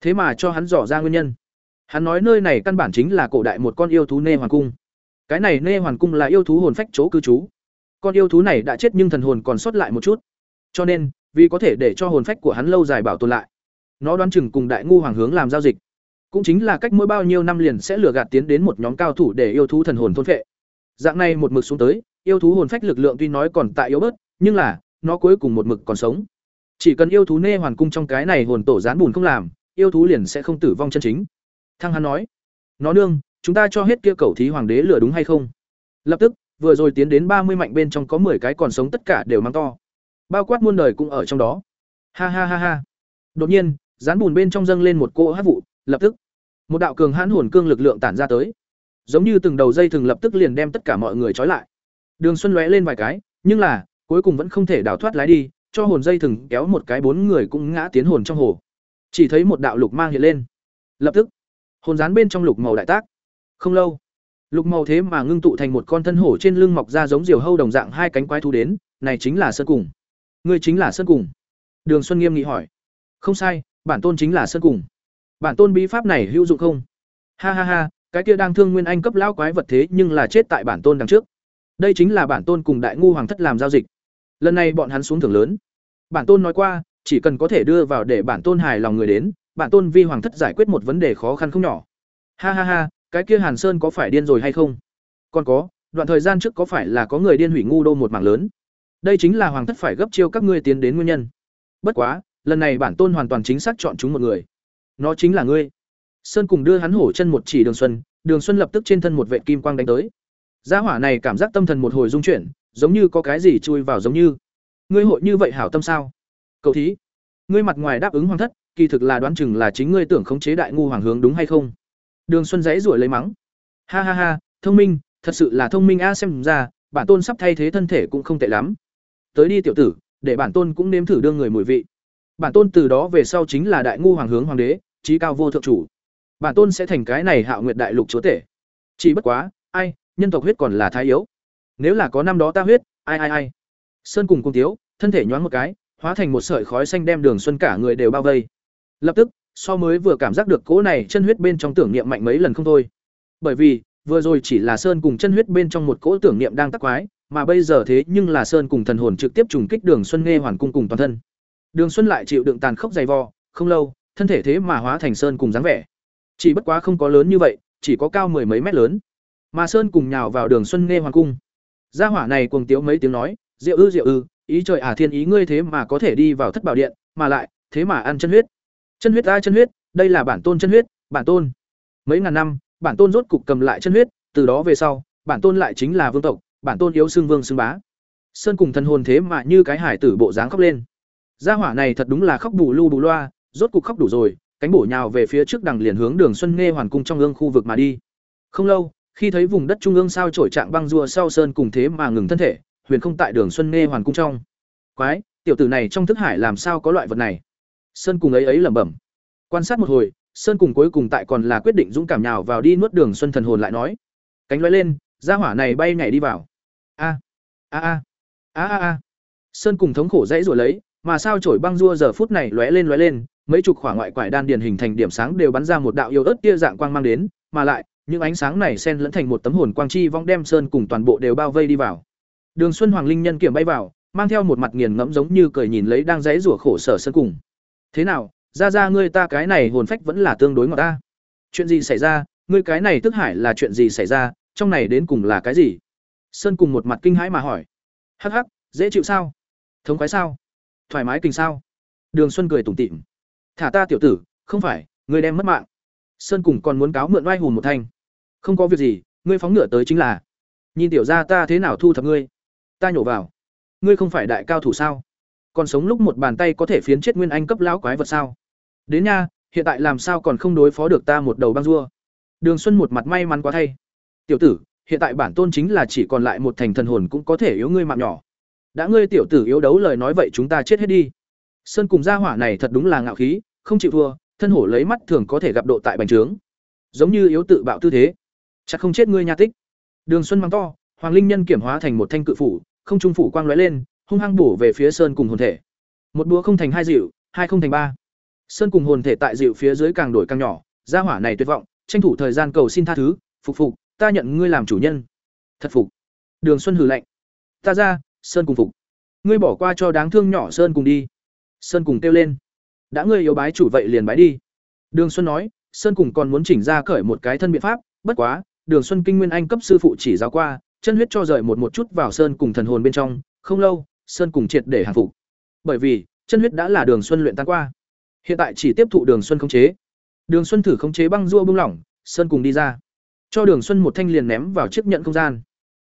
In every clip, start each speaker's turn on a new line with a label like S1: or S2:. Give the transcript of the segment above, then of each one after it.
S1: thế mà cho hắn dò ra nguyên nhân. Hắn nói nơi này căn bản chính là cổ đại một con yêu thú nê hoàng cung. Cái này nê hoàng cung là yêu thú hồn phách chỗ cư trú. Con yêu thú này đã chết nhưng thần hồn còn sót lại một chút. Cho nên, vì có thể để cho hồn phách của hắn lâu dài bảo tồn lại, nó đoán chừng cùng đại ngu hoàng hướng làm giao dịch. Cũng chính là cách mỗi bao nhiêu năm liền sẽ lừa gạt tiến đến một nhóm cao thủ để yêu thú thần hồn thôn phệ. Dạng này một mực xuống tới, yêu thú hồn phách lực lượng tuy nói còn tại yếu bớt, nhưng là, nó cuối cùng một mực còn sống. Chỉ cần yêu thú nê hoàn cung trong cái này hồn tổ gián bùn không làm yêu thú liền sẽ không tử vong chân chính. Thăng hắn nói, nó nương, chúng ta cho hết kia cầu thí hoàng đế lừa đúng hay không? Lập tức, vừa rồi tiến đến ba mươi mạnh bên trong có 10 cái còn sống tất cả đều mang to. Bao quát muôn đời cũng ở trong đó. Ha ha ha ha. Đột nhiên, dán bùn bên trong dâng lên một cỗ hát vụ, lập tức, một đạo cường hãn hồn cương lực lượng tản ra tới. Giống như từng đầu dây thường lập tức liền đem tất cả mọi người trói lại. Đường xuân lóe lên vài cái, nhưng là, cuối cùng vẫn không thể đào thoát lái đi, cho hồn dây thừng kéo một cái bốn người cũng ngã tiến hồn trong hồ chỉ thấy một đạo lục mang hiện lên. Lập tức, hồn rán bên trong lục màu đại tác. Không lâu, lục màu thế mà ngưng tụ thành một con thân hổ trên lưng mọc ra giống diều hâu đồng dạng hai cánh quái thú đến, này chính là sơn cùng. Ngươi chính là sơn cùng. Đường xuân nghiêm nghị hỏi. Không sai, bản tôn chính là sơn cùng. Bản tôn bí pháp này hữu dụng không? Ha ha ha, cái kia đang thương nguyên anh cấp lão quái vật thế nhưng là chết tại bản tôn đằng trước. Đây chính là bản tôn cùng đại ngu hoàng thất làm giao dịch. Lần này bọn hắn xuống thưởng lớn. Bản tôn nói qua chỉ cần có thể đưa vào để bản tôn hài lòng người đến, bản tôn vi hoàng thất giải quyết một vấn đề khó khăn không nhỏ. Ha ha ha, cái kia hàn sơn có phải điên rồi hay không? Còn có, đoạn thời gian trước có phải là có người điên hủy ngu đô một mảng lớn? Đây chính là hoàng thất phải gấp chiêu các ngươi tiến đến nguyên nhân. Bất quá, lần này bản tôn hoàn toàn chính xác chọn chúng một người. Nó chính là ngươi. Sơn cùng đưa hắn hổ chân một chỉ đường xuân đường xuân lập tức trên thân một vệ kim quang đánh tới. Gia hỏa này cảm giác tâm thần một hồi rung chuyển, giống như có cái gì chui vào giống như. Ngươi hội như vậy hảo tâm sao? Cậu thí, ngươi mặt ngoài đáp ứng hoàng thất, kỳ thực là đoán chừng là chính ngươi tưởng khống chế đại ngu hoàng hướng đúng hay không? Đường xuân dãy ruổi lấy mắng. Ha ha ha, thông minh, thật sự là thông minh a, xem ra, bản tôn sắp thay thế thân thể cũng không tệ lắm. Tới đi tiểu tử, để bản tôn cũng nếm thử đương người mùi vị. Bản tôn từ đó về sau chính là đại ngu hoàng hướng hoàng đế trí cao vô thượng chủ. Bản tôn sẽ thành cái này hạo nguyệt đại lục chúa tể. Chỉ bất quá, ai, nhân tộc huyết còn là thái yếu. Nếu là có năm đó ta huyết, ai ai ai. Sơn cùng cung tiếu, thân thể nhoáng một cái hóa thành một sợi khói xanh đem đường xuân cả người đều bao vây. Lập tức, so mới vừa cảm giác được cỗ này chân huyết bên trong tưởng niệm mạnh mấy lần không thôi. Bởi vì, vừa rồi chỉ là sơn cùng chân huyết bên trong một cỗ tưởng niệm đang tắc quái, mà bây giờ thế nhưng là sơn cùng thần hồn trực tiếp trùng kích đường xuân nghe hoàn cung cùng toàn thân. Đường xuân lại chịu đựng tàn khốc dày vò, không lâu, thân thể thế mà hóa thành sơn cùng dáng vẻ. Chỉ bất quá không có lớn như vậy, chỉ có cao mười mấy mét lớn. Mà sơn cùng nhào vào đường xuân nghe hoàng cung. Gia hỏa này cuồng tiếu mấy tiếng nói, diệu ư diệu ư ý trời à thiên ý ngươi thế mà có thể đi vào thất bảo điện, mà lại, thế mà ăn chân huyết. Chân huyết ta chân huyết? Đây là bản tôn chân huyết, bản tôn. Mấy ngàn năm, bản tôn rốt cục cầm lại chân huyết, từ đó về sau, bản tôn lại chính là vương tộc, bản tôn yếu xương vương xương bá. Sơn cùng thần hồn thế mà như cái hải tử bộ dáng khóc lên. Gia hỏa này thật đúng là khóc bù lu bù loa, rốt cục khóc đủ rồi, cánh bổ nhào về phía trước đằng liền hướng đường xuân nghe hoàn cung trong ương khu vực mà đi. Không lâu, khi thấy vùng đất trung ương sao trổi trạng băng rùa sau sơn cùng thế mà ngừng thân thể huyền không tại đường xuân nghe hoàn cung trong. Quái, tiểu tử này trong thức hải làm sao có loại vật này? Sơn cùng ấy ấy lẩm bẩm. Quan sát một hồi, sơn cùng cuối cùng tại còn là quyết định dũng cảm nhào vào đi nuốt đường xuân thần hồn lại nói. Cánh lóe lên ra hỏa này bay nhảy đi vào. A a a a a a. Sơn cùng thống khổ dãy rồi lấy, mà sao trổi băng rua giờ phút này lóe lên lóe lên, mấy chục khoảng ngoại quải đan điền hình thành điểm sáng đều bắn ra một đạo yêu ớt tia dạng quang mang đến, mà lại, những ánh sáng này xen lẫn thành một tấm hồn quang chi vong đem sơn cùng toàn bộ đều bao vây đi vào đường xuân hoàng linh nhân kiểm bay vào, mang theo một mặt nghiền ngẫm giống như cười nhìn lấy đang dãy rủa khổ sở sơn cùng. Thế nào, ra ra ngươi ta cái này hồn phách vẫn là tương đối ngọt ta. Chuyện gì xảy ra, ngươi cái này tức hải là chuyện gì xảy ra, trong này đến cùng là cái gì? Sơn cùng một mặt kinh hãi mà hỏi. Hắc hắc, dễ chịu sao? Thống khoái sao? Thoải mái kinh sao? Đường xuân cười tủm tỉm. Thả ta tiểu tử, không phải, ngươi đem mất mạng. Sơn cùng còn muốn cáo mượn oai hùn một thanh. Không có việc gì, ngươi phóng ngựa tới chính là. Nhìn tiểu gia ta thế nào thu thập ngươi? Ta nhổ vào. Ngươi không phải đại cao thủ sao? Còn sống lúc một bàn tay có thể phiến chết nguyên anh cấp lão quái vật sao? Đến nha, hiện tại làm sao còn không đối phó được ta một đầu băng rùa? đường xuân một mặt may mắn quá thay. Tiểu tử, hiện tại bản tôn chính là chỉ còn lại một thành thần hồn cũng có thể yếu ngươi mạng nhỏ. Đã ngươi tiểu tử yếu đấu lời nói vậy chúng ta chết hết đi. Sơn cùng gia hỏa này thật đúng là ngạo khí, không chịu thua, thân hổ lấy mắt thường có thể gặp độ tại bành trướng. Giống như yếu tự bạo tư thế. Chắc không chết ngươi nha tích. Đường xuân mắng to, hoàng linh nhân kiểm hóa thành một thanh cự phủ không trung phủ quang lóe lên, hung hăng bổ về phía sơn cùng hồn thể. Một búa không thành hai dịu, hai không thành ba. Sơn cùng hồn thể tại dịu phía dưới càng đổi càng nhỏ, gia hỏa này tuyệt vọng, tranh thủ thời gian cầu xin tha thứ, phục phục, ta nhận ngươi làm chủ nhân. Thật phục. Đường xuân hử lạnh. Ta ra, sơn cùng phục. Ngươi bỏ qua cho đáng thương nhỏ sơn cùng đi. Sơn cùng kêu lên. Đã ngươi yếu bái chủ vậy liền bái đi. Đường xuân nói, sơn cùng còn muốn chỉnh ra cởi một cái thân biện pháp, bất quá, đường xuân kinh nguyên anh cấp sư phụ chỉ giáo qua chân huyết cho rời một một chút vào sơn cùng thần hồn bên trong, không lâu, sơn cùng triệt để hàng phục. Bởi vì, chân huyết đã là đường xuân luyện tan qua. Hiện tại chỉ tiếp thụ đường xuân khống chế. Đường xuân thử khống chế băng rua bung lỏng, sơn cùng đi ra. Cho đường xuân một thanh liền ném vào chiếc nhận không gian.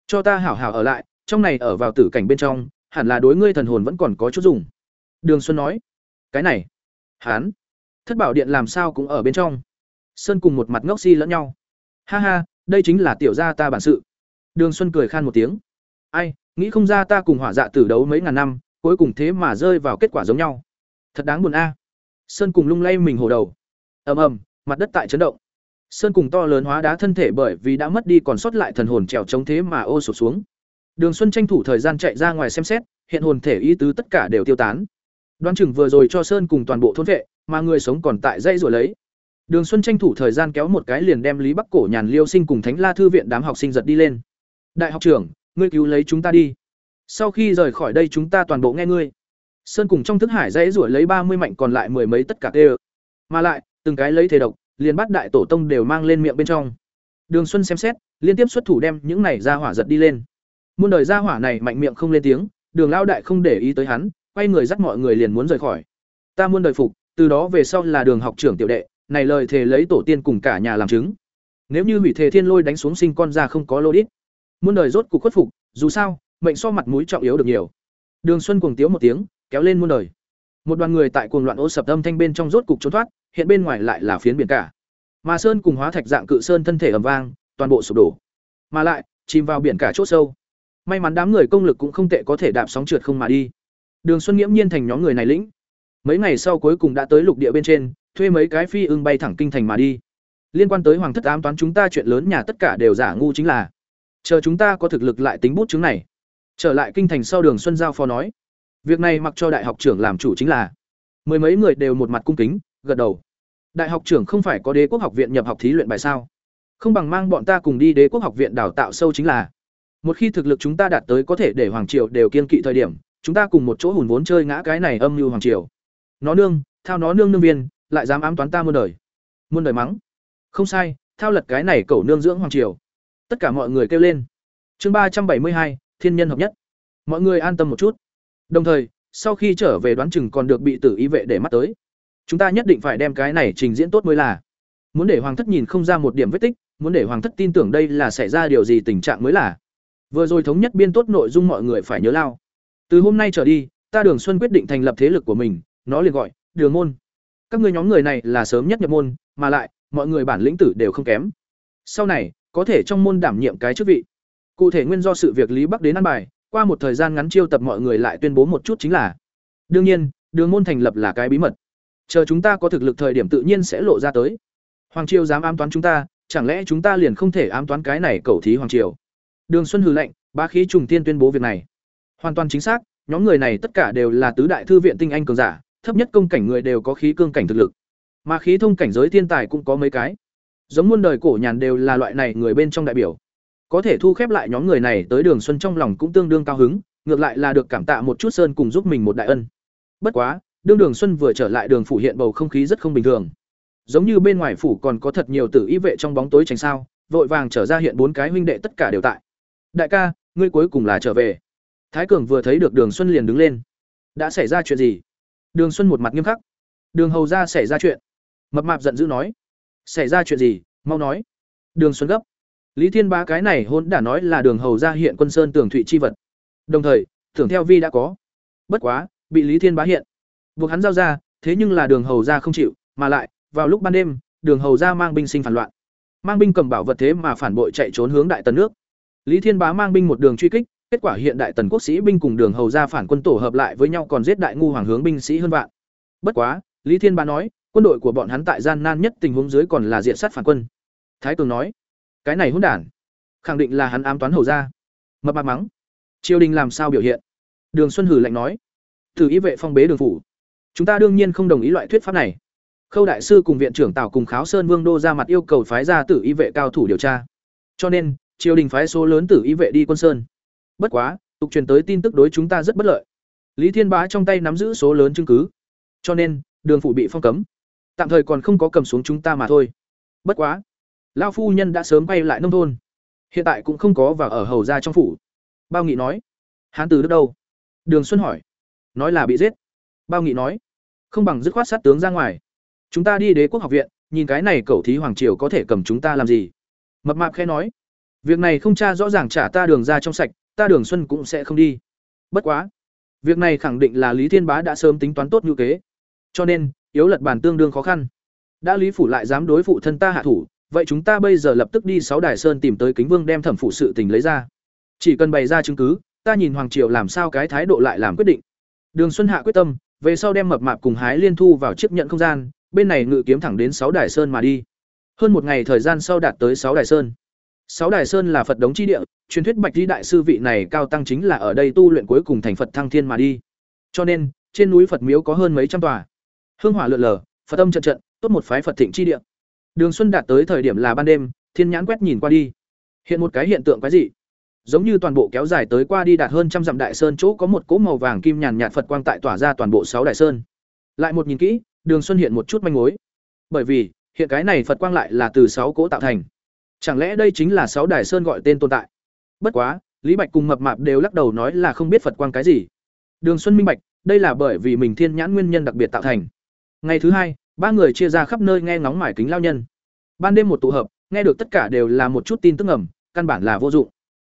S1: Cho ta hảo hảo ở lại, trong này ở vào tử cảnh bên trong, hẳn là đối ngươi thần hồn vẫn còn có chút dùng. Đường xuân nói, cái này, hán, thất bảo điện làm sao cũng ở bên trong. Sơn cùng một mặt ngốc si lẫn nhau. Ha ha, đây chính là tiểu gia ta bản sự đường xuân cười khan một tiếng. Ai, nghĩ không ra ta cùng hỏa dạ tử đấu mấy ngàn năm, cuối cùng thế mà rơi vào kết quả giống nhau. Thật đáng buồn a. Sơn cùng lung lay mình hồ đầu. Ầm ầm, mặt đất tại chấn động. Sơn cùng to lớn hóa đá thân thể bởi vì đã mất đi còn sót lại thần hồn trèo chống thế mà ô sụp xuống. Đường xuân tranh thủ thời gian chạy ra ngoài xem xét, hiện hồn thể ý tứ tất cả đều tiêu tán. Đoan chừng vừa rồi cho sơn cùng toàn bộ thôn vệ, mà người sống còn tại dây rồi lấy. Đường xuân tranh thủ thời gian kéo một cái liền đem lý bắc cổ nhàn liêu sinh cùng thánh la thư viện đám học sinh giật đi lên đại học trưởng, ngươi cứu lấy chúng ta đi. Sau khi rời khỏi đây chúng ta toàn bộ nghe ngươi. Sơn cùng trong thức hải dãy ruổi lấy ba mươi mạnh còn lại mười mấy tất cả tê mà lại, từng cái lấy thể độc, liền bắt đại tổ tông đều mang lên miệng bên trong. Đường xuân xem xét, liên tiếp xuất thủ đem những này ra hỏa giật đi lên. Muôn đời ra hỏa này mạnh miệng không lên tiếng, đường lao đại không để ý tới hắn, quay người dắt mọi người liền muốn rời khỏi. Ta muôn đời phục, từ đó về sau là đường học trưởng tiểu đệ, này lời thề lấy tổ tiên cùng cả nhà làm chứng. Nếu như hủy thề thiên lôi đánh xuống sinh con ra không có lô đít muôn đời rốt cuộc khuất phục, dù sao, mệnh so mặt mũi trọng yếu được nhiều. Đường xuân cuồng tiếu một tiếng, kéo lên muôn đời. Một đoàn người tại cuồng loạn ô sập âm thanh bên trong rốt cục trốn thoát, hiện bên ngoài lại là phiến biển cả. Mà sơn cùng hóa thạch dạng cự sơn thân thể ầm vang, toàn bộ sụp đổ. Mà lại, chìm vào biển cả chỗ sâu. May mắn đám người công lực cũng không tệ có thể đạp sóng trượt không mà đi. Đường xuân nghiễm nhiên thành nhóm người này lĩnh. Mấy ngày sau cuối cùng đã tới lục địa bên trên, thuê mấy cái phi ưng bay thẳng kinh thành mà đi. Liên quan tới hoàng thất ám toán chúng ta chuyện lớn nhà tất cả đều giả ngu chính là chờ chúng ta có thực lực lại tính bút chứng này. Trở lại kinh thành sau đường xuân giao phó nói. Việc này mặc cho đại học trưởng làm chủ chính là. Mười mấy người đều một mặt cung kính, gật đầu. Đại học trưởng không phải có đế quốc học viện nhập học thí luyện bài sao? Không bằng mang bọn ta cùng đi đế quốc học viện đào tạo sâu chính là. Một khi thực lực chúng ta đạt tới có thể để hoàng triều đều kiên kỵ thời điểm, chúng ta cùng một chỗ hùn vốn chơi ngã cái này âm mưu hoàng triều. Nó nương, thao nó nương nương viên, lại dám ám toán ta muôn đời. Muôn đời mắng. Không sai, thao lật cái này cẩu nương dưỡng hoàng triều tất cả mọi người kêu lên. Chương ba trăm bảy mươi hai, thiên nhân hợp nhất. Mọi người an tâm một chút. Đồng thời, sau khi trở về đoán chừng còn được bị tử y vệ để mắt tới. Chúng ta nhất định phải đem cái này trình diễn tốt mới là. Muốn để hoàng thất nhìn không ra một điểm vết tích, muốn để hoàng thất tin tưởng đây là xảy ra điều gì tình trạng mới là. Vừa rồi thống nhất biên tốt nội dung mọi người phải nhớ lao. Từ hôm nay trở đi, ta đường xuân quyết định thành lập thế lực của mình, nó liền gọi đường môn. Các ngươi nhóm người này là sớm nhất nhập môn, mà lại, mọi người bản lĩnh tử đều không kém. Sau này có thể trong môn đảm nhiệm cái chức vị. Cụ thể nguyên do sự việc lý bắc đến ăn bài, qua một thời gian ngắn chiêu tập mọi người lại tuyên bố một chút chính là, đương nhiên, đường môn thành lập là cái bí mật. Chờ chúng ta có thực lực thời điểm tự nhiên sẽ lộ ra tới. Hoàng triều dám ám toán chúng ta, chẳng lẽ chúng ta liền không thể ám toán cái này cầu thí hoàng triều? Đường xuân hừ lệnh ba khí trùng tiên tuyên bố việc này. Hoàn toàn chính xác, nhóm người này tất cả đều là tứ đại thư viện tinh anh cường giả, thấp nhất công cảnh người đều có khí cương cảnh thực lực. Mà khí thông cảnh giới thiên tài cũng có mấy cái giống muôn đời cổ nhàn đều là loại này người bên trong đại biểu. Có thể thu khép lại nhóm người này tới đường xuân trong lòng cũng tương đương cao hứng, ngược lại là được cảm tạ một chút sơn cùng giúp mình một đại ân. Bất quá, đương đường xuân vừa trở lại đường phủ hiện bầu không khí rất không bình thường. Giống như bên ngoài phủ còn có thật nhiều tử ý vệ trong bóng tối tránh sao, vội vàng trở ra hiện bốn cái huynh đệ tất cả đều tại. Đại ca, ngươi cuối cùng là trở về. Thái cường vừa thấy được đường xuân liền đứng lên. Đã xảy ra chuyện gì? Đường xuân một mặt nghiêm khắc. Đường hầu ra xảy ra chuyện. Mập mạp giận dữ nói xảy ra chuyện gì? Mau nói. Đường xuân gấp. Lý thiên Bá cái này hôn đã nói là đường hầu ra hiện quân sơn tường thụy chi vật. Đồng thời tưởng theo vi đã có. Bất quá, bị lý thiên bá hiện. Buộc hắn giao ra, thế nhưng là đường hầu ra không chịu, mà lại, vào lúc ban đêm, đường hầu ra mang binh sinh phản loạn. Mang binh cầm bảo vật thế mà phản bội chạy trốn hướng đại tần nước. Lý thiên bá mang binh một đường truy kích, kết quả hiện đại tần quốc sĩ binh cùng đường hầu ra phản quân tổ hợp lại với nhau còn giết đại ngu hoàng hướng binh sĩ hơn vạn. Bất quá, lý thiên bá nói quân đội của bọn hắn tại gian nan nhất tình huống dưới còn là diện sát phản quân. Thái cường nói, cái này hỗn đản, khẳng định là hắn ám toán hầu ra. Mập mạp mắng, triều đình làm sao biểu hiện? Đường xuân hử lạnh nói, thử ý vệ phong bế đường phủ. Chúng ta đương nhiên không đồng ý loại thuyết pháp này. Khâu đại sư cùng viện trưởng tào cùng kháo sơn vương đô ra mặt yêu cầu phái ra tử y vệ cao thủ điều tra. Cho nên, triều đình phái số lớn tử y vệ đi quân sơn. Bất quá, tục truyền tới tin tức đối chúng ta rất bất lợi. Lý thiên bá trong tay nắm giữ số lớn chứng cứ. Cho nên, đường phủ bị phong cấm tạm thời còn không có cầm xuống chúng ta mà thôi. Bất quá lao phu nhân đã sớm bay lại nông thôn. Hiện tại cũng không có và ở hầu ra trong phủ. Bao nghị nói, hán từ đức đâu? Đường xuân hỏi, nói là bị giết. Bao nghị nói, không bằng dứt khoát sát tướng ra ngoài. Chúng ta đi đế quốc học viện, nhìn cái này cậu thí hoàng triều có thể cầm chúng ta làm gì? Mập mạp khẽ nói, việc này không tra rõ ràng trả ta đường ra trong sạch, ta đường xuân cũng sẽ không đi. Bất quá, việc này khẳng định là lý thiên bá đã sớm tính toán tốt như kế cho nên, yếu lật bàn tương đương khó khăn. Đã lý phủ lại dám đối phụ thân ta hạ thủ, vậy chúng ta bây giờ lập tức đi sáu đài sơn tìm tới kính vương đem thẩm phụ sự tình lấy ra. Chỉ cần bày ra chứng cứ, ta nhìn hoàng triều làm sao cái thái độ lại làm quyết định. Đường xuân hạ quyết tâm, về sau đem mập mạp cùng hái liên thu vào chiếc nhận không gian, bên này ngự kiếm thẳng đến sáu đài sơn mà đi. Hơn một ngày thời gian sau đạt tới sáu đài sơn. Sáu đài sơn là phật đống chi địa, truyền thuyết bạch di đại sư vị này cao tăng chính là ở đây tu luyện cuối cùng thành phật thăng thiên mà đi. Cho nên, trên núi phật miếu có hơn mấy trăm tòa hương hỏa lượn lờ, phật âm trận trận, tốt một phái phật thịnh chi địa. Đường xuân đạt tới thời điểm là ban đêm, thiên nhãn quét nhìn qua đi. Hiện một cái hiện tượng quái dị. Giống như toàn bộ kéo dài tới qua đi đạt hơn trăm dặm đại sơn chỗ có một cỗ màu vàng kim nhàn nhạt phật quang tại tỏa ra toàn bộ sáu đại sơn. Lại một nhìn kỹ, đường xuân hiện một chút manh mối. Bởi vì, hiện cái này phật quang lại là từ sáu cỗ tạo thành. Chẳng lẽ đây chính là sáu đài sơn gọi tên tồn tại? Bất quá, lý bạch cùng mập mạp đều lắc đầu nói là không biết phật quang cái gì. Đường xuân minh bạch, đây là bởi vì mình thiên nhãn nguyên nhân đặc biệt tạo thành ngày thứ hai ba người chia ra khắp nơi nghe ngóng mải kính lao nhân. Ban đêm một tụ hợp nghe được tất cả đều là một chút tin tức ngầm, căn bản là vô dụng.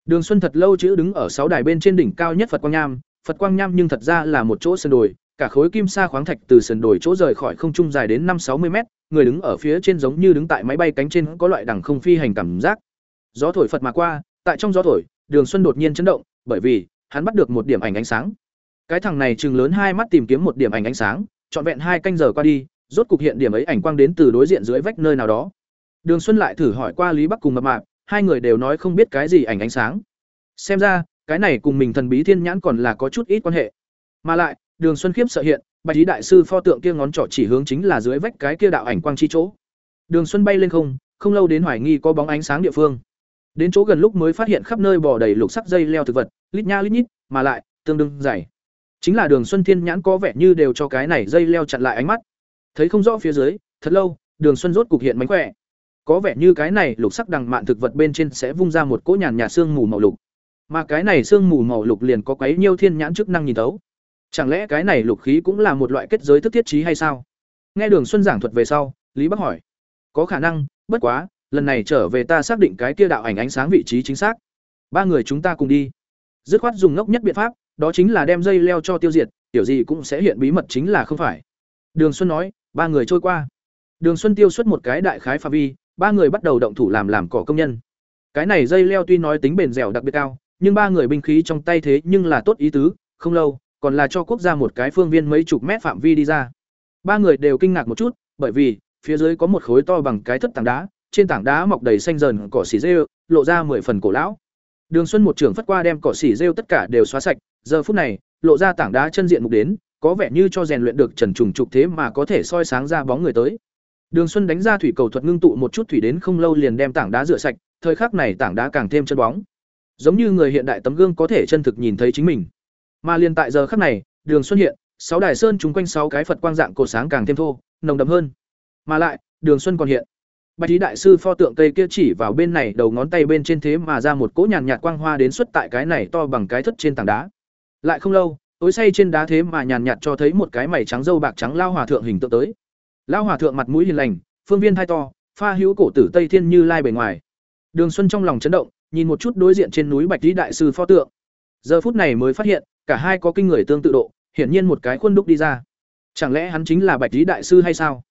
S1: Đường xuân thật lâu chữ đứng ở sáu đài bên trên đỉnh cao nhất phật quang nham phật quang nham nhưng thật ra là một chỗ sườn đồi cả khối kim sa khoáng thạch từ sườn đồi chỗ rời khỏi không trung dài đến năm sáu mươi mét người đứng ở phía trên giống như đứng tại máy bay cánh trên có loại đẳng không phi hành cảm giác. Gió thổi phật mà qua tại trong gió thổi đường xuân đột nhiên chấn động bởi vì hắn bắt được một điểm ảnh ánh sáng. Cái thằng này chừng lớn hai mắt tìm kiếm một điểm ảnh ánh sáng trọn vẹn hai canh giờ qua đi, rốt cục hiện điểm ấy ảnh quang đến từ đối diện dưới vách nơi nào đó. Đường xuân lại thử hỏi qua lý bắc cùng mập mạp, hai người đều nói không biết cái gì ảnh ánh sáng. Xem ra, cái này cùng mình thần bí thiên nhãn còn là có chút ít quan hệ. Mà lại, đường xuân khiếp sợ hiện, bạch lý đại sư pho tượng kia ngón trỏ chỉ hướng chính là dưới vách cái kia đạo ảnh quang chi chỗ. Đường xuân bay lên không không lâu đến hoài nghi có bóng ánh sáng địa phương. Đến chỗ gần lúc mới phát hiện khắp nơi bỏ đầy lục sắc dây leo thực vật, lít nha lít nhít, mà lại, tương đương dày chính là đường xuân thiên nhãn có vẻ như đều cho cái này dây leo chặn lại ánh mắt. Thấy không rõ phía dưới, thật lâu, đường xuân rốt cục hiện mánh khỏe. Có vẻ như cái này lục sắc đằng mạn thực vật bên trên sẽ vung ra một cỗ nhàn nhạt xương mù màu lục. Mà cái này xương mù màu lục liền có quấy nhiêu thiên nhãn chức năng nhìn tấu chẳng lẽ cái này lục khí cũng là một loại kết giới thức thiết trí hay sao? Nghe đường xuân giảng thuật về sau, lý bắc hỏi. Có khả năng, bất quá, lần này trở về ta xác định cái kia đạo ảnh ánh sáng vị trí chính xác. Ba người chúng ta cùng đi. Dứt khoát dùng ngốc nhất biện pháp đó chính là đem dây leo cho tiêu diệt, tiểu gì cũng sẽ hiện bí mật chính là không phải. Đường xuân nói, ba người trôi qua. Đường xuân tiêu xuất một cái đại khái pha vi, ba người bắt đầu động thủ làm làm cỏ công nhân. Cái này dây leo tuy nói tính bền dẻo đặc biệt cao, nhưng ba người binh khí trong tay thế nhưng là tốt ý tứ, không lâu, còn là cho quốc gia một cái phương viên mấy chục mét phạm vi đi ra. Ba người đều kinh ngạc một chút, bởi vì, phía dưới có một khối to bằng cái thất tảng đá, trên tảng đá mọc đầy xanh dần cỏ xỉ rêu lộ ra mười phần cổ lão đường xuân một trưởng phất qua đem cỏ xỉ rêu tất cả đều xóa sạch, giờ phút này, lộ ra tảng đá chân diện mục đến, có vẻ như cho rèn luyện được trần trùng trục thế mà có thể soi sáng ra bóng người tới. Đường xuân đánh ra thủy cầu thuật ngưng tụ một chút thủy đến không lâu liền đem tảng đá rửa sạch, thời khắc này tảng đá càng thêm chân bóng. Giống như người hiện đại tấm gương có thể chân thực nhìn thấy chính mình. Mà liền tại giờ khắc này, đường xuân hiện, sáu đài sơn chúng quanh sáu cái phật quang dạng cổ sáng càng thêm thô, nồng đậm hơn. Mà lại, đường xuân còn hiện bạch lý đại sư pho tượng cây kia chỉ vào bên này đầu ngón tay bên trên thế mà ra một cỗ nhàn nhạt quang hoa đến xuất tại cái này to bằng cái thất trên tảng đá. Lại không lâu, tối say trên đá thế mà nhàn nhạt cho thấy một cái mày trắng dâu bạc trắng lao hòa thượng hình tượng tới. Lao hòa thượng mặt mũi hiền lành, phương viên thai to, pha hữu cổ tử tây thiên như lai bề ngoài. Đường xuân trong lòng chấn động, nhìn một chút đối diện trên núi bạch lý đại sư pho tượng. Giờ phút này mới phát hiện, cả hai có kinh người tương tự độ, hiển nhiên một cái khuôn đúc đi ra. Chẳng lẽ hắn chính là bạch lý đại sư hay sao?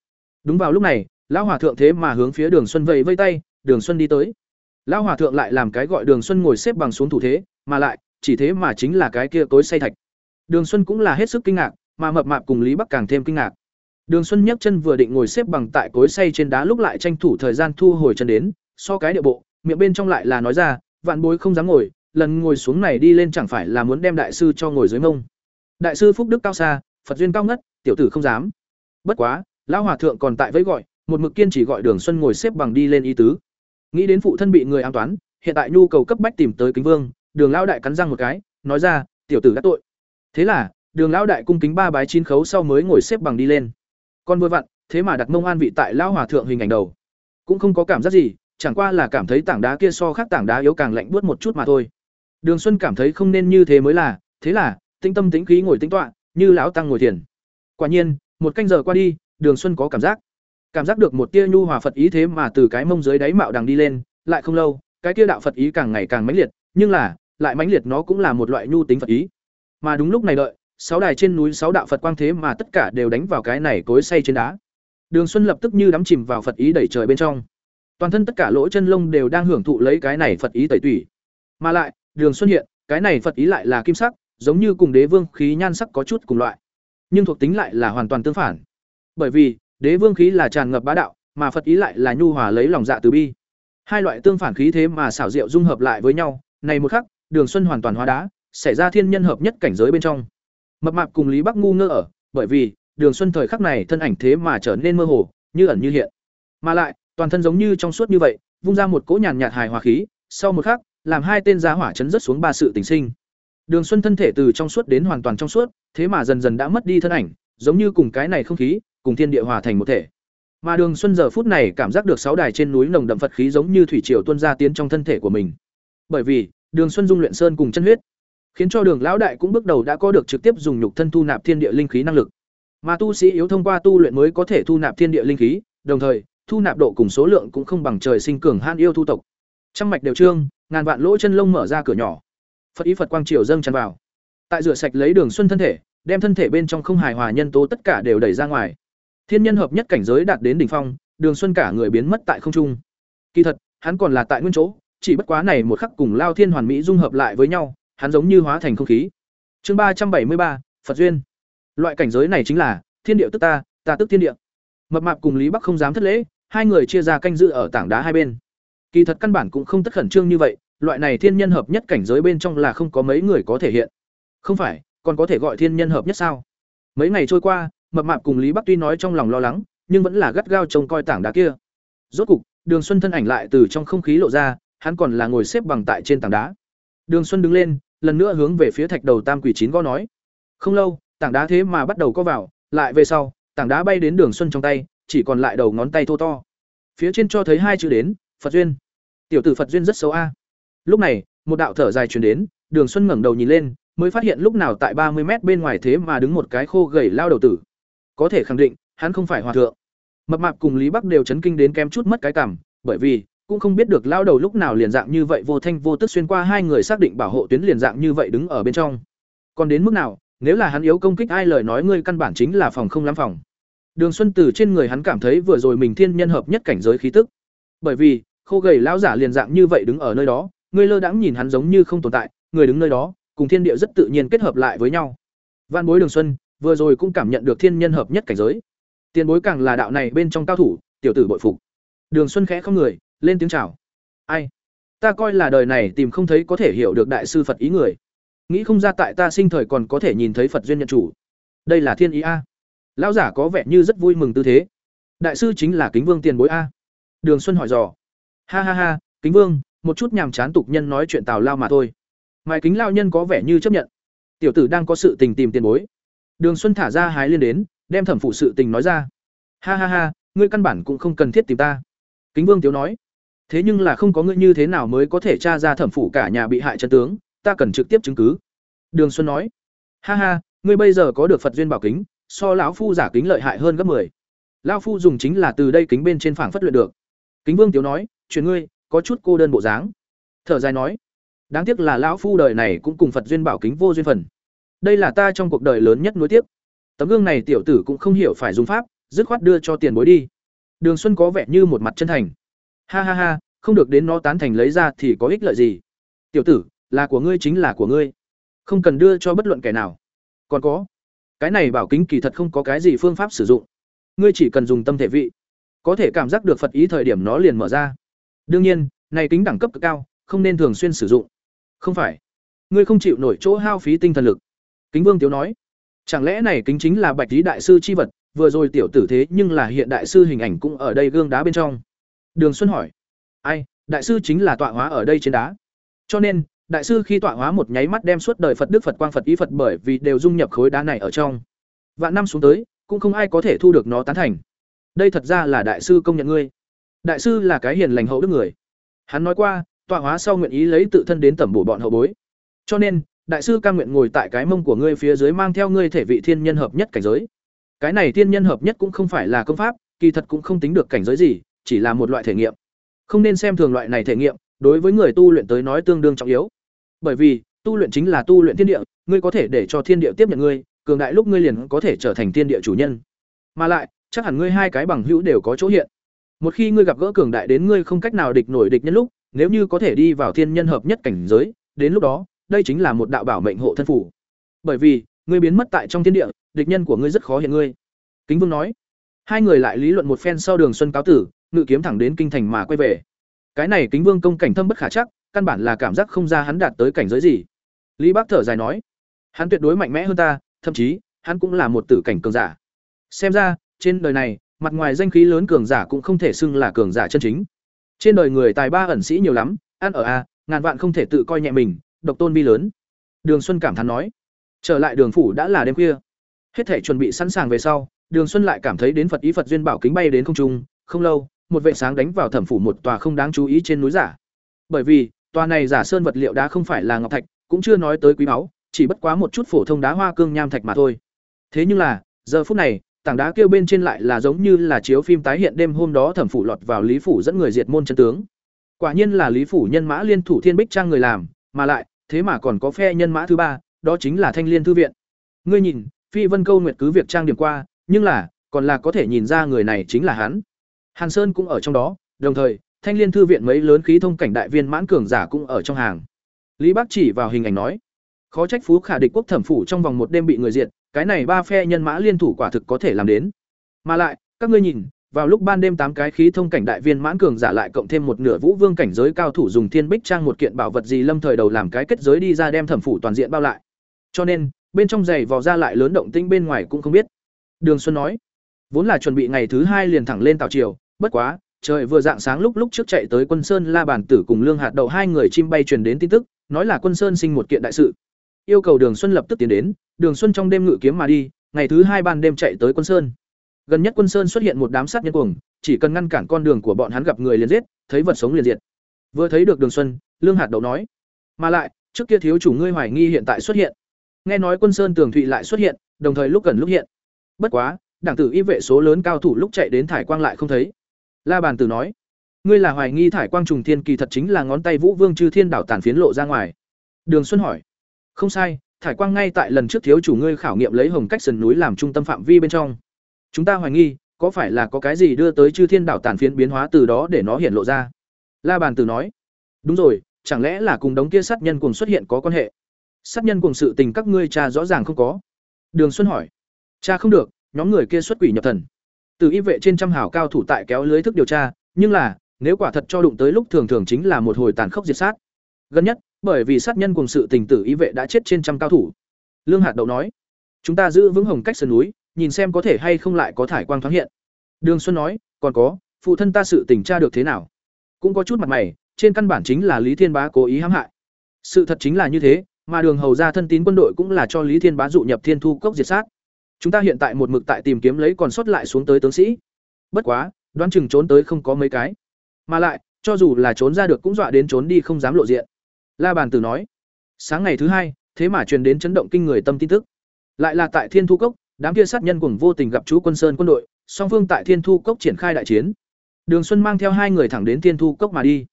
S1: Đúng vào lúc này lão hòa thượng thế mà hướng phía đường xuân vẫy vây tay, đường xuân đi tới. Lão hòa thượng lại làm cái gọi đường xuân ngồi xếp bằng xuống thủ thế, mà lại, chỉ thế mà chính là cái kia tối say thạch. Đường xuân cũng là hết sức kinh ngạc, mà mập mạp cùng lý bắc càng thêm kinh ngạc. Đường xuân nhấc chân vừa định ngồi xếp bằng tại cối say trên đá lúc lại tranh thủ thời gian thu hồi chân đến, so cái địa bộ, miệng bên trong lại là nói ra, vạn bối không dám ngồi, lần ngồi xuống này đi lên chẳng phải là muốn đem đại sư cho ngồi dưới mông. Đại sư phúc đức cao xa, phật duyên cao ngất, tiểu tử không dám. Bất quá, lão hòa thượng còn tại vẫy gọi một mực kiên chỉ gọi đường xuân ngồi xếp bằng đi lên ý tứ. Nghĩ đến phụ thân bị người an toán, hiện tại nhu cầu cấp bách tìm tới kính vương, đường lão đại cắn răng một cái, nói ra, tiểu tử đã tội. Thế là, đường lão đại cung kính ba bái chín khấu sau mới ngồi xếp bằng đi lên. Con vừa vặn, thế mà đặt mông an vị tại lão hòa thượng hình ảnh đầu. Cũng không có cảm giác gì, chẳng qua là cảm thấy tảng đá kia so khác tảng đá yếu càng lạnh buốt một chút mà thôi. Đường xuân cảm thấy không nên như thế mới là, thế là, tĩnh tâm tĩnh khí ngồi tĩnh tọa, như lão tăng ngồi thiền. Quả nhiên, một canh giờ qua đi, đường xuân có cảm giác cảm giác được một tia nhu hòa phật ý thế mà từ cái mông dưới đáy mạo đằng đi lên, lại không lâu, cái tia đạo phật ý càng ngày càng mãnh liệt, nhưng là, lại mãnh liệt nó cũng là một loại nhu tính phật ý. Mà đúng lúc này đợi, sáu đài trên núi sáu đạo phật quang thế mà tất cả đều đánh vào cái này cối say trên đá. Đường xuân lập tức như đắm chìm vào phật ý đẩy trời bên trong. Toàn thân tất cả lỗ chân lông đều đang hưởng thụ lấy cái này phật ý tẩy tủy. Mà lại, đường xuân hiện, cái này phật ý lại là kim sắc, giống như cùng đế vương khí nhan sắc có chút cùng loại, nhưng thuộc tính lại là hoàn toàn tương phản. Bởi vì đế vương khí là tràn ngập bá đạo, mà phật ý lại là nhu hòa lấy lòng dạ từ bi. Hai loại tương phản khí thế mà xảo diệu dung hợp lại với nhau, này một khắc, đường xuân hoàn toàn hóa đá, xảy ra thiên nhân hợp nhất cảnh giới bên trong. Mập mạp cùng lý bắc ngu ngơ ở, bởi vì, đường xuân thời khắc này thân ảnh thế mà trở nên mơ hồ, như ẩn như hiện. Mà lại, toàn thân giống như trong suốt như vậy, vung ra một cỗ nhàn nhạt hài hòa khí, sau một khắc, làm hai tên giá hỏa chấn rất xuống ba sự tình sinh. Đường xuân thân thể từ trong suốt đến hoàn toàn trong suốt, thế mà dần dần đã mất đi thân ảnh, giống như cùng cái này không khí cùng thiên địa hòa thành một thể. Mà đường xuân giờ phút này cảm giác được sáu đài trên núi nồng đậm phật khí giống như thủy triều tuôn ra tiến trong thân thể của mình. Bởi vì, đường xuân dung luyện sơn cùng chân huyết, khiến cho đường lão đại cũng bước đầu đã có được trực tiếp dùng nhục thân thu nạp thiên địa linh khí năng lực. Mà tu sĩ yếu thông qua tu luyện mới có thể thu nạp thiên địa linh khí, đồng thời, thu nạp độ cùng số lượng cũng không bằng trời sinh cường han yêu thu tộc. Trăm mạch đều trương, ngàn vạn lỗ chân lông mở ra cửa nhỏ. Phật ý phật quang triều dâng tràn vào. Tại rửa sạch lấy đường xuân thân thể, đem thân thể bên trong không hài hòa nhân tố tất cả đều đẩy ra ngoài thiên nhân hợp nhất cảnh giới đạt đến đỉnh phong, đường xuân cả người biến mất tại không trung. Kỳ thật, hắn còn là tại nguyên chỗ, chỉ bất quá này một khắc cùng lao thiên hoàn mỹ dung hợp lại với nhau, hắn giống như hóa thành không khí. Chương ba trăm bảy mươi ba, phật duyên. Loại cảnh giới này chính là, thiên địa tức ta ta tức thiên địa. Mập mạp cùng lý bắc không dám thất lễ, hai người chia ra canh giữ ở tảng đá hai bên. Kỳ thật căn bản cũng không tất khẩn trương như vậy, loại này thiên nhân hợp nhất cảnh giới bên trong là không có mấy người có thể hiện. Không phải, còn có thể gọi thiên nhân hợp nhất sao? Mấy ngày trôi qua mập mạp cùng lý bắc tuy nói trong lòng lo lắng, nhưng vẫn là gắt gao trông coi tảng đá kia. Rốt cục, đường xuân thân ảnh lại từ trong không khí lộ ra, hắn còn là ngồi xếp bằng tại trên tảng đá. Đường xuân đứng lên, lần nữa hướng về phía thạch đầu tam quỷ chín gõ nói. Không lâu, tảng đá thế mà bắt đầu có vào, lại về sau, tảng đá bay đến đường xuân trong tay, chỉ còn lại đầu ngón tay thô to. Phía trên cho thấy hai chữ đến, phật duyên. Tiểu tử phật duyên rất xấu a. Lúc này, một đạo thở dài truyền đến, đường xuân ngẩng đầu nhìn lên, mới phát hiện lúc nào tại ba mươi mét bên ngoài thế mà đứng một cái khô gầy lao đầu tử có thể khẳng định, hắn không phải hòa thượng. Mập mạp cùng lý bắc đều chấn kinh đến kém chút mất cái cảm, bởi vì, cũng không biết được lao đầu lúc nào liền dạng như vậy vô thanh vô tức xuyên qua hai người xác định bảo hộ tuyến liền dạng như vậy đứng ở bên trong. Còn đến mức nào, nếu là hắn yếu công kích ai lời nói ngươi căn bản chính là phòng không lắm phòng. Đường xuân từ trên người hắn cảm thấy vừa rồi mình thiên nhân hợp nhất cảnh giới khí tức. Bởi vì, khô gầy lão giả liền dạng như vậy đứng ở nơi đó, ngươi lơ đãng nhìn hắn giống như không tồn tại, người đứng nơi đó, cùng thiên địa rất tự nhiên kết hợp lại với nhau. Văn bối đường xuân vừa rồi cũng cảm nhận được thiên nhân hợp nhất cảnh giới. Tiền bối càng là đạo này bên trong cao thủ, tiểu tử bội phục. Đường xuân khẽ không người, lên tiếng chào. Ai? Ta coi là đời này tìm không thấy có thể hiểu được đại sư phật ý người. Nghĩ không ra tại ta sinh thời còn có thể nhìn thấy phật duyên nhận chủ. Đây là thiên ý a. Lão giả có vẻ như rất vui mừng tư thế. Đại sư chính là kính vương tiền bối a. Đường xuân hỏi dò. Ha ha ha, kính vương, một chút nhàm chán tục nhân nói chuyện tào lao mà thôi. Mai kính lao nhân có vẻ như chấp nhận. Tiểu tử đang có sự tình tìm tiền bối đường xuân thả ra hái liên đến đem thẩm phụ sự tình nói ra ha ha ha ngươi căn bản cũng không cần thiết tìm ta kính vương tiếu nói thế nhưng là không có ngươi như thế nào mới có thể tra ra thẩm phụ cả nhà bị hại chân tướng ta cần trực tiếp chứng cứ đường xuân nói ha ha ngươi bây giờ có được phật duyên bảo kính so lão phu giả kính lợi hại hơn gấp 10. Lão phu dùng chính là từ đây kính bên trên phảng phất luyện được. Kính Vương Tiếu nói, "Truyền ngươi, có chút cô đơn bộ dáng." Thở dài nói, "Đáng tiếc là lão phu đời này cũng cùng Phật duyên bảo kính vô duyên phần. Đây là ta trong cuộc đời lớn nhất nối tiếc. Tấm gương này tiểu tử cũng không hiểu phải dùng pháp, dứt khoát đưa cho tiền bối đi." Đường Xuân có vẻ như một mặt chân thành. "Ha ha ha, không được đến nó tán thành lấy ra thì có ích lợi gì? Tiểu tử, là của ngươi chính là của ngươi, không cần đưa cho bất luận kẻ nào." Còn có, cái này bảo kính kỳ thật không có cái gì phương pháp sử dụng ngươi chỉ cần dùng tâm thể vị có thể cảm giác được phật ý thời điểm nó liền mở ra đương nhiên này kính đẳng cấp cực cao không nên thường xuyên sử dụng không phải ngươi không chịu nổi chỗ hao phí tinh thần lực kính vương tiếu nói chẳng lẽ này kính chính là bạch lý đại sư chi vật vừa rồi tiểu tử thế nhưng là hiện đại sư hình ảnh cũng ở đây gương đá bên trong. Đường Xuân hỏi, ai, đại sư chính là tọa hóa ở đây trên đá. Cho nên, đại sư khi tọa hóa một nháy mắt đem suốt đời Phật Đức Phật Quang Phật ý Phật bởi vì đều dung nhập khối đá này ở trong. Vạn năm xuống tới, cũng không ai có thể thu được nó tán thành. Đây thật ra là đại sư công nhận ngươi. Đại sư là cái hiền lành hậu đức người. Hắn nói qua, tọa hóa sau nguyện ý lấy tự thân đến tẩm bổ bọn hậu bối. Cho nên, đại sư cam nguyện ngồi tại cái mông của ngươi phía dưới mang theo ngươi thể vị thiên nhân hợp nhất cảnh giới. Cái này thiên nhân hợp nhất cũng không phải là công pháp, kỳ thật cũng không tính được cảnh giới gì, chỉ là một loại thể nghiệm. Không nên xem thường loại này thể nghiệm, đối với người tu luyện tới nói tương đương trọng yếu. Bởi vì, tu luyện chính là tu luyện thiên địa, ngươi có thể để cho thiên địa tiếp nhận ngươi, cường đại lúc ngươi liền có thể trở thành thiên địa chủ nhân. Mà lại, chắc hẳn ngươi hai cái bằng hữu đều có chỗ hiện. Một khi ngươi gặp gỡ cường đại đến ngươi không cách nào địch nổi địch nhân lúc, nếu như có thể đi vào thiên nhân hợp nhất cảnh giới, đến lúc đó, đây chính là một đạo bảo mệnh hộ thân phủ. Bởi vì, ngươi biến mất tại trong thiên địa, địch nhân của ngươi rất khó hiện ngươi. Kính Vương nói. Hai người lại lý luận một phen sau Đường Xuân cáo tử, ngự kiếm thẳng đến kinh thành mà quay về. Cái này Kính Vương công cảnh thâm bất khả chắc, căn bản là cảm giác không ra hắn đạt tới cảnh giới gì. Lý Bác thở dài nói, hắn tuyệt đối mạnh mẽ hơn ta, thậm chí, hắn cũng là một tử cảnh cường giả. Xem ra, trên đời này, mặt ngoài danh khí lớn cường giả cũng không thể xưng là cường giả chân chính. Trên đời người tài ba ẩn sĩ nhiều lắm, ăn ở a, ngàn vạn không thể tự coi nhẹ mình, độc tôn bi lớn. Đường Xuân cảm thán nói. Trở lại đường phủ đã là đêm khuya. Hết thể chuẩn bị sẵn sàng về sau, Đường Xuân lại cảm thấy đến Phật ý Phật duyên bảo kính bay đến không trung, không lâu, một vệ sáng đánh vào thẩm phủ một tòa không đáng chú ý trên núi giả. Bởi vì, tòa này giả sơn vật liệu đá không phải là ngọc thạch, cũng chưa nói tới quý báu, chỉ bất quá một chút phổ thông đá hoa cương nham thạch mà thôi. Thế nhưng là, giờ phút này, tảng đá kêu bên trên lại là giống như là chiếu phim tái hiện đêm hôm đó thẩm phủ lọt vào Lý phủ dẫn người diệt môn chân tướng. Quả nhiên là Lý phủ nhân mã liên thủ thiên bích trang người làm, mà lại, thế mà còn có phe nhân mã thứ ba, đó chính là Thanh Liên thư viện. Ngươi nhìn, Phi Vân Câu Nguyệt cứ việc trang điểm qua, nhưng là, còn là có thể nhìn ra người này chính là hắn. Hàn Sơn cũng ở trong đó, đồng thời, Thanh Liên thư viện mấy lớn khí thông cảnh đại viên mãn cường giả cũng ở trong hàng. Lý Bác chỉ vào hình ảnh nói, khó trách phú khả địch quốc thẩm phủ trong vòng một đêm bị người diệt, cái này ba phe nhân mã liên thủ quả thực có thể làm đến. Mà lại, các ngươi nhìn, vào lúc ban đêm tám cái khí thông cảnh đại viên mãn cường giả lại cộng thêm một nửa vũ vương cảnh giới cao thủ dùng thiên bích trang một kiện bảo vật gì lâm thời đầu làm cái kết giới đi ra đem thẩm phủ toàn diện bao lại. Cho nên, bên trong giày vò ra lại lớn động tĩnh bên ngoài cũng không biết. Đường Xuân nói, vốn là chuẩn bị ngày thứ hai liền thẳng lên tàu triều, bất quá, trời vừa dạng sáng lúc lúc trước chạy tới Quân Sơn La Bản Tử cùng Lương Hạt Đậu hai người chim bay truyền đến tin tức, nói là Quân Sơn sinh một kiện đại sự. Yêu cầu Đường Xuân lập tức tiến đến, Đường Xuân trong đêm ngự kiếm mà đi, ngày thứ hai ban đêm chạy tới Quân Sơn. Gần nhất Quân Sơn xuất hiện một đám sát nhân cuồng, chỉ cần ngăn cản con đường của bọn hắn gặp người liền giết, thấy vật sống liền diệt. Vừa thấy được Đường Xuân, Lương Hạt Đậu nói, mà lại, trước kia thiếu chủ ngươi hoài nghi hiện tại xuất hiện. Nghe nói Quân Sơn Tường Thụy lại xuất hiện, đồng thời lúc gần lúc hiện. Bất quá, đảng tử y vệ số lớn cao thủ lúc chạy đến thải quang lại không thấy. La bàn tử nói, ngươi là hoài nghi thải quang trùng thiên kỳ thật chính là ngón tay Vũ Vương Chư Thiên đảo tàn phiến lộ ra ngoài. Đường Xuân hỏi, không sai, thải quang ngay tại lần trước thiếu chủ ngươi khảo nghiệm lấy hồng cách sườn núi làm trung tâm phạm vi bên trong. Chúng ta hoài nghi, có phải là có cái gì đưa tới Chư Thiên đảo tàn phiến biến hóa từ đó để nó hiện lộ ra? La bàn tử nói, đúng rồi, chẳng lẽ là cùng đống kia sát nhân cùng xuất hiện có quan hệ? Sát nhân cùng sự tình các ngươi cha rõ ràng không có. Đường Xuân hỏi, cha không được, nhóm người kia xuất quỷ nhập thần từ y vệ trên trăm hảo cao thủ tại kéo lưới thức điều tra nhưng là nếu quả thật cho đụng tới lúc thường thường chính là một hồi tàn khốc diệt sát gần nhất bởi vì sát nhân cùng sự tình tử y vệ đã chết trên trăm cao thủ lương hạt đậu nói chúng ta giữ vững hồng cách sườn núi nhìn xem có thể hay không lại có thải quang thoáng hiện đường xuân nói còn có phụ thân ta sự tình tra được thế nào cũng có chút mặt mày trên căn bản chính là lý thiên bá cố ý hãm hại sự thật chính là như thế mà đường hầu ra thân tín quân đội cũng là cho lý thiên bá dụ nhập thiên thu cốc diệt sát Chúng ta hiện tại một mực tại tìm kiếm lấy còn sót lại xuống tới tướng sĩ. Bất quá, đoán chừng trốn tới không có mấy cái. Mà lại, cho dù là trốn ra được cũng dọa đến trốn đi không dám lộ diện. La bàn tử nói. Sáng ngày thứ hai, thế mà truyền đến chấn động kinh người tâm tin tức. Lại là tại Thiên Thu Cốc, đám kia sát nhân cùng vô tình gặp chú quân sơn quân đội, song phương tại Thiên Thu Cốc triển khai đại chiến. Đường Xuân mang theo hai người thẳng đến Thiên Thu Cốc mà đi.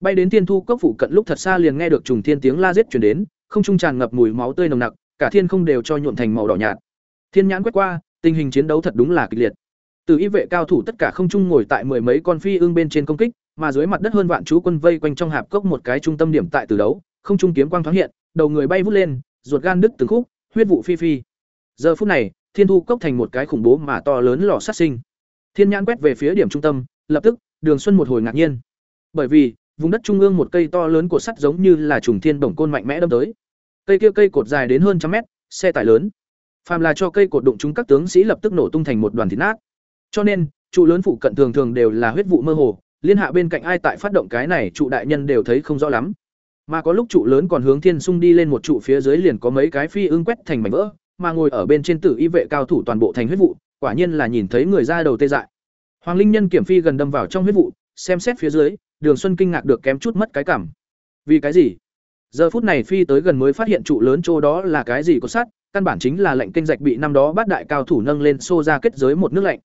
S1: Bay đến Thiên Thu Cốc phụ cận lúc thật xa liền nghe được trùng thiên tiếng la giết truyền đến, không trung tràn ngập mùi máu tươi nồng nặc, cả thiên không đều cho nhuộm thành màu đỏ nhạt. Thiên nhãn quét qua, tình hình chiến đấu thật đúng là kịch liệt. Từ y vệ cao thủ tất cả không trung ngồi tại mười mấy con phi ương bên trên công kích, mà dưới mặt đất hơn vạn chú quân vây quanh trong hạp cốc một cái trung tâm điểm tại từ đấu, không trung kiếm quang thoáng hiện, đầu người bay vút lên, ruột gan đứt từng khúc, huyết vụ phi phi. Giờ phút này, Thiên Thu cốc thành một cái khủng bố mà to lớn lò sát sinh. Thiên nhãn quét về phía điểm trung tâm, lập tức, Đường Xuân một hồi ngạc nhiên. Bởi vì, vùng đất trung ương một cây to lớn của sắt giống như là trùng thiên bổng côn mạnh mẽ đâm tới. Cây kia cây cột dài đến hơn trăm mét, xe tải lớn phàm là cho cây cột đụng chúng các tướng sĩ lập tức nổ tung thành một đoàn thịt nát cho nên trụ lớn phụ cận thường thường đều là huyết vụ mơ hồ liên hạ bên cạnh ai tại phát động cái này trụ đại nhân đều thấy không rõ lắm mà có lúc trụ lớn còn hướng thiên sung đi lên một trụ phía dưới liền có mấy cái phi ưng quét thành mảnh vỡ mà ngồi ở bên trên tử y vệ cao thủ toàn bộ thành huyết vụ quả nhiên là nhìn thấy người ra đầu tê dại. Hoàng linh nhân kiểm phi gần đâm vào trong huyết vụ xem xét phía dưới đường xuân kinh ngạc được kém chút mất cái cảm. Vì cái gì? Giờ phút này phi tới gần mới phát hiện trụ lớn chỗ đó là cái gì có sắt, căn bản chính là lệnh kênh rạch bị năm đó bát đại cao thủ nâng lên xô ra kết giới một nước lạnh.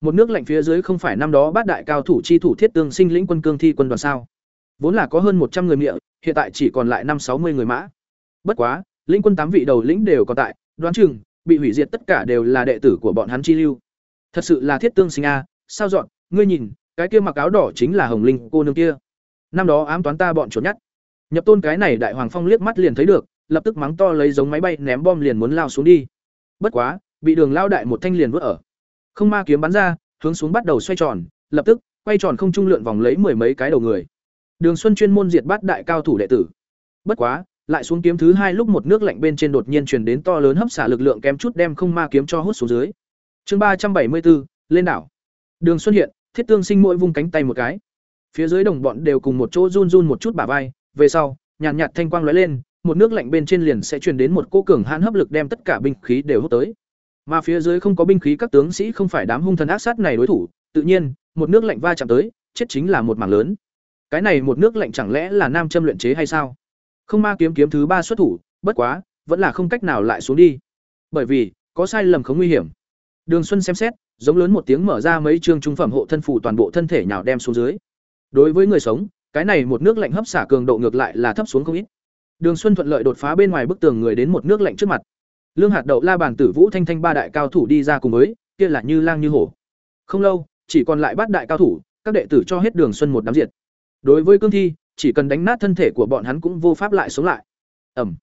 S1: Một nước lạnh phía dưới không phải năm đó bát đại cao thủ chi thủ thiết tương sinh lĩnh quân cương thi quân đoàn sao? Vốn là có hơn một trăm người miệng hiện tại chỉ còn lại năm sáu mươi người mã. Bất quá lĩnh quân tám vị đầu lĩnh đều còn tại đoán chừng, bị hủy diệt tất cả đều là đệ tử của bọn hắn chi lưu. Thật sự là thiết tương sinh a, sao dọn, ngươi nhìn, cái kia mặc áo đỏ chính là hồng linh cô nương kia. Năm đó ám toán ta bọn chuột nhắt. Nhập tôn cái này đại hoàng phong liếc mắt liền thấy được, lập tức mắng to lấy giống máy bay ném bom liền muốn lao xuống đi. Bất quá, bị đường lao đại một thanh liền vỡ ở. Không ma kiếm bắn ra, hướng xuống bắt đầu xoay tròn, lập tức, quay tròn không trung lượn vòng lấy mười mấy cái đầu người. Đường xuân chuyên môn diệt bắt đại cao thủ đệ tử. Bất quá lại xuống kiếm thứ hai lúc một nước lạnh bên trên đột nhiên truyền đến to lớn hấp xả lực lượng kém chút đem không ma kiếm cho hút xuống dưới. Chương ba trăm bảy mươi bốn lên đảo. Đường xuất hiện thiết tương sinh mỗi vung cánh tay một cái. Phía dưới đồng bọn đều cùng một chỗ run run một chút bả vai về sau nhàn nhạt, nhạt thanh quang lóe lên một nước lạnh bên trên liền sẽ truyền đến một cô cường hãn hấp lực đem tất cả binh khí đều hút tới. Mà phía dưới không có binh khí các tướng sĩ không phải đám hung thần ác sát này đối thủ tự nhiên một nước lạnh va chạm tới chết chính là một mảng lớn. Cái này một nước lạnh chẳng lẽ là nam châm luyện chế hay sao? Không ma kiếm kiếm thứ ba xuất thủ, bất quá, vẫn là không cách nào lại xuống đi. Bởi vì, có sai lầm không nguy hiểm. Đường xuân xem xét, giống lớn một tiếng mở ra mấy chương trung phẩm hộ thân phủ toàn bộ thân thể nhào đem xuống dưới. Đối với người sống, cái này một nước lạnh hấp xả cường độ ngược lại là thấp xuống không ít. Đường xuân thuận lợi đột phá bên ngoài bức tường người đến một nước lạnh trước mặt. Lương hạt đậu, la bàn tử vũ, thanh thanh ba đại cao thủ đi ra cùng với, kia là như lang như hổ. Không lâu, chỉ còn lại bát đại cao thủ, các đệ tử cho hết đường xuân một đám diệt. Đối với cương thi chỉ cần đánh nát thân thể của bọn hắn cũng vô pháp lại sống lại. Ẩm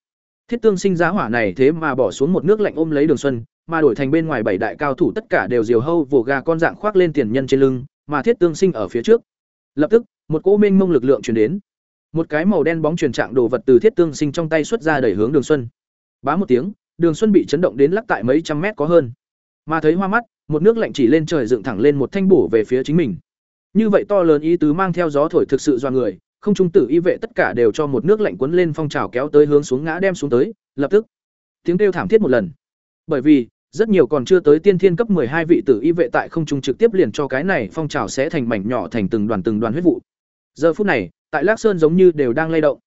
S1: thiết tương sinh giá hỏa này thế mà bỏ xuống một nước lạnh ôm lấy đường xuân, mà đổi thành bên ngoài bảy đại cao thủ tất cả đều diều hâu vồ gà con dạng khoác lên tiền nhân trên lưng, mà thiết tương sinh ở phía trước. Lập tức, một cỗ mênh mông lực lượng truyền đến. Một cái màu đen bóng truyền trạng đồ vật từ thiết tương sinh trong tay xuất ra đẩy hướng đường xuân. Bá một tiếng, đường xuân bị chấn động đến lắc tại mấy trăm mét có hơn. Mà thấy hoa mắt, một nước lạnh chỉ lên trời dựng thẳng lên một thanh bổ về phía chính mình. Như vậy to lớn ý tứ mang theo gió thổi thực sự do người không trung tử y vệ tất cả đều cho một nước lạnh cuốn lên phong trào kéo tới hướng xuống ngã đem xuống tới lập tức tiếng kêu thảm thiết một lần bởi vì rất nhiều còn chưa tới tiên thiên cấp hai vị tử y vệ tại không trung trực tiếp liền cho cái này phong trào sẽ thành mảnh nhỏ thành từng đoàn từng đoàn huyết vụ. Giờ phút này, tại Lác Sơn giống như đều đang lay động.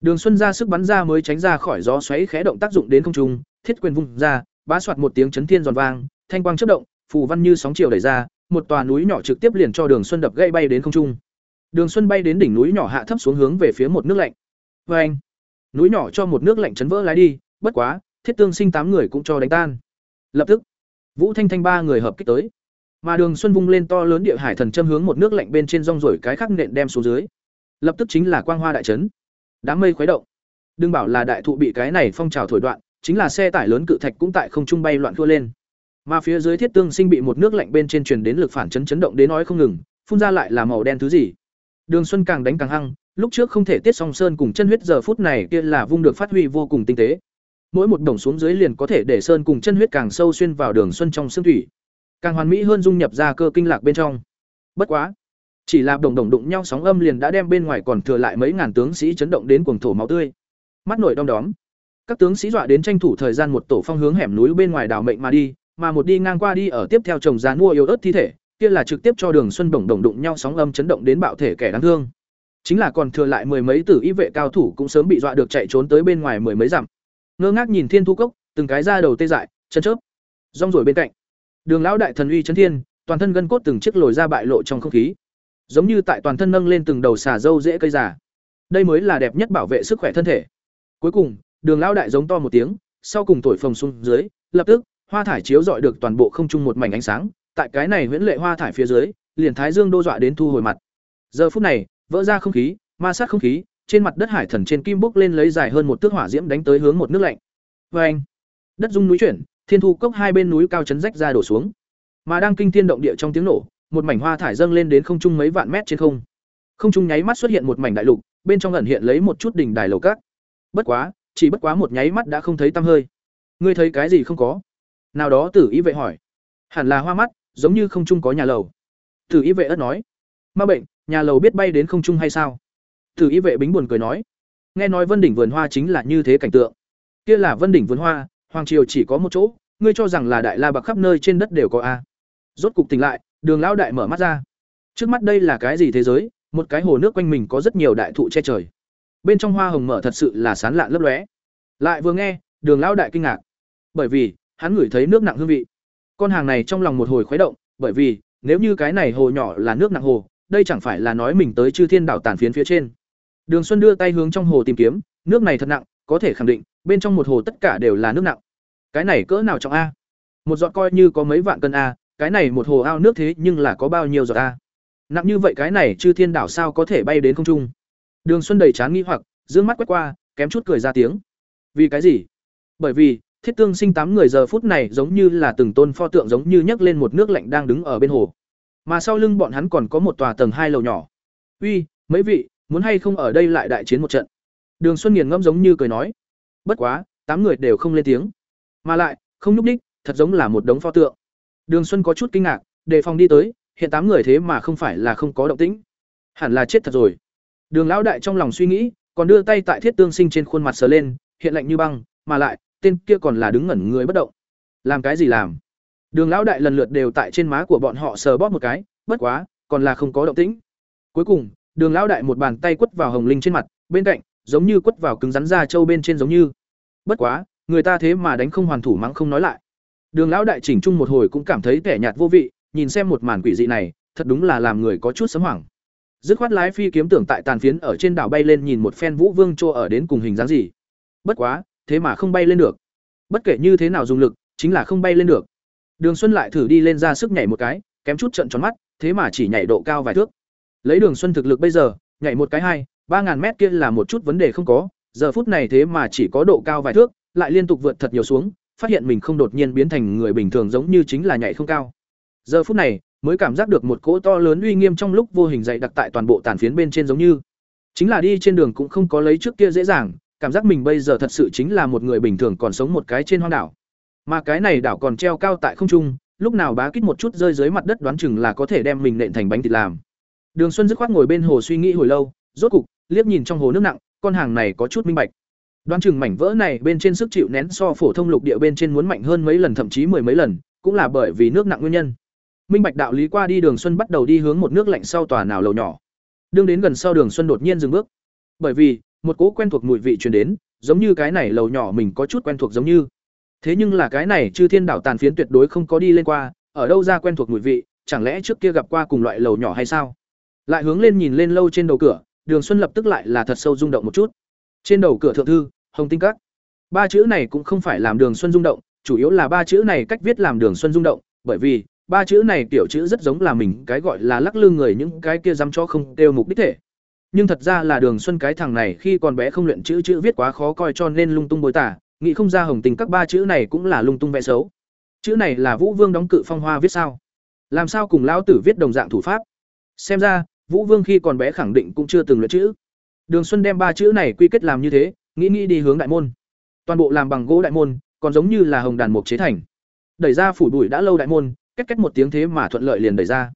S1: Đường Xuân ra sức bắn ra mới tránh ra khỏi gió xoáy khẽ động tác dụng đến không trung, thiết quyền vung ra, bá soạt một tiếng chấn thiên giòn vang, thanh quang chớp động, phù văn như sóng chiều đẩy ra, một tòa núi nhỏ trực tiếp liền cho Đường Xuân đập gãy bay đến không trung. Đường Xuân bay đến đỉnh núi nhỏ hạ thấp xuống hướng về phía một nước lạnh. Oeng! Núi nhỏ cho một nước lạnh chấn vỡ lái đi, bất quá, Thiết Tương Sinh tám người cũng cho đánh tan. Lập tức, Vũ Thanh Thanh ba người hợp kích tới. Mà Đường Xuân vung lên to lớn địa hải thần châm hướng một nước lạnh bên trên rong rồi cái khắc nện đem xuống dưới. Lập tức chính là quang hoa đại trấn. Đám mây khuấy động. Đừng bảo là đại thụ bị cái này phong trào thổi đoạn, chính là xe tải lớn cự thạch cũng tại không trung bay loạn thua lên. Mà phía dưới thiết tương sinh bị một nước lạnh bên trên truyền đến lực phản chấn chấn động đến nói không ngừng, phun ra lại là màu đen thứ gì. Đường Xuân càng đánh càng hăng, lúc trước không thể tiết song sơn cùng chân huyết giờ phút này kia là vung được phát huy vô cùng tinh tế. Mỗi một đồng xuống dưới liền có thể để sơn cùng chân huyết càng sâu xuyên vào đường xuân trong xương thủy. Càng hoàn mỹ hơn dung nhập ra cơ kinh lạc bên trong. Bất quá chỉ là đồng đồng đụng nhau sóng âm liền đã đem bên ngoài còn thừa lại mấy ngàn tướng sĩ chấn động đến cuồng thổ máu tươi. Mắt nổi đom đóm. Các tướng sĩ dọa đến tranh thủ thời gian một tổ phong hướng hẻm núi bên ngoài đảo mệnh mà đi mà một đi ngang qua đi ở tiếp theo trồng giá mua yếu ớt thi thể kia là trực tiếp cho đường xuân đồng đồng đụng nhau sóng âm chấn động đến bạo thể kẻ đáng thương. Chính là còn thừa lại mười mấy tử y vệ cao thủ cũng sớm bị dọa được chạy trốn tới bên ngoài mười mấy dặm. Ngơ ngác nhìn thiên thu cốc, từng cái ra đầu tê dại chân chớp. Rong rồi bên cạnh, đường lão đại thần uy chấn thiên, toàn thân gân cốt từng chiếc lồi ra bại lộ trong không khí. Giống như tại toàn thân nâng lên từng đầu xà dâu dễ cây già. Đây mới là đẹp nhất bảo vệ sức khỏe thân thể. Cuối cùng, đường lão đại giống to một tiếng, sau cùng thổi phồng xuống dưới, lập tức, hoa thải chiếu dọi được toàn bộ không trung một mảnh ánh sáng tại cái này huyễn lệ hoa thải phía dưới, liền thái dương đô dọa đến thu hồi mặt. Giờ phút này, vỡ ra không khí, ma sát không khí, trên mặt đất hải thần trên kim bốc lên lấy dài hơn một thước hỏa diễm đánh tới hướng một nước lạnh. Vê anh, đất dung núi chuyển, thiên thu cốc hai bên núi cao chấn rách ra đổ xuống. Mà đang kinh thiên động địa trong tiếng nổ, một mảnh hoa thải dâng lên đến không trung mấy vạn mét trên không. Không trung nháy mắt xuất hiện một mảnh đại lục, bên trong ẩn hiện lấy một chút đỉnh đài lầu cát. Bất quá, chỉ bất quá một nháy mắt đã không thấy tăm hơi. Ngươi thấy cái gì không có? Nào đó tử ý vệ hỏi. Hẳn là hoa mắt giống như không trung có nhà lầu. Tử ý vệ ất nói, ma bệnh, nhà lầu biết bay đến không trung hay sao? Tử ý vệ bính buồn cười nói, nghe nói vân đỉnh vườn hoa chính là như thế cảnh tượng. Kia là vân đỉnh vườn hoa, hoàng triều chỉ có một chỗ, ngươi cho rằng là đại la bạc khắp nơi trên đất đều có a. Rốt cục tỉnh lại, đường lão đại mở mắt ra. Trước mắt đây là cái gì thế giới, một cái hồ nước quanh mình có rất nhiều đại thụ che trời. Bên trong hoa hồng mở thật sự là sán lạn lấp lóe. Lại vừa nghe, đường lão đại kinh ngạc. Bởi vì, hắn ngửi thấy nước nặng hương vị con hàng này trong lòng một hồi khuấy động, bởi vì, nếu như cái này hồ nhỏ là nước nặng hồ, đây chẳng phải là nói mình tới chư thiên đảo tàn phiến phía trên. Đường xuân đưa tay hướng trong hồ tìm kiếm, nước này thật nặng, có thể khẳng định, bên trong một hồ tất cả đều là nước nặng. Cái này cỡ nào trọng a? Một giọt coi như có mấy vạn cân a, cái này một hồ ao nước thế nhưng là có bao nhiêu giọt a? Nặng như vậy cái này chư thiên đảo sao có thể bay đến không trung? Đường xuân đầy chán nghi hoặc d ư ơ n g mắt quét qua, kém chút cười ra tiếng. Vì cái gì? Bởi vì thiết tương sinh tám người giờ phút này giống như là từng tôn pho tượng giống như nhấc lên một nước lạnh đang đứng ở bên hồ. Mà sau lưng bọn hắn còn có một tòa tầng hai lầu nhỏ. Uy, mấy vị, muốn hay không ở đây lại đại chiến một trận? Đường xuân nghiền ngẫm giống như cười nói. Bất quá, tám người đều không lên tiếng. Mà lại, không nhúc ních thật giống là một đống pho tượng. Đường xuân có chút kinh ngạc, đề phòng đi tới, hiện tám người thế mà không phải là không có động tĩnh. Hẳn là chết thật rồi. Đường lão đại trong lòng suy nghĩ, còn đưa tay tại thiết tương sinh trên khuôn mặt sờ lên, hiện lạnh như băng, mà lại tên kia còn là đứng ngẩn người bất động. Làm cái gì làm? Đường lão đại lần lượt đều tại trên má của bọn họ sờ bóp một cái bất quá còn là không có động tĩnh. Cuối cùng đường lão đại một bàn tay quất vào hồng linh trên mặt bên cạnh giống như quất vào cứng rắn da trâu bên trên giống như. Bất quá người ta thế mà đánh không hoàn thủ mắng không nói lại. Đường lão đại chỉnh chung một hồi cũng cảm thấy tẻ nhạt vô vị nhìn xem một màn quỷ dị này, thật đúng là làm người có chút sấm hoảng. Dứt khoát lái phi kiếm tưởng tại tàn phiến ở trên đảo bay lên nhìn một phen Vũ Vương Trô ở đến cùng hình dáng gì. Bất quá, thế mà không bay lên được. Bất kể như thế nào dùng lực, chính là không bay lên được. Đường Xuân lại thử đi lên ra sức nhảy một cái, kém chút trận tròn mắt, thế mà chỉ nhảy độ cao vài thước. Lấy Đường Xuân thực lực bây giờ, nhảy một cái hai, ba ngàn mét kia là một chút vấn đề không có, giờ phút này thế mà chỉ có độ cao vài thước, lại liên tục vượt thật nhiều xuống, phát hiện mình không đột nhiên biến thành người bình thường giống như chính là nhảy không cao giờ phút này mới cảm giác được một cỗ to lớn uy nghiêm trong lúc vô hình dày đặc tại toàn bộ tàn phiến bên trên giống như chính là đi trên đường cũng không có lấy trước kia dễ dàng cảm giác mình bây giờ thật sự chính là một người bình thường còn sống một cái trên hoang đảo. Mà cái này đảo còn treo cao tại không trung, lúc nào bá kích một chút rơi dưới mặt đất đoán chừng là có thể đem mình nện thành bánh thịt làm. Đường xuân dứt khoát ngồi bên hồ suy nghĩ hồi lâu, rốt cục, liếc nhìn trong hồ nước nặng, con hàng này có chút minh bạch. Đoán chừng mảnh vỡ này bên trên sức chịu nén so phổ thông lục địa bên trên muốn mạnh hơn mấy lần, thậm chí mười mấy lần, cũng là bởi vì nước nặng nguyên nhân. Minh bạch đạo lý qua đi đường xuân bắt đầu đi hướng một nước lạnh sau tòa nào lầu nhỏ. Đương đến gần sau đường xuân đột nhiên dừng bước. Bởi vì một cỗ quen thuộc mùi vị truyền đến, giống như cái này lầu nhỏ mình có chút quen thuộc giống như. Thế nhưng là cái này chư thiên đảo tàn phiến tuyệt đối không có đi lên qua, ở đâu ra quen thuộc mùi vị, chẳng lẽ trước kia gặp qua cùng loại lầu nhỏ hay sao? Lại hướng lên nhìn lên lâu trên đầu cửa, đường xuân lập tức lại là thật sâu rung động một chút. Trên đầu cửa thượng thư, hồng tinh các. Ba chữ này cũng không phải làm đường xuân rung động, chủ yếu là ba chữ này cách viết làm đường xuân rung động, bởi vì, ba chữ này tiểu chữ rất giống là mình, cái gọi là lắc lư người những cái kia dám cho không tiêu mục đích thể nhưng thật ra là đường xuân cái thằng này khi còn bé không luyện chữ chữ viết quá khó coi cho nên lung tung bối tả, nghĩ không ra hồng tình các ba chữ này cũng là lung tung vẽ xấu. Chữ này là vũ vương đóng cự phong hoa viết sao? Làm sao cùng lão tử viết đồng dạng thủ pháp? Xem ra, vũ vương khi còn bé khẳng định cũng chưa từng luyện chữ. Đường xuân đem ba chữ này quy kết làm như thế, nghĩ nghĩ đi hướng đại môn. Toàn bộ làm bằng gỗ đại môn, còn giống như là hồng đàn mục chế thành. Đẩy ra phủ bụi đã lâu đại môn cách cách một tiếng thế mà thuận lợi liền đẩy ra.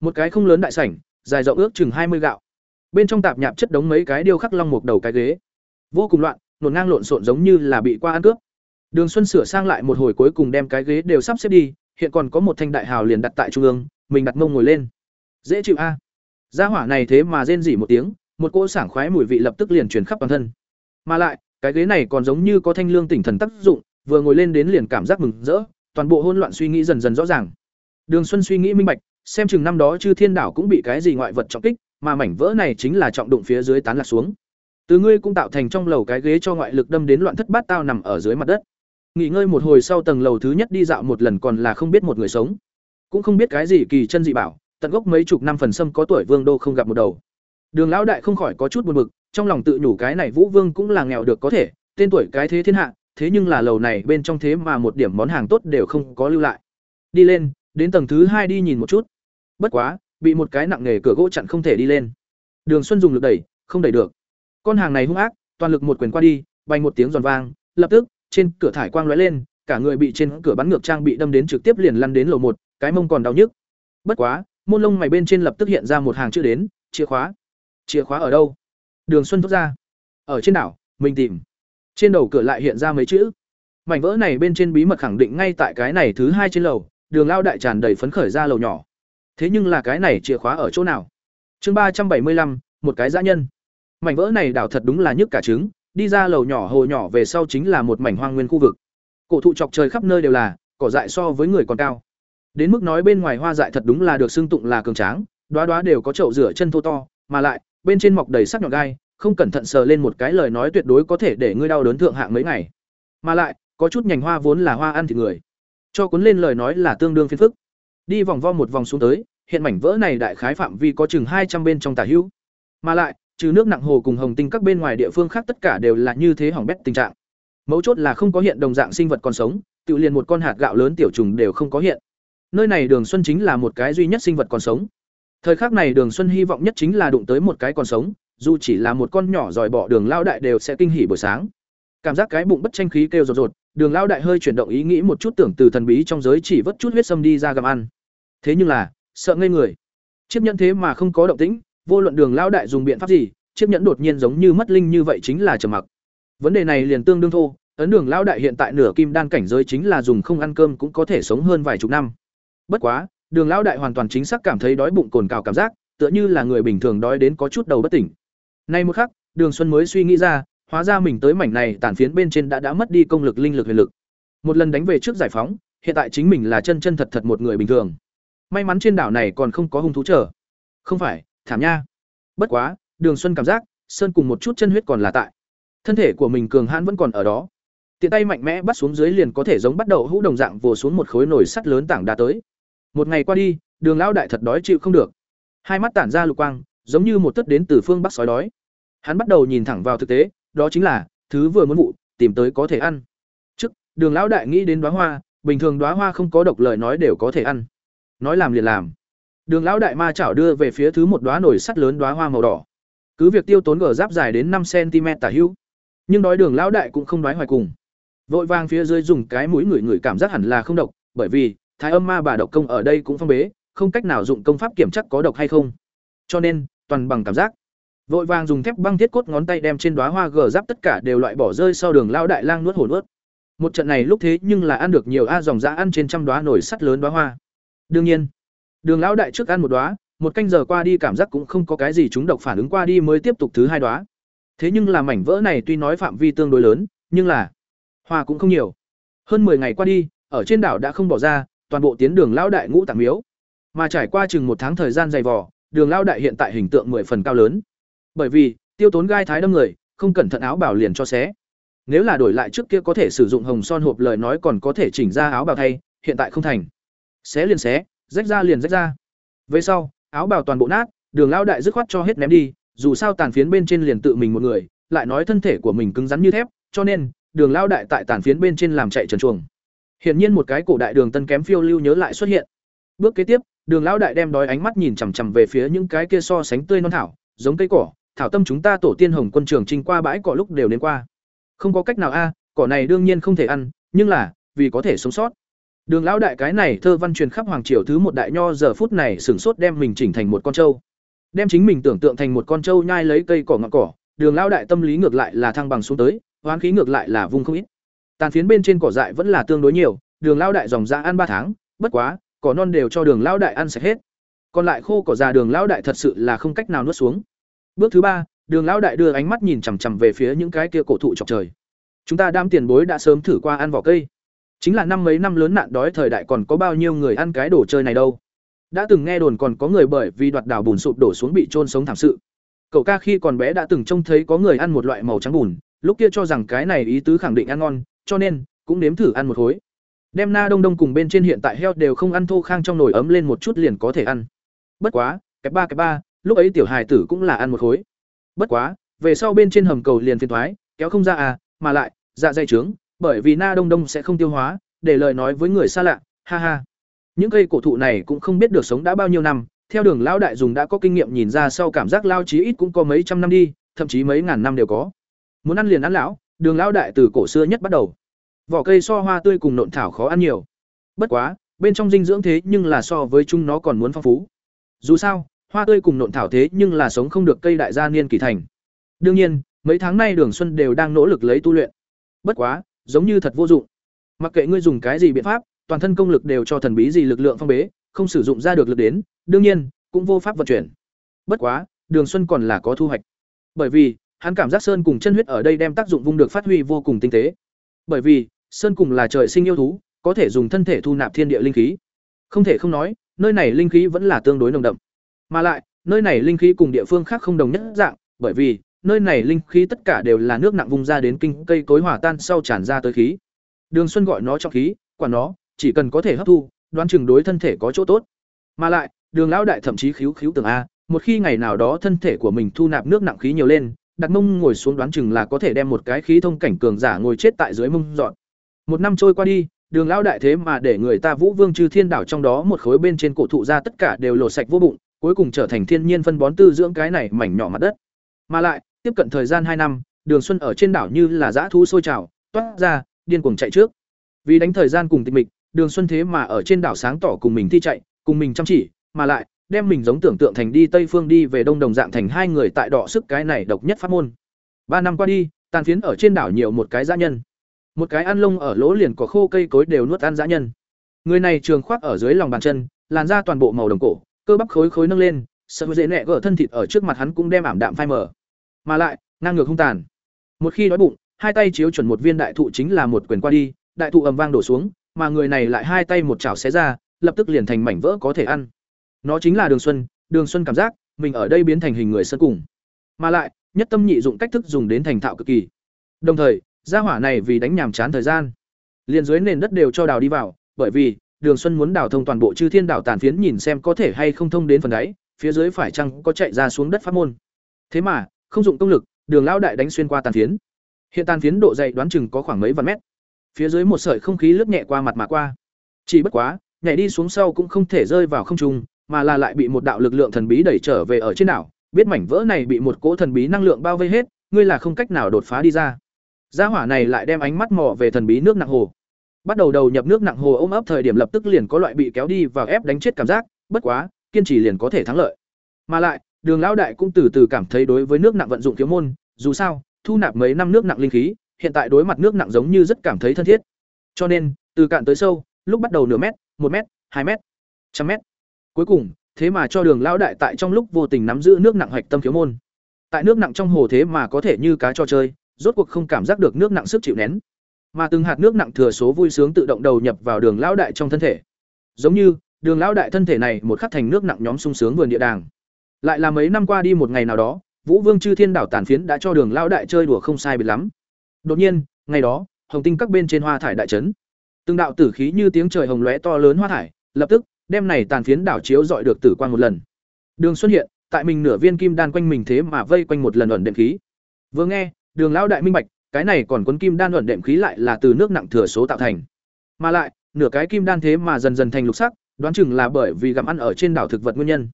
S1: Một cái không lớn đại sảnh, dài rộng ước chừng hai mươi gạo bên trong tạp nhạp chất đống mấy cái điêu khắc long mục đầu cái ghế. Vô cùng loạn nổn ngang lộn xộn giống như là bị qua ăn cướp. Đường xuân sửa sang lại một hồi cuối cùng đem cái ghế đều sắp xếp đi hiện còn có một thanh đại hào liền đặt tại trung ương mình đặt mông ngồi lên. Dễ chịu a. Gia hỏa này thế mà rên rỉ một tiếng một cỗ sảng khoái mùi vị lập tức liền truyền khắp toàn thân. Mà lại cái ghế này còn giống như có thanh lương tỉnh thần tác dụng vừa ngồi lên đến liền cảm giác mừng rỡ toàn bộ hỗn loạn suy nghĩ dần dần rõ ràng. Đường Xuân suy nghĩ minh bạch, xem chừng năm đó Chư Thiên đảo cũng bị cái gì ngoại vật trọng kích, mà mảnh vỡ này chính là trọng đụng phía dưới tán lạc xuống. Từ ngươi cũng tạo thành trong lầu cái ghế cho ngoại lực đâm đến loạn thất bát tao nằm ở dưới mặt đất. Nghỉ ngơi một hồi sau tầng lầu thứ nhất đi dạo một lần còn là không biết một người sống, cũng không biết cái gì kỳ chân dị bảo, tận gốc mấy chục năm phần sâm có tuổi vương đô không gặp một đầu. Đường lão đại không khỏi có chút buồn bực, trong lòng tự nhủ cái này Vũ Vương cũng là nghèo được có thể, tên tuổi cái thế thiên hạ, thế nhưng là lầu này bên trong thế mà một điểm món hàng tốt đều không có lưu lại. Đi lên, Đến tầng thứ hai đi nhìn một chút. Bất quá, bị một cái nặng nghề cửa gỗ chặn không thể đi lên. Đường Xuân dùng lực đẩy, không đẩy được. Con hàng này hung ác, toàn lực một quyền qua đi, bay một tiếng giòn vang, lập tức, trên cửa thải quang lóe lên, cả người bị trên cửa bắn ngược trang bị đâm đến trực tiếp liền lăn đến lầu một cái mông còn đau nhức. Bất quá môn lông mày bên trên lập tức hiện ra một hàng chữ đến chìa khóa. Chìa khóa ở đâu? Đường xuân thốt ra. Ở trên đảo mình tìm. Trên đầu cửa lại hiện ra mấy chữ. Mảnh vỡ này bên trên bí mật khẳng định ngay tại cái này thứ hai trên lầu đường lao đại tràn đầy phấn khởi ra lầu nhỏ thế nhưng là cái này chìa khóa ở chỗ nào? Chương ba trăm bảy mươi lăm, một cái dã nhân. Mảnh vỡ này đảo thật đúng là nhức cả trứng, đi ra lầu nhỏ hồ nhỏ về sau chính là một mảnh hoang nguyên khu vực. Cổ thụ chọc trời khắp nơi đều là, cỏ dại so với người còn cao. Đến mức nói bên ngoài hoa dại thật đúng là được xưng tụng là cường tráng đóa đóa đều có chậu rửa chân thô to, mà lại, bên trên mọc đầy sắc nhọn gai, không cẩn thận sờ lên một cái lời nói tuyệt đối có thể để ngươi đau đớn thượng hạng mấy ngày. Mà lại, có chút nhành hoa vốn là hoa ăn thịt người. Cho cuốn lên lời nói là tương đương phiền phức đi vòng vo một vòng xuống tới, hiện mảnh vỡ này đại khái phạm vi có chừng hai trăm bên trong tả hữu. Mà lại, trừ nước nặng hồ cùng hồng tinh các bên ngoài địa phương khác tất cả đều là như thế hỏng bét tình trạng. Mấu chốt là không có hiện đồng dạng sinh vật còn sống, tự liền một con hạt gạo lớn tiểu trùng đều không có hiện. Nơi này đường xuân chính là một cái duy nhất sinh vật còn sống. Thời khắc này đường xuân hy vọng nhất chính là đụng tới một cái còn sống, dù chỉ là một con nhỏ dòi bỏ đường lao đại đều sẽ kinh hỉ buổi sáng. Cảm giác cái bụng bất tranh khí kêu rột rột, đường lao đại hơi chuyển động ý nghĩ một chút tưởng từ thần bí trong giới chỉ vớt chút huyết sâm đi ra gặm ăn thế nhưng là, sợ ngây người. Chiếc nhẫn thế mà không có động tĩnh, vô luận đường lao đại dùng biện pháp gì, chiếc nhẫn đột nhiên giống như mất linh như vậy chính là trầm mặc. Vấn đề này liền tương đương thô, ấn đường lao đại hiện tại nửa kim đan cảnh giới chính là dùng không ăn cơm cũng có thể sống hơn vài chục năm. Bất quá, đường lao đại hoàn toàn chính xác cảm thấy đói bụng cồn cào cảm giác, tựa như là người bình thường đói đến có chút đầu bất tỉnh. Nay một khắc, đường xuân mới suy nghĩ ra, hóa ra mình tới mảnh này tản phiến bên trên đã đã mất đi công lực linh lực huyền lực. Một lần đánh về trước giải phóng, hiện tại chính mình là chân chân thật thật một người bình thường may mắn trên đảo này còn không có hung thú trở không phải, thảm nha. Bất quá, đường xuân cảm giác, sơn cùng một chút chân huyết còn là tại. Thân thể của mình cường hãn vẫn còn ở đó. Tiện tay mạnh mẽ bắt xuống dưới liền có thể giống bắt đầu hũ đồng dạng vồ xuống một khối nồi sắt lớn tảng đá tới. Một ngày qua đi, đường lão đại thật đói chịu không được. Hai mắt tản ra lục quang, giống như một tấc đến từ phương bắc sói đói. Hắn bắt đầu nhìn thẳng vào thực tế, đó chính là, thứ vừa muốn vụ, tìm tới có thể ăn. Trước, đường lão đại nghĩ đến đóa hoa, bình thường đóa hoa không có độc lời nói đều có thể ăn nói làm liền làm. Đường lão đại ma chảo đưa về phía thứ một đóa nổi sắt lớn đóa hoa màu đỏ. Cứ việc tiêu tốn gờ giáp dài đến năm cm tả hữu, nhưng đói đường lão đại cũng không đói hoài cùng. Vội vàng phía dưới dùng cái mũi ngửi ngửi cảm giác hẳn là không độc, bởi vì, thái âm ma bà độc công ở đây cũng phong bế, không cách nào dụng công pháp kiểm chắc có độc hay không. Cho nên, toàn bằng cảm giác. Vội vàng dùng thép băng thiết cốt ngón tay đem trên đóa hoa gờ giáp tất cả đều loại bỏ rơi sau đường lao đại lang nuốt hổ nuốt một trận này lúc thế nhưng là ăn được nhiều a, dòng dã ăn trên trăm đóa nổi sắt lớn đóa hoa đương nhiên, đường lão đại trước ăn một đóa, một canh giờ qua đi cảm giác cũng không có cái gì chúng độc phản ứng qua đi mới tiếp tục thứ hai đóa. Thế nhưng là mảnh vỡ này tuy nói phạm vi tương đối lớn, nhưng là hoa cũng không nhiều. Hơn 10 ngày qua đi, ở trên đảo đã không bỏ ra, toàn bộ tiến đường lão đại ngũ tạng miếu. Mà trải qua chừng một tháng thời gian dày vò, đường lão đại hiện tại hình tượng mười phần cao lớn. Bởi vì, tiêu tốn gai thái đâm người, không cẩn thận áo bảo liền cho xé. Nếu là đổi lại trước kia có thể sử dụng hồng son hộp lời nói còn có thể chỉnh ra áo bào thay, hiện tại không thành xé liền xé, rách ra liền rách ra. Về sau, áo bào toàn bộ nát, đường lao đại dứt khoát cho hết ném đi, dù sao tàn phiến bên trên liền tự mình một người, lại nói thân thể của mình cứng rắn như thép, cho nên, đường lao đại tại tàn phiến bên trên làm chạy trần chuồng. Hiển nhiên một cái cổ đại đường tân kém phiêu lưu nhớ lại xuất hiện. Bước kế tiếp, đường lao đại đem đói ánh mắt nhìn chằm chằm về phía những cái kia so sánh tươi non thảo, giống cây cỏ, thảo tâm chúng ta tổ tiên hồng quân trường trinh qua bãi cỏ lúc đều đến qua. Không có cách nào a, cỏ này đương nhiên không thể ăn, nhưng là, vì có thể sống sót đường lão đại cái này thơ văn truyền khắp hoàng triều thứ một đại nho giờ phút này sửng sốt đem mình chỉnh thành một con trâu đem chính mình tưởng tượng thành một con trâu nhai lấy cây cỏ ngọn cỏ đường lão đại tâm lý ngược lại là thăng bằng xuống tới hoán khí ngược lại là vung không ít tàn phiến bên trên cỏ dại vẫn là tương đối nhiều đường lão đại dòng ra ăn ba tháng bất quá cỏ non đều cho đường lão đại ăn sạch hết còn lại khô cỏ già đường lão đại thật sự là không cách nào nuốt xuống Bước thứ ba, Đường lão đại đưa ánh mắt nhìn chằm chằm về phía những cái kia cổ thụ chọc trời. Chúng ta đam tiền bối đã sớm thử qua ăn vỏ cây. Chính là năm mấy năm lớn nạn đói thời đại còn có bao nhiêu người ăn cái đồ chơi này đâu. Đã từng nghe đồn còn có người bởi vì đoạt đảo bùn sụp đổ xuống bị trôn sống thảm sự. Cậu ca khi còn bé đã từng trông thấy có người ăn một loại màu trắng bùn, lúc kia cho rằng cái này ý tứ khẳng định ăn ngon, cho nên cũng nếm thử ăn một khối. Đem na đông đông cùng bên trên hiện tại heo đều không ăn thô khang trong nồi ấm lên một chút liền có thể ăn. Bất quá, cái ba cái ba, lúc ấy tiểu hài tử cũng là ăn một khối bất quá về sau bên trên hầm cầu liền phiền thoái kéo không ra à mà lại dạ dày trướng bởi vì na đông đông sẽ không tiêu hóa để lời nói với người xa lạ ha ha những cây cổ thụ này cũng không biết được sống đã bao nhiêu năm theo đường lão đại dùng đã có kinh nghiệm nhìn ra sau cảm giác lao chí ít cũng có mấy trăm năm đi thậm chí mấy ngàn năm đều có muốn ăn liền ăn lão đường lão đại từ cổ xưa nhất bắt đầu Vỏ cây so hoa tươi cùng nộn thảo khó ăn nhiều. Bất quá, bên trong dinh dưỡng thế nhưng là so với chúng nó còn muốn phong phú. Dù sao, hoa tươi cùng nộn thảo thế nhưng là sống không được cây đại gia niên kỳ thành. Đương nhiên, mấy tháng nay Đường Xuân đều đang nỗ lực lấy tu luyện. Bất quá, giống như thật vô dụng. Mặc kệ ngươi dùng cái gì biện pháp, toàn thân công lực đều cho thần bí gì lực lượng phong bế, không sử dụng ra được lực đến, đương nhiên, cũng vô pháp vận chuyển. Bất quá, Đường Xuân còn là có thu hoạch. Bởi vì, hắn cảm giác sơn cùng chân huyết ở đây đem tác dụng vung được phát huy vô cùng tinh tế. Bởi vì, sơn cùng là trời sinh yêu thú, có thể dùng thân thể thu nạp thiên địa linh khí. Không thể không nói, nơi này linh khí vẫn là tương đối nồng đậm. Mà lại, nơi này linh khí cùng địa phương khác không đồng nhất dạng, bởi vì nơi này linh khí tất cả đều là nước nặng vùng ra đến kinh cây cối hòa tan sau tràn ra tới khí. Đường Xuân gọi nó trọng khí, quản nó, chỉ cần có thể hấp thu, đoán chừng đối thân thể có chỗ tốt. Mà lại, Đường lão đại thậm chí khiếu khiếu tưởng a, một khi ngày nào đó thân thể của mình thu nạp nước nặng khí nhiều lên, đặt mông ngồi xuống đoán chừng là có thể đem một cái khí thông cảnh cường giả ngồi chết tại dưới mông dọn. Một năm trôi qua đi, Đường lão đại thế mà để người ta Vũ Vương Chư Thiên đảo trong đó một khối bên trên cổ thụ ra tất cả đều lột sạch vô bụng, cuối cùng trở thành thiên nhiên phân bón tư dưỡng cái này mảnh nhỏ mặt đất. Mà lại, tiếp cận thời gian hai năm, Đường Xuân ở trên đảo như là dã thú sôi trào, toát ra, điên cuồng chạy trước. Vì đánh thời gian cùng tịch mịch, Đường Xuân thế mà ở trên đảo sáng tỏ cùng mình thi chạy, cùng mình chăm chỉ, mà lại đem mình giống tưởng tượng thành đi Tây phương đi về Đông đồng dạng thành hai người tại đọ sức cái này độc nhất pháp môn. Ba năm qua đi, tàn phiến ở trên đảo nhiều một cái dã nhân. Một cái ăn lông ở lỗ liền có khô cây cối đều nuốt ăn dã nhân. Người này trường khoác ở dưới lòng bàn chân, làn da toàn bộ màu đồng cổ, cơ bắp khối khối nâng lên, sợ dễ nẹ gỡ thân thịt ở trước mặt hắn cũng đem ảm đạm phai mờ. Mà lại, ngang ngược hung tàn. Một khi đói bụng, hai tay chiếu chuẩn một viên đại thụ chính là một quyền qua đi, đại thụ ầm vang đổ xuống, mà người này lại hai tay một chảo xé ra, lập tức liền thành mảnh vỡ có thể ăn. Nó chính là Đường Xuân, Đường Xuân cảm giác, mình ở đây biến thành hình người sân cùng. Mà lại, nhất tâm nhị dụng cách thức dùng đến thành thạo cực kỳ. Đồng thời, gia hỏa này vì đánh nhàm chán thời gian, liền dưới nền đất đều cho đào đi vào, bởi vì Đường Xuân muốn đào thông toàn bộ Chư Thiên đảo tàn phiến nhìn xem có thể hay không thông đến phần đáy, phía dưới phải chăng có chạy ra xuống đất pháp môn. Thế mà, không dụng công lực, Đường lão đại đánh xuyên qua tàn phiến. Hiện tàn phiến độ dày đoán chừng có khoảng mấy vạn mét. Phía dưới một sợi không khí lướt nhẹ qua mặt mà qua. Chỉ bất quá, nhảy đi xuống sau cũng không thể rơi vào không trung, mà là lại bị một đạo lực lượng thần bí đẩy trở về ở trên đảo, biết mảnh vỡ này bị một cỗ thần bí năng lượng bao vây hết, ngươi là không cách nào đột phá đi ra. Gia hỏa này lại đem ánh mắt mò về thần bí nước nặng hồ. Bắt đầu đầu nhập nước nặng hồ ôm ấp thời điểm lập tức liền có loại bị kéo đi và ép đánh chết cảm giác, bất quá, kiên trì liền có thể thắng lợi. Mà lại, Đường lão đại cũng từ từ cảm thấy đối với nước nặng vận dụng thiếu môn, dù sao, thu nạp mấy năm nước nặng linh khí, hiện tại đối mặt nước nặng giống như rất cảm thấy thân thiết. Cho nên, từ cạn tới sâu, lúc bắt đầu nửa mét, một mét, hai mét, trăm mét. Cuối cùng, thế mà cho Đường lão đại tại trong lúc vô tình nắm giữ nước nặng hoạch tâm thiếu môn. Tại nước nặng trong hồ thế mà có thể như cá cho chơi, rốt cuộc không cảm giác được nước nặng sức chịu nén mà từng hạt nước nặng thừa số vui sướng tự động đầu nhập vào đường lão đại trong thân thể giống như đường lão đại thân thể này một khắc thành nước nặng nhóm sung sướng vườn địa đàng lại là mấy năm qua đi một ngày nào đó, vũ vương chư thiên đảo tàn phiến đã cho đường lao đại chơi đùa không sai biệt lắm. Đột nhiên, ngày đó, hồng tinh các bên trên hoa thải đại trấn. Từng đạo tử khí như tiếng trời hồng lóe to lớn hoa thải, lập tức, đem này tàn phiến đảo chiếu dọi được tử quan một lần. Đường xuất hiện, tại mình nửa viên kim đan quanh mình thế mà vây quanh một lần ẩn đệm khí. Vừa nghe, đường lão đại minh bạch, cái này còn cuốn kim đan ẩn đệm khí lại là từ nước nặng thừa số tạo thành. Mà lại, nửa cái kim đan thế mà dần dần thành lục sắc, đoán chừng là bởi vì gặm ăn ở trên đảo thực vật nguyên nhân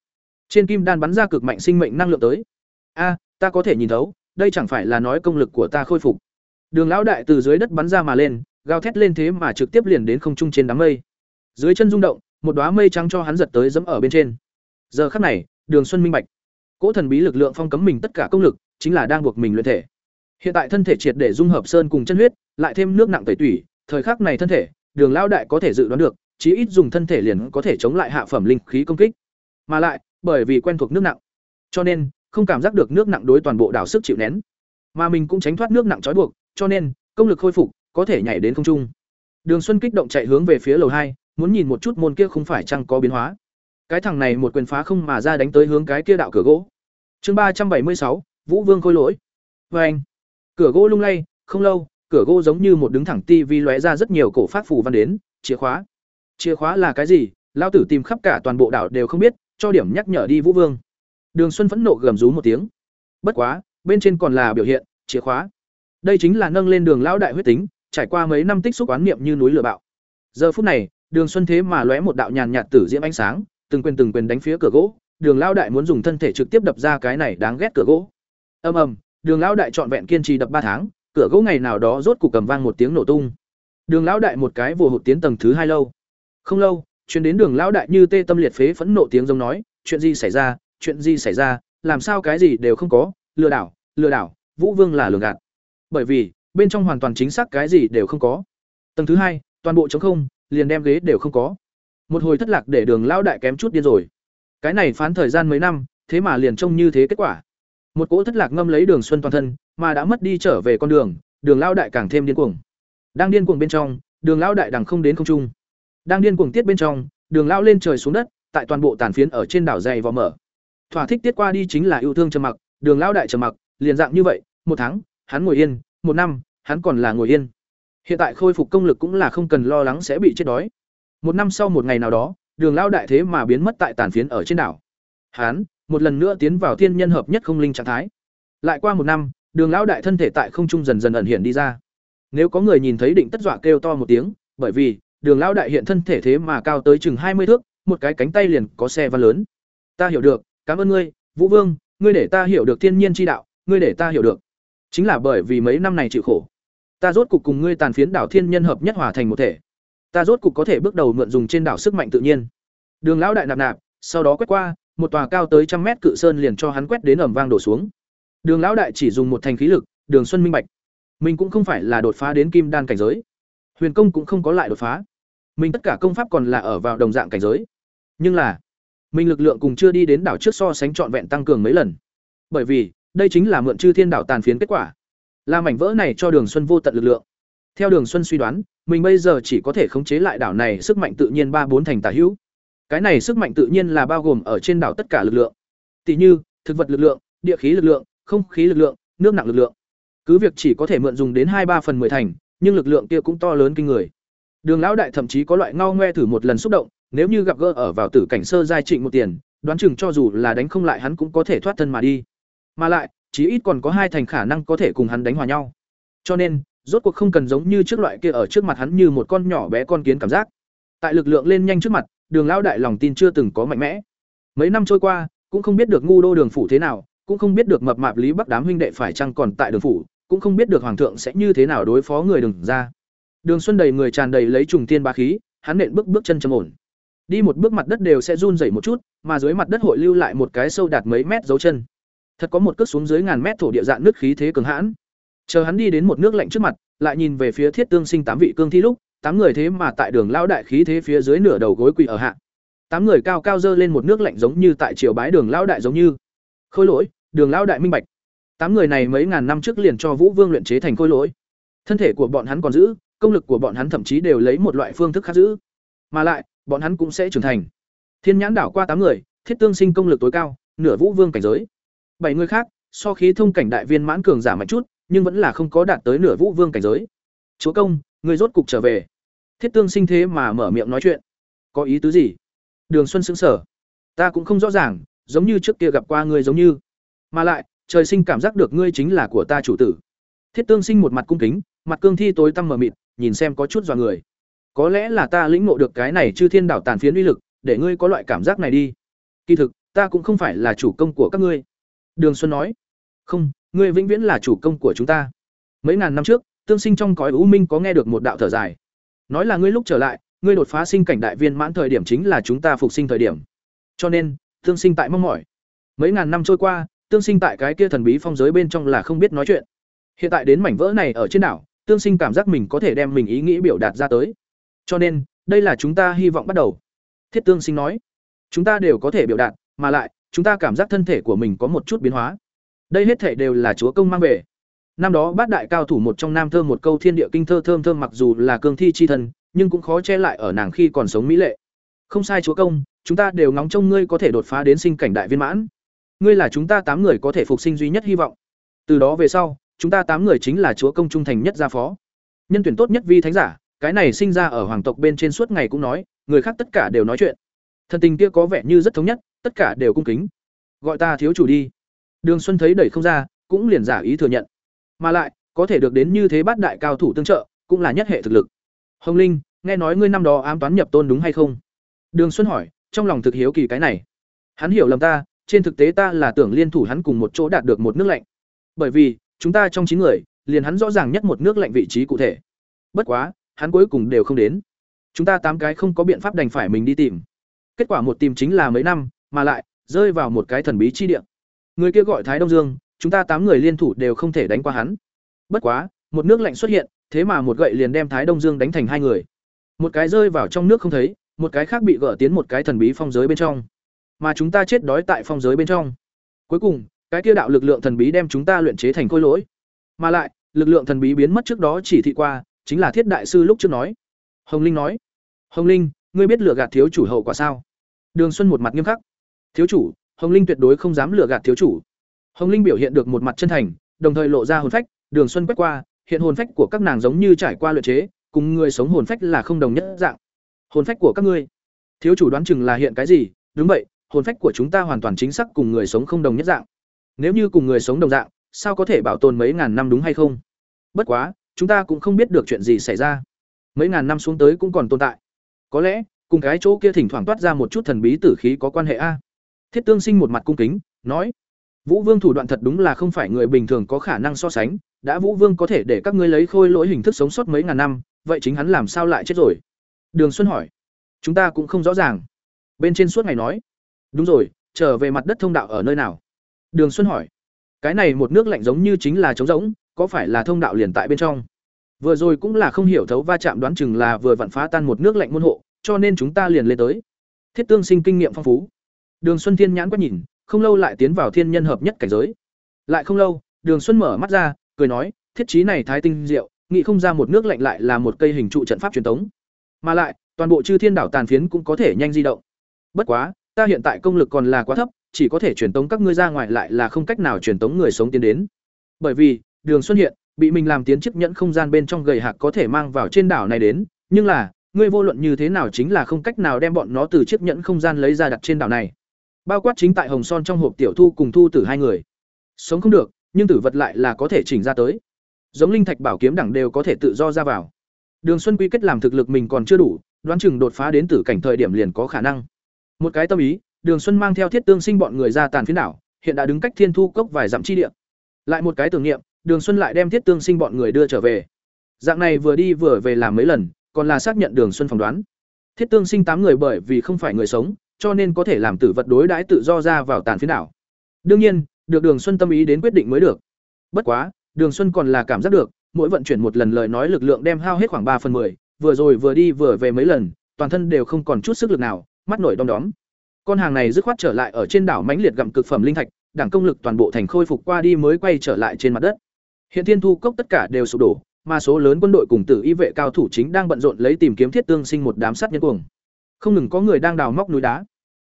S1: trên kim đan bắn ra cực mạnh sinh mệnh năng lượng tới. A ta có thể nhìn thấu đây chẳng phải là nói công lực của ta khôi phục. Đường lão đại từ dưới đất bắn ra mà lên gào thét lên thế mà trực tiếp liền đến không trung trên đám mây. Dưới chân rung động một đóa mây trắng cho hắn giật tới dẫm ở bên trên. Giờ khắc này đường xuân minh bạch. Cỗ thần bí lực lượng phong cấm mình tất cả công lực chính là đang buộc mình luyện thể. Hiện tại thân thể triệt để dung hợp sơn cùng chân huyết, lại thêm nước nặng tẩy tủy, thời khắc này thân thể, Đường lão đại có thể dự đoán được, chí ít dùng thân thể liền có thể chống lại hạ phẩm linh khí công kích. Mà lại, bởi vì quen thuộc nước nặng, cho nên không cảm giác được nước nặng đối toàn bộ đảo sức chịu nén. Mà mình cũng tránh thoát nước nặng trói buộc, cho nên công lực khôi phục, có thể nhảy đến không trung. Đường Xuân kích động chạy hướng về phía lầu hai, muốn nhìn một chút môn kia không phải chăng có biến hóa. Cái thằng này một quyền phá không mà ra đánh tới hướng cái kia đạo cửa gỗ. Chương ba trăm bảy mươi sáu Vũ Vương khôi lỗi. vê anh, Cửa gỗ lung lay, không lâu, cửa gỗ giống như một đứng thẳng ti vi lóe ra rất nhiều cổ phát phù văn đến, chìa khóa. Chìa khóa là cái gì? Lão tử tìm khắp cả toàn bộ đảo đều không biết, cho điểm nhắc nhở đi Vũ Vương. Đường Xuân phẫn nộ gầm rú một tiếng. Bất quá, bên trên còn là biểu hiện, chìa khóa. Đây chính là nâng lên đường lão đại huyết tính, trải qua mấy năm tích xúc oán niệm như núi lửa bạo. Giờ phút này, Đường Xuân thế mà lóe một đạo nhàn nhạt tử diễm ánh sáng, từng quyền từng quyền đánh phía cửa gỗ, Đường lão đại muốn dùng thân thể trực tiếp đập ra cái này đáng ghét cửa gỗ. Ầm ầm, đường lão đại trọn vẹn kiên trì đập ba tháng cửa gỗ ngày nào đó rốt cục cầm vang một tiếng nổ tung Đường lão đại một cái vồ hụt tiến tầng thứ hai lâu. Không lâu, chuyển đến Đường lão đại như tê tâm liệt phế phẫn nộ tiếng giống nói, chuyện gì xảy ra, chuyện gì xảy ra, làm sao cái gì đều không có, lừa đảo, lừa đảo, Vũ Vương là lừa gạt. Bởi vì, bên trong hoàn toàn chính xác cái gì đều không có. Tầng thứ hai, toàn bộ trống không, liền đem ghế đều không có. Một hồi thất lạc để Đường lão đại kém chút điên rồi. Cái này phán thời gian mấy năm, thế mà liền trông như thế kết quả. Một cỗ thất lạc ngâm lấy Đường Xuân toàn thân, mà đã mất đi trở về con đường, Đường lão đại càng thêm điên cuồng. Đang điên cuồng bên trong, Đường lão đại đằng không đến không trung. Đang điên cuồng tiết bên trong, Đường lão lên trời xuống đất, tại toàn bộ tàn phiến ở trên đảo dày vò mở. Thỏa thích tiết qua đi chính là yêu thương trầm mặc, Đường lão đại trầm mặc, liền dạng như vậy, một tháng, hắn ngồi yên, một năm, hắn còn là ngồi yên. Hiện tại khôi phục công lực cũng là không cần lo lắng sẽ bị chết đói. Một năm sau một ngày nào đó, Đường lão đại thế mà biến mất tại tàn phiến ở trên đảo. Hắn, một lần nữa tiến vào thiên nhân hợp nhất không linh trạng thái. Lại qua một năm, Đường lão đại thân thể tại không trung dần dần ẩn hiện đi ra. Nếu có người nhìn thấy định tất dọa kêu to một tiếng, bởi vì, Đường lão đại hiện thân thể thế mà cao tới chừng hai mươi thước, một cái cánh tay liền có xe và lớn. Ta hiểu được, cảm ơn ngươi, Vũ Vương, ngươi để ta hiểu được thiên nhiên chi đạo, ngươi để ta hiểu được. Chính là bởi vì mấy năm này chịu khổ, ta rốt cục cùng ngươi tàn phiến đảo thiên nhân hợp nhất hòa thành một thể. Ta rốt cục có thể bước đầu mượn dùng trên đảo sức mạnh tự nhiên. Đường lão đại nạp nạp, sau đó quét qua, một tòa cao tới trăm mét cự sơn liền cho hắn quét đến ầm vang đổ xuống. Đường lão đại chỉ dùng một thành khí lực, Đường Xuân minh bạch, mình cũng không phải là đột phá đến kim đan cảnh giới, huyền công cũng không có lại đột phá, mình tất cả công pháp còn là ở vào đồng dạng cảnh giới, nhưng là mình lực lượng cùng chưa đi đến đảo trước so sánh trọn vẹn tăng cường mấy lần, bởi vì đây chính là mượn chư thiên đảo tàn phiến kết quả, là mảnh vỡ này cho Đường Xuân vô tận lực lượng. Theo Đường Xuân suy đoán, mình bây giờ chỉ có thể khống chế lại đảo này sức mạnh tự nhiên ba bốn thành tả hữu. Cái này sức mạnh tự nhiên là bao gồm ở trên đảo tất cả lực lượng. Tỷ như, thực vật lực lượng, địa khí lực lượng, không khí lực lượng, nước nặng lực lượng. Cứ việc chỉ có thể mượn dùng đến hai ba phần mười thành, nhưng lực lượng kia cũng to lớn kinh người. Đường lão đại thậm chí có loại ngao ngoe thử một lần xúc động, nếu như gặp gỡ ở vào tử cảnh sơ giai trịnh một tiền, đoán chừng cho dù là đánh không lại hắn cũng có thể thoát thân mà đi. Mà lại, chí ít còn có hai thành khả năng có thể cùng hắn đánh hòa nhau. Cho nên, rốt cuộc không cần giống như trước loại kia ở trước mặt hắn như một con nhỏ bé con kiến cảm giác. Tại lực lượng lên nhanh trước mặt, Đường lão đại lòng tin chưa từng có mạnh mẽ. Mấy năm trôi qua, cũng không biết được ngu đô đường phủ thế nào, cũng không biết được mập mạp Lý Bắc đám huynh đệ phải chăng còn tại đường phủ, cũng không biết được hoàng thượng sẽ như thế nào đối phó người đường ra. Đường Xuân đầy người tràn đầy lấy trùng tiên bá khí, hắn nện bước bước chân trầm ổn. Đi một bước mặt đất đều sẽ run rẩy một chút, mà dưới mặt đất hội lưu lại một cái sâu đạt mấy mét dấu chân. Thật có một cước xuống dưới ngàn mét thổ địa dạng nước khí thế cường hãn. Chờ hắn đi đến một nước lạnh trước mặt, lại nhìn về phía Thiết Tương Sinh tám vị cương thi lúc, tám người thế mà tại đường lão đại khí thế phía dưới nửa đầu gối quỳ ở hạ. Tám người cao cao dơ lên một nước lạnh giống như tại triều bái đường lão đại giống như. Khôi lỗi, đường lão đại minh bạch. Tám người này mấy ngàn năm trước liền cho Vũ Vương luyện chế thành khôi lỗi. Thân thể của bọn hắn còn giữ, công lực của bọn hắn thậm chí đều lấy một loại phương thức khác giữ. Mà lại, bọn hắn cũng sẽ trưởng thành. Thiên nhãn đảo qua tám người, thiết tương sinh công lực tối cao, nửa Vũ Vương cảnh giới. Bảy người khác, so khí thông cảnh đại viên mãn cường giả mạnh chút, nhưng vẫn là không có đạt tới nửa Vũ Vương cảnh giới. Chúa công, người rốt cục trở về. Thiết tương sinh thế mà mở miệng nói chuyện. Có ý tứ gì? Đường Xuân sững sờ. Ta cũng không rõ ràng, giống như trước kia gặp qua ngươi giống như. Mà lại, trời sinh cảm giác được ngươi chính là của ta chủ tử. Thiết tương sinh một mặt cung kính, mặt cương thi tối tăm mờ mịt, nhìn xem có chút dọa người. Có lẽ là ta lĩnh ngộ được cái này chư thiên đảo tàn phiến uy lực, để ngươi có loại cảm giác này đi. Kỳ thực, ta cũng không phải là chủ công của các ngươi. Đường Xuân nói. Không, ngươi vĩnh viễn là chủ công của chúng ta. Mấy ngàn năm trước, tương sinh trong cõi u minh có nghe được một đạo thở dài nói là ngươi lúc trở lại ngươi đột phá sinh cảnh đại viên mãn thời điểm chính là chúng ta phục sinh thời điểm cho nên tương sinh tại mong mỏi mấy ngàn năm trôi qua tương sinh tại cái kia thần bí phong giới bên trong là không biết nói chuyện hiện tại đến mảnh vỡ này ở trên đảo tương sinh cảm giác mình có thể đem mình ý nghĩ biểu đạt ra tới cho nên đây là chúng ta hy vọng bắt đầu thiết tương sinh nói chúng ta đều có thể biểu đạt mà lại chúng ta cảm giác thân thể của mình có một chút biến hóa đây hết thể đều là chúa công mang về Năm đó bát đại cao thủ một trong nam thơ một câu thiên địa kinh thơ thơm thơm mặc dù là cương thi chi thân, nhưng cũng khó che lại ở nàng khi còn sống mỹ lệ. Không sai chúa công, chúng ta đều ngóng trông ngươi có thể đột phá đến sinh cảnh đại viên mãn. Ngươi là chúng ta tám người có thể phục sinh duy nhất hy vọng. Từ đó về sau, chúng ta tám người chính là chúa công trung thành nhất gia phó. Nhân tuyển tốt nhất vi thánh giả, cái này sinh ra ở hoàng tộc bên trên suốt ngày cũng nói, người khác tất cả đều nói chuyện. Thần tình kia có vẻ như rất thống nhất, tất cả đều cung kính. Gọi ta thiếu chủ đi. Đường Xuân thấy đẩy không ra, cũng liền giả ý thừa nhận mà lại có thể được đến như thế bát đại cao thủ tương trợ cũng là nhất hệ thực lực hồng linh nghe nói ngươi năm đó ám toán nhập tôn đúng hay không đường xuân hỏi trong lòng thực hiếu kỳ cái này hắn hiểu lầm ta trên thực tế ta là tưởng liên thủ hắn cùng một chỗ đạt được một nước lạnh bởi vì chúng ta trong chín người liền hắn rõ ràng nhất một nước lạnh vị trí cụ thể bất quá hắn cuối cùng đều không đến. Chúng ta tám cái không có biện pháp đành phải mình đi tìm. Kết quả một tìm chính là mấy năm, mà lại rơi vào một cái thần bí chi địa. Người kia gọi Thái Đông Dương, chúng ta tám người liên thủ đều không thể đánh qua hắn. Bất quá, một nước lạnh xuất hiện, thế mà một gậy liền đem Thái Đông Dương đánh thành hai người. Một cái rơi vào trong nước không thấy, một cái khác bị gỡ tiến một cái thần bí phong giới bên trong. Mà chúng ta chết đói tại phong giới bên trong. Cuối cùng, cái kia đạo lực lượng thần bí đem chúng ta luyện chế thành khôi lỗi. Mà lại, lực lượng thần bí biến mất trước đó chỉ thị qua, chính là Thiết đại sư lúc trước nói. Hồng Linh nói: "Hồng Linh, ngươi biết lừa gạt thiếu chủ hậu quả sao?" Đường Xuân một mặt nghiêm khắc. "Thiếu chủ, Hồng Linh tuyệt đối không dám lừa gạt thiếu chủ." Hồng Linh biểu hiện được một mặt chân thành, đồng thời lộ ra hồn phách, Đường Xuân quét qua, hiện hồn phách của các nàng giống như trải qua luyện chế, cùng người sống hồn phách là không đồng nhất dạng. Hồn phách của các ngươi, thiếu chủ đoán chừng là hiện cái gì? Đúng vậy, hồn phách của chúng ta hoàn toàn chính xác cùng người sống không đồng nhất dạng. Nếu như cùng người sống đồng dạng, sao có thể bảo tồn mấy ngàn năm đúng hay không? Bất quá, chúng ta cũng không biết được chuyện gì xảy ra. Mấy ngàn năm xuống tới cũng còn tồn tại. Có lẽ, cùng cái chỗ kia thỉnh thoảng toát ra một chút thần bí tử khí có quan hệ a. Thiết Tương Sinh một mặt cung kính, nói: Vũ Vương thủ đoạn thật đúng là không phải người bình thường có khả năng so sánh, đã Vũ Vương có thể để các ngươi lấy khôi lỗi hình thức sống sót mấy ngàn năm, vậy chính hắn làm sao lại chết rồi? Đường Xuân hỏi. Chúng ta cũng không rõ ràng. Bên trên suốt ngày nói. Đúng rồi, trở về mặt đất thông đạo ở nơi nào? Đường Xuân hỏi. Cái này một nước lạnh giống như chính là trống rỗng, có phải là thông đạo liền tại bên trong? Vừa rồi cũng là không hiểu thấu va chạm đoán chừng là vừa vặn phá tan một nước lạnh môn hộ, cho nên chúng ta liền lên tới. Thiết Tương Sinh kinh nghiệm phong phú. Đường Xuân Thiên nhãn quét nhìn, không lâu lại tiến vào thiên nhân hợp nhất cảnh giới. Lại không lâu, Đường Xuân mở mắt ra, cười nói, thiết trí này thái tinh diệu, nghĩ không ra một nước lạnh lại là một cây hình trụ trận pháp truyền tống. Mà lại, toàn bộ chư thiên đảo tàn phiến cũng có thể nhanh di động. Bất quá, ta hiện tại công lực còn là quá thấp, chỉ có thể truyền tống các ngươi ra ngoài lại là không cách nào truyền tống người sống tiến đến. Bởi vì, Đường Xuân hiện, bị mình làm tiến chiếc nhẫn không gian bên trong gầy hạc có thể mang vào trên đảo này đến, nhưng là, ngươi vô luận như thế nào chính là không cách nào đem bọn nó từ chiếc nhẫn không gian lấy ra đặt trên đảo này. Bao quát chính tại hồng son trong hộp tiểu thu cùng thu tử hai người. Sống không được nhưng tử vật lại là có thể chỉnh ra tới. Giống linh thạch bảo kiếm đẳng đều có thể tự do ra vào. Đường xuân quy kết làm thực lực mình còn chưa đủ đoán chừng đột phá đến tử cảnh thời điểm liền có khả năng. Một cái tâm ý đường xuân mang theo thiết tương sinh bọn người ra tàn phiến đảo hiện đã đứng cách thiên thu cốc vài dặm chi địa lại một cái tưởng niệm đường xuân lại đem thiết tương sinh bọn người đưa trở về dạng này vừa đi vừa về làm mấy lần còn là xác nhận đường xuân phỏng đoán thiết tương sinh tám người bởi vì không phải người sống cho nên có thể làm tử vật đối đãi tự do ra vào tàn phiến đảo. Đương nhiên, được Đường Xuân tâm ý đến quyết định mới được. Bất quá, Đường Xuân còn là cảm giác được, mỗi vận chuyển một lần lời nói lực lượng đem hao hết khoảng ba phần 10, vừa rồi vừa đi vừa về mấy lần, toàn thân đều không còn chút sức lực nào, mắt nổi đom đóm. Con hàng này dứt khoát trở lại ở trên đảo mãnh liệt gặm cực phẩm linh thạch, đảng công lực toàn bộ thành khôi phục qua đi mới quay trở lại trên mặt đất. Hiện Thiên Thu cốc tất cả đều sụp đổ, mà số lớn quân đội cùng tử y vệ cao thủ chính đang bận rộn lấy tìm kiếm thiết tương sinh một đám sát nhân cuồng. Không ngừng có người đang đào móc núi đá.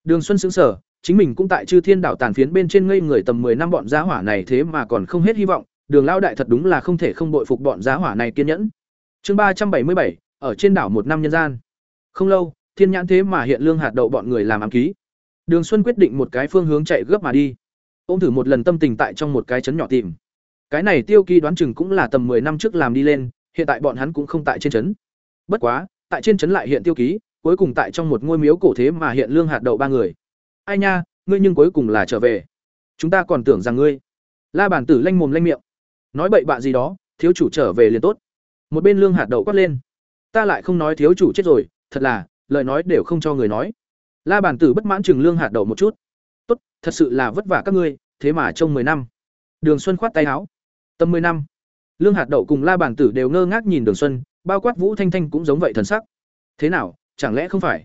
S1: Đường Xuân sững sờ, chính mình cũng tại Chư Thiên đảo tàn phiến bên trên ngây người tầm 10 năm bọn giá hỏa này thế mà còn không hết hy vọng, Đường lão đại thật đúng là không thể không bội phục bọn giá hỏa này kiên nhẫn. Chương ba trăm bảy mươi bảy ở trên đảo một năm nhân gian. Không lâu, Thiên nhãn thế mà hiện lương hạt đậu bọn người làm ám ký. Đường Xuân quyết định một cái phương hướng chạy gấp mà đi. ông thử một lần tâm tình tại trong một cái chấn nhỏ tìm. Cái này Tiêu Kỳ đoán chừng cũng là tầm 10 năm trước làm đi lên, hiện tại bọn hắn cũng không tại trên trấn. Bất quá, tại trên trấn lại hiện Tiêu Ký, cuối cùng tại trong một ngôi miếu cổ thế mà hiện lương hạt đậu ba người ai nha ngươi nhưng cuối cùng là trở về chúng ta còn tưởng rằng ngươi la bản tử lanh mồm lanh miệng nói bậy bạ gì đó thiếu chủ trở về liền tốt một bên lương hạt đậu quát lên ta lại không nói thiếu chủ chết rồi thật là lời nói đều không cho người nói. La bản tử bất mãn chừng lương hạt đậu một chút. Tốt, thật sự là vất vả các ngươi, thế mà trong mười năm. Đường xuân khoát tay áo. Tầm mười năm. Lương hạt đậu cùng la bản tử đều ngơ ngác nhìn đường xuân, bao quát vũ thanh thanh cũng giống vậy thần sắc. Thế nào, chẳng lẽ không phải?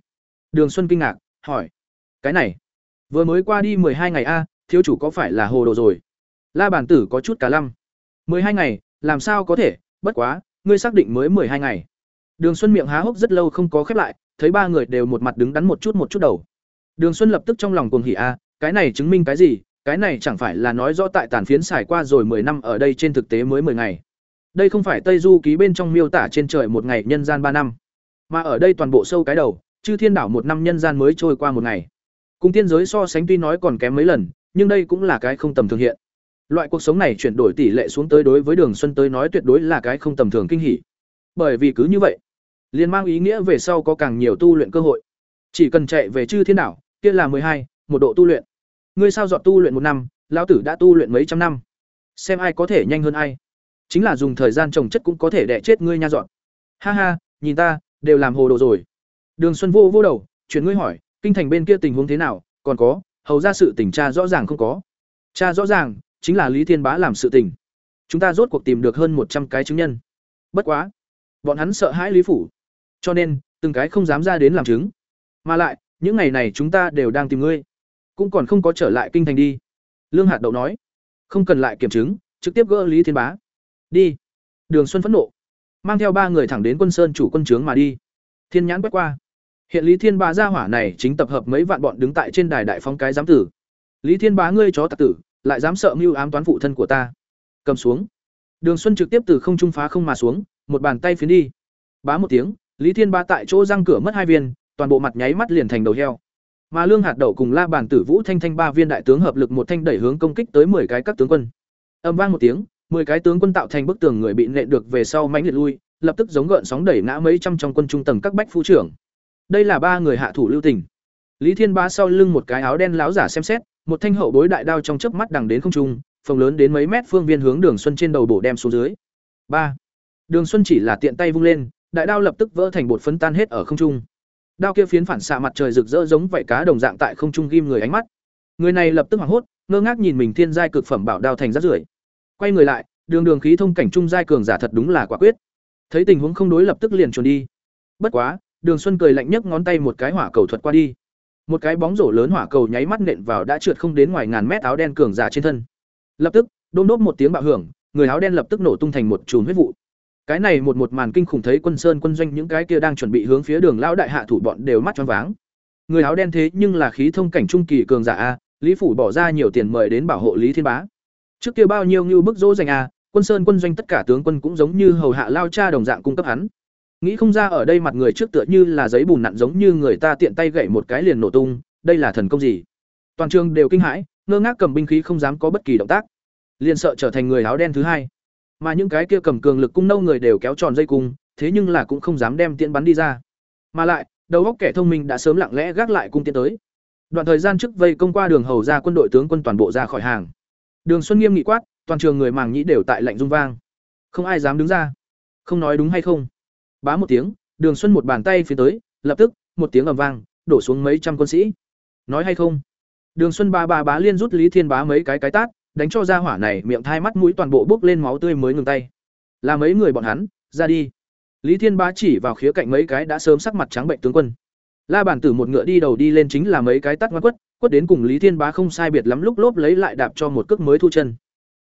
S1: Đường xuân kinh ngạc, hỏi. Cái này, vừa mới qua đi hai ngày a, thiếu chủ có phải là hồ đồ rồi? La bản tử có chút cả lăm. Hai ngày, làm sao có thể? Bất quá, ngươi xác định mới hai ngày. Đường xuân miệng há hốc rất lâu không có khép lại thấy ba người đều một mặt đứng đắn một chút một chút đầu đường xuân lập tức trong lòng cuồng hỉ a cái này chứng minh cái gì cái này chẳng phải là nói rõ tại tàn phiến xài qua rồi 10 năm ở đây trên thực tế mới 10 ngày. Đây không phải Tây Du ký bên trong miêu tả trên trời một ngày nhân gian ba năm. Mà ở đây toàn bộ sâu cái đầu, chư thiên đảo một năm nhân gian mới trôi qua một ngày. Cùng tiên giới so sánh tuy nói còn kém mấy lần, nhưng đây cũng là cái không tầm thường hiện. Loại cuộc sống này chuyển đổi tỷ lệ xuống tới đối với Đường Xuân tới nói tuyệt đối là cái không tầm thường kinh hỉ. Bởi vì cứ như vậy, liền mang ý nghĩa về sau có càng nhiều tu luyện cơ hội. Chỉ cần chạy về chư thiên đảo, kia là hai, một độ tu luyện. Ngươi sao dọn tu luyện một năm, lão tử đã tu luyện mấy trăm năm. Xem ai có thể nhanh hơn ai. Chính là dùng thời gian trồng chất cũng có thể đẻ chết ngươi nha dọn. Ha ha, nhìn ta, đều làm hồ đồ rồi. Đường Xuân vô vô đầu, chuyển ngươi hỏi, kinh thành bên kia tình huống thế nào, còn có, hầu ra sự tình tra rõ ràng không có. Tra rõ ràng, chính là Lý Thiên Bá làm sự tình. Chúng ta rốt cuộc tìm được hơn một trăm cái chứng nhân. Bất quá, bọn hắn sợ hãi Lý phủ, cho nên từng cái không dám ra đến làm chứng. Mà lại, những ngày này chúng ta đều đang tìm ngươi, cũng còn không có trở lại kinh thành đi. Lương Hạt Đậu nói, không cần lại kiểm chứng, trực tiếp gỡ Lý Thiên Bá. Đi. Đường Xuân phẫn nộ, mang theo ba người thẳng đến quân sơn chủ quân trướng mà đi. Thiên nhãn quét qua, hiện Lý Thiên Bá gia hỏa này chính tập hợp mấy vạn bọn đứng tại trên đài đại phong cái giám tử. Lý Thiên Bá ngươi chó tạc tử, lại dám sợ mưu ám toán phụ thân của ta. Cầm xuống. Đường Xuân trực tiếp từ không trung phá không mà xuống, một bàn tay phiến đi. Bá một tiếng, Lý Thiên Ba tại chỗ răng cửa mất hai viên, toàn bộ mặt nháy mắt liền thành đầu heo. Mà Lương Hạt Đậu cùng La Bàn Tử Vũ Thanh Thanh ba viên đại tướng hợp lực một thanh đẩy hướng công kích tới 10 cái các tướng quân. Âm vang một tiếng, 10 cái tướng quân tạo thành bức tường người bị nện được về sau mãnh liệt lui, lập tức giống gợn sóng đẩy ngã mấy trăm trong quân trung tầng các bách phu trưởng. Đây là ba người hạ thủ lưu tình. Lý Thiên Ba sau lưng một cái áo đen láo giả xem xét, một thanh hậu bối đại đao trong chớp mắt đằng đến không trung, phòng lớn đến mấy mét phương viên hướng Đường Xuân trên đầu bổ đem xuống dưới. ba Đường Xuân chỉ là tiện tay vung lên, đại đao lập tức vỡ thành bột phấn tan hết ở không trung. Đao kia phiến phản xạ mặt trời rực rỡ giống vảy cá đồng dạng tại không trung ghim người ánh mắt. Người này lập tức hoảng hốt, ngơ ngác nhìn mình thiên giai cực phẩm bảo đao thành rát rưởi. Quay người lại, đường đường khí thông cảnh trung giai cường giả thật đúng là quả quyết. Thấy tình huống không đối lập tức liền chuồn đi. Bất quá, Đường Xuân cười lạnh nhấc ngón tay một cái hỏa cầu thuật qua đi. Một cái bóng rổ lớn hỏa cầu nháy mắt nện vào đã trượt không đến ngoài ngàn mét áo đen cường giả trên thân. Lập tức, đôm đốt một tiếng bạo hưởng, người áo đen lập tức nổ tung thành một chùm huyết vụ. Cái này một một màn kinh khủng thấy Quân Sơn quân doanh những cái kia đang chuẩn bị hướng phía Đường lão đại hạ thủ bọn đều mắt choáng váng. Người áo đen thế nhưng là khí thông cảnh trung kỳ cường giả a, Lý phủ bỏ ra nhiều tiền mời đến bảo hộ Lý Thiên Bá. Trước kia bao nhiêu như bức dỗ dành a, Quân Sơn quân doanh tất cả tướng quân cũng giống như hầu hạ lao cha đồng dạng cung cấp hắn. Nghĩ không ra ở đây mặt người trước tựa như là giấy bùn nặn giống như người ta tiện tay gậy một cái liền nổ tung, đây là thần công gì? Toàn trường đều kinh hãi, ngơ ngác cầm binh khí không dám có bất kỳ động tác. Liền sợ trở thành người áo đen thứ hai. Mà những cái kia cầm cường lực cung nâu người đều kéo tròn dây cung, thế nhưng là cũng không dám đem tiễn bắn đi ra. Mà lại, đầu óc kẻ thông minh đã sớm lặng lẽ gác lại cung tiến tới. Đoạn thời gian trước vây công qua đường hầu ra quân đội tướng quân toàn bộ ra khỏi hàng. Đường Xuân nghiêm nghị quát, toàn trường người màng nhĩ đều tại lạnh rung vang. Không ai dám đứng ra. Không nói đúng hay không? Bá một tiếng, Đường Xuân một bàn tay phía tới, lập tức, một tiếng ầm vang, đổ xuống mấy trăm quân sĩ. Nói hay không? Đường Xuân ba ba bá liên rút Lý Thiên Bá mấy cái cái tát, đánh cho ra hỏa này miệng thai mắt mũi toàn bộ bốc lên máu tươi mới ngừng tay. Là mấy người bọn hắn, ra đi. Lý Thiên Bá chỉ vào khía cạnh mấy cái đã sớm sắc mặt trắng bệnh tướng quân. La bản tử một ngựa đi đầu đi lên chính là mấy cái tắt ngoan quất, quất đến cùng Lý Thiên Bá không sai biệt lắm lúc lốp lấy lại đạp cho một cước mới thu chân.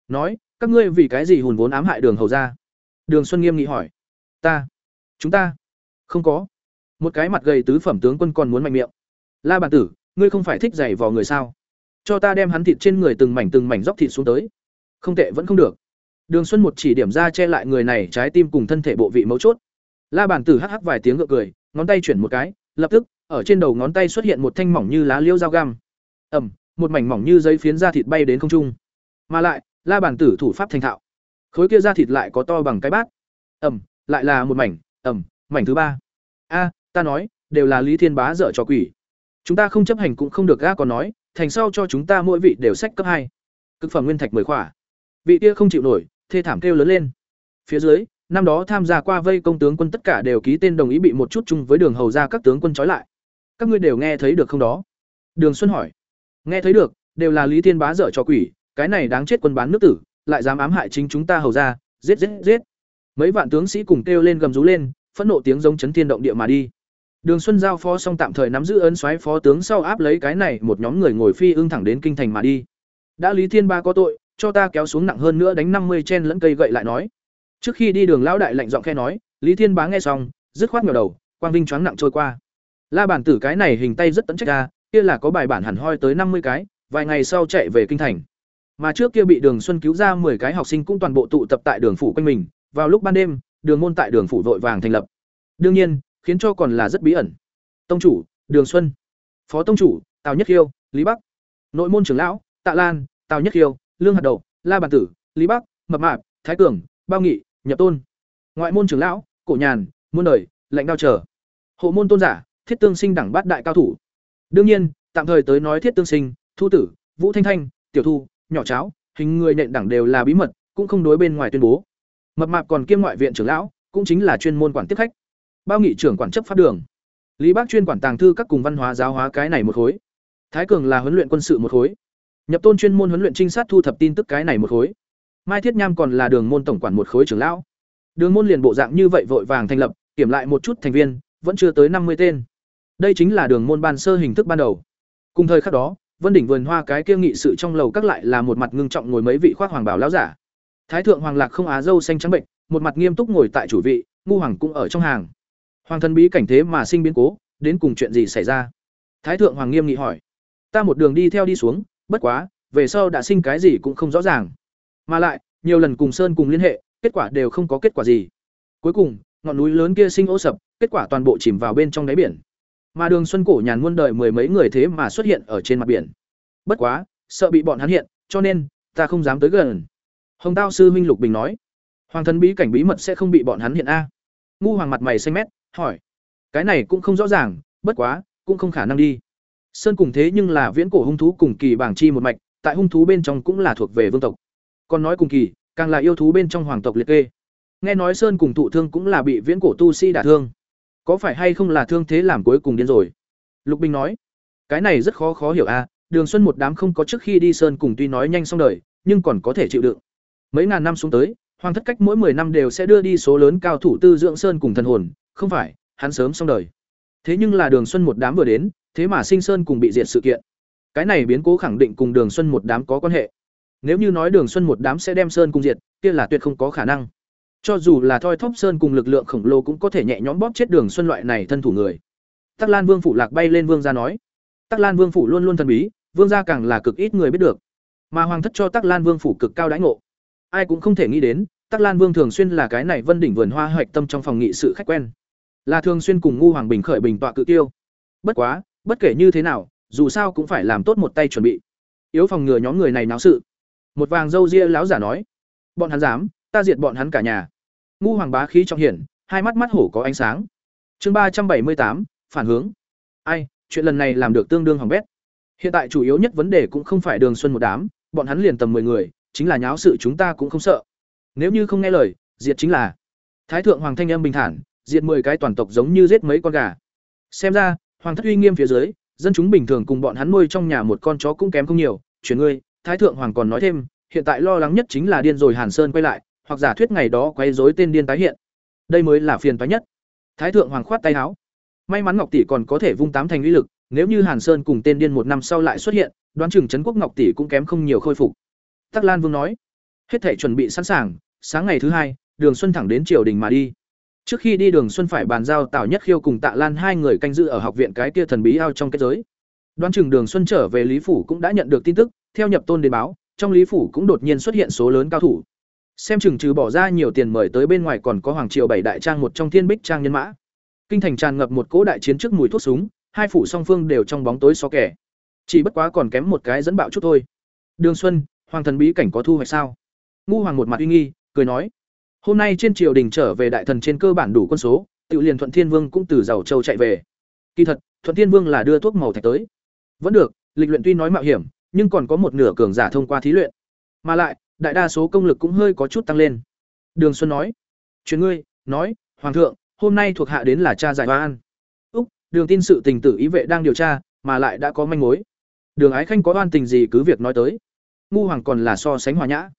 S1: Nói, các ngươi vì cái gì hùn vốn ám hại Đường hầu ra? Đường Xuân nghiêm nghị hỏi. Ta, chúng ta, không có. Một cái mặt gầy tứ phẩm tướng quân còn muốn mạnh miệng. La bản tử, ngươi không phải thích giày vò người sao? Cho ta đem hắn thịt trên người từng mảnh từng mảnh dốc thịt xuống tới. Không tệ vẫn không được. Đường Xuân một chỉ điểm ra che lại người này trái tim cùng thân thể bộ vị mấu chốt. La bản tử hắc hắc vài tiếng ngựa cười, ngón tay chuyển một cái, lập tức, ở trên đầu ngón tay xuất hiện một thanh mỏng như lá liêu dao găm. Ầm, một mảnh mỏng như giấy phiến da thịt bay đến không trung. Mà lại, La bản tử thủ pháp thành thạo. Khối kia da thịt lại có to bằng cái bát. Ầm, lại là một mảnh, ầm, mảnh thứ ba. A, ta nói, đều là Lý Thiên Bá dở trò quỷ. Chúng ta không chấp hành cũng không được ga còn nói, thành sau cho chúng ta mỗi vị đều sách cấp hai. Cực phẩm nguyên thạch mười khỏa. Vị kia không chịu nổi, thê thảm kêu lớn lên. Phía dưới, năm đó tham gia qua vây công tướng quân tất cả đều ký tên đồng ý bị một chút chung với đường hầu ra các tướng quân trói lại. Các ngươi đều nghe thấy được không đó? Đường Xuân hỏi. Nghe thấy được, đều là Lý Thiên Bá dở trò quỷ, cái này đáng chết quân bán nước tử, lại dám ám hại chính chúng ta hầu ra, giết giết giết. Mấy vạn tướng sĩ cùng kêu lên gầm rú lên, phẫn nộ tiếng giống chấn thiên động địa mà đi. Đường Xuân giao phó xong tạm thời nắm giữ ấn soái phó tướng sau áp lấy cái này một nhóm người ngồi phi ưng thẳng đến kinh thành mà đi. Đã Lý Thiên Ba có tội, cho ta kéo xuống nặng hơn nữa đánh năm mươi chen lẫn cây gậy lại nói. Trước khi đi đường lão đại lạnh giọng khe nói, Lý Thiên Bá nghe xong, dứt khoát ngẩng đầu, quang vinh choáng nặng trôi qua. La bản tử cái này hình tay rất tấn trách a, kia là có bài bản hẳn hoi tới năm mươi cái, vài ngày sau chạy về kinh thành. Mà trước kia bị Đường Xuân cứu ra 10 cái học sinh cũng toàn bộ tụ tập tại đường phủ quanh mình, vào lúc ban đêm, đường môn tại đường phủ vội vàng thành lập. Đương nhiên, khiến cho còn là rất bí ẩn. Tông chủ, Đường Xuân, Phó tông chủ, Tào Nhất Khiêu, Lý Bắc, Nội môn trưởng lão, Tạ Lan, Tào Nhất Khiêu, Lương Hạt Đậu, La Bản Tử, Lý Bắc, Mập Mạp, Thái Cường, Bao Nghị, Nhập Tôn. Ngoại môn trưởng lão, Cổ Nhàn, Muôn Đời, Lệnh Đao Trở. Hộ môn tôn giả, Thiết Tương Sinh đẳng bát đại cao thủ. Đương nhiên, tạm thời tới nói Thiết Tương Sinh, Thu Tử, Vũ Thanh Thanh, Tiểu Thu, Nhỏ Cháo, hình người nện đẳng đều là bí mật, cũng không đối bên ngoài tuyên bố. Mập Mạp còn kiêm ngoại viện trưởng lão, cũng chính là chuyên môn quản tiếp khách bao nghị trưởng quản chấp pháp đường. Lý bác chuyên quản tàng thư các cùng văn hóa giáo hóa cái này một khối. Thái cường là huấn luyện quân sự một khối. Nhập tôn chuyên môn huấn luyện trinh sát thu thập tin tức cái này một khối. Mai thiết nham còn là đường môn tổng quản một khối trưởng lão. Đường môn liền bộ dạng như vậy vội vàng thành lập, kiểm lại một chút thành viên, vẫn chưa tới năm mươi tên. Đây chính là đường môn ban sơ hình thức ban đầu. Cùng thời khắc đó, vân đỉnh vườn hoa cái kia nghị sự trong lầu các lại là một mặt ngưng trọng ngồi mấy vị khoác hoàng bảo lão giả. Thái thượng hoàng lạc không á dâu xanh trắng bệnh, một mặt nghiêm túc ngồi tại chủ vị, ngu hoàng cũng ở trong hàng hoàng thần bí cảnh thế mà sinh biến cố, đến cùng chuyện gì xảy ra? Thái thượng hoàng nghiêm nghị hỏi. Ta một đường đi theo đi xuống, bất quá, về sau đã sinh cái gì cũng không rõ ràng. Mà lại, nhiều lần cùng sơn cùng liên hệ, kết quả đều không có kết quả gì. Cuối cùng, ngọn núi lớn kia sinh ô sập, kết quả toàn bộ chìm vào bên trong đáy biển. Mà đường xuân cổ nhàn muôn đời mười mấy người thế mà xuất hiện ở trên mặt biển. Bất quá, sợ bị bọn hắn hiện, cho nên, ta không dám tới gần. Hồng tao sư minh lục bình nói. Hoàng thần bí cảnh bí mật sẽ không bị bọn hắn hiện a. Ngu hoàng mặt mày xanh mét hỏi. Cái này cũng không rõ ràng, bất quá, cũng không khả năng đi. Sơn cùng thế nhưng là viễn cổ hung thú cùng kỳ bảng chi một mạch, tại hung thú bên trong cũng là thuộc về vương tộc. Còn nói cùng kỳ, càng là yêu thú bên trong hoàng tộc liệt kê. Nghe nói sơn cùng thụ thương cũng là bị viễn cổ tu sĩ đả thương. Có phải hay không là thương thế làm cuối cùng điên rồi? Lục bình nói. Cái này rất khó khó hiểu a đường xuân một đám không có trước khi đi sơn cùng tuy nói nhanh xong đời, nhưng còn có thể chịu đựng. Mấy ngàn năm xuống tới, hoàng thất cách mỗi 10 năm đều sẽ đưa đi số lớn cao thủ tư dưỡng sơn cùng thần hồn không phải, hắn sớm xong đời. Thế nhưng là đường xuân một đám vừa đến, thế mà sinh sơn cùng bị diệt sự kiện. Cái này biến cố khẳng định cùng đường xuân một đám có quan hệ. Nếu như nói đường xuân một đám sẽ đem sơn cùng diệt, kia là tuyệt không có khả năng. Cho dù là thoi thóp sơn cùng lực lượng khổng lồ cũng có thể nhẹ nhõm bóp chết đường xuân loại này thân thủ người. Tắc lan vương phủ lạc bay lên vương gia nói. Tắc lan vương phủ luôn luôn thần bí, vương gia càng là cực ít người biết được. Mà hoàng thất cho tắc lan vương phủ cực cao đãi ngộ. Ai cũng không thể nghĩ đến, tắc lan vương thường xuyên là cái này vân đỉnh vườn hoa hoạch tâm trong phòng nghị sự khách quen là thường xuyên cùng ngu hoàng bình khởi bình tọa cự tiêu bất quá, bất kể như thế nào, dù sao cũng phải làm tốt một tay chuẩn bị. Yếu phòng ngừa nhóm người này náo sự. Một vàng dâu ria láo giả nói, bọn hắn dám, ta diệt bọn hắn cả nhà. Ngu hoàng bá khí trọng hiển, hai mắt mắt hổ có ánh sáng. Chương ba trăm bảy mươi tám, phản hướng. Ai, chuyện lần này làm được tương đương hỏng bét. Hiện tại chủ yếu nhất vấn đề cũng không phải đường xuân một đám, bọn hắn liền tầm 10 người, chính là nháo sự chúng ta cũng không sợ. Nếu như không nghe lời, diệt chính là. Thái thượng hoàng thanh âm bình thản diệt 10 cái toàn tộc giống như giết mấy con gà. Xem ra, hoàng thất uy nghiêm phía dưới, dân chúng bình thường cùng bọn hắn nuôi trong nhà một con chó cũng kém không nhiều. Chuyển ngươi, thái thượng hoàng còn nói thêm, hiện tại lo lắng nhất chính là điên rồi hàn sơn quay lại, hoặc giả thuyết ngày đó quấy rối tên điên tái hiện. Đây mới là phiền toái nhất. Thái thượng hoàng khoát tay áo. May mắn ngọc tỷ còn có thể vung tám thành uy lực, nếu như hàn sơn cùng tên điên một năm sau lại xuất hiện, đoán chừng trấn quốc ngọc tỷ cũng kém không nhiều khôi phục. Tắc lan vương nói, hết thể chuẩn bị sẵn sàng, sáng ngày thứ hai, đường xuân thẳng đến triều đình mà đi trước khi đi đường xuân phải bàn giao tào nhất khiêu cùng tạ lan hai người canh giữ ở học viện cái kia thần bí ao trong kết giới. Đoán chừng đường xuân trở về lý phủ cũng đã nhận được tin tức, theo nhập tôn đến báo, trong lý phủ cũng đột nhiên xuất hiện số lớn cao thủ. Xem chừng trừ bỏ ra nhiều tiền mời tới bên ngoài còn có hoàng triều bảy đại trang một trong thiên bích trang nhân mã. Kinh thành tràn ngập một cỗ đại chiến trước mùi thuốc súng, hai phủ song phương đều trong bóng tối xó kẻ. Chỉ bất quá còn kém một cái dẫn bạo chút thôi. Đường xuân, hoàng thần bí cảnh có thu hoạch sao? Ngu hoàng một mặt uy nghi, cười nói hôm nay trên triều đình trở về đại thần trên cơ bản đủ quân số, tự liền thuận thiên vương cũng từ giàu châu chạy về. Kỳ thật, thuận thiên vương là đưa thuốc màu thạch tới. Vẫn được, lịch luyện tuy nói mạo hiểm, nhưng còn có một nửa cường giả thông qua thí luyện. Mà lại, đại đa số công lực cũng hơi có chút tăng lên. Đường xuân nói, chuyện ngươi, nói, hoàng thượng, hôm nay thuộc hạ đến là cha giải An. úc, đường tin sự tình tử ý vệ đang điều tra, mà lại đã có manh mối. Đường ái khanh có oan tình gì cứ việc nói tới. Ngu hoàng còn là so sánh hòa nhã.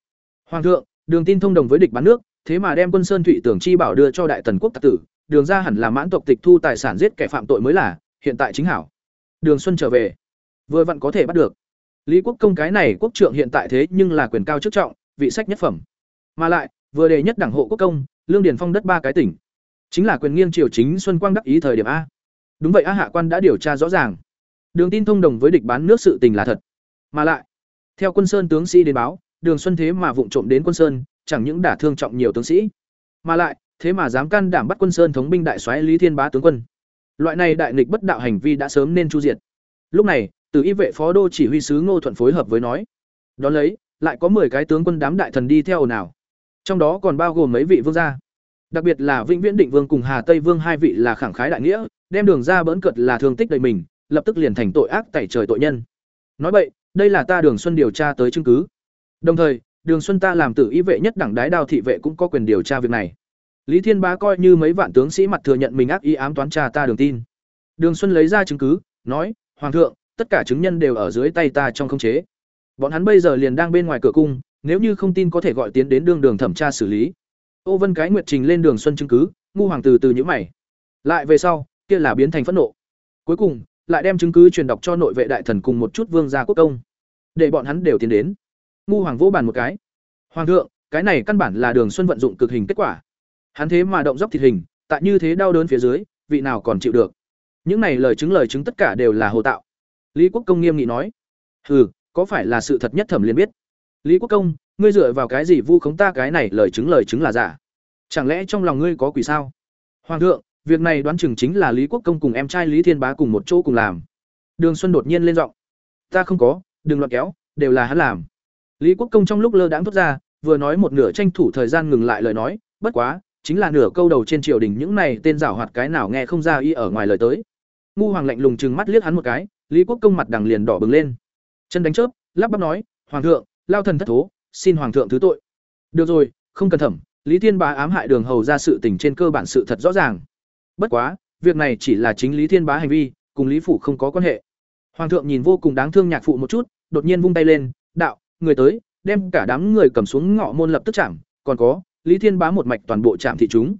S1: Hoàng thượng, đường tin thông đồng với địch bán nước thế mà đem quân sơn thụy tưởng chi bảo đưa cho đại tần quốc tặc tử, đường ra hẳn là mãn tộc tịch thu tài sản giết kẻ phạm tội mới là, hiện tại chính hảo. Đường xuân trở về. Vừa vặn có thể bắt được. Lý quốc công cái này quốc trượng hiện tại thế nhưng là quyền cao chức trọng, vị sách nhất phẩm. Mà lại, vừa đề nhất đảng hộ quốc công, lương điền phong đất ba cái tỉnh. Chính là quyền nghiêng triều chính xuân quang đắc ý thời điểm a. Đúng vậy a hạ quan đã điều tra rõ ràng. Đường tin thông đồng với địch bán nước sự tình là thật. Mà lại, theo quân sơn tướng sĩ đến báo, đường xuân thế mà vụng trộm đến quân sơn chẳng những đả thương trọng nhiều tướng sĩ, mà lại, thế mà dám can đảm bắt quân sơn thống binh đại soái lý thiên bá tướng quân. Loại này đại nghịch bất đạo hành vi đã sớm nên chu diệt. Lúc này, từ y vệ phó đô chỉ huy sứ ngô thuận phối hợp với nói, đó lấy, lại có 10 cái tướng quân đám đại thần đi theo nào trong đó còn bao gồm mấy vị vương gia. Đặc biệt là vĩnh viễn định vương cùng hà tây vương hai vị là khẳng khái đại nghĩa, đem đường ra bỡn cợt là thương tích đầy mình, lập tức liền thành tội ác tẩy trời tội nhân. Nói vậy, đây là ta đường xuân điều tra tới chứng cứ. Đồng thời đường xuân ta làm tử y vệ nhất đẳng đái đao thị vệ cũng có quyền điều tra việc này Lý Thiên Bá coi như mấy vạn tướng sĩ mặt thừa nhận mình ác ý ám toán trà ta đường tin. Đường Xuân lấy ra chứng cứ, nói: "Hoàng thượng, tất cả chứng nhân đều ở dưới tay ta trong khống chế. Bọn hắn bây giờ liền đang bên ngoài cửa cung, nếu như không tin có thể gọi tiến đến đường đường thẩm tra xử lý." Ô Vân cái nguyệt trình lên Đường Xuân chứng cứ, ngu hoàng từ từ nhíu mày. Lại về sau, kia là biến thành phẫn nộ. Cuối cùng, lại đem chứng cứ truyền đọc cho nội vệ đại thần cùng một chút vương gia quốc công, để bọn hắn đều tiến đến. Ngu hoàng vỗ bàn một cái. "Hoàng thượng, cái này căn bản là Đường Xuân vận dụng cực hình kết quả." Hắn thế mà động dốc thịt hình, tại như thế đau đớn phía dưới, vị nào còn chịu được. Những này lời chứng lời chứng tất cả đều là hồ tạo. Lý Quốc công nghiêm nghị nói: "Hừ, có phải là sự thật nhất thẩm liền biết." Lý Quốc công, ngươi dựa vào cái gì vu khống ta cái này lời chứng lời chứng là giả? Chẳng lẽ trong lòng ngươi có quỷ sao? Hoàng thượng, việc này đoán chừng chính là Lý Quốc công cùng em trai Lý Thiên Bá cùng một chỗ cùng làm. Đường Xuân đột nhiên lên giọng: "Ta không có, đừng loạn kéo, đều là hắn làm." Lý Quốc công trong lúc lơ đãng thoát ra, vừa nói một nửa tranh thủ thời gian ngừng lại lời nói, bất quá, chính là nửa câu đầu trên triều đình những này tên giảo hoạt cái nào nghe không ra y ở ngoài lời tới. Ngu Hoàng lạnh lùng trừng mắt liếc hắn một cái, Lý Quốc công mặt đằng liền đỏ bừng lên. Chân đánh chớp, lắp bắp nói, "Hoàng thượng, lao thần thất thố, xin hoàng thượng thứ tội." Được rồi, không cần thẩm, Lý Thiên Bá ám hại Đường Hầu ra sự tình trên cơ bản sự thật rõ ràng. Bất quá, việc này chỉ là chính Lý Thiên Bá hành vi, cùng Lý phủ không có quan hệ. Hoàng thượng nhìn vô cùng đáng thương nhạc phụ một chút, đột nhiên vung tay lên, "Đạo, người tới, đem cả đám người cầm xuống ngọ môn lập tức chạm, còn có, Lý Thiên Bá một mạch toàn bộ trạm thị chúng.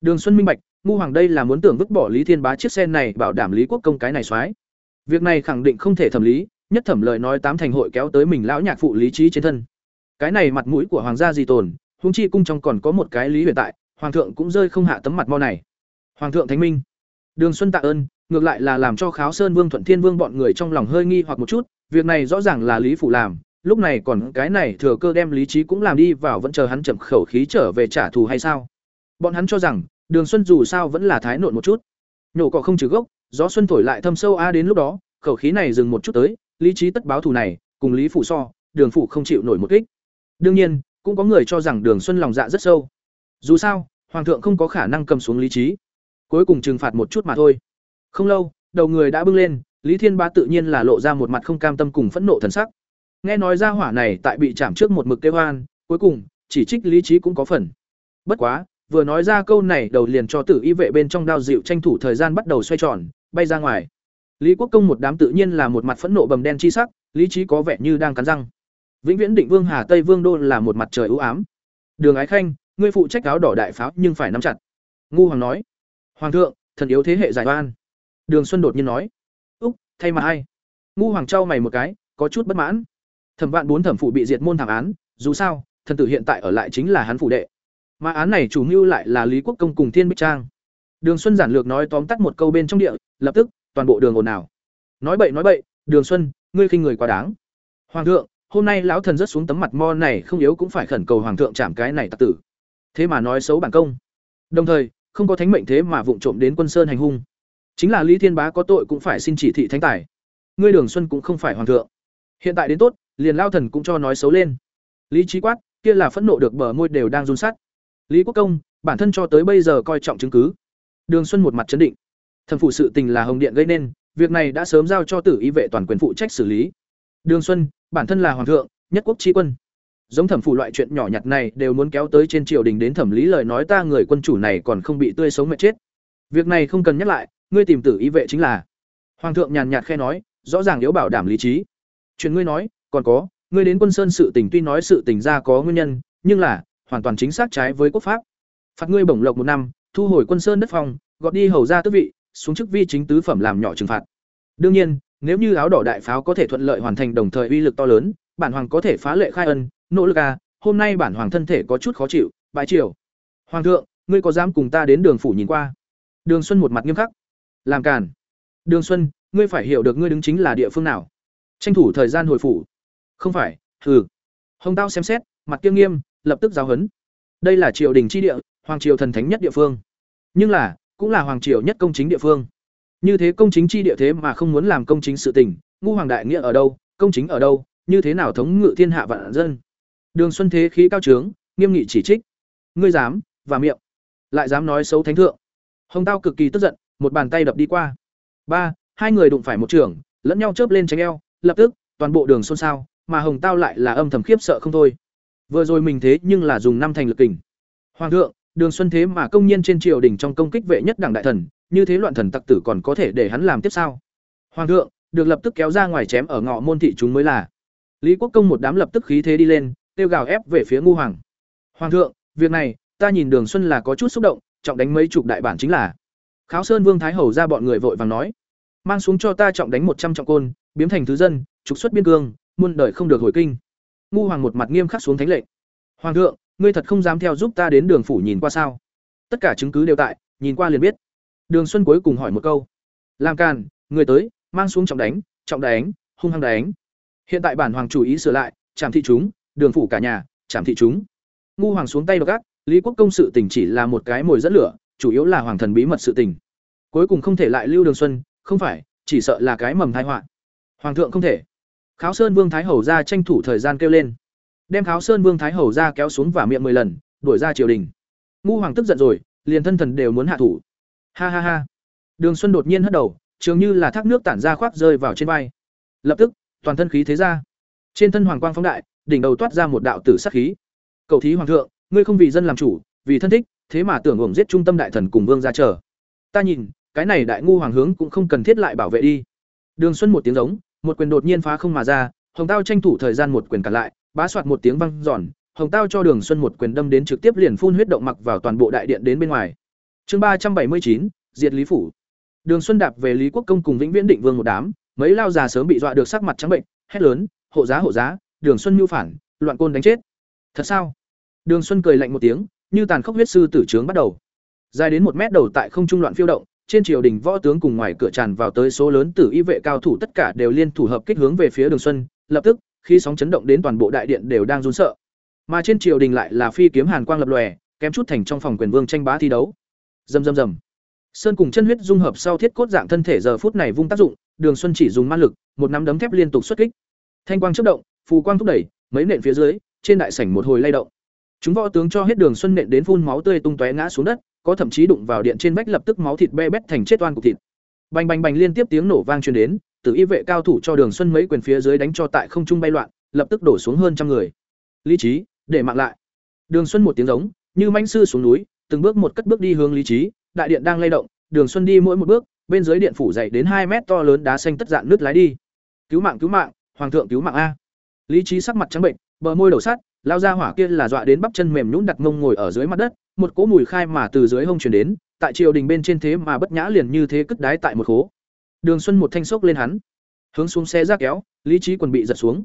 S1: Đường Xuân minh bạch, ngu hoàng đây là muốn tưởng vứt bỏ Lý Thiên Bá chiếc xe này bảo đảm Lý Quốc công cái này xoái. Việc này khẳng định không thể thẩm lý, nhất thẩm lời nói tám thành hội kéo tới mình lão nhạc phụ lý trí trên thân. Cái này mặt mũi của hoàng gia gì tồn, huống chi cung trong còn có một cái lý huyền tại, hoàng thượng cũng rơi không hạ tấm mặt mo này. Hoàng thượng thánh minh. Đường Xuân tạ ơn, ngược lại là làm cho Kháo Sơn Vương Thuận Thiên Vương bọn người trong lòng hơi nghi hoặc một chút, việc này rõ ràng là Lý phủ làm, lúc này còn cái này thừa cơ đem lý trí cũng làm đi vào vẫn chờ hắn chậm khẩu khí trở về trả thù hay sao? Bọn hắn cho rằng, đường xuân dù sao vẫn là thái nộn một chút. Nhổ cỏ không trừ gốc, gió xuân thổi lại thâm sâu a đến lúc đó, khẩu khí này dừng một chút tới, lý trí tất báo thù này, cùng lý phủ so, đường phủ không chịu nổi một kích. Đương nhiên, cũng có người cho rằng đường xuân lòng dạ rất sâu. Dù sao, hoàng thượng không có khả năng cầm xuống lý trí. Cuối cùng trừng phạt một chút mà thôi. Không lâu, đầu người đã bưng lên, lý thiên ba tự nhiên là lộ ra một mặt không cam tâm cùng phẫn nộ thần sắc. Nghe nói ra hỏa này tại bị chạm trước một mực kêu hoan, cuối cùng, chỉ trích lý trí cũng có phần. Bất quá, vừa nói ra câu này đầu liền cho tử y vệ bên trong đao dịu tranh thủ thời gian bắt đầu xoay tròn, bay ra ngoài. Lý Quốc công một đám tự nhiên là một mặt phẫn nộ bầm đen chi sắc, lý trí có vẻ như đang cắn răng. Vĩnh Viễn Định Vương Hà Tây Vương đô là một mặt trời u ám. Đường Ái Khanh, ngươi phụ trách áo đỏ đại pháo nhưng phải nắm chặt. Ngu Hoàng nói. Hoàng thượng, thần yếu thế hệ giải oan. Đường Xuân đột nhiên nói. Úc, thay mà ai? Ngu Hoàng trao mày một cái, có chút bất mãn. Thẩm Vạn bốn thẩm phụ bị diệt môn thảm án, dù sao, thần tử hiện tại ở lại chính là hắn phụ đệ. Mà án này chủ mưu lại là Lý Quốc công cùng Thiên Bích Trang. Đường Xuân giản lược nói tóm tắt một câu bên trong địa, lập tức, toàn bộ đường ồn ào. Nói bậy nói bậy, Đường Xuân, ngươi khinh người quá đáng. Hoàng thượng, hôm nay lão thần rớt xuống tấm mặt mo này không yếu cũng phải khẩn cầu hoàng thượng chạm cái này tặc tử. Thế mà nói xấu bản công. Đồng thời, không có thánh mệnh thế mà vụng trộm đến quân sơn hành hung. Chính là Lý Thiên Bá có tội cũng phải xin chỉ thị thánh tài. Ngươi Đường Xuân cũng không phải hoàng thượng. Hiện tại đến tốt, liền lao thần cũng cho nói xấu lên. Lý trí quát, kia là phẫn nộ được bờ môi đều đang run sắt. Lý quốc công, bản thân cho tới bây giờ coi trọng chứng cứ. Đường xuân một mặt chấn định. Thẩm phụ sự tình là hồng điện gây nên, việc này đã sớm giao cho tử y vệ toàn quyền phụ trách xử lý. Đường xuân, bản thân là hoàng thượng, nhất quốc tri quân. Giống thẩm phủ loại chuyện nhỏ nhặt này đều muốn kéo tới trên triều đình đến thẩm lý lời nói ta người quân chủ này còn không bị tươi sống mệt chết. Việc này không cần nhắc lại, ngươi tìm tử y vệ chính là. Hoàng thượng nhàn nhạt khe nói, rõ ràng yếu bảo đảm lý trí. Chuyện ngươi nói còn có, ngươi đến quân sơn sự tình tuy nói sự tình ra có nguyên nhân, nhưng là, hoàn toàn chính xác trái với quốc pháp. Phạt ngươi bổng lộc một năm, thu hồi quân sơn đất phong, gọt đi hầu ra tước vị, xuống chức vi chính tứ phẩm làm nhỏ trừng phạt. Đương nhiên, nếu như áo đỏ đại pháo có thể thuận lợi hoàn thành đồng thời uy lực to lớn, bản hoàng có thể phá lệ khai ân, nỗ lực à hôm nay bản hoàng thân thể có chút khó chịu, bãi triều. Hoàng thượng, ngươi có dám cùng ta đến đường phủ nhìn qua? Đường xuân một mặt nghiêm khắc. Làm càn. Đường xuân, ngươi phải hiểu được ngươi đứng chính là địa phương nào. Tranh thủ thời gian hồi phủ không phải, hừ. Hồng tao xem xét, mặt kiêng nghiêm, lập tức giáo huấn. Đây là triều đình tri địa, hoàng triều thần thánh nhất địa phương. Nhưng là, cũng là hoàng triều nhất công chính địa phương. Như thế công chính chi địa thế mà không muốn làm công chính sự tình, ngu hoàng đại nghĩa ở đâu, công chính ở đâu, như thế nào thống ngự thiên hạ vạn dân? Đường xuân thế khí cao trướng, nghiêm nghị chỉ trích. Ngươi dám, và miệng. Lại dám nói xấu thánh thượng. Hồng tao cực kỳ tức giận, một bàn tay đập đi qua. Ba, hai người đụng phải một trưởng, lẫn nhau chớp lên tránh eo, lập tức, toàn bộ đường xôn xao mà hồng tao lại là âm thầm khiếp sợ không thôi vừa rồi mình thế nhưng là dùng năm thành lực kình hoàng thượng Đường Xuân thế mà công nhiên trên triều đình trong công kích vệ nhất đảng đại thần, như thế loạn thần tặc tử còn có thể để hắn làm tiếp sao? Hoàng thượng, được lập tức kéo ra ngoài chém ở ngọ môn thị chúng mới là. Lý Quốc công một đám lập tức khí thế đi lên, tiêu gào ép về phía Ngu Hoàng. Hoàng thượng, việc này, ta nhìn Đường Xuân là có chút xúc động, trọng đánh mấy chục đại bản chính là. Kháo Sơn Vương Thái Hầu ra bọn người vội vàng nói, mang xuống cho ta trọng đánh một trăm trọng côn, biếm thành thứ dân, trục xuất biên cương, muôn đời không được hồi kinh. Ngu Hoàng một mặt nghiêm khắc xuống thánh lệnh. Hoàng thượng, ngươi thật không dám theo giúp ta đến đường phủ nhìn qua sao? Tất cả chứng cứ đều tại, nhìn qua liền biết. Đường Xuân cuối cùng hỏi một câu. Làm càn, người tới, mang xuống trọng đánh, trọng đánh, hung hăng đánh. Hiện tại bản hoàng chủ ý sửa lại, chạm thị chúng, đường phủ cả nhà, chạm thị chúng. Ngu hoàng xuống tay độc ác, Lý Quốc công sự tình chỉ là một cái mồi dẫn lửa, chủ yếu là hoàng thần bí mật sự tình. Cuối cùng không thể lại lưu Đường Xuân, không phải, chỉ sợ là cái mầm tai họa. Hoàng thượng không thể. Kháo Sơn Vương Thái Hầu ra tranh thủ thời gian kêu lên. Đem Kháo Sơn Vương Thái Hầu ra kéo xuống và miệng 10 lần, đuổi ra triều đình. Ngu hoàng tức giận rồi, liền thân thần đều muốn hạ thủ. Ha ha ha. Đường Xuân đột nhiên hất đầu, trường như là thác nước tản ra khoác rơi vào trên vai. Lập tức, toàn thân khí thế ra. Trên thân hoàng quang phóng đại, đỉnh đầu toát ra một đạo tử sắc khí. Cầu thí hoàng thượng, ngươi không vì dân làm chủ, vì thân thích, thế mà tưởng ổng giết trung tâm đại thần cùng vương gia chờ. Ta nhìn, cái này đại ngu hoàng hướng cũng không cần thiết lại bảo vệ đi. Đường Xuân một tiếng giống, một quyền đột nhiên phá không mà ra, Hồng Tao tranh thủ thời gian một quyền cản lại, bá soạt một tiếng văng, giòn, Hồng Tao cho Đường Xuân một quyền đâm đến trực tiếp liền phun huyết động mặc vào toàn bộ đại điện đến bên ngoài. Chương ba trăm bảy mươi chín, diệt Lý phủ. Đường Xuân đạp về Lý Quốc công cùng Vĩnh Viễn Định Vương một đám, mấy lao già sớm bị dọa được sắc mặt trắng bệnh, hét lớn, "Hộ giá hộ giá, Đường Xuân mưu phản, loạn côn đánh chết." Thật sao? Đường Xuân cười lạnh một tiếng, như tàn khốc huyết sư tử trướng bắt đầu. Dài đến một mét đầu tại không trung loạn phiêu động, trên triều đình võ tướng cùng ngoài cửa tràn vào tới số lớn tử y vệ cao thủ tất cả đều liên thủ hợp kích hướng về phía Đường Xuân, lập tức, khi sóng chấn động đến toàn bộ đại điện đều đang run sợ. Mà trên triều đình lại là phi kiếm hàn quang lập lòe, kém chút thành trong phòng quyền vương tranh bá thi đấu. Rầm rầm rầm. Sơn cùng chân huyết dung hợp sau thiết cốt dạng thân thể giờ phút này vung tác dụng, Đường Xuân chỉ dùng man lực, một nắm đấm thép liên tục xuất kích. Thanh quang chớp động, phù quang thúc đẩy, mấy nện phía dưới, trên đại sảnh một hồi lay động. Chúng võ tướng cho hết Đường Xuân nện đến phun máu tươi tung tóe ngã xuống đất, có thậm chí đụng vào điện trên vách lập tức máu thịt be bét thành chết oan cục thịt. Bành bành bành liên tiếp tiếng nổ vang truyền đến, tử y vệ cao thủ cho Đường Xuân mấy quyền phía dưới đánh cho tại không trung bay loạn, lập tức đổ xuống hơn trăm người. Lý trí, để mạng lại. Đường Xuân một tiếng giống, như mãnh sư xuống núi, từng bước một cất bước đi hướng lý trí, đại điện đang lay động, Đường Xuân đi mỗi một bước, bên dưới điện phủ dày đến hai mét to lớn đá xanh tất dạn nước lái đi. Cứu mạng cứu mạng, hoàng thượng cứu mạng a. Lý trí sắc mặt trắng bệnh, bờ môi đầu sắt, lao ra hỏa kia là dọa đến bắp chân mềm nhũn đặt mông ngồi ở dưới mặt đất, một cỗ mùi khai mà từ dưới hông truyền đến, tại triều đình bên trên thế mà bất nhã liền như thế cất đái tại một khố. Đường Xuân một thanh sốc lên hắn, hướng xuống xe ra kéo, lý trí quần bị giật xuống.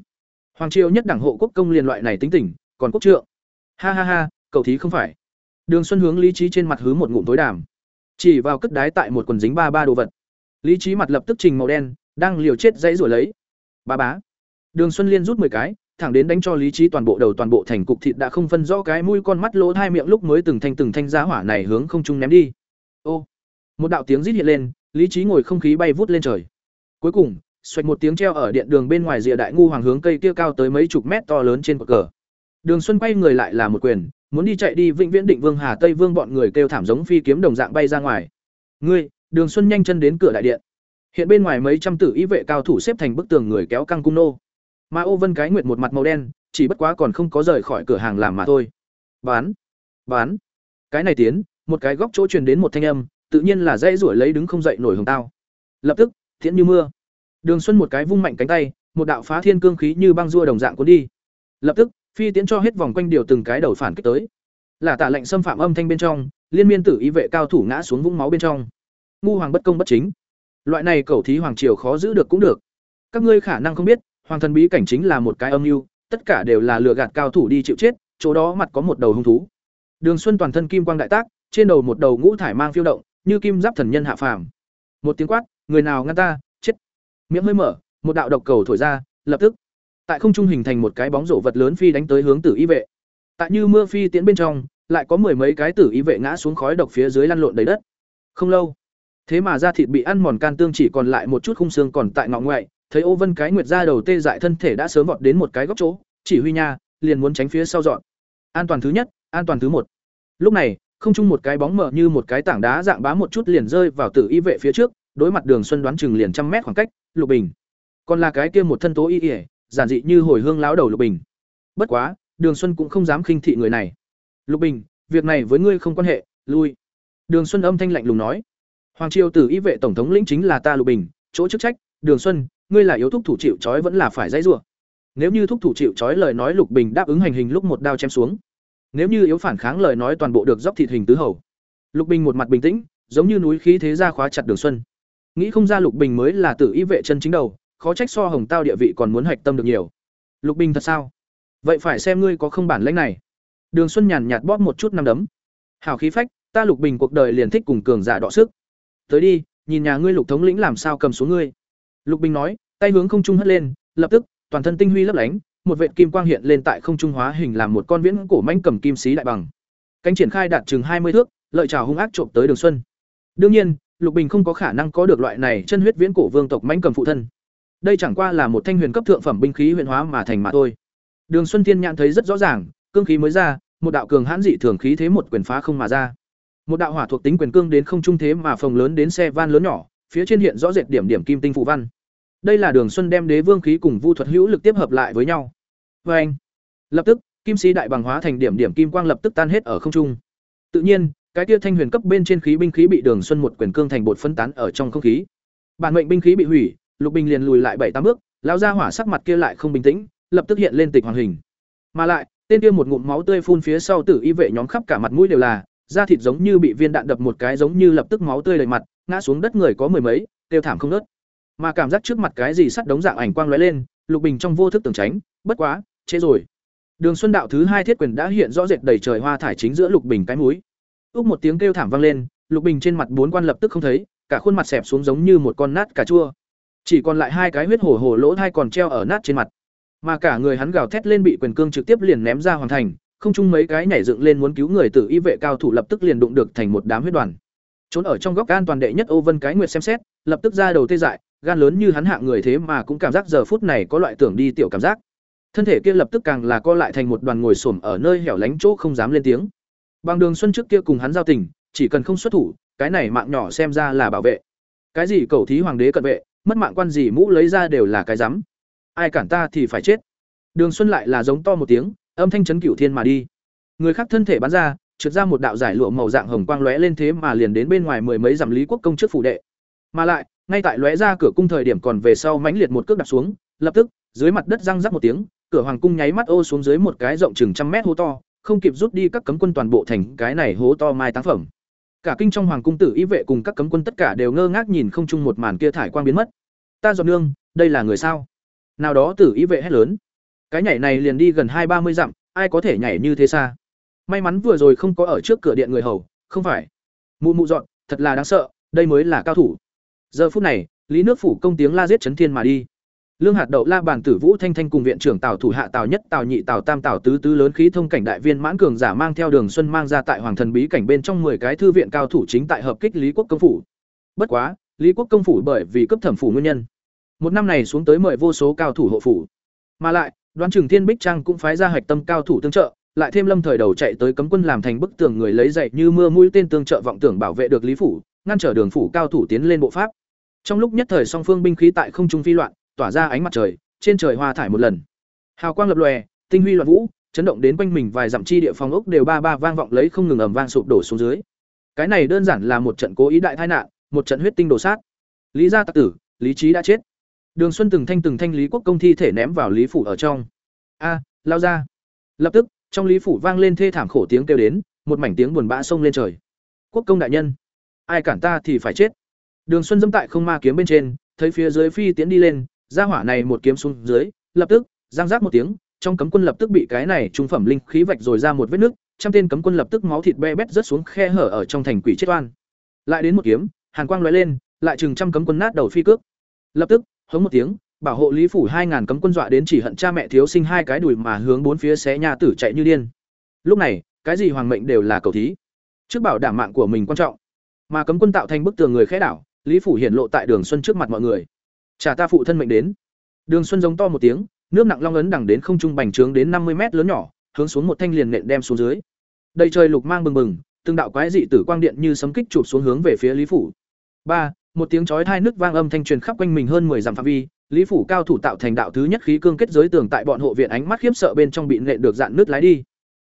S1: Hoàng triều nhất đảng hộ quốc công liền loại này tính tỉnh còn quốc trượng. Ha ha ha, cầu thí không phải. Đường Xuân hướng lý trí trên mặt hứ một ngụm tối đàm, chỉ vào cất đái tại một quần dính ba ba đồ vật. Lý trí mặt lập tức trình màu đen, đang liều chết dãy rồi lấy. Ba bá. Đường Xuân liên rút 10 cái, thẳng đến đánh cho lý trí toàn bộ đầu toàn bộ thành cục thịt đã không phân rõ cái mũi con mắt lỗ hai miệng lúc mới từng thanh từng thanh giá hỏa này hướng không trung ném đi. Ô. Một đạo tiếng rít hiện lên, lý trí ngồi không khí bay vút lên trời. Cuối cùng, xoạch một tiếng treo ở điện đường bên ngoài rìa đại ngu hoàng hướng cây kia cao tới mấy chục mét to lớn trên cột cờ. Đường Xuân quay người lại là một quyền, muốn đi chạy đi Vĩnh Viễn Định Vương Hà Tây Vương bọn người kêu thảm giống phi kiếm đồng dạng bay ra ngoài. Ngươi, Đường Xuân nhanh chân đến cửa đại điện. Hiện bên ngoài mấy trăm tử y vệ cao thủ xếp thành bức tường người kéo căng cung nô. Mà Ô Vân Cái Nguyệt một mặt màu đen, chỉ bất quá còn không có rời khỏi cửa hàng làm mà thôi. Bán, bán. Cái này tiến, một cái góc chỗ truyền đến một thanh âm, tự nhiên là dây rủi lấy đứng không dậy nổi hồng tao. Lập tức, thiện như mưa. Đường Xuân một cái vung mạnh cánh tay, một đạo phá thiên cương khí như băng rua đồng dạng cuốn đi. Lập tức, phi tiến cho hết vòng quanh điều từng cái đầu phản kích tới. Là tả lệnh xâm phạm âm thanh bên trong, liên miên tử y vệ cao thủ ngã xuống vũng máu bên trong. Ngu hoàng bất công bất chính. Loại này cầu thí hoàng triều khó giữ được cũng được. Các ngươi khả năng không biết, Hoàng thần bí cảnh chính là một cái âm mưu, tất cả đều là lừa gạt cao thủ đi chịu chết, chỗ đó mặt có một đầu hung thú. Đường Xuân toàn thân kim quang đại tác, trên đầu một đầu ngũ thải mang phiêu động, như kim giáp thần nhân hạ phàm. Một tiếng quát, người nào ngăn ta, chết. Miệng hơi mở, một đạo độc cầu thổi ra, lập tức tại không trung hình thành một cái bóng rổ vật lớn phi đánh tới hướng Tử Y vệ. Tại như mưa phi tiến bên trong, lại có mười mấy cái Tử Y vệ ngã xuống khói độc phía dưới lăn lộn đầy đất. Không lâu, thế mà da thịt bị ăn mòn can tương chỉ còn lại một chút khung xương còn tại ngọ ngoại, thấy ô vân cái nguyệt ra đầu tê dại thân thể đã sớm vọt đến một cái góc chỗ chỉ huy nha liền muốn tránh phía sau dọn. An toàn thứ nhất an toàn thứ một. Lúc này không chung một cái bóng mở như một cái tảng đá dạng bá một chút liền rơi vào tử y vệ phía trước đối mặt đường xuân đoán chừng liền trăm mét khoảng cách lục bình. Còn là cái kia một thân tố y ỉa giản dị như hồi hương láo đầu lục bình. Bất quá đường xuân cũng không dám khinh thị người này. Lục bình việc này với ngươi không quan hệ, lui. Đường Xuân âm thanh lạnh lùng nói. Hoàng triều tử y vệ tổng thống lĩnh chính là ta Lục Bình, chỗ chức trách, Đường Xuân, ngươi là yếu thúc thủ chịu trói vẫn là phải dãy rủa. Nếu như thúc thủ chịu trói lời nói Lục Bình đáp ứng hành hình lúc một đao chém xuống. Nếu như yếu phản kháng lời nói toàn bộ được dốc thịt hình tứ hầu. Lục Bình một mặt bình tĩnh, giống như núi khí thế ra khóa chặt Đường Xuân. Nghĩ không ra Lục Bình mới là tử y vệ chân chính đầu, khó trách so Hồng Tao địa vị còn muốn hạch tâm được nhiều. Lục Bình thật sao? Vậy phải xem ngươi có không bản lĩnh này. Đường Xuân nhàn nhạt bóp một chút năm đấm. Hảo khí phách, ta Lục Bình cuộc đời liền thích cùng cường giả đọ sức. Tới đi, nhìn nhà ngươi Lục thống lĩnh làm sao cầm xuống ngươi. Lục Bình nói, tay hướng không trung hất lên, lập tức, toàn thân tinh huy lấp lánh, một vệt kim quang hiện lên tại không trung hóa hình làm một con viễn cổ manh cầm kim xí đại bằng. Cánh triển khai đạt chừng hai mươi thước, lợi trảo hung ác trộm tới Đường Xuân. Đương nhiên, Lục Bình không có khả năng có được loại này chân huyết viễn cổ vương tộc mãnh cầm phụ thân. Đây chẳng qua là một thanh huyền cấp thượng phẩm binh khí huyền hóa mà thành mà thôi. Đường Xuân Thiên nhãn thấy rất rõ ràng, cương khí mới ra, một đạo cường hãn dị thường khí thế một quyền phá không mà ra. Một đạo hỏa thuộc tính quyền cương đến không trung thế mà phồng lớn đến xe van lớn nhỏ, phía trên hiện rõ rệt điểm điểm kim tinh phù văn. Đây là Đường Xuân đem đế vương khí cùng vu thuật hữu lực tiếp hợp lại với nhau. Và anh, lập tức, kim sĩ đại bằng hóa thành điểm điểm kim quang lập tức tan hết ở không trung. Tự nhiên, cái tia thanh huyền cấp bên trên khí binh khí bị Đường Xuân một quyền cương thành bột phân tán ở trong không khí. Bản mệnh binh khí bị hủy, Lục Bình liền lùi lại bảy tám bước, lão ra hỏa sắc mặt kia lại không bình tĩnh, lập tức hiện lên tịch hoàng hình. Mà lại, tên kia một ngụm máu tươi phun phía sau tử y vệ nhóm khắp cả mặt mũi đều là, da thịt giống như bị viên đạn đập một cái giống như lập tức máu tươi đầy mặt, ngã xuống đất người có mười mấy, tiêu thảm không nớt. Mà cảm giác trước mặt cái gì sắt đống dạng ảnh quang lóe lên, Lục Bình trong vô thức tưởng tránh, bất quá, chế rồi. Đường Xuân đạo thứ hai thiết quyền đã hiện rõ rệt đầy trời hoa thải chính giữa Lục Bình cái mũi. Úc một tiếng kêu thảm vang lên, Lục Bình trên mặt bốn quan lập tức không thấy, cả khuôn mặt xẹp xuống giống như một con nát cà chua. Chỉ còn lại hai cái huyết hổ hổ lỗ thai còn treo ở nát trên mặt. Mà cả người hắn gào thét lên bị quyền cương trực tiếp liền ném ra hoàn thành, không chung mấy cái nhảy dựng lên muốn cứu người tử y vệ cao thủ lập tức liền đụng được thành một đám huyết đoàn. Trốn ở trong góc an toàn đệ nhất Ô Vân cái nguyệt xem xét, lập tức ra đầu tê dại, gan lớn như hắn hạng người thế mà cũng cảm giác giờ phút này có loại tưởng đi tiểu cảm giác. Thân thể kia lập tức càng là co lại thành một đoàn ngồi xổm ở nơi hẻo lánh chỗ không dám lên tiếng. Bằng Đường Xuân trước kia cùng hắn giao tình, chỉ cần không xuất thủ, cái này mạng nhỏ xem ra là bảo vệ. Cái gì cầu thí hoàng đế cận vệ, mất mạng quan gì mũ lấy ra đều là cái rắm ai cản ta thì phải chết đường xuân lại là giống to một tiếng âm thanh chấn cửu thiên mà đi người khác thân thể bắn ra trượt ra một đạo giải lụa màu dạng hồng quang lóe lên thế mà liền đến bên ngoài mười mấy dặm lý quốc công trước phủ đệ mà lại ngay tại lóe ra cửa cung thời điểm còn về sau mãnh liệt một cước đặt xuống, lập tức, dưới mặt đất răng rắc một tiếng, cửa hoàng cung nháy mắt ô xuống dưới một cái rộng chừng trăm mét hố to, không kịp rút đi các cấm quân toàn bộ thành cái này hố to mai táng phẩm. Cả kinh trong hoàng cung tử y vệ cùng các cấm quân tất cả đều ngơ ngác nhìn không chung một màn kia thải quang biến mất. Ta dọn nương, đây là người sao? Nào đó tử y vệ hét lớn. Cái nhảy này liền đi gần hai ba mươi dặm, ai có thể nhảy như thế xa? May mắn vừa rồi không có ở trước cửa điện người hầu, không phải. Mụ mụ dọn, thật là đáng sợ, đây mới là cao thủ giờ phút này lý nước phủ công tiếng la giết chấn thiên mà đi. Lương hạt đậu la bàn tử vũ thanh thanh cùng viện trưởng tào thủ hạ tào nhất tào nhị tào tam tào tứ tứ lớn khí thông cảnh đại viên mãn cường giả mang theo đường xuân mang ra tại hoàng thần bí cảnh bên trong 10 cái thư viện cao thủ chính tại hợp kích lý quốc công phủ. Bất quá lý quốc công phủ bởi vì cấp thẩm phủ nguyên nhân. Một năm này xuống tới mời vô số cao thủ hộ phủ. Mà lại, Đoán Trường Thiên Bích Trang cũng phái ra hạch tâm cao thủ tương trợ, lại thêm Lâm thời đầu chạy tới cấm quân làm thành bức tường người lấy dậy như mưa mũi tên tương trợ vọng tưởng bảo vệ được Lý phủ, ngăn trở đường phủ cao thủ tiến lên bộ pháp. Trong lúc nhất thời song phương binh khí tại không trung phi loạn, tỏa ra ánh mặt trời, trên trời hoa thải một lần. Hào quang lập lòe, tinh huy loạn vũ, chấn động đến quanh mình vài dặm chi địa phòng ốc đều ba ba vang vọng lấy không ngừng ầm vang sụp đổ xuống dưới. Cái này đơn giản là một trận cố ý đại tai nạn, một trận huyết tinh đổ sát. Lý gia tặc tử, lý trí đã chết. Đường Xuân từng thanh từng thanh Lý Quốc công thi thể ném vào Lý phủ ở trong. A, lao ra. Lập tức, trong Lý phủ vang lên thê thảm khổ tiếng kêu đến, một mảnh tiếng buồn bã sông lên trời. Quốc công đại nhân, ai cản ta thì phải chết. Đường Xuân dẫm tại không ma kiếm bên trên, thấy phía dưới phi tiến đi lên, ra hỏa này một kiếm xuống dưới, lập tức, giang giác một tiếng, trong cấm quân lập tức bị cái này trung phẩm linh khí vạch rồi ra một vết nước, trăm tên cấm quân lập tức máu thịt be bét rớt xuống khe hở ở trong thành quỷ chết oan. Lại đến một kiếm, hàn quang lóe lên, lại chừng trăm cấm quân nát đầu phi cước. Lập tức, hống một tiếng, bảo hộ lý phủ hai ngàn cấm quân dọa đến chỉ hận cha mẹ thiếu sinh hai cái đùi mà hướng bốn phía xé nhà tử chạy như điên. Lúc này, cái gì hoàng mệnh đều là cầu thí. Trước bảo đảm mạng của mình quan trọng, mà cấm quân tạo thành bức tường người khẽ đảo, lý phủ hiển lộ tại Đường Xuân trước mặt mọi người. Trả ta phụ thân mệnh đến. Đường Xuân giống to một tiếng, nước nặng long ấn đẳng đến không trung bành trướng đến năm mươi mét lớn nhỏ, hướng xuống một thanh liền nện đem xuống dưới. Đầy trời lục mang bừng bừng, từng đạo quái dị tử quang điện như sấm kích chụp xuống hướng về phía Lý phủ. Ba, một tiếng chói hai nước vang âm thanh truyền khắp quanh mình hơn 10 dặm phạm vi, Lý phủ cao thủ tạo thành đạo thứ nhất khí cương kết giới tường tại bọn hộ viện ánh mắt khiếp sợ bên trong bị nện được dạn nước lái đi.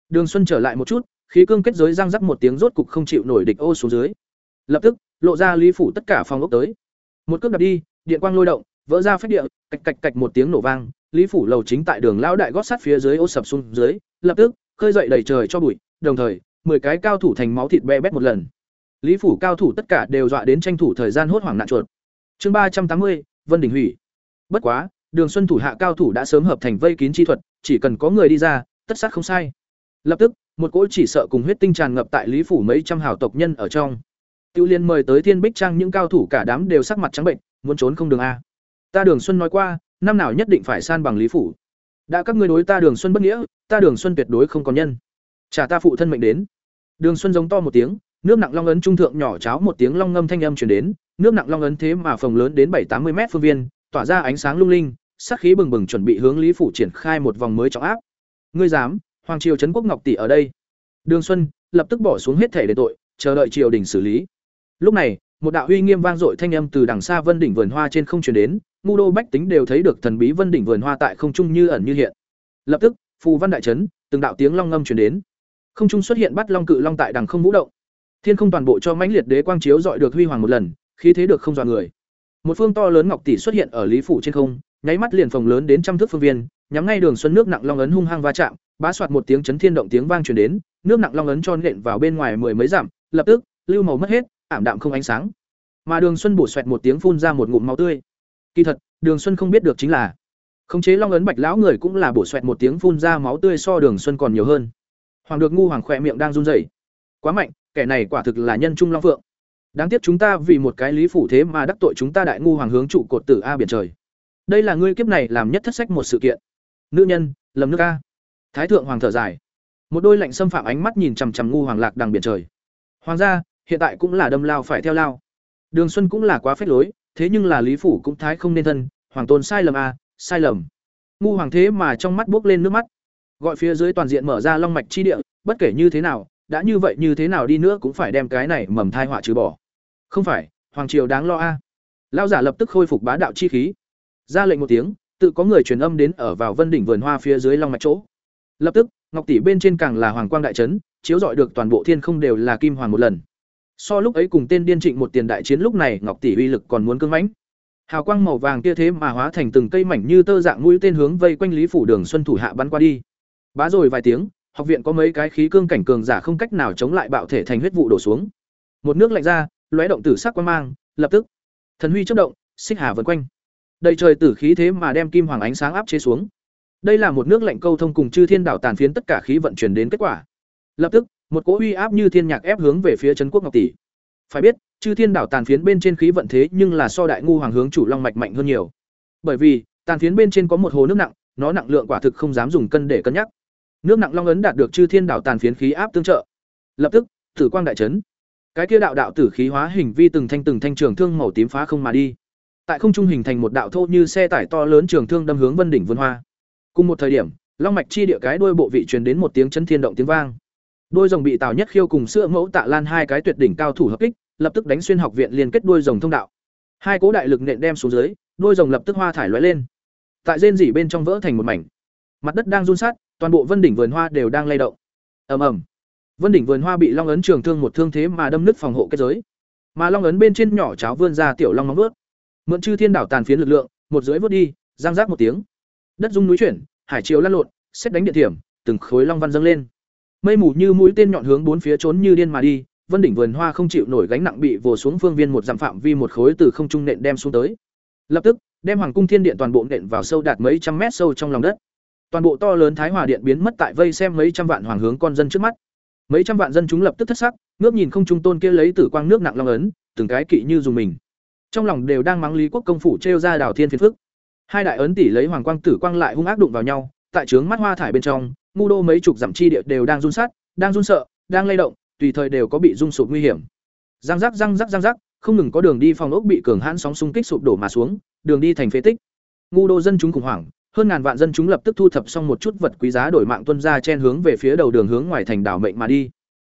S1: Đường Xuân trở lại một chút, khí cương kết giới răng rắc một tiếng rốt cục không chịu nổi địch ô xuống dưới lập tức, lộ ra lý phủ tất cả phòng ốc tới. Một cước đặt đi, điện quang lôi động, vỡ ra phách địa, cạch cạch cạch một tiếng nổ vang, lý phủ lầu chính tại đường lão đại gót sát phía dưới ô sập xuống dưới, lập tức, khơi dậy đầy trời cho bụi, đồng thời, mười cái cao thủ thành máu thịt be bét một lần. Lý phủ cao thủ tất cả đều dọa đến tranh thủ thời gian hốt hoảng nạn chuột. Chương ba trăm tám mươi, vân đình hủy. Bất quá, đường xuân thủ hạ cao thủ đã sớm hợp thành vây kín chi thuật, chỉ cần có người đi ra, tất sát không sai. Lập tức, một cỗ chỉ sợ cùng huyết tinh tràn ngập tại lý phủ mấy trăm hào tộc nhân ở trong. Tiêu Liên mời tới Thiên Bích Trang những cao thủ cả đám đều sắc mặt trắng bệnh, muốn trốn không đường a. Ta Đường Xuân nói qua, năm nào nhất định phải san bằng Lý phủ. Đã các ngươi đối ta Đường Xuân bất nghĩa, ta Đường Xuân tuyệt đối không có nhân. Trả ta phụ thân mệnh đến. Đường Xuân giống to một tiếng, nước nặng long ấn trung thượng nhỏ cháo một tiếng long ngâm thanh âm truyền đến, nước nặng long ấn thế mà phòng lớn đến bảy tám mươi mét phương viên, tỏa ra ánh sáng lung linh, sát khí bừng bừng chuẩn bị hướng Lý phủ triển khai một vòng mới trọng áp. Ngươi dám? Hoàng triều trấn quốc ngọc tỷ ở đây. Đường Xuân lập tức bỏ xuống hết thể để tội, chờ đợi triều đình xử lý. Lúc này, một đạo uy nghiêm vang dội thanh âm từ đằng xa Vân đỉnh vườn hoa trên không truyền đến, ngu đô bách tính đều thấy được thần bí Vân đỉnh vườn hoa tại không trung như ẩn như hiện. Lập tức, phù văn đại chấn, từng đạo tiếng long ngâm truyền đến. Không trung xuất hiện bắt long cự long tại đằng không vũ động. Thiên không toàn bộ cho mãnh liệt đế quang chiếu dọi được huy hoàng một lần, khí thế được không dọa người. Một phương to lớn ngọc tỷ xuất hiện ở Lý phủ trên không, nháy mắt liền phồng lớn đến trăm thước phương viên, nhắm ngay đường xuân nước nặng long ấn hung hăng va chạm, bá soạt một tiếng chấn thiên động tiếng vang truyền đến, nước nặng long ấn cho nện vào bên ngoài mười mấy dặm, lập tức, lưu màu mất hết, ảm đạm không ánh sáng. Mà Đường Xuân bổ xoẹt một tiếng phun ra một ngụm máu tươi. Kỳ thật, Đường Xuân không biết được chính là, khống chế long ấn bạch lão người cũng là bổ xoẹt một tiếng phun ra máu tươi so Đường Xuân còn nhiều hơn. Hoàng được ngu hoàng khỏe miệng đang run rẩy. Quá mạnh, kẻ này quả thực là nhân trung long phượng. Đáng tiếc chúng ta vì một cái lý phủ thế mà đắc tội chúng ta đại ngu hoàng hướng trụ cột tử a biển trời. Đây là ngươi kiếp này làm nhất thất sách một sự kiện. Nữ nhân, lầm nước a. Thái thượng hoàng thở dài. Một đôi lạnh xâm phạm ánh mắt nhìn chằm chằm ngu hoàng lạc đằng biển trời. Hoàng gia, hiện tại cũng là đâm lao phải theo lao. Đường Xuân cũng là quá phết lối, thế nhưng là Lý phủ cũng thái không nên thân, hoàng tôn sai lầm a, sai lầm. Ngu hoàng thế mà trong mắt buốc lên nước mắt. Gọi phía dưới toàn diện mở ra long mạch chi địa, bất kể như thế nào, đã như vậy như thế nào đi nữa cũng phải đem cái này mầm thai họa trừ bỏ. Không phải, hoàng triều đáng lo a. Lão giả lập tức khôi phục bá đạo chi khí. Ra lệnh một tiếng, tự có người truyền âm đến ở vào Vân đỉnh vườn hoa phía dưới long mạch chỗ. Lập tức, ngọc tỷ bên trên càng là hoàng quang đại trấn, chiếu rọi được toàn bộ thiên không đều là kim hoàng một lần. So lúc ấy cùng tên điên trịnh một tiền đại chiến lúc này ngọc tỷ uy lực còn muốn cưng mãnh. Hào quang màu vàng kia thế mà hóa thành từng cây mảnh như tơ dạng mũi tên hướng vây quanh Lý phủ Đường Xuân thủ hạ bắn qua đi. Bá rồi vài tiếng, học viện có mấy cái khí cương cảnh cường giả không cách nào chống lại bạo thể thành huyết vụ đổ xuống. Một nước lạnh ra, lóe động tử sắc quang mang, lập tức thần huy chớp động, xích hà vần quanh. Đầy trời tử khí thế mà đem kim hoàng ánh sáng áp chế xuống. Đây là một nước lạnh câu thông cùng chư thiên đảo tàn phiến tất cả khí vận chuyển đến kết quả. Lập tức, một cỗ uy áp như thiên nhạc ép hướng về phía trấn quốc ngọc tỷ. Phải biết, chư thiên đảo tàn phiến bên trên khí vận thế nhưng là so đại ngu hoàng hướng chủ long mạch mạnh hơn nhiều. Bởi vì, tàn phiến bên trên có một hồ nước nặng, nó nặng lượng quả thực không dám dùng cân để cân nhắc. Nước nặng long ấn đạt được chư thiên đảo tàn phiến khí áp tương trợ. Lập tức, tử quang đại chấn. Cái kia đạo đạo tử khí hóa hình vi từng thanh từng thanh trường thương màu tím phá không mà đi. Tại không trung hình thành một đạo thô như xe tải to lớn trường thương đâm hướng Vân đỉnh Vân Hoa. Cùng một thời điểm, long mạch chi địa cái đuôi bộ vị truyền đến một tiếng chân thiên động tiếng vang. Đôi rồng bị Tào Nhất Khiêu cùng sữa mẫu Tạ Lan hai cái tuyệt đỉnh cao thủ hợp kích, lập tức đánh xuyên học viện liên kết đôi rồng thông đạo. Hai cố đại lực nện đem xuống dưới, đôi rồng lập tức hoa thải lóe lên. Tại rên rỉ bên trong vỡ thành một mảnh. Mặt đất đang run sát, toàn bộ vân đỉnh vườn hoa đều đang lay động. Ầm ầm. Vân đỉnh vườn hoa bị long ấn trường thương một thương thế mà đâm nứt phòng hộ kết giới. Mà long ấn bên trên nhỏ cháo vươn ra tiểu long móng vuốt. Mượn chư thiên đảo tàn phiến lực lượng, một dưới vút đi, giang rác một tiếng. Đất rung núi chuyển, hải chiều lăn lộn, xét đánh địa thiểm, từng khối long văn dâng lên. Mây mù như mũi tên nhọn hướng bốn phía trốn như điên mà đi, Vân đỉnh vườn hoa không chịu nổi gánh nặng bị vồ xuống phương viên một dặm phạm vi một khối từ không trung nện đem xuống tới. Lập tức, đem Hoàng cung Thiên Điện toàn bộ nện vào sâu đạt mấy trăm mét sâu trong lòng đất. Toàn bộ to lớn Thái Hòa Điện biến mất tại vây xem mấy trăm vạn hoàng hướng con dân trước mắt. Mấy trăm vạn dân chúng lập tức thất sắc, ngước nhìn không trung tôn kia lấy tử quang nước nặng long ấn, từng cái kỵ như dùng mình. Trong lòng đều đang mắng Lý Quốc công phủ trêu ra đảo thiên phiền phức. Hai đại ấn tỷ lấy hoàng quang tử quang lại hung ác đụng vào nhau, tại trướng mắt hoa thải bên trong, ngu đô mấy chục dặm chi địa đều đang run sát, đang run sợ, đang lay động, tùy thời đều có bị rung sụp nguy hiểm. Răng rắc răng rắc răng rắc, không ngừng có đường đi phòng ốc bị cường hãn sóng xung kích sụp đổ mà xuống, đường đi thành phế tích. Ngu đô dân chúng khủng hoảng, hơn ngàn vạn dân chúng lập tức thu thập xong một chút vật quý giá đổi mạng tuân ra chen hướng về phía đầu đường hướng ngoài thành đảo mệnh mà đi.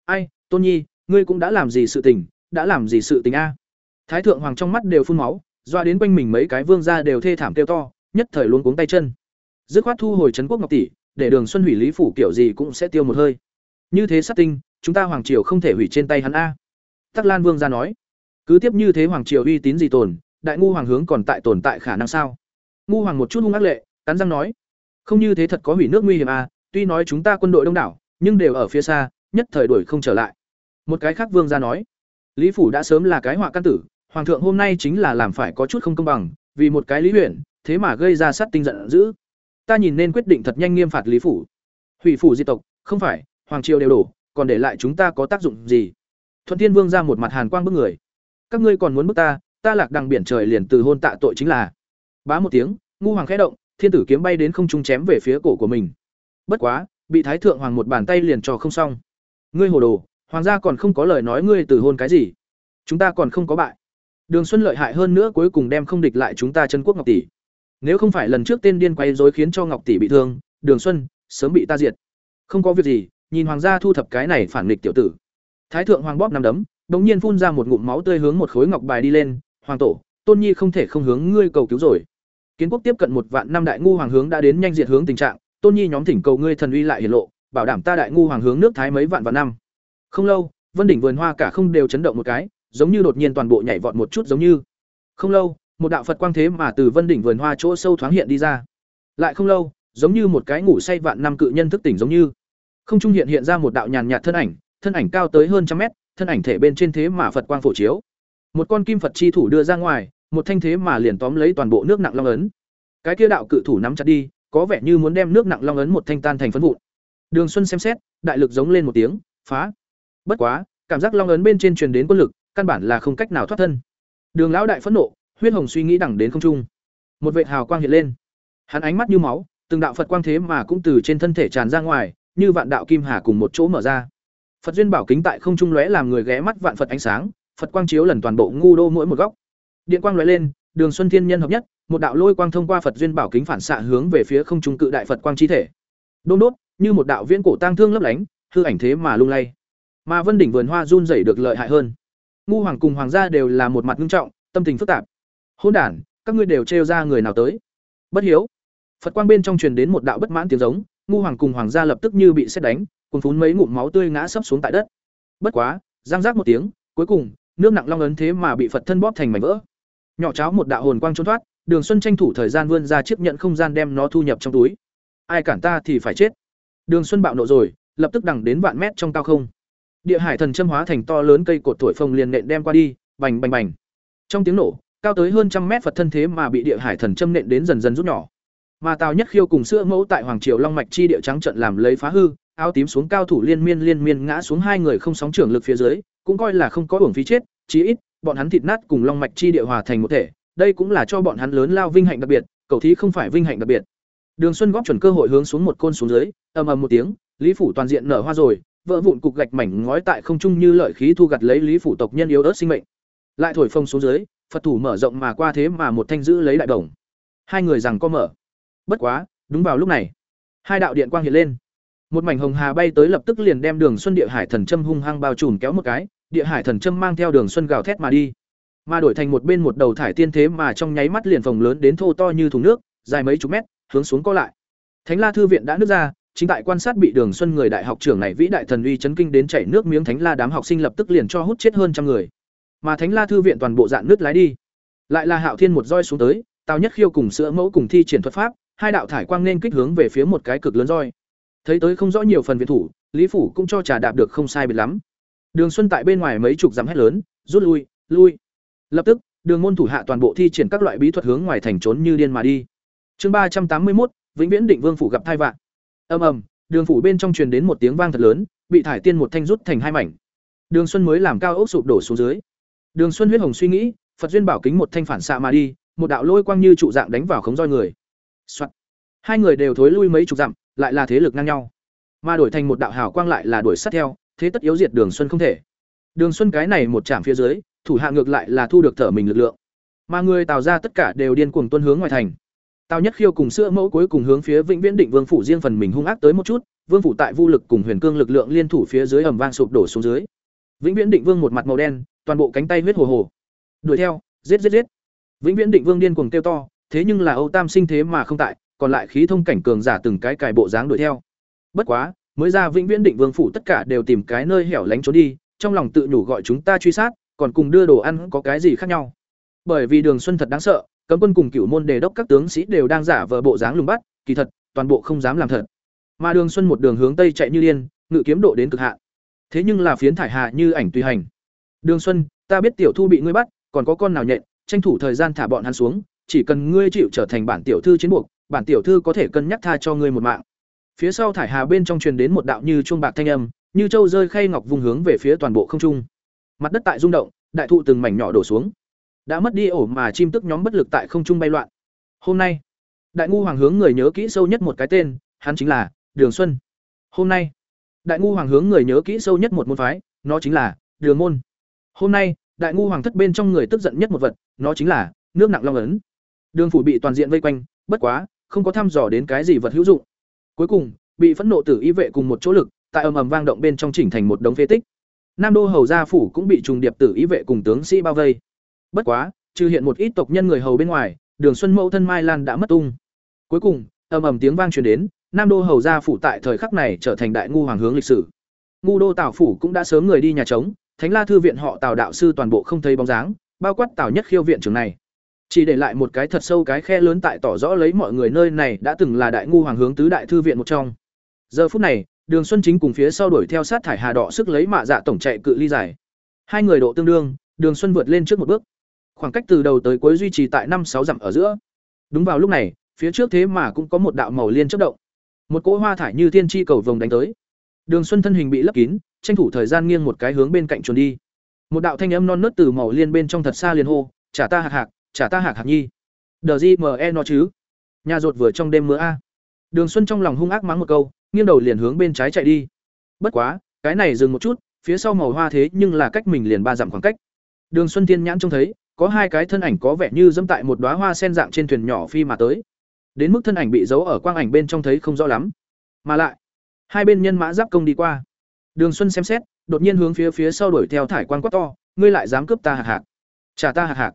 S1: Ai, Tôn Nhi, ngươi cũng đã làm gì sự tình, đã làm gì sự tình a? Thái thượng hoàng trong mắt đều phun máu, doa đến quanh mình mấy cái vương gia đều thê thảm kêu to, nhất thời luống cuống tay chân. Dứt khoát thu hồi trấn quốc ngọc tỷ, để Đường Xuân hủy lý phủ kiểu gì cũng sẽ tiêu một hơi. Như thế sát tinh, chúng ta hoàng triều không thể hủy trên tay hắn a. Tắc lan vương ra nói. Cứ tiếp như thế hoàng triều uy tín gì tồn đại ngu hoàng hướng còn tại tồn tại khả năng sao? Ngu hoàng một chút hung ác lệ cắn răng nói. Không như thế thật có hủy nước nguy hiểm a tuy nói chúng ta quân đội đông đảo nhưng đều ở phía xa nhất thời đuổi không trở lại. Một cái khác vương ra nói. Lý phủ đã sớm là cái họa căn tử hoàng thượng hôm nay chính là làm phải có chút không công bằng vì một cái lý huyện thế mà gây ra sát tinh giận dữ ta nhìn nên quyết định thật nhanh nghiêm phạt lý phủ. Hủy phủ di tộc, không phải, hoàng triều đều đổ, còn để lại chúng ta có tác dụng gì? Thuận thiên vương ra một mặt hàn quang bức người. Các ngươi còn muốn bức ta ta lạc đằng biển trời liền từ hôn tạ tội chính là. Bá một tiếng, ngu hoàng khẽ động, thiên tử kiếm bay đến không trung chém về phía cổ của mình. Bất quá, bị thái thượng hoàng một bàn tay liền trò không xong. Ngươi hồ đồ, hoàng gia còn không có lời nói ngươi từ hôn cái gì. Chúng ta còn không có bại. Đường xuân lợi hại hơn nữa cuối cùng đem không địch lại chúng ta chân quốc ngọc tỷ nếu không phải lần trước tên điên quay dối khiến cho ngọc tỷ bị thương, đường xuân sớm bị ta diệt. Không có việc gì, nhìn hoàng gia thu thập cái này phản nghịch tiểu tử. Thái thượng hoàng bóp nằm đấm đ nhiên phun ra một ngụm máu tươi hướng một khối ngọc bài đi lên. Hoàng tổ, tôn nhi không thể không hướng ngươi cầu cứu rồi. Kiến quốc tiếp cận một vạn năm đại ngu hoàng hướng đã đến nhanh diệt hướng tình trạng. Tôn nhi nhóm thỉnh cầu ngươi thần uy lại hiển lộ, bảo đảm ta đại ngu hoàng hướng nước thái mấy vạn vạn năm. Không lâu, vân đỉnh vườn hoa cả không đều chấn động một cái, giống như đột nhiên toàn bộ nhảy vọt một chút giống như. Không lâu một đạo phật quang thế mà từ vân đỉnh vườn hoa chỗ sâu thoáng hiện đi ra. Lại không lâu, giống như một cái ngủ say vạn năm cự nhân thức tỉnh giống như. Không trung hiện hiện ra một đạo nhàn nhạt thân ảnh thân ảnh cao tới hơn trăm mét, thân ảnh thể bên trên thế mà phật quang phổ chiếu. Một con kim phật chi thủ đưa ra ngoài, một thanh thế mà liền tóm lấy toàn bộ nước nặng long ấn. Cái kia đạo cự thủ nắm chặt đi, có vẻ như muốn đem nước nặng long ấn một thanh tan thành phân vụn. Đường xuân xem xét, đại lực giống lên một tiếng, phá. Bất quá, cảm giác long ấn bên trên truyền đến quân lực, căn bản là không cách nào thoát thân. Đường lão đại phẫn nộ huyết hồng suy nghĩ đẳng đến không trung. Một vệ hào quang hiện lên. Hắn ánh mắt như máu, từng đạo phật quang thế mà cũng từ trên thân thể tràn ra ngoài, như vạn đạo kim hà cùng một chỗ mở ra. Phật duyên bảo kính tại không trung lóe làm người ghé mắt vạn phật ánh sáng, phật quang chiếu lần toàn bộ ngu đô mỗi một góc. Điện quang lóe lên, đường xuân thiên nhân hợp nhất, một đạo lôi quang thông qua phật duyên bảo kính phản xạ hướng về phía không trung cự đại phật quang chi thể. Đôn đốt, như một đạo viễn cổ tang thương lấp lánh, hư ảnh thế mà lung lay. Mà vân đỉnh vườn hoa run rẩy được lợi hại hơn. Ngu hoàng cùng hoàng gia đều là một mặt nghiêm trọng, tâm tình phức tạp hôn đản, các ngươi đều trêu ra người nào tới? Bất hiếu. Phật quang bên trong truyền đến một đạo bất mãn tiếng giống, ngu hoàng cùng hoàng gia lập tức như bị xét đánh cùng phún mấy ngụm máu tươi ngã sấp xuống tại đất. Bất quá giang giác một tiếng, cuối cùng, nước nặng long ấn thế mà bị phật thân bóp thành mảnh vỡ. Nhỏ cháo một đạo hồn quang trốn thoát, đường xuân tranh thủ thời gian vươn ra chiếc nhận không gian đem nó thu nhập trong túi. Ai cản ta thì phải chết. Đường xuân bạo nộ rồi, lập tức đằng đến vạn mét trong cao không. Địa hải thần châm hóa thành to lớn cây cột thổi phồng liền nện đem qua đi, bành bành bành. Trong tiếng nổ cao tới hơn trăm mét phật thân thế mà bị địa hải thần châm nện đến dần dần rút nhỏ. Mà tào nhất khiêu cùng sữa mẫu tại hoàng triều long mạch chi địa trắng trận làm lấy phá hư, áo tím xuống cao thủ liên miên liên miên ngã xuống hai người không sóng trưởng lực phía dưới, cũng coi là không có uổng phí chết, chí ít, bọn hắn thịt nát cùng long mạch chi địa hòa thành một thể, đây cũng là cho bọn hắn lớn lao vinh hạnh đặc biệt, cầu thí không phải vinh hạnh đặc biệt. Đường xuân góp chuẩn cơ hội hướng xuống một côn xuống dưới, ầm ầm một tiếng, lý phủ toàn diện nở hoa rồi, vỡ vụn cục gạch mảnh ngói tại không trung như lợi khí thu gặt lấy lý phủ tộc nhân yếu ớt sinh mệnh. Lại thổi phông xuống dưới phật thủ mở rộng mà qua thế mà một thanh giữ lấy đại đồng. Hai người rằng có mở. Bất quá, đúng vào lúc này, hai đạo điện quang hiện lên. Một mảnh hồng hà bay tới lập tức liền đem đường xuân địa hải thần châm hung hăng bao trùm kéo một cái, địa hải thần châm mang theo đường xuân gào thét mà đi. Mà đổi thành một bên một đầu thải tiên thế mà trong nháy mắt liền phồng lớn đến thô to như thùng nước, dài mấy chục mét, hướng xuống co lại. Thánh la thư viện đã nứt ra, chính tại quan sát bị đường xuân người đại học trưởng này vĩ đại thần uy chấn kinh đến chảy nước miếng thánh la đám học sinh lập tức liền cho hút chết hơn trăm người mà thánh la thư viện toàn bộ dạn nước lái đi. Lại là hạo thiên một roi xuống tới, tào nhất khiêu cùng sữa mẫu cùng thi triển thuật pháp, hai đạo thải quang nên kích hướng về phía một cái cực lớn roi. Thấy tới không rõ nhiều phần viện thủ, lý phủ cũng cho trà đạp được không sai biệt lắm. Đường xuân tại bên ngoài mấy chục dặm hét lớn, rút lui lui. Lập tức, đường môn thủ hạ toàn bộ thi triển các loại bí thuật hướng ngoài thành trốn như điên mà đi. Chương ba trăm tám mươi một vĩnh viễn định vương phủ gặp thai vạn ầm ầm, đường phủ bên trong truyền đến một tiếng vang thật lớn, bị thải tiên một thanh rút thành hai mảnh. Đường xuân mới làm cao ốc sụp đổ xuống dưới đường xuân huyết hồng suy nghĩ phật duyên bảo kính một thanh phản xạ mà đi một đạo lôi quang như trụ dạng đánh vào khống roi người、Soạn. hai người đều thối lui mấy chục dặm lại là thế lực ngang nhau. Mà đổi thành một đạo hào quang lại là đuổi sát theo thế tất yếu diệt đường xuân không thể. Đường xuân cái này một chạm phía dưới thủ hạ ngược lại là thu được thở mình lực lượng. Mà người tào ra tất cả đều điên cuồng tuân hướng ngoài thành. Tào Nhất Khiêu cùng sữa mẫu cuối cùng hướng phía Vĩnh Viễn Định Vương phủ riêng phần mình hung ác tới một chút, Vương phủ tại vu lực cùng Huyền Cương lực lượng liên thủ phía dưới ầm vang sụp đổ xuống dưới. Vĩnh Viễn Định Vương một mặt màu đen, toàn bộ cánh tay huyết hồ hồ. Đuổi theo, giết giết giết. Vĩnh Viễn Định Vương điên cuồng kêu to, thế nhưng là Âu Tam sinh thế mà không tại, còn lại khí thông cảnh cường giả từng cái cài bộ dáng đuổi theo. Bất quá, mới ra vĩnh viễn định vương phủ tất cả đều tìm cái nơi hẻo lánh trốn đi trong lòng tự nhủ gọi chúng ta truy sát còn cùng đưa đồ ăn có cái gì khác nhau bởi vì đường xuân thật đáng sợ cấm quân cùng cửu môn đề đốc các tướng sĩ đều đang giả vờ bộ dáng lùng bắt kỳ thật toàn bộ không dám làm thật mà đường xuân một đường hướng tây chạy như điên ngự kiếm độ đến cực hạn thế nhưng là phiến thải hạ như ảnh tùy hành đường xuân, ta biết tiểu thu bị ngươi bắt, còn có con nào nhện, tranh thủ thời gian thả bọn hắn xuống, chỉ cần ngươi chịu trở thành bản tiểu thư chiến buộc, bản tiểu thư có thể cân nhắc tha cho ngươi một mạng. Phía sau thải hà bên trong truyền đến một đạo như chuông bạc thanh âm, như châu rơi khay ngọc vùng hướng về phía toàn bộ không trung. Mặt đất tại rung động, đại thụ từng mảnh nhỏ đổ xuống. Đã mất đi ổ mà chim tức nhóm bất lực tại không trung bay loạn. Hôm nay, đại ngu hoàng hướng người nhớ kỹ sâu nhất một cái tên, hắn chính là đường xuân. Hôm nay, đại ngu hoàng hướng người nhớ kỹ sâu nhất một môn phái, nó chính là đường môn hôm nay, đại ngu hoàng thất bên trong người tức giận nhất một vật, nó chính là nước nặng long ấn. Đường phủ bị toàn diện vây quanh, bất quá, không có thăm dò đến cái gì vật hữu dụng. Cuối cùng, bị phẫn nộ tử y vệ cùng một chỗ lực, tại ầm ầm vang động bên trong chỉnh thành một đống phế tích. Nam đô hầu gia phủ cũng bị trùng điệp tử y vệ cùng tướng sĩ bao vây. Bất quá, trừ hiện một ít tộc nhân người hầu bên ngoài, đường xuân mẫu thân mai lan đã mất tung. Cuối cùng, ầm ầm tiếng vang truyền đến, nam đô hầu gia phủ tại thời khắc này trở thành đại ngu hoàng hướng lịch sử. Ngu đô tào phủ cũng đã sớm người đi nhà trống thánh la thư viện họ tào đạo sư toàn bộ không thấy bóng dáng, bao quát tào nhất khiêu viện trường này. Chỉ để lại một cái thật sâu cái khe lớn tại tỏ rõ lấy mọi người nơi này đã từng là đại ngu hoàng hướng tứ đại thư viện một trong. Giờ phút này, đường xuân chính cùng phía sau đuổi theo sát thải hà đỏ sức lấy mạ dạ tổng chạy cự ly dài. Hai người độ tương đương, đường xuân vượt lên trước một bước. Khoảng cách từ đầu tới cuối duy trì tại năm sáu dặm ở giữa. Đúng vào lúc này, phía trước thế mà cũng có một đạo màu liên chất động. Một cỗ hoa thải như thiên chi cầu vồng đánh tới. Đường xuân thân hình bị lấp kín tranh thủ thời gian nghiêng một cái hướng bên cạnh chuồn đi. Một đạo thanh âm non nớt từ màu liên bên trong thật xa liền hô trả ta hạc hạc trả ta hạc hạc nhi. Đờ gì mờ e nó chứ? Nhà rột vừa trong đêm mưa a. Đường xuân trong lòng hung ác mắng một câu, nghiêng đầu liền hướng bên trái chạy đi. Bất quá, cái này dừng một chút, phía sau màu hoa thế nhưng là cách mình liền ba dặm khoảng cách. Đường xuân thiên nhãn trông thấy, có hai cái thân ảnh có vẻ như dẫm tại một đóa hoa sen dạng trên thuyền nhỏ phi mà tới. Đến mức thân ảnh bị giấu ở quang ảnh bên trong thấy không rõ lắm. Mà lại, hai bên nhân mã giáp công đi qua đường xuân xem xét, đột nhiên hướng phía phía sau đuổi theo thải quan quát to, ngươi lại dám cướp ta hạc hạc? Trả ta hạc hạc.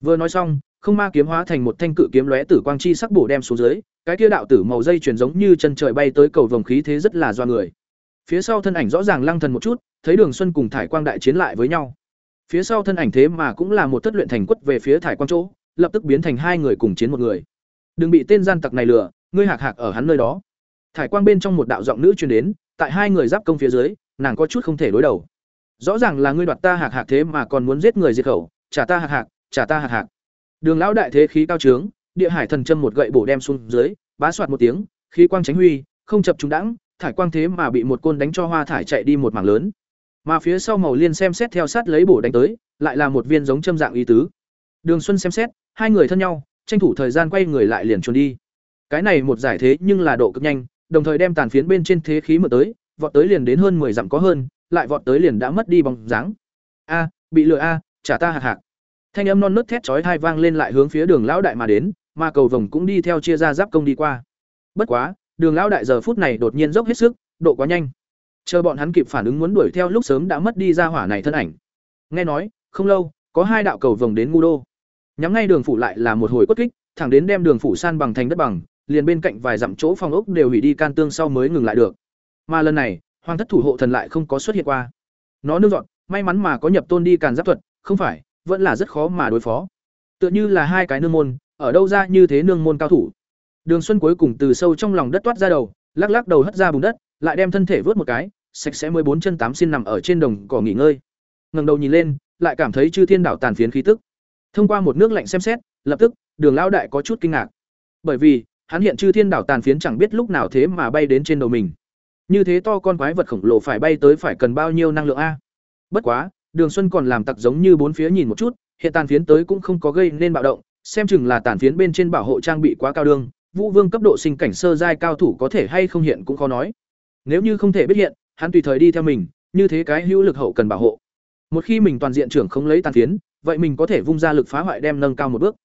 S1: Vừa nói xong, không ma kiếm hóa thành một thanh cự kiếm lóe tử quang chi sắc bổ đem xuống dưới, cái kia đạo tử màu dây chuyển giống như chân trời bay tới cầu vồng khí thế rất là do người. Phía sau thân ảnh rõ ràng lăng thần một chút, thấy đường xuân cùng thải quang đại chiến lại với nhau. Phía sau thân ảnh thế mà cũng là một thất luyện thành quất về phía thải quang chỗ, lập tức biến thành hai người cùng chiến một người. Đừng bị tên gian tặc này lừa, ngươi hạc hạc ở hắn nơi đó. Thải quang bên trong một đạo giọng nữ truyền đến tại hai người giáp công phía dưới, nàng có chút không thể đối đầu. Rõ ràng là ngươi đoạt ta hạc hạc thế mà còn muốn giết người diệt khẩu, trả ta hạc hạc, trả ta hạc hạc. Đường lão đại thế khí cao trướng, địa hải thần châm một gậy bổ đem xuống dưới, bá soạt một tiếng, khí quang tránh huy, không chập trúng đãng, thải quang thế mà bị một côn đánh cho hoa thải chạy đi một mảng lớn. Mà phía sau màu liên xem xét theo sát lấy bổ đánh tới, lại là một viên giống châm dạng ý tứ. Đường xuân xem xét, hai người thân nhau, tranh thủ thời gian quay người lại liền trốn đi. Cái này một giải thế nhưng là độ cực nhanh đồng thời đem tàn phiến bên trên thế khí mượn tới, vọt tới liền đến hơn 10 dặm có hơn, lại vọt tới liền đã mất đi bóng dáng. A, bị lừa a, trả ta hạc hạc. Thanh âm non nớt thét chói tai vang lên lại hướng phía đường lão đại mà đến, mà cầu vồng cũng đi theo chia ra giáp công đi qua. Bất quá, đường lão đại giờ phút này đột nhiên dốc hết sức, độ quá nhanh. Chờ bọn hắn kịp phản ứng muốn đuổi theo lúc sớm đã mất đi ra hỏa này thân ảnh. Nghe nói, không lâu, có hai đạo cầu vồng đến ngu đô. Nhắm ngay đường phủ lại là một hồi quất kích, thẳng đến đem đường phủ san bằng thành đất bằng liền bên cạnh vài dặm chỗ phòng ốc đều hủy đi can tương sau mới ngừng lại được. Mà lần này, hoàng thất thủ hộ thần lại không có xuất hiện qua. Nó nương dọn, may mắn mà có nhập tôn đi càn giáp thuật, không phải, vẫn là rất khó mà đối phó. Tựa như là hai cái nương môn, ở đâu ra như thế nương môn cao thủ. Đường xuân cuối cùng từ sâu trong lòng đất toát ra đầu, lắc lắc đầu hất ra bùn đất, lại đem thân thể vớt một cái, sạch sẽ mười bốn chân tám xin nằm ở trên đồng cỏ nghỉ ngơi. Ngẩng đầu nhìn lên, lại cảm thấy chư thiên đảo tàn phiến khí tức. Thông qua một nước lạnh xem xét, lập tức, đường lão đại có chút kinh ngạc. Bởi vì hắn hiện chư thiên đảo tàn phiến chẳng biết lúc nào thế mà bay đến trên đầu mình. Như thế to con quái vật khổng lồ phải bay tới phải cần bao nhiêu năng lượng a? Bất quá, đường xuân còn làm tặc giống như bốn phía nhìn một chút, hiện tàn phiến tới cũng không có gây nên bạo động, xem chừng là tàn phiến bên trên bảo hộ trang bị quá cao đương, vũ vương cấp độ sinh cảnh sơ giai cao thủ có thể hay không hiện cũng khó nói. Nếu như không thể biết hiện, hắn tùy thời đi theo mình, như thế cái hữu lực hậu cần bảo hộ. Một khi mình toàn diện trưởng không lấy tàn phiến, vậy mình có thể vung ra lực phá hoại đem nâng cao một bước.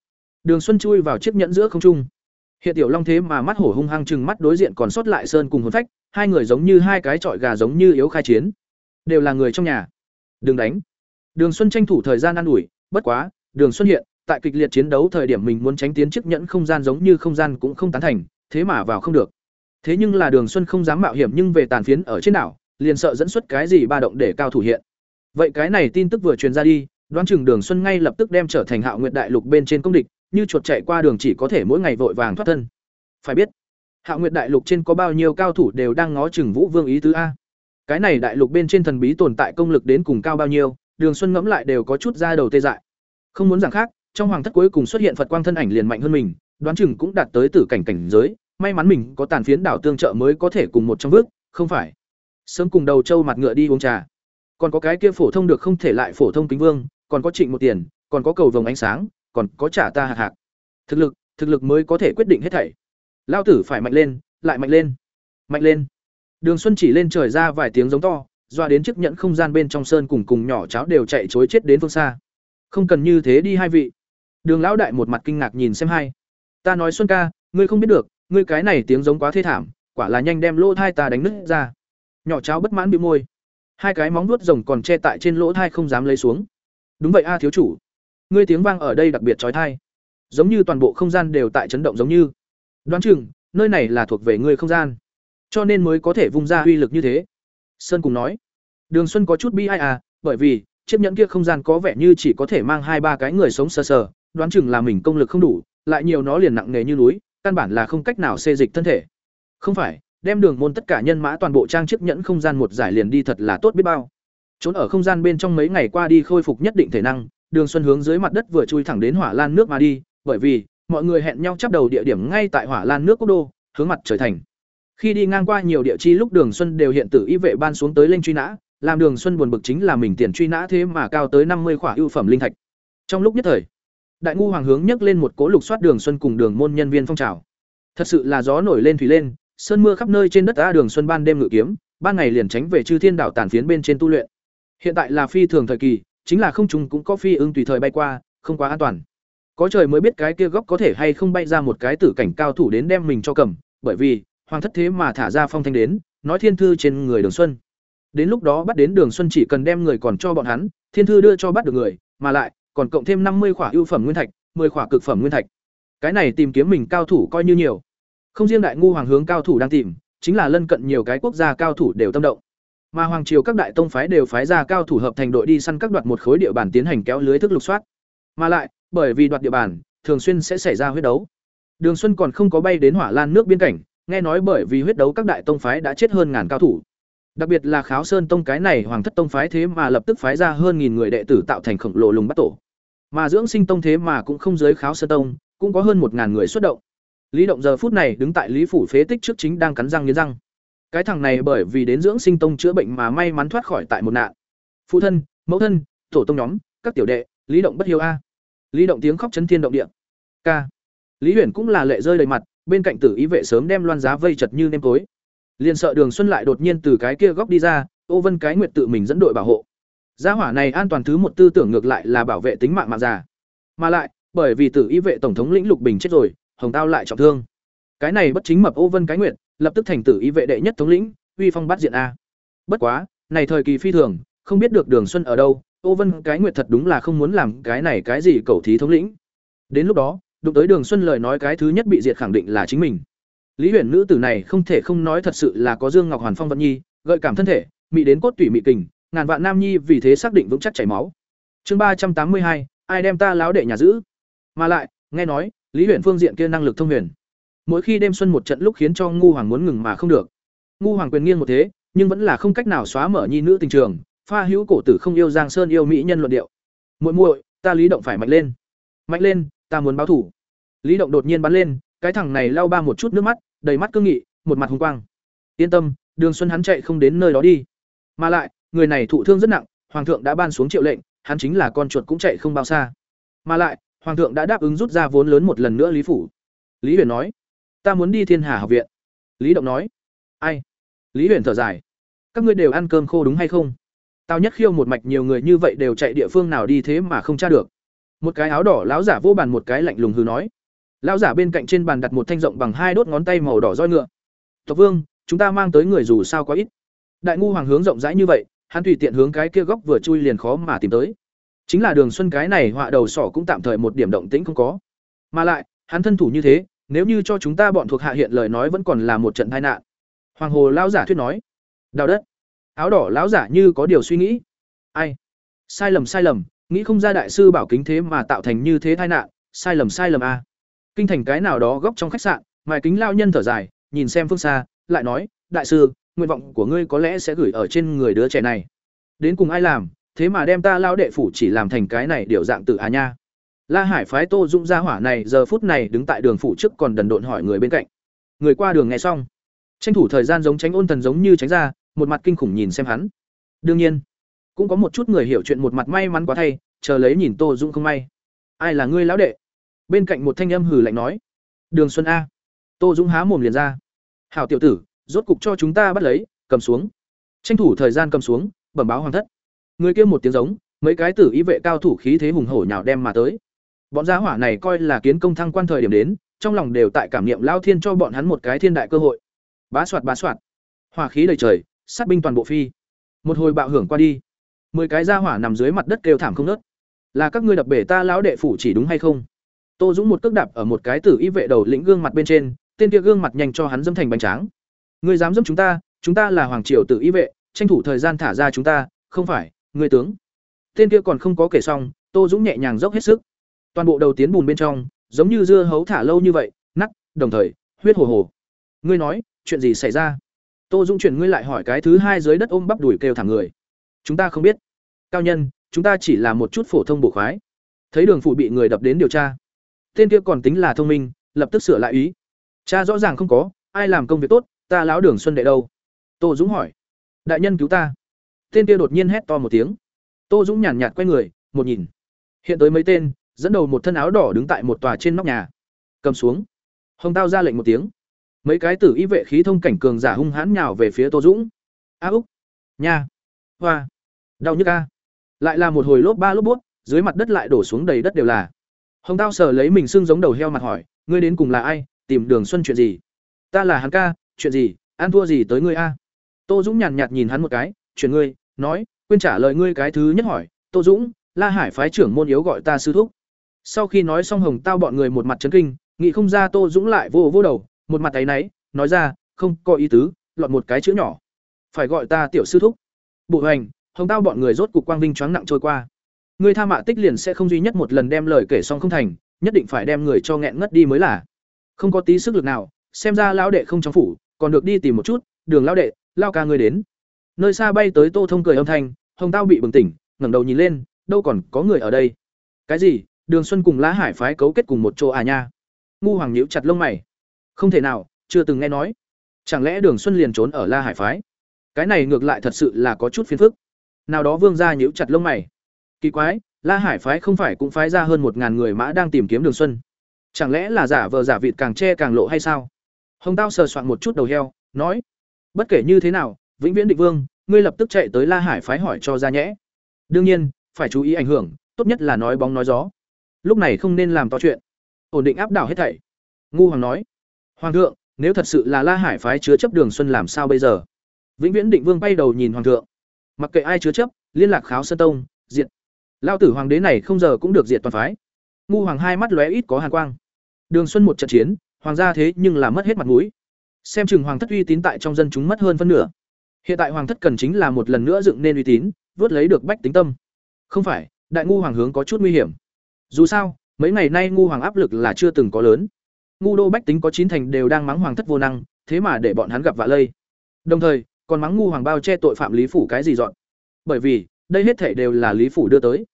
S1: Đường xuân chui vào chiếc nhẫn giữa không trung hiện tiểu long thế mà mắt hổ hung hăng chừng mắt đối diện còn sót lại sơn cùng hồn phách, hai người giống như hai cái trọi gà giống như yếu khai chiến. Đều là người trong nhà. Đừng đánh. Đường xuân tranh thủ thời gian an ủi, bất quá, đường xuân hiện, tại kịch liệt chiến đấu thời điểm mình muốn tránh tiến chiếc nhẫn không gian giống như không gian cũng không tán thành, thế mà vào không được. Thế nhưng là đường xuân không dám mạo hiểm nhưng về tàn phiến ở trên đảo, liền sợ dẫn xuất cái gì ba động để cao thủ hiện. Vậy cái này tin tức vừa truyền ra đi, đoán chừng đường xuân ngay lập tức đem trở thành hạo nguyệt đại lục bên trên công địch như chuột chạy qua đường chỉ có thể mỗi ngày vội vàng thoát thân. Phải biết, hạ nguyệt đại lục trên có bao nhiêu cao thủ đều đang ngó chừng vũ vương ý tứ a. Cái này đại lục bên trên thần bí tồn tại công lực đến cùng cao bao nhiêu, đường xuân ngẫm lại đều có chút ra đầu tê dại. Không muốn giảng khác, trong hoàng thất cuối cùng xuất hiện phật quang thân ảnh liền mạnh hơn mình, đoán chừng cũng đạt tới tử cảnh cảnh giới, may mắn mình có tàn phiến đảo tương trợ mới có thể cùng một trong bước, không phải. Sớm cùng đầu trâu mặt ngựa đi uống trà. Còn có cái kia phổ thông được không thể lại phổ thông kính vương, còn có trịnh một tiền, còn có cầu vồng ánh sáng còn có trả ta hạc hạc. Thực lực thực lực mới có thể quyết định hết thảy. Lao tử phải mạnh lên, lại mạnh lên. Mạnh lên. Đường xuân chỉ lên trời ra vài tiếng giống to, doa đến chiếc nhẫn không gian bên trong sơn cùng cùng nhỏ cháo đều chạy chối chết đến phương xa. Không cần như thế đi hai vị. Đường lão đại một mặt kinh ngạc nhìn xem hai. Ta nói xuân ca, ngươi không biết được, ngươi cái này tiếng giống quá thê thảm, quả là nhanh đem lỗ thai ta đánh nứt ra. Nhỏ cháo bất mãn bị môi. Hai cái móng vuốt rồng còn che tại trên lỗ thai không dám lấy xuống. Đúng vậy a thiếu chủ ngươi tiếng vang ở đây đặc biệt trói thai. Giống như toàn bộ không gian đều tại chấn động giống như. Đoán chừng, nơi này là thuộc về ngươi không gian. Cho nên mới có thể vung ra uy lực như thế. Sơn cùng nói. Đường xuân có chút bi ai à bởi vì, chiếc nhẫn kia không gian có vẻ như chỉ có thể mang hai ba cái người sống sờ sờ. Đoán chừng là mình công lực không đủ, lại nhiều nó liền nặng nề như núi, căn bản là không cách nào xê dịch thân thể. Không phải, đem đường môn tất cả nhân mã toàn bộ trang chiếc nhẫn không gian một giải liền đi thật là tốt biết bao. Trốn ở không gian bên trong mấy ngày qua đi khôi phục nhất định thể năng đường xuân hướng dưới mặt đất vừa chui thẳng đến hỏa lan nước mà đi, bởi vì, mọi người hẹn nhau chắp đầu địa điểm ngay tại hỏa lan nước quốc đô, hướng mặt trời thành. Khi đi ngang qua nhiều địa chi lúc đường xuân đều hiện tử y vệ ban xuống tới lên truy nã, làm đường xuân buồn bực chính là mình tiền truy nã thế mà cao tới năm mươi khỏa ưu phẩm linh thạch. Trong lúc nhất thời, đại ngu hoàng hướng nhấc lên một cỗ lục soát đường xuân cùng đường môn nhân viên phong trào. Thật sự là gió nổi lên thủy lên, sơn mưa khắp nơi trên đất a đường xuân ban đêm ngự kiếm, ban ngày liền tránh về chư thiên đảo tàn phiến bên trên tu luyện. Hiện tại là phi thường thời kỳ chính là không trùng cũng có phi ưng tùy thời bay qua, không quá an toàn. Có trời mới biết cái kia góc có thể hay không bay ra một cái tử cảnh cao thủ đến đem mình cho cầm, bởi vì, hoàng thất thế mà thả ra phong thanh đến, nói thiên thư trên người đường xuân. Đến lúc đó bắt đến đường xuân chỉ cần đem người còn cho bọn hắn, thiên thư đưa cho bắt được người, mà lại, còn cộng thêm năm mươi khỏa ưu phẩm nguyên thạch 10 khỏa cực phẩm nguyên thạch. Cái này tìm kiếm mình cao thủ coi như nhiều. Không riêng đại ngu hoàng hướng cao thủ đang tìm, chính là lân cận nhiều cái quốc gia cao thủ đều tâm động mà hoàng triều các đại tông phái đều phái ra cao thủ hợp thành đội đi săn các đoạt một khối địa bàn tiến hành kéo lưới thức lục soát. Mà lại, bởi vì đoạt địa bàn, thường xuyên sẽ xảy ra huyết đấu. Đường xuân còn không có bay đến hỏa lan nước biên cảnh, nghe nói bởi vì huyết đấu các đại tông phái đã chết hơn ngàn cao thủ. Đặc biệt là kháo sơn tông cái này hoàng thất tông phái thế mà lập tức phái ra hơn nghìn người đệ tử tạo thành khổng lồ lùng bắt tổ. Mà dưỡng sinh tông thế mà cũng không giới kháo sơn tông, cũng có hơn một ngàn người xuất động. Lý động giờ phút này đứng tại lý phủ phế tích trước chính đang cắn răng nghiến răng cái thằng này bởi vì đến dưỡng sinh tông chữa bệnh mà may mắn thoát khỏi tại một nạn. Phụ thân, mẫu thân, tổ tông nhóm, các tiểu đệ, lý động bất hiếu a. Lý động tiếng khóc chấn thiên động địa. K. Lý huyền cũng là lệ rơi đầy mặt, bên cạnh tử ý vệ sớm đem loan giá vây chật như nêm tối. Liền sợ đường xuân lại đột nhiên từ cái kia góc đi ra, ô vân cái nguyệt tự mình dẫn đội bảo hộ. Gia hỏa này an toàn thứ một tư tưởng ngược lại là bảo vệ tính mạng mạng già. Mà lại, bởi vì tử ý vệ tổng thống lĩnh lục bình chết rồi, hồng tao lại trọng thương. Cái này bất chính mập ô vân cái nguyệt lập tức thành tử ý vệ đệ nhất thống lĩnh, uy phong bắt diện a. Bất quá, này thời kỳ phi thường, không biết được đường xuân ở đâu, ô vân cái nguyệt thật đúng là không muốn làm cái này cái gì cầu thí thống lĩnh. Đến lúc đó, đụng tới đường xuân lời nói cái thứ nhất bị diệt khẳng định là chính mình. Lý huyền nữ tử này không thể không nói thật sự là có dương ngọc hoàn phong vận nhi, gợi cảm thân thể, mị đến cốt tủy mị kình, ngàn vạn nam nhi vì thế xác định vững chắc chảy máu. Chương ba trăm tám mươi hai, ai đem ta láo đệ nhà giữ? Mà lại, nghe nói, lý huyền phương diện kia năng lực thông huyền mỗi khi đêm xuân một trận lúc khiến cho ngu hoàng muốn ngừng mà không được. Ngu hoàng quyền nghiêng một thế, nhưng vẫn là không cách nào xóa mở nhi nữ tình trường, pha hữu cổ tử không yêu giang sơn yêu mỹ nhân luận điệu. Muội muội, ta lý động phải mạnh lên. Mạnh lên, ta muốn báo thủ. Lý động đột nhiên bắn lên, cái thằng này lau ba một chút nước mắt, đầy mắt cương nghị, một mặt hùng quang. Yên tâm, đường xuân hắn chạy không đến nơi đó đi. Mà lại, người này thụ thương rất nặng, hoàng thượng đã ban xuống triệu lệnh, hắn chính là con chuột cũng chạy không bao xa. Mà lại, hoàng thượng đã đáp ứng rút ra vốn lớn một lần nữa lý phủ. Lý huyền nói ta muốn đi thiên hà học viện. Lý động nói. Ai? Lý huyền thở dài. Các ngươi đều ăn cơm khô đúng hay không? Tao nhất khiêu một mạch nhiều người như vậy đều chạy địa phương nào đi thế mà không tra được. Một cái áo đỏ lão giả vô bàn một cái lạnh lùng hừ nói. Lão giả bên cạnh trên bàn đặt một thanh rộng bằng hai đốt ngón tay màu đỏ roi ngựa. Tộc vương, chúng ta mang tới người dù sao quá ít. Đại ngu hoàng hướng rộng rãi như vậy, hắn tùy tiện hướng cái kia góc vừa chui liền khó mà tìm tới. Chính là đường xuân cái này họa đầu sỏ cũng tạm thời một điểm động tĩnh không có. Mà lại, hắn thân thủ như thế nếu như cho chúng ta bọn thuộc hạ hiện lời nói vẫn còn là một trận tai nạn. Hoàng hồ lão giả thuyết nói. Đào đất. Áo đỏ lão giả như có điều suy nghĩ. Ai? Sai lầm sai lầm. Nghĩ không ra đại sư bảo kính thế mà tạo thành như thế tai nạn. Sai lầm sai lầm a. Kinh thành cái nào đó góc trong khách sạn, mài kính lao nhân thở dài, nhìn xem phương xa, lại nói, đại sư, nguyện vọng của ngươi có lẽ sẽ gửi ở trên người đứa trẻ này. Đến cùng ai làm, thế mà đem ta lao đệ phủ chỉ làm thành cái này điều dạng tự à nha la hải phái tô Dung gia hỏa này giờ phút này đứng tại đường phủ trước còn đần độn hỏi người bên cạnh. Người qua đường nghe xong. Tranh thủ thời gian giống tránh ôn thần giống như tránh ra, một mặt kinh khủng nhìn xem hắn. Đương nhiên, cũng có một chút người hiểu chuyện một mặt may mắn quá thay, chờ lấy nhìn tô Dung không may. Ai là ngươi lão đệ? Bên cạnh một thanh âm hừ lạnh nói. Đường xuân a. Tô Dung há mồm liền ra. Hảo tiểu tử, rốt cục cho chúng ta bắt lấy, cầm xuống. Tranh thủ thời gian cầm xuống, bẩm báo hoàng thất. Người kia một tiếng giống, mấy cái tử ý vệ cao thủ khí thế hùng hổ nhào đem mà tới bọn gia hỏa này coi là kiến công thăng quan thời điểm đến, trong lòng đều tại cảm niệm lao thiên cho bọn hắn một cái thiên đại cơ hội. Bá soạt bá soạt. Hỏa khí đầy trời, sát binh toàn bộ phi. Một hồi bạo hưởng qua đi. Mười cái gia hỏa nằm dưới mặt đất kêu thảm không nớt là các ngươi đập bể ta lão đệ phủ chỉ đúng hay không? Tô dũng một cước đạp ở một cái tử y vệ đầu lĩnh gương mặt bên trên, tên kia gương mặt nhanh cho hắn dâm thành bánh tráng. Ngươi dám dâm chúng ta chúng ta là hoàng triều tử y vệ, tranh thủ thời gian thả ra chúng ta, không phải người tướng. Tên kia còn không có kể xong, tô dũng nhẹ nhàng dốc hết sức toàn bộ đầu tiến bùn bên trong, giống như dưa hấu thả lâu như vậy, nắc, đồng thời, huyết hồ hồ. Ngươi nói, chuyện gì xảy ra? Tô dũng chuyển ngươi lại hỏi cái thứ hai dưới đất ôm bắp đùi kêu thẳng người. Chúng ta không biết. Cao nhân, chúng ta chỉ là một chút phổ thông bổ khoái. Thấy đường phụ bị người đập đến điều tra. Tên kia còn tính là thông minh, lập tức sửa lại ý. Cha rõ ràng không có, ai làm công việc tốt, ta lão đường xuân đệ đâu? Tô dũng hỏi. Đại nhân cứu ta. Tên kia đột nhiên hét to một tiếng. Tô dũng nhàn nhạt quay người, một nhìn. Hiện tới mấy tên dẫn đầu một thân áo đỏ đứng tại một tòa trên nóc nhà. Cầm xuống. Hồng tao ra lệnh một tiếng. Mấy cái tử y vệ khí thông cảnh cường giả hung hãn nhào về phía tô dũng. A úc. Nha. Hoa. Đau nhức a. Lại là một hồi lốp ba lốp bút, dưới mặt đất lại đổ xuống đầy đất đều là. Hồng tao sờ lấy mình xương giống đầu heo mặt hỏi, ngươi đến cùng là ai? Tìm đường xuân chuyện gì? Ta là hắn ca, chuyện gì? Ăn thua gì tới ngươi a? Tô dũng nhàn nhạt nhìn hắn một cái, chuyện ngươi, nói, quên trả lời ngươi cái thứ nhất hỏi. Tô dũng, la hải phái trưởng môn yếu gọi ta sư thúc sau khi nói xong hồng tao bọn người một mặt chấn kinh, nghĩ không ra tô dũng lại vô vô đầu, một mặt ấy náy, nói ra, không, có ý tứ, lọt một cái chữ nhỏ. Phải gọi ta tiểu sư thúc. Bộ hành, hồng tao bọn người rốt cục quang vinh choáng nặng trôi qua. Người tha mạ tích liền sẽ không duy nhất một lần đem lời kể xong không thành, nhất định phải đem người cho nghẹn ngất đi mới là. Không có tí sức lực nào, xem ra lão đệ không trong phủ, còn được đi tìm một chút, đường lão đệ, lao ca người đến. Nơi xa bay tới tô thông cười âm thanh, hồng tao bị bừng tỉnh, ngẩng đầu nhìn lên, đâu còn có người ở đây? Cái gì? Đường xuân cùng Lã hải phái cấu kết cùng một chỗ à nha. Ngu hoàng nhíu chặt lông mày. Không thể nào, chưa từng nghe nói. Chẳng lẽ đường xuân liền trốn ở la hải phái? Cái này ngược lại thật sự là có chút phiền phức. Nào đó vương gia nhíu chặt lông mày. Kỳ quái la hải phái không phải cũng phái ra hơn một ngàn người mã đang tìm kiếm đường xuân. Chẳng lẽ là giả vờ giả vịt càng che càng lộ hay sao? Hồng tao sờ soạn một chút đầu heo, nói, bất kể như thế nào, vĩnh viễn định vương, ngươi lập tức chạy tới la hải phái hỏi cho ra nhẽ. Đương nhiên, phải chú ý ảnh hưởng, tốt nhất là nói bóng nói gió lúc này không nên làm to chuyện. Ổn định áp đảo hết thảy. Ngu hoàng nói, hoàng thượng, nếu thật sự là la hải phái chứa chấp đường xuân làm sao bây giờ? Vĩnh viễn định vương bay đầu nhìn hoàng thượng. Mặc kệ ai chứa chấp, liên lạc kháo sơn tông, diệt. Lao tử hoàng đế này không giờ cũng được diệt toàn phái. Ngu hoàng hai mắt lóe ít có hàn quang. Đường xuân một trận chiến, hoàng gia thế nhưng là mất hết mặt mũi. Xem chừng hoàng thất uy tín tại trong dân chúng mất hơn phân nửa. Hiện tại hoàng thất cần chính là một lần nữa dựng nên uy tín, vớt lấy được bách tính tâm. Không phải, đại ngu hoàng hướng có chút nguy hiểm dù sao, mấy ngày nay ngu hoàng áp lực là chưa từng có lớn. Ngu đô bách tính có chín thành đều đang mắng hoàng thất vô năng, thế mà để bọn hắn gặp vạ lây. Đồng thời, còn mắng ngu hoàng bao che tội phạm lý phủ cái gì dọn. Bởi vì, đây hết thể đều là lý phủ đưa tới.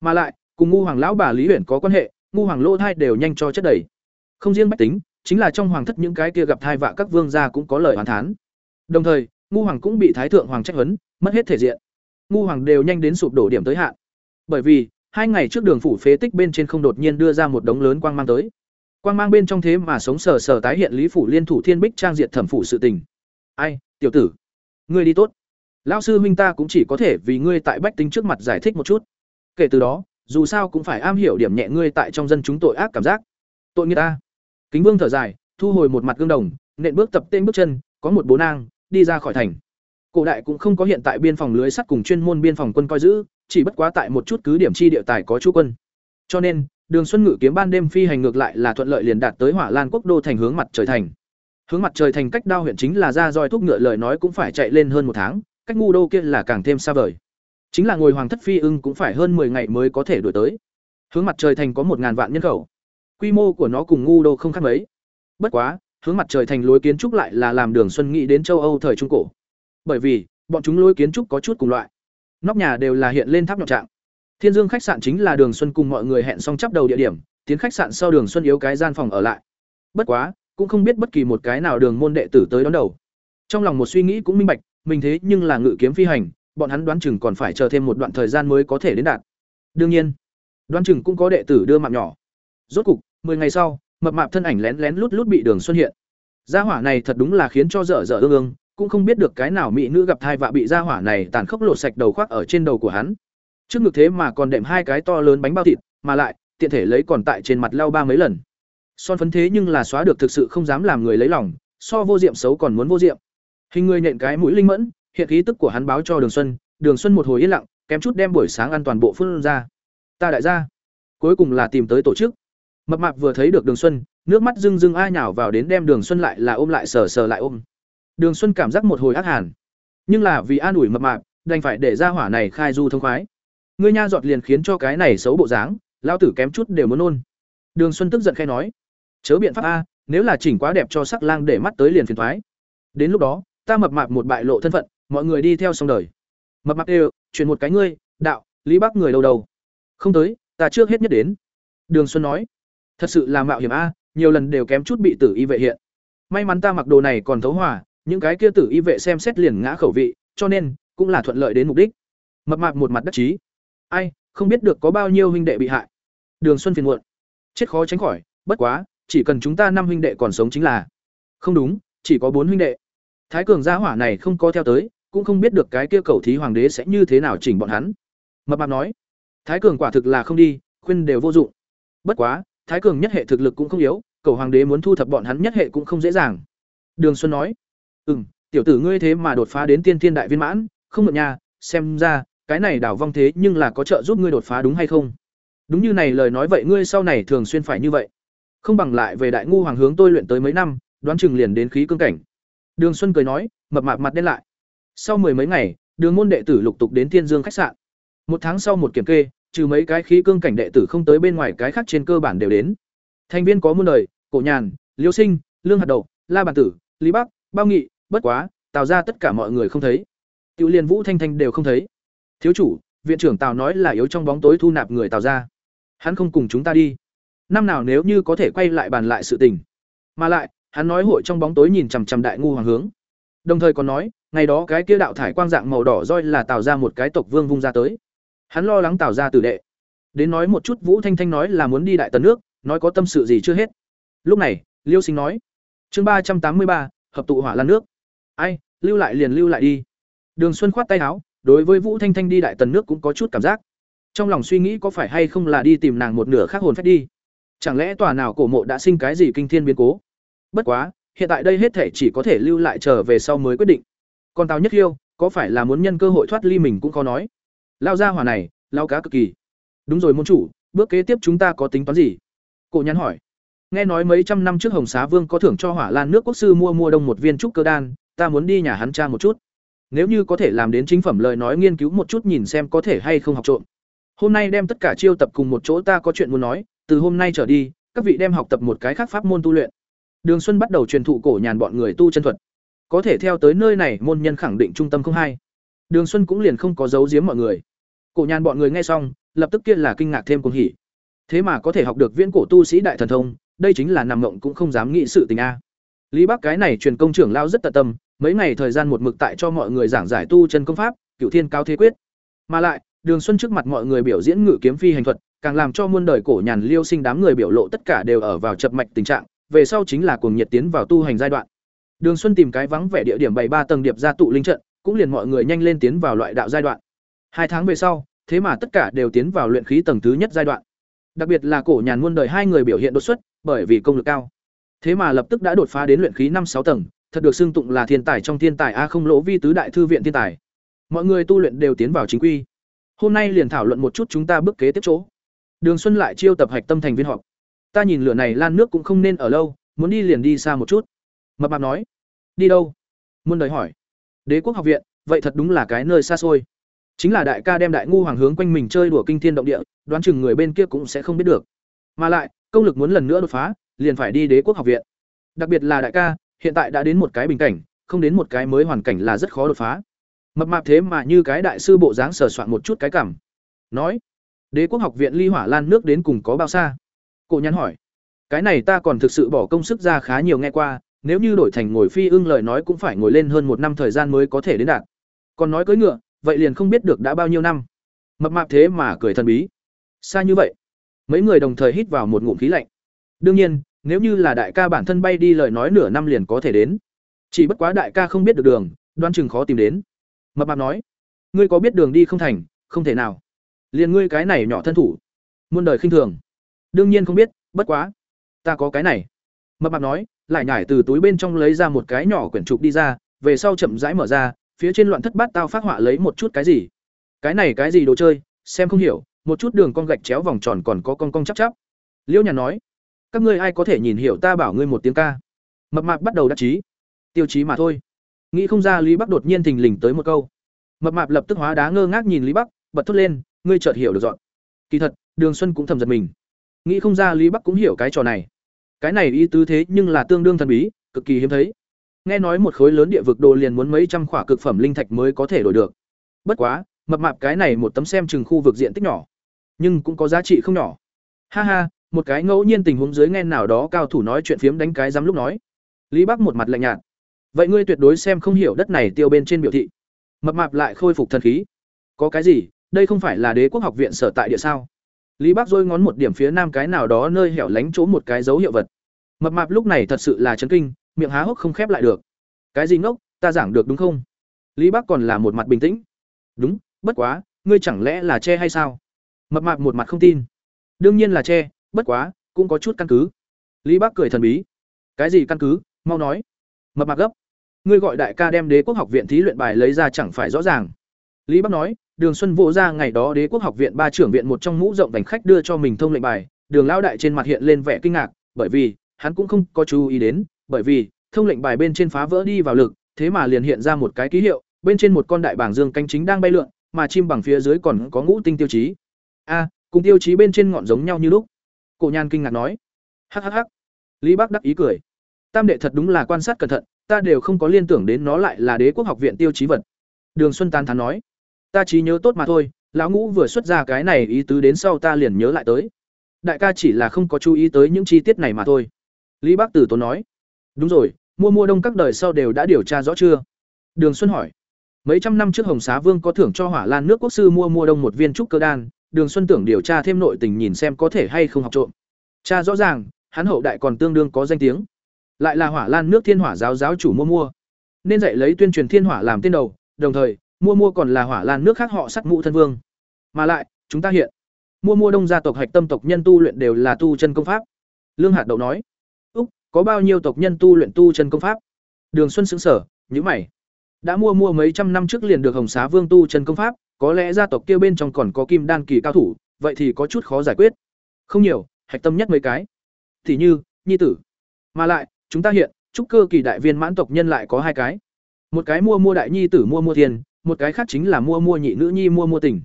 S1: Mà lại, cùng ngu hoàng lão bà lý huyện có quan hệ, ngu hoàng lỗ thai đều nhanh cho chất đầy. Không riêng bách tính, chính là trong hoàng thất những cái kia gặp thai vạ các vương gia cũng có lời hoàn thán. Đồng thời, ngu hoàng cũng bị thái thượng hoàng trách huấn, mất hết thể diện. Ngu hoàng đều nhanh đến sụp đổ điểm tới hạn. Bởi vì hai ngày trước đường phủ phế tích bên trên không đột nhiên đưa ra một đống lớn quang mang tới. Quang mang bên trong thế mà sống sờ sờ tái hiện lý phủ liên thủ thiên bích trang diệt thẩm phủ sự tình. Ai, tiểu tử, ngươi đi tốt. Lão sư huynh ta cũng chỉ có thể vì ngươi tại bách tính trước mặt giải thích một chút. Kể từ đó, dù sao cũng phải am hiểu điểm nhẹ ngươi tại trong dân chúng tội ác cảm giác. Tội nghiệp ta. Kính vương thở dài, thu hồi một mặt gương đồng, nện bước tập tên bước chân, có một bố nang, đi ra khỏi thành. Cổ đại cũng không có hiện tại biên phòng lưới sắt cùng chuyên môn biên phòng quân coi giữ chỉ bất quá tại một chút cứ điểm chi địa tài có chú quân cho nên Đường Xuân Ngự kiếm ban đêm phi hành ngược lại là thuận lợi liền đạt tới Hỏa Lan quốc đô thành hướng mặt trời thành. Hướng mặt trời thành cách đao huyện chính là ra roi thúc ngựa lời nói cũng phải chạy lên hơn một tháng, cách ngu đô kia là càng thêm xa vời. Chính là ngồi hoàng thất phi ưng cũng phải hơn 10 ngày mới có thể đuổi tới. Hướng mặt trời thành có 1000 vạn nhân khẩu. Quy mô của nó cùng ngu đô không khác mấy. Bất quá, hướng mặt trời thành lối kiến trúc lại là làm Đường Xuân nghĩ đến châu Âu thời trung cổ. Bởi vì, bọn chúng lối kiến trúc có chút cùng loại. Nóc nhà đều là hiện lên tháp nhọn trạng. Thiên Dương khách sạn chính là Đường Xuân cùng mọi người hẹn xong chắp đầu địa điểm, tiến khách sạn sau Đường Xuân yếu cái gian phòng ở lại. Bất quá, cũng không biết bất kỳ một cái nào đường môn đệ tử tới đón đầu. Trong lòng một suy nghĩ cũng minh bạch, mình thế nhưng là ngự kiếm phi hành, bọn hắn đoán chừng còn phải chờ thêm một đoạn thời gian mới có thể đến đạt. Đương nhiên, đoán chừng cũng có đệ tử đưa mạng nhỏ. Rốt cục, 10 ngày sau, mập mạp thân ảnh lén lén lút lút bị Đường Xuân hiện. Gia hỏa này thật đúng là khiến cho dở dở ương ương, cũng không biết được cái nào mỹ nữ gặp thai vạ bị ra hỏa này tàn khốc lột sạch đầu khoác ở trên đầu của hắn. Trước ngực thế mà còn đệm hai cái to lớn bánh bao thịt, mà lại, tiện thể lấy còn tại trên mặt lao ba mấy lần. Son phấn thế nhưng là xóa được thực sự không dám làm người lấy lòng, so vô diệm xấu còn muốn vô diệm. Hình người nhện cái mũi linh mẫn, hiện khí tức của hắn báo cho Đường Xuân, Đường Xuân một hồi yên lặng, kém chút đem buổi sáng ăn toàn bộ phun ra. Ta đại gia, cuối cùng là tìm tới tổ chức. Mập mạp vừa thấy được Đường Xuân, nước mắt rưng rưng ai nhào vào đến đem Đường Xuân lại là ôm lại sờ sờ lại ôm. Đường Xuân cảm giác một hồi ác hàn, nhưng là vì an ủi mập mạp, đành phải để ra hỏa này khai du thông khoái. Ngươi nha giọt liền khiến cho cái này xấu bộ dáng, lão tử kém chút đều muốn nôn. Đường Xuân tức giận khai nói, chớ biện pháp a, nếu là chỉnh quá đẹp cho sắc lang để mắt tới liền phiền thoái. Đến lúc đó, ta mập mạp một bại lộ thân phận, mọi người đi theo xong đời. Mập mạp đều, chuyển một cái ngươi, đạo, Lý Bắc người đầu đầu. Không tới, ta trước hết nhất đến. Đường Xuân nói, thật sự là mạo hiểm a, nhiều lần đều kém chút bị tử y vệ hiện. May mắn ta mặc đồ này còn thấu hỏa, những cái kia tử y vệ xem xét liền ngã khẩu vị, cho nên cũng là thuận lợi đến mục đích. Mập mạp một mặt đắc chí. Ai, không biết được có bao nhiêu huynh đệ bị hại. Đường Xuân phiền muộn. Chết khó tránh khỏi, bất quá, chỉ cần chúng ta năm huynh đệ còn sống chính là. Không đúng, chỉ có bốn huynh đệ. Thái cường gia hỏa này không có theo tới, cũng không biết được cái kia cầu thí hoàng đế sẽ như thế nào chỉnh bọn hắn. Mập mạp nói, Thái cường quả thực là không đi, khuyên đều vô dụng. Bất quá, Thái cường nhất hệ thực lực cũng không yếu, cầu hoàng đế muốn thu thập bọn hắn nhất hệ cũng không dễ dàng. Đường Xuân nói, "Ừm, tiểu tử ngươi thế mà đột phá đến tiên thiên đại viên mãn, không mượn nhà, xem ra, cái này đảo vong thế nhưng là có trợ giúp ngươi đột phá đúng hay không?" Đúng như này lời nói vậy ngươi sau này thường xuyên phải như vậy. Không bằng lại về đại ngu hoàng hướng tôi luyện tới mấy năm, đoán chừng liền đến khí cương cảnh. Đường Xuân cười nói, mập mạp mặt đen lại. Sau mười mấy ngày, Đường môn đệ tử lục tục đến Thiên Dương khách sạn. Một tháng sau một kiểm kê, trừ mấy cái khí cương cảnh đệ tử không tới bên ngoài cái khác trên cơ bản đều đến. Thành viên có muôn đời, Cổ Nhàn, Liêu Sinh, Lương Hạt Đậu, La Bản Tử, Lý Bắc, Bao Nghị, bất quá, Tào ra tất cả mọi người không thấy. Tiểu Liên Vũ Thanh Thanh đều không thấy. Thiếu chủ, viện trưởng Tào nói là yếu trong bóng tối thu nạp người Tào ra. Hắn không cùng chúng ta đi. Năm nào nếu như có thể quay lại bàn lại sự tình. Mà lại, hắn nói hội trong bóng tối nhìn chằm chằm đại ngu hoàng hướng. Đồng thời còn nói, ngày đó cái kia đạo thải quang dạng màu đỏ roi là tạo ra một cái tộc vương vung ra tới. Hắn lo lắng tạo ra tử đệ. Đến nói một chút Vũ Thanh Thanh nói là muốn đi đại tần nước, nói có tâm sự gì chưa hết. Lúc này, Liêu Sinh nói, chương ba trăm tám mươi ba hợp tụ hỏa lan nước. Ai, lưu lại liền lưu lại đi. Đường Xuân khoát tay áo, đối với Vũ Thanh Thanh đi đại tần nước cũng có chút cảm giác. Trong lòng suy nghĩ có phải hay không là đi tìm nàng một nửa khác hồn phách đi. Chẳng lẽ tòa nào cổ mộ đã sinh cái gì kinh thiên biến cố? Bất quá hiện tại đây hết thể chỉ có thể lưu lại trở về sau mới quyết định. Còn tào nhất hiêu có phải là muốn nhân cơ hội thoát ly mình cũng khó nói. Lao ra hỏa này lao cá cực kỳ. Đúng rồi môn chủ bước kế tiếp chúng ta có tính toán gì? Cổ nhắn hỏi. Nghe nói mấy trăm năm trước hồng xá vương có thưởng cho hỏa lan nước quốc sư mua mua đông một viên trúc cơ đan ta muốn đi nhà hắn cha một chút nếu như có thể làm đến chính phẩm lời nói nghiên cứu một chút nhìn xem có thể hay không học trộm Hôm nay đem tất cả chiêu tập cùng một chỗ ta có chuyện muốn nói, từ hôm nay trở đi, các vị đem học tập một cái khác pháp môn tu luyện. Đường Xuân bắt đầu truyền thụ cổ nhàn bọn người tu chân thuật. Có thể theo tới nơi này, môn nhân khẳng định trung tâm không hay. Đường Xuân cũng liền không có giấu giếm mọi người. Cổ nhàn bọn người nghe xong, lập tức kia là kinh ngạc thêm cuồng hỉ. Thế mà có thể học được viễn cổ tu sĩ đại thần thông, đây chính là nằm mộng cũng không dám nghĩ sự tình a. Lý Bắc cái này truyền công trưởng lao rất tận tâm, mấy ngày thời gian một mực tại cho mọi người giảng giải tu chân công pháp, Cửu Thiên Cao Thế Quyết. Mà lại, Đường Xuân trước mặt mọi người biểu diễn ngự kiếm phi hành thuật, càng làm cho muôn đời cổ nhàn liêu sinh đám người biểu lộ tất cả đều ở vào chập mạch tình trạng, về sau chính là cuồng nhiệt tiến vào tu hành giai đoạn. Đường Xuân tìm cái vắng vẻ địa điểm bảy ba tầng điệp ra tụ linh trận, cũng liền mọi người nhanh lên tiến vào loại đạo giai đoạn. Hai tháng về sau, thế mà tất cả đều tiến vào luyện khí tầng thứ nhất giai đoạn. Đặc biệt là cổ nhàn muôn đời hai người biểu hiện đột xuất, bởi vì công lực cao. Thế mà lập tức đã đột phá đến luyện khí năm sáu tầng, thật được xưng tụng là thiên tài trong thiên tài a không lỗ vi tứ đại thư viện thiên tài. Mọi người tu luyện đều tiến vào chính quy. Hôm nay liền thảo luận một chút chúng ta bước kế tiếp chỗ. Đường Xuân lại chiêu tập hạch tâm thành viên họp. Ta nhìn lửa này lan nước cũng không nên ở lâu, muốn đi liền đi xa một chút. Mập mạp nói. Đi đâu? Muôn đời hỏi. Đế quốc học viện, vậy thật đúng là cái nơi xa xôi. Chính là đại ca đem đại ngu hoàng hướng quanh mình chơi đùa kinh thiên động địa, đoán chừng người bên kia cũng sẽ không biết được. Mà lại, công lực muốn lần nữa đột phá, liền phải đi đế quốc học viện. Đặc biệt là đại ca, hiện tại đã đến một cái bình cảnh, không đến một cái mới hoàn cảnh là rất khó đột phá. Mập mạp thế mà như cái đại sư bộ dáng sờ soạn một chút cái cảm. Nói, đế quốc học viện ly hỏa lan nước đến cùng có bao xa? Cổ nhắn hỏi, cái này ta còn thực sự bỏ công sức ra khá nhiều nghe qua, nếu như đổi thành ngồi phi ưng lời nói cũng phải ngồi lên hơn một năm thời gian mới có thể đến đạt. Còn nói cưỡi ngựa, vậy liền không biết được đã bao nhiêu năm. Mập mạp thế mà cười thần bí. Xa như vậy. Mấy người đồng thời hít vào một ngụm khí lạnh. Đương nhiên, nếu như là đại ca bản thân bay đi lời nói nửa năm liền có thể đến. Chỉ bất quá đại ca không biết được đường, đoan chừng khó tìm đến. Mập mạp nói, ngươi có biết đường đi không thành, không thể nào. Liền ngươi cái này nhỏ thân thủ, muôn đời khinh thường. Đương nhiên không biết, bất quá, ta có cái này. Mập mạp nói, lại nhảy từ túi bên trong lấy ra một cái nhỏ quyển trục đi ra, về sau chậm rãi mở ra, phía trên loạn thất bát tao phát họa lấy một chút cái gì. Cái này cái gì đồ chơi, xem không hiểu, một chút đường con gạch chéo vòng tròn còn có con cong chắp chắp. Liễu Nhà nói, các ngươi ai có thể nhìn hiểu ta bảo ngươi một tiếng ca. Mập mạp bắt đầu đắc chí. Tiêu chí mà thôi. Nghĩ không ra Lý Bắc đột nhiên thình lình tới một câu. Mập mạp lập tức hóa đá ngơ ngác nhìn Lý Bắc, bật thốt lên, ngươi chợt hiểu được dọn. Kỳ thật, Đường Xuân cũng thầm giật mình. Nghĩ không ra Lý Bắc cũng hiểu cái trò này. Cái này ý tứ thế nhưng là tương đương thần bí, cực kỳ hiếm thấy. Nghe nói một khối lớn địa vực đồ liền muốn mấy trăm khỏa cực phẩm linh thạch mới có thể đổi được. Bất quá, mập mạp cái này một tấm xem chừng khu vực diện tích nhỏ, nhưng cũng có giá trị không nhỏ. Ha ha, một cái ngẫu nhiên tình huống dưới nghe nào đó cao thủ nói chuyện phiếm đánh cái dám lúc nói. Lý Bắc một mặt lạnh nhạt. Vậy ngươi tuyệt đối xem không hiểu đất này tiêu bên trên biểu thị. Mập mạp lại khôi phục thần khí. Có cái gì? Đây không phải là Đế quốc học viện sở tại địa sao? Lý Bắc dôi ngón một điểm phía nam cái nào đó nơi hẻo lánh chỗ một cái dấu hiệu vật. Mập mạp lúc này thật sự là chấn kinh, miệng há hốc không khép lại được. Cái gì ngốc, ta giảng được đúng không? Lý Bắc còn là một mặt bình tĩnh. Đúng, bất quá, ngươi chẳng lẽ là che hay sao? Mập mạp một mặt không tin. Đương nhiên là che, bất quá, cũng có chút căn cứ. Lý Bác cười thần bí. Cái gì căn cứ, mau nói. Mập mạc gấp. Ngươi gọi đại ca đem Đế quốc học viện thí luyện bài lấy ra chẳng phải rõ ràng. Lý Bác nói, Đường Xuân vỗ ra ngày đó Đế quốc học viện ba trưởng viện một trong mũ rộng vành khách đưa cho mình thông lệnh bài, Đường lão đại trên mặt hiện lên vẻ kinh ngạc, bởi vì, hắn cũng không có chú ý đến, bởi vì, thông lệnh bài bên trên phá vỡ đi vào lực, thế mà liền hiện ra một cái ký hiệu, bên trên một con đại bảng dương cánh chính đang bay lượn, mà chim bằng phía dưới còn có ngũ tinh tiêu chí. A, cùng tiêu chí bên trên ngọn giống nhau như lúc. Cổ Nhan kinh ngạc nói. Hắc hắc hắc. Lý Bác đắc ý cười. Tam đệ thật đúng là quan sát cẩn thận, ta đều không có liên tưởng đến nó lại là Đế quốc học viện tiêu chí vật. Đường Xuân Tán thán nói, ta chỉ nhớ tốt mà thôi, lão ngũ vừa xuất ra cái này ý tứ đến sau ta liền nhớ lại tới. Đại ca chỉ là không có chú ý tới những chi tiết này mà thôi. Lý Bác Tử tốn nói, đúng rồi, mua mua đông các đời sau đều đã điều tra rõ chưa? Đường Xuân hỏi, mấy trăm năm trước Hồng Xá Vương có thưởng cho Hỏa Lan nước quốc sư mua mua đông một viên trúc cơ đan, Đường Xuân tưởng điều tra thêm nội tình nhìn xem có thể hay không học trộm. Cha rõ ràng, hắn hậu đại còn tương đương có danh tiếng. Lại là hỏa lan nước thiên hỏa giáo giáo chủ mua mua. Nên dạy lấy tuyên truyền thiên hỏa làm tên đầu đồng thời mua mua còn là hỏa lan nước khác họ sắc mụ thân vương. Mà lại chúng ta hiện mua mua đông gia tộc hạch tâm tộc nhân tu luyện đều là tu chân công pháp. Lương hạt đậu nói úc có bao nhiêu tộc nhân tu luyện tu chân công pháp? Đường xuân sững sờ, nhíu mày đã mua mua mấy trăm năm trước liền được hồng xá vương tu chân công pháp, có lẽ gia tộc kia bên trong còn có kim đan kỳ cao thủ, vậy thì có chút khó giải quyết. Không nhiều, hạch tâm nhất mấy cái. Thì như, nhi tử. Mà lại, chúng ta hiện, trúc cơ kỳ đại viên mãn tộc nhân lại có hai cái. Một cái mua mua đại nhi tử mua mua tiền, một cái khác chính là mua mua nhị nữ nhi mua mua tình.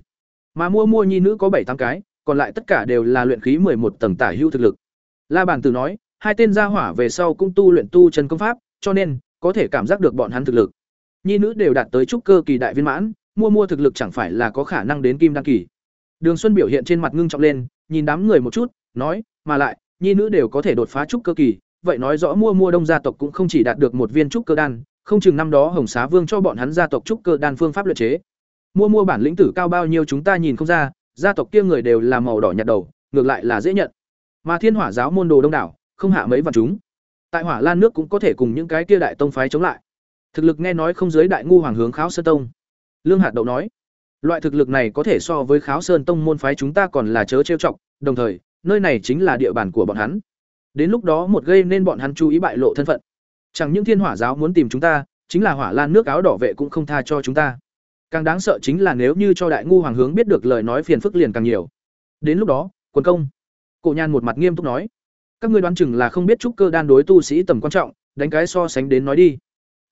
S1: Mà mua mua nhi nữ có bảy tám cái, còn lại tất cả đều là luyện khí một tầng tả hữu thực lực. La bàn tử nói, hai tên gia hỏa về sau cũng tu luyện tu chân công pháp, cho nên, có thể cảm giác được bọn hắn thực lực nhi nữ đều đạt tới trúc cơ kỳ đại viên mãn mua mua thực lực chẳng phải là có khả năng đến kim đăng kỳ đường xuân biểu hiện trên mặt ngưng trọng lên nhìn đám người một chút nói mà lại nhi nữ đều có thể đột phá trúc cơ kỳ vậy nói rõ mua mua đông gia tộc cũng không chỉ đạt được một viên trúc cơ đan, không chừng năm đó Hồng Xá Vương cho bọn hắn gia tộc trúc cơ đan phương pháp luyện chế. Mua mua bản lĩnh tử cao bao nhiêu chúng ta nhìn không ra, gia tộc kia người đều là màu đỏ nhạt đầu, ngược lại là dễ nhận. Mà Thiên Hỏa giáo môn đồ đông đảo, không hạ mấy vạn chúng. Tại Hỏa Lan nước cũng có thể cùng những cái kia đại tông phái chống lại. Thực lực nghe nói không dưới đại ngu hoàng hướng Kháo Sơn tông. Lương Hạt Đậu nói, loại thực lực này có thể so với Kháo Sơn tông môn phái chúng ta còn là chớ trêu chọc, đồng thời, nơi này chính là địa bàn của bọn hắn. Đến lúc đó một gây nên bọn hắn chú ý bại lộ thân phận. Chẳng những Thiên Hỏa giáo muốn tìm chúng ta, chính là Hỏa Lan nước áo đỏ vệ cũng không tha cho chúng ta. Càng đáng sợ chính là nếu như cho Đại ngu hoàng hướng biết được lời nói phiền phức liền càng nhiều. Đến lúc đó, quần công cổ nhan một mặt nghiêm túc nói các ngươi đoán chừng là không biết trúc cơ đan đối tu sĩ tầm quan trọng đánh cái so sánh đến nói đi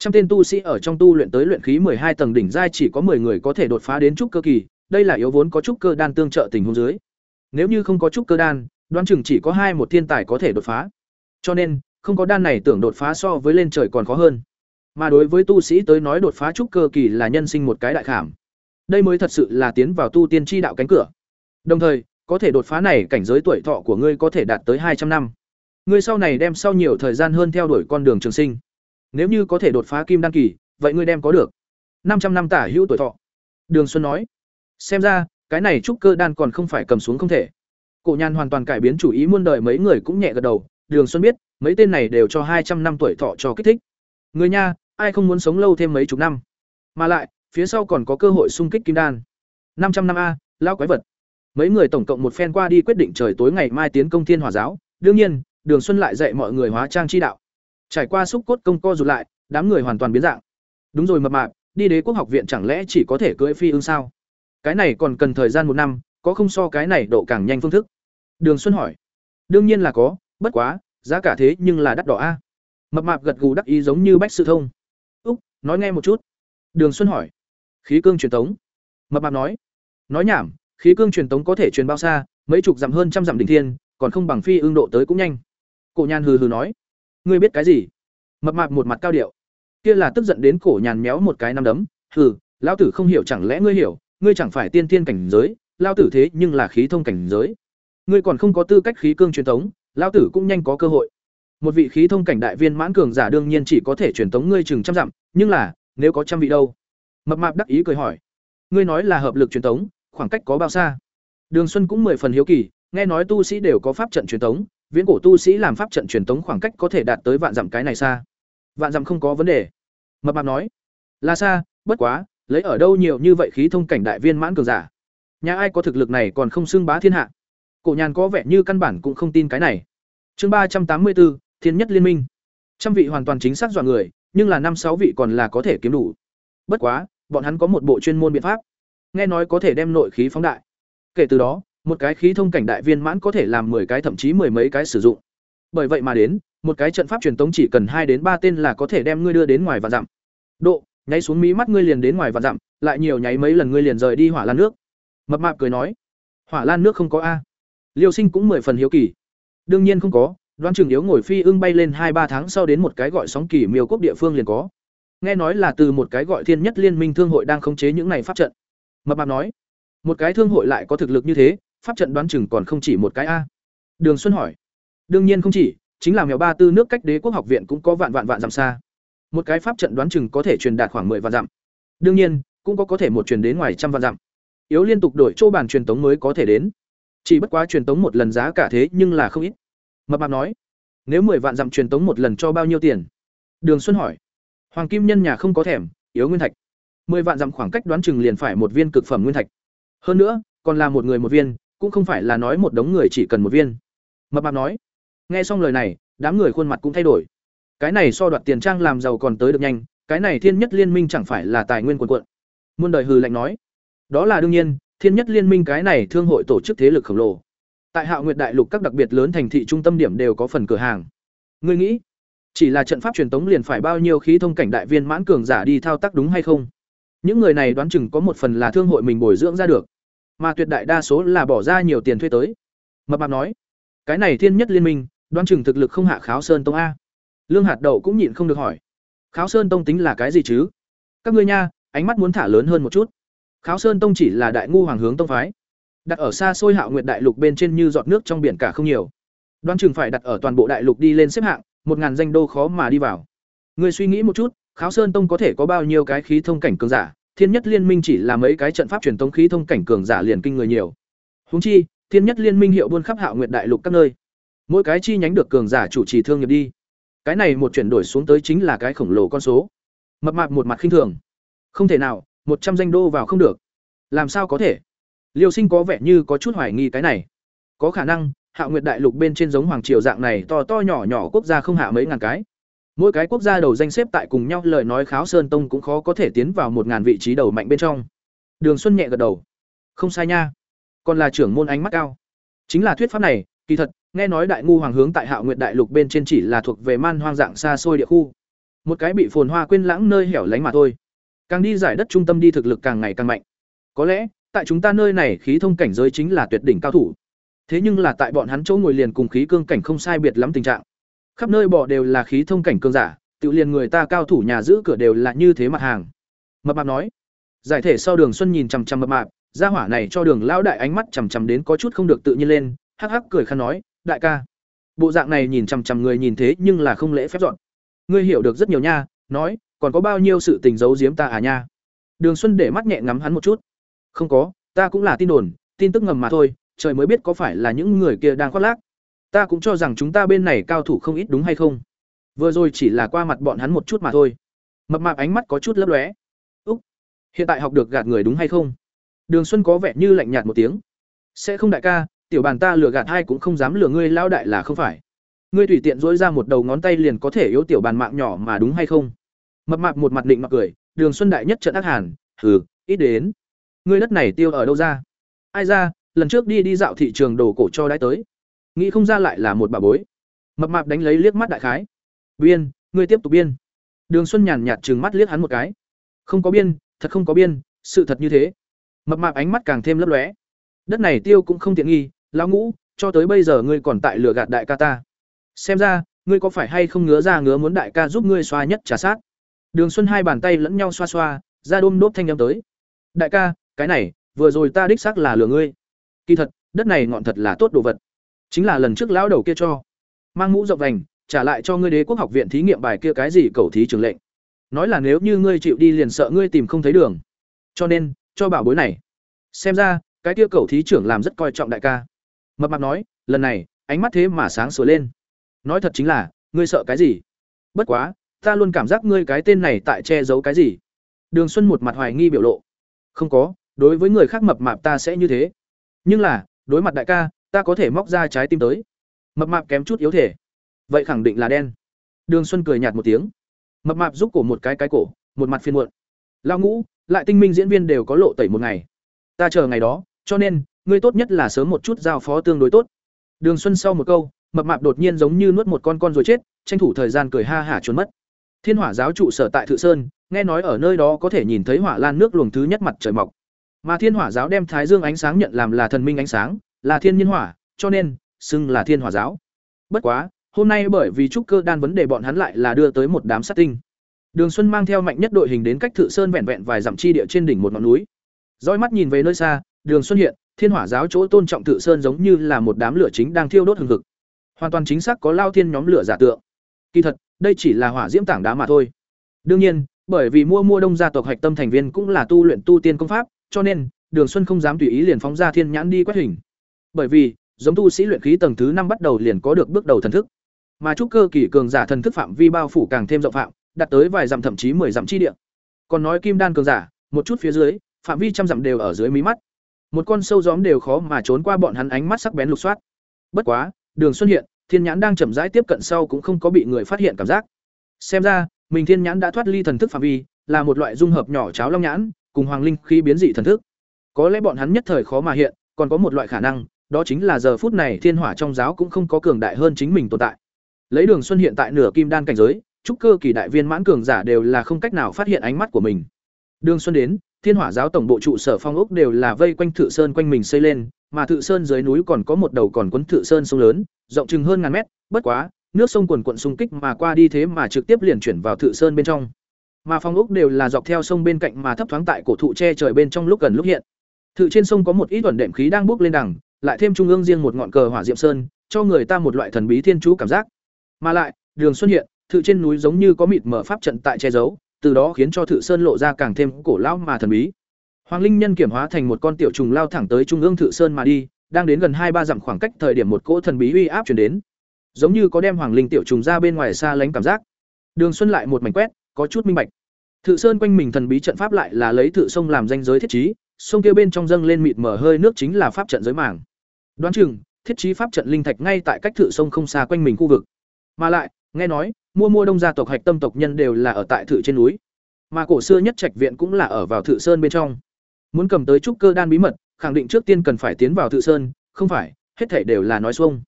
S1: trăm tên tu sĩ ở trong tu luyện tới luyện khí hai tầng đỉnh giai chỉ có 10 người có thể đột phá đến trúc cơ kỳ, đây là yếu vốn có trúc cơ đan tương trợ tình huống dưới. Nếu như không có trúc cơ đan, đoán chừng chỉ có hai một thiên tài có thể đột phá. Cho nên, không có đan này tưởng đột phá so với lên trời còn khó hơn. Mà đối với tu sĩ tới nói đột phá trúc cơ kỳ là nhân sinh một cái đại khảm. Đây mới thật sự là tiến vào tu tiên tri đạo cánh cửa. Đồng thời, có thể đột phá này cảnh giới tuổi thọ của ngươi có thể đạt tới hai trăm năm. Ngươi sau này đem sau nhiều thời gian hơn theo đuổi con đường trường sinh nếu như có thể đột phá kim đan kỳ, vậy ngươi đem có được. Năm trăm năm tả hữu tuổi thọ. Đường xuân nói. Xem ra, cái này trúc cơ đan còn không phải cầm xuống không thể. Cổ nhàn hoàn toàn cải biến chủ ý muôn đời mấy người cũng nhẹ gật đầu. Đường xuân biết, mấy tên này đều cho hai trăm năm tuổi thọ cho kích thích. Người nha, ai không muốn sống lâu thêm mấy chục năm? Mà lại, phía sau còn có cơ hội xung kích kim đan. Năm trăm năm a lao quái vật. Mấy người tổng cộng một phen qua đi quyết định trời tối ngày mai tiến công thiên hòa giáo. Đương nhiên, đường xuân lại dạy mọi người hóa trang chi đạo trải qua xúc cốt công co rụt lại, đám người hoàn toàn biến dạng. Đúng rồi mập mạp, đi đế quốc học viện chẳng lẽ chỉ có thể cưỡi phi ưng sao? Cái này còn cần thời gian một năm, có không so cái này độ càng nhanh phương thức? Đường xuân hỏi. Đương nhiên là có, bất quá, giá cả thế nhưng là đắt đỏ a. Mập mạp gật gù đắc ý giống như bách sự thông. Úc, nói nghe một chút. Đường xuân hỏi. Khí cương truyền tống. Mập mạp nói. Nói nhảm, khí cương truyền tống có thể truyền bao xa, mấy chục dặm hơn trăm dặm đỉnh thiên, còn không bằng phi ương độ tới cũng nhanh. Cổ nhàn hừ hừ nói ngươi biết cái gì? Mập mạp một mặt cao điệu. Kia là tức giận đến cổ nhàn méo một cái nắm đấm. Hừ, lão tử không hiểu chẳng lẽ ngươi hiểu, ngươi chẳng phải tiên thiên cảnh giới lao tử thế nhưng là khí thông cảnh giới. Ngươi còn không có tư cách khí cương truyền tống lao tử cũng nhanh có cơ hội. Một vị khí thông cảnh đại viên mãn cường giả đương nhiên chỉ có thể truyền tống ngươi chừng trăm dặm, nhưng là, nếu có trăm vị đâu? Mập mạp đắc ý cười hỏi. Ngươi nói là hợp lực truyền tống khoảng cách có bao xa? Đường xuân cũng mười phần hiếu kỳ, nghe nói tu sĩ đều có pháp trận truyền tống viễn cổ tu sĩ làm pháp trận truyền tống khoảng cách có thể đạt tới vạn dặm cái này xa. Vạn dặm không có vấn đề. Mập mạp nói, là xa, bất quá, lấy ở đâu nhiều như vậy khí thông cảnh đại viên mãn cường giả? Nhà ai có thực lực này còn không xưng bá thiên hạ? Cổ nhàn có vẻ như căn bản cũng không tin cái này. Chương ba trăm tám mươi bốn thiên nhất liên minh. Trăm vị hoàn toàn chính xác dọa người, nhưng là năm sáu vị còn là có thể kiếm đủ. Bất quá, bọn hắn có một bộ chuyên môn biện pháp. Nghe nói có thể đem nội khí phóng đại. Kể từ đó một cái khí thông cảnh đại viên mãn có thể làm 10 cái thậm chí mười mấy cái sử dụng. Bởi vậy mà đến, một cái trận pháp truyền tống chỉ cần hai đến ba tên là có thể đem ngươi đưa đến ngoài và dặm. Độ, nháy xuống mí mắt ngươi liền đến ngoài và dặm, lại nhiều nháy mấy lần ngươi liền rời đi hỏa lan nước. Mập mạp cười nói, hỏa lan nước không có a. Liêu sinh cũng mười phần hiếu kỳ. Đương nhiên không có đoan trường yếu ngồi phi ưng bay lên hai ba tháng sau đến một cái gọi sóng kỳ miêu quốc địa phương liền có. Nghe nói là từ một cái gọi thiên nhất liên minh thương hội đang khống chế những này pháp trận. Mập mạp nói, một cái thương hội lại có thực lực như thế pháp trận đoán chừng còn không chỉ một cái a. Đường xuân hỏi. Đương nhiên không chỉ, chính là mèo ba tư nước cách đế quốc học viện cũng có vạn vạn vạn dặm xa. Một cái pháp trận đoán chừng có thể truyền đạt khoảng mười vạn dặm. Đương nhiên, cũng có có thể một truyền đến ngoài trăm vạn dặm. Yếu liên tục đổi chỗ bàn truyền tống mới có thể đến. Chỉ bất quá truyền tống một lần giá cả thế nhưng là không ít. Mập mạp nói, nếu mười vạn dặm truyền tống một lần cho bao nhiêu tiền? Đường xuân hỏi. Hoàng kim nhân nhà không có thèm, yếu nguyên thạch. Mười vạn dặm khoảng cách đoán chừng liền phải một viên cực phẩm nguyên thạch. Hơn nữa, còn là một người một viên cũng không phải là nói một đống người chỉ cần một viên. Mập mạp nói, nghe xong lời này, đám người khuôn mặt cũng thay đổi. Cái này so đoạt tiền trang làm giàu còn tới được nhanh, cái này thiên nhất liên minh chẳng phải là tài nguyên quần quận muôn đời hừ lạnh nói, đó là đương nhiên, thiên nhất liên minh cái này thương hội tổ chức thế lực khổng lồ. Tại hạo nguyệt đại lục các đặc biệt lớn thành thị trung tâm điểm đều có phần cửa hàng. Ngươi nghĩ, chỉ là trận pháp truyền tống liền phải bao nhiêu khí thông cảnh đại viên mãn cường giả đi thao tác đúng hay không? Những người này đoán chừng có một phần là thương hội mình bồi dưỡng ra được mà tuyệt đại đa số là bỏ ra nhiều tiền thuê tới. Mập mạp nói, cái này thiên nhất liên minh, đoán chừng thực lực không hạ kháo sơn tông a. Lương hạt đậu cũng nhịn không được hỏi, kháo sơn tông tính là cái gì chứ? Các ngươi nha, ánh mắt muốn thả lớn hơn một chút. Kháo sơn tông chỉ là đại ngu hoàng hướng tông phái, đặt ở xa xôi hạo nguyệt đại lục bên trên như giọt nước trong biển cả không nhiều. Đoán chừng phải đặt ở toàn bộ đại lục đi lên xếp hạng, một ngàn danh đô khó mà đi vào. Người suy nghĩ một chút, kháo sơn tông có thể có bao nhiêu cái khí thông cảnh cường giả? Thiên nhất liên minh chỉ là mấy cái trận pháp truyền tống khí thông cảnh cường giả liền kinh người nhiều. Húng chi, thiên nhất liên minh hiệu buôn khắp hạo nguyệt đại lục các nơi. Mỗi cái chi nhánh được cường giả chủ trì thương nghiệp đi. Cái này một chuyển đổi xuống tới chính là cái khổng lồ con số. Mập mạp một mặt khinh thường. Không thể nào, một trăm danh đô vào không được. Làm sao có thể? Liêu sinh có vẻ như có chút hoài nghi cái này. Có khả năng, hạo nguyệt đại lục bên trên giống hoàng triều dạng này to to nhỏ nhỏ quốc gia không hạ mấy ngàn cái mỗi cái quốc gia đầu danh xếp tại cùng nhau lời nói kháo sơn tông cũng khó có thể tiến vào một ngàn vị trí đầu mạnh bên trong đường xuân nhẹ gật đầu không sai nha còn là trưởng môn ánh mắt cao Chính là thuyết pháp này, kỳ thật, nghe nói đại ngu hoàng hướng tại Hạo Nguyệt đại lục bên trên chỉ là thuộc về man hoang dạng xa xôi địa khu. Một cái bị phồn hoa quên lãng nơi hẻo lánh mà thôi. Càng đi giải đất trung tâm đi thực lực càng ngày càng mạnh. Có lẽ, tại chúng ta nơi này khí thông cảnh giới chính là tuyệt đỉnh cao thủ. Thế nhưng là tại bọn hắn chỗ ngồi liền cùng khí cương cảnh không sai biệt lắm tình trạng. Khắp nơi bỏ đều là khí thông cảnh cường giả, tự liền người ta cao thủ nhà giữ cửa đều là như thế mặt hàng. Mập mạp nói. Giải thể sau Đường Xuân nhìn chằm chằm mập mạp, gia hỏa này cho Đường lão đại ánh mắt chằm chằm đến có chút không được tự nhiên lên, hắc hắc cười khăn nói, "Đại ca, bộ dạng này nhìn chằm chằm người nhìn thế nhưng là không lễ phép dọn. Ngươi hiểu được rất nhiều nha, nói, còn có bao nhiêu sự tình giấu giếm ta à nha." Đường Xuân để mắt nhẹ ngắm hắn một chút. "Không có, ta cũng là tin đồn, tin tức ngầm mà thôi, trời mới biết có phải là những người kia đang khoác lác. Ta cũng cho rằng chúng ta bên này cao thủ không ít đúng hay không? Vừa rồi chỉ là qua mặt bọn hắn một chút mà thôi." Mập mạp ánh mắt có chút lấp lóe. "Úc, hiện tại học được gạt người đúng hay không?" Đường Xuân có vẻ như lạnh nhạt một tiếng. "Sẽ không đại ca, tiểu bàn ta lừa gạt hai cũng không dám lừa ngươi lao đại là không phải. Ngươi tùy tiện dỗi ra một đầu ngón tay liền có thể yếu tiểu bàn mạng nhỏ mà đúng hay không?" Mập mạp một mặt định mặt cười, Đường Xuân đại nhất trận ác hàn, "Hừ, ít đến. Ngươi đất này tiêu ở đâu ra?" "Ai ra, lần trước đi đi dạo thị trường đồ cổ cho đãi tới. Nghĩ không ra lại là một bà bối." Mập mạp đánh lấy liếc mắt đại khái. "Biên, ngươi tiếp tục biên." Đường Xuân nhàn nhạt trừng mắt liếc hắn một cái. "Không có biên, thật không có biên, sự thật như thế." Mập mạp ánh mắt càng thêm lấp lóe. Đất này tiêu cũng không tiện nghi, lão ngũ, cho tới bây giờ ngươi còn tại lừa gạt đại ca ta. Xem ra, ngươi có phải hay không ngứa ra ngứa muốn đại ca giúp ngươi xoa nhất trả sát. Đường Xuân hai bàn tay lẫn nhau xoa xoa, ra đôm đốp thanh âm tới. Đại ca, cái này, vừa rồi ta đích xác là lừa ngươi. Kỳ thật, đất này ngọn thật là tốt đồ vật. Chính là lần trước lão đầu kia cho. Mang mũ rộng vành, trả lại cho ngươi đế quốc học viện thí nghiệm bài kia cái gì cầu thí trường lệnh. Nói là nếu như ngươi chịu đi liền sợ ngươi tìm không thấy đường. Cho nên, cho bảo bối này. Xem ra cái kia cầu thí trưởng làm rất coi trọng đại ca. Mập mạp nói lần này ánh mắt thế mà sáng sửa lên. Nói thật chính là ngươi sợ cái gì? Bất quá ta luôn cảm giác ngươi cái tên này tại che giấu cái gì. Đường xuân một mặt hoài nghi biểu lộ. Không có đối với người khác mập mạp ta sẽ như thế. Nhưng là đối mặt đại ca ta có thể móc ra trái tim tới. Mập mạp kém chút yếu thể. Vậy khẳng định là đen. Đường xuân cười nhạt một tiếng. Mập mạp giúp cổ một cái cái cổ, một mặt phiên muộn. Lao ngũ, lại tinh minh diễn viên đều có lộ tẩy một ngày. Ta chờ ngày đó, cho nên, ngươi tốt nhất là sớm một chút giao phó tương đối tốt. Đường xuân sau một câu, mập mạp đột nhiên giống như nuốt một con con rồi chết, tranh thủ thời gian cười ha hả trốn mất. Thiên hỏa giáo trụ sở tại thự sơn, nghe nói ở nơi đó có thể nhìn thấy hỏa lan nước luồng thứ nhất mặt trời mọc. Mà thiên hỏa giáo đem thái dương ánh sáng nhận làm là thần minh ánh sáng là thiên nhiên hỏa cho nên xưng là thiên hỏa giáo bất quá hôm nay bởi vì trúc cơ đan vấn đề bọn hắn lại là đưa tới một đám sát tinh Đường Xuân mang theo mạnh nhất đội hình đến cách Thự Sơn vẹn vẹn vài dặm chi địa trên đỉnh một ngọn núi. Dõi mắt nhìn về nơi xa, Đường Xuân hiện, Thiên Hỏa giáo chỗ tôn trọng Thự Sơn giống như là một đám lửa chính đang thiêu đốt hừng hực. Hoàn toàn chính xác có lao thiên nhóm lửa giả tượng. Kỳ thật, đây chỉ là hỏa diễm tảng đá mà thôi. Đương nhiên, bởi vì mua mua đông gia tộc hạch tâm thành viên cũng là tu luyện tu tiên công pháp, cho nên Đường Xuân không dám tùy ý liền phóng ra thiên nhãn đi quét hình. Bởi vì, giống tu sĩ luyện khí tầng thứ năm bắt đầu liền có được bước đầu thần thức. Mà trúc cơ kỳ cường giả thần thức phạm vi bao phủ càng thêm rộng phạm, đạt tới vài dặm thậm chí 10 dặm chi địa. Còn nói kim đan cường giả, một chút phía dưới, phạm vi trăm dặm đều ở dưới mí mắt. Một con sâu gióm đều khó mà trốn qua bọn hắn ánh mắt sắc bén lục soát. Bất quá, Đường Xuân hiện, Thiên Nhãn đang chậm rãi tiếp cận sau cũng không có bị người phát hiện cảm giác. Xem ra, mình Thiên Nhãn đã thoát ly thần thức phạm vi, là một loại dung hợp nhỏ cháo long nhãn, cùng hoàng linh khí biến dị thần thức. Có lẽ bọn hắn nhất thời khó mà hiện, còn có một loại khả năng, đó chính là giờ phút này thiên hỏa trong giáo cũng không có cường đại hơn chính mình tồn tại. Lấy Đường Xuân hiện tại nửa kim đan cảnh giới, trúc cơ kỳ đại viên mãn cường giả đều là không cách nào phát hiện ánh mắt của mình. Đường Xuân đến, Thiên Hỏa giáo tổng bộ trụ sở phong ốc đều là vây quanh Thự Sơn quanh mình xây lên, mà Thự Sơn dưới núi còn có một đầu còn quấn Thự Sơn sông lớn, rộng chừng hơn ngàn mét, bất quá, nước sông quần quận xung kích mà qua đi thế mà trực tiếp liền chuyển vào Thự Sơn bên trong. Mà phong ốc đều là dọc theo sông bên cạnh mà thấp thoáng tại cổ thụ che trời bên trong lúc gần lúc hiện. Thự trên sông có một ít ẩn đệm khí đang bốc lên đằng, lại thêm trung ương riêng một ngọn cờ hỏa diệm sơn, cho người ta một loại thần bí thiên chú cảm giác. Mà lại, Đường Xuân hiện, thự trên núi giống như có mịt mở pháp trận tại che giấu, từ đó khiến cho thự sơn lộ ra càng thêm cổ lão mà thần bí. Hoàng Linh Nhân kiểm hóa thành một con tiểu trùng lao thẳng tới trung ương thự sơn mà đi, đang đến gần hai ba dặm khoảng cách thời điểm một cỗ thần bí uy áp truyền đến, giống như có đem Hoàng Linh tiểu trùng ra bên ngoài xa lánh cảm giác. Đường Xuân lại một mảnh quét, có chút minh bạch. Thự sơn quanh mình thần bí trận pháp lại là lấy thự sông làm danh giới thiết trí, sông kia bên trong dâng lên mịt mở hơi nước chính là pháp trận giới màng. Đoán chừng, thiết trí pháp trận linh thạch ngay tại cách thự sông không xa quanh mình khu vực. Mà lại, nghe nói, mua mua đông gia tộc hạch tâm tộc nhân đều là ở tại thự trên núi mà cổ xưa nhất trạch viện cũng là ở vào thự sơn bên trong muốn cầm tới trúc cơ đan bí mật khẳng định trước tiên cần phải tiến vào thự sơn không phải hết thể đều là nói xuông.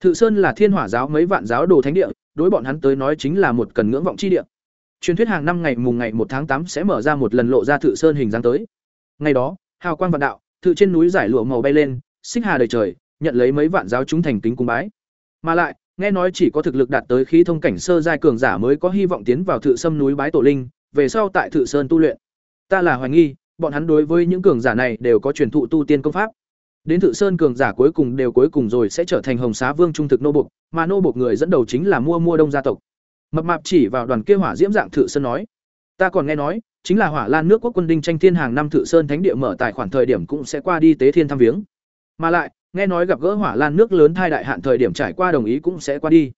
S1: Thự Sơn là Thiên Hỏa giáo mấy vạn giáo đồ thánh địa, đối bọn hắn tới nói chính là một cần ngưỡng vọng chi địa. Truyền thuyết hàng năm ngày mùng ngày một tháng tám sẽ mở ra một lần lộ ra Thự Sơn hình dáng tới. Ngày đó, hào quang vạn đạo, thự trên núi giải lụa màu bay lên, xích hà đầy trời, nhận lấy mấy vạn giáo chúng thành kính cung bái. Mà lại, nghe nói chỉ có thực lực đạt tới khí thông cảnh sơ giai cường giả mới có hy vọng tiến vào thự sâm núi bái tổ linh, về sau tại thự sơn tu luyện. Ta là hoài nghi, bọn hắn đối với những cường giả này đều có truyền thụ tu tiên công pháp. Đến Thự Sơn cường giả cuối cùng đều cuối cùng rồi sẽ trở thành Hồng Xá Vương trung thực nô bộc, mà nô bộc người dẫn đầu chính là Mua Mua Đông gia tộc. Mập mạp chỉ vào đoàn kia hỏa diễm dạng Thự Sơn nói: "Ta còn nghe nói, chính là Hỏa Lan nước quốc quân đinh tranh thiên hàng năm Thự Sơn thánh địa mở tài khoản thời điểm cũng sẽ qua đi tế thiên thăm viếng. Mà lại, nghe nói gặp gỡ Hỏa Lan nước lớn thai đại hạn thời điểm trải qua đồng ý cũng sẽ qua đi.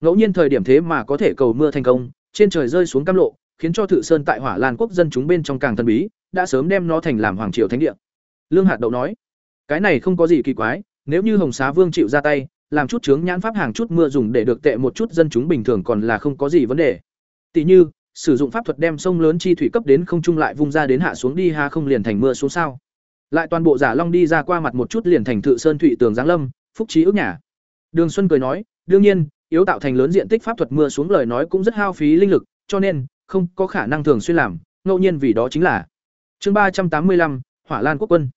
S1: Ngẫu nhiên thời điểm thế mà có thể cầu mưa thành công, trên trời rơi xuống cam lộ, khiến cho Thự Sơn tại Hỏa Lan quốc dân chúng bên trong càng thần bí, đã sớm đem nó thành làm hoàng triều thánh địa." Lương Hạt Đậu nói: cái này không có gì kỳ quái, nếu như Hồng Xá Vương chịu ra tay, làm chút chướng nhãn pháp hàng chút mưa dùng để được tệ một chút dân chúng bình thường còn là không có gì vấn đề. Tỷ như, sử dụng pháp thuật đem sông lớn chi thủy cấp đến không trung lại vung ra đến hạ xuống đi ha không liền thành mưa xuống sao? Lại toàn bộ giả long đi ra qua mặt một chút liền thành thự sơn thụy tường giáng lâm, phúc trí ước nhà. Đường Xuân cười nói, đương nhiên, yếu tạo thành lớn diện tích pháp thuật mưa xuống lời nói cũng rất hao phí linh lực, cho nên không có khả năng thường xuyên làm, ngẫu nhiên vì đó chính là. Chương ba trăm tám mươi lăm Hỏa Lan quốc quân.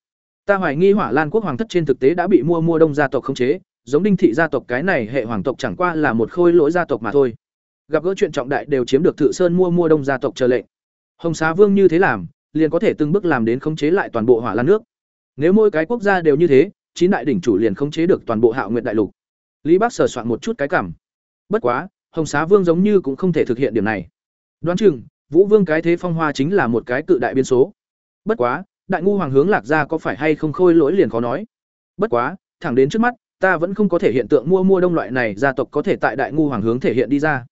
S1: Ta hoài nghi Hỏa Lan quốc hoàng thất trên thực tế đã bị mua mua đông gia tộc khống chế, giống Đinh thị gia tộc cái này hệ hoàng tộc chẳng qua là một khôi lỗi gia tộc mà thôi. Gặp gỡ chuyện trọng đại đều chiếm được Thự Sơn mua mua đông gia tộc chờ lệnh. Hồng Xá Vương như thế làm, liền có thể từng bước làm đến khống chế lại toàn bộ Hỏa Lan nước. Nếu mỗi cái quốc gia đều như thế, chín đại đỉnh chủ liền khống chế được toàn bộ Hạo Nguyệt đại lục. Lý Bắc sờ soạn một chút cái cảm. Bất quá, Hồng Xá Vương giống như cũng không thể thực hiện điểm này. Đoán chừng, Vũ Vương cái thế phong hoa chính là một cái cự đại biến số. Bất quá, đại ngu hoàng hướng lạc ra có phải hay không khôi lỗi liền khó nói bất quá thẳng đến trước mắt ta vẫn không có thể hiện tượng mua mua đông loại này gia tộc có thể tại đại ngu hoàng hướng thể hiện đi ra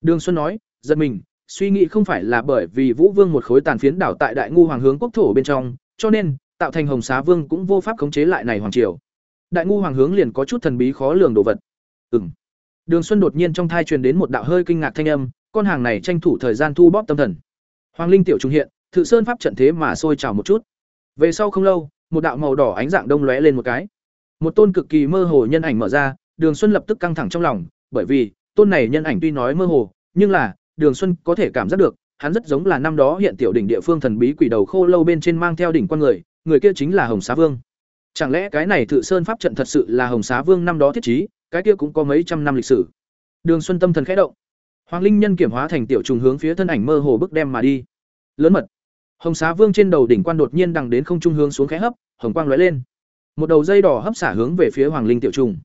S1: đường xuân nói giật mình suy nghĩ không phải là bởi vì vũ vương một khối tàn phiến đảo tại đại ngu hoàng hướng quốc thổ bên trong cho nên tạo thành hồng xá vương cũng vô pháp khống chế lại này hoàng triều. Đại ngu hoàng hướng liền có chút thần bí khó lường đồ vật. Ừ m đường xuân đột nhiên trong thai truyền đến một đạo hơi kinh ngạc thanh âm con hàng này tranh thủ thời gian thu bóp tâm thần. Hoàng linh tiểu trung hiện thự sơn pháp trận thế mà sôi trào một chút. Về sau không lâu, một đạo màu đỏ ánh dạng đông lóe lên một cái. Một tôn cực kỳ mơ hồ nhân ảnh mở ra, Đường Xuân lập tức căng thẳng trong lòng, bởi vì, tôn này nhân ảnh tuy nói mơ hồ, nhưng là, Đường Xuân có thể cảm giác được, hắn rất giống là năm đó hiện tiểu đỉnh địa phương thần bí quỷ đầu khô lâu bên trên mang theo đỉnh quan người, người kia chính là Hồng Xá Vương. Chẳng lẽ cái này Thự Sơn pháp trận thật sự là Hồng Xá Vương năm đó thiết trí, cái kia cũng có mấy trăm năm lịch sử. Đường Xuân tâm thần khẽ động. Hoàng Linh nhân kiểm hóa thành tiểu trùng hướng phía thân ảnh mơ hồ bước đem mà đi. Lớn mật. Hồng Xá Vương trên đầu đỉnh quan đột nhiên đằng đến không trung hướng xuống khẽ hấp, hồng quang lóe lên. Một đầu dây đỏ hấp xả hướng về phía Hoàng Linh tiểu trùng.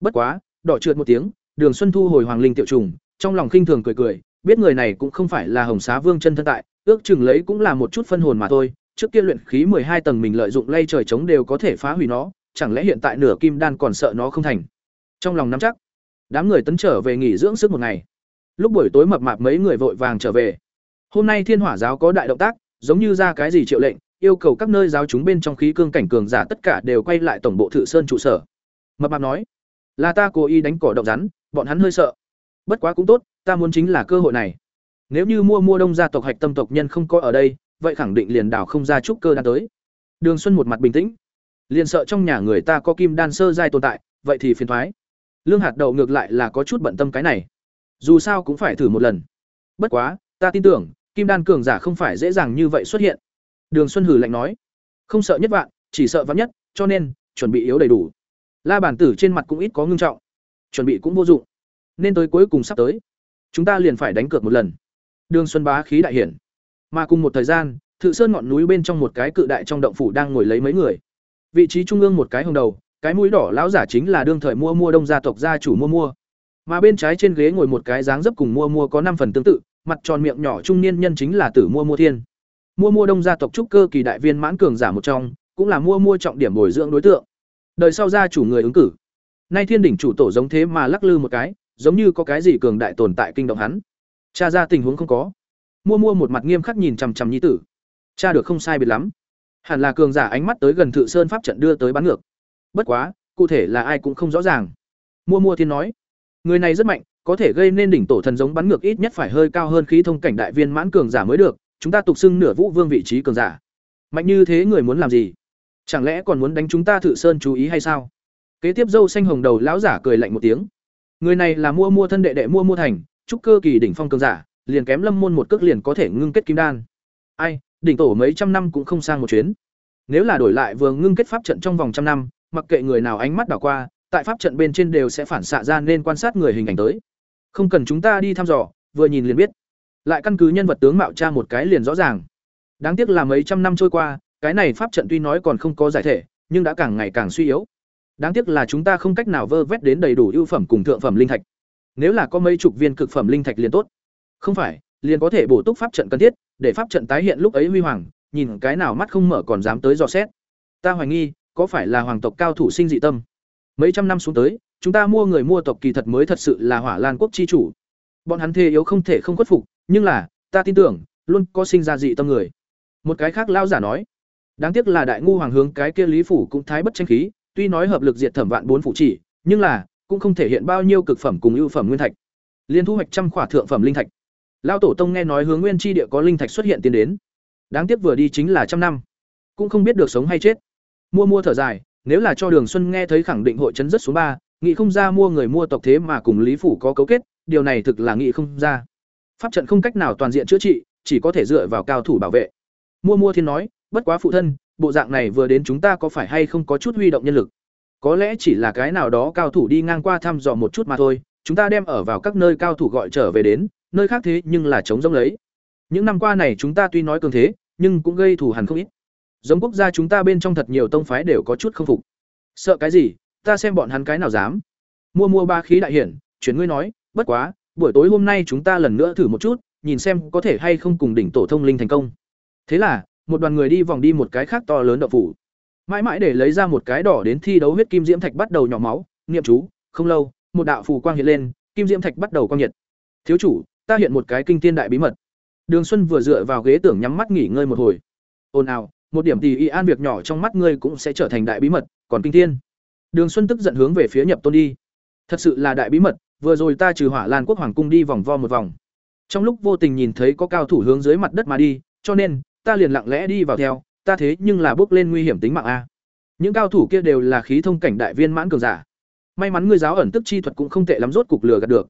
S1: Bất quá, đỏ trượt một tiếng, Đường Xuân thu hồi Hoàng Linh tiểu trùng, trong lòng khinh thường cười cười, biết người này cũng không phải là Hồng Xá Vương chân thân tại, ước chừng lấy cũng là một chút phân hồn mà thôi, trước kia luyện khí hai tầng mình lợi dụng lay trời chống đều có thể phá hủy nó, chẳng lẽ hiện tại nửa kim đan còn sợ nó không thành. Trong lòng nắm chắc, đám người tấn trở về nghỉ dưỡng sức một ngày. Lúc buổi tối mập mạp mấy người vội vàng trở về. Hôm nay Thiên Hỏa giáo có đại động tác, giống như ra cái gì triệu lệnh, yêu cầu các nơi giáo chúng bên trong khí cương cảnh cường giả tất cả đều quay lại tổng bộ Thự Sơn trụ sở. Mập mạp nói, là ta cố ý đánh cỏ động rắn, bọn hắn hơi sợ. Bất quá cũng tốt, ta muốn chính là cơ hội này. Nếu như mua mua đông gia tộc hạch tâm tộc nhân không có ở đây, vậy khẳng định liền đảo không ra trúc cơ đan tới. Đường Xuân một mặt bình tĩnh, liền sợ trong nhà người ta có kim đan sơ giai tồn tại, vậy thì phiền toái. Lương hạt đậu ngược lại là có chút bận tâm cái này. Dù sao cũng phải thử một lần. Bất quá, ta tin tưởng, kim đan cường giả không phải dễ dàng như vậy xuất hiện đường xuân hử lạnh nói không sợ nhất vạn chỉ sợ vạn nhất cho nên chuẩn bị yếu đầy đủ la bản tử trên mặt cũng ít có ngưng trọng chuẩn bị cũng vô dụng nên tới cuối cùng sắp tới chúng ta liền phải đánh cược một lần. Đường xuân bá khí đại hiển. Mà cùng một thời gian, thự sơn ngọn núi bên trong một cái cự đại trong động phủ đang ngồi lấy mấy người. Vị trí trung ương một cái hồng đầu, cái mũi đỏ lão giả chính là đương thời mua mua đông gia tộc gia chủ mua mua. Mà bên trái trên ghế ngồi một cái dáng dấp cùng mua mua có năm phần tương tự, mặt tròn miệng nhỏ trung niên nhân chính là tử mua mua thiên. Mua mua đông gia tộc trúc cơ kỳ đại viên mãn cường giả một trong, cũng là mua mua trọng điểm bồi dưỡng đối tượng. Đời sau gia chủ người ứng cử. Nay thiên đỉnh chủ tổ giống thế mà lắc lư một cái giống như có cái gì cường đại tồn tại kinh động hắn. Cha ra tình huống không có. Mua mua một mặt nghiêm khắc nhìn chằm chằm nhi tử. Cha được không sai biệt lắm. Hẳn là cường giả ánh mắt tới gần thự sơn pháp trận đưa tới bắn ngược. Bất quá cụ thể là ai cũng không rõ ràng. Mua mua thiên nói. Người này rất mạnh có thể gây nên đỉnh tổ thần giống bắn ngược ít nhất phải hơi cao hơn khí thông cảnh đại viên mãn cường giả mới được, chúng ta tục xưng nửa vũ vương vị trí cường giả. Mạnh như thế người muốn làm gì? Chẳng lẽ còn muốn đánh chúng ta Thự Sơn chú ý hay sao? kế tiếp dâu xanh hồng đầu lão giả cười lạnh một tiếng người này là mua mua thân đệ đệ mua mua thành trúc cơ kỳ đỉnh phong cường giả, liền kém lâm môn một cước liền có thể ngưng kết kim đan. Ai, đỉnh tổ mấy trăm năm cũng không sang một chuyến. Nếu là đổi lại vừa ngưng kết pháp trận trong vòng trăm năm, mặc kệ người nào ánh mắt đảo qua, tại pháp trận bên trên đều sẽ phản xạ ra nên quan sát người hình ảnh tới. Không cần chúng ta đi thăm dò, vừa nhìn liền biết. Lại căn cứ nhân vật tướng mạo tra một cái liền rõ ràng. Đáng tiếc là mấy trăm năm trôi qua, cái này pháp trận tuy nói còn không có giải thể, nhưng đã càng ngày càng suy yếu đáng tiếc là chúng ta không cách nào vơ vét đến đầy đủ ưu phẩm cùng thượng phẩm linh thạch. Nếu là có mấy chục viên cực phẩm linh thạch liền tốt. Không phải, liền có thể bổ túc pháp trận cần thiết, để pháp trận tái hiện lúc ấy huy hoàng, nhìn cái nào mắt không mở còn dám tới dò xét. Ta hoài nghi, có phải là hoàng tộc cao thủ sinh dị tâm? Mấy trăm năm xuống tới, chúng ta mua người mua tộc kỳ thật mới thật sự là hỏa lan quốc chi chủ. Bọn hắn thê yếu không thể không khuất phục, nhưng là, ta tin tưởng, luôn có sinh ra dị tâm người. Một cái khác lao giả nói, đáng tiếc là đại ngu hoàng hướng cái kia lý phủ cũng thái bất tranh khí tuy nói hợp lực diệt thẩm vạn bốn phủ chỉ, nhưng là, cũng không thể hiện bao nhiêu cực phẩm cùng ưu phẩm nguyên thạch. Liên thu hoạch trăm khỏa thượng phẩm linh thạch. Lão tổ tông nghe nói hướng nguyên chi địa có linh thạch xuất hiện tiến đến. Đáng tiếc vừa đi chính là trăm năm. Cũng không biết được sống hay chết. Mua mua thở dài, nếu là cho đường xuân nghe thấy khẳng định hội chấn rất số ba nghị không ra mua người mua tộc thế mà cùng lý phủ có cấu kết, điều này thực là nghị không ra. Pháp trận không cách nào toàn diện chữa trị, chỉ có thể dựa vào cao thủ bảo vệ. Mua mua thiên nói, bất quá phụ thân bộ dạng này vừa đến chúng ta có phải hay không có chút huy động nhân lực? Có lẽ chỉ là cái nào đó cao thủ đi ngang qua thăm dò một chút mà thôi, chúng ta đem ở vào các nơi cao thủ gọi trở về đến, nơi khác thế nhưng là chống giống lấy. Những năm qua này chúng ta tuy nói cường thế, nhưng cũng gây thù hằn không ít. Giống quốc gia chúng ta bên trong thật nhiều tông phái đều có chút không phục. Sợ cái gì? Ta xem bọn hắn cái nào dám. Mua mua ba khí đại hiển chuyển ngươi nói, bất quá, buổi tối hôm nay chúng ta lần nữa thử một chút, nhìn xem có thể hay không cùng đỉnh tổ thông linh thành công. Thế là một đoàn người đi vòng đi một cái khác to lớn đậu phủ. Mãi mãi để lấy ra một cái đỏ đến thi đấu huyết kim diễm thạch bắt đầu nhỏ máu, niệm chú, không lâu, một đạo phù quang hiện lên, kim diễm thạch bắt đầu quang nhiệt. Thiếu chủ, ta hiện một cái kinh thiên đại bí mật. Đường xuân vừa dựa vào ghế tưởng nhắm mắt nghỉ ngơi một hồi. Ồn ào, một điểm tì y an việc nhỏ trong mắt ngươi cũng sẽ trở thành đại bí mật, còn kinh thiên. Đường xuân tức giận hướng về phía nhập tôn đi. Thật sự là đại bí mật, vừa rồi ta trừ hỏa lan quốc hoàng cung đi vòng vo một vòng. Trong lúc vô tình nhìn thấy có cao thủ hướng dưới mặt đất mà đi, cho nên ta liền lặng lẽ đi vào theo, ta thế nhưng là bước lên nguy hiểm tính mạng a. Những cao thủ kia đều là khí thông cảnh đại viên mãn cường giả. May mắn ngươi giáo ẩn tức chi thuật cũng không tệ lắm rốt cục lừa gạt được.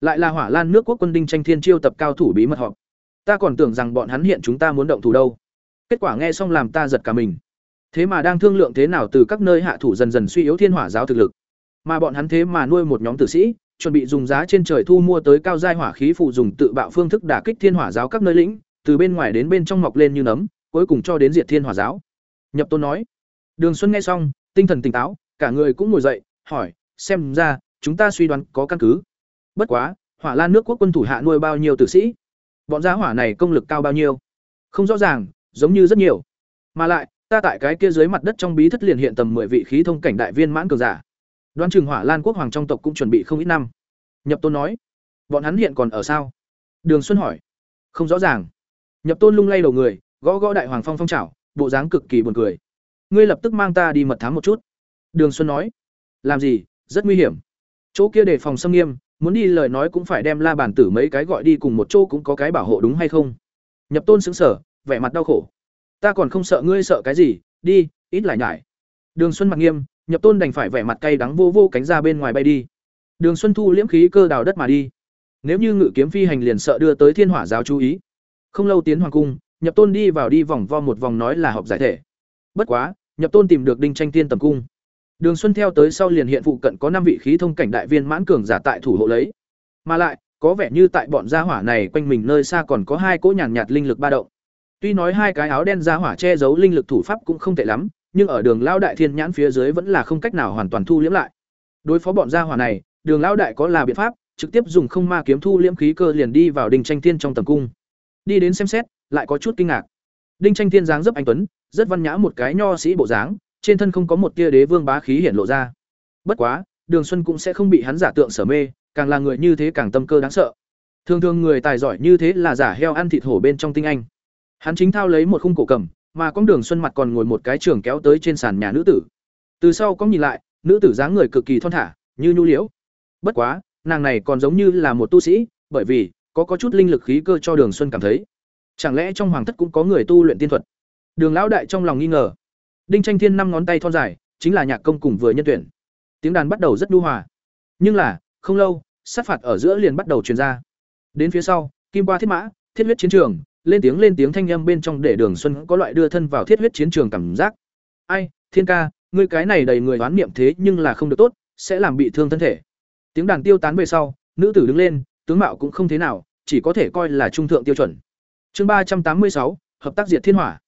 S1: Lại là hỏa lan nước quốc quân đinh tranh thiên chiêu tập cao thủ bí mật họp. Ta còn tưởng rằng bọn hắn hiện chúng ta muốn động thủ đâu. Kết quả nghe xong làm ta giật cả mình. Thế mà đang thương lượng thế nào từ các nơi hạ thủ dần dần suy yếu thiên hỏa giáo thực lực. Mà bọn hắn thế mà nuôi một nhóm tử sĩ, chuẩn bị dùng giá trên trời thu mua tới cao giai hỏa khí phụ dùng tự bạo phương thức đả kích thiên hỏa giáo các nơi lĩnh từ bên ngoài đến bên trong mọc lên như nấm, cuối cùng cho đến diệt thiên hỏa giáo. Nhập tôn nói. Đường xuân nghe xong, tinh thần tỉnh táo, cả người cũng ngồi dậy, hỏi, xem ra, chúng ta suy đoán có căn cứ. Bất quá, hỏa lan nước quốc quân thủ hạ nuôi bao nhiêu tử sĩ? Bọn gia hỏa này công lực cao bao nhiêu? Không rõ ràng, giống như rất nhiều. Mà lại, ta tại cái kia dưới mặt đất trong bí thất liền hiện tầm mười vị khí thông cảnh đại viên mãn cường giả. Đoán chừng hỏa lan quốc hoàng trong tộc cũng chuẩn bị không ít năm. Nhập tôn nói. Bọn hắn hiện còn ở sao? Đường xuân hỏi. Không rõ ràng nhập tôn lung lay đầu người gõ gõ đại hoàng phong phong trảo, bộ dáng cực kỳ buồn cười. Ngươi lập tức mang ta đi mật thám một chút. Đường xuân nói. Làm gì? Rất nguy hiểm. Chỗ kia đề phòng xâm nghiêm muốn đi lời nói cũng phải đem la bàn tử mấy cái gọi đi cùng một chỗ cũng có cái bảo hộ đúng hay không? Nhập tôn sững sờ, vẻ mặt đau khổ. Ta còn không sợ ngươi sợ cái gì đi ít lại nhải. Đường xuân mặt nghiêm nhập tôn đành phải vẻ mặt cay đắng vô vô cánh ra bên ngoài bay đi. Đường xuân thu liễm khí cơ đào đất mà đi. Nếu như ngự kiếm phi hành liền sợ đưa tới thiên hỏa giáo chú ý không lâu tiến hoàng cung nhập tôn đi vào đi vòng vo một vòng nói là họp giải thể. Bất quá nhập tôn tìm được đinh tranh tiên tầm cung. Đường xuân theo tới sau liền hiện phụ cận có năm vị khí thông cảnh đại viên mãn cường giả tại thủ hộ lấy. Mà lại có vẻ như tại bọn gia hỏa này quanh mình nơi xa còn có hai cỗ nhàn nhạt, nhạt linh lực ba động. Tuy nói hai cái áo đen gia hỏa che giấu linh lực thủ pháp cũng không tệ lắm nhưng ở đường lao đại thiên nhãn phía dưới vẫn là không cách nào hoàn toàn thu liễm lại. Đối phó bọn gia hỏa này đường lao đại có là biện pháp trực tiếp dùng không ma kiếm thu liễm khí cơ liền đi vào đình tranh thiên trong tầm cung đi đến xem xét, lại có chút kinh ngạc. Đinh tranh thiên dáng dấp anh tuấn, rất văn nhã một cái nho sĩ bộ dáng, trên thân không có một tia đế vương bá khí hiển lộ ra. Bất quá, đường xuân cũng sẽ không bị hắn giả tượng sở mê, càng là người như thế càng tâm cơ đáng sợ. Thường thường người tài giỏi như thế là giả heo ăn thịt hổ bên trong tinh anh. Hắn chính thao lấy một khung cổ cầm, mà con đường xuân mặt còn ngồi một cái trường kéo tới trên sàn nhà nữ tử. Từ sau có nhìn lại, nữ tử dáng người cực kỳ thon thả, như nhu liễu. Bất quá, nàng này còn giống như là một tu sĩ, bởi vì có có chút linh lực khí cơ cho đường xuân cảm thấy. Chẳng lẽ trong hoàng thất cũng có người tu luyện tiên thuật? Đường lão đại trong lòng nghi ngờ. Đinh tranh thiên năm ngón tay thon dài, chính là nhạc công cùng vừa nhân tuyển. Tiếng đàn bắt đầu rất nhu hòa. Nhưng là, không lâu, sát phạt ở giữa liền bắt đầu truyền ra. Đến phía sau, kim qua thiết mã, thiết huyết chiến trường, lên tiếng lên tiếng thanh âm bên trong để đường xuân có loại đưa thân vào thiết huyết chiến trường cảm giác. Ai, thiên ca, ngươi cái này đầy người đoán niệm thế nhưng là không được tốt, sẽ làm bị thương thân thể. Tiếng đàn tiêu tán về sau, nữ tử đứng lên tướng mạo cũng không thế nào, chỉ có thể coi là trung thượng tiêu chuẩn. Chương ba trăm tám mươi sáu, hợp tác diệt thiên hỏa.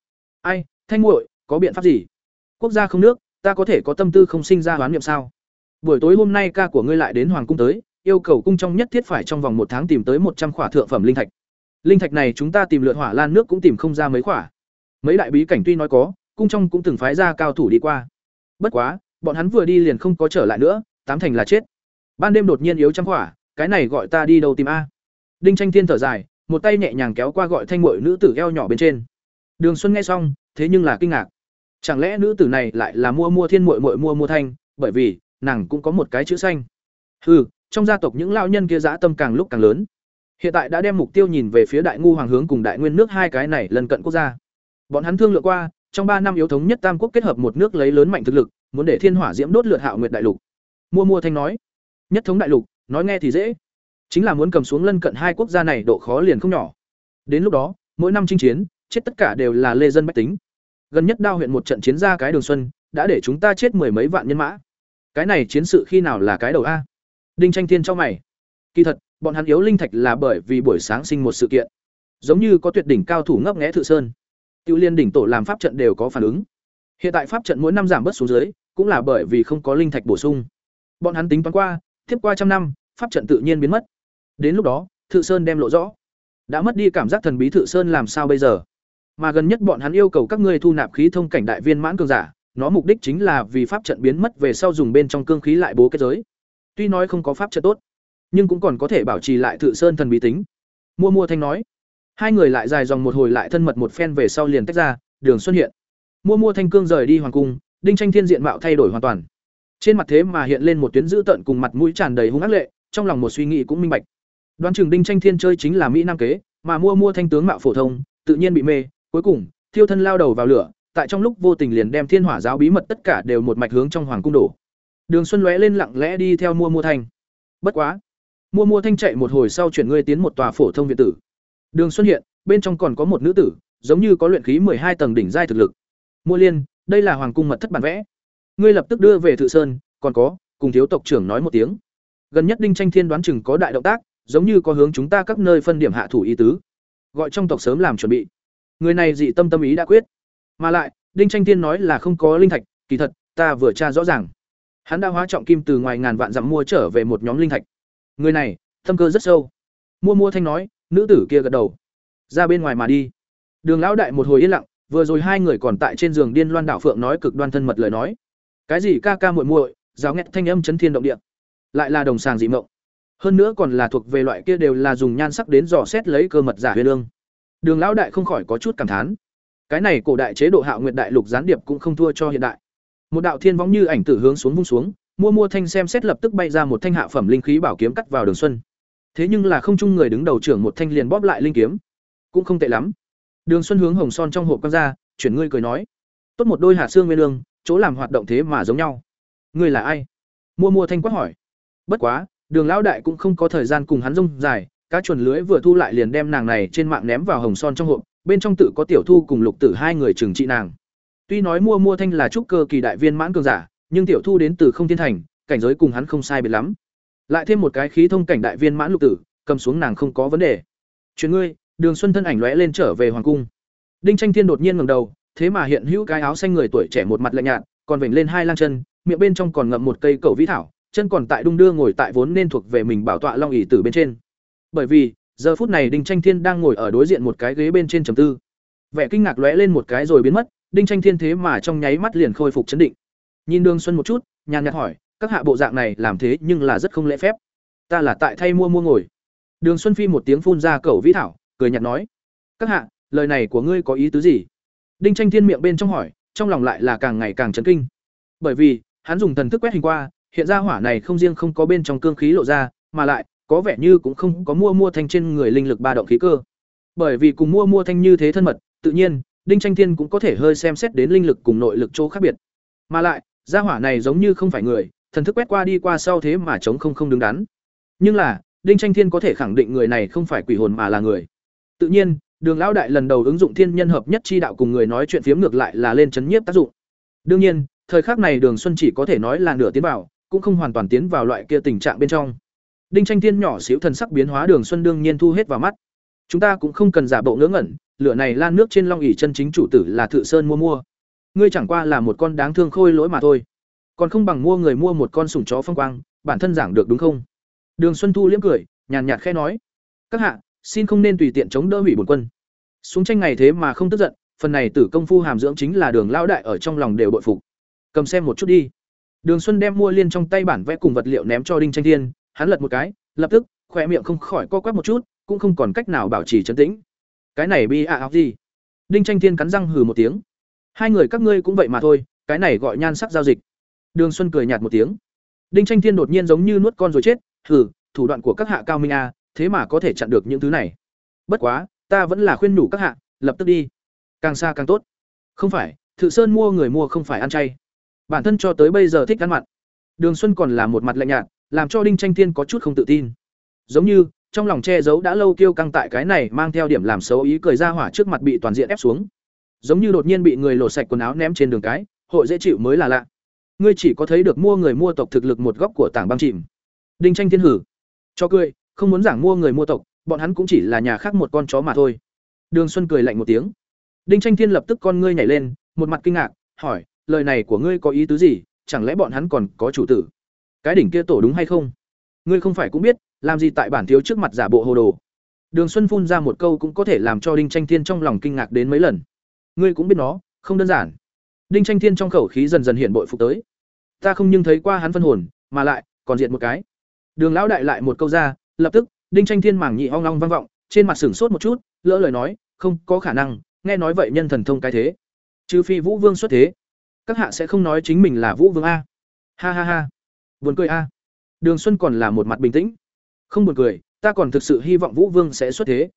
S1: Ai, thanh muội, có biện pháp gì? Quốc gia không nước, ta có thể có tâm tư không sinh ra đoán niệm sao? Buổi tối hôm nay ca của ngươi lại đến hoàng cung tới, yêu cầu cung trong nhất thiết phải trong vòng một tháng tìm tới một trăm khỏa thượng phẩm linh thạch. Linh thạch này chúng ta tìm lượn hỏa lan nước cũng tìm không ra mấy khỏa. Mấy đại bí cảnh tuy nói có, cung trong cũng từng phái ra cao thủ đi qua. Bất quá, bọn hắn vừa đi liền không có trở lại nữa, tám thành là chết. Ban đêm đột nhiên yếu trăm khỏa cái này gọi ta đi đâu tìm a. Đinh tranh thiên thở dài, một tay nhẹ nhàng kéo qua gọi thanh mội nữ tử eo nhỏ bên trên. Đường xuân nghe xong, thế nhưng là kinh ngạc. Chẳng lẽ nữ tử này lại là mua mua thiên mội mội mua mua thanh, bởi vì, nàng cũng có một cái chữ xanh. Hừ, trong gia tộc những lao nhân kia dã tâm càng lúc càng lớn. Hiện tại đã đem mục tiêu nhìn về phía đại ngu hoàng hướng cùng đại nguyên nước hai cái này lần cận quốc gia. Bọn hắn thương lượng qua, trong ba năm yếu thống nhất tam quốc kết hợp một nước lấy lớn mạnh thực lực, muốn để thiên hỏa diễm đốt lượt hạo nguyệt đại lục. Mua mua thanh nói, nhất thống đại lục nói nghe thì dễ. Chính là muốn cầm xuống lân cận hai quốc gia này độ khó liền không nhỏ. Đến lúc đó, mỗi năm chinh chiến, chết tất cả đều là lê dân bách tính. Gần nhất đao huyện một trận chiến ra cái đường xuân, đã để chúng ta chết mười mấy vạn nhân mã. Cái này chiến sự khi nào là cái đầu a? Đinh tranh thiên cho mày. Kỳ thật, bọn hắn yếu linh thạch là bởi vì buổi sáng sinh một sự kiện. Giống như có tuyệt đỉnh cao thủ ngấp nghé thự sơn. Tiêu liên đỉnh tổ làm pháp trận đều có phản ứng. Hiện tại pháp trận mỗi năm giảm bớt xuống dưới, cũng là bởi vì không có linh thạch bổ sung. Bọn hắn tính toán qua tiếp qua trăm năm, pháp trận tự nhiên biến mất. Đến lúc đó, thự sơn đem lộ rõ. Đã mất đi cảm giác thần bí thự sơn làm sao bây giờ? Mà gần nhất bọn hắn yêu cầu các ngươi thu nạp khí thông cảnh đại viên mãn cường giả, nó mục đích chính là vì pháp trận biến mất về sau dùng bên trong cương khí lại bố kết giới. Tuy nói không có pháp trận tốt, nhưng cũng còn có thể bảo trì lại thự sơn thần bí tính. Mua mua thanh nói. Hai người lại dài dòng một hồi lại thân mật một phen về sau liền tách ra, đường xuất hiện. Mua mua thanh cương rời đi hoàng cung, đinh tranh thiên diện mạo thay đổi hoàn toàn trên mặt thế mà hiện lên một tuyến dữ tợn cùng mặt mũi tràn đầy hung ác lệ, trong lòng một suy nghĩ cũng minh bạch. Đoán chừng đinh tranh thiên chơi chính là mỹ nam kế, mà mua mua thanh tướng mạo phổ thông, tự nhiên bị mê, cuối cùng, thiêu thân lao đầu vào lửa, tại trong lúc vô tình liền đem thiên hỏa giáo bí mật tất cả đều một mạch hướng trong hoàng cung đổ. Đường xuân lóe lên lặng lẽ đi theo mua mua thanh. Bất quá, mua mua thanh chạy một hồi sau chuyển ngươi tiến một tòa phổ thông viện tử. Đường xuân hiện, bên trong còn có một nữ tử, giống như có luyện khí hai tầng đỉnh giai thực lực. Mua liên, đây là hoàng cung mật thất bản vẽ ngươi lập tức đưa về thự sơn, còn có, cùng thiếu tộc trưởng nói một tiếng. Gần nhất đinh tranh thiên đoán chừng có đại động tác, giống như có hướng chúng ta các nơi phân điểm hạ thủ ý tứ. Gọi trong tộc sớm làm chuẩn bị. Người này dị tâm tâm ý đã quyết. Mà lại, đinh tranh thiên nói là không có linh thạch, kỳ thật, ta vừa tra rõ ràng. Hắn đã hóa trọng kim từ ngoài ngàn vạn dặm mua trở về một nhóm linh thạch. Người này, tâm cơ rất sâu. Mua mua thanh nói, nữ tử kia gật đầu. Ra bên ngoài mà đi. Đường lão đại một hồi yên lặng, vừa rồi hai người còn tại trên giường điên loan đảo phượng nói cực đoan thân mật lời nói cái gì ca ca muội muội, giáo nghẹt thanh âm chấn thiên động địa. Lại là đồng sàng dị mộng. Hơn nữa còn là thuộc về loại kia đều là dùng nhan sắc đến dò xét lấy cơ mật giả huyền lương đường lão đại không khỏi có chút cảm thán. Cái này cổ đại chế độ hạo nguyệt đại lục gián điệp cũng không thua cho hiện đại. Một đạo thiên võng như ảnh tử hướng xuống vung xuống, mua mua thanh xem xét lập tức bay ra một thanh hạ phẩm linh khí bảo kiếm cắt vào đường xuân. Thế nhưng là không chung người đứng đầu trưởng một thanh liền bóp lại linh kiếm. Cũng không tệ lắm. Đường xuân hướng hồng son trong hộp quăng ra, chuyển ngươi cười nói. Tốt một đôi hạ xương nguyên lương chỗ làm hoạt động thế mà giống nhau. Ngươi là ai? Mua mua thanh quát hỏi. Bất quá, đường lão đại cũng không có thời gian cùng hắn rông dài, cá chuồn lưới vừa thu lại liền đem nàng này trên mạng ném vào hồng son trong hộp, bên trong tự có tiểu thu cùng lục tử hai người trừng trị nàng. Tuy nói mua mua thanh là trúc cơ kỳ đại viên mãn cường giả, nhưng tiểu thu đến từ không thiên thành, cảnh giới cùng hắn không sai biệt lắm. Lại thêm một cái khí thông cảnh đại viên mãn lục tử, cầm xuống nàng không có vấn đề. Chuyện ngươi, đường xuân thân ảnh lóe lên trở về hoàng cung. Đinh tranh thiên đột nhiên ngẩng đầu thế mà hiện hữu cái áo xanh người tuổi trẻ một mặt lạnh nhạt, còn vểnh lên hai lang chân, miệng bên trong còn ngậm một cây cầu vĩ thảo, chân còn tại đung đưa ngồi tại vốn nên thuộc về mình bảo tọa long ỉ tử bên trên. Bởi vì, giờ phút này đinh tranh thiên đang ngồi ở đối diện một cái ghế bên trên trầm tư. Vẻ kinh ngạc lóe lên một cái rồi biến mất, đinh tranh thiên thế mà trong nháy mắt liền khôi phục chấn định. Nhìn đường xuân một chút, nhàn nhạt hỏi, các hạ bộ dạng này làm thế nhưng là rất không lễ phép. Ta là tại thay mua mua ngồi. Đường xuân phi một tiếng phun ra cầu vĩ thảo, cười nhạt nói, các hạ, lời này của ngươi có ý tứ gì? Đinh tranh thiên miệng bên trong hỏi trong lòng lại là càng ngày càng chấn kinh bởi vì hắn dùng thần thức quét hình qua hiện ra hỏa này không riêng không có bên trong cương khí lộ ra mà lại có vẻ như cũng không có mua mua thanh trên người linh lực ba động khí cơ bởi vì cùng mua mua thanh như thế thân mật tự nhiên đinh tranh thiên cũng có thể hơi xem xét đến linh lực cùng nội lực chỗ khác biệt mà lại gia hỏa này giống như không phải người thần thức quét qua đi qua sau thế mà chống không không đứng đắn. Nhưng là, Đinh Tranh Thiên có thể khẳng định người này không phải quỷ hồn mà là người. Tự nhiên, Đường lão đại lần đầu ứng dụng thiên nhân hợp nhất chi đạo cùng người nói chuyện phiếm ngược lại là lên chấn nhiếp tác dụng. Đương nhiên, thời khắc này Đường Xuân chỉ có thể nói là nửa tiến vào, cũng không hoàn toàn tiến vào loại kia tình trạng bên trong. Đinh Tranh Thiên nhỏ xíu thần sắc biến hóa Đường Xuân đương nhiên thu hết vào mắt. Chúng ta cũng không cần giả bộ ngớ ngẩn, lửa này lan nước trên long ỷ chân chính chủ tử là Thự Sơn mua mua. Ngươi chẳng qua là một con đáng thương khôi lỗi mà thôi. Còn không bằng mua người mua một con sủng chó phong quang, bản thân giảng được đúng không? Đường Xuân Thu liếm cười, nhàn nhạt khẽ nói: "Các hạ, xin không nên tùy tiện chống đỡ hủy bổn quân." Xuống tranh ngày thế mà không tức giận, phần này tử công phu hàm dưỡng chính là Đường lao đại ở trong lòng đều bội phục. Cầm xem một chút đi. Đường Xuân đem mua liên trong tay bản vẽ cùng vật liệu ném cho Đinh Tranh Thiên, hắn lật một cái, lập tức, khỏe miệng không khỏi co quắp một chút, cũng không còn cách nào bảo trì trấn tĩnh. Cái này bi ạ à gì? Đinh Tranh Thiên cắn răng hừ một tiếng. Hai người các ngươi cũng vậy mà thôi, cái này gọi nhan sắc giao dịch. Đường Xuân cười nhạt một tiếng. Đinh Tranh Thiên đột nhiên giống như nuốt con rồi chết, hừ, thủ đoạn của các hạ cao minh a, thế mà có thể chặn được những thứ này. Bất quá, ta vẫn là khuyên nhủ các hạ, lập tức đi. Càng xa càng tốt. Không phải, Thự Sơn mua người mua không phải ăn chay. Bản thân cho tới bây giờ thích ăn mặn. Đường Xuân còn là một mặt lạnh nhạt, làm cho Đinh Tranh Thiên có chút không tự tin. Giống như, trong lòng che giấu đã lâu kêu căng tại cái này mang theo điểm làm xấu ý cười ra hỏa trước mặt bị toàn diện ép xuống. Giống như đột nhiên bị người lột sạch quần áo ném trên đường cái, hội dễ chịu mới là lạ. Ngươi chỉ có thấy được mua người mua tộc thực lực một góc của tảng băng chìm. Đinh Tranh Thiên hử. Cho cười, không muốn giảng mua người mua tộc, bọn hắn cũng chỉ là nhà khác một con chó mà thôi. Đường Xuân cười lạnh một tiếng. Đinh Tranh Thiên lập tức con ngươi nhảy lên, một mặt kinh ngạc, hỏi, lời này của ngươi có ý tứ gì, chẳng lẽ bọn hắn còn có chủ tử? Cái đỉnh kia tổ đúng hay không? Ngươi không phải cũng biết, làm gì tại bản thiếu trước mặt giả bộ hồ đồ. Đường Xuân phun ra một câu cũng có thể làm cho Đinh Tranh Thiên trong lòng kinh ngạc đến mấy lần. Ngươi cũng biết nó, không đơn giản. Đinh Tranh Thiên trong khẩu khí dần dần hiện bội phục tới. Ta không nhưng thấy qua hắn phân hồn, mà lại còn diệt một cái. Đường lão đại lại một câu ra, lập tức, Đinh Tranh Thiên mảng nhị ong ong vang vọng, trên mặt sửng sốt một chút, lỡ lời nói, không, có khả năng, nghe nói vậy nhân thần thông cái thế. Trừ phi Vũ Vương xuất thế, các hạ sẽ không nói chính mình là Vũ Vương a. Ha ha ha. Buồn cười a. Đường Xuân còn là một mặt bình tĩnh. Không buồn cười, ta còn thực sự hy vọng Vũ Vương sẽ xuất thế.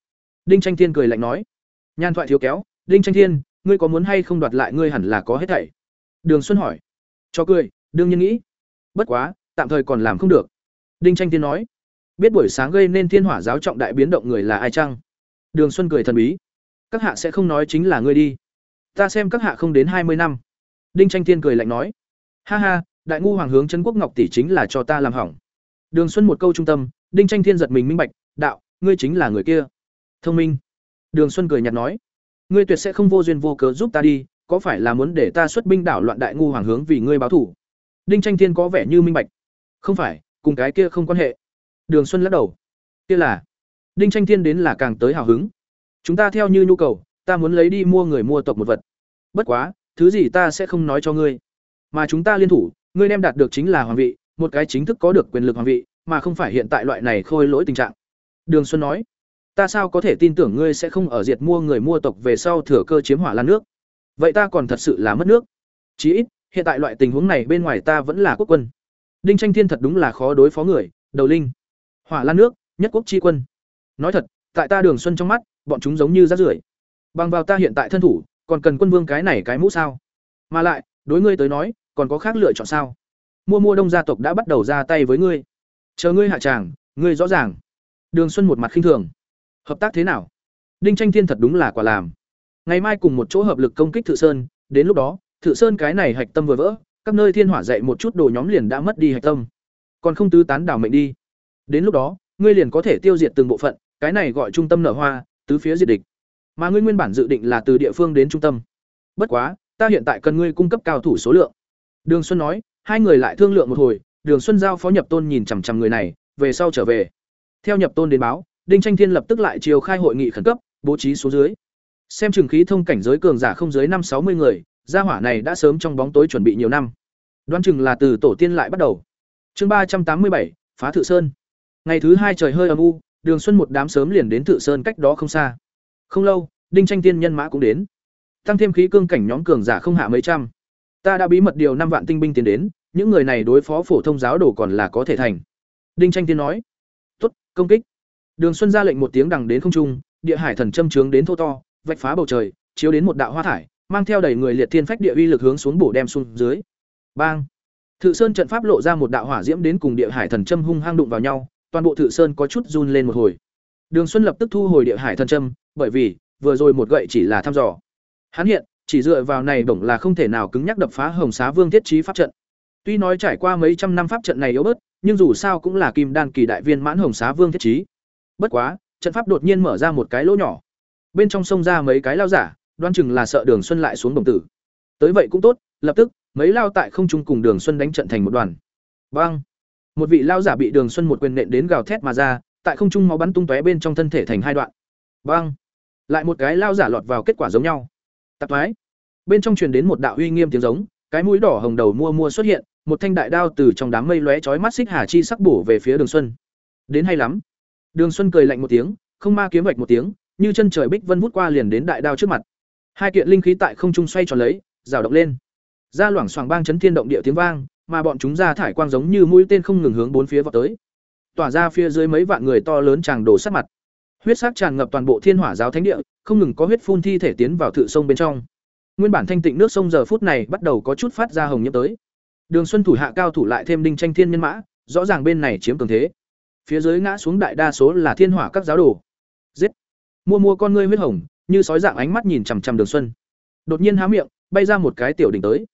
S1: Đinh Tranh Thiên cười lạnh nói. Nhan thoại thiếu kéo, Đinh Tranh Thiên, ngươi có muốn hay không đoạt lại ngươi hẳn là có hết thảy. Đường Xuân hỏi. Cho cười, đương nhiên nghĩ. Bất quá, tạm thời còn làm không được. Đinh Tranh Thiên nói. Biết buổi sáng gây nên thiên hỏa giáo trọng đại biến động người là ai chăng? Đường Xuân cười thần bí. Các hạ sẽ không nói chính là ngươi đi. Ta xem các hạ không đến hai mươi năm. Đinh Tranh Thiên cười lạnh nói. Ha ha, đại ngu hoàng hướng Trấn Quốc Ngọc tỷ chính là cho ta làm hỏng. Đường Xuân một câu trung tâm, Đinh Tranh Thiên giật mình minh bạch, đạo, ngươi chính là người kia. Thông minh. Đường Xuân cười nhạt nói, ngươi tuyệt sẽ không vô duyên vô cớ giúp ta đi, có phải là muốn để ta xuất binh đảo loạn đại ngu hoàng hướng vì ngươi báo thủ? Đinh Tranh Thiên có vẻ như minh bạch. Không phải, cùng cái kia không quan hệ. Đường Xuân lắc đầu. Kia là. Đinh Tranh Thiên đến là càng tới hào hứng. Chúng ta theo như nhu cầu, ta muốn lấy đi mua người mua tộc một vật. Bất quá, thứ gì ta sẽ không nói cho ngươi. Mà chúng ta liên thủ, ngươi đem đạt được chính là hoàng vị, một cái chính thức có được quyền lực hoàng vị, mà không phải hiện tại loại này khôi lỗi tình trạng. Đường Xuân nói, ta sao có thể tin tưởng ngươi sẽ không ở diệt mua người mua tộc về sau thừa cơ chiếm hỏa lan nước? Vậy ta còn thật sự là mất nước. Chí ít, hiện tại loại tình huống này bên ngoài ta vẫn là quốc quân. Đinh Tranh Thiên thật đúng là khó đối phó người, đầu linh. Hỏa lan nước, nhất quốc chi quân. Nói thật, tại ta Đường Xuân trong mắt, bọn chúng giống như rác rưởi. Bằng vào ta hiện tại thân thủ, còn cần quân vương cái này cái mũ sao? Mà lại, đối ngươi tới nói, còn có khác lựa chọn sao? Mua mua đông gia tộc đã bắt đầu ra tay với ngươi. Chờ ngươi hạ tràng, ngươi rõ ràng. Đường Xuân một mặt khinh thường. Hợp tác thế nào? Đinh Tranh Thiên thật đúng là quả làm. Ngày mai cùng một chỗ hợp lực công kích Thự Sơn, đến lúc đó, Thự Sơn cái này hạch tâm vừa vỡ, các nơi thiên hỏa dậy một chút đồ nhóm liền đã mất đi hạch tâm. Còn không tứ tán đảo mệnh đi. Đến lúc đó, ngươi liền có thể tiêu diệt từng bộ phận, cái này gọi trung tâm nở hoa, tứ phía diệt địch. Mà ngươi nguyên bản dự định là từ địa phương đến trung tâm. Bất quá, ta hiện tại cần ngươi cung cấp cao thủ số lượng. Đường Xuân nói, hai người lại thương lượng một hồi, Đường Xuân giao phó Nhập Tôn nhìn chằm chằm người này, về sau trở về. Theo Nhập Tôn đến báo, Đinh Tranh Thiên lập tức lại chiều khai hội nghị khẩn cấp, bố trí số dưới. Xem trường khí thông cảnh giới cường giả không dưới năm sáu mươi người, gia hỏa này đã sớm trong bóng tối chuẩn bị nhiều năm. Đoán chừng là từ tổ tiên lại bắt đầu. Chương ba trăm tám mươi bảy, phá Thự Sơn. Ngày thứ hai trời hơi âm u, Đường Xuân một đám sớm liền đến Tự Sơn cách đó không xa. Không lâu, Đinh Tranh Thiên nhân mã cũng đến. Tăng thêm khí cương cảnh nhóm cường giả không hạ mấy trăm. Ta đã bí mật điều năm vạn tinh binh tiến đến, những người này đối phó phổ thông giáo đồ còn là có thể thành. Đinh Tranh Tiên nói. Tốt, công kích. Đường Xuân ra lệnh một tiếng đằng đến không trung, địa hải thần châm trướng đến thô to, vạch phá bầu trời, chiếu đến một đạo hoa thải, mang theo đầy người liệt thiên phách địa uy lực hướng xuống bổ đem xuống dưới. Bang! Thự Sơn trận pháp lộ ra một đạo hỏa diễm đến cùng địa hải thần châm hung hăng đụng vào nhau, toàn bộ Thự Sơn có chút run lên một hồi. Đường Xuân lập tức thu hồi địa hải thần trâm, bởi vì vừa rồi một gậy chỉ là thăm dò. Hắn hiện, chỉ dựa vào này bổng là không thể nào cứng nhắc đập phá Hồng Xá Vương thiết trí pháp trận. Tuy nói trải qua mấy trăm năm pháp trận này yếu bớt, nhưng dù sao cũng là kim đan kỳ đại viên mãn Hồng Xá Vương thiết trí. Bất quá, trận pháp đột nhiên mở ra một cái lỗ nhỏ. Bên trong sông ra mấy cái lao giả, đoan chừng là sợ Đường Xuân lại xuống đồng tử. Tới vậy cũng tốt, lập tức, mấy lao tại không trung cùng Đường Xuân đánh trận thành một đoàn. Bang! Một vị lao giả bị Đường Xuân một quyền nện đến gào thét mà ra, tại không trung máu bắn tung tóe bên trong thân thể thành hai đoạn. Bang! Lại một cái lao giả lọt vào kết quả giống nhau. Tạp thoái. Bên trong truyền đến một đạo uy nghiêm tiếng giống, cái mũi đỏ hồng đầu mua mua xuất hiện, một thanh đại đao từ trong đám mây lóe chói mắt xích hà chi sắc bổ về phía Đường Xuân. Đến hay lắm. Đường Xuân cười lạnh một tiếng, không ma kiếm vạch một tiếng, như chân trời bích vân vút qua liền đến đại đao trước mặt. Hai kiện linh khí tại không trung xoay tròn lấy, rào động lên. Ra loảng xoảng bang chấn thiên động địa tiếng vang, mà bọn chúng ra thải quang giống như mũi tên không ngừng hướng bốn phía vọt tới. Tỏa ra phía dưới mấy vạn người to lớn tràng đổ sát mặt. Huyết sắc tràn ngập toàn bộ Thiên Hỏa giáo thánh địa, không ngừng có huyết phun thi thể tiến vào thự sông bên trong. Nguyên bản thanh tịnh nước sông giờ phút này bắt đầu có chút phát ra hồng nhiễm tới. Đường Xuân thủ hạ cao thủ lại thêm đinh tranh thiên nhân mã, rõ ràng bên này chiếm cường thế. Phía dưới ngã xuống đại đa số là thiên hỏa các giáo đồ. Giết! Mua mua con ngươi huyết hồng, như sói dạng ánh mắt nhìn chằm chằm Đường Xuân. Đột nhiên há miệng, bay ra một cái tiểu đỉnh tới.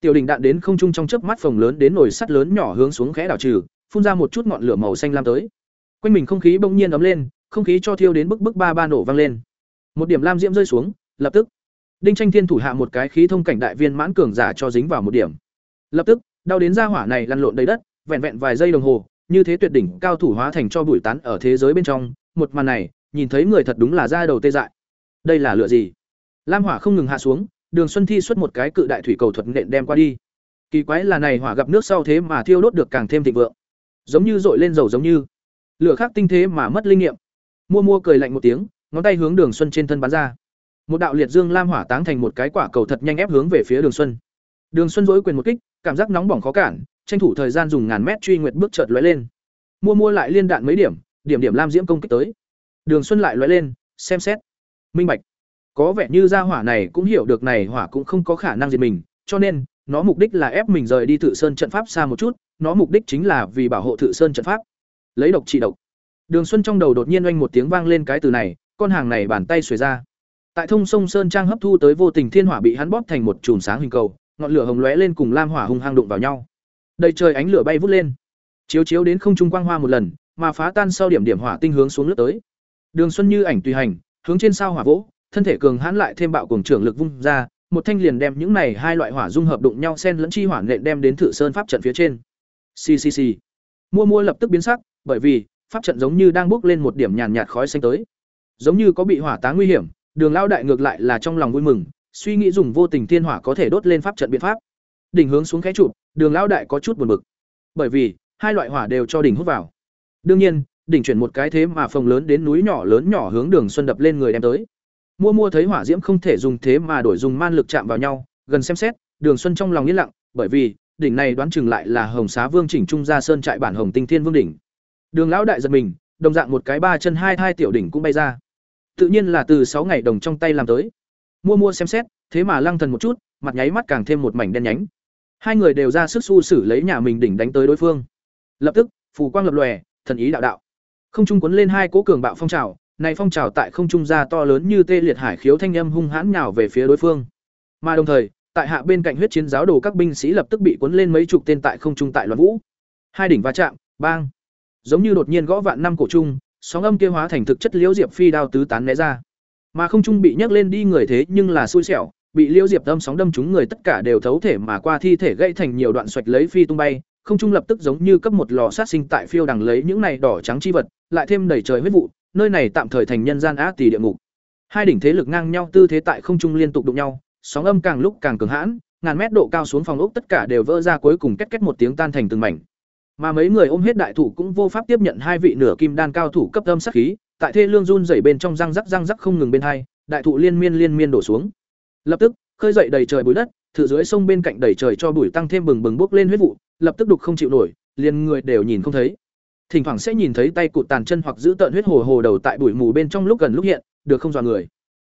S1: Tiểu đỉnh đạn đến không trung trong chớp mắt phồng lớn đến nồi sắt lớn nhỏ hướng xuống khẽ đảo trừ, phun ra một chút ngọn lửa màu xanh lam tới. Quanh mình không khí bỗng nhiên ấm lên, không khí cho thiêu đến bức bức ba ba nổ vang lên. Một điểm lam diễm rơi xuống, lập tức Đinh Tranh Thiên thủ hạ một cái khí thông cảnh đại viên mãn cường giả cho dính vào một điểm. Lập tức, đau đến ra hỏa này lăn lộn đầy đất, vẹn vẹn vài giây đồng hồ, như thế tuyệt đỉnh cao thủ hóa thành cho bụi tán ở thế giới bên trong, một màn này, nhìn thấy người thật đúng là da đầu tê dại. Đây là lửa gì? Lam hỏa không ngừng hạ xuống, Đường Xuân Thi xuất một cái cự đại thủy cầu thuật nện đem qua đi. Kỳ quái là này hỏa gặp nước sau thế mà thiêu đốt được càng thêm thịnh vượng. Giống như dội lên dầu giống như lửa khác tinh thế mà mất linh nghiệm. Mua mua cười lạnh một tiếng, ngón tay hướng Đường Xuân trên thân bắn ra. Một đạo liệt dương lam hỏa táng thành một cái quả cầu thật nhanh ép hướng về phía Đường Xuân. Đường Xuân dối quyền một kích, cảm giác nóng bỏng khó cản, tranh thủ thời gian dùng ngàn mét truy nguyệt bước chợt lóe lên. Mua mua lại liên đạn mấy điểm, điểm điểm lam diễm công kích tới. Đường Xuân lại lóe lên, xem xét. Minh bạch. Có vẻ như gia hỏa này cũng hiểu được này hỏa cũng không có khả năng diệt mình, cho nên nó mục đích là ép mình rời đi Thự Sơn trận pháp xa một chút, nó mục đích chính là vì bảo hộ Thự Sơn trận pháp. Lấy độc trị độc. Đường Xuân trong đầu đột nhiên oanh một tiếng vang lên cái từ này, con hàng này bàn tay xuề ra. Tại thông sông sơn trang hấp thu tới vô tình thiên hỏa bị hắn bóp thành một chùm sáng hình cầu, ngọn lửa hồng lóe lên cùng lam hỏa hung hăng đụng vào nhau. Đầy trời ánh lửa bay vút lên, chiếu chiếu đến không trung quang hoa một lần, mà phá tan sau điểm điểm hỏa tinh hướng xuống lướt tới. Đường Xuân như ảnh tùy hành, hướng trên sao hỏa vỗ, thân thể cường hãn lại thêm bạo cường trưởng lực vung ra, một thanh liền đem những này hai loại hỏa dung hợp đụng nhau xen lẫn chi hỏa nện đem đến Thử Sơn pháp trận phía trên. Xì xì xì. Mua mua lập tức biến sắc, bởi vì pháp trận giống như đang bốc lên một điểm nhàn nhạt khói xanh tới. Giống như có bị hỏa táng nguy hiểm, Đường Lao đại ngược lại là trong lòng vui mừng, suy nghĩ dùng vô tình thiên hỏa có thể đốt lên pháp trận biện pháp. Đỉnh hướng xuống khẽ trụ, Đường Lao đại có chút buồn bực. Bởi vì, hai loại hỏa đều cho đỉnh hút vào. Đương nhiên, đỉnh chuyển một cái thế mà phòng lớn đến núi nhỏ lớn nhỏ hướng Đường Xuân đập lên người đem tới. Mua mua thấy hỏa diễm không thể dùng thế mà đổi dùng man lực chạm vào nhau, gần xem xét, Đường Xuân trong lòng yên lặng, bởi vì, đỉnh này đoán chừng lại là Hồng Xá Vương chỉnh trung gia sơn trại bản Hồng Tinh Thiên Vương đỉnh. Đường lão đại giật mình, đồng dạng một cái ba chân hai thai tiểu đỉnh cũng bay ra. Tự nhiên là từ sáu ngày đồng trong tay làm tới. Mua mua xem xét thế mà lăng thần một chút mặt nháy mắt càng thêm một mảnh đen nhánh. Hai người đều ra sức su xử lấy nhà mình đỉnh đánh tới đối phương. Lập tức phù quang lập lòe thần ý đạo đạo. Không trung cuốn lên hai cỗ cường bạo phong trào này phong trào tại không trung ra to lớn như tê liệt hải khiếu thanh âm hung hãn nhào về phía đối phương. Mà đồng thời, tại hạ bên cạnh huyết chiến giáo đồ các binh sĩ lập tức bị cuốn lên mấy chục tên tại không trung tại loạn vũ. Hai đỉnh va chạm, bang. Giống như đột nhiên gõ vạn năm cổ trung, sóng âm kia hóa thành thực chất liễu diệp phi đao tứ tán né ra. Mà không trung bị nhấc lên đi người thế nhưng là xui xẻo, bị liễu diệp âm sóng đâm chúng người tất cả đều thấu thể mà qua thi thể gãy thành nhiều đoạn xoạch lấy phi tung bay. Không trung lập tức giống như cấp một lò sát sinh tại phiêu đằng lấy những này đỏ trắng chi vật, lại thêm đầy trời huyết vụ nơi này tạm thời thành nhân gian á tỷ địa ngục hai đỉnh thế lực ngang nhau tư thế tại không trung liên tục đụng nhau sóng âm càng lúc càng cường hãn ngàn mét độ cao xuống phòng ốc tất cả đều vỡ ra cuối cùng két két một tiếng tan thành từng mảnh mà mấy người ôm hết đại thủ cũng vô pháp tiếp nhận hai vị nửa kim đan cao thủ cấp âm sát khí, tại thê lương run rẩy bên trong răng rắc răng rắc không ngừng bên hai, đại thụ liên miên liên miên đổ xuống. Lập tức, khơi dậy đầy trời bụi đất, thử dưới sông bên cạnh đầy trời cho bụi tăng thêm bừng bừng bốc lên huyết vụ, lập tức đục không chịu nổi, liền người đều nhìn không thấy. Thỉnh thoảng sẽ nhìn thấy tay cụt tàn chân hoặc giữ tợn huyết hồ hồ đầu tại bụi mù bên trong lúc gần lúc hiện, được không dọa người.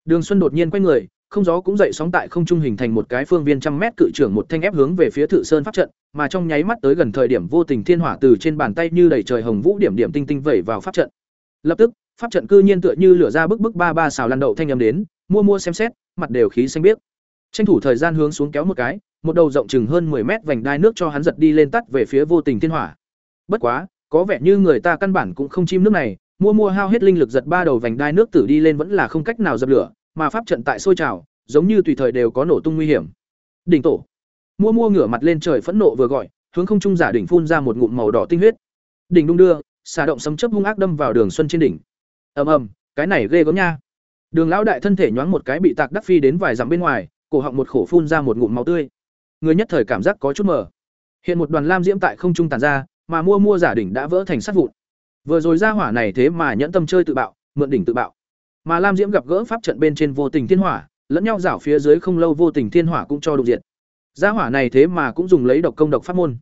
S1: Đường Xuân đột nhiên quay người, không gió cũng dậy sóng tại không trung hình thành một cái phương viên trăm mét cự trưởng một thanh ép hướng về phía Thự Sơn pháp trận, mà trong nháy mắt tới gần thời điểm vô tình thiên hỏa từ trên bàn tay như đầy trời hồng vũ điểm điểm tinh tinh vẩy vào pháp trận. Lập tức, pháp trận cư nhiên tựa như lửa ra bức bức ba ba xào lăn đậu thanh âm đến, mua mua xem xét, mặt đều khí xanh biếc. Tranh thủ thời gian hướng xuống kéo một cái, một đầu rộng chừng hơn 10 mét vành đai nước cho hắn giật đi lên tắt về phía vô tình thiên hỏa. Bất quá, có vẻ như người ta căn bản cũng không chim nước này, mua mua hao hết linh lực giật ba đầu vành đai nước tử đi lên vẫn là không cách nào dập lửa, mà pháp trận tại sôi trào, giống như tùy thời đều có nổ tung nguy hiểm. Đỉnh tổ. Mua mua ngửa mặt lên trời phẫn nộ vừa gọi, hướng không trung giả đỉnh phun ra một ngụm màu đỏ tinh huyết. Đỉnh đung đưa, xả động sấm chớp hung ác đâm vào Đường Xuân trên đỉnh. Ầm ầm, cái này ghê gớm nha. Đường lão đại thân thể nhoáng một cái bị tạc đắc phi đến vài dặm bên ngoài, cổ họng một khổ phun ra một ngụm máu tươi. Người nhất thời cảm giác có chút mờ. Hiện một đoàn lam diễm tại không trung tàn ra, mà mua mua giả đỉnh đã vỡ thành sắt vụn. Vừa rồi ra hỏa này thế mà nhẫn tâm chơi tự bạo, mượn đỉnh tự bạo. Mà Lam Diễm gặp gỡ pháp trận bên trên vô tình thiên hỏa, lẫn nhau rảo phía dưới không lâu vô tình thiên hỏa cũng cho đụng diệt. Gia hỏa này thế mà cũng dùng lấy độc công độc pháp môn.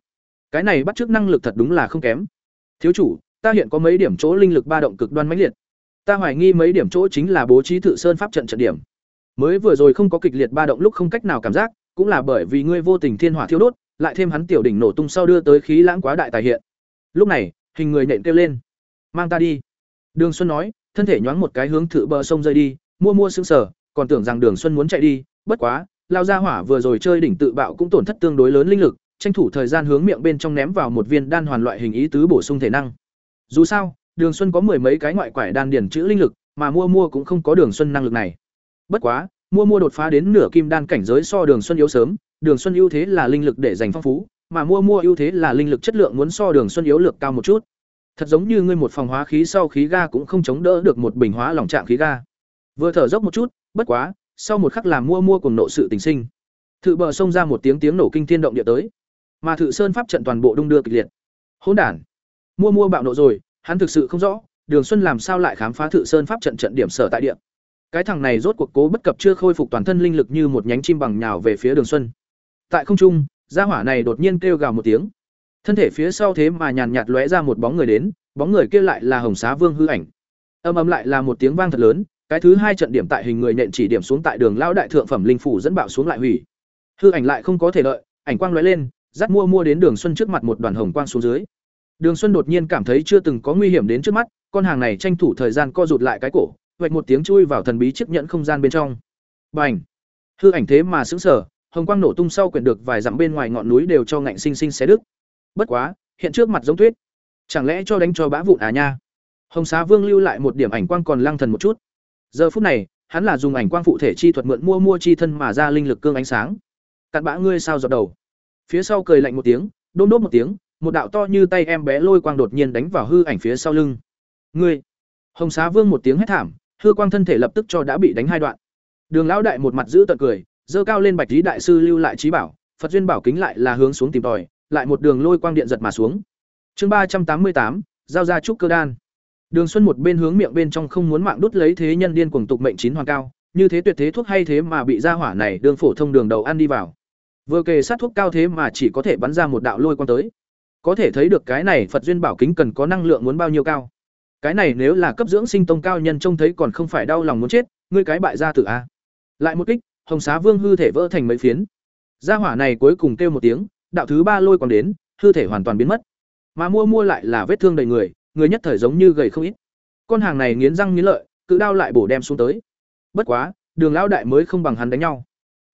S1: Cái này bắt chước năng lực thật đúng là không kém. Thiếu chủ, ta hiện có mấy điểm chỗ linh lực ba động cực đoan mãnh liệt. Ta hoài nghi mấy điểm chỗ chính là bố trí tự sơn pháp trận trận điểm. Mới vừa rồi không có kịch liệt ba động lúc không cách nào cảm giác, cũng là bởi vì ngươi vô tình thiên hỏa thiêu đốt, lại thêm hắn tiểu đỉnh nổ tung sau đưa tới khí lãng quá đại tài hiện. Lúc này, hình người nện kêu lên, "Mang ta đi." Đường Xuân nói, thân thể nhoáng một cái hướng thử bờ sông rơi đi, mua mua sững sờ, còn tưởng rằng Đường Xuân muốn chạy đi, bất quá, lao ra hỏa vừa rồi chơi đỉnh tự bạo cũng tổn thất tương đối lớn linh lực, tranh thủ thời gian hướng miệng bên trong ném vào một viên đan hoàn loại hình ý tứ bổ sung thể năng. Dù sao, Đường Xuân có mười mấy cái ngoại quải đan điển chữ linh lực, mà mua mua cũng không có Đường Xuân năng lực này. Bất quá, mua mua đột phá đến nửa kim đan cảnh giới so Đường Xuân yếu sớm, Đường Xuân ưu thế là linh lực để giành phong phú, mà mua mua ưu thế là linh lực chất lượng muốn so Đường Xuân yếu lược cao một chút. Thật giống như ngươi một phòng hóa khí sau khí ga cũng không chống đỡ được một bình hóa lỏng trạng khí ga. Vừa thở dốc một chút, bất quá, sau một khắc làm mua mua cùng nộ sự tình sinh. Thự bờ sông ra một tiếng tiếng nổ kinh thiên động địa tới, mà Thự Sơn pháp trận toàn bộ đung đưa kịch liệt. Hỗn đản. Mua mua bạo nộ rồi, hắn thực sự không rõ, Đường Xuân làm sao lại khám phá Thự Sơn pháp trận trận điểm sở tại địa. Cái thằng này rốt cuộc cố bất cập chưa khôi phục toàn thân linh lực như một nhánh chim bằng nhào về phía Đường Xuân. Tại không trung, gia hỏa này đột nhiên kêu gào một tiếng. Thân thể phía sau thế mà nhàn nhạt lóe ra một bóng người đến, bóng người kia lại là Hồng Xá Vương hư ảnh. Âm âm lại là một tiếng vang thật lớn, cái thứ hai trận điểm tại hình người nện chỉ điểm xuống tại đường lão đại thượng phẩm linh phủ dẫn bạo xuống lại hủy. Hư ảnh lại không có thể lợi, ảnh quang lóe lên, dắt mua mua đến Đường Xuân trước mặt một đoàn hồng quang xuống dưới. Đường Xuân đột nhiên cảm thấy chưa từng có nguy hiểm đến trước mắt, con hàng này tranh thủ thời gian co rụt lại cái cổ, vạch một tiếng chui vào thần bí chiếc nhẫn không gian bên trong. Bành! Hư ảnh thế mà sững sờ, hồng quang nổ tung sau quyển được vài dặm bên ngoài ngọn núi đều cho ngạnh sinh sinh xé đứt. Bất quá, hiện trước mặt giống tuyết, chẳng lẽ cho đánh cho bã vụn à nha? Hồng Xá Vương lưu lại một điểm ảnh quang còn lăng thần một chút. Giờ phút này, hắn là dùng ảnh quang phụ thể chi thuật mượn mua mua chi thân mà ra linh lực cương ánh sáng. Cặn bã ngươi sao giật đầu. Phía sau cười lạnh một tiếng, đôm đốt một tiếng, một đạo to như tay em bé lôi quang đột nhiên đánh vào hư ảnh phía sau lưng. Ngươi! Hồng Xá Vương một tiếng hét thảm, hư quang thân thể lập tức cho đã bị đánh hai đoạn. Đường lão đại một mặt giữ tận cười, dơ cao lên bạch lý đại sư lưu lại trí bảo, Phật duyên bảo kính lại là hướng xuống tìm tòi, lại một đường lôi quang điện giật mà xuống. Chương ba trăm tám mươi tám, giao ra trúc cơ đan. Đường Xuân một bên hướng miệng bên trong không muốn mạng đút lấy thế nhân điên cuồng tục mệnh chín hoàng cao, như thế tuyệt thế thuốc hay thế mà bị ra hỏa này đường phổ thông đường đầu ăn đi vào. Vừa kề sát thuốc cao thế mà chỉ có thể bắn ra một đạo lôi quang tới. Có thể thấy được cái này Phật duyên bảo kính cần có năng lượng muốn bao nhiêu cao. Cái này nếu là cấp dưỡng sinh tông cao nhân trông thấy còn không phải đau lòng muốn chết, ngươi cái bại gia tử a. Lại một kích, Hồng Xá Vương hư thể vỡ thành mấy phiến. Gia hỏa này cuối cùng kêu một tiếng, đạo thứ ba lôi còn đến, hư thể hoàn toàn biến mất. Mà mua mua lại là vết thương đầy người, người nhất thời giống như gầy không ít. Con hàng này nghiến răng nghiến lợi, cự đao lại bổ đem xuống tới. Bất quá, Đường lão đại mới không bằng hắn đánh nhau.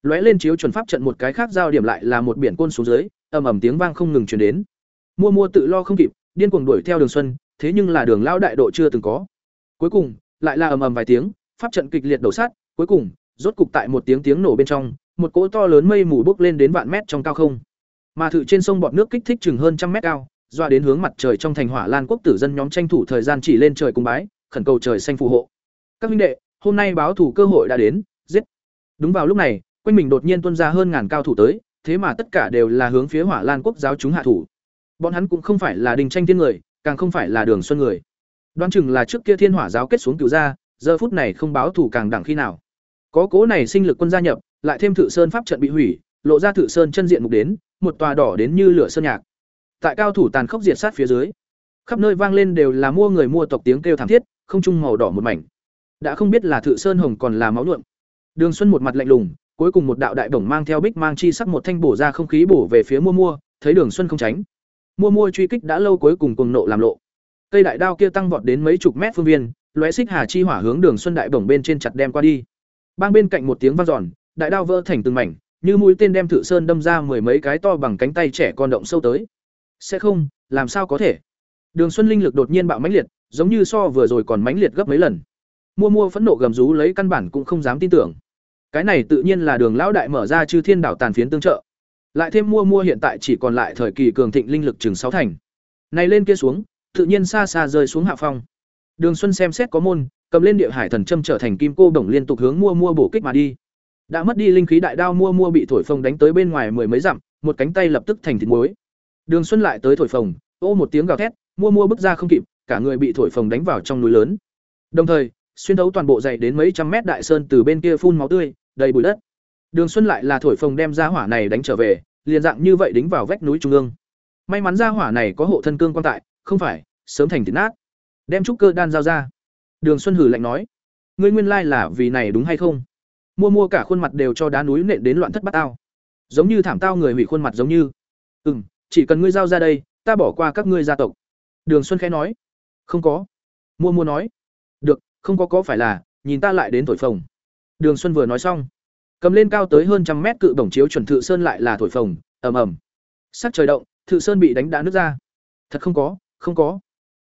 S1: Lóe lên chiếu chuẩn pháp trận một cái khác giao điểm lại là một biển côn xuống dưới, ầm ầm tiếng vang không ngừng truyền đến. Mua mua tự lo không kịp, điên cuồng đuổi theo Đường Xuân, thế nhưng là Đường lão đại độ chưa từng có. Cuối cùng, lại là ầm ầm vài tiếng, pháp trận kịch liệt đổ sát, cuối cùng, rốt cục tại một tiếng tiếng nổ bên trong, một cỗ to lớn mây mù bốc lên đến vạn mét trong cao không. Mà thử trên sông bọt nước kích thích chừng hơn trăm mét cao, doa đến hướng mặt trời trong thành hỏa lan quốc tử dân nhóm tranh thủ thời gian chỉ lên trời cung bái khẩn cầu trời xanh phù hộ. Các huynh đệ hôm nay báo thủ cơ hội đã đến giết. Đúng vào lúc này quanh mình đột nhiên tuôn ra hơn ngàn cao thủ tới thế mà tất cả đều là hướng phía hỏa lan quốc giáo chúng hạ thủ. Bọn hắn cũng không phải là đình tranh thiên người càng không phải là đường xuân người. Đoán chừng là trước kia thiên hỏa giáo kết xuống cửu ra giờ phút này không báo thủ càng đẳng khi nào có cố này sinh lực quân gia nhập lại thêm thự sơn pháp trận bị hủy lộ ra thự sơn chân diện mục đến một tòa đỏ đến như lửa sơn nhạc tại cao thủ tàn khốc diệt sát phía dưới khắp nơi vang lên đều là mua người mua tộc tiếng kêu thảm thiết không trung màu đỏ một mảnh đã không biết là thự sơn hồng còn là máu nhuộm Đường Xuân một mặt lạnh lùng, cuối cùng một đạo đại bổng mang theo bích mang chi sắc một thanh bổ ra không khí bổ về phía Mua Mua, thấy Đường Xuân không tránh. Mua Mua truy kích đã lâu cuối cùng cuồng nộ làm lộ. Cây đại đao kia tăng vọt đến mấy chục mét phương viên, lóe xích hà chi hỏa hướng Đường Xuân đại bổng bên trên chặt đem qua đi. Bang bên cạnh một tiếng vang giòn, đại đao vỡ thành từng mảnh, như mũi tên đem Thự Sơn đâm ra mười mấy cái to bằng cánh tay trẻ con động sâu tới. Sẽ không, làm sao có thể? Đường Xuân linh lực đột nhiên bạo mãnh liệt, giống như so vừa rồi còn mãnh liệt gấp mấy lần. Mua mua phẫn nộ gầm rú lấy căn bản cũng không dám tin tưởng. Cái này tự nhiên là Đường lão đại mở ra chư thiên đảo tàn phiến tương trợ. Lại thêm mua mua hiện tại chỉ còn lại thời kỳ cường thịnh linh lực chừng sáu thành. Này lên kia xuống, tự nhiên xa xa rơi xuống hạ phong. Đường Xuân xem xét có môn, cầm lên địa hải thần châm trở thành kim cô đồng liên tục hướng mua mua bổ kích mà đi. Đã mất đi linh khí đại đao mua mua bị thổi phồng đánh tới bên ngoài mười mấy dặm, một cánh tay lập tức thành thịt muối. Đường Xuân lại tới thổi phồng, ô một tiếng gào thét, mua mua bước ra không kịp, cả người bị thổi phồng đánh vào trong núi lớn. Đồng thời, xuyên thấu toàn bộ dày đến mấy trăm mét đại sơn từ bên kia phun máu tươi, đầy bụi đất. Đường Xuân lại là thổi phồng đem ra hỏa này đánh trở về, liền dạng như vậy đính vào vách núi trung ương. May mắn ra hỏa này có hộ thân cương quan tại, không phải, sớm thành thịt nát. Đem trúc cơ đan giao ra. Đường Xuân hử lạnh nói, ngươi nguyên lai là vì này đúng hay không? Mua mua cả khuôn mặt đều cho đá núi nện đến loạn thất bát ao. Giống như thảm tao người hủy khuôn mặt giống như. Ừm, chỉ cần ngươi giao ra đây, ta bỏ qua các ngươi gia tộc. Đường Xuân khẽ nói, không có. Mua mua nói, được, không có có phải là, nhìn ta lại đến thổi phồng. Đường Xuân vừa nói xong, cầm lên cao tới hơn trăm mét cự bổng chiếu chuẩn thự sơn lại là thổi phồng, ầm ầm. Sắc trời động, thự sơn bị đánh đã nứt ra. Thật không có, không có.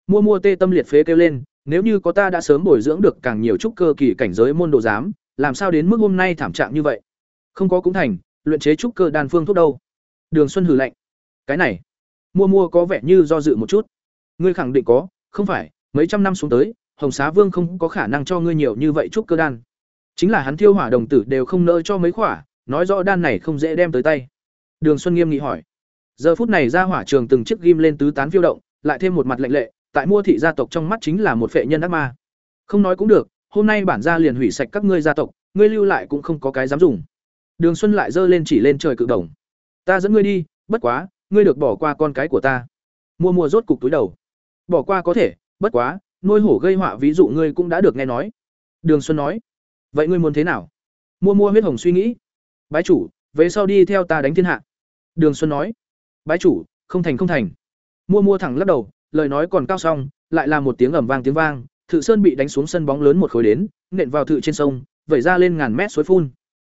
S1: Mua mua tê tâm liệt phế kêu lên, nếu như có ta đã sớm bồi dưỡng được càng nhiều trúc cơ kỳ cảnh giới môn đồ giám, làm sao đến mức hôm nay thảm trạng như vậy? Không có cũng thành, luyện chế trúc cơ đan phương thuốc đâu? Đường Xuân hừ lạnh. Cái này, mua mua có vẻ như do dự một chút. Ngươi khẳng định có, không phải, mấy trăm năm xuống tới, Hồng Xá Vương không có khả năng cho ngươi nhiều như vậy trúc cơ đan. Chính là hắn thiêu hỏa đồng tử đều không nỡ cho mấy khỏa, nói rõ đan này không dễ đem tới tay. Đường Xuân nghiêm nghị hỏi. Giờ phút này ra hỏa trường từng chiếc ghim lên tứ tán phiêu động, lại thêm một mặt lạnh lệ, tại mua thị gia tộc trong mắt chính là một phệ nhân ác ma. Không nói cũng được, hôm nay bản gia liền hủy sạch các ngươi gia tộc, ngươi lưu lại cũng không có cái dám dùng. Đường Xuân lại giơ lên chỉ lên trời cự đồng. Ta dẫn ngươi đi, bất quá, ngươi được bỏ qua con cái của ta. Mua mua rốt cục túi đầu. Bỏ qua có thể, bất quá, nuôi hổ gây họa ví dụ ngươi cũng đã được nghe nói. Đường Xuân nói. Vậy ngươi muốn thế nào? Mua mua huyết hồng suy nghĩ. Bái chủ, về sau đi theo ta đánh thiên hạ. Đường Xuân nói. Bái chủ, không thành không thành. Mua mua thẳng lắc đầu, lời nói còn cao xong, lại là một tiếng ầm vang tiếng vang, Thự Sơn bị đánh xuống sân bóng lớn một khối đến, nện vào thự trên sông, vẩy ra lên ngàn mét suối phun.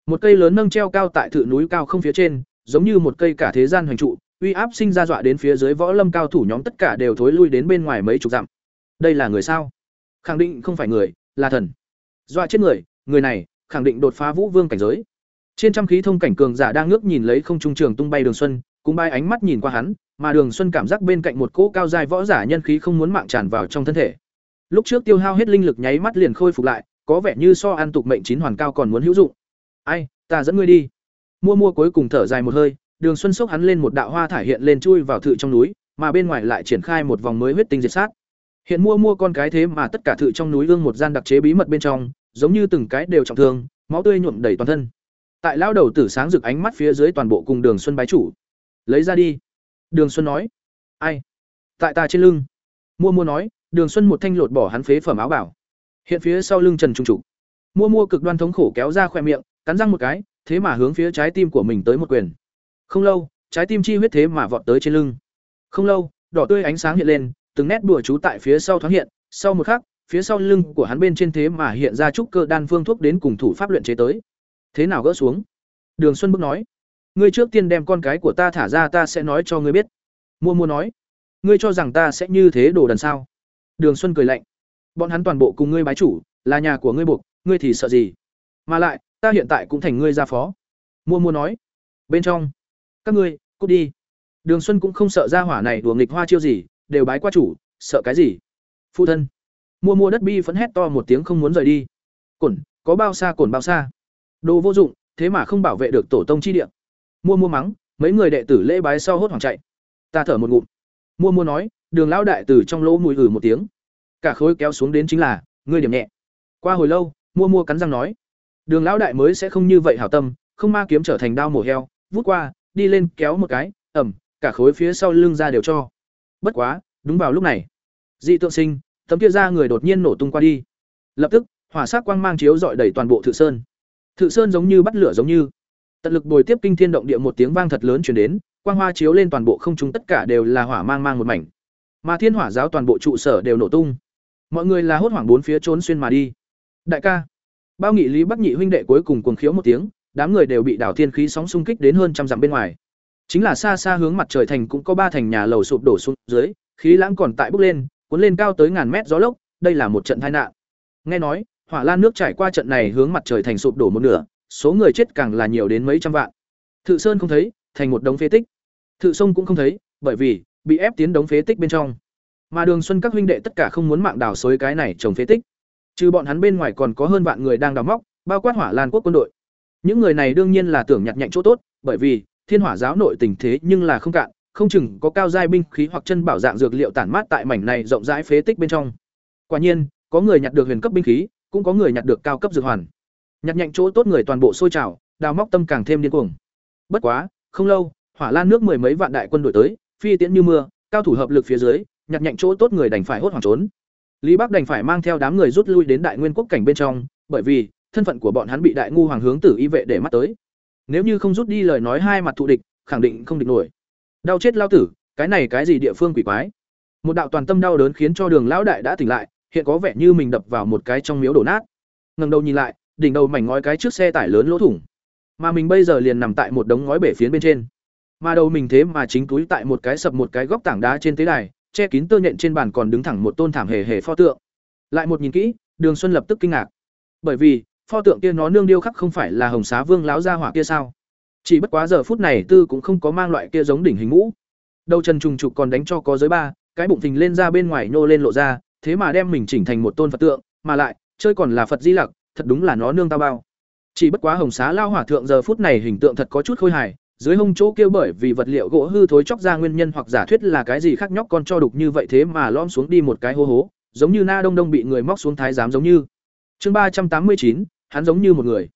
S1: Một cây lớn nâng treo cao tại thự núi cao không phía trên, giống như một cây cả thế gian hoành trụ, uy áp sinh ra dọa đến phía dưới võ lâm cao thủ nhóm tất cả đều thối lui đến bên ngoài mấy chục dặm. Đây là người sao? Khẳng định không phải người, là thần. Dọa chết người, người này khẳng định đột phá vũ vương cảnh giới. Trên trăm khí thông cảnh cường giả đang ngước nhìn lấy không trung trường tung bay Đường Xuân, cũng bay ánh mắt nhìn qua hắn, mà Đường Xuân cảm giác bên cạnh một cỗ cao dài võ giả nhân khí không muốn mạng tràn vào trong thân thể. Lúc trước tiêu hao hết linh lực nháy mắt liền khôi phục lại, có vẻ như so an tục mệnh chín hoàn cao còn muốn hữu dụng. "Ai, ta dẫn ngươi đi." Mua Mua cuối cùng thở dài một hơi, Đường Xuân sốc hắn lên một đạo hoa thải hiện lên chui vào thự trong núi, mà bên ngoài lại triển khai một vòng mới huyết tinh diệt sát. Hiện Mua Mua con cái thế mà tất cả thự trong núi ương một gian đặc chế bí mật bên trong, giống như từng cái đều trọng thương, máu tươi nhuộm đầy toàn thân. Tại lao đầu tử sáng rực ánh mắt phía dưới toàn bộ cùng Đường Xuân bái chủ. "Lấy ra đi." Đường Xuân nói. "Ai?" "Tại ta trên lưng." Mua Mua nói, Đường Xuân một thanh lột bỏ hắn phế phẩm áo bảo. Hiện phía sau lưng Trần Trung Trụ. Mua Mua cực đoan thống khổ kéo ra khóe miệng, cắn răng một cái, thế mà hướng phía trái tim của mình tới một quyền. Không lâu, trái tim chi huyết thế mà vọt tới trên lưng. Không lâu, đỏ tươi ánh sáng hiện lên, từng nét đùa chú tại phía sau thoáng hiện, sau một khắc, phía sau lưng của hắn bên trên thế mà hiện ra trúc cơ đan phương thuốc đến cùng thủ pháp luyện chế tới. Thế nào gỡ xuống? Đường Xuân bước nói, ngươi trước tiên đem con cái của ta thả ra ta sẽ nói cho ngươi biết. Mua mua nói, ngươi cho rằng ta sẽ như thế đồ đần sao? Đường Xuân cười lạnh, bọn hắn toàn bộ cùng ngươi bái chủ, là nhà của ngươi buộc, ngươi thì sợ gì? Mà lại, ta hiện tại cũng thành ngươi gia phó. Mua mua nói, bên trong, các ngươi, cút đi. Đường Xuân cũng không sợ gia hỏa này đùa nghịch hoa chiêu gì, đều bái qua chủ, sợ cái gì? Phụ thân mua mua đất bi phẫn hét to một tiếng không muốn rời đi cổn có bao xa cổn bao xa đồ vô dụng thế mà không bảo vệ được tổ tông chi địa mua mua mắng, mấy người đệ tử lễ bái sau hốt hoảng chạy. Ta thở một ngụm. Mua mua nói, đường lão đại tử trong lỗ mùi ử một tiếng. Cả khối kéo xuống đến chính là, ngươi điểm nhẹ. Qua hồi lâu, mua mua cắn răng nói, đường lão đại mới sẽ không như vậy hảo tâm, không ma kiếm trở thành đao mổ heo. Vút qua, đi lên kéo một cái, ẩm, cả khối phía sau lưng ra đều cho. Bất quá, đúng vào lúc này, dị tượng sinh, tấm kia ra người đột nhiên nổ tung qua đi. Lập tức, hỏa sắc quang mang chiếu dọi đầy toàn bộ thự sơn. Thự Sơn giống như bắt lửa giống như. Tận lực bồi tiếp kinh thiên động địa một tiếng vang thật lớn truyền đến, quang hoa chiếu lên toàn bộ không trung tất cả đều là hỏa mang mang một mảnh. Mà Thiên Hỏa giáo toàn bộ trụ sở đều nổ tung. Mọi người là hốt hoảng bốn phía trốn xuyên mà đi. Đại ca, bao nghị Lý Bắc Nhị huynh đệ cuối cùng cuồng khiếu một tiếng, đám người đều bị đảo thiên khí sóng xung kích đến hơn trăm dặm bên ngoài. Chính là xa xa hướng mặt trời thành cũng có ba thành nhà lầu sụp đổ xuống dưới, khí lãng còn tại bốc lên, cuốn lên cao tới ngàn mét gió lốc, đây là một trận tai nạn. Nghe nói, hỏa lan nước trải qua trận này hướng mặt trời thành sụp đổ một nửa, số người chết càng là nhiều đến mấy trăm vạn. Thự Sơn không thấy, thành một đống phế tích. Thự Sông cũng không thấy, bởi vì bị ép tiến đống phế tích bên trong. Mà Đường Xuân các huynh đệ tất cả không muốn mạng đào xới cái này trồng phế tích. Trừ bọn hắn bên ngoài còn có hơn vạn người đang đào móc, bao quát Hỏa Lan quốc quân đội. Những người này đương nhiên là tưởng nhặt nhạnh chỗ tốt, bởi vì Thiên Hỏa giáo nội tình thế nhưng là không cạn, không chừng có cao giai binh khí hoặc chân bảo dạng dược liệu tản mát tại mảnh này rộng rãi phế tích bên trong. Quả nhiên, có người nhặt được huyền cấp binh khí, cũng có người nhặt được cao cấp dược hoàn. Nhặt nhạnh chỗ tốt người toàn bộ sôi trào, đào móc tâm càng thêm điên cuồng. Bất quá, không lâu, Hỏa Lan nước mười mấy vạn đại quân đổi tới, phi tiễn như mưa, cao thủ hợp lực phía dưới, nhặt nhạnh chỗ tốt người đành phải hốt hoảng trốn. Lý Bắc đành phải mang theo đám người rút lui đến Đại Nguyên quốc cảnh bên trong, bởi vì thân phận của bọn hắn bị Đại ngu hoàng hướng tử y vệ để mắt tới. Nếu như không rút đi lời nói hai mặt thù địch, khẳng định không địch nổi. Đau chết lao tử, cái này cái gì địa phương quỷ quái? Một đạo toàn tâm đau đớn khiến cho Đường lão đại đã tỉnh lại, hiện có vẻ như mình đập vào một cái trong miếu đổ nát. Ngẩng đầu nhìn lại, đỉnh đầu mảnh ngói cái trước xe tải lớn lỗ thủng. Mà mình bây giờ liền nằm tại một đống ngói bể phiến bên trên. Mà đầu mình thế mà chính túi tại một cái sập một cái góc tảng đá trên tế đài, che kín tơ nhện trên bàn còn đứng thẳng một tôn thảm hề hề pho tượng. Lại một nhìn kỹ, Đường Xuân lập tức kinh ngạc. Bởi vì, pho tượng kia nó nương điêu khắc không phải là Hồng Xá Vương lão gia hỏa kia sao? Chỉ bất quá giờ phút này tư cũng không có mang loại kia giống đỉnh hình ngũ, Đầu chân trùng trục còn đánh cho có giới ba, cái bụng thình lên ra bên ngoài nhô lên lộ ra, thế mà đem mình chỉnh thành một tôn Phật tượng, mà lại, chơi còn là Phật Di Lặc, thật đúng là nó nương tao bao. Chỉ bất quá Hồng Xá lao hỏa thượng giờ phút này hình tượng thật có chút khôi hài, dưới hông chỗ kia bởi vì vật liệu gỗ hư thối chóc ra nguyên nhân hoặc giả thuyết là cái gì khác nhóc con cho đục như vậy thế mà lom xuống đi một cái hô hố, giống như na đông đông bị người móc xuống thái giám giống như. Chương ba trăm tám mươi chín hắn giống như một người.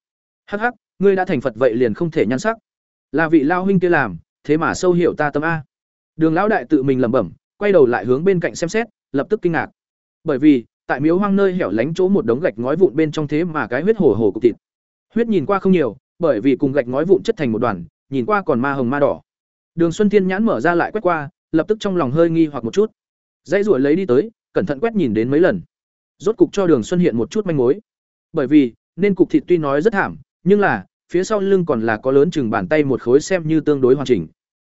S1: Hắc hắc, ngươi đã thành Phật vậy liền không thể nhan sắc. Là vị lao huynh kia làm, thế mà sâu hiểu ta tâm a. Đường lão đại tự mình lẩm bẩm, quay đầu lại hướng bên cạnh xem xét, lập tức kinh ngạc. Bởi vì, tại miếu hoang nơi hẻo lánh chỗ một đống gạch ngói vụn bên trong thế mà cái huyết hổ hổ cục thịt. Huyết nhìn qua không nhiều, bởi vì cùng gạch ngói vụn chất thành một đoàn, nhìn qua còn ma hồng ma đỏ. Đường Xuân Thiên nhãn mở ra lại quét qua, lập tức trong lòng hơi nghi hoặc một chút. Dãy ruồi lấy đi tới, cẩn thận quét nhìn đến mấy lần. Rốt cục cho Đường Xuân hiện một chút manh mối. Bởi vì, nên cục thịt tuy nói rất thảm, nhưng là phía sau lưng còn là có lớn chừng bàn tay một khối xem như tương đối hoàn chỉnh.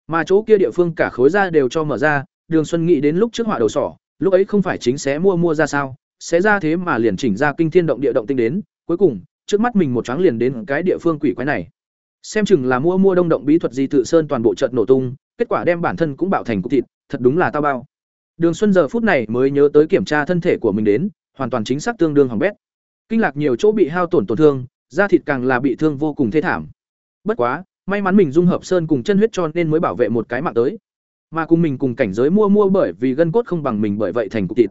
S1: Mà chỗ kia địa phương cả khối da đều cho mở ra, Đường Xuân nghĩ đến lúc trước họa đầu sỏ, lúc ấy không phải chính xé mua mua ra sao, xé ra thế mà liền chỉnh ra kinh thiên động địa động tinh đến, cuối cùng, trước mắt mình một thoáng liền đến cái địa phương quỷ quái này. Xem chừng là mua mua đông động bí thuật gì tự sơn toàn bộ trận nổ tung, kết quả đem bản thân cũng bạo thành cục thịt, thật đúng là tao bao. Đường Xuân giờ phút này mới nhớ tới kiểm tra thân thể của mình đến, hoàn toàn chính xác tương đương hỏng bét. Kinh lạc nhiều chỗ bị hao tổn tổn thương, da thịt càng là bị thương vô cùng thê thảm. Bất quá, may mắn mình dung hợp sơn cùng chân huyết cho nên mới bảo vệ một cái mạng tới. Mà cùng mình cùng cảnh giới mua mua bởi vì gân cốt không bằng mình bởi vậy thành cục thịt.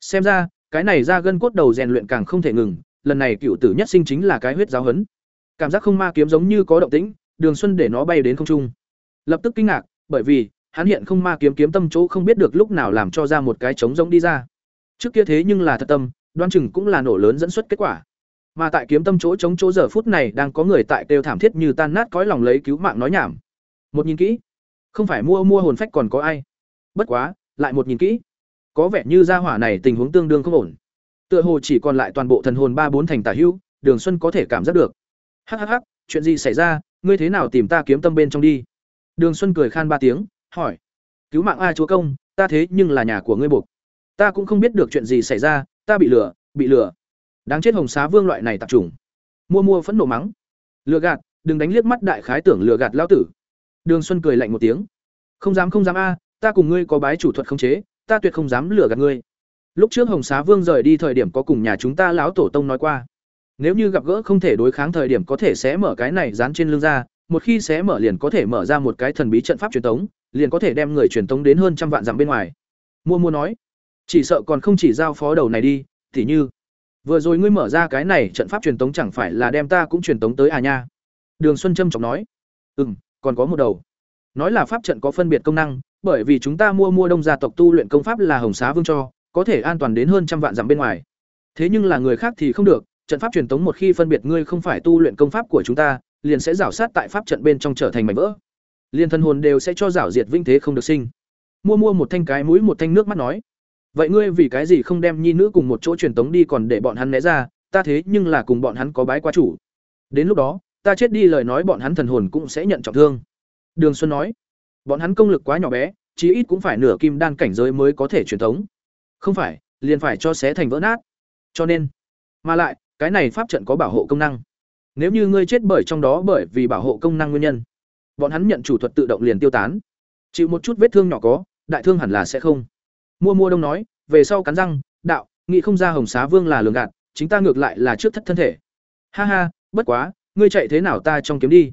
S1: Xem ra, cái này ra gân cốt đầu rèn luyện càng không thể ngừng, lần này cựu tử nhất sinh chính là cái huyết giáo hấn. Cảm giác không ma kiếm giống như có động tĩnh, Đường Xuân để nó bay đến không trung. Lập tức kinh ngạc, bởi vì hắn hiện không ma kiếm kiếm tâm chỗ không biết được lúc nào làm cho ra một cái trống rỗng đi ra. Trước kia thế nhưng là thật tâm, đoan chừng cũng là nổ lớn dẫn xuất kết quả. Mà tại kiếm tâm chỗ chống chỗ giờ phút này đang có người tại kêu thảm thiết như tan nát cõi lòng lấy cứu mạng nói nhảm. Một nhìn kỹ, không phải mua mua hồn phách còn có ai. Bất quá, lại một nhìn kỹ, có vẻ như gia hỏa này tình huống tương đương không ổn. Tựa hồ chỉ còn lại toàn bộ thần hồn ba bốn thành tả hữu, Đường Xuân có thể cảm giác được. Hắc hắc hắc, chuyện gì xảy ra, ngươi thế nào tìm ta kiếm tâm bên trong đi? Đường Xuân cười khan ba tiếng, hỏi: "Cứu mạng a chúa công, ta thế nhưng là nhà của ngươi buộc. Ta cũng không biết được chuyện gì xảy ra, ta bị lừa, bị lừa." Đáng chết Hồng Xá Vương loại này tạp trùng, Mua mua phẫn nộ mắng: "Lừa gạt, đừng đánh liếc mắt đại khái tưởng lừa gạt lão tử." Đường Xuân cười lạnh một tiếng: "Không dám không dám a, ta cùng ngươi có bái chủ thuật không chế, ta tuyệt không dám lừa gạt ngươi." Lúc trước Hồng Xá Vương rời đi thời điểm có cùng nhà chúng ta lão tổ tông nói qua. Nếu như gặp gỡ không thể đối kháng thời điểm có thể sẽ mở cái này dán trên lưng ra, một khi sẽ mở liền có thể mở ra một cái thần bí trận pháp truyền tống, liền có thể đem người truyền tống đến hơn trăm vạn dặm bên ngoài. Mua mua nói, chỉ sợ còn không chỉ giao phó đầu này đi, tỉ như vừa rồi ngươi mở ra cái này trận pháp truyền tống chẳng phải là đem ta cũng truyền tống tới à nha. Đường Xuân Trâm trọng nói, ừm, còn có một đầu. Nói là pháp trận có phân biệt công năng, bởi vì chúng ta mua mua đông gia tộc tu luyện công pháp là Hồng Xá Vương cho, có thể an toàn đến hơn trăm vạn dặm bên ngoài. Thế nhưng là người khác thì không được, trận pháp truyền tống một khi phân biệt ngươi không phải tu luyện công pháp của chúng ta, liền sẽ rảo sát tại pháp trận bên trong trở thành mảnh vỡ. Liên thân hồn đều sẽ cho rảo diệt vinh thế không được sinh. Mua mua một thanh cái mũi một thanh nước mắt nói: "Vậy ngươi vì cái gì không đem nhi nữ cùng một chỗ truyền tống đi còn để bọn hắn né ra, ta thế nhưng là cùng bọn hắn có bái qua chủ. Đến lúc đó, ta chết đi lời nói bọn hắn thần hồn cũng sẽ nhận trọng thương." Đường Xuân nói: "Bọn hắn công lực quá nhỏ bé, chí ít cũng phải nửa kim đan cảnh giới mới có thể truyền tống. Không phải, liền phải cho xé thành vỡ nát. Cho nên, mà lại, cái này pháp trận có bảo hộ công năng. Nếu như ngươi chết bởi trong đó bởi vì bảo hộ công năng nguyên nhân, bọn hắn nhận chủ thuật tự động liền tiêu tán. Chịu một chút vết thương nhỏ có, đại thương hẳn là sẽ không. Mua Mua Đông nói, về sau cắn răng, đạo, nghĩ không ra Hồng Xá Vương là lường gạt, chính ta ngược lại là trước thất thân thể. Ha ha, bất quá, ngươi chạy thế nào ta trong kiếm đi?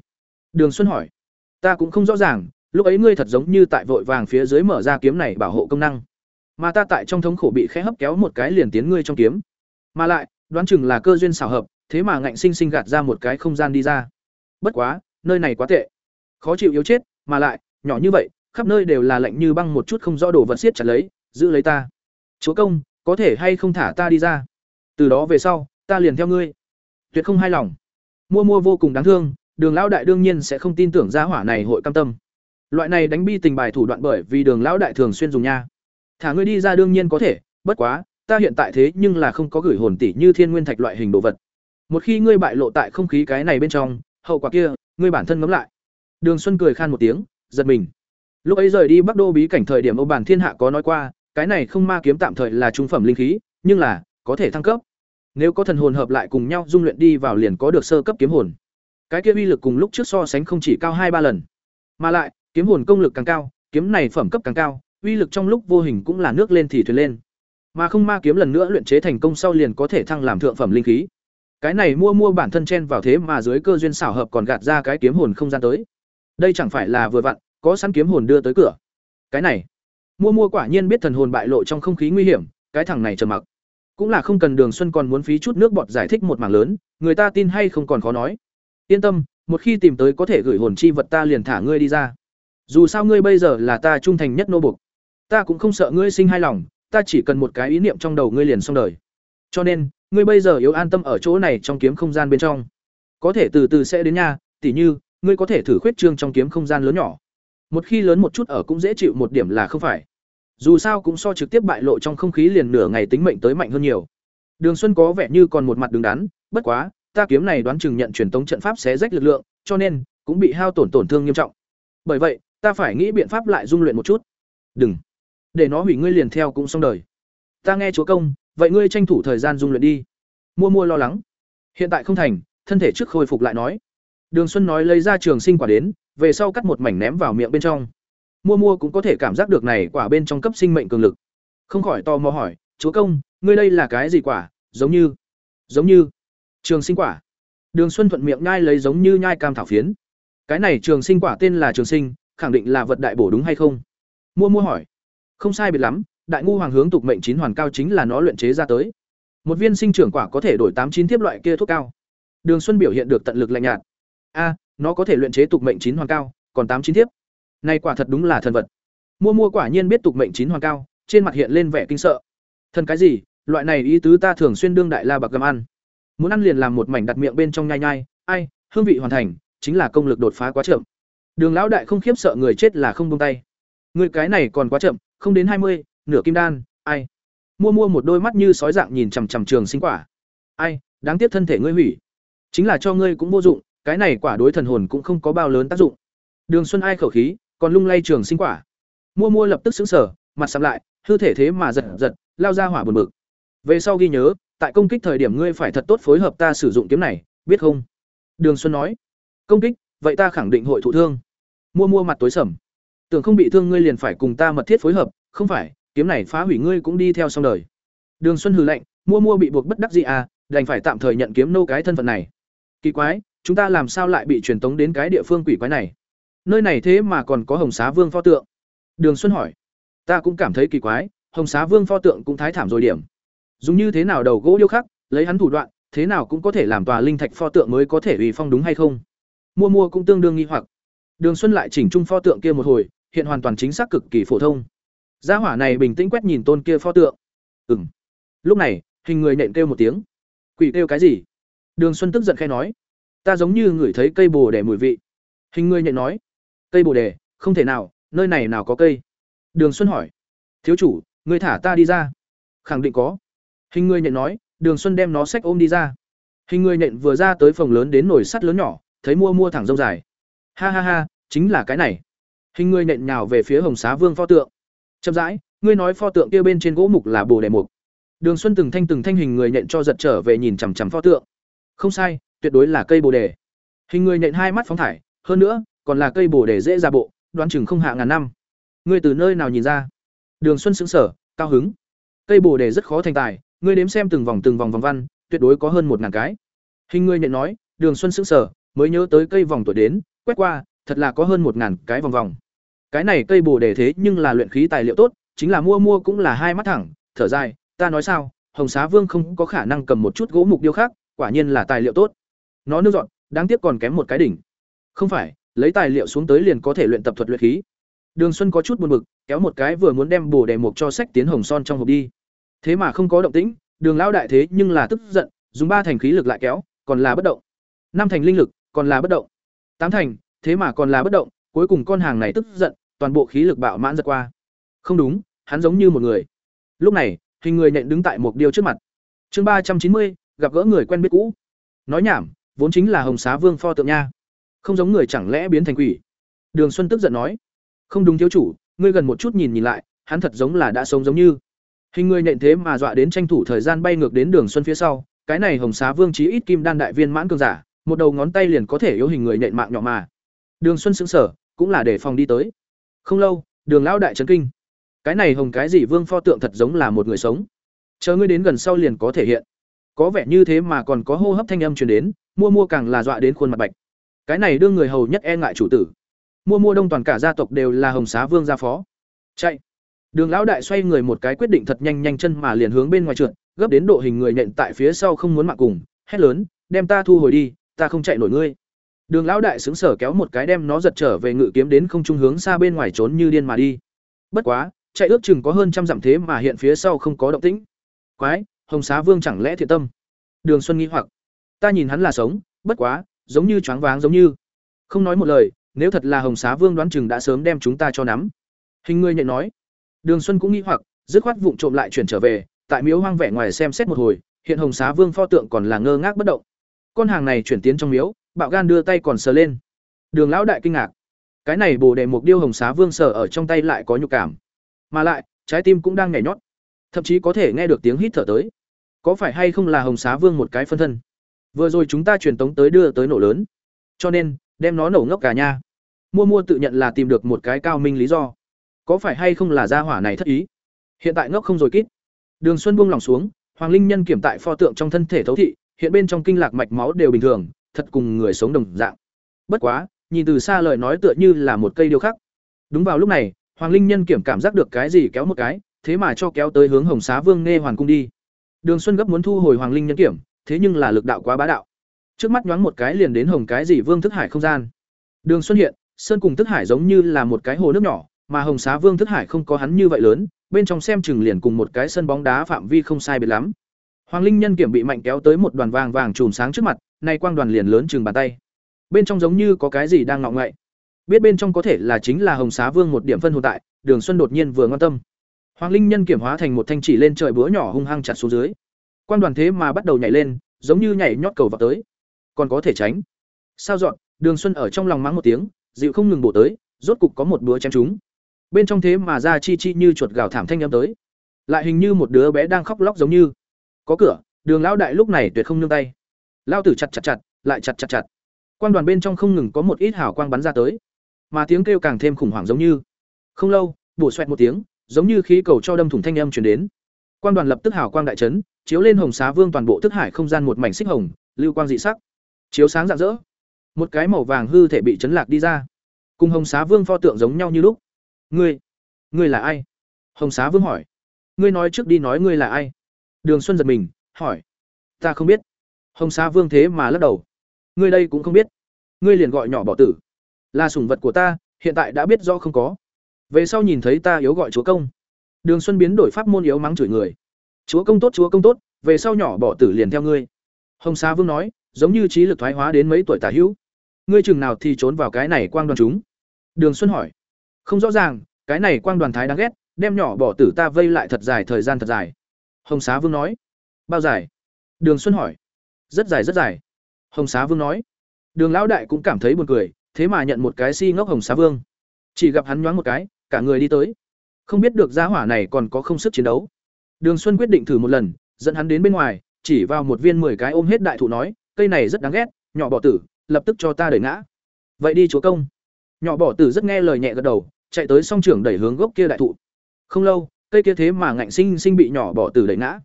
S1: Đường Xuân hỏi. Ta cũng không rõ ràng, lúc ấy ngươi thật giống như tại vội vàng phía dưới mở ra kiếm này bảo hộ công năng. Mà ta tại trong thống khổ bị khẽ hấp kéo một cái liền tiến ngươi trong kiếm. Mà lại đoán chừng là cơ duyên xảo hợp thế mà ngạnh sinh sinh gạt ra một cái không gian đi ra. Bất quá nơi này quá tệ. Khó chịu yếu chết mà lại nhỏ như vậy khắp nơi đều là lạnh như băng một chút không rõ đồ vật siết chặt lấy giữ lấy ta. Chúa công có thể hay không thả ta đi ra? Từ đó về sau ta liền theo ngươi. Tuyệt không hài lòng mua mua vô cùng đáng thương, đường lão đại đương nhiên sẽ không tin tưởng gia hỏa này hội cam tâm. Loại này đánh bi tình bài thủ đoạn bởi vì đường lão đại thường xuyên dùng nha. Thả ngươi đi ra đương nhiên có thể, bất quá, ta hiện tại thế nhưng là không có gửi hồn tỷ như thiên nguyên thạch loại hình đồ vật. Một khi ngươi bại lộ tại không khí cái này bên trong, hậu quả kia, ngươi bản thân ngẫm lại. Đường xuân cười khan một tiếng, giật mình. Lúc ấy rời đi bắc đô bí cảnh thời điểm Âu bản thiên hạ có nói qua, cái này không ma kiếm tạm thời là trung phẩm linh khí, nhưng là, có thể thăng cấp nếu có thần hồn hợp lại cùng nhau dung luyện đi vào liền có được sơ cấp kiếm hồn. Cái kia uy lực cùng lúc trước so sánh không chỉ cao hai ba lần. Mà lại, kiếm hồn công lực càng cao, kiếm này phẩm cấp càng cao, uy lực trong lúc vô hình cũng là nước lên thì thuyền lên. Mà không ma kiếm lần nữa luyện chế thành công sau liền có thể thăng làm thượng phẩm linh khí. Cái này mua mua bản thân chen vào thế mà dưới cơ duyên xảo hợp còn gạt ra cái kiếm hồn không gian tới. Đây chẳng phải là vừa vặn, có sẵn kiếm hồn đưa tới cửa. Cái này, mua mua quả nhiên biết thần hồn bại lộ trong không khí nguy hiểm, cái thằng này trầm mặc cũng là không cần đường xuân còn muốn phí chút nước bọt giải thích một mảng lớn, người ta tin hay không còn khó nói. Yên tâm, một khi tìm tới có thể gửi hồn chi vật ta liền thả ngươi đi ra. Dù sao ngươi bây giờ là ta trung thành nhất nô bục ta cũng không sợ ngươi sinh hai lòng, ta chỉ cần một cái ý niệm trong đầu ngươi liền xong đời. Cho nên, ngươi bây giờ yếu an tâm ở chỗ này trong kiếm không gian bên trong. Có thể từ từ sẽ đến nhà tỉ như, ngươi có thể thử khuyết trương trong kiếm không gian lớn nhỏ. Một khi lớn một chút ở cũng dễ chịu một điểm là không phải dù sao cũng so trực tiếp bại lộ trong không khí liền nửa ngày tính mệnh tới mạnh hơn nhiều. Đường xuân có vẻ như còn một mặt đứng đắn, bất quá, ta kiếm này đoán chừng nhận truyền tống trận pháp xé rách lực lượng, cho nên, cũng bị hao tổn tổn thương nghiêm trọng. Bởi vậy, ta phải nghĩ biện pháp lại dung luyện một chút. Đừng. Để nó hủy ngươi liền theo cũng xong đời. Ta nghe chúa công, vậy ngươi tranh thủ thời gian dung luyện đi. Mua mua lo lắng. Hiện tại không thành, thân thể trước khôi phục lại nói. Đường xuân nói lấy ra trường sinh quả đến, về sau cắt một mảnh ném vào miệng bên trong mua mua cũng có thể cảm giác được này quả bên trong cấp sinh mệnh cường lực không khỏi tò mò hỏi chúa công ngươi đây là cái gì quả giống như giống như trường sinh quả đường xuân thuận miệng nhai lấy giống như nhai cam thảo phiến cái này trường sinh quả tên là trường sinh khẳng định là vật đại bổ đúng hay không mua mua hỏi không sai biệt lắm, đại ngu hoàng hướng tục mệnh chín hoàn cao chính là nó luyện chế ra tới. Một viên sinh trưởng quả có thể đổi tám chín tiếp loại kia thuốc cao. Đường Xuân biểu hiện được tận lực lạnh nhạt. A, nó có thể luyện chế tục mệnh chín hoàn cao, còn tám chín tiếp. Này quả thật đúng là thần vật. Mua mua quả nhiên biết tục mệnh chín hoàng cao, trên mặt hiện lên vẻ kinh sợ. Thần cái gì? Loại này ý tứ ta thường xuyên đương đại la bạc gầm ăn. Muốn ăn liền làm một mảnh đặt miệng bên trong nhai nhai, ai, hương vị hoàn thành, chính là công lực đột phá quá chậm. Đường lão đại không khiếp sợ người chết là không buông tay. Người cái này còn quá chậm, không đến hai mươi nửa kim đan ai mua mua một đôi mắt như sói dạng nhìn chằm chằm trường sinh quả ai đáng tiếc thân thể ngươi hủy chính là cho ngươi cũng vô dụng cái này quả đối thần hồn cũng không có bao lớn tác dụng đường xuân ai khẩu khí còn lung lay trường sinh quả. Mua mua lập tức xứng sở mặt sắm lại, hư thể thế mà giật giật, lao ra hỏa buồn bực. Về sau ghi nhớ, tại công kích thời điểm ngươi phải thật tốt phối hợp ta sử dụng kiếm này, biết không? Đường xuân nói. Công kích, vậy ta khẳng định hội thụ thương. Mua mua mặt tối sầm. Tưởng không bị thương ngươi liền phải cùng ta mật thiết phối hợp, không phải, kiếm này phá hủy ngươi cũng đi theo xong đời. Đường xuân hừ lạnh, mua mua bị buộc bất đắc gì à đành phải tạm thời nhận kiếm nô cái thân phận này. Kỳ quái, chúng ta làm sao lại bị truyền tống đến cái địa phương quỷ quái này? Nơi này thế mà còn có hồng xá vương pho tượng. Đường xuân hỏi. Ta cũng cảm thấy kỳ quái, hồng xá vương pho tượng cũng thái thảm rồi điểm. Dùng như thế nào đầu gỗ điêu khắc, lấy hắn thủ đoạn, thế nào cũng có thể làm tòa linh thạch pho tượng mới có thể ủy phong đúng hay không? Mua mua cũng tương đương nghi hoặc. Đường xuân lại chỉnh trung pho tượng kia một hồi, hiện hoàn toàn chính xác cực kỳ phổ thông. Gia hỏa này bình tĩnh quét nhìn tôn kia pho tượng. Ừng lúc này, hình người nện kêu một tiếng. Quỷ kêu cái gì? Đường xuân tức giận khai nói. Ta giống như ngửi thấy cây bồ để mùi vị. Hình người nện nói cây bồ đề, không thể nào, nơi này nào có cây. Đường xuân hỏi. Thiếu chủ người thả ta đi ra. Khẳng định có. Hình người nhện nói, đường xuân đem nó xách ôm đi ra. Hình người nhện vừa ra tới phòng lớn đến nồi sắt lớn nhỏ, thấy mua mua thẳng rông dài. Ha ha ha, chính là cái này. Hình người nhện nhào về phía hồng xá vương pho tượng. Chậm rãi, ngươi nói pho tượng kia bên trên gỗ mục là bồ đề mục. Đường xuân từng thanh từng thanh hình người nhện cho giật trở về nhìn chằm chằm pho tượng. Không sai, tuyệt đối là cây bồ đề. Hình người nhện hai mắt phóng thải, hơn nữa còn là cây bồ để dễ ra bộ, đoán chừng không hạ ngàn năm. Ngươi từ nơi nào nhìn ra? Đường xuân sững sở cao hứng. Cây bồ đề rất khó thành tài, ngươi đếm xem từng vòng từng vòng vòng văn, tuyệt đối có hơn một ngàn cái. Hình ngươi nhện nói, đường xuân sững sở mới nhớ tới cây vòng tuổi đến, quét qua, thật là có hơn một ngàn cái vòng vòng. Cái này cây bồ đề thế nhưng là luyện khí tài liệu tốt, chính là mua mua cũng là hai mắt thẳng, thở dài, ta nói sao, hồng xá vương không có khả năng cầm một chút gỗ mục điêu khác, quả nhiên là tài liệu tốt. Nó nước dọn, đáng tiếc còn kém một cái đỉnh. Không phải lấy tài liệu xuống tới liền có thể luyện tập thuật luyện khí. Đường xuân có chút buồn bực, kéo một cái vừa muốn đem bồ đề mục cho sách tiến hồng son trong hộp đi. Thế mà không có động tĩnh, đường lão đại thế nhưng là tức giận, dùng ba thành khí lực lại kéo, còn là bất động. Năm thành linh lực, còn là bất động. Tám thành, thế mà còn là bất động, cuối cùng con hàng này tức giận, toàn bộ khí lực bạo mãn giật qua. Không đúng, hắn giống như một người. Lúc này, hình người nhện đứng tại một điều trước mặt. Chương ba trăm chín mươi, gặp gỡ người quen biết cũ. Nói nhảm, vốn chính là hồng xá vương pho tượng nha không giống người chẳng lẽ biến thành quỷ? Đường xuân tức giận nói, không đúng thiếu chủ, ngươi gần một chút nhìn nhìn lại, hắn thật giống là đã sống giống như. Hình người nện thế mà dọa đến tranh thủ thời gian bay ngược đến đường xuân phía sau, cái này hồng xá vương chí ít kim đan đại viên mãn cường giả, một đầu ngón tay liền có thể yếu hình người nện mạng nhỏ mà. Đường xuân xứng sở cũng là để phòng đi tới. Không lâu, đường lão đại trấn kinh. Cái này hồng cái gì vương pho tượng thật giống là một người sống. Chờ ngươi đến gần sau liền có thể hiện. Có vẻ như thế mà còn có hô hấp thanh âm truyền đến, mua mua càng là dọa đến khuôn mặt bạch cái này đương người hầu nhất e ngại chủ tử. Mua mua đông toàn cả gia tộc đều là hồng xá vương gia phó. Chạy. Đường lão đại xoay người một cái quyết định thật nhanh nhanh chân mà liền hướng bên ngoài trượt, gấp đến độ hình người nện tại phía sau không muốn mạng cùng, hét lớn, đem ta thu hồi đi, ta không chạy nổi ngươi. Đường lão đại xứng sở kéo một cái đem nó giật trở về ngự kiếm đến không trung hướng xa bên ngoài trốn như điên mà đi. Bất quá, chạy ước chừng có hơn trăm dặm thế mà hiện phía sau không có động tĩnh. Quái, hồng xá vương chẳng lẽ thiện tâm? Đường xuân nghĩ hoặc. Ta nhìn hắn là sống, bất quá giống như choáng váng giống như. Không nói một lời, nếu thật là hồng xá vương đoán chừng đã sớm đem chúng ta cho nắm. Hình người nhận nói. Đường xuân cũng nghĩ hoặc, dứt khoát vụng trộm lại chuyển trở về, tại miếu hoang vẻ ngoài xem xét một hồi, hiện hồng xá vương pho tượng còn là ngơ ngác bất động. Con hàng này chuyển tiến trong miếu, bạo gan đưa tay còn sờ lên. Đường lão đại kinh ngạc. Cái này bồ đề mục điêu hồng xá vương sờ ở trong tay lại có nhục cảm. Mà lại, trái tim cũng đang nhảy nhót. Thậm chí có thể nghe được tiếng hít thở tới. Có phải hay không là hồng xá vương một cái phân thân? Vừa rồi chúng ta truyền tống tới đưa tới nổ lớn. Cho nên, đem nó nổ ngốc cả nha mua mua tự nhận là tìm được một cái cao minh lý do. Có phải hay không là gia hỏa này thất ý? Hiện tại ngốc không rồi kít. Đường xuân buông lòng xuống, hoàng linh nhân kiểm tại pho tượng trong thân thể thấu thị, hiện bên trong kinh lạc mạch máu đều bình thường, thật cùng người sống đồng dạng. Bất quá, nhìn từ xa lời nói tựa như là một cây điêu khắc. Đúng vào lúc này, hoàng linh nhân kiểm cảm giác được cái gì kéo một cái, thế mà cho kéo tới hướng hồng xá vương nghe hoàn cung đi. Đường xuân gấp muốn thu hồi hoàng linh nhân kiểm thế nhưng là lực đạo quá bá đạo. Trước mắt nhoáng một cái liền đến hồng cái gì vương thức hải không gian. Đường xuân hiện, sơn cùng thức hải giống như là một cái hồ nước nhỏ, mà hồng xá vương thức hải không có hắn như vậy lớn, bên trong xem chừng liền cùng một cái sân bóng đá phạm vi không sai biệt lắm. Hoàng linh nhân kiểm bị mạnh kéo tới một đoàn vàng vàng chùm sáng trước mặt, nay quang đoàn liền lớn chừng bàn tay. Bên trong giống như có cái gì đang ngọ ngậy. Biết bên trong có thể là chính là hồng xá vương một điểm phân hồn tại, đường xuân đột nhiên vừa ngon tâm. Hoàng linh nhân kiểm hóa thành một thanh chỉ lên trời búa nhỏ hung hăng chặt xuống dưới quan đoàn thế mà bắt đầu nhảy lên, giống như nhảy nhót cầu vào tới. Còn có thể tránh. Sao dọn, đường xuân ở trong lòng mắng một tiếng, dịu không ngừng bổ tới, rốt cục có một búa chém chúng. Bên trong thế mà ra chi chi như chuột gào thảm thanh âm tới. Lại hình như một đứa bé đang khóc lóc giống như. Có cửa, đường lão đại lúc này tuyệt không nương tay. Lao tử chặt chặt chặt, lại chặt chặt chặt. Quan đoàn bên trong không ngừng có một ít hào quang bắn ra tới. Mà tiếng kêu càng thêm khủng hoảng giống như. Không lâu, bổ xoẹt một tiếng, giống như khí cầu cho đâm thủng thanh âm truyền đến. Quan đoàn lập tức hào quang đại trấn chiếu lên hồng xá vương toàn bộ thức hải không gian một mảnh xích hồng, lưu quang dị sắc. Chiếu sáng rạng rỡ. Một cái màu vàng hư thể bị chấn lạc đi ra. Cùng hồng xá vương pho tượng giống nhau như lúc. Ngươi ngươi là ai? Hồng xá vương hỏi. Ngươi nói trước đi nói ngươi là ai? Đường xuân giật mình, hỏi. Ta không biết. Hồng xá vương thế mà lắc đầu. Ngươi đây cũng không biết. Ngươi liền gọi nhỏ bỏ tử. Là sủng vật của ta, hiện tại đã biết rõ không có. Về sau nhìn thấy ta yếu gọi chúa công. Đường xuân biến đổi pháp môn yếu mắng chửi người chúa công tốt, chúa công tốt, về sau nhỏ bỏ tử liền theo ngươi. Hồng xá vương nói, giống như trí lực thoái hóa đến mấy tuổi tả hữu. Ngươi chừng nào thì trốn vào cái này quang đoàn chúng? Đường xuân hỏi. Không rõ ràng, cái này quang đoàn thái đáng ghét, đem nhỏ bỏ tử ta vây lại thật dài thời gian thật dài. Hồng xá vương nói. Bao dài? Đường xuân hỏi. Rất dài rất dài. Hồng xá vương nói. Đường lão đại cũng cảm thấy buồn cười, thế mà nhận một cái si ngốc hồng xá vương. Chỉ gặp hắn nhoáng một cái, cả người đi tới. Không biết được gia hỏa này còn có không sức chiến đấu đường xuân quyết định thử một lần, dẫn hắn đến bên ngoài, chỉ vào một viên mười cái ôm hết đại thụ nói, cây này rất đáng ghét, nhỏ bỏ tử, lập tức cho ta đẩy ngã. Vậy đi chúa công. Nhỏ bỏ tử rất nghe lời nhẹ gật đầu, chạy tới song trưởng đẩy hướng gốc kia đại thụ. Không lâu, cây kia thế mà ngạnh sinh sinh bị nhỏ bỏ tử đẩy ngã.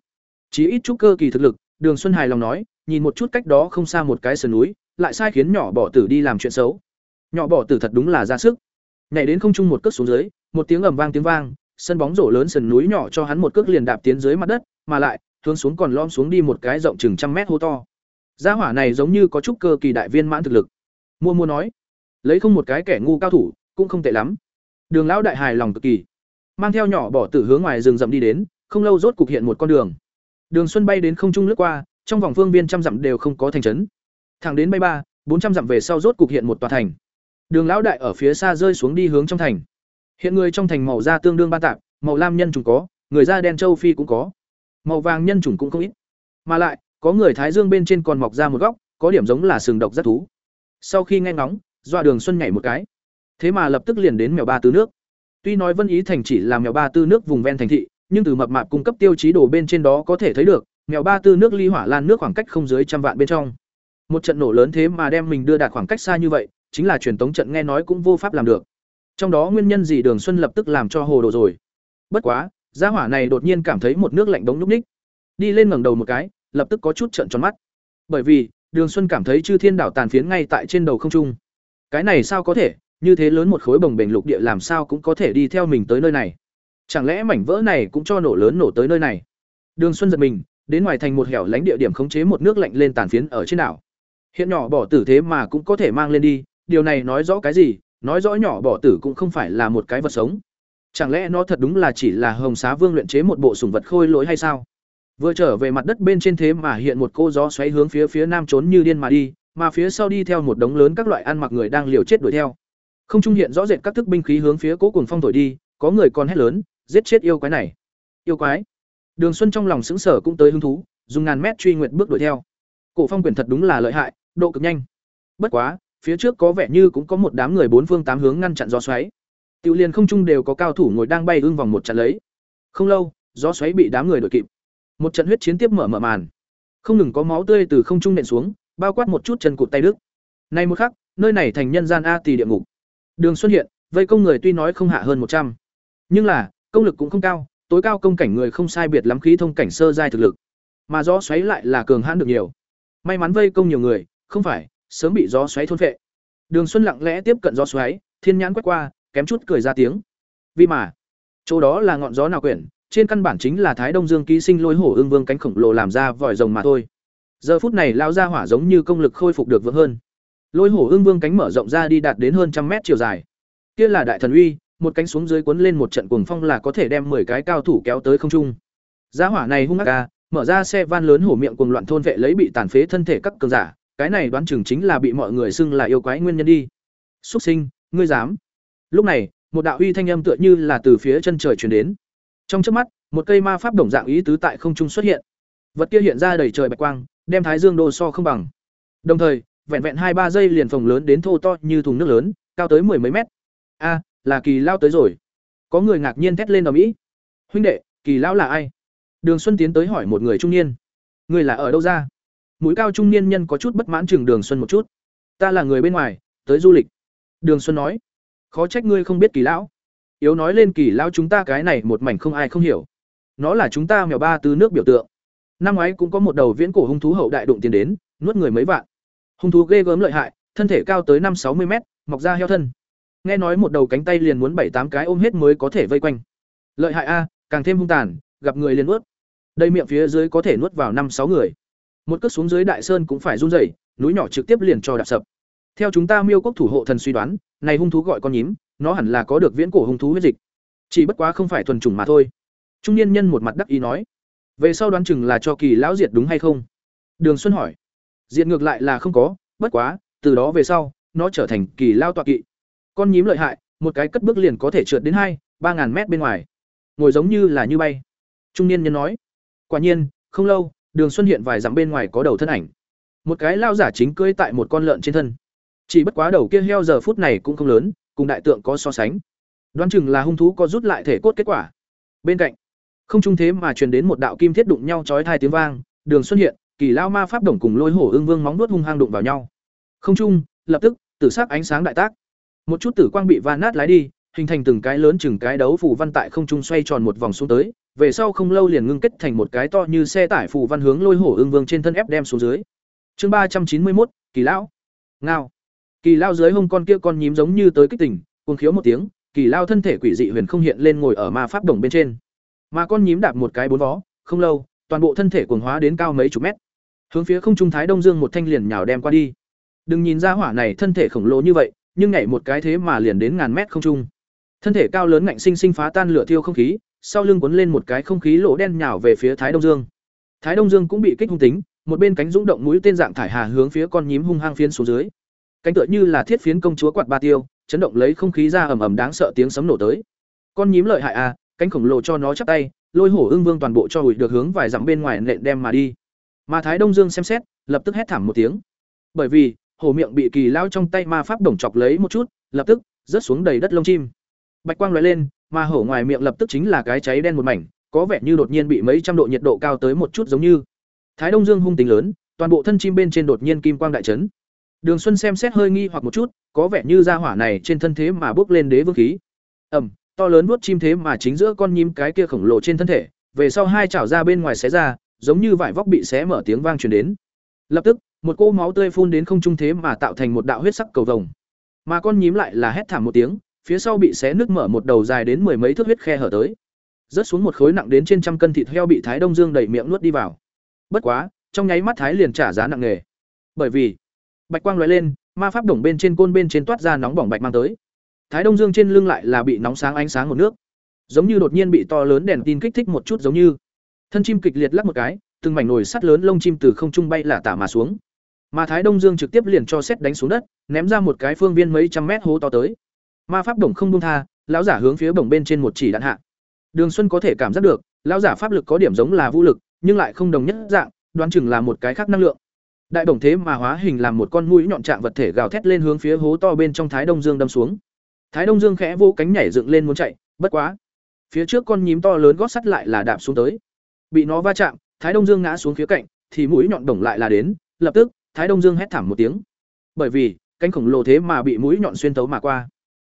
S1: Chỉ ít chút cơ kỳ thực lực, đường xuân hài lòng nói, nhìn một chút cách đó không xa một cái sườn núi, lại sai khiến nhỏ bỏ tử đi làm chuyện xấu. Nhỏ bỏ tử thật đúng là ra sức. Nhảy đến không trung một cước xuống dưới, một tiếng ầm vang tiếng vang sân bóng rổ lớn sườn núi nhỏ cho hắn một cước liền đạp tiến dưới mặt đất, mà lại, hướng xuống còn lom xuống đi một cái rộng chừng trăm mét hô to. Gia hỏa này giống như có chút cơ kỳ đại viên mãn thực lực. Mua mua nói, lấy không một cái kẻ ngu cao thủ, cũng không tệ lắm. Đường lão đại hài lòng cực kỳ. Mang theo nhỏ bỏ tử hướng ngoài rừng rậm đi đến, không lâu rốt cục hiện một con đường. Đường xuân bay đến không trung lướt qua, trong vòng phương viên trăm dặm đều không có thành trấn. Thẳng đến bay ba, bốn trăm dặm về sau rốt cục hiện một tòa thành. Đường lão đại ở phía xa rơi xuống đi hướng trong thành hiện người trong thành màu da tương đương ba tạp, màu lam nhân chủng có, người da đen châu phi cũng có. Màu vàng nhân chủng cũng không ít. Mà lại, có người thái dương bên trên còn mọc ra một góc, có điểm giống là sừng độc rất thú. Sau khi nghe ngóng, dọa đường xuân nhảy một cái. Thế mà lập tức liền đến mèo ba tứ nước. Tuy nói vân ý thành chỉ là mèo ba tư nước vùng ven thành thị, nhưng từ mập mạp cung cấp tiêu chí đồ bên trên đó có thể thấy được, mèo ba tư nước ly hỏa lan nước khoảng cách không dưới trăm vạn bên trong. Một trận nổ lớn thế mà đem mình đưa đạt khoảng cách xa như vậy, chính là truyền tống trận nghe nói cũng vô pháp làm được trong đó nguyên nhân gì đường xuân lập tức làm cho hồ đồ rồi? Bất quá, gia hỏa này đột nhiên cảm thấy một nước lạnh đống núp ních. Đi lên ngẩng đầu một cái, lập tức có chút trận tròn mắt. Bởi vì, đường xuân cảm thấy chư thiên đảo tàn phiến ngay tại trên đầu không trung. Cái này sao có thể? Như thế lớn một khối bồng bềnh lục địa làm sao cũng có thể đi theo mình tới nơi này. Chẳng lẽ mảnh vỡ này cũng cho nổ lớn nổ tới nơi này? Đường xuân giật mình, đến ngoài thành một hẻo lánh địa điểm khống chế một nước lạnh lên tàn phiến ở trên đảo. Hiện nhỏ bỏ tử thế mà cũng có thể mang lên đi, điều này nói rõ cái gì? Nói rõ nhỏ bỏ tử cũng không phải là một cái vật sống. Chẳng lẽ nó thật đúng là chỉ là hồng xá vương luyện chế một bộ sùng vật khôi lỗi hay sao? Vừa trở về mặt đất bên trên thế mà hiện một cô gió xoáy hướng phía phía nam trốn như điên mà đi, mà phía sau đi theo một đống lớn các loại ăn mặc người đang liều chết đuổi theo. Không trung hiện rõ rệt các thức binh khí hướng phía cố cùng phong thổi đi, có người còn hét lớn, giết chết yêu quái này. Yêu quái? Đường xuân trong lòng sững sở cũng tới hứng thú, dùng ngàn mét truy nguyện bước đuổi theo. Cổ phong quyền thật đúng là lợi hại, độ cực nhanh. Bất quá phía trước có vẻ như cũng có một đám người bốn phương tám hướng ngăn chặn gió xoáy. Tiểu liền không trung đều có cao thủ ngồi đang bay ưng vòng một trận lấy. Không lâu, gió xoáy bị đám người đuổi kịp. Một trận huyết chiến tiếp mở mở màn. Không ngừng có máu tươi từ không trung nện xuống, bao quát một chút chân cụt tay đức nay một khắc, nơi này thành nhân gian a tỳ địa ngục. Đường xuất hiện, vây công người tuy nói không hạ hơn một trăm. Nhưng là, công lực cũng không cao, tối cao công cảnh người không sai biệt lắm khí thông cảnh sơ giai thực lực. Mà gió xoáy lại là cường hãn được nhiều. May mắn vây công nhiều người, không phải sớm bị gió xoáy thôn phệ. Đường xuân lặng lẽ tiếp cận gió xoáy thiên nhãn quét qua kém chút cười ra tiếng. Vì mà chỗ đó là ngọn gió nào quyển trên căn bản chính là thái đông dương ký sinh lôi hổ ương vương cánh khổng lồ làm ra vòi rồng mà thôi. Giờ phút này lao ra hỏa giống như công lực khôi phục được vững hơn. Lôi hổ ương vương cánh mở rộng ra đi đạt đến hơn trăm mét chiều dài. Kia là đại thần uy một cánh xuống dưới cuốn lên một trận cuồng phong là có thể đem 10 cái cao thủ kéo tới không trung. Gia hỏa này hung ác ca, mở ra xe van lớn hổ miệng cuồng loạn thôn vệ lấy bị tàn phế thân thể các cường giả, cái này đoán chừng chính là bị mọi người xưng là yêu quái nguyên nhân đi. Súc sinh, ngươi dám? Lúc này, một đạo uy thanh âm tựa như là từ phía chân trời truyền đến. Trong chớp mắt, một cây ma pháp đồng dạng ý tứ tại không trung xuất hiện. Vật kia hiện ra đầy trời bạch quang, đem Thái Dương đồ so không bằng. Đồng thời, vẹn vẹn hai ba giây liền phồng lớn đến thô to như thùng nước lớn, cao tới mười mấy mét. A, là kỳ lao tới rồi có người ngạc nhiên thét lên ở mỹ huynh đệ kỳ lão là ai đường xuân tiến tới hỏi một người trung niên người là ở đâu ra mũi cao trung niên nhân có chút bất mãn chừng đường xuân một chút. Ta là người bên ngoài, tới du lịch. Đường xuân nói, khó trách ngươi không biết kỳ lão. Yếu nói lên kỳ lão chúng ta cái này một mảnh không ai không hiểu. Nó là chúng ta mèo ba từ nước biểu tượng. Năm ngoái cũng có một đầu viễn cổ hung thú hậu đại đụng tiền đến, nuốt người mấy vạn. Hung thú ghê gớm lợi hại, thân thể cao tới năm sáu mươi mét, mọc ra heo thân. Nghe nói một đầu cánh tay liền muốn bảy tám cái ôm hết mới có thể vây quanh. Lợi hại a, càng thêm hung tàn, gặp người liền ướt đây miệng phía dưới có thể nuốt vào năm sáu người một cước xuống dưới đại sơn cũng phải run rẩy, núi nhỏ trực tiếp liền cho đạp sập. Theo chúng ta miêu quốc thủ hộ thần suy đoán, này hung thú gọi con nhím, nó hẳn là có được viễn cổ hung thú huyết dịch. Chỉ bất quá không phải thuần chủng mà thôi. Trung niên nhân một mặt đắc ý nói, về sau đoán chừng là cho kỳ lão diệt đúng hay không? Đường xuân hỏi. Diện ngược lại là không có, bất quá, từ đó về sau, nó trở thành kỳ lao tọa kỵ. Con nhím lợi hại, một cái cất bước liền có thể trượt đến hai, ba ngàn mét bên ngoài. Ngồi giống như là như bay. Trung niên nhân nói. Quả nhiên, không lâu đường xuân hiện vài dặm bên ngoài có đầu thân ảnh. Một cái lao giả chính cưỡi tại một con lợn trên thân. Chỉ bất quá đầu kia heo giờ phút này cũng không lớn, cùng đại tượng có so sánh. Đoán chừng là hung thú có rút lại thể cốt kết quả. Bên cạnh, không trung thế mà truyền đến một đạo kim thiết đụng nhau chói thai tiếng vang. Đường xuân hiện, kỳ lao ma pháp đồng cùng lôi hổ ương vương móng nuốt hung hang đụng vào nhau. Không trung, lập tức, tử sắc ánh sáng đại tác. Một chút tử quang bị va nát lái đi hình thành từng cái lớn chừng cái đấu phù văn tại không trung xoay tròn một vòng xuống tới, về sau không lâu liền ngưng kết thành một cái to như xe tải phù văn hướng lôi hổ ương vương trên thân ép đem xuống dưới. Chương ba trăm chín mươi một kỳ lão. Ngao. Kỳ lão dưới hông con kia con nhím giống như tới kích tỉnh cuồng khiếu một tiếng, kỳ lão thân thể quỷ dị huyền không hiện lên ngồi ở ma pháp đồng bên trên. Mà con nhím đạp một cái bốn vó, không lâu, toàn bộ thân thể cuồng hóa đến cao mấy chục mét. Hướng phía không trung thái đông dương một thanh liền nhào đem qua đi. Đừng nhìn ra hỏa này thân thể khổng lồ như vậy, nhưng nhảy một cái thế mà liền đến ngàn mét không trung thân thể cao lớn ngạnh sinh sinh phá tan lửa thiêu không khí, sau lưng cuốn lên một cái không khí lỗ đen nhào về phía thái đông dương. Thái đông dương cũng bị kích hung tính, một bên cánh rung động mũi tên dạng thải hà hướng phía con nhím hung hăng phiến xuống dưới. Cánh tựa như là thiết phiến công chúa quạt ba tiêu, chấn động lấy không khí ra ầm ầm đáng sợ tiếng sấm nổ tới. Con nhím lợi hại à cánh khổng lồ cho nó chắp tay, lôi hổ ưng vương toàn bộ cho hủi được hướng vài dặm bên ngoài nện đem mà đi. Mà thái đông dương xem xét, lập tức hét thảm một tiếng. Bởi vì, hổ miệng bị kỳ lao trong tay ma pháp đồng chọc lấy một chút, lập tức, rớt xuống đầy đất lông chim bạch quang lóe lên, mà hổ ngoài miệng lập tức chính là cái cháy đen một mảnh, có vẻ như đột nhiên bị mấy trăm độ nhiệt độ cao tới một chút giống như. Thái đông dương hung tính lớn, toàn bộ thân chim bên trên đột nhiên kim quang đại trấn đường xuân xem xét hơi nghi hoặc một chút, có vẻ như ra hỏa này trên thân thế mà bước lên đế vương khí. Ẩm to lớn vuốt chim thế mà chính giữa con nhím cái kia khổng lồ trên thân thể, về sau hai chảo ra bên ngoài xé ra, giống như vải vóc bị xé mở tiếng vang truyền đến. Lập tức, một cô máu tươi phun đến không trung thế mà tạo thành một đạo huyết sắc cầu vồng. Mà con nhím lại là hét thảm một tiếng phía sau bị xé nứt mở một đầu dài đến mười mấy thước huyết khe hở tới. Rớt xuống một khối nặng đến trên trăm cân thịt heo bị thái đông dương đẩy miệng nuốt đi vào. Bất quá, trong nháy mắt thái liền trả giá nặng nề. Bởi vì, bạch quang loại lên, ma pháp đồng bên trên côn bên trên toát ra nóng bỏng bạch mang tới. Thái đông dương trên lưng lại là bị nóng sáng ánh sáng một nước. Giống như đột nhiên bị to lớn đèn tin kích thích một chút giống như. Thân chim kịch liệt lắc một cái, từng mảnh nồi sắt lớn lông chim từ không trung bay là tả mà xuống. Mà thái đông dương trực tiếp liền cho xét đánh xuống đất, ném ra một cái phương viên mấy trăm mét hố to tới ma pháp đồng không buông tha, lão giả hướng phía bổng bên trên một chỉ đạn hạ. Đường xuân có thể cảm giác được, lão giả pháp lực có điểm giống là vũ lực, nhưng lại không đồng nhất dạng, đoán chừng là một cái khác năng lượng. Đại bổng thế mà hóa hình làm một con mũi nhọn trạng vật thể gào thét lên hướng phía hố to bên trong thái đông dương đâm xuống. Thái đông dương khẽ vô cánh nhảy dựng lên muốn chạy, bất quá. Phía trước con nhím to lớn gót sắt lại là đạp xuống tới. Bị nó va chạm, thái đông dương ngã xuống phía cạnh, thì mũi nhọn bổng lại là đến, lập tức, thái đông dương hét thảm một tiếng. Bởi vì, cánh khổng lồ thế mà bị mũi nhọn xuyên tấu mà qua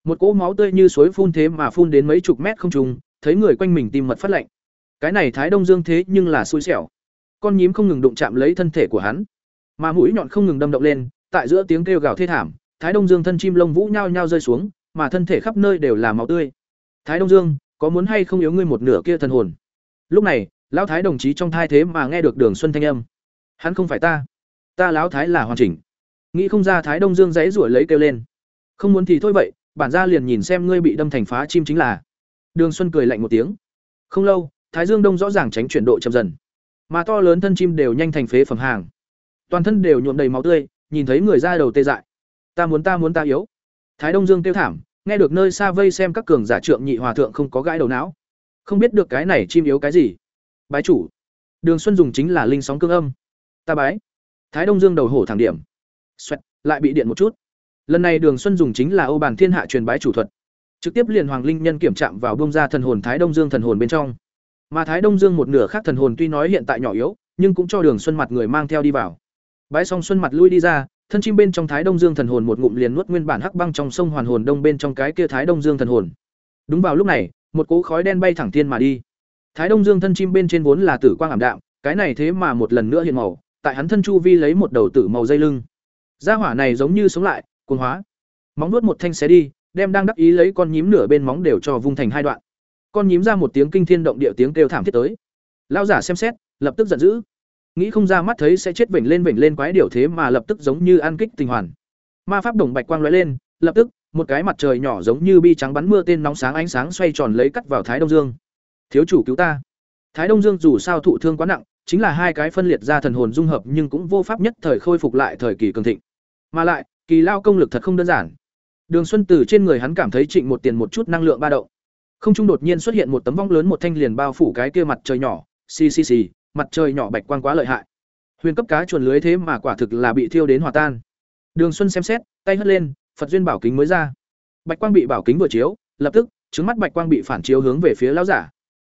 S1: một cỗ máu tươi như suối phun thế mà phun đến mấy chục mét không trùng, thấy người quanh mình tìm mật phát lạnh. Cái này thái đông dương thế nhưng là xui xẻo. Con nhím không ngừng đụng chạm lấy thân thể của hắn. Mà mũi nhọn không ngừng đâm động lên, tại giữa tiếng kêu gào thê thảm, thái đông dương thân chim lông vũ nhao nhao rơi xuống, mà thân thể khắp nơi đều là máu tươi. Thái đông dương, có muốn hay không yếu ngươi một nửa kia thần hồn? Lúc này, lão thái đồng chí trong thai thế mà nghe được đường xuân thanh âm. Hắn không phải ta. Ta lão thái là hoàn chỉnh. Nghĩ không ra thái đông dương dãy ruổi lấy kêu lên. Không muốn thì thôi vậy bản gia liền nhìn xem ngươi bị đâm thành phá chim chính là. Đường xuân cười lạnh một tiếng. Không lâu thái dương đông rõ ràng tránh chuyển độ chậm dần. Mà to lớn thân chim đều nhanh thành phế phẩm hàng. Toàn thân đều nhuộm đầy máu tươi nhìn thấy người ra đầu tê dại. Ta muốn ta muốn ta yếu. Thái đông dương kêu thảm nghe được nơi xa vây xem các cường giả trượng nhị hòa thượng không có gãi đầu não. Không biết được cái này chim yếu cái gì. Bái chủ. Đường xuân dùng chính là linh sóng cương âm. Ta bái. Thái đông dương đầu hổ thẳng điểm. Xoẹt, lại bị điện một chút lần này đường xuân dùng chính là ô bàn thiên hạ truyền bái chủ thuật. Trực tiếp liền hoàng linh nhân kiểm chạm vào bông ra thần hồn thái đông dương thần hồn bên trong. Mà thái đông dương một nửa khác thần hồn tuy nói hiện tại nhỏ yếu, nhưng cũng cho đường xuân mặt người mang theo đi vào. Bãi xong xuân mặt lui đi ra, thân chim bên trong thái đông dương thần hồn một ngụm liền nuốt nguyên bản hắc băng trong sông hoàn hồn đông bên trong cái kia thái đông dương thần hồn. Đúng vào lúc này, một cỗ khói đen bay thẳng thiên mà đi. Thái đông dương thân chim bên trên vốn là tử quang ảm đạm, cái này thế mà một lần nữa hiện màu, tại hắn thân chu vi lấy một đầu tử màu dây lưng. Gia hỏa này giống như sống lại cuồng hóa. Móng nuốt một thanh xé đi đem đang đắc ý lấy con nhím nửa bên móng đều cho vung thành hai đoạn. Con nhím ra một tiếng kinh thiên động địa tiếng kêu thảm thiết tới. Lao giả xem xét lập tức giận dữ. Nghĩ không ra mắt thấy sẽ chết vểnh lên vểnh lên quái điều thế mà lập tức giống như ăn kích tình hoàn. Ma pháp đồng bạch quang lóe lên lập tức một cái mặt trời nhỏ giống như bi trắng bắn mưa tên nóng sáng ánh sáng xoay tròn lấy cắt vào thái đông dương. Thiếu chủ cứu ta. Thái đông dương dù sao thụ thương quá nặng chính là hai cái phân liệt ra thần hồn dung hợp nhưng cũng vô pháp nhất thời khôi phục lại thời kỳ cường thịnh. Mà lại, kỳ lao công lực thật không đơn giản. Đường Xuân từ trên người hắn cảm thấy trịnh một tiền một chút năng lượng ba động. Không trung đột nhiên xuất hiện một tấm vong lớn một thanh liền bao phủ cái kia mặt trời nhỏ, xì xì xì, mặt trời nhỏ bạch quang quá lợi hại. Huyền cấp cá chuồn lưới thế mà quả thực là bị thiêu đến hòa tan. Đường Xuân xem xét, tay hất lên, Phật duyên bảo kính mới ra. Bạch quang bị bảo kính vừa chiếu, lập tức, trứng mắt bạch quang bị phản chiếu hướng về phía lão giả.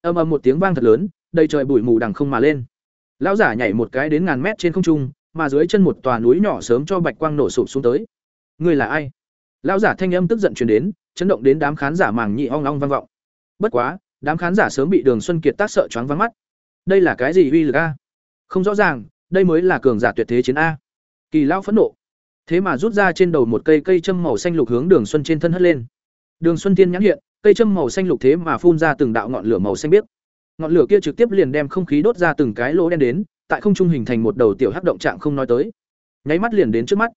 S1: Âm ầm một tiếng vang thật lớn, đầy trời bụi mù đằng không mà lên. Lão giả nhảy một cái đến ngàn mét trên không trung, mà dưới chân một tòa núi nhỏ sớm cho bạch quang nổ sụp xuống tới. Ngươi là ai? Lão giả thanh âm tức giận truyền đến, chấn động đến đám khán giả màng nhị ong ong vang vọng. Bất quá, đám khán giả sớm bị Đường Xuân Kiệt tác sợ choáng váng mắt. Đây là cái gì uy lực a? Không rõ ràng, đây mới là cường giả tuyệt thế chiến a. Kỳ lão phẫn nộ. Thế mà rút ra trên đầu một cây cây châm màu xanh lục hướng Đường Xuân trên thân hất lên. Đường Xuân Tiên nhãn hiện, cây châm màu xanh lục thế mà phun ra từng đạo ngọn lửa màu xanh biếc. Ngọn lửa kia trực tiếp liền đem không khí đốt ra từng cái lỗ đen đến, tại không trung hình thành một đầu tiểu hắc động trạng không nói tới. Nháy mắt liền đến trước mắt.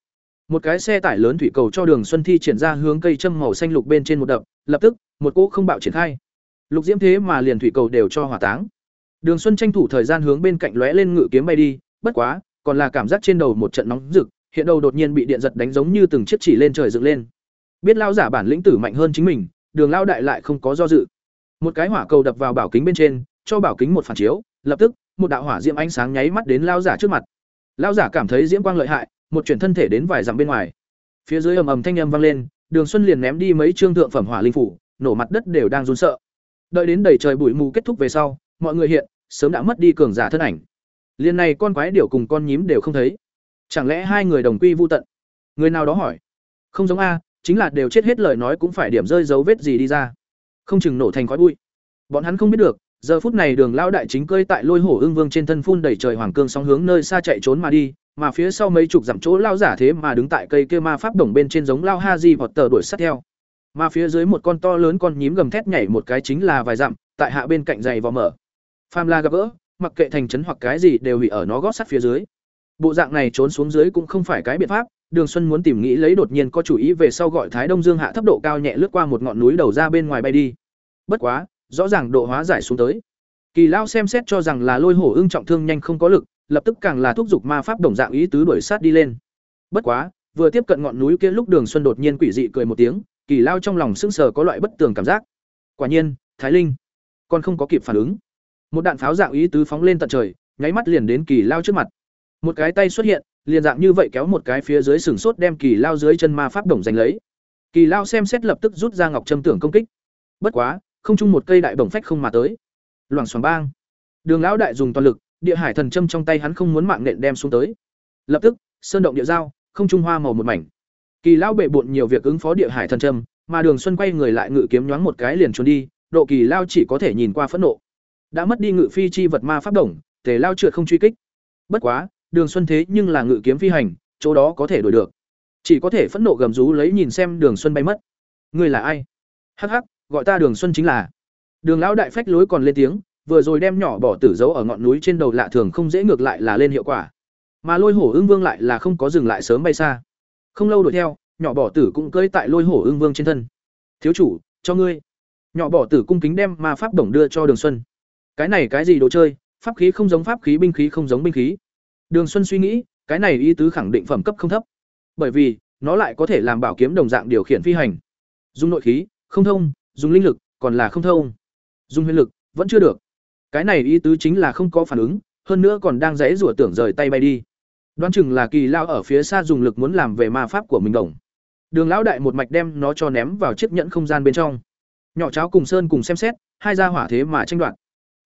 S1: Một cái xe tải lớn thủy cầu cho Đường Xuân Thi triển ra hướng cây châm màu xanh lục bên trên một đập, lập tức, một cỗ không bạo triển khai. Lục diễm thế mà liền thủy cầu đều cho hỏa táng. Đường Xuân tranh thủ thời gian hướng bên cạnh lóe lên ngự kiếm bay đi, bất quá, còn là cảm giác trên đầu một trận nóng rực, hiện đầu đột nhiên bị điện giật đánh giống như từng chiếc chỉ lên trời dựng lên. Biết lao giả bản lĩnh tử mạnh hơn chính mình, Đường lao đại lại không có do dự. Một cái hỏa cầu đập vào bảo kính bên trên, cho bảo kính một phản chiếu, lập tức, một đạo hỏa diễm ánh sáng nháy mắt đến lao giả trước mặt. Lao giả cảm thấy diễm quang lợi hại, một chuyển thân thể đến vài dặm bên ngoài. Phía dưới ầm ầm thanh âm vang lên, Đường Xuân liền ném đi mấy trương thượng phẩm hỏa linh phủ, nổ mặt đất đều đang run sợ. Đợi đến đầy trời bụi mù kết thúc về sau, mọi người hiện sớm đã mất đi cường giả thân ảnh. Liên này con quái điểu cùng con nhím đều không thấy. Chẳng lẽ hai người đồng quy vu tận? Người nào đó hỏi. Không giống a, chính là đều chết hết lời nói cũng phải điểm rơi dấu vết gì đi ra. Không chừng nổ thành khói bụi. Bọn hắn không biết được, giờ phút này Đường lão đại chính cơi tại Lôi Hổ Ưng Vương trên thân phun đầy trời hoàng cương sóng hướng nơi xa chạy trốn mà đi, mà phía sau mấy chục dặm chỗ lao giả thế mà đứng tại cây kia ma pháp đồng bên trên giống lao ha di vọt tờ đuổi sát theo. Mà phía dưới một con to lớn con nhím gầm thét nhảy một cái chính là vài dặm, tại hạ bên cạnh giày vò mở. pham La gặp gỡ, mặc kệ thành trấn hoặc cái gì đều hủy ở nó gót sắt phía dưới. Bộ dạng này trốn xuống dưới cũng không phải cái biện pháp, Đường Xuân muốn tìm nghĩ lấy đột nhiên có chủ ý về sau gọi Thái Đông Dương hạ thấp độ cao nhẹ lướt qua một ngọn núi đầu ra bên ngoài bay đi. Bất quá, rõ ràng độ hóa giải xuống tới. Kỳ Lao xem xét cho rằng là lôi hổ ưng trọng thương nhanh không có lực, lập tức càng là thúc giục ma pháp đồng dạng ý tứ đuổi sát đi lên. Bất quá, vừa tiếp cận ngọn núi kia lúc Đường Xuân đột nhiên quỷ dị cười một tiếng, Kỳ Lao trong lòng sững sờ có loại bất tường cảm giác. Quả nhiên, Thái Linh còn không có kịp phản ứng. Một đạn pháo dạng ý tứ phóng lên tận trời, nháy mắt liền đến Kỳ Lao trước mặt. Một cái tay xuất hiện, liền dạng như vậy kéo một cái phía dưới sừng sốt đem Kỳ Lao dưới chân ma pháp đồng giành lấy. Kỳ Lao xem xét lập tức rút ra ngọc châm tưởng công kích. Bất quá, không chung một cây đại bổng phách không mà tới. Loảng xoảng bang. Đường lão đại dùng toàn lực, địa hải thần châm trong tay hắn không muốn mạng nện đem xuống tới. Lập tức, sơn động địa giao, không trung hoa màu một mảnh. Kỳ lão bệ bội nhiều việc ứng phó địa hải thần châm, mà Đường Xuân quay người lại ngự kiếm nhoáng một cái liền trốn đi, độ kỳ lao chỉ có thể nhìn qua phẫn nộ. Đã mất đi ngự phi chi vật ma pháp đồng, tề lao trượt không truy kích. Bất quá, Đường Xuân thế nhưng là ngự kiếm phi hành, chỗ đó có thể đuổi được. Chỉ có thể phẫn nộ gầm rú lấy nhìn xem Đường Xuân bay mất. Ngươi là ai? Hắc hắc, gọi ta Đường Xuân chính là. Đường lão đại phách lối còn lên tiếng, vừa rồi đem nhỏ bỏ tử giấu ở ngọn núi trên đầu lạ thường không dễ ngược lại là lên hiệu quả. Mà Lôi Hổ Ưng Vương lại là không có dừng lại sớm bay xa. Không lâu đuổi theo, nhỏ bỏ tử cũng cưỡi tại Lôi Hổ Ưng Vương trên thân. "Thiếu chủ, cho ngươi." Nhỏ bỏ tử cung kính đem ma pháp đồng đưa cho Đường Xuân. "Cái này cái gì đồ chơi, pháp khí không giống pháp khí, binh khí không giống binh khí." Đường Xuân suy nghĩ, cái này ý tứ khẳng định phẩm cấp không thấp. Bởi vì, nó lại có thể làm bảo kiếm đồng dạng điều khiển phi hành. Dùng nội khí, không thông, dùng linh lực, còn là không thông. Dùng huyền lực, vẫn chưa được. Cái này ý tứ chính là không có phản ứng, hơn nữa còn đang dãy rủa tưởng rời tay bay đi. Đoán chừng là Kỳ Lao ở phía xa dùng lực muốn làm về ma pháp của mình đồng. Đường lão đại một mạch đem nó cho ném vào chiếc nhẫn không gian bên trong. Nhỏ cháo cùng Sơn cùng xem xét, hai gia hỏa thế mà tranh đoạt.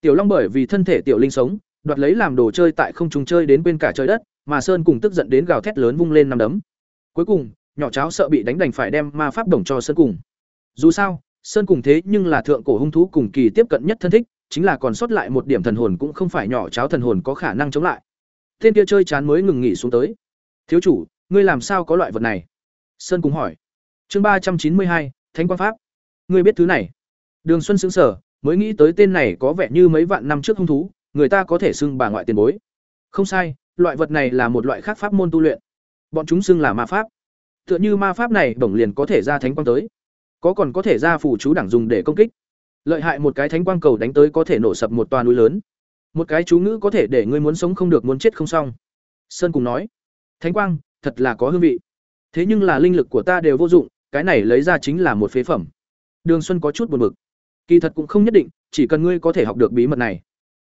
S1: Tiểu Long bởi vì thân thể tiểu linh sống, đoạt lấy làm đồ chơi tại không trung chơi đến bên cả trời đất, mà Sơn cùng tức giận đến gào thét lớn vung lên năm đấm. Cuối cùng, nhỏ cháo sợ bị đánh đành phải đem ma pháp đồng cho Sơn cùng. Dù sao, Sơn cùng thế nhưng là thượng cổ hung thú cùng kỳ tiếp cận nhất thân thích, chính là còn sót lại một điểm thần hồn cũng không phải nhỏ cháo thần hồn có khả năng chống lại. Tên kia chơi chán mới ngừng nghỉ xuống tới. "Thiếu chủ, ngươi làm sao có loại vật này?" Sơn cùng hỏi. Chương ba trăm chín mươi hai, Thánh quang pháp. Ngươi biết thứ này? Đường Xuân sững sờ, mới nghĩ tới tên này có vẻ như mấy vạn năm trước hung thú, người ta có thể xưng bà ngoại tiền bối. Không sai, loại vật này là một loại khác pháp môn tu luyện. Bọn chúng xưng là ma pháp. Tựa như ma pháp này bổng liền có thể ra thánh quang tới. Có còn có thể ra phù chú đẳng dùng để công kích. Lợi hại một cái thánh quang cầu đánh tới có thể nổ sập một toa núi lớn. Một cái chú ngữ có thể để ngươi muốn sống không được muốn chết không xong. Sơn cùng nói, thánh quang, thật là có hương vị. Thế nhưng là linh lực của ta đều vô dụng, cái này lấy ra chính là một phế phẩm. Đường xuân có chút buồn bực. Kỳ thật cũng không nhất định, chỉ cần ngươi có thể học được bí mật này.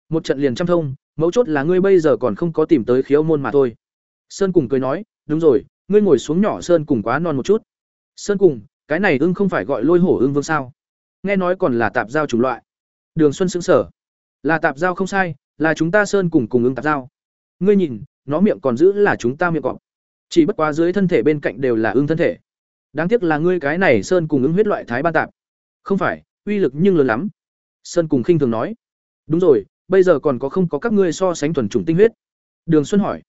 S1: Một trận liền trăm thông, mấu chốt là ngươi bây giờ còn không có tìm tới khiếu môn mà thôi. Sơn cùng cười nói, đúng rồi, ngươi ngồi xuống nhỏ sơn cùng quá non một chút. Sơn cùng cái này ưng không phải gọi lôi hổ ưng vương sao? Nghe nói còn là tạp giao chủng loại. Đường xuân xứng sở là tạp giao không sai, là chúng ta sơn cùng cùng ưng tạp giao. Ngươi nhìn, nó miệng còn giữ là chúng ta miệng cọp. Chỉ bất quá dưới thân thể bên cạnh đều là ưng thân thể. Đáng tiếc là ngươi cái này sơn cùng ứng huyết loại thái ban tạp. Không phải, uy lực nhưng lớn lắm. Sơn cùng khinh thường nói. Đúng rồi, bây giờ còn có không có các ngươi so sánh thuần chủng tinh huyết? Đường xuân hỏi.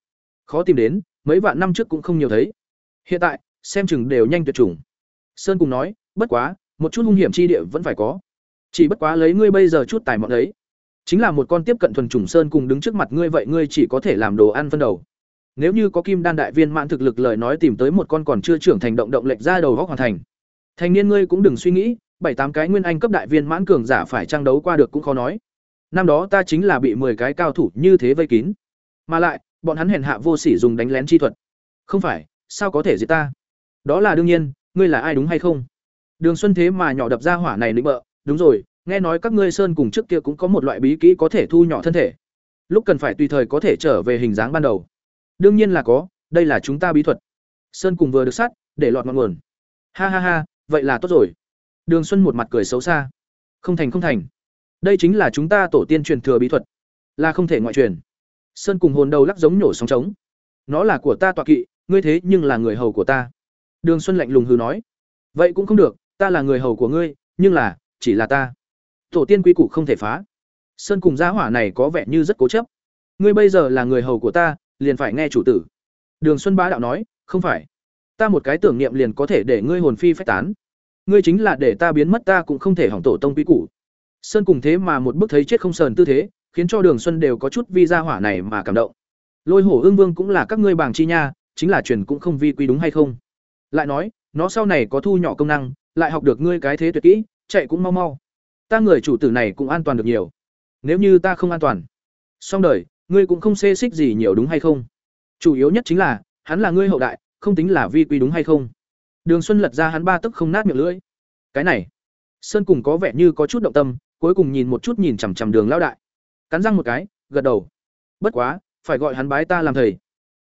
S1: Khó tìm đến, mấy vạn năm trước cũng không nhiều thấy. Hiện tại, xem chừng đều nhanh tuyệt chủng sơn cùng nói, bất quá, một chút hung hiểm chi địa vẫn phải có. Chỉ bất quá lấy ngươi bây giờ chút tài mọn ấy, chính là một con tiếp cận thuần chủng sơn cùng đứng trước mặt ngươi vậy ngươi chỉ có thể làm đồ ăn phân đầu. Nếu như có kim đan đại viên mãn thực lực lời nói tìm tới một con còn chưa trưởng thành động động lệch ra đầu góc hoàn thành. Thành niên ngươi cũng đừng suy nghĩ, bảy tám cái nguyên anh cấp đại viên mãn cường giả phải trang đấu qua được cũng khó nói. Năm đó ta chính là bị 10 cái cao thủ như thế vây kín. Mà lại, bọn hắn hèn hạ vô sỉ dùng đánh lén chi thuật. Không phải, sao có thể giết ta? Đó là đương nhiên ngươi là ai đúng hay không? Đường xuân thế mà nhỏ đập ra hỏa này định bợ, đúng rồi, nghe nói các ngươi sơn cùng trước kia cũng có một loại bí kỹ có thể thu nhỏ thân thể. Lúc cần phải tùy thời có thể trở về hình dáng ban đầu. Đương nhiên là có, đây là chúng ta bí thuật. Sơn cùng vừa được sát, để lọt ngọn nguồn. Ha ha ha, vậy là tốt rồi. Đường xuân một mặt cười xấu xa. Không thành không thành. Đây chính là chúng ta tổ tiên truyền thừa bí thuật. Là không thể ngoại truyền. Sơn cùng hồn đầu lắc giống nhổ sóng trống. Nó là của ta tọa kỵ, ngươi thế nhưng là người hầu của ta đường xuân lạnh lùng hừ nói. Vậy cũng không được, ta là người hầu của ngươi, nhưng là, chỉ là ta. Tổ tiên quy củ không thể phá. Sơn cùng gia hỏa này có vẻ như rất cố chấp. Ngươi bây giờ là người hầu của ta, liền phải nghe chủ tử. Đường xuân bá đạo nói, không phải. Ta một cái tưởng niệm liền có thể để ngươi hồn phi phách tán. Ngươi chính là để ta biến mất, ta cũng không thể hỏng tổ tông quy củ. Sơn cùng thế mà một bức thấy chết không sờn tư thế, khiến cho đường xuân đều có chút vi gia hỏa này mà cảm động. Lôi hổ ương vương cũng là các ngươi bảng chi nha, chính là truyền cũng không vi quy đúng hay không? Lại nói, nó sau này có thu nhỏ công năng, lại học được ngươi cái thế tuyệt kỹ, chạy cũng mau mau. Ta người chủ tử này cũng an toàn được nhiều. Nếu như ta không an toàn, xong đời, ngươi cũng không xê xích gì nhiều đúng hay không? Chủ yếu nhất chính là, hắn là ngươi hậu đại, không tính là vi quy đúng hay không? Đường xuân lật ra hắn ba tức không nát miệng lưỡi. Cái này, sơn cùng có vẻ như có chút động tâm, cuối cùng nhìn một chút nhìn chằm chằm đường lao đại. Cắn răng một cái, gật đầu. Bất quá, phải gọi hắn bái ta làm thầy.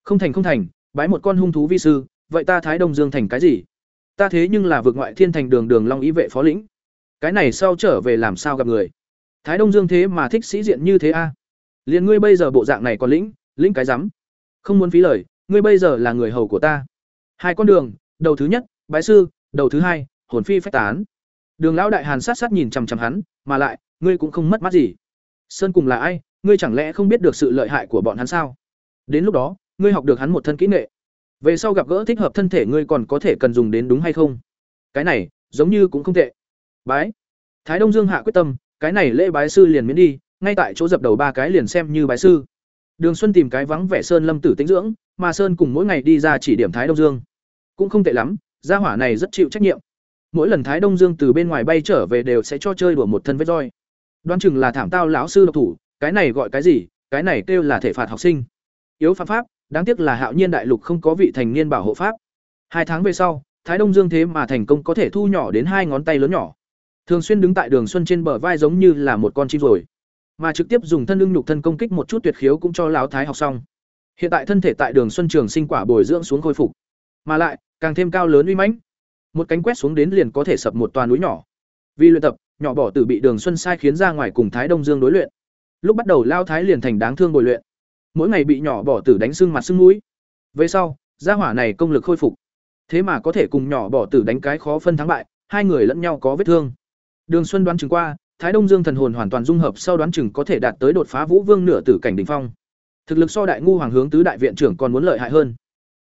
S1: Không thành không thành, bái một con hung thú vi sư vậy ta thái đông dương thành cái gì? Ta thế nhưng là vượt ngoại thiên thành đường đường long ý vệ phó lĩnh. Cái này sau trở về làm sao gặp người? Thái đông dương thế mà thích sĩ diện như thế a? À? liền ngươi bây giờ bộ dạng này còn lĩnh lĩnh cái rắm? Không muốn phí lời, ngươi bây giờ là người hầu của ta. Hai con đường, đầu thứ nhất, bái sư, đầu thứ hai, hồn phi phách tán. Đường lão đại hàn sát sát nhìn chằm chằm hắn, mà lại, ngươi cũng không mất mắt gì. Sơn cùng là ai, ngươi chẳng lẽ không biết được sự lợi hại của bọn hắn sao? Đến lúc đó, ngươi học được hắn một thân kỹ nghệ về sau gặp gỡ thích hợp thân thể ngươi còn có thể cần dùng đến đúng hay không? Cái này, giống như cũng không tệ. Bái. Thái đông dương hạ quyết tâm, cái này lễ bái sư liền miễn đi, ngay tại chỗ dập đầu ba cái liền xem như bái sư. Đường xuân tìm cái vắng vẻ sơn lâm tử tĩnh dưỡng, mà sơn cùng mỗi ngày đi ra chỉ điểm thái đông dương. Cũng không tệ lắm, gia hỏa này rất chịu trách nhiệm. Mỗi lần thái đông dương từ bên ngoài bay trở về đều sẽ cho chơi đùa một thân vết roi. Đoán chừng là thảm tao lão sư độc thủ, cái này gọi cái gì, cái này kêu là thể phạt học sinh. Yếu pháp pháp đáng tiếc là hạo nhiên đại lục không có vị thành niên bảo hộ pháp. Hai tháng về sau, thái đông dương thế mà thành công có thể thu nhỏ đến hai ngón tay lớn nhỏ. Thường xuyên đứng tại đường xuân trên bờ vai giống như là một con chim rồi. Mà trực tiếp dùng thân lưng nhục thân công kích một chút tuyệt khiếu cũng cho lão thái học xong. Hiện tại thân thể tại đường xuân trường sinh quả bồi dưỡng xuống khôi phục. Mà lại, càng thêm cao lớn uy mãnh. Một cánh quét xuống đến liền có thể sập một toàn núi nhỏ. Vì luyện tập, nhỏ bỏ tử bị đường xuân sai khiến ra ngoài cùng thái đông dương đối luyện. Lúc bắt đầu lao thái liền thành đáng thương bồi luyện mỗi ngày bị nhỏ bỏ tử đánh sưng mặt sưng mũi. Về sau gia hỏa này công lực khôi phục. Thế mà có thể cùng nhỏ bỏ tử đánh cái khó phân thắng bại hai người lẫn nhau có vết thương. Đường xuân đoán chừng qua thái đông dương thần hồn hoàn toàn dung hợp sau đoán chừng có thể đạt tới đột phá vũ vương nửa tử cảnh đỉnh phong. Thực lực so đại ngu hoàng hướng tứ đại viện trưởng còn muốn lợi hại hơn.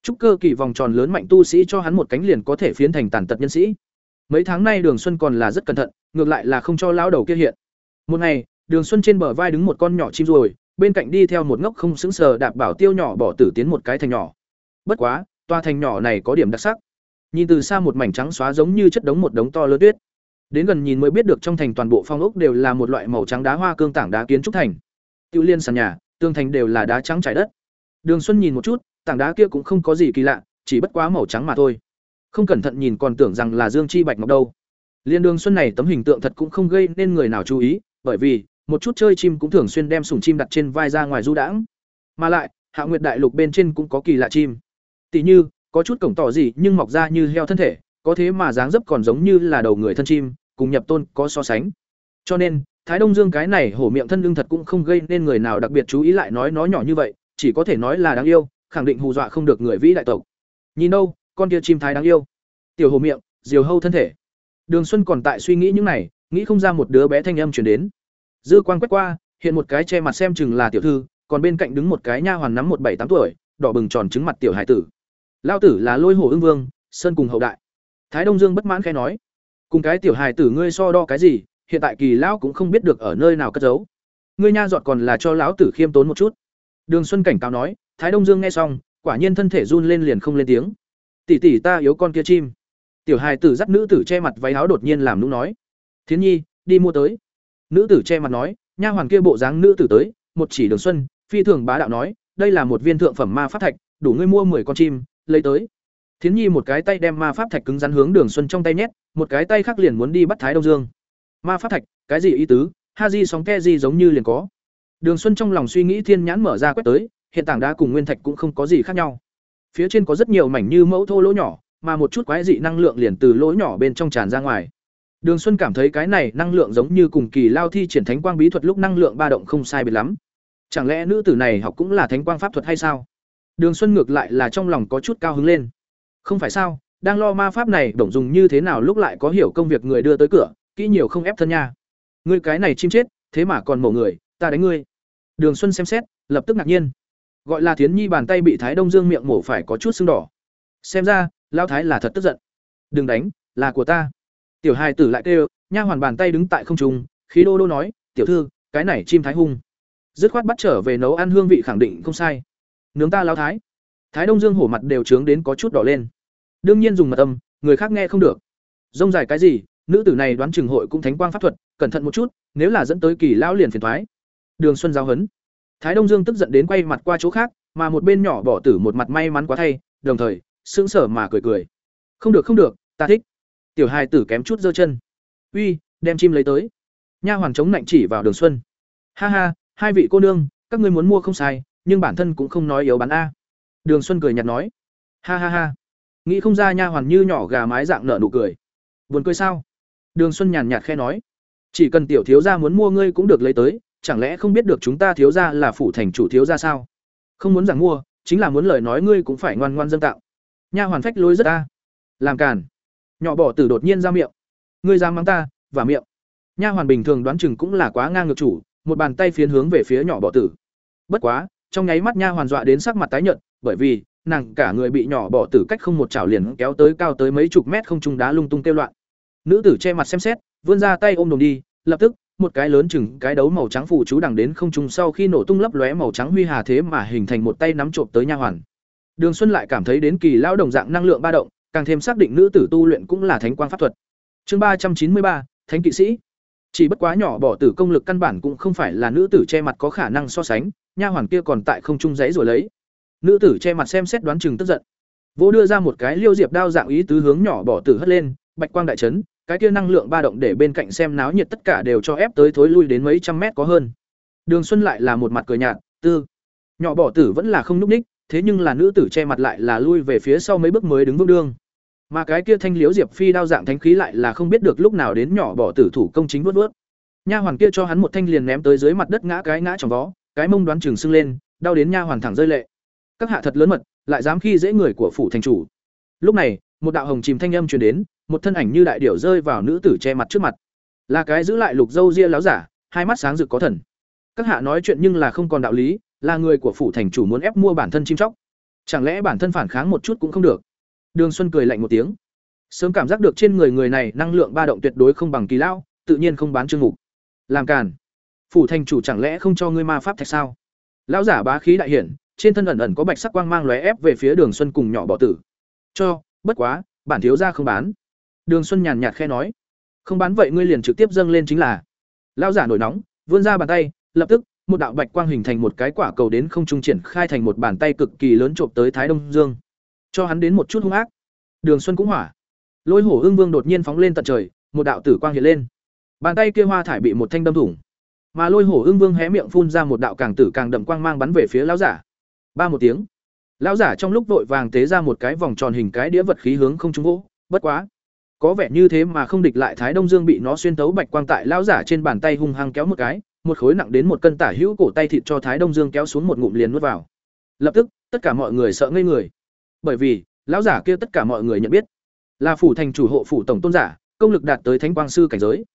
S1: Trúc cơ kỳ vòng tròn lớn mạnh tu sĩ cho hắn một cánh liền có thể phiến thành tàn tật nhân sĩ. Mấy tháng nay Đường Xuân còn là rất cẩn thận, ngược lại là không cho lão đầu kia hiện. Một ngày, Đường Xuân trên bờ vai đứng một con nhỏ chim rồi, bên cạnh đi theo một ngốc không xứng sờ đạp bảo tiêu nhỏ bỏ tử tiến một cái thành nhỏ. Bất quá, toa thành nhỏ này có điểm đặc sắc. Nhìn từ xa một mảnh trắng xóa giống như chất đống một đống to lớn tuyết. Đến gần nhìn mới biết được trong thành toàn bộ phong ốc đều là một loại màu trắng đá hoa cương tảng đá kiến trúc thành. Tiêu liên sàn nhà, tường thành đều là đá trắng trải đất. Đường Xuân nhìn một chút, tảng đá kia cũng không có gì kỳ lạ, chỉ bất quá màu trắng mà thôi. Không cẩn thận nhìn còn tưởng rằng là dương chi bạch ngọc đâu. Liên Đường Xuân này tấm hình tượng thật cũng không gây nên người nào chú ý, bởi vì một chút chơi chim cũng thường xuyên đem sủng chim đặt trên vai ra ngoài du đãng. Mà lại, Hạ Nguyệt đại lục bên trên cũng có kỳ lạ chim. Tỷ như, có chút cổng tỏ gì nhưng mọc ra như heo thân thể, có thế mà dáng dấp còn giống như là đầu người thân chim, cùng nhập tôn có so sánh. Cho nên, Thái Đông Dương cái này hổ miệng thân lưng thật cũng không gây nên người nào đặc biệt chú ý lại nói nó nhỏ như vậy, chỉ có thể nói là đáng yêu, khẳng định hù dọa không được người vĩ đại tộc. Nhìn đâu, con kia chim thái đáng yêu. Tiểu hổ miệng, diều hâu thân thể. Đường Xuân còn tại suy nghĩ những này, nghĩ không ra một đứa bé thanh âm truyền đến. Dư quang quét qua, hiện một cái che mặt xem chừng là tiểu thư, còn bên cạnh đứng một cái nha hoàn nắm một bảy tám tuổi, đỏ bừng tròn trứng mặt tiểu hải tử. Lao tử là Lôi Hổ Ưng Vương, sơn cùng hậu đại. Thái Đông Dương bất mãn khẽ nói, cùng cái tiểu hải tử ngươi so đo cái gì, hiện tại kỳ lão cũng không biết được ở nơi nào cất giấu. Ngươi nha dọn còn là cho lão tử khiêm tốn một chút. Đường Xuân cảnh cáo nói, Thái Đông Dương nghe xong, quả nhiên thân thể run lên liền không lên tiếng. Tỷ tỷ ta yếu con kia chim. Tiểu hài tử dắt nữ tử che mặt váy áo đột nhiên làm nũng nói, Thiến Nhi, đi mua tới. Nữ tử che mặt nói, nha hoàn kia bộ dáng nữ tử tới, một chỉ Đường Xuân, phi thường bá đạo nói, đây là một viên thượng phẩm ma pháp thạch, đủ ngươi mua 10 con chim, lấy tới. Thiến Nhi một cái tay đem ma pháp thạch cứng rắn hướng Đường Xuân trong tay nhét, một cái tay khác liền muốn đi bắt Thái Đông Dương. Ma pháp thạch, cái gì ý tứ? Ha di sóng ke di giống như liền có. Đường Xuân trong lòng suy nghĩ thiên nhãn mở ra quét tới, hiện tảng đá cùng nguyên thạch cũng không có gì khác nhau. Phía trên có rất nhiều mảnh như mẫu thô lỗ nhỏ, mà một chút quái dị năng lượng liền từ lỗ nhỏ bên trong tràn ra ngoài. Đường Xuân cảm thấy cái này năng lượng giống như cùng kỳ lao thi triển thánh quang bí thuật lúc năng lượng ba động không sai biệt lắm. Chẳng lẽ nữ tử này học cũng là thánh quang pháp thuật hay sao? Đường Xuân ngược lại là trong lòng có chút cao hứng lên. Không phải sao, đang lo ma pháp này động dùng như thế nào lúc lại có hiểu công việc người đưa tới cửa, kỹ nhiều không ép thân nha. Ngươi cái này chim chết, thế mà còn mổ người, ta đánh ngươi. Đường Xuân xem xét, lập tức ngạc nhiên. Gọi là Thiến Nhi bàn tay bị Thái Đông Dương miệng mổ phải có chút sưng đỏ. Xem ra, Lão thái là thật tức giận. Đừng đánh, là của ta. Tiểu hài tử lại kêu, nha hoàn bàn tay đứng tại không trung, khí đô đô nói, "Tiểu thư, cái này chim thái hung." Dứt khoát bắt trở về nấu ăn hương vị khẳng định không sai. Nướng ta lao thái. Thái Đông Dương hổ mặt đều trướng đến có chút đỏ lên. Đương nhiên dùng mật âm, người khác nghe không được. Rông dài cái gì, nữ tử này đoán chừng hội cũng thánh quang pháp thuật, cẩn thận một chút, nếu là dẫn tới kỳ lão liền phiền toái. Đường Xuân giao hấn. Thái Đông Dương tức giận đến quay mặt qua chỗ khác, mà một bên nhỏ bỏ tử một mặt may mắn quá thay, đồng thời, sững sờ mà cười cười. Không được không được, ta thích. Tiểu hài tử kém chút giơ chân. Uy, đem chim lấy tới. Nha Hoàn chống nạnh chỉ vào Đường Xuân. Ha ha, hai vị cô nương, các ngươi muốn mua không sai, nhưng bản thân cũng không nói yếu bán a. Đường Xuân cười nhạt nói. Ha ha ha. Nghĩ không ra nha hoàn như nhỏ gà mái dạng nở nụ cười. Buồn cười sao? Đường Xuân nhàn nhạt khe nói. Chỉ cần tiểu thiếu gia muốn mua ngươi cũng được lấy tới, chẳng lẽ không biết được chúng ta thiếu gia là phủ thành chủ thiếu gia sao? Không muốn rằng mua, chính là muốn lời nói ngươi cũng phải ngoan ngoan dâng tạo. Nha hoàn phách lối rất ta. Làm càn. Nhỏ bỏ tử đột nhiên ra miệng. Ngươi dám mắng ta, và miệng. Nha hoàn bình thường đoán chừng cũng là quá ngang ngược chủ, một bàn tay phiến hướng về phía nhỏ bỏ tử. Bất quá, trong nháy mắt nha hoàn dọa đến sắc mặt tái nhợt, bởi vì nàng cả người bị nhỏ bỏ tử cách không một chảo liền kéo tới cao tới mấy chục mét không trung đá lung tung kêu loạn. Nữ tử che mặt xem xét, vươn ra tay ôm đồng đi, lập tức, một cái lớn chừng cái đấu màu trắng phủ chú đằng đến không trung sau khi nổ tung lấp lóe màu trắng huy hà thế mà hình thành một tay nắm trộm tới nha hoàn. Đường Xuân lại cảm thấy đến kỳ lão đồng dạng năng lượng ba động, càng thêm xác định nữ tử tu luyện cũng là thánh quang pháp thuật. Chương ba trăm chín mươi ba, Thánh kỵ sĩ. Chỉ bất quá nhỏ bỏ tử công lực căn bản cũng không phải là nữ tử che mặt có khả năng so sánh, nha hoàn kia còn tại không trung giấy rồi lấy. Nữ tử che mặt xem xét đoán chừng tức giận. Vô đưa ra một cái liêu diệp đao dạng ý tứ hướng nhỏ bỏ tử hất lên, bạch quang đại chấn, cái kia năng lượng ba động để bên cạnh xem náo nhiệt tất cả đều cho ép tới thối lui đến mấy trăm mét có hơn. Đường Xuân lại là một mặt cười nhạt, tư. Nhỏ bỏ tử vẫn là không núp ních, thế nhưng là nữ tử che mặt lại là lui về phía sau mấy bước mới đứng vững đương. Mà cái kia thanh liễu diệp phi đao dạng thánh khí lại là không biết được lúc nào đến nhỏ bỏ tử thủ công chính vớt vớt Nha hoàn kia cho hắn một thanh liền ném tới dưới mặt đất ngã cái ngã trong vó, cái mông đoán chừng sưng lên, đau đến nha hoàn thẳng rơi lệ. Các hạ thật lớn mật, lại dám khi dễ người của phủ thành chủ. Lúc này, một đạo hồng chìm thanh âm truyền đến, một thân ảnh như đại điểu rơi vào nữ tử che mặt trước mặt. Là cái giữ lại lục dâu ria láo giả, hai mắt sáng rực có thần. Các hạ nói chuyện nhưng là không còn đạo lý, là người của phủ thành chủ muốn ép mua bản thân chim chóc. Chẳng lẽ bản thân phản kháng một chút cũng không được? Đường Xuân cười lạnh một tiếng. Sớm cảm giác được trên người người này năng lượng ba động tuyệt đối không bằng kỳ lão, tự nhiên không bán Trương Ngục. Làm càn. Phủ thành chủ chẳng lẽ không cho ngươi ma pháp thạch sao? Lão giả bá khí đại hiển, trên thân ẩn ẩn có bạch sắc quang mang lóe ép về phía Đường Xuân cùng nhỏ bỏ tử. Cho, bất quá, bản thiếu gia không bán. Đường Xuân nhàn nhạt khẽ nói, không bán vậy ngươi liền trực tiếp dâng lên chính là. Lão giả nổi nóng, vươn ra bàn tay, lập tức, một đạo bạch quang hình thành một cái quả cầu đến không trung triển khai thành một bàn tay cực kỳ lớn chộp tới Thái Đông Dương. Cho hắn đến một chút hung ác. Đường Xuân cũng hỏa. Lôi Hổ Ưng Vương đột nhiên phóng lên tận trời, một đạo tử quang hiện lên. Bàn tay kia hoa thải bị một thanh đâm thủng. Mà Lôi Hổ Ưng Vương hé miệng phun ra một đạo càng tử càng đậm quang mang bắn về phía lão giả. Ba một tiếng. Lão giả trong lúc vội vàng tế ra một cái vòng tròn hình cái đĩa vật khí hướng không trung vỗ, bất quá, có vẻ như thế mà không địch lại Thái Đông Dương bị nó xuyên tấu bạch quang tại lão giả trên bàn tay hung hăng kéo một cái, một khối nặng đến một cân tả hữu cổ tay thịt cho Thái Đông Dương kéo xuống một ngụm liền nuốt vào. Lập tức, tất cả mọi người sợ ngây người. Bởi vì, lão giả kia tất cả mọi người nhận biết, là phủ thành chủ hộ phủ tổng tôn giả, công lực đạt tới thánh quang sư cảnh giới.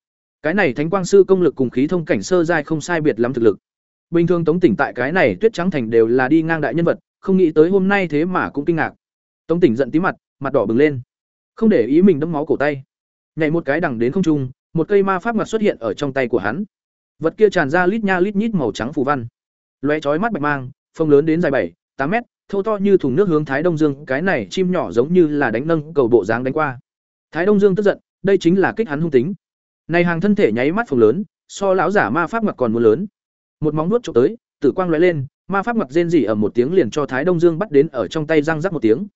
S1: Cái này thánh quang sư công lực cùng khí thông cảnh sơ giai không sai biệt lắm thực lực. Bình thường Tống Tỉnh tại cái này Tuyết Trắng Thành đều là đi ngang đại nhân vật, không nghĩ tới hôm nay thế mà cũng kinh ngạc. Tống Tỉnh giận tí mặt, mặt đỏ bừng lên. Không để ý mình đấm máu cổ tay. Nhảy một cái đằng đến không trung, một cây ma pháp mặt xuất hiện ở trong tay của hắn. Vật kia tràn ra lít nha lít nhít màu trắng phù văn. Lóe chói mắt bạch mang, phông lớn đến dài bảy, tám mét, thô to như thùng nước hướng Thái Đông Dương, cái này chim nhỏ giống như là đánh nâng cầu bộ dáng đánh qua. Thái Đông Dương tức giận, đây chính là kích hắn hung tính. Này hàng thân thể nháy mắt phồng lớn, so lão giả ma pháp mặt còn muốn lớn. Một móng nuốt trộm tới, tử quang lóe lên, ma pháp mặt rên rỉ ở một tiếng liền cho Thái Đông Dương bắt đến ở trong tay răng rắc một tiếng.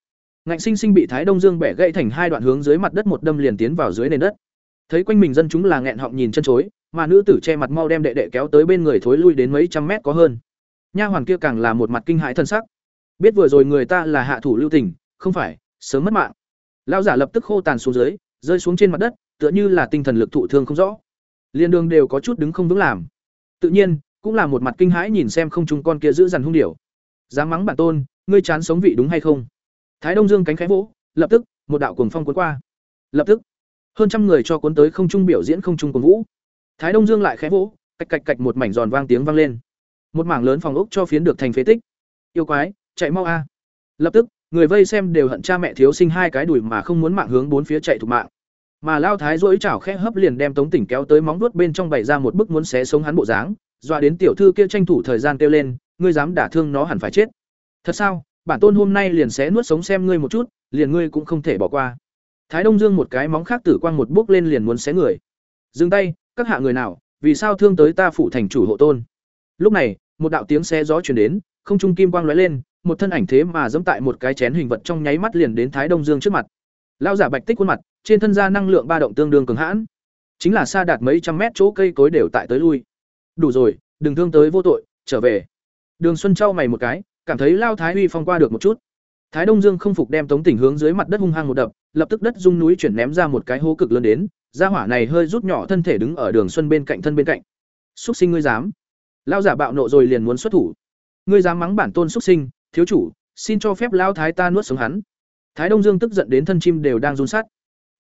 S1: Ngạnh sinh sinh bị Thái Đông Dương bẻ gãy thành hai đoạn hướng dưới mặt đất một đâm liền tiến vào dưới nền đất. Thấy quanh mình dân chúng là nghẹn họng nhìn chân chối, mà nữ tử che mặt mau đem đệ đệ kéo tới bên người thối lui đến mấy trăm mét có hơn. Nha hoàn kia càng là một mặt kinh hãi thân sắc. Biết vừa rồi người ta là hạ thủ lưu tình, không phải, sớm mất mạng. Lão giả lập tức khô tàn xuống dưới, rơi xuống trên mặt đất, tựa như là tinh thần lực thụ thương không rõ. Liên đường đều có chút đứng không vững làm. Tự nhiên, cũng là một mặt kinh hãi nhìn xem không trung con kia giữ dằn hung điểu. Dám mắng bản tôn, ngươi chán sống vị đúng hay không? Thái Đông Dương cánh khẽ vỗ, lập tức, một đạo cuồng phong cuốn qua. Lập tức, hơn trăm người cho cuốn tới không trung biểu diễn không trung cuồng vũ. Thái Đông Dương lại khẽ vỗ, cạch cạch cạch một mảnh giòn vang tiếng vang lên. Một mảng lớn phòng ốc cho phiến được thành phế tích. Yêu quái, chạy mau a. Lập tức, người vây xem đều hận cha mẹ thiếu sinh hai cái đùi mà không muốn mạng hướng bốn phía chạy thủ mạng. Mà Lao Thái dỗi chảo khẽ hấp liền đem Tống Tỉnh kéo tới móng nuốt bên trong bày ra một bức muốn xé sống hắn bộ dáng, dọa đến tiểu thư kia tranh thủ thời gian kêu lên, ngươi dám đả thương nó hẳn phải chết. Thật sao? Bản tôn hôm nay liền xé nuốt sống xem ngươi một chút, liền ngươi cũng không thể bỏ qua. Thái Đông Dương một cái móng khác tử quang một bước lên liền muốn xé người. Dừng tay, các hạ người nào, vì sao thương tới ta phụ thành chủ hộ tôn? Lúc này, một đạo tiếng xé gió truyền đến, không trung kim quang lóe lên, một thân ảnh thế mà giẫm tại một cái chén hình vật trong nháy mắt liền đến Thái Đông Dương trước mặt. Lão giả bạch tích khuôn mặt, trên thân ra năng lượng ba động tương đương cường hãn. Chính là xa đạt mấy trăm mét chỗ cây cối đều tại tới lui. Đủ rồi, đừng thương tới vô tội, trở về. Đường Xuân trao mày một cái, cảm thấy Lao Thái uy phong qua được một chút. Thái Đông Dương không phục đem Tống Tỉnh hướng dưới mặt đất hung hăng một đập, lập tức đất rung núi chuyển ném ra một cái hố cực lớn đến, gia hỏa này hơi rút nhỏ thân thể đứng ở Đường Xuân bên cạnh thân bên cạnh. Súc sinh ngươi dám? Lao giả bạo nộ rồi liền muốn xuất thủ. Ngươi dám mắng bản tôn xuất sinh, thiếu chủ, xin cho phép lão thái ta nuốt sống hắn. Thái Đông Dương tức giận đến thân chim đều đang run sát.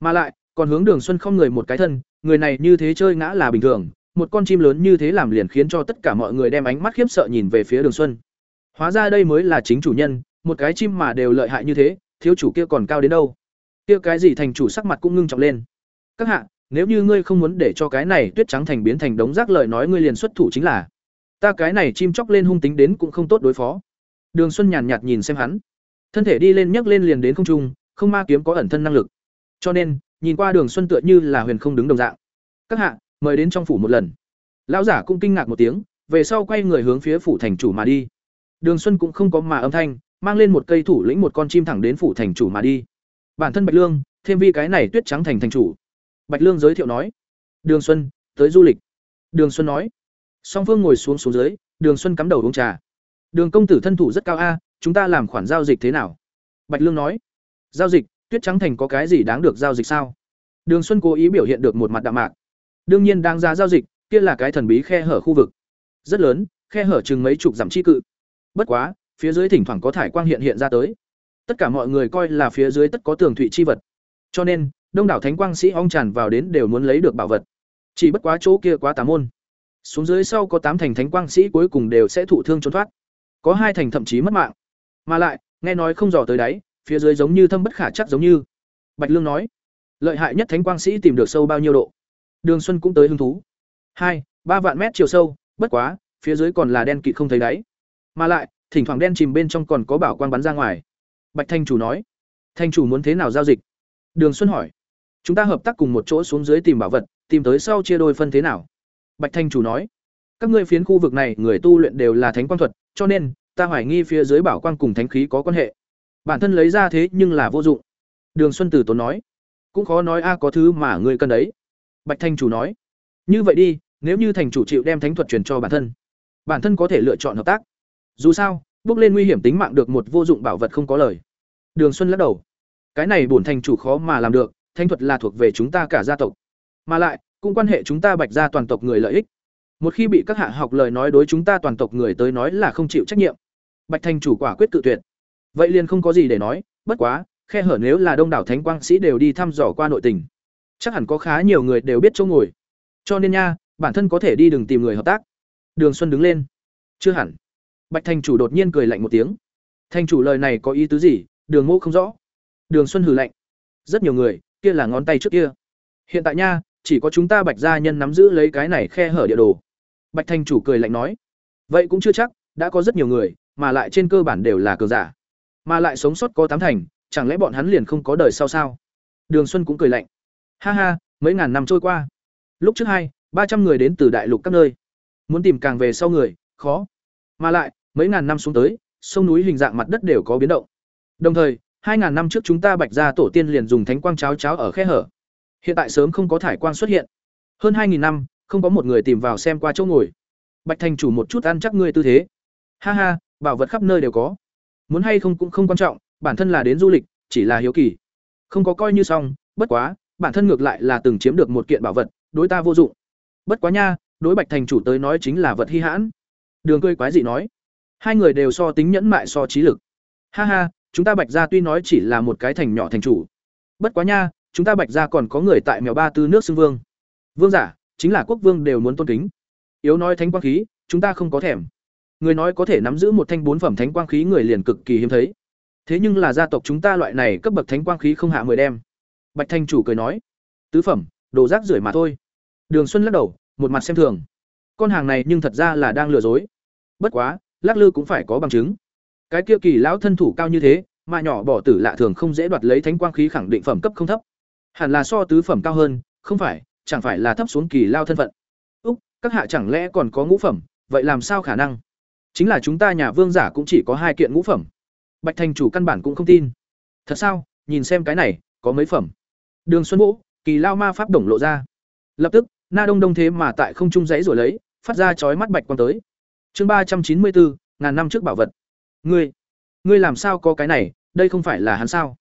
S1: Mà lại, còn hướng Đường Xuân không người một cái thân, người này như thế chơi ngã là bình thường, một con chim lớn như thế làm liền khiến cho tất cả mọi người đem ánh mắt khiếp sợ nhìn về phía Đường Xuân. Hóa ra đây mới là chính chủ nhân, một cái chim mà đều lợi hại như thế, thiếu chủ kia còn cao đến đâu? Kia cái gì thành chủ sắc mặt cũng ngưng trọng lên. Các hạ, nếu như ngươi không muốn để cho cái này tuyết trắng thành biến thành đống rác lời nói ngươi liền xuất thủ chính là. Ta cái này chim chóc lên hung tính đến cũng không tốt đối phó. Đường Xuân nhàn nhạt nhìn xem hắn, thân thể đi lên nhấc lên liền đến không trung, không ma kiếm có ẩn thân năng lực. Cho nên, nhìn qua Đường Xuân tựa như là huyền không đứng đồng dạng. Các hạ, mời đến trong phủ một lần. Lão giả cũng kinh ngạc một tiếng, về sau quay người hướng phía phủ thành chủ mà đi. Đường Xuân cũng không có mà âm thanh, mang lên một cây thủ lĩnh một con chim thẳng đến phủ thành chủ mà đi. Bản thân Bạch Lương, thêm vi cái này tuyết trắng thành thành chủ. Bạch Lương giới thiệu nói: "Đường Xuân, tới du lịch." Đường Xuân nói. Song Phương ngồi xuống xuống dưới, Đường Xuân cắm đầu uống trà. Đường công tử thân thủ rất cao a, chúng ta làm khoản giao dịch thế nào? Bạch Lương nói. Giao dịch, Tuyết Trắng Thành có cái gì đáng được giao dịch sao? Đường Xuân cố ý biểu hiện được một mặt đạm mạc. Đương nhiên đang ra giao dịch, kia là cái thần bí khe hở khu vực. Rất lớn, khe hở chừng mấy chục dặm chi cự. Bất quá, phía dưới thỉnh thoảng có thải quang hiện hiện ra tới. Tất cả mọi người coi là phía dưới tất có tường thụy chi vật. Cho nên, đông đảo thánh quang sĩ ong tràn vào đến đều muốn lấy được bảo vật. Chỉ bất quá chỗ kia quá tà môn. Xuống dưới sau có tám thành thánh quang sĩ cuối cùng đều sẽ thụ thương trốn thoát. Có hai thành thậm chí mất mạng. Mà lại, nghe nói không dò tới đáy, phía dưới giống như thâm bất khả chắc giống như. Bạch Lương nói, lợi hại nhất thánh quang sĩ tìm được sâu bao nhiêu độ? Đường Xuân cũng tới hứng thú. Hai, ba vạn mét chiều sâu, bất quá, phía dưới còn là đen kịt không thấy đáy. Mà lại, thỉnh thoảng đen chìm bên trong còn có bảo quang bắn ra ngoài. Bạch Thanh chủ nói, Thanh chủ muốn thế nào giao dịch? Đường Xuân hỏi, chúng ta hợp tác cùng một chỗ xuống dưới tìm bảo vật, tìm tới sau chia đôi phân thế nào? Bạch Thanh chủ nói, các ngươi phiến khu vực này người tu luyện đều là thánh quang thuật cho nên ta hoài nghi phía dưới bảo quang cùng thánh khí có quan hệ. Bản thân lấy ra thế nhưng là vô dụng. Đường xuân tử tốn nói cũng khó nói a có thứ mà ngươi cần đấy. Bạch thanh chủ nói như vậy đi nếu như thành chủ chịu đem thánh thuật truyền cho bản thân bản thân có thể lựa chọn hợp tác. Dù sao bước lên nguy hiểm tính mạng được một vô dụng bảo vật không có lời. Đường xuân lắc đầu cái này bổn thành chủ khó mà làm được Thánh thuật là thuộc về chúng ta cả gia tộc. Mà lại cũng quan hệ chúng ta bạch ra toàn tộc người lợi ích. Một khi bị các hạ học lời nói đối chúng ta toàn tộc người tới nói là không chịu trách nhiệm. Bạch thành chủ quả quyết tự tuyệt. Vậy liền không có gì để nói, bất quá, khe hở nếu là đông đảo thánh quang sĩ đều đi thăm dò qua nội tình, chắc hẳn có khá nhiều người đều biết chỗ ngồi. Cho nên nha, bản thân có thể đi đừng tìm người hợp tác. Đường xuân đứng lên. Chưa hẳn. Bạch thành chủ đột nhiên cười lạnh một tiếng. Thành chủ lời này có ý tứ gì? Đường mô không rõ. Đường xuân hừ lạnh. Rất nhiều người, kia là ngón tay trước kia. Hiện tại nha chỉ có chúng ta bạch gia nhân nắm giữ lấy cái này khe hở địa đồ. Bạch thành chủ cười lạnh nói, vậy cũng chưa chắc, đã có rất nhiều người, mà lại trên cơ bản đều là cờ giả. Mà lại sống sót có tám thành, chẳng lẽ bọn hắn liền không có đời sau sao? Đường xuân cũng cười lạnh, ha ha, mấy ngàn năm trôi qua. Lúc trước hai, ba trăm người đến từ đại lục các nơi. Muốn tìm càng về sau người, khó. Mà lại, mấy ngàn năm xuống tới, sông núi hình dạng mặt đất đều có biến động. Đồng thời, hai ngàn năm trước chúng ta bạch ra tổ tiên liền dùng thánh quang cháo cháo ở khe hở hiện tại sớm không có thải quang xuất hiện. Hơn hai nghìn năm, không có một người tìm vào xem qua chỗ ngồi. Bạch thành chủ một chút ăn chắc ngươi tư thế. Ha ha, bảo vật khắp nơi đều có. Muốn hay không cũng không quan trọng, bản thân là đến du lịch, chỉ là hiếu kỳ. Không có coi như xong, bất quá, bản thân ngược lại là từng chiếm được một kiện bảo vật, đối ta vô dụng. Bất quá nha, đối bạch thành chủ tới nói chính là vật hy hãn. Đường cười quái dị nói. Hai người đều so tính nhẫn mại so trí lực. Ha ha, chúng ta bạch gia tuy nói chỉ là một cái thành nhỏ thành chủ. Bất quá nha chúng ta bạch gia còn có người tại mèo ba tư nước xưng vương. Vương giả, chính là quốc vương đều muốn tôn kính. Yếu nói thánh quang khí, chúng ta không có thèm. Người nói có thể nắm giữ một thanh bốn phẩm thánh quang khí người liền cực kỳ hiếm thấy. Thế nhưng là gia tộc chúng ta loại này cấp bậc thánh quang khí không hạ mười đem. Bạch thanh chủ cười nói, tứ phẩm, đồ rác rưởi mà thôi. Đường xuân lắc đầu, một mặt xem thường. Con hàng này nhưng thật ra là đang lừa dối. Bất quá, lắc lư cũng phải có bằng chứng. Cái kia kỳ lão thân thủ cao như thế, mà nhỏ bỏ tử lạ thường không dễ đoạt lấy thánh quang khí khẳng định phẩm cấp không thấp hẳn là so tứ phẩm cao hơn, không phải, chẳng phải là thấp xuống kỳ lao thân phận. Úc, các hạ chẳng lẽ còn có ngũ phẩm, vậy làm sao khả năng? Chính là chúng ta nhà vương giả cũng chỉ có hai kiện ngũ phẩm. Bạch thành chủ căn bản cũng không tin. Thật sao? Nhìn xem cái này, có mấy phẩm? Đường xuân vũ, kỳ lao ma pháp đồng lộ ra. Lập tức, na đông đông thế mà tại không trung giấy rồi lấy, phát ra chói mắt bạch quang tới. Chương ba trăm chín mươi bốn, ngàn năm trước bảo vật. Ngươi ngươi làm sao có cái này, đây không phải là hắn sao?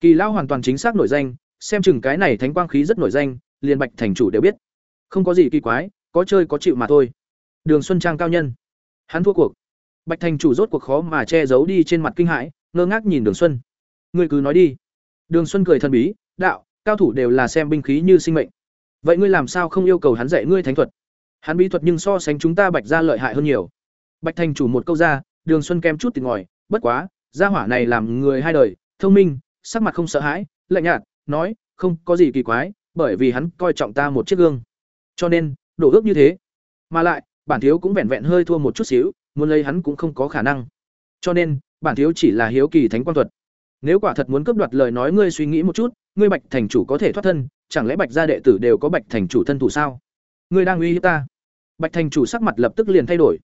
S1: Kỳ lao hoàn toàn chính xác nổi danh xem chừng cái này thánh quang khí rất nổi danh, liền bạch thành chủ đều biết. Không có gì kỳ quái, có chơi có chịu mà thôi. Đường xuân trang cao nhân. Hắn thua cuộc. Bạch thành chủ rốt cuộc khó mà che giấu đi trên mặt kinh hãi, ngơ ngác nhìn đường xuân. Ngươi cứ nói đi. Đường xuân cười thần bí, đạo, cao thủ đều là xem binh khí như sinh mệnh. Vậy ngươi làm sao không yêu cầu hắn dạy ngươi thánh thuật? Hắn bí thuật nhưng so sánh chúng ta bạch ra lợi hại hơn nhiều. Bạch thành chủ một câu ra, đường xuân kem chút tìm ngòi bất quá, gia hỏa này làm người hai đời, thông minh, sắc mặt không sợ hãi, lạnh nhạt nói, không có gì kỳ quái, bởi vì hắn coi trọng ta một chiếc gương. Cho nên, đổ ước như thế. Mà lại, bản thiếu cũng vẹn vẹn hơi thua một chút xíu, muốn lấy hắn cũng không có khả năng. Cho nên, bản thiếu chỉ là hiếu kỳ thánh quan thuật. Nếu quả thật muốn cướp đoạt lời nói ngươi suy nghĩ một chút, ngươi bạch thành chủ có thể thoát thân, chẳng lẽ bạch gia đệ tử đều có bạch thành chủ thân thủ sao? Ngươi đang uy hiếp ta. Bạch thành chủ sắc mặt lập tức liền thay đổi.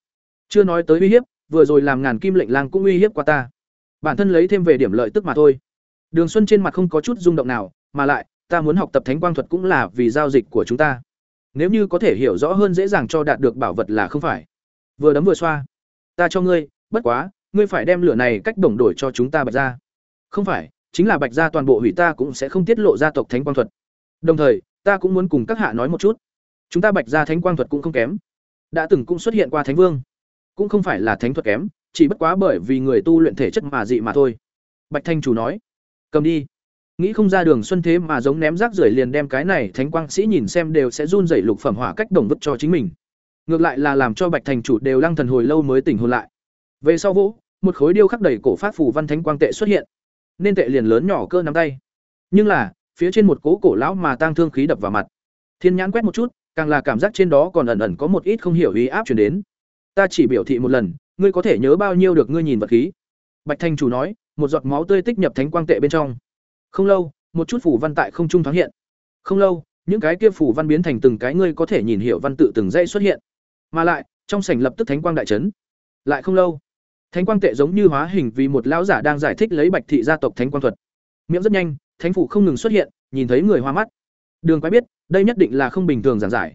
S1: Chưa nói tới uy hiếp, vừa rồi làm ngàn kim lệnh lang cũng uy hiếp qua ta. Bản thân lấy thêm về điểm lợi tức mà thôi đường xuân trên mặt không có chút rung động nào, mà lại, ta muốn học tập thánh quang thuật cũng là vì giao dịch của chúng ta. Nếu như có thể hiểu rõ hơn dễ dàng cho đạt được bảo vật là không phải. Vừa đấm vừa xoa. Ta cho ngươi, bất quá, ngươi phải đem lửa này cách đồng đổi cho chúng ta bạch ra không phải, chính là bạch ra toàn bộ hủy ta cũng sẽ không tiết lộ gia tộc thánh quang thuật. Đồng thời, ta cũng muốn cùng các hạ nói một chút. Chúng ta bạch ra thánh quang thuật cũng không kém. Đã từng cũng xuất hiện qua thánh vương. Cũng không phải là thánh thuật kém, chỉ bất quá bởi vì người tu luyện thể chất mà dị mà thôi. Bạch thanh chủ nói cầm đi. Nghĩ không ra đường xuân thế mà giống ném rác rưởi liền đem cái này thánh quang sĩ nhìn xem đều sẽ run rẩy lục phẩm hỏa cách đồng vứt cho chính mình. Ngược lại là làm cho bạch thành chủ đều lăng thần hồi lâu mới tỉnh hồn lại. Về sau vỗ, một khối điêu khắc đầy cổ phát phù văn thánh quang tệ xuất hiện. Nên tệ liền lớn nhỏ cơ nắm tay. Nhưng là, phía trên một cố cổ lão mà tang thương khí đập vào mặt. Thiên nhãn quét một chút, càng là cảm giác trên đó còn ẩn ẩn có một ít không hiểu ý áp chuyển đến. Ta chỉ biểu thị một lần, ngươi có thể nhớ bao nhiêu được ngươi nhìn vật khí? Bạch thành chủ nói một giọt máu tươi tích nhập thánh quang tệ bên trong không lâu một chút phủ văn tại không trung thoáng hiện không lâu những cái kia phủ văn biến thành từng cái ngươi có thể nhìn hiểu văn tự từng dãy xuất hiện mà lại trong sảnh lập tức thánh quang đại trấn. Lại không lâu, thánh quang tệ giống như hóa hình vì một lão giả đang giải thích lấy Bạch thị gia tộc thánh quang thuật. Miệng rất nhanh, thánh phủ không ngừng xuất hiện, nhìn thấy người hoa mắt. Đường Quái biết, đây nhất định là không bình thường giảng giải.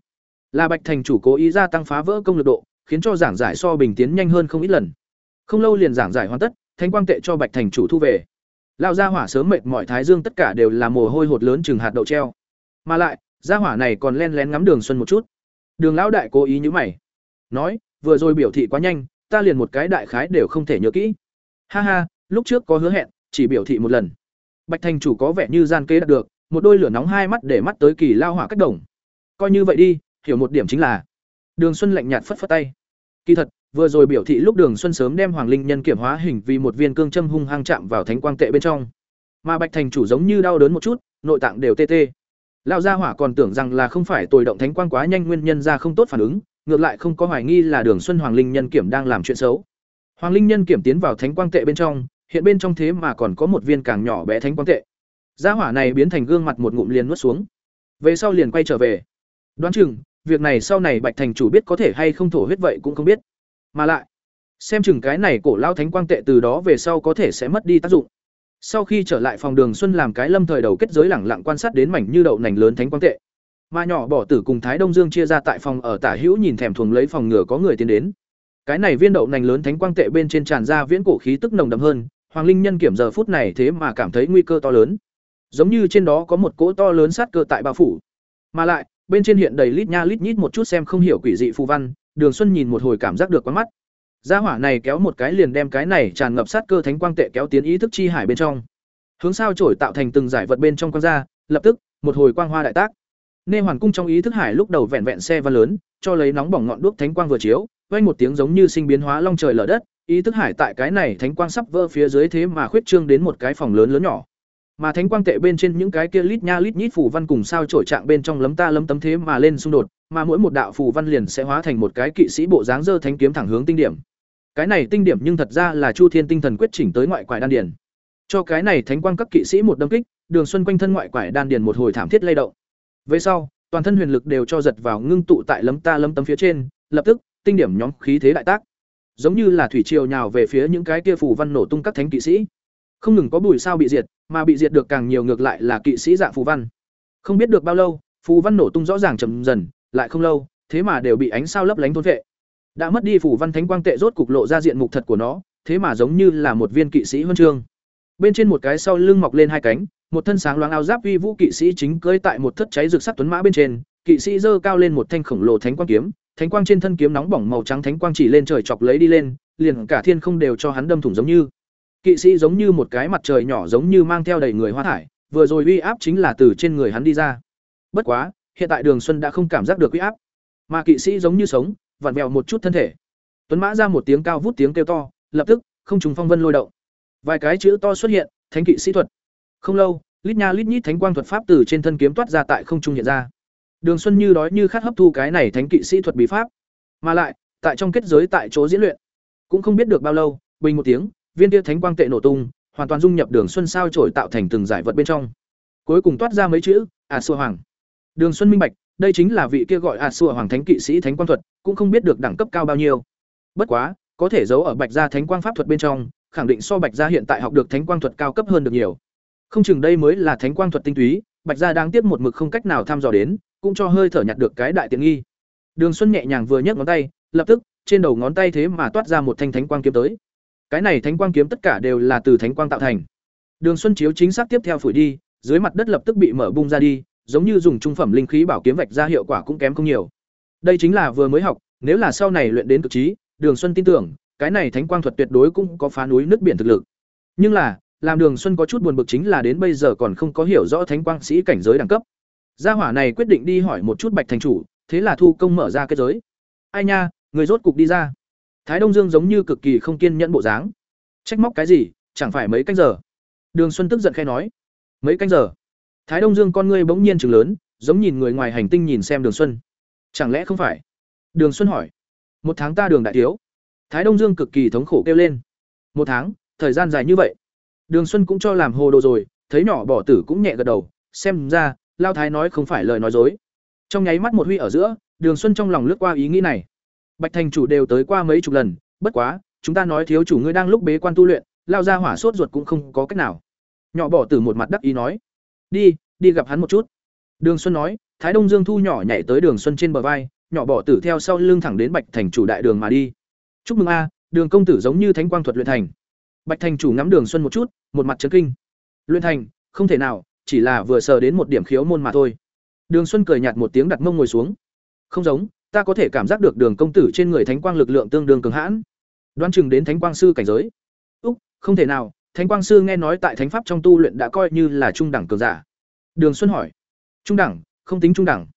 S1: Là Bạch thành chủ cố ý gia tăng phá vỡ công lực độ, khiến cho giảng giải so bình tiến nhanh hơn không ít lần. Không lâu liền giảng giải hoàn tất, thánh quang tệ cho Bạch thành chủ thu về. Lão gia hỏa sớm mệt mỏi thái dương tất cả đều là mồ hôi hột lớn chừng hạt đậu treo. Mà lại, gia hỏa này còn len lén ngắm Đường Xuân một chút. Đường lão đại cố ý như mày, nói, vừa rồi biểu thị quá nhanh, ta liền một cái đại khái đều không thể nhớ kỹ. Ha ha, lúc trước có hứa hẹn, chỉ biểu thị một lần. Bạch thành chủ có vẻ như gian kế đạt được, một đôi lửa nóng hai mắt để mắt tới kỳ lao hỏa cách đồng. Coi như vậy đi, hiểu một điểm chính là. Đường Xuân lạnh nhạt phất phất tay. Kỳ thật, vừa rồi biểu thị lúc Đường Xuân sớm đem Hoàng Linh nhân kiểm hóa hình vì một viên cương châm hung hăng chạm vào thánh quang tệ bên trong. Mà Bạch thành chủ giống như đau đớn một chút, nội tạng đều tê tê. Lão gia hỏa còn tưởng rằng là không phải tồi động thánh quang quá nhanh nguyên nhân ra không tốt phản ứng, ngược lại không có hoài nghi là Đường Xuân Hoàng Linh nhân kiểm đang làm chuyện xấu. Hoàng Linh nhân kiểm tiến vào thánh quang tệ bên trong, hiện bên trong thế mà còn có một viên càng nhỏ bé thánh quang tệ. Gia hỏa này biến thành gương mặt một ngụm liền nuốt xuống. Về sau liền quay trở về. Đoán chừng, việc này sau này Bạch thành chủ biết có thể hay không thổ huyết vậy cũng không biết. Mà lại, xem chừng cái này cổ lao thánh quang tệ từ đó về sau có thể sẽ mất đi tác dụng. Sau khi trở lại phòng Đường Xuân làm cái lâm thời đầu kết giới lẳng lặng quan sát đến mảnh như đậu nành lớn thánh quang tệ. Mà nhỏ bỏ tử cùng Thái Đông Dương chia ra tại phòng ở tả hữu nhìn thèm thuồng lấy phòng ngừa có người tiến đến. Cái này viên đậu nành lớn thánh quang tệ bên trên tràn ra viễn cổ khí tức nồng đậm hơn, Hoàng Linh nhân kiểm giờ phút này thế mà cảm thấy nguy cơ to lớn. Giống như trên đó có một cỗ to lớn sát cơ tại bao phủ. Mà lại, bên trên hiện đầy lít nha lít nhít một chút xem không hiểu quỷ dị phù văn, Đường Xuân nhìn một hồi cảm giác được quá mắt. Gia hỏa này kéo một cái liền đem cái này tràn ngập sát cơ thánh quang tệ kéo tiến ý thức chi hải bên trong. Hướng sao chổi tạo thành từng giải vật bên trong quang ra, lập tức, một hồi quang hoa đại tác. Nê Hoàn cung trong ý thức hải lúc đầu vẹn vẹn xe và lớn, cho lấy nóng bỏng ngọn đuốc thánh quang vừa chiếu, vang một tiếng giống như sinh biến hóa long trời lở đất, ý thức hải tại cái này thánh quang sắp vỡ phía dưới thế mà khuyết trương đến một cái phòng lớn lớn nhỏ. Mà thánh quang tệ bên trên những cái kia lít nha lít nhít phủ văn cùng sao trổi trạng bên trong lấm ta lấm tấm thế mà lên xung đột, mà mỗi một đạo phù văn liền sẽ hóa thành một cái kỵ sĩ bộ dáng dơ thánh kiếm thẳng hướng tinh điểm. Cái này tinh điểm nhưng thật ra là Chu Thiên tinh thần quyết chỉnh tới ngoại quải đan điền. Cho cái này thánh quang các kỵ sĩ một đâm kích, Đường Xuân quanh thân ngoại quải đan điền một hồi thảm thiết lay động. Về sau, toàn thân huyền lực đều cho giật vào ngưng tụ tại lấm ta lấm tấm phía trên, lập tức, tinh điểm nhóm khí thế đại tác. Giống như là thủy triều nhào về phía những cái kia phù văn nổ tung các thánh kỵ sĩ. Không ngừng có bùi sao bị diệt, mà bị diệt được càng nhiều ngược lại là kỵ sĩ dạng phù văn. Không biết được bao lâu, phù văn nổ tung rõ ràng chậm dần, lại không lâu, thế mà đều bị ánh sao lấp lánh thôn vệ. Đã mất đi phủ văn thánh quang tệ rốt cục lộ ra diện mục thật của nó, thế mà giống như là một viên kỵ sĩ huân chương. Bên trên một cái sau lưng mọc lên hai cánh, một thân sáng loáng áo giáp uy vũ kỵ sĩ chính cưỡi tại một thất cháy rực sắc tuấn mã bên trên, kỵ sĩ giơ cao lên một thanh khổng lồ thánh quang kiếm, thánh quang trên thân kiếm nóng bỏng màu trắng thánh quang chỉ lên trời chọc lấy đi lên, liền cả thiên không đều cho hắn đâm thủng giống như. Kỵ sĩ giống như một cái mặt trời nhỏ giống như mang theo đầy người hoa thải, vừa rồi uy áp chính là từ trên người hắn đi ra. Bất quá, hiện tại Đường Xuân đã không cảm giác được uy áp, mà kỵ sĩ giống như sống, vặn vẹo một chút thân thể. Tuấn mã ra một tiếng cao vút tiếng kêu to, lập tức, không trùng phong vân lôi động. Vài cái chữ to xuất hiện, thánh kỵ sĩ thuật. Không lâu, lít nha lít nhít thánh quang thuật pháp từ trên thân kiếm toát ra tại không trung hiện ra. Đường Xuân như đói như khát hấp thu cái này thánh kỵ sĩ thuật bí pháp, mà lại, tại trong kết giới tại chỗ diễn luyện, cũng không biết được bao lâu, bình một tiếng, viên kia thánh quang tệ nổ tung, hoàn toàn dung nhập Đường Xuân sao chổi tạo thành từng giải vật bên trong. Cuối cùng toát ra mấy chữ, "A Xua Hoàng". Đường Xuân minh bạch, đây chính là vị kia gọi A Xua Hoàng thánh kỵ sĩ thánh quang thuật, cũng không biết được đẳng cấp cao bao nhiêu. Bất quá, có thể giấu ở Bạch Gia thánh quang pháp thuật bên trong, khẳng định so Bạch Gia hiện tại học được thánh quang thuật cao cấp hơn được nhiều. Không chừng đây mới là thánh quang thuật tinh túy, Bạch Gia đang tiếp một mực không cách nào thăm dò đến, cũng cho hơi thở nhặt được cái đại tiện nghi. Đường Xuân nhẹ nhàng vừa nhấc ngón tay, lập tức, trên đầu ngón tay thế mà toát ra một thanh thánh quang kiếm tới. Cái này thánh quang kiếm tất cả đều là từ thánh quang tạo thành. Đường Xuân chiếu chính xác tiếp theo phủi đi, dưới mặt đất lập tức bị mở bung ra đi, giống như dùng trung phẩm linh khí bảo kiếm vạch ra hiệu quả cũng kém không nhiều. Đây chính là vừa mới học, nếu là sau này luyện đến cực trí, Đường Xuân tin tưởng, cái này thánh quang thuật tuyệt đối cũng có phá núi nứt biển thực lực. Nhưng là, làm Đường Xuân có chút buồn bực chính là đến bây giờ còn không có hiểu rõ thánh quang sĩ cảnh giới đẳng cấp. Gia hỏa này quyết định đi hỏi một chút Bạch thành chủ, thế là thu công mở ra kết giới. Ai nha, người rốt cục đi ra. Thái Đông Dương giống như cực kỳ không kiên nhẫn bộ dáng. Trách móc cái gì, chẳng phải mấy canh giờ. Đường Xuân tức giận khẽ nói. Mấy canh giờ? Thái Đông Dương con ngươi bỗng nhiên trừng lớn, giống nhìn người ngoài hành tinh nhìn xem Đường Xuân. Chẳng lẽ không phải? Đường Xuân hỏi. Một tháng ta đường đại thiếu. Thái Đông Dương cực kỳ thống khổ kêu lên. Một tháng, thời gian dài như vậy. Đường Xuân cũng cho làm hồ đồ rồi, thấy nhỏ bỏ tử cũng nhẹ gật đầu, xem ra, Lao Thái nói không phải lời nói dối. Trong nháy mắt một huy ở giữa, Đường Xuân trong lòng lướt qua ý nghĩ này. bạch thành chủ đều tới qua mấy chục lần bất quá chúng ta nói thiếu chủ ngươi đang lúc bế quan tu luyện lao ra hỏa sốt ruột cũng không có cách nào nhỏ bỏ tử một mặt đắc ý nói đi đi gặp hắn một chút. Đường xuân nói, thái đông dương thu nhỏ nhảy tới đường xuân trên bờ vai, nhỏ bỏ tử theo sau lưng thẳng đến bạch thành chủ đại đường mà đi. Chúc mừng a, đường công tử giống như thánh quang thuật luyện thành. Bạch thành chủ ngắm đường xuân một chút, một mặt trấn kinh. Luyện thành, không thể nào, chỉ là vừa sờ đến một điểm khiếu môn mà thôi. Đường xuân cười nhạt một tiếng đặt mông ngồi xuống. Không giống, ta có thể cảm giác được đường công tử trên người thánh quang lực lượng tương đương cường hãn. Đoan chừng đến thánh quang sư cảnh giới. Úc, không thể nào thánh quang sư nghe nói tại thánh pháp trong tu luyện đã coi như là trung đẳng cường giả. Đường xuân hỏi, trung đẳng, không tính trung đẳng.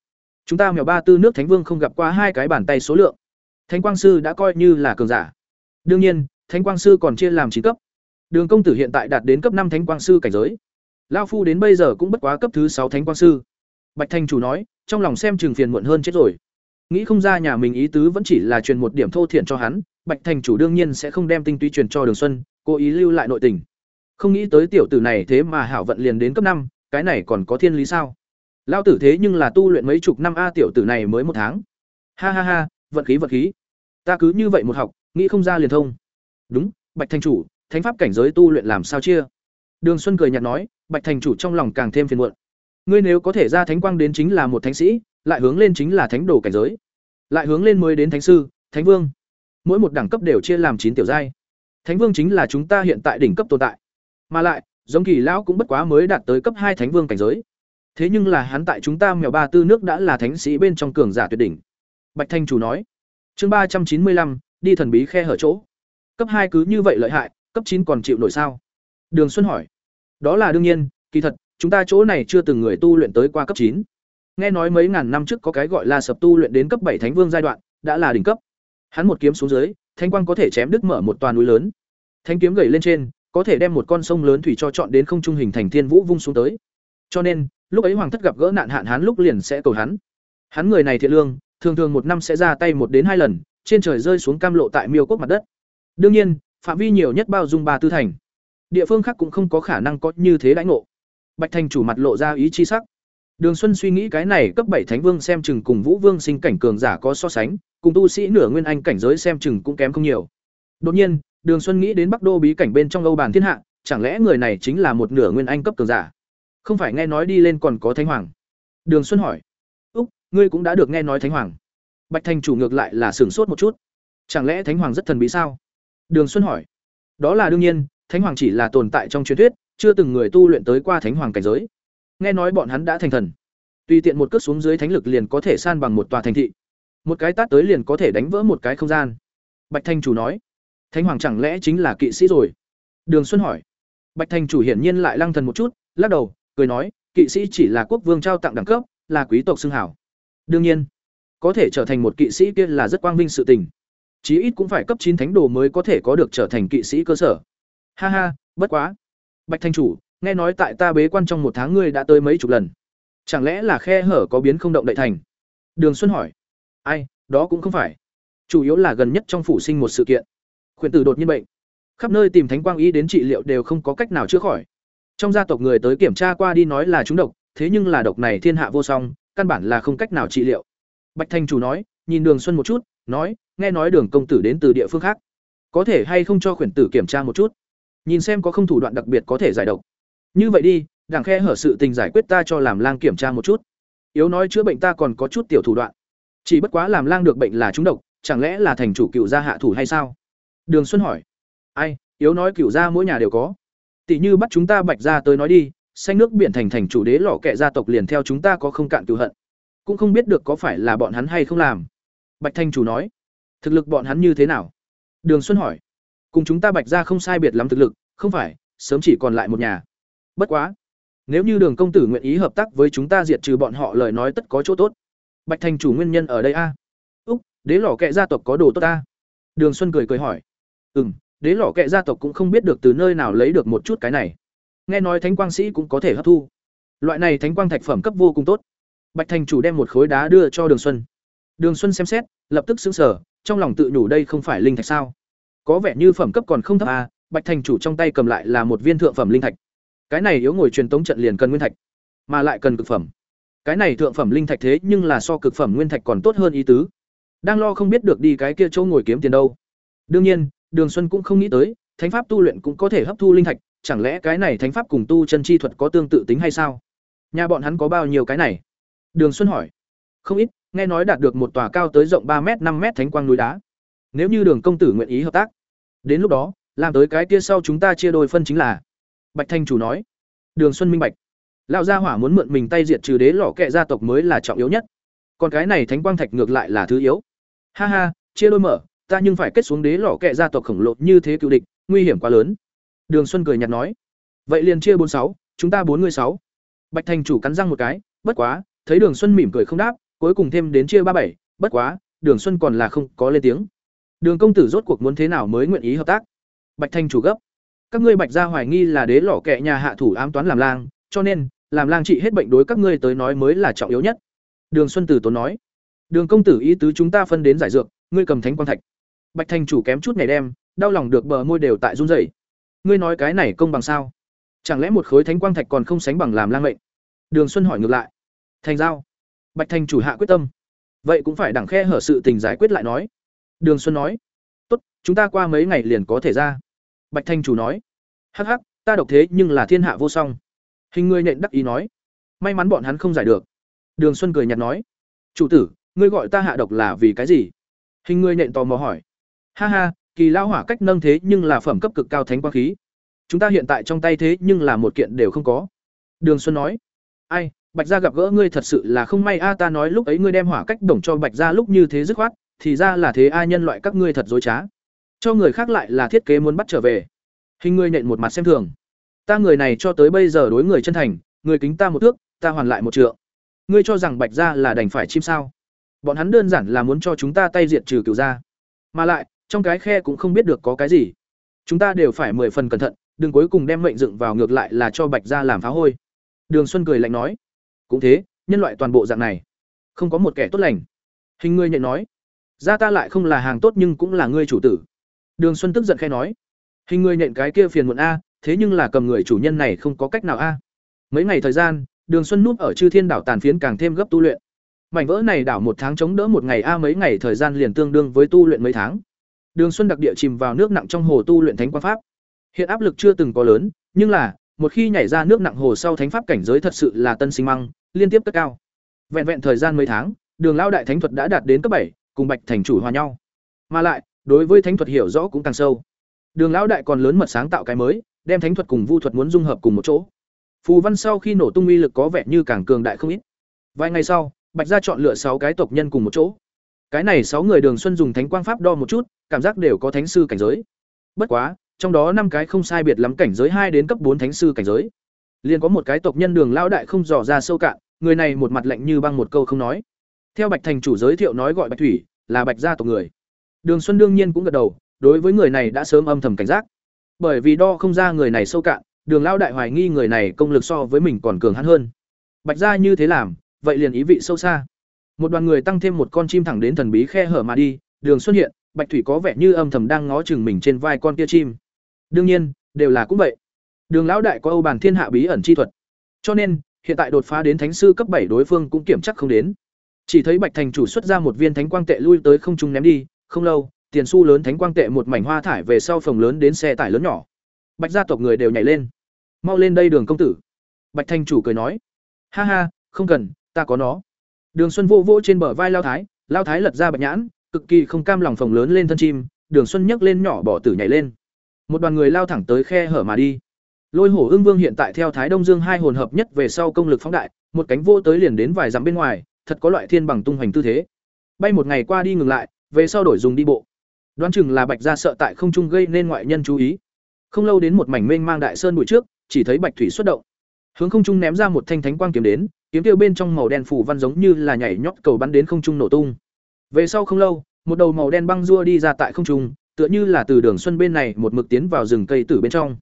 S1: Chúng ta mèo ba tư nước thánh vương không gặp qua hai cái bàn tay số lượng. Thánh quang sư đã coi như là cường giả. Đương nhiên, thánh quang sư còn chia làm chín cấp. Đường công tử hiện tại đạt đến cấp năm thánh quang sư cảnh giới. Lao phu đến bây giờ cũng bất quá cấp thứ sáu thánh quang sư. Bạch thành chủ nói, trong lòng xem chừng phiền muộn hơn chết rồi. Nghĩ không ra nhà mình ý tứ vẫn chỉ là truyền một điểm thô thiện cho hắn, bạch thành chủ đương nhiên sẽ không đem tinh túy truyền cho đường xuân, cố ý lưu lại nội tình không nghĩ tới tiểu tử này thế mà hảo vận liền đến cấp năm, cái này còn có thiên lý sao? Lao tử thế nhưng là tu luyện mấy chục năm a, tiểu tử này mới một tháng. Ha ha ha, vận khí vận khí. Ta cứ như vậy một học, nghĩ không ra liền thông. Đúng, bạch thành chủ, thánh pháp cảnh giới tu luyện làm sao chia? Đường xuân cười nhạt nói, bạch thành chủ trong lòng càng thêm phiền muộn. Ngươi nếu có thể ra thánh quang đến chính là một thánh sĩ, lại hướng lên chính là thánh đồ cảnh giới. Lại hướng lên mới đến thánh sư, thánh vương. Mỗi một đẳng cấp đều chia làm chín tiểu giai. Thánh vương chính là chúng ta hiện tại đỉnh cấp tồn tại mà lại, giống kỳ lão cũng bất quá mới đạt tới cấp hai thánh vương cảnh giới. Thế nhưng là hắn tại chúng ta mèo ba tư nước đã là thánh sĩ bên trong cường giả tuyệt đỉnh. Bạch thanh chủ nói, chương ba trăm chín mươi lăm, đi thần bí khe hở chỗ. Cấp hai cứ như vậy lợi hại, cấp chín còn chịu nổi sao? Đường xuân hỏi. Đó là đương nhiên, kỳ thật, chúng ta chỗ này chưa từng người tu luyện tới qua cấp chín. Nghe nói mấy ngàn năm trước có cái gọi là sập tu luyện đến cấp bảy thánh vương giai đoạn, đã là đỉnh cấp. Hắn một kiếm xuống dưới thanh quang có thể chém đứt mở một toàn núi lớn. Thanh kiếm gầy lên trên có thể đem một con sông lớn thủy cho chọn đến không trung hình thành thiên vũ vung xuống tới. Cho nên, lúc ấy hoàng thất gặp gỡ nạn hạn hán lúc liền sẽ cầu hắn. Hắn người này thiện lương, thường thường một năm sẽ ra tay một đến hai lần, trên trời rơi xuống cam lộ tại miêu quốc mặt đất. Đương nhiên, phạm vi nhiều nhất bao dung ba tư thành. Địa phương khác cũng không có khả năng có như thế đãi ngộ. Bạch thành chủ mặt lộ ra ý chi sắc. Đường xuân suy nghĩ cái này cấp bảy thánh vương xem chừng cùng vũ vương sinh cảnh cường giả có so sánh, cùng tu sĩ nửa nguyên anh cảnh giới xem chừng cũng kém không nhiều. Đột nhiên đường xuân nghĩ đến bắc đô bí cảnh bên trong âu bàn thiên hạ, chẳng lẽ người này chính là một nửa nguyên anh cấp cường giả? Không phải nghe nói đi lên còn có thánh hoàng. Đường xuân hỏi. Úc, ngươi cũng đã được nghe nói thánh hoàng. Bạch thành chủ ngược lại là sửng sốt một chút. Chẳng lẽ thánh hoàng rất thần bí sao? Đường xuân hỏi. Đó là đương nhiên, thánh hoàng chỉ là tồn tại trong truyền thuyết, chưa từng người tu luyện tới qua thánh hoàng cảnh giới. Nghe nói bọn hắn đã thành thần. Tùy tiện một cước xuống dưới thánh lực liền có thể san bằng một tòa thành thị. Một cái tát tới liền có thể đánh vỡ một cái không gian. Bạch thanh chủ nói thánh hoàng chẳng lẽ chính là kỵ sĩ rồi? Đường xuân hỏi. Bạch thanh chủ hiển nhiên lại lăng thần một chút, lắc đầu, cười nói, kỵ sĩ chỉ là quốc vương trao tặng đẳng cấp, là quý tộc xưng hảo. Đương nhiên, có thể trở thành một kỵ sĩ kia là rất quang vinh sự tình. Chí ít cũng phải cấp chín thánh đồ mới có thể có được trở thành kỵ sĩ cơ sở. Ha ha, bất quá. Bạch thanh chủ, nghe nói tại ta bế quan trong một tháng ngươi đã tới mấy chục lần. Chẳng lẽ là khe hở có biến không động đậy thành? Đường xuân hỏi. Ai, đó cũng không phải. Chủ yếu là gần nhất trong phủ sinh một sự kiện khuyển tử đột nhiên bệnh. Khắp nơi tìm thánh quang ý đến trị liệu đều không có cách nào chữa khỏi. Trong gia tộc người tới kiểm tra qua đi nói là chúng độc, thế nhưng là độc này thiên hạ vô song, căn bản là không cách nào trị liệu. Bạch thanh chủ nói, nhìn đường xuân một chút, nói, nghe nói đường công tử đến từ địa phương khác. Có thể hay không cho khuyển tử kiểm tra một chút? Nhìn xem có không thủ đoạn đặc biệt có thể giải độc. Như vậy đi đảng khe hở sự tình giải quyết ta cho làm lang kiểm tra một chút. Yếu nói chữa bệnh ta còn có chút tiểu thủ đoạn. Chỉ bất quá làm lang được bệnh là trúng độc, chẳng lẽ là thành chủ cựu gia hạ thủ hay sao? Đường xuân hỏi. Ai, yếu nói cửu gia mỗi nhà đều có. Tỷ như bắt chúng ta bạch gia tới nói đi, xanh nước biển thành thành chủ đế lọ kệ gia tộc liền theo chúng ta có không cạn cựu hận. Cũng không biết được có phải là bọn hắn hay không làm. Bạch thanh chủ nói. Thực lực bọn hắn như thế nào? Đường xuân hỏi. Cùng chúng ta bạch gia không sai biệt lắm thực lực, không phải, sớm chỉ còn lại một nhà. Bất quá. Nếu như đường công tử nguyện ý hợp tác với chúng ta diệt trừ bọn họ lời nói tất có chỗ tốt. Bạch thành chủ nguyên nhân ở đây a? À? úc, đế lò kệ gia tộc có đồ tốt ta đường xuân cười cười hỏi ừ m đế lọ kệ gia tộc cũng không biết được từ nơi nào lấy được một chút cái này. Nghe nói thánh quang sĩ cũng có thể hấp thu. Loại này thánh quang thạch phẩm cấp vô cùng tốt. Bạch thành chủ đem một khối đá đưa cho đường xuân. Đường xuân xem xét lập tức xứng sở trong lòng tự nhủ đây không phải linh thạch sao? Có vẻ như phẩm cấp còn không thấp à bạch thành chủ trong tay cầm lại là một viên thượng phẩm linh thạch. Cái này yếu ngồi truyền tống trận liền cần nguyên thạch mà lại cần cực phẩm. Cái này thượng phẩm linh thạch thế nhưng là so cực phẩm nguyên thạch còn tốt hơn ý tứ. Đang lo không biết được đi cái kia chỗ ngồi kiếm tiền đâu. Đương nhiên, Đường Xuân cũng không nghĩ tới, thánh pháp tu luyện cũng có thể hấp thu linh thạch, chẳng lẽ cái này thánh pháp cùng tu chân chi thuật có tương tự tính hay sao? Nhà bọn hắn có bao nhiêu cái này? Đường Xuân hỏi. Không ít, nghe nói đạt được một tòa cao tới rộng ba m năm m thánh quang núi đá. Nếu như Đường công tử nguyện ý hợp tác, đến lúc đó, làm tới cái kia sau chúng ta chia đôi phân chính là. Bạch Thanh chủ nói. Đường Xuân minh bạch. Lão gia hỏa muốn mượn mình tay diệt trừ đế lọ kệ gia tộc mới là trọng yếu nhất. Còn cái này thánh quang thạch ngược lại là thứ yếu. Ha ha, chia đôi mở, ta nhưng phải kết xuống đế lọ kệ gia tộc khổng lồ như thế cựu địch, nguy hiểm quá lớn. Đường Xuân cười nhạt nói. Vậy liền chia bốn sáu, chúng ta bốn người sáu. Bạch Thành chủ cắn răng một cái, bất quá, thấy Đường Xuân mỉm cười không đáp, cuối cùng thêm đến chia ba bảy, bất quá, Đường Xuân còn là không có lên tiếng. Đường công tử rốt cuộc muốn thế nào mới nguyện ý hợp tác? Bạch Thành chủ gấp. Các ngươi Bạch gia hoài nghi là đế lọ kệ nhà hạ thủ ám toán làm lang, cho nên, làm lang trị hết bệnh đối các ngươi tới nói mới là trọng yếu nhất. Đường Xuân Tử tốn nói. Đường công tử ý tứ chúng ta phân đến giải dược, ngươi cầm thánh quang thạch. Bạch Thành chủ kém chút ngày đem, đau lòng được bờ môi đều tại run rẩy. Ngươi nói cái này công bằng sao? Chẳng lẽ một khối thánh quang thạch còn không sánh bằng làm lang mệnh? Đường Xuân hỏi ngược lại. Thành giao. Bạch Thành chủ hạ quyết tâm. Vậy cũng phải đẳng khe hở sự tình giải quyết lại nói. Đường Xuân nói. Tốt, chúng ta qua mấy ngày liền có thể ra. Bạch Thành chủ nói. Hắc hắc, ta độc thế nhưng là thiên hạ vô song. Hình người nện đắc ý nói. May mắn bọn hắn không giải được. Đường Xuân cười nhạt nói. Chủ tử, ngươi gọi ta hạ độc là vì cái gì? Hình người nện tò mò hỏi. Ha ha, kỳ lao hỏa cách nâng thế nhưng là phẩm cấp cực cao thánh quang khí. Chúng ta hiện tại trong tay thế nhưng là một kiện đều không có. Đường Xuân nói. Ai, Bạch gia gặp gỡ ngươi thật sự là không may a ta nói lúc ấy ngươi đem hỏa cách đồng cho Bạch gia lúc như thế dứt khoát, thì ra là thế ai nhân loại các ngươi thật dối trá. Cho người khác lại là thiết kế muốn bắt trở về. Hình ngươi nện một mặt xem thường. Ta người này cho tới bây giờ đối người chân thành, người kính ta một thước, ta hoàn lại một trượng. Ngươi cho rằng Bạch gia là đành phải chim sao? Bọn hắn đơn giản là muốn cho chúng ta tay diệt trừ cửu gia. Mà lại, trong cái khe cũng không biết được có cái gì. Chúng ta đều phải mười phần cẩn thận, đừng cuối cùng đem mệnh dựng vào ngược lại là cho Bạch gia làm phá hôi. Đường Xuân cười lạnh nói, cũng thế, nhân loại toàn bộ dạng này, không có một kẻ tốt lành. Hình ngươi nhận nói, gia ta lại không là hàng tốt nhưng cũng là ngươi chủ tử. Đường Xuân tức giận khai nói, hình ngươi nhận cái kia phiền muộn a, thế nhưng là cầm người chủ nhân này không có cách nào a. Mấy ngày thời gian, Đường Xuân núp ở Chư Thiên đảo tàn phiến càng thêm gấp tu luyện. Mảnh vỡ này đảo một tháng chống đỡ một ngày a mấy ngày thời gian liền tương đương với tu luyện mấy tháng. Đường Xuân đặc địa chìm vào nước nặng trong hồ tu luyện thánh quan pháp. Hiện áp lực chưa từng có lớn, nhưng là, một khi nhảy ra nước nặng hồ sau thánh pháp cảnh giới thật sự là tân sinh măng, liên tiếp cất cao. Vẹn vẹn thời gian mấy tháng, Đường lão đại thánh thuật đã đạt đến cấp bảy, cùng Bạch thành chủ hòa nhau. Mà lại, đối với thánh thuật hiểu rõ cũng càng sâu. Đường lão đại còn lớn mật sáng tạo cái mới, đem thánh thuật cùng vu thuật muốn dung hợp cùng một chỗ. Phù văn sau khi nổ tung uy lực có vẻ như càng cường đại không ít. Vài ngày sau, Bạch gia chọn lựa sáu cái tộc nhân cùng một chỗ. Cái này sáu người Đường Xuân dùng thánh quang pháp đo một chút, cảm giác đều có thánh sư cảnh giới. Bất quá, trong đó năm cái không sai biệt lắm cảnh giới hai đến cấp bốn thánh sư cảnh giới. Liền có một cái tộc nhân Đường lão đại không dò ra sâu cạn, người này một mặt lạnh như băng một câu không nói. Theo Bạch thành chủ giới thiệu nói gọi Bạch Thủy, là Bạch gia tộc người. Đường Xuân đương nhiên cũng gật đầu, đối với người này đã sớm âm thầm cảnh giác. Bởi vì đo không ra người này sâu cạn, Đường lão đại hoài nghi người này công lực so với mình còn cường hắn hơn. Bạch gia như thế làm, vậy liền ý vị sâu xa. Một đoàn người tăng thêm một con chim thẳng đến thần bí khe hở mà đi, đường xuất hiện, Bạch Thủy có vẻ như âm thầm đang ngó chừng mình trên vai con kia chim. Đương nhiên, đều là cũng vậy. Đường lão đại có Âu bàn thiên hạ bí ẩn chi thuật. Cho nên, hiện tại đột phá đến thánh sư cấp bảy đối phương cũng kiểm chắc không đến. Chỉ thấy Bạch thành chủ xuất ra một viên thánh quang tệ lui tới không trung ném đi, không lâu, tiền xu lớn thánh quang tệ một mảnh hoa thải về sau phòng lớn đến xe tải lớn nhỏ. Bạch gia tộc người đều nhảy lên. Mau lên đây Đường công tử. Bạch thành chủ cười nói: "Ha ha, không cần, ta có nó." Đường Xuân vô vô trên bờ vai Lao Thái, Lao Thái lật ra bạch nhãn, cực kỳ không cam lòng phồng lớn lên thân chim, Đường Xuân nhấc lên nhỏ bỏ tử nhảy lên. Một đoàn người lao thẳng tới khe hở mà đi. Lôi Hổ Ưng Vương hiện tại theo Thái Đông Dương hai hồn hợp nhất về sau công lực phóng đại, một cánh vô tới liền đến vài dặm bên ngoài, thật có loại thiên bằng tung hoành tư thế. Bay một ngày qua đi ngừng lại, về sau đổi dùng đi bộ. Đoán chừng là Bạch gia sợ tại không trung gây nên ngoại nhân chú ý. Không lâu đến một mảnh mênh mang đại sơn bụi trước, chỉ thấy Bạch thủy xuất động. Hướng không trung ném ra một thanh thánh quang kiếm đến, kiếm tiêu bên trong màu đen phủ văn giống như là nhảy nhót cầu bắn đến không trung nổ tung. Về sau không lâu, một đầu màu đen băng rua đi ra tại không trung, tựa như là từ đường xuân bên này một mực tiến vào rừng cây tử bên trong.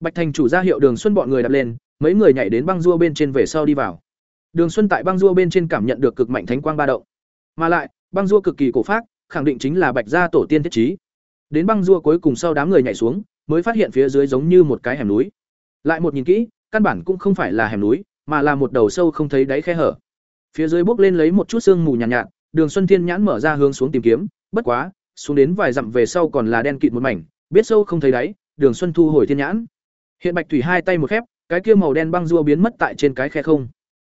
S1: Bạch Thành chủ ra hiệu Đường Xuân bọn người đặt lên, mấy người nhảy đến băng rua bên trên về sau đi vào. Đường Xuân tại băng rua bên trên cảm nhận được cực mạnh thánh quang ba động. Mà lại, băng rua cực kỳ cổ phác, khẳng định chính là Bạch gia tổ tiên thiết trí. Đến băng rua cuối cùng sau đám người nhảy xuống, mới phát hiện phía dưới giống như một cái hẻm núi. Lại một nhìn kỹ, căn bản cũng không phải là hẻm núi, mà là một đầu sâu không thấy đáy khe hở. Phía dưới bốc lên lấy một chút sương mù nhàn nhạt, nhạt, Đường Xuân Thiên nhãn mở ra hướng xuống tìm kiếm, bất quá, xuống đến vài dặm về sau còn là đen kịt một mảnh, biết sâu không thấy đáy, Đường Xuân thu hồi thiên nhãn. Hiện Bạch Thủy hai tay một khép, cái kia màu đen băng rua biến mất tại trên cái khe không.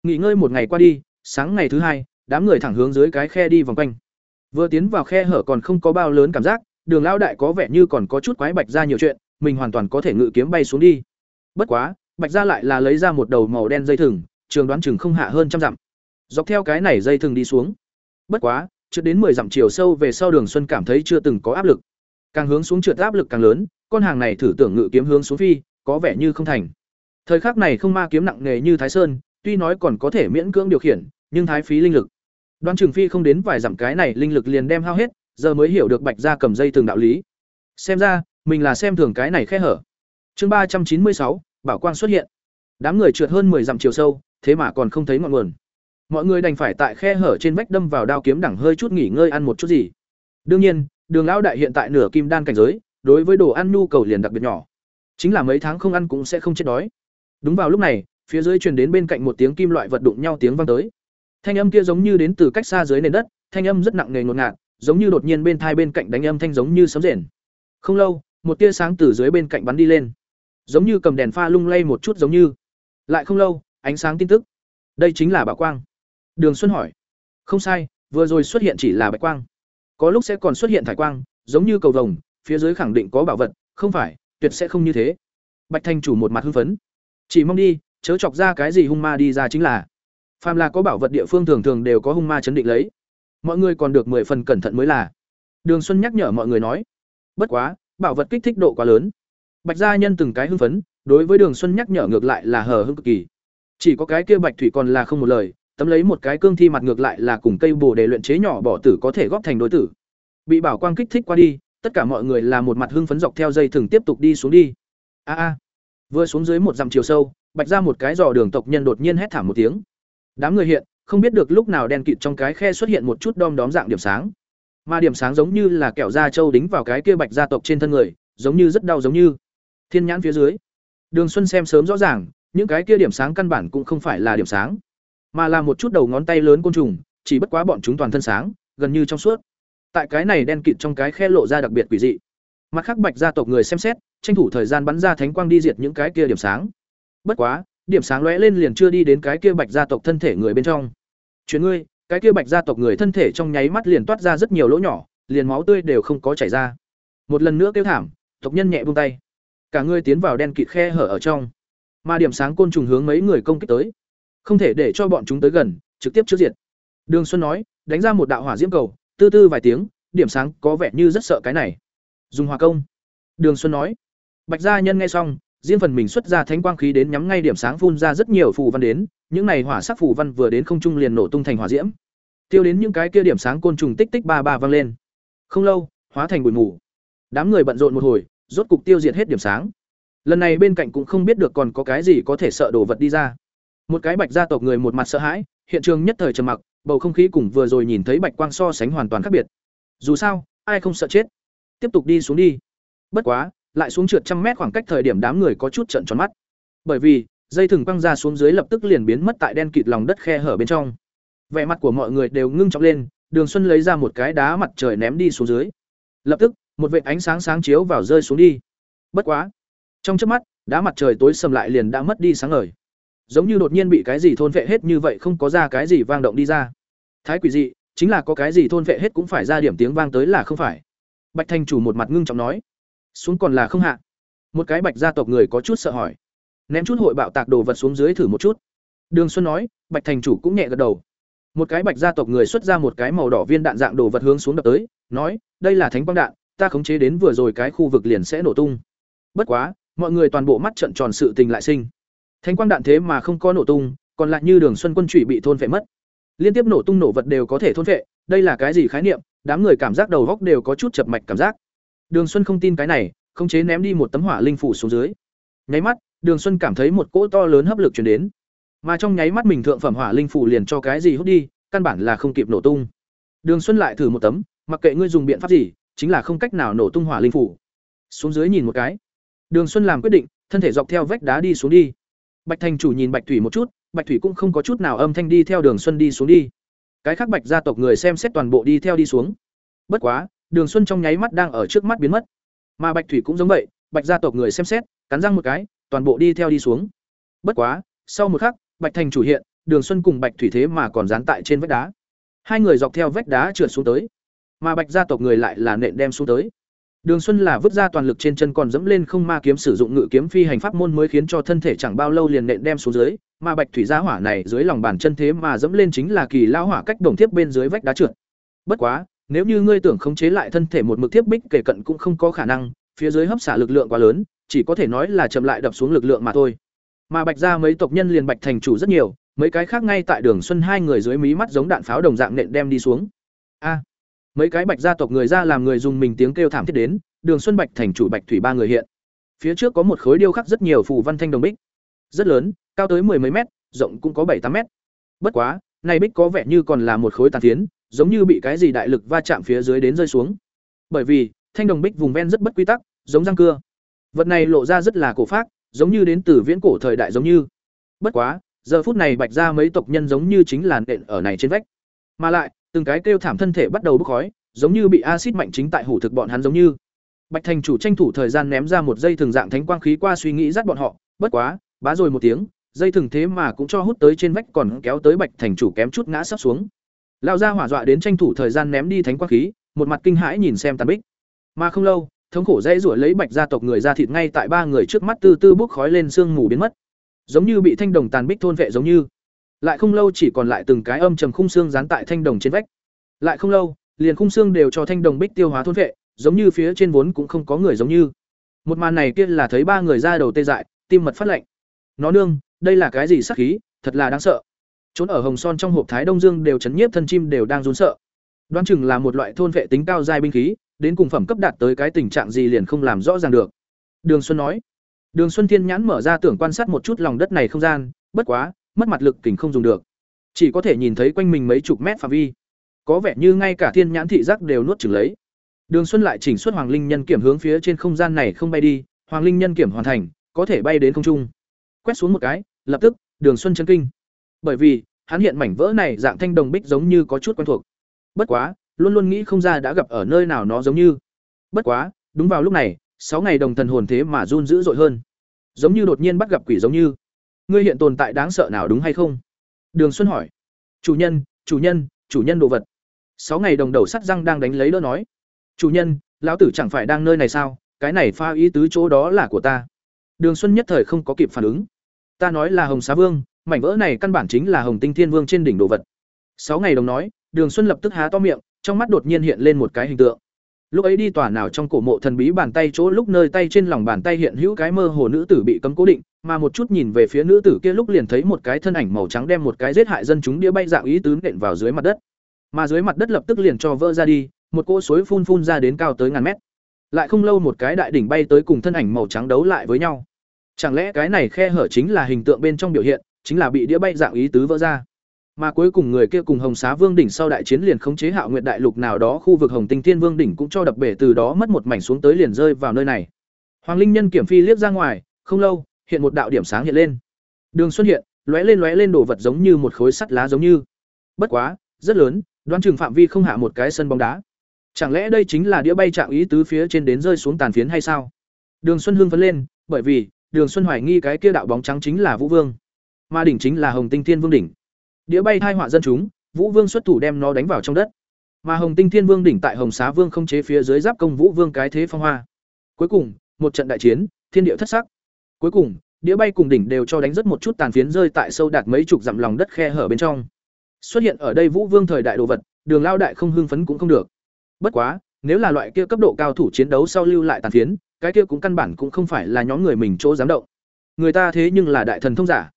S1: Nghỉ ngơi một ngày qua đi, sáng ngày thứ hai, đám người thẳng hướng dưới cái khe đi vòng quanh. Vừa tiến vào khe hở còn không có bao lớn cảm giác, Đường lão đại có vẻ như còn có chút quái bạch ra nhiều chuyện, mình hoàn toàn có thể ngự kiếm bay xuống đi. Bất quá, Bạch gia lại là lấy ra một đầu màu đen dây thừng, trường đoán chừng không hạ hơn trăm dặm. Dọc theo cái này dây thừng đi xuống. Bất quá, trượt đến 10 dặm chiều sâu về sau Đường Xuân cảm thấy chưa từng có áp lực. Càng hướng xuống trượt áp lực càng lớn, con hàng này thử tưởng ngự kiếm hướng xuống phi, có vẻ như không thành. Thời khắc này không ma kiếm nặng nghề như Thái Sơn, tuy nói còn có thể miễn cưỡng điều khiển, nhưng thái phí linh lực. Đoán Trường Phi không đến vài dặm cái này linh lực liền đem hao hết, giờ mới hiểu được Bạch gia cầm dây thường đạo lý. Xem ra, mình là xem thường cái này khe hở. Chương ba trăm chín mươi sáu, bảo quang xuất hiện. Đám người trượt hơn 10 dặm chiều sâu, thế mà còn không thấy ngọn nguồn. Mọi người đành phải tại khe hở trên vách đâm vào đao kiếm đẳng hơi chút nghỉ ngơi ăn một chút gì. Đương nhiên, Đường lão đại hiện tại nửa kim đan cảnh giới, đối với đồ ăn nhu cầu liền đặc biệt nhỏ. Chính là mấy tháng không ăn cũng sẽ không chết đói. Đúng vào lúc này, phía dưới truyền đến bên cạnh một tiếng kim loại vật đụng nhau tiếng vang tới. Thanh âm kia giống như đến từ cách xa dưới nền đất, thanh âm rất nặng nề ngột ngạt, giống như đột nhiên bên thai bên cạnh đánh âm thanh giống như sấm rền. Không lâu, một tia sáng từ dưới bên cạnh bắn đi lên, giống như cầm đèn pha lung lay một chút giống như. Lại không lâu, ánh sáng tin tức. Đây chính là bảo quang. Đường Xuân hỏi. Không sai, vừa rồi xuất hiện chỉ là bạch quang. Có lúc sẽ còn xuất hiện thải quang, giống như cầu vồng, phía dưới khẳng định có bảo vật, không phải, tuyệt sẽ không như thế. Bạch Thanh chủ một mặt hưng phấn. Chỉ mong đi, chớ chọc ra cái gì hung ma đi ra chính là. Phàm là có bảo vật địa phương thường thường đều có hung ma chấn định lấy. Mọi người còn được mười phần cẩn thận mới là. Đường Xuân nhắc nhở mọi người nói. Bất quá, bảo vật kích thích độ quá lớn. Bạch gia nhân từng cái hưng phấn, đối với Đường Xuân nhắc nhở ngược lại là hờ hững cực kỳ. Chỉ có cái kia Bạch Thủy còn là không một lời, tấm lấy một cái cương thi mặt ngược lại là cùng cây bồ để luyện chế nhỏ bỏ tử có thể góp thành đối tử. Bị bảo quang kích thích qua đi, tất cả mọi người là một mặt hưng phấn dọc theo dây thừng tiếp tục đi xuống đi. A a. Vừa xuống dưới một dặm chiều sâu, Bạch ra một cái giò đường tộc nhân đột nhiên hét thảm một tiếng. Đám người hiện, không biết được lúc nào đen kịt trong cái khe xuất hiện một chút đom đóm dạng điểm sáng. Mà điểm sáng giống như là kẹo da trâu đính vào cái kia Bạch gia tộc trên thân người, giống như rất đau giống như. Thiên nhãn phía dưới. Đường Xuân xem sớm rõ ràng, những cái kia điểm sáng căn bản cũng không phải là điểm sáng mà là một chút đầu ngón tay lớn côn trùng, chỉ bất quá bọn chúng toàn thân sáng, gần như trong suốt. Tại cái này đen kịt trong cái khe lộ ra đặc biệt quỷ dị. Mặt khác Bạch gia tộc người xem xét, tranh thủ thời gian bắn ra thánh quang đi diệt những cái kia điểm sáng. Bất quá, điểm sáng lóe lên liền chưa đi đến cái kia Bạch gia tộc thân thể người bên trong. Chuyện ngươi, cái kia Bạch gia tộc người thân thể trong nháy mắt liền toát ra rất nhiều lỗ nhỏ, liền máu tươi đều không có chảy ra. Một lần nữa kêu thảm, tộc nhân nhẹ buông tay. Cả người tiến vào đen kịt khe hở ở trong. Mà điểm sáng côn trùng hướng mấy người công kích tới. Không thể để cho bọn chúng tới gần, trực tiếp trước diệt. Đường xuân nói, đánh ra một đạo hỏa diễm cầu, tư tư vài tiếng, điểm sáng có vẻ như rất sợ cái này. Dùng hòa công. Đường xuân nói. Bạch gia nhân nghe xong, riêng phần mình xuất ra thánh quang khí đến nhắm ngay điểm sáng phun ra rất nhiều phù văn đến, những này hỏa sắc phù văn vừa đến không trung liền nổ tung thành hỏa diễm. Tiêu đến những cái kia điểm sáng côn trùng tích tích ba ba vang lên. Không lâu, hóa thành bụi mù. Đám người bận rộn một hồi rốt cục tiêu diệt hết điểm sáng. Lần này bên cạnh cũng không biết được còn có cái gì có thể sợ đổ vật đi ra. Một cái bạch gia tộc người một mặt sợ hãi, hiện trường nhất thời trầm mặc, bầu không khí cùng vừa rồi nhìn thấy bạch quang so sánh hoàn toàn khác biệt. Dù sao, ai không sợ chết? Tiếp tục đi xuống đi. Bất quá, lại xuống trượt trăm mét khoảng cách thời điểm đám người có chút trận tròn mắt. Bởi vì, dây thừng quăng ra xuống dưới lập tức liền biến mất tại đen kịt lòng đất khe hở bên trong. Vẻ mặt của mọi người đều ngưng trọng lên, đường xuân lấy ra một cái đá mặt trời ném đi xuống dưới. Lập tức một vệt ánh sáng sáng chiếu vào rơi xuống đi. Bất quá, trong chớp mắt đá mặt trời tối sầm lại liền đã mất đi sáng ngời. Giống như đột nhiên bị cái gì thôn vệ hết như vậy không có ra cái gì vang động đi ra. Thái quỷ dị, chính là có cái gì thôn vệ hết cũng phải ra điểm tiếng vang tới là không phải. Bạch thành chủ một mặt ngưng trọng nói, xuống còn là không hạ. Một cái bạch gia tộc người có chút sợ hỏi, ném chút hội bạo tạc đồ vật xuống dưới thử một chút. Đường xuân nói, bạch thành chủ cũng nhẹ gật đầu. Một cái bạch gia tộc người xuất ra một cái màu đỏ viên đạn dạng đồ vật hướng xuống đập tới, nói, đây là thánh quang đạn ta khống chế đến vừa rồi cái khu vực liền sẽ nổ tung bất quá mọi người toàn bộ mắt trận tròn sự tình lại sinh Thánh quang đạn thế mà không có nổ tung, còn lại như Đường Xuân Quân chủy bị thôn phệ mất. Liên tiếp nổ tung nổ vật đều có thể thôn phệ, đây là cái gì khái niệm? Đám người cảm giác đầu góc đều có chút chập mạch cảm giác. Đường Xuân không tin cái này, khống chế ném đi một tấm hỏa linh phủ xuống dưới. Nháy mắt, Đường Xuân cảm thấy một cỗ to lớn hấp lực truyền đến. Mà trong nháy mắt mình thượng phẩm hỏa linh phủ liền cho cái gì hút đi, căn bản là không kịp nổ tung. Đường Xuân lại thử một tấm, mặc kệ ngươi dùng biện pháp gì, chính là không cách nào nổ tung hỏa linh phủ. Xuống dưới nhìn một cái. Đường Xuân làm quyết định, thân thể dọc theo vách đá đi xuống đi. Bạch Thành chủ nhìn Bạch Thủy một chút, Bạch Thủy cũng không có chút nào âm thanh đi theo Đường Xuân đi xuống đi. cái khác bạch gia tộc người xem xét toàn bộ đi theo đi xuống bất quá đường xuân trong nháy mắt đang ở trước mắt biến mất mà bạch thủy cũng giống vậy bạch gia tộc người xem xét cắn răng một cái toàn bộ đi theo đi xuống bất quá sau một khắc bạch thành chủ hiện đường xuân cùng bạch thủy thế mà còn dán tại trên vách đá hai người dọc theo vách đá trượt xuống tới mà bạch gia tộc người lại là nện đem xuống tới. Đường xuân là vứt ra toàn lực trên chân còn dẫm lên không ma kiếm sử dụng ngự kiếm phi hành pháp môn mới khiến cho thân thể chẳng bao lâu liền nện đem xuống dưới, mà bạch thủy gia hỏa này dưới lòng bàn chân thế mà dẫm lên chính là kỳ lao hỏa cách đồng thiếp bên dưới vách đá trượt. Bất quá, nếu như ngươi tưởng khống chế lại thân thể một mực thiếp bích kể cận cũng không có khả năng, phía dưới hấp xả lực lượng quá lớn, chỉ có thể nói là chậm lại đập xuống lực lượng mà thôi. Mà bạch ra mấy tộc nhân liền bạch thành chủ rất nhiều, mấy cái khác ngay tại đường xuân hai người dưới mí mắt giống đạn pháo đồng dạng nện đem đi xuống. A! Mấy cái bạch gia tộc người ra làm người dùng mình tiếng kêu thảm thiết đến, đường xuân bạch thành chủ bạch thủy ba người hiện. Phía trước có một khối điêu khắc rất nhiều phù văn thanh đồng bích. Rất lớn, cao tới mười mấy mét, rộng cũng có bảy tám mét. Bất quá, này bích có vẻ như còn là một khối tàn phiến, giống như bị cái gì đại lực va chạm phía dưới đến rơi xuống. Bởi vì, thanh đồng bích vùng ven rất bất quy tắc, giống răng cưa. Vật này lộ ra rất là cổ phác, giống như đến từ viễn cổ thời đại giống như. Bất quá, giờ phút này bạch ra mấy tộc nhân giống như chính làn đện ở này trên vách. Mà lại từng cái kêu thảm thân thể bắt đầu bốc khói, giống như bị axit mạnh chính tại hủ thực bọn hắn giống như. Bạch thành chủ tranh thủ thời gian ném ra một dây thường dạng thánh quang khí qua suy nghĩ dắt bọn họ, bất quá, bá rồi một tiếng, dây thường thế mà cũng cho hút tới trên vách còn kéo tới bạch thành chủ kém chút ngã sắp xuống. Lao ra hỏa dọa đến tranh thủ thời gian ném đi thánh quang khí, một mặt kinh hãi nhìn xem tàn bích. Mà không lâu, thống khổ dãy ruổi lấy bạch gia tộc người ra thịt ngay tại ba người trước mắt từ tư bốc khói lên sương mù biến mất. Giống như bị thanh đồng tàn bích thôn vệ giống như lại không lâu chỉ còn lại từng cái âm trầm khung xương dán tại thanh đồng trên vách. Lại không lâu, liền khung xương đều cho thanh đồng bích tiêu hóa thôn vệ, giống như phía trên vốn cũng không có người giống như. Một màn này kia là thấy ba người ra đầu tê dại, tim mật phát lạnh. Nó nương, đây là cái gì sắc khí, thật là đáng sợ. Trốn ở hồng son trong hộp thái đông dương đều chấn nhiếp thân chim đều đang run sợ. Đoán chừng là một loại thôn vệ tính cao giai binh khí, đến cùng phẩm cấp đạt tới cái tình trạng gì liền không làm rõ ràng được. Đường xuân nói. Đường xuân thiên nhãn mở ra tưởng quan sát một chút lòng đất này không gian, bất quá mất mặt lực kình không dùng được. Chỉ có thể nhìn thấy quanh mình mấy chục mét phạm vi. Có vẻ như ngay cả thiên nhãn thị giác đều nuốt chửng lấy. Đường xuân lại chỉnh xuất hoàng linh nhân kiểm hướng phía trên không gian này không bay đi. Hoàng linh nhân kiểm hoàn thành, có thể bay đến không trung. Quét xuống một cái, lập tức, đường xuân chân kinh. Bởi vì, hắn hiện mảnh vỡ này dạng thanh đồng bích giống như có chút quen thuộc. Bất quá, luôn luôn nghĩ không ra đã gặp ở nơi nào nó giống như. Bất quá, đúng vào lúc này, sáu ngày đồng thần hồn thế mà run dữ dội hơn. Giống như đột nhiên bắt gặp quỷ giống như ngươi hiện tồn tại đáng sợ nào đúng hay không? Đường xuân hỏi. Chủ nhân chủ nhân chủ nhân đồ vật. Sáu ngày đồng đầu sắt răng đang đánh lấy đỡ nói. Chủ nhân, lão tử chẳng phải đang nơi này sao? Cái này pha ý tứ chỗ đó là của ta. Đường xuân nhất thời không có kịp phản ứng. Ta nói là hồng xá vương, mảnh vỡ này căn bản chính là hồng tinh thiên vương trên đỉnh đồ vật. Sáu ngày đồng nói, đường xuân lập tức há to miệng, trong mắt đột nhiên hiện lên một cái hình tượng lúc ấy đi tòa nào trong cổ mộ thần bí bàn tay chỗ lúc nơi tay trên lòng bàn tay hiện hữu cái mơ hồ nữ tử bị cấm cố định, mà một chút nhìn về phía nữ tử kia lúc liền thấy một cái thân ảnh màu trắng đem một cái giết hại dân chúng đĩa bay dạng ý tứ nện vào dưới mặt đất. Mà dưới mặt đất lập tức liền cho vỡ ra đi, một cỗ suối phun phun ra đến cao tới ngàn mét. Lại không lâu một cái đại đỉnh bay tới cùng thân ảnh màu trắng đấu lại với nhau. Chẳng lẽ cái này khe hở chính là hình tượng bên trong biểu hiện, chính là bị đĩa bay dạng ý tứ vỡ ra? Mà cuối cùng người kia cùng hồng xá vương đỉnh sau đại chiến liền khống chế hạo nguyệt đại lục nào đó khu vực hồng tinh thiên vương đỉnh cũng cho đập bể từ đó mất một mảnh xuống tới liền rơi vào nơi này. Hoàng linh nhân kiểm phi liếc ra ngoài, không lâu, hiện một đạo điểm sáng hiện lên. Đường xuất hiện, lóe lên lóe lên đồ vật giống như một khối sắt lá giống như. Bất quá, rất lớn, đoán chừng phạm vi không hạ một cái sân bóng đá. Chẳng lẽ đây chính là đĩa bay trạng ý tứ phía trên đến rơi xuống tàn phiến hay sao? Đường xuân hương phấn lên, bởi vì, đường xuân hoài nghi cái kia đạo bóng trắng chính là vũ vương. Mà đỉnh chính là hồng tinh thiên vương đỉnh đĩa bay thai họa dân chúng, vũ vương xuất thủ đem nó đánh vào trong đất. Mà hồng tinh thiên vương đỉnh tại hồng xá vương không chế phía dưới giáp công vũ vương cái thế phong hoa. Cuối cùng, một trận đại chiến, thiên địa thất sắc. Cuối cùng, đĩa bay cùng đỉnh đều cho đánh rất một chút tàn phiến rơi tại sâu đạt mấy chục dặm lòng đất khe hở bên trong. Xuất hiện ở đây vũ vương thời đại đồ vật, đường lao đại không hưng phấn cũng không được. Bất quá, nếu là loại kia cấp độ cao thủ chiến đấu sau lưu lại tàn phiến, cái kia cũng căn bản cũng không phải là nhóm người mình chỗ dám động. Người ta thế nhưng là đại thần thông giả.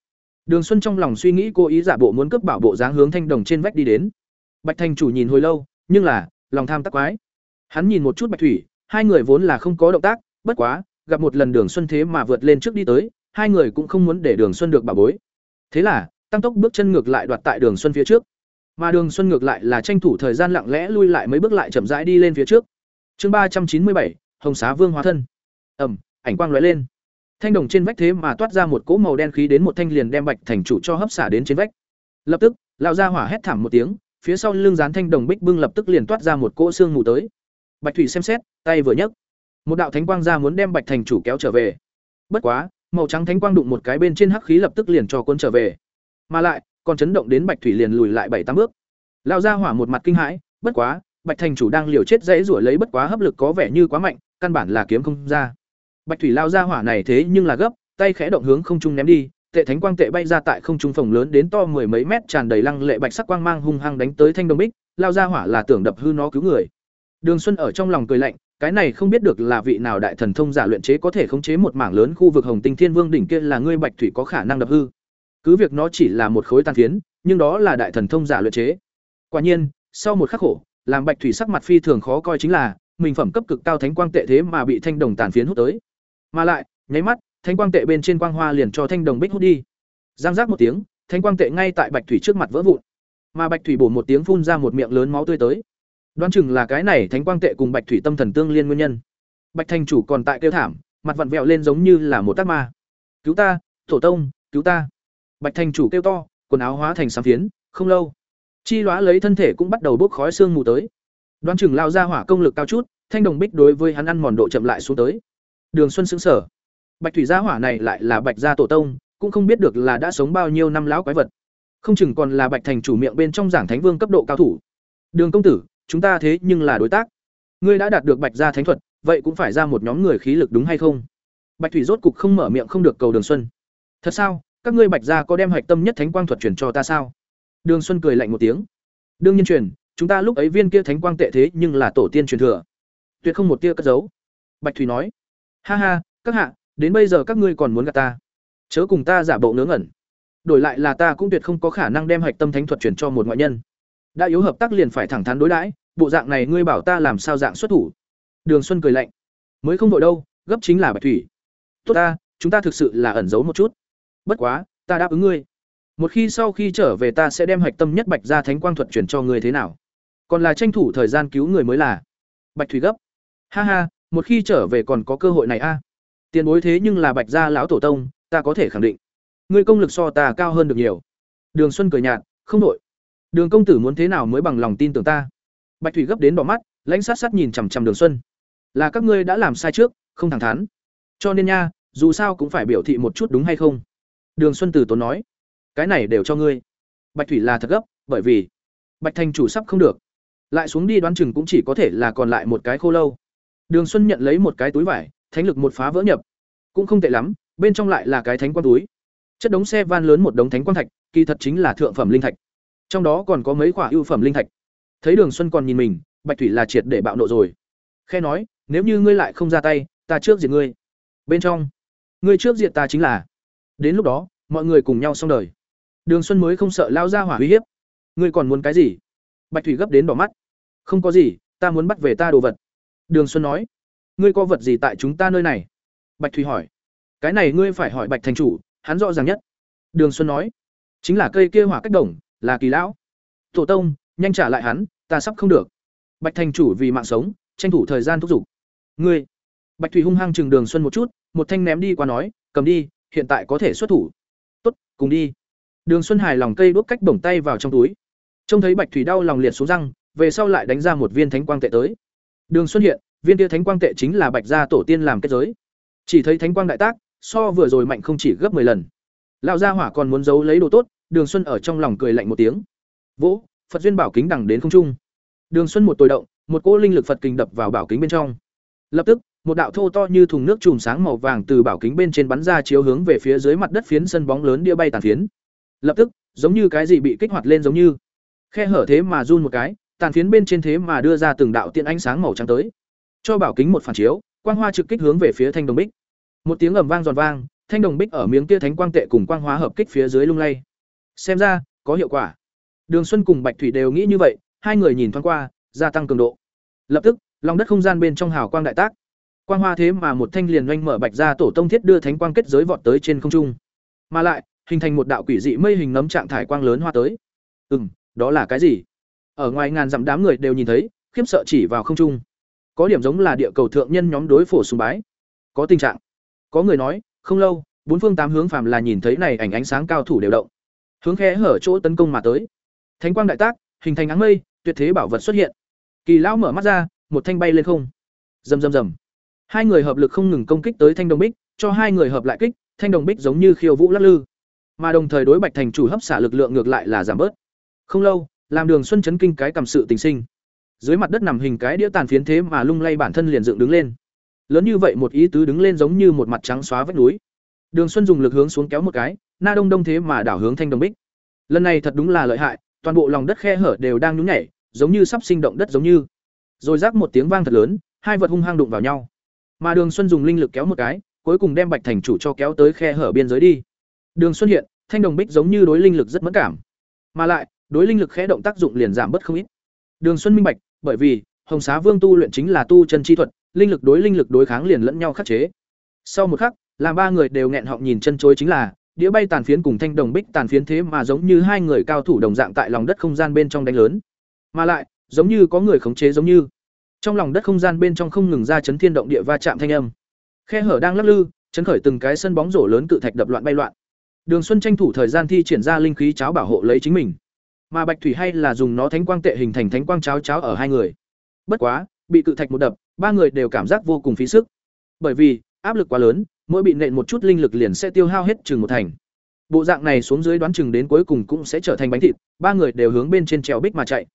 S1: Đường Xuân trong lòng suy nghĩ cố ý giả bộ muốn cướp bảo bộ dáng hướng thanh đồng trên vách đi đến. Bạch Thành chủ nhìn hồi lâu, nhưng là, lòng tham tắc quái. Hắn nhìn một chút Bạch Thủy, hai người vốn là không có động tác, bất quá, gặp một lần Đường Xuân thế mà vượt lên trước đi tới, hai người cũng không muốn để Đường Xuân được bảo bối. Thế là, tăng tốc bước chân ngược lại đoạt tại Đường Xuân phía trước. Mà Đường Xuân ngược lại là tranh thủ thời gian lặng lẽ lui lại mấy bước lại chậm rãi đi lên phía trước. Chương ba trăm chín mươi bảy, Hồng Xá Vương hóa thân. Ầm, ảnh quang lóe lên. Thanh đồng trên vách thế mà toát ra một cỗ màu đen khí đến một thanh liền đem Bạch thành chủ cho hấp xả đến trên vách. Lập tức, lão gia hỏa hét thảm một tiếng, phía sau lưng dán thanh đồng bích bưng lập tức liền toát ra một cỗ xương mù tới. Bạch Thủy xem xét, tay vừa nhấc, một đạo thánh quang ra muốn đem Bạch thành chủ kéo trở về. Bất quá, màu trắng thánh quang đụng một cái bên trên hắc khí lập tức liền cho quân trở về. Mà lại, còn chấn động đến Bạch Thủy liền lùi lại bảy tám bước. Lão gia hỏa một mặt kinh hãi, bất quá, Bạch thành chủ đang liều chết dãy rủa lấy bất quá hấp lực có vẻ như quá mạnh, căn bản là kiếm không ra. Bạch Thủy lao ra hỏa này thế nhưng là gấp, tay khẽ động hướng không trung ném đi, tệ thánh quang tệ bay ra tại không trung phòng lớn đến to mười mấy mét tràn đầy lăng lệ bạch sắc quang mang hung hăng đánh tới thanh đồng bích, lao ra hỏa là tưởng đập hư nó cứu người. Đường Xuân ở trong lòng cười lạnh, cái này không biết được là vị nào đại thần thông giả luyện chế có thể khống chế một mảng lớn khu vực Hồng Tinh Thiên Vương đỉnh kia là ngươi Bạch Thủy có khả năng đập hư. Cứ việc nó chỉ là một khối tan phiến, nhưng đó là đại thần thông giả luyện chế. Quả nhiên, sau một khắc khổ, làm Bạch Thủy sắc mặt phi thường khó coi chính là, mình phẩm cấp cực cao thánh quang tệ thế mà bị thanh đồng tàn phiến hút tới. Mà lại, nháy mắt, thanh quang tệ bên trên quang hoa liền cho thanh đồng bích hút đi. Giang giác một tiếng, thanh quang tệ ngay tại Bạch Thủy trước mặt vỡ vụn. Mà Bạch Thủy bổ một tiếng phun ra một miệng lớn máu tươi tới. Đoán chừng là cái này thánh quang tệ cùng Bạch Thủy tâm thần tương liên nguyên nhân. Bạch Thành chủ còn tại kêu thảm, mặt vặn vẹo lên giống như là một tác ma. "Cứu ta, tổ tông, cứu ta!" Bạch Thành chủ kêu to, quần áo hóa thành sám phiến, không lâu, chi lóa lấy thân thể cũng bắt đầu bốc khói xương mù tới. Đoán chừng lao ra hỏa công lực cao chút, thanh đồng bích đối với hắn ăn mòn độ chậm lại xuống tới. Đường Xuân sững sờ, Bạch thủy gia hỏa này lại là Bạch gia tổ tông, cũng không biết được là đã sống bao nhiêu năm lão quái vật. Không chừng còn là Bạch thành chủ miệng bên trong giảng thánh vương cấp độ cao thủ. Đường công tử, chúng ta thế nhưng là đối tác. Ngươi đã đạt được Bạch gia thánh thuật, vậy cũng phải ra một nhóm người khí lực đúng hay không? Bạch thủy rốt cục không mở miệng không được cầu Đường Xuân. Thật sao? Các ngươi Bạch gia có đem hạch tâm nhất thánh quang thuật truyền cho ta sao? Đường Xuân cười lạnh một tiếng. Đương nhiên truyền, chúng ta lúc ấy viên kia thánh quang tệ thế nhưng là tổ tiên truyền thừa. Tuyệt không một tia cất giấu. Bạch thủy nói. Ha ha, các hạ, đến bây giờ các ngươi còn muốn gạt ta. Chớ cùng ta giả bộ ngớ ngẩn. Đổi lại là ta cũng tuyệt không có khả năng đem hạch tâm thánh thuật chuyển cho một ngoại nhân. Đã yếu hợp tác liền phải thẳng thắn đối đãi bộ dạng này ngươi bảo ta làm sao dạng xuất thủ. Đường xuân cười lạnh. Mới không vội đâu gấp chính là bạch thủy. Tốt ta chúng ta thực sự là ẩn giấu một chút. Bất quá ta đáp ứng ngươi. Một khi sau khi trở về ta sẽ đem hạch tâm nhất bạch ra thánh quang thuật chuyển cho ngươi thế nào. Còn là tranh thủ thời gian cứu người mới là. Bạch thủy gấp. Ha ha một khi trở về còn có cơ hội này a. Tiền bối thế nhưng là bạch gia lão tổ tông, ta có thể khẳng định. Ngươi công lực so ta cao hơn được nhiều. Đường xuân cười nhạt, không đội đường công tử muốn thế nào mới bằng lòng tin tưởng ta? Bạch thủy gấp đến đỏ mắt, lãnh sát sát nhìn chằm chằm đường xuân. Là các ngươi đã làm sai trước, không thẳng thắn. Cho nên nha, dù sao cũng phải biểu thị một chút đúng hay không? Đường xuân tử tốn nói. Cái này đều cho ngươi. Bạch thủy là thật gấp, bởi vì bạch thành chủ sắp không được. Lại xuống đi đoán chừng cũng chỉ có thể là còn lại một cái khô lâu đường xuân nhận lấy một cái túi vải, thánh lực một phá vỡ nhập. Cũng không tệ lắm, bên trong lại là cái thánh quang túi. Chất đống xe van lớn một đống thánh quang thạch, kỳ thật chính là thượng phẩm linh thạch. Trong đó còn có mấy quả ưu phẩm linh thạch. Thấy đường xuân còn nhìn mình, bạch thủy là triệt để bạo nộ rồi. Khe nói, nếu như ngươi lại không ra tay, ta trước diệt ngươi. Bên trong, ngươi trước diệt ta chính là. Đến lúc đó, mọi người cùng nhau xong đời. Đường xuân mới không sợ lao ra hỏa uy hiếp. Ngươi còn muốn cái gì? Bạch thủy gấp đến đỏ mắt. Không có gì, ta muốn bắt về ta đồ vật đường xuân nói, ngươi có vật gì tại chúng ta nơi này? Bạch thủy hỏi, cái này ngươi phải hỏi bạch thành chủ, hắn rõ ràng nhất. Đường xuân nói, chính là cây kia hỏa cách đồng, là kỳ lão. Tổ tông, nhanh trả lại hắn, ta sắp không được. Bạch thành chủ vì mạng sống, tranh thủ thời gian thúc giục, ngươi. Bạch thủy hung hăng chừng đường xuân một chút, một thanh ném đi qua nói, cầm đi, hiện tại có thể xuất thủ. Tốt, cùng đi. Đường xuân hài lòng cây đuốc cách bổng tay vào trong túi. Trông thấy bạch thủy đau lòng liệt xuống răng, về sau lại đánh ra một viên thánh quang tệ tới đường xuất hiện, viên kia thánh quang tệ chính là bạch gia tổ tiên làm kết giới. Chỉ thấy thánh quang đại tác, so vừa rồi mạnh không chỉ gấp 10 lần. Lão gia hỏa còn muốn giấu lấy đồ tốt, đường xuân ở trong lòng cười lạnh một tiếng. Vỗ, phật duyên bảo kính đằng đến không trung. Đường xuân một tồi động, một cỗ linh lực phật kình đập vào bảo kính bên trong. Lập tức, một đạo thô to như thùng nước chùm sáng màu vàng từ bảo kính bên trên bắn ra chiếu hướng về phía dưới mặt đất phiến sân bóng lớn đĩa bay tàn phiến. Lập tức, giống như cái gì bị kích hoạt lên giống như. Khe hở thế mà run một cái tàn phiến bên trên thế mà đưa ra từng đạo tiện ánh sáng màu trắng tới. Cho bảo kính một phản chiếu, quang hoa trực kích hướng về phía thanh đồng bích. Một tiếng ầm vang giòn vang, thanh đồng bích ở miếng kia thánh quang tệ cùng quang hóa hợp kích phía dưới lung lay. Xem ra, có hiệu quả. Đường xuân cùng bạch thủy đều nghĩ như vậy, hai người nhìn thoáng qua, gia tăng cường độ. Lập tức, lòng đất không gian bên trong hào quang đại tác. Quang hoa thế mà một thanh liền oanh mở bạch ra tổ tông thiết đưa thánh quang kết giới vọt tới trên không trung. Mà lại, hình thành một đạo quỷ dị mây hình nấm trạng thải quang lớn hoa tới. Ừ m đó là cái gì? Ở ngoài ngàn dặm đám người đều nhìn thấy khiếp sợ chỉ vào không trung có điểm giống là địa cầu thượng nhân nhóm đối phổ sùng bái có tình trạng có người nói không lâu bốn phương tám hướng phàm là nhìn thấy này ảnh ánh sáng cao thủ đều động hướng khe hở chỗ tấn công mà tới thánh quang đại tác hình thành áng mây, tuyệt thế bảo vật xuất hiện. Kỳ lão mở mắt ra, một thanh bay lên không. Rầm rầm rầm. Hai người hợp lực không ngừng công kích tới thanh đồng bích, cho hai người hợp lại kích, thanh đồng bích giống như khiêu vũ lắc lư. Mà đồng thời đối Bạch Thành chủ hấp xả lực lượng ngược lại là giảm bớt. Không lâu, làm Đường Xuân chấn kinh cái cầm sự tình sinh. Dưới mặt đất nằm hình cái đĩa tàn phiến thế mà lung lay bản thân liền dựng đứng lên. Lớn như vậy một ý tứ đứng lên giống như một mặt trắng xóa vách núi. Đường Xuân dùng lực hướng xuống kéo một cái, na đông đông thế mà đảo hướng thanh đồng bích. Lần này thật đúng là lợi hại, toàn bộ lòng đất khe hở đều đang nhún nhảy, giống như sắp sinh động đất giống như. Rồi rác một tiếng vang thật lớn, hai vật hung hăng đụng vào nhau. Mà Đường Xuân dùng linh lực kéo một cái, cuối cùng đem Bạch Thành chủ cho kéo tới khe hở biên giới đi. Đường Xuân hiện, thanh đồng bích giống như đối linh lực rất mẫn cảm, mà lại, đối linh lực khẽ động tác dụng liền giảm bớt không ít. Đường Xuân minh bạch, bởi vì Hồng Xá Vương tu luyện chính là tu chân chi thuật, linh lực đối linh lực đối kháng liền lẫn nhau khắc chế. Sau một khắc, làm ba người đều nghẹn họng nhìn chân chối chính là, đĩa bay tàn phiến cùng thanh đồng bích tàn phiến thế mà giống như hai người cao thủ đồng dạng tại lòng đất không gian bên trong đánh lớn. Mà lại, giống như có người khống chế giống như. Trong lòng đất không gian bên trong không ngừng ra chấn thiên động địa va chạm thanh âm. Khe hở đang lắc lư, chấn khởi từng cái sân bóng rổ lớn cự thạch đập loạn bay loạn. Đường Xuân tranh thủ thời gian thi triển ra linh khí cháo bảo hộ lấy chính mình. Mà Bạch Thủy hay là dùng nó thánh quang tệ hình thành thánh quang cháo cháo ở hai người. Bất quá, bị cự thạch một đập, ba người đều cảm giác vô cùng phí sức. Bởi vì, áp lực quá lớn, mỗi bị nện một chút linh lực liền sẽ tiêu hao hết chừng một thành. Bộ dạng này xuống dưới đoán chừng đến cuối cùng cũng sẽ trở thành bánh thịt, ba người đều hướng bên trên trèo bích mà chạy.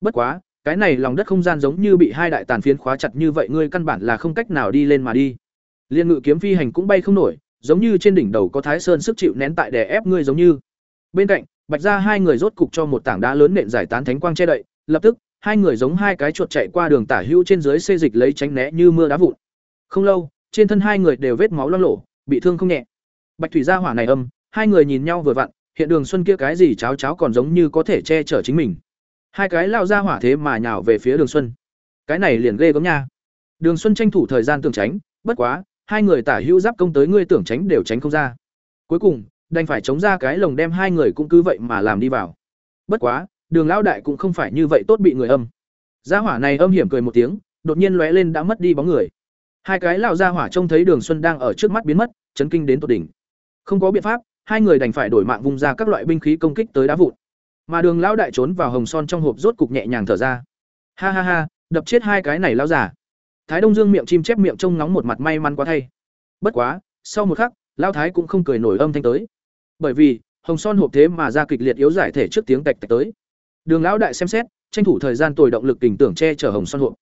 S1: Bất quá, cái này lòng đất không gian giống như bị hai đại tàn phiến khóa chặt như vậy ngươi căn bản là không cách nào đi lên mà đi. Liên ngự kiếm phi hành cũng bay không nổi, giống như trên đỉnh đầu có Thái Sơn sức chịu nén tại đè ép ngươi giống như. Bên cạnh, Bạch ra hai người rốt cục cho một tảng đá lớn nện giải tán thánh quang che đậy, lập tức, hai người giống hai cái chuột chạy qua đường tả hữu trên dưới xê dịch lấy tránh né như mưa đá vụn. Không lâu, trên thân hai người đều vết máu loang lổ, bị thương không nhẹ. Bạch thủy gia hỏa này âm, hai người nhìn nhau vừa vặn, hiện đường xuân kia cái gì cháo cháo còn giống như có thể che chở chính mình. Hai cái lao ra hỏa thế mà nhào về phía Đường Xuân. Cái này liền ghê gớm nha. Đường Xuân tranh thủ thời gian tưởng tránh, bất quá, hai người tả hữu giáp công tới ngươi tưởng tránh đều tránh không ra. Cuối cùng, đành phải chống ra cái lồng đem hai người cũng cứ vậy mà làm đi vào. Bất quá, Đường lão đại cũng không phải như vậy tốt bị người âm. Gia hỏa này âm hiểm cười một tiếng, đột nhiên lóe lên đã mất đi bóng người. Hai cái lão gia hỏa trông thấy Đường Xuân đang ở trước mắt biến mất, chấn kinh đến tột đỉnh. Không có biện pháp, hai người đành phải đổi mạng vung ra các loại binh khí công kích tới đá vụn. Mà Đường lão đại trốn vào hồng son trong hộp rốt cục nhẹ nhàng thở ra. Ha ha ha, đập chết hai cái này lão giả. Thái Đông Dương miệng chim chép miệng trông nóng một mặt may mắn quá thay. Bất quá, sau một khắc, lão thái cũng không cười nổi âm thanh tới. Bởi vì, hồng son hộp thế mà ra kịch liệt yếu giải thể trước tiếng tạch tạch tới. Đường lão đại xem xét, tranh thủ thời gian tồi động lực kình tưởng che chở hồng son hộp.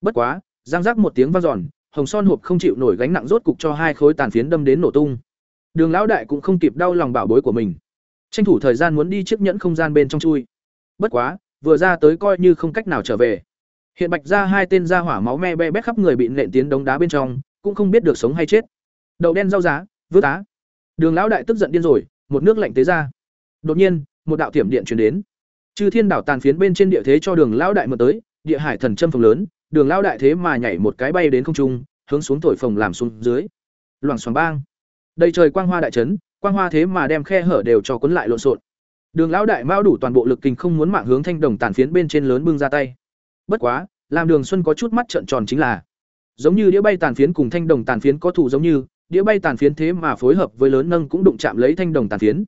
S1: Bất quá, giang giác một tiếng vang giòn, hồng son hộp không chịu nổi gánh nặng rốt cục cho hai khối tàn phiến đâm đến nổ tung. Đường lão đại cũng không kịp đau lòng bảo bối của mình tranh thủ thời gian muốn đi chiếc nhẫn không gian bên trong chui bất quá vừa ra tới coi như không cách nào trở về hiện bạch ra hai tên ra hỏa máu me be bét khắp người bị nện tiến đống đá bên trong cũng không biết được sống hay chết đậu đen rau giá vớt tá đường lão đại tức giận điên rồi một nước lạnh tế ra. Đột nhiên, một đạo tiểm điện chuyển đến. Chư thiên đảo tàn phiến bên trên địa thế cho đường lão đại mượn tới, địa hải thần châm phòng lớn, đường lão đại thế mà nhảy một cái bay đến không trung, hướng xuống thổi phồng làm xuống dưới. Loảng xoảng bang. Đầy trời quang hoa đại trấn quang hoa thế mà đem khe hở đều cho cuốn lại lộn xộn. Đường lão đại mao đủ toàn bộ lực kình không muốn mạng hướng thanh đồng tàn phiến bên trên lớn bưng ra tay. Bất quá, làm đường xuân có chút mắt trợn tròn chính là, giống như đĩa bay tàn phiến cùng thanh đồng tàn phiến có thủ giống như đĩa bay tàn phiến thế mà phối hợp với lớn nâng cũng đụng chạm lấy thanh đồng tàn phiến.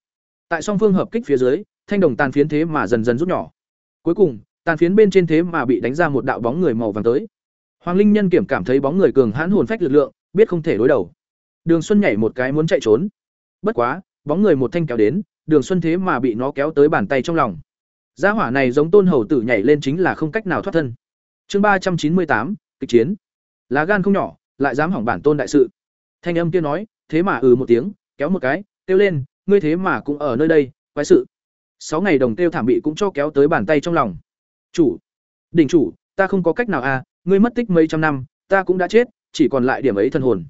S1: Tại song phương hợp kích phía dưới, thanh đồng tàn phiến thế mà dần dần rút nhỏ. Cuối cùng, tàn phiến bên trên thế mà bị đánh ra một đạo bóng người màu vàng tới. Hoàng linh nhân kiểm cảm thấy bóng người cường hãn hồn phách lực lượng, biết không thể đối đầu. Đường xuân nhảy một cái muốn chạy trốn. Bất quá, bóng người một thanh kéo đến, đường xuân thế mà bị nó kéo tới bàn tay trong lòng. Gia hỏa này giống tôn hầu tử nhảy lên chính là không cách nào thoát thân. Chương ba trăm chín mươi tám, kịch chiến. Lá gan không nhỏ, lại dám hỏng bản tôn đại sự thanh âm kia nói, thế mà ừ một tiếng, kéo một cái, kêu lên, ngươi thế mà cũng ở nơi đây, quái sự. Sáu ngày đồng tiêu thảm bị cũng cho kéo tới bàn tay trong lòng. Chủ, đỉnh chủ, ta không có cách nào à ngươi mất tích mấy trăm năm, ta cũng đã chết, chỉ còn lại điểm ấy thân hồn.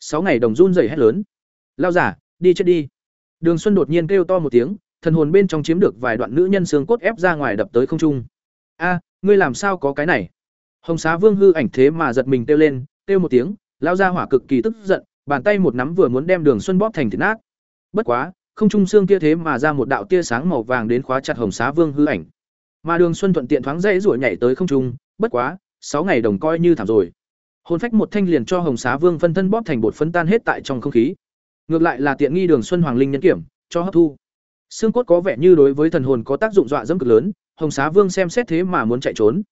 S1: Sáu ngày đồng run rẩy hét lớn. Lao giả, đi chết đi. Đường xuân đột nhiên kêu to một tiếng, thần hồn bên trong chiếm được vài đoạn nữ nhân xương cốt ép ra ngoài đập tới không trung. A, ngươi làm sao có cái này? Hồng xá vương hư ảnh thế mà giật mình kêu lên, kêu một tiếng Lão gia hỏa cực kỳ tức giận bàn tay một nắm vừa muốn đem đường xuân bóp thành thịt nát. Bất quá không trung xương kia thế mà ra một đạo tia sáng màu vàng đến khóa chặt hồng xá vương hư ảnh. Mà đường xuân thuận tiện thoáng dãy rủa nhảy tới không trung bất quá sáu ngày đồng coi như thảm rồi. Hồn phách một thanh liền cho hồng xá vương phân thân bóp thành bột phấn tan hết tại trong không khí. Ngược lại là tiện nghi đường xuân hoàng linh nhân kiểm cho hấp thu. Xương cốt có vẻ như đối với thần hồn có tác dụng dọa dẫm cực lớn Hồng Xá Vương xem xét thế mà muốn chạy trốn.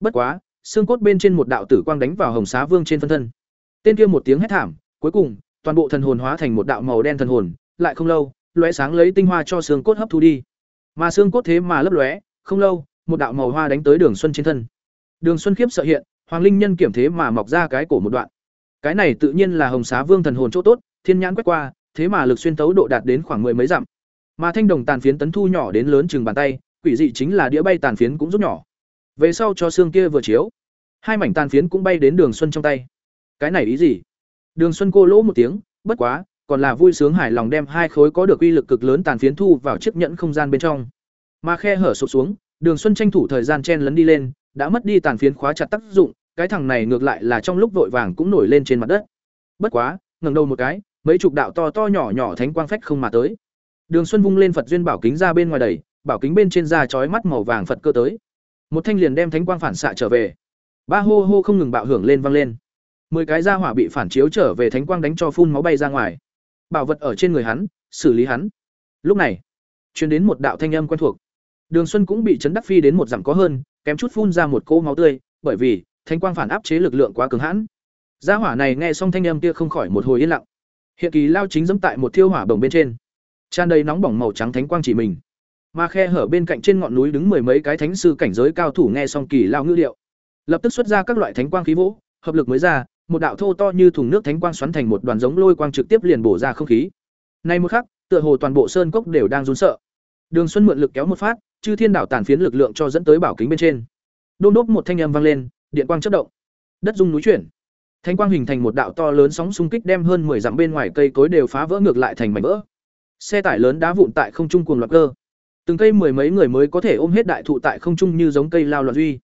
S1: Bất quá, xương cốt bên trên một đạo tử quang đánh vào Hồng Xá Vương trên phân thân. Tên kia một tiếng hét thảm, cuối cùng, toàn bộ thần hồn hóa thành một đạo màu đen thần hồn, lại không lâu, lóe sáng lấy tinh hoa cho xương cốt hấp thu đi. Mà xương cốt thế mà lấp lóe, không lâu, một đạo màu hoa đánh tới Đường Xuân trên thân. Đường Xuân khiếp sợ hiện, Hoàng Linh Nhân kiểm thế mà mọc ra cái cổ một đoạn. Cái này tự nhiên là Hồng Xá Vương thần hồn chỗ tốt, thiên nhãn quét qua, thế mà lực xuyên tấu độ đạt đến khoảng mười mấy dặm. Mà thanh đồng tàn phiến tấn thu nhỏ đến lớn chừng bàn tay, quỷ dị chính là đĩa bay tàn phiến cũng rút nhỏ. Về sau cho xương kia vừa chiếu, hai mảnh tàn phiến cũng bay đến Đường Xuân trong tay. Cái này ý gì? Đường Xuân cô lỗ một tiếng, bất quá, còn là vui sướng hài lòng đem hai khối có được uy lực cực lớn tàn phiến thu vào chiếc nhẫn không gian bên trong. Mà khe hở sụp xuống, Đường Xuân tranh thủ thời gian chen lấn đi lên, đã mất đi tàn phiến khóa chặt tác dụng, cái thằng này ngược lại là trong lúc vội vàng cũng nổi lên trên mặt đất. Bất quá, ngẩng đầu một cái, mấy chục đạo to to nhỏ nhỏ thánh quang phách không mà tới. Đường Xuân vung lên Phật duyên bảo kính ra bên ngoài đẩy, bảo kính bên trên da chói mắt màu vàng Phật cơ tới. Một thanh liền đem thánh quang phản xạ trở về. Ba hô hô không ngừng bạo hưởng lên vang lên. Mười cái ra hỏa bị phản chiếu trở về thánh quang đánh cho phun máu bay ra ngoài. Bảo vật ở trên người hắn, xử lý hắn. Lúc này, truyền đến một đạo thanh âm quen thuộc. Đường Xuân cũng bị chấn đắc phi đến một dặm có hơn, kém chút phun ra một cỗ máu tươi, bởi vì thánh quang phản áp chế lực lượng quá cường hãn. Gia hỏa này nghe xong thanh âm kia không khỏi một hồi yên lặng. Hiện kỳ lao chính dẫm tại một thiêu hỏa bồng bên trên, tràn đầy nóng bỏng màu trắng thánh quang chỉ mình. Mà khe hở bên cạnh trên ngọn núi đứng mười mấy cái thánh sư cảnh giới cao thủ nghe xong kỳ lao ngữ điệu, lập tức xuất ra các loại thánh quang khí vũ, hợp lực mới ra, một đạo thô to như thùng nước thánh quang xoắn thành một đoàn giống lôi quang trực tiếp liền bổ ra không khí. Nay một khắc, tựa hồ toàn bộ sơn cốc đều đang run sợ. Đường Xuân mượn lực kéo một phát, chư thiên đảo tàn phiến lực lượng cho dẫn tới bảo kính bên trên. đôn đốp một thanh âm vang lên, điện quang chớp động. Đất rung núi chuyển. Thánh quang hình thành một đạo to lớn sóng xung kích đem hơn 10 dặm bên ngoài cây cối đều phá vỡ ngược lại thành mảnh vỡ. Xe tải lớn đá vụn tại không trung cuồng loạn cơ. Từng cây mười mấy người mới có thể ôm hết đại thụ tại không trung như giống cây lao loạn duy.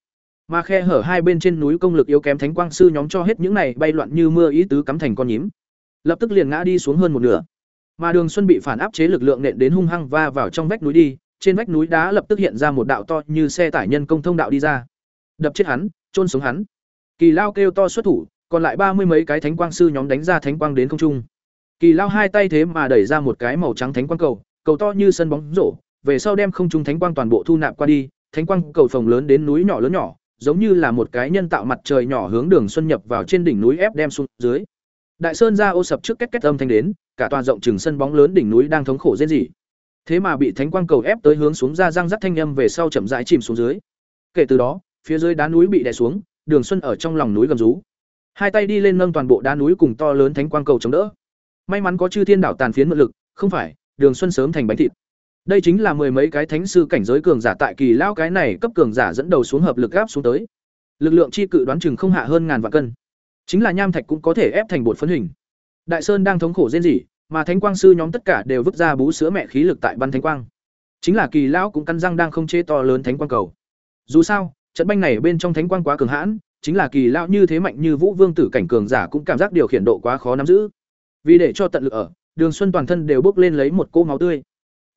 S1: Mà khe hở hai bên trên núi công lực yếu kém thánh quang sư nhóm cho hết những này bay loạn như mưa ý tứ cắm thành con nhím. Lập tức liền ngã đi xuống hơn một nửa. Mà Đường Xuân bị phản áp chế lực lượng nện đến hung hăng va vào trong vách núi đi, trên vách núi đá lập tức hiện ra một đạo to như xe tải nhân công thông đạo đi ra. Đập chết hắn, trôn sống hắn. Kỳ Lao kêu to xuất thủ, còn lại ba mươi mấy cái thánh quang sư nhóm đánh ra thánh quang đến không trung. Kỳ Lao hai tay thế mà đẩy ra một cái màu trắng thánh quang cầu, cầu to như sân bóng rổ, về sau đem không trung thánh quang toàn bộ thu nạp qua đi, thánh quang cầu phồng lớn đến núi nhỏ lớn nhỏ, giống như là một cái nhân tạo mặt trời nhỏ hướng đường xuân nhập vào trên đỉnh núi ép đem xuống dưới. Đại sơn ra ô sập trước kết kết âm thanh đến, cả toàn rộng chừng sân bóng lớn đỉnh núi đang thống khổ rên rỉ. Thế mà bị thánh quang cầu ép tới hướng xuống ra răng rắc thanh âm về sau chậm rãi chìm xuống dưới. Kể từ đó, phía dưới đá núi bị đè xuống, Đường Xuân ở trong lòng núi gầm rú. Hai tay đi lên nâng toàn bộ đá núi cùng to lớn thánh quang cầu chống đỡ. May mắn có chư thiên đảo tàn phiến mượn lực, không phải, Đường Xuân sớm thành bánh thịt. Đây chính là mười mấy cái thánh sư cảnh giới cường giả tại kỳ lao cái này cấp cường giả dẫn đầu xuống hợp lực gáp xuống tới. Lực lượng chi cự đoán chừng không hạ hơn ngàn vạn cân. Chính là nham thạch cũng có thể ép thành bột phấn hình. Đại Sơn đang thống khổ rên rỉ, mà thánh quang sư nhóm tất cả đều vứt ra bú sữa mẹ khí lực tại bắn thánh quang. Chính là kỳ lão cũng căn răng đang không chế to lớn thánh quang cầu. Dù sao, trận banh này bên trong thánh quang quá cường hãn, chính là kỳ lão như thế mạnh như Vũ Vương tử cảnh cường giả cũng cảm giác điều khiển độ quá khó nắm giữ. Vì để cho tận lực ở, Đường Xuân toàn thân đều bốc lên lấy một cỗ máu tươi.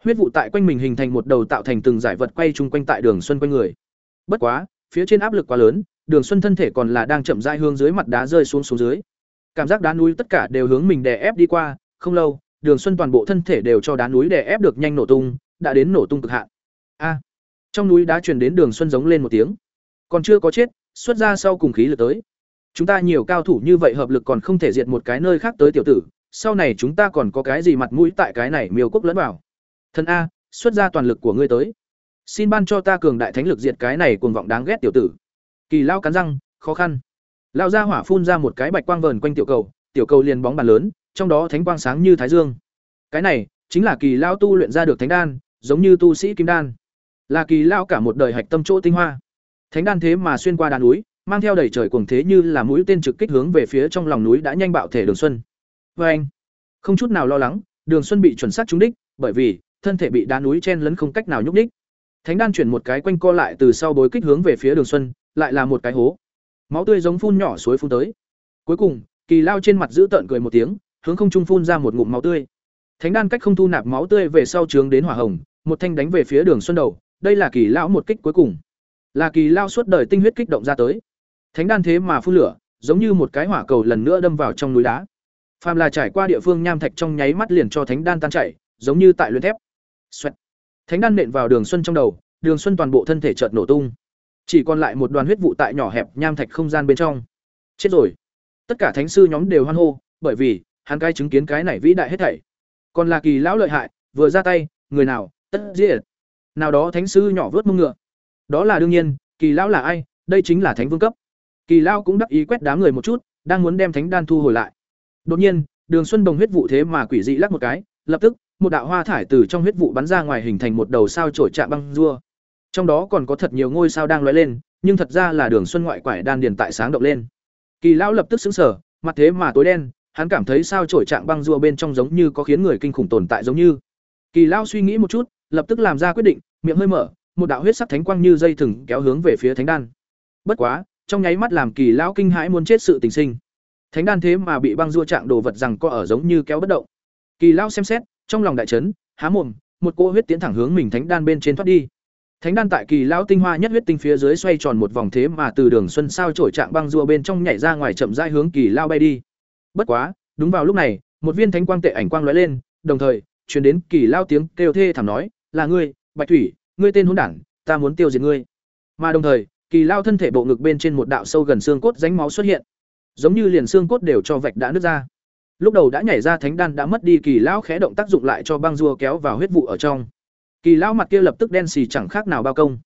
S1: Huyết vụ tại quanh mình hình thành một đầu tạo thành từng giải vật quay chung quanh tại Đường Xuân quanh người. Bất quá, phía trên áp lực quá lớn, Đường Xuân thân thể còn là đang chậm rãi hướng dưới mặt đá rơi xuống xuống dưới. Cảm giác đá núi tất cả đều hướng mình đè ép đi qua, không lâu, Đường Xuân toàn bộ thân thể đều cho đá núi đè ép được nhanh nổ tung, đã đến nổ tung cực hạn. A! trong núi đá truyền đến Đường Xuân giống lên một tiếng. Còn chưa có chết, xuất ra sau cùng khí lực tới. Chúng ta nhiều cao thủ như vậy hợp lực còn không thể diệt một cái nơi khác tới tiểu tử, sau này chúng ta còn có cái gì mặt mũi tại cái này miêu quốc lẫn vào. Thần a, xuất ra toàn lực của ngươi tới. Xin ban cho ta cường đại thánh lực diệt cái này cuồng vọng đáng ghét tiểu tử. Kỳ lao cắn răng, khó khăn. Lao ra hỏa phun ra một cái bạch quang vờn quanh tiểu cầu, tiểu cầu liền bóng bàn lớn, trong đó thánh quang sáng như thái dương. Cái này chính là kỳ lao tu luyện ra được thánh đan, giống như tu sĩ kim đan. Là kỳ lao cả một đời hạch tâm chỗ tinh hoa. Thánh đan thế mà xuyên qua đàn núi, mang theo đầy trời cuồng thế như là mũi tên trực kích hướng về phía trong lòng núi đã nhanh bạo thể Đường Xuân. Và anh, không chút nào lo lắng, Đường Xuân bị chuẩn xác trúng đích, bởi vì thân thể bị đá núi chen lấn không cách nào nhúc nhích. Thánh đan chuyển một cái quanh co lại từ sau bối kích hướng về phía Đường Xuân, lại là một cái hố. Máu tươi giống phun nhỏ suối phun tới. Cuối cùng, Kỳ Lao trên mặt giữ tợn cười một tiếng, hướng không trung phun ra một ngụm máu tươi. Thánh đan cách không thu nạp máu tươi về sau trướng đến hỏa hồng, một thanh đánh về phía Đường Xuân đầu, đây là Kỳ lão một kích cuối cùng. Là Kỳ Lao suốt đời tinh huyết kích động ra tới. Thánh đan thế mà phun lửa, giống như một cái hỏa cầu lần nữa đâm vào trong núi đá. Phàm là trải qua địa phương nham thạch trong nháy mắt liền cho thánh đan tan chảy, giống như tại luyện thép. Xoẹt. Thánh đan nện vào Đường Xuân trong đầu, Đường Xuân toàn bộ thân thể chợt nổ tung. Chỉ còn lại một đoàn huyết vụ tại nhỏ hẹp nham thạch không gian bên trong. Chết rồi. Tất cả thánh sư nhóm đều hoan hô, bởi vì hắn cái chứng kiến cái này vĩ đại hết thảy. Còn là kỳ lão lợi hại, vừa ra tay, người nào, tất diệt. Nào đó thánh sư nhỏ vớt mông ngựa. Đó là đương nhiên, kỳ lão là ai? Đây chính là thánh vương cấp. Kỳ lão cũng đắc ý quét đám người một chút, đang muốn đem thánh đan thu hồi lại. Đột nhiên, Đường Xuân Đồng huyết vụ thế mà quỷ dị lắc một cái, lập tức, một đạo hoa thải từ trong huyết vụ bắn ra ngoài hình thành một đầu sao chổi chạm băng rua. Trong đó còn có thật nhiều ngôi sao đang lóe lên, nhưng thật ra là Đường Xuân ngoại quải đan điền tại sáng động lên. Kỳ lão lập tức sững sờ, mặt thế mà tối đen, hắn cảm thấy sao chổi trạng băng rùa bên trong giống như có khiến người kinh khủng tồn tại giống như. Kỳ lão suy nghĩ một chút, lập tức làm ra quyết định, miệng hơi mở, một đạo huyết sắc thánh quang như dây thừng kéo hướng về phía thánh đan. Bất quá, trong nháy mắt làm Kỳ lão kinh hãi muốn chết sự tình sinh. Thánh đan thế mà bị băng rùa trạng đồ vật rằng có ở giống như kéo bất động. Kỳ lão xem xét, trong lòng đại chấn, há mồm, một cỗ huyết tiến thẳng hướng mình thánh đan bên trên thoát đi. Thánh đan tại kỳ lão tinh hoa nhất huyết tinh phía dưới xoay tròn một vòng thế mà từ đường xuân sao trổi trạng băng rùa bên trong nhảy ra ngoài chậm rãi hướng kỳ lao bay đi. Bất quá, đúng vào lúc này, một viên thánh quang tệ ảnh quang lóe lên, đồng thời, truyền đến kỳ lao tiếng kêu thê thảm nói, "Là ngươi, Bạch Thủy, ngươi tên hôn đản, ta muốn tiêu diệt ngươi." Mà đồng thời, kỳ lao thân thể bộ ngực bên trên một đạo sâu gần xương cốt ránh máu xuất hiện, giống như liền xương cốt đều cho vạch đã nứt ra. Lúc đầu đã nhảy ra thánh đan đã mất đi kỳ lão khẽ động tác dụng lại cho băng rùa kéo vào huyết vụ ở trong. Kỳ lão mặt kia lập tức đen xì chẳng khác nào bao công.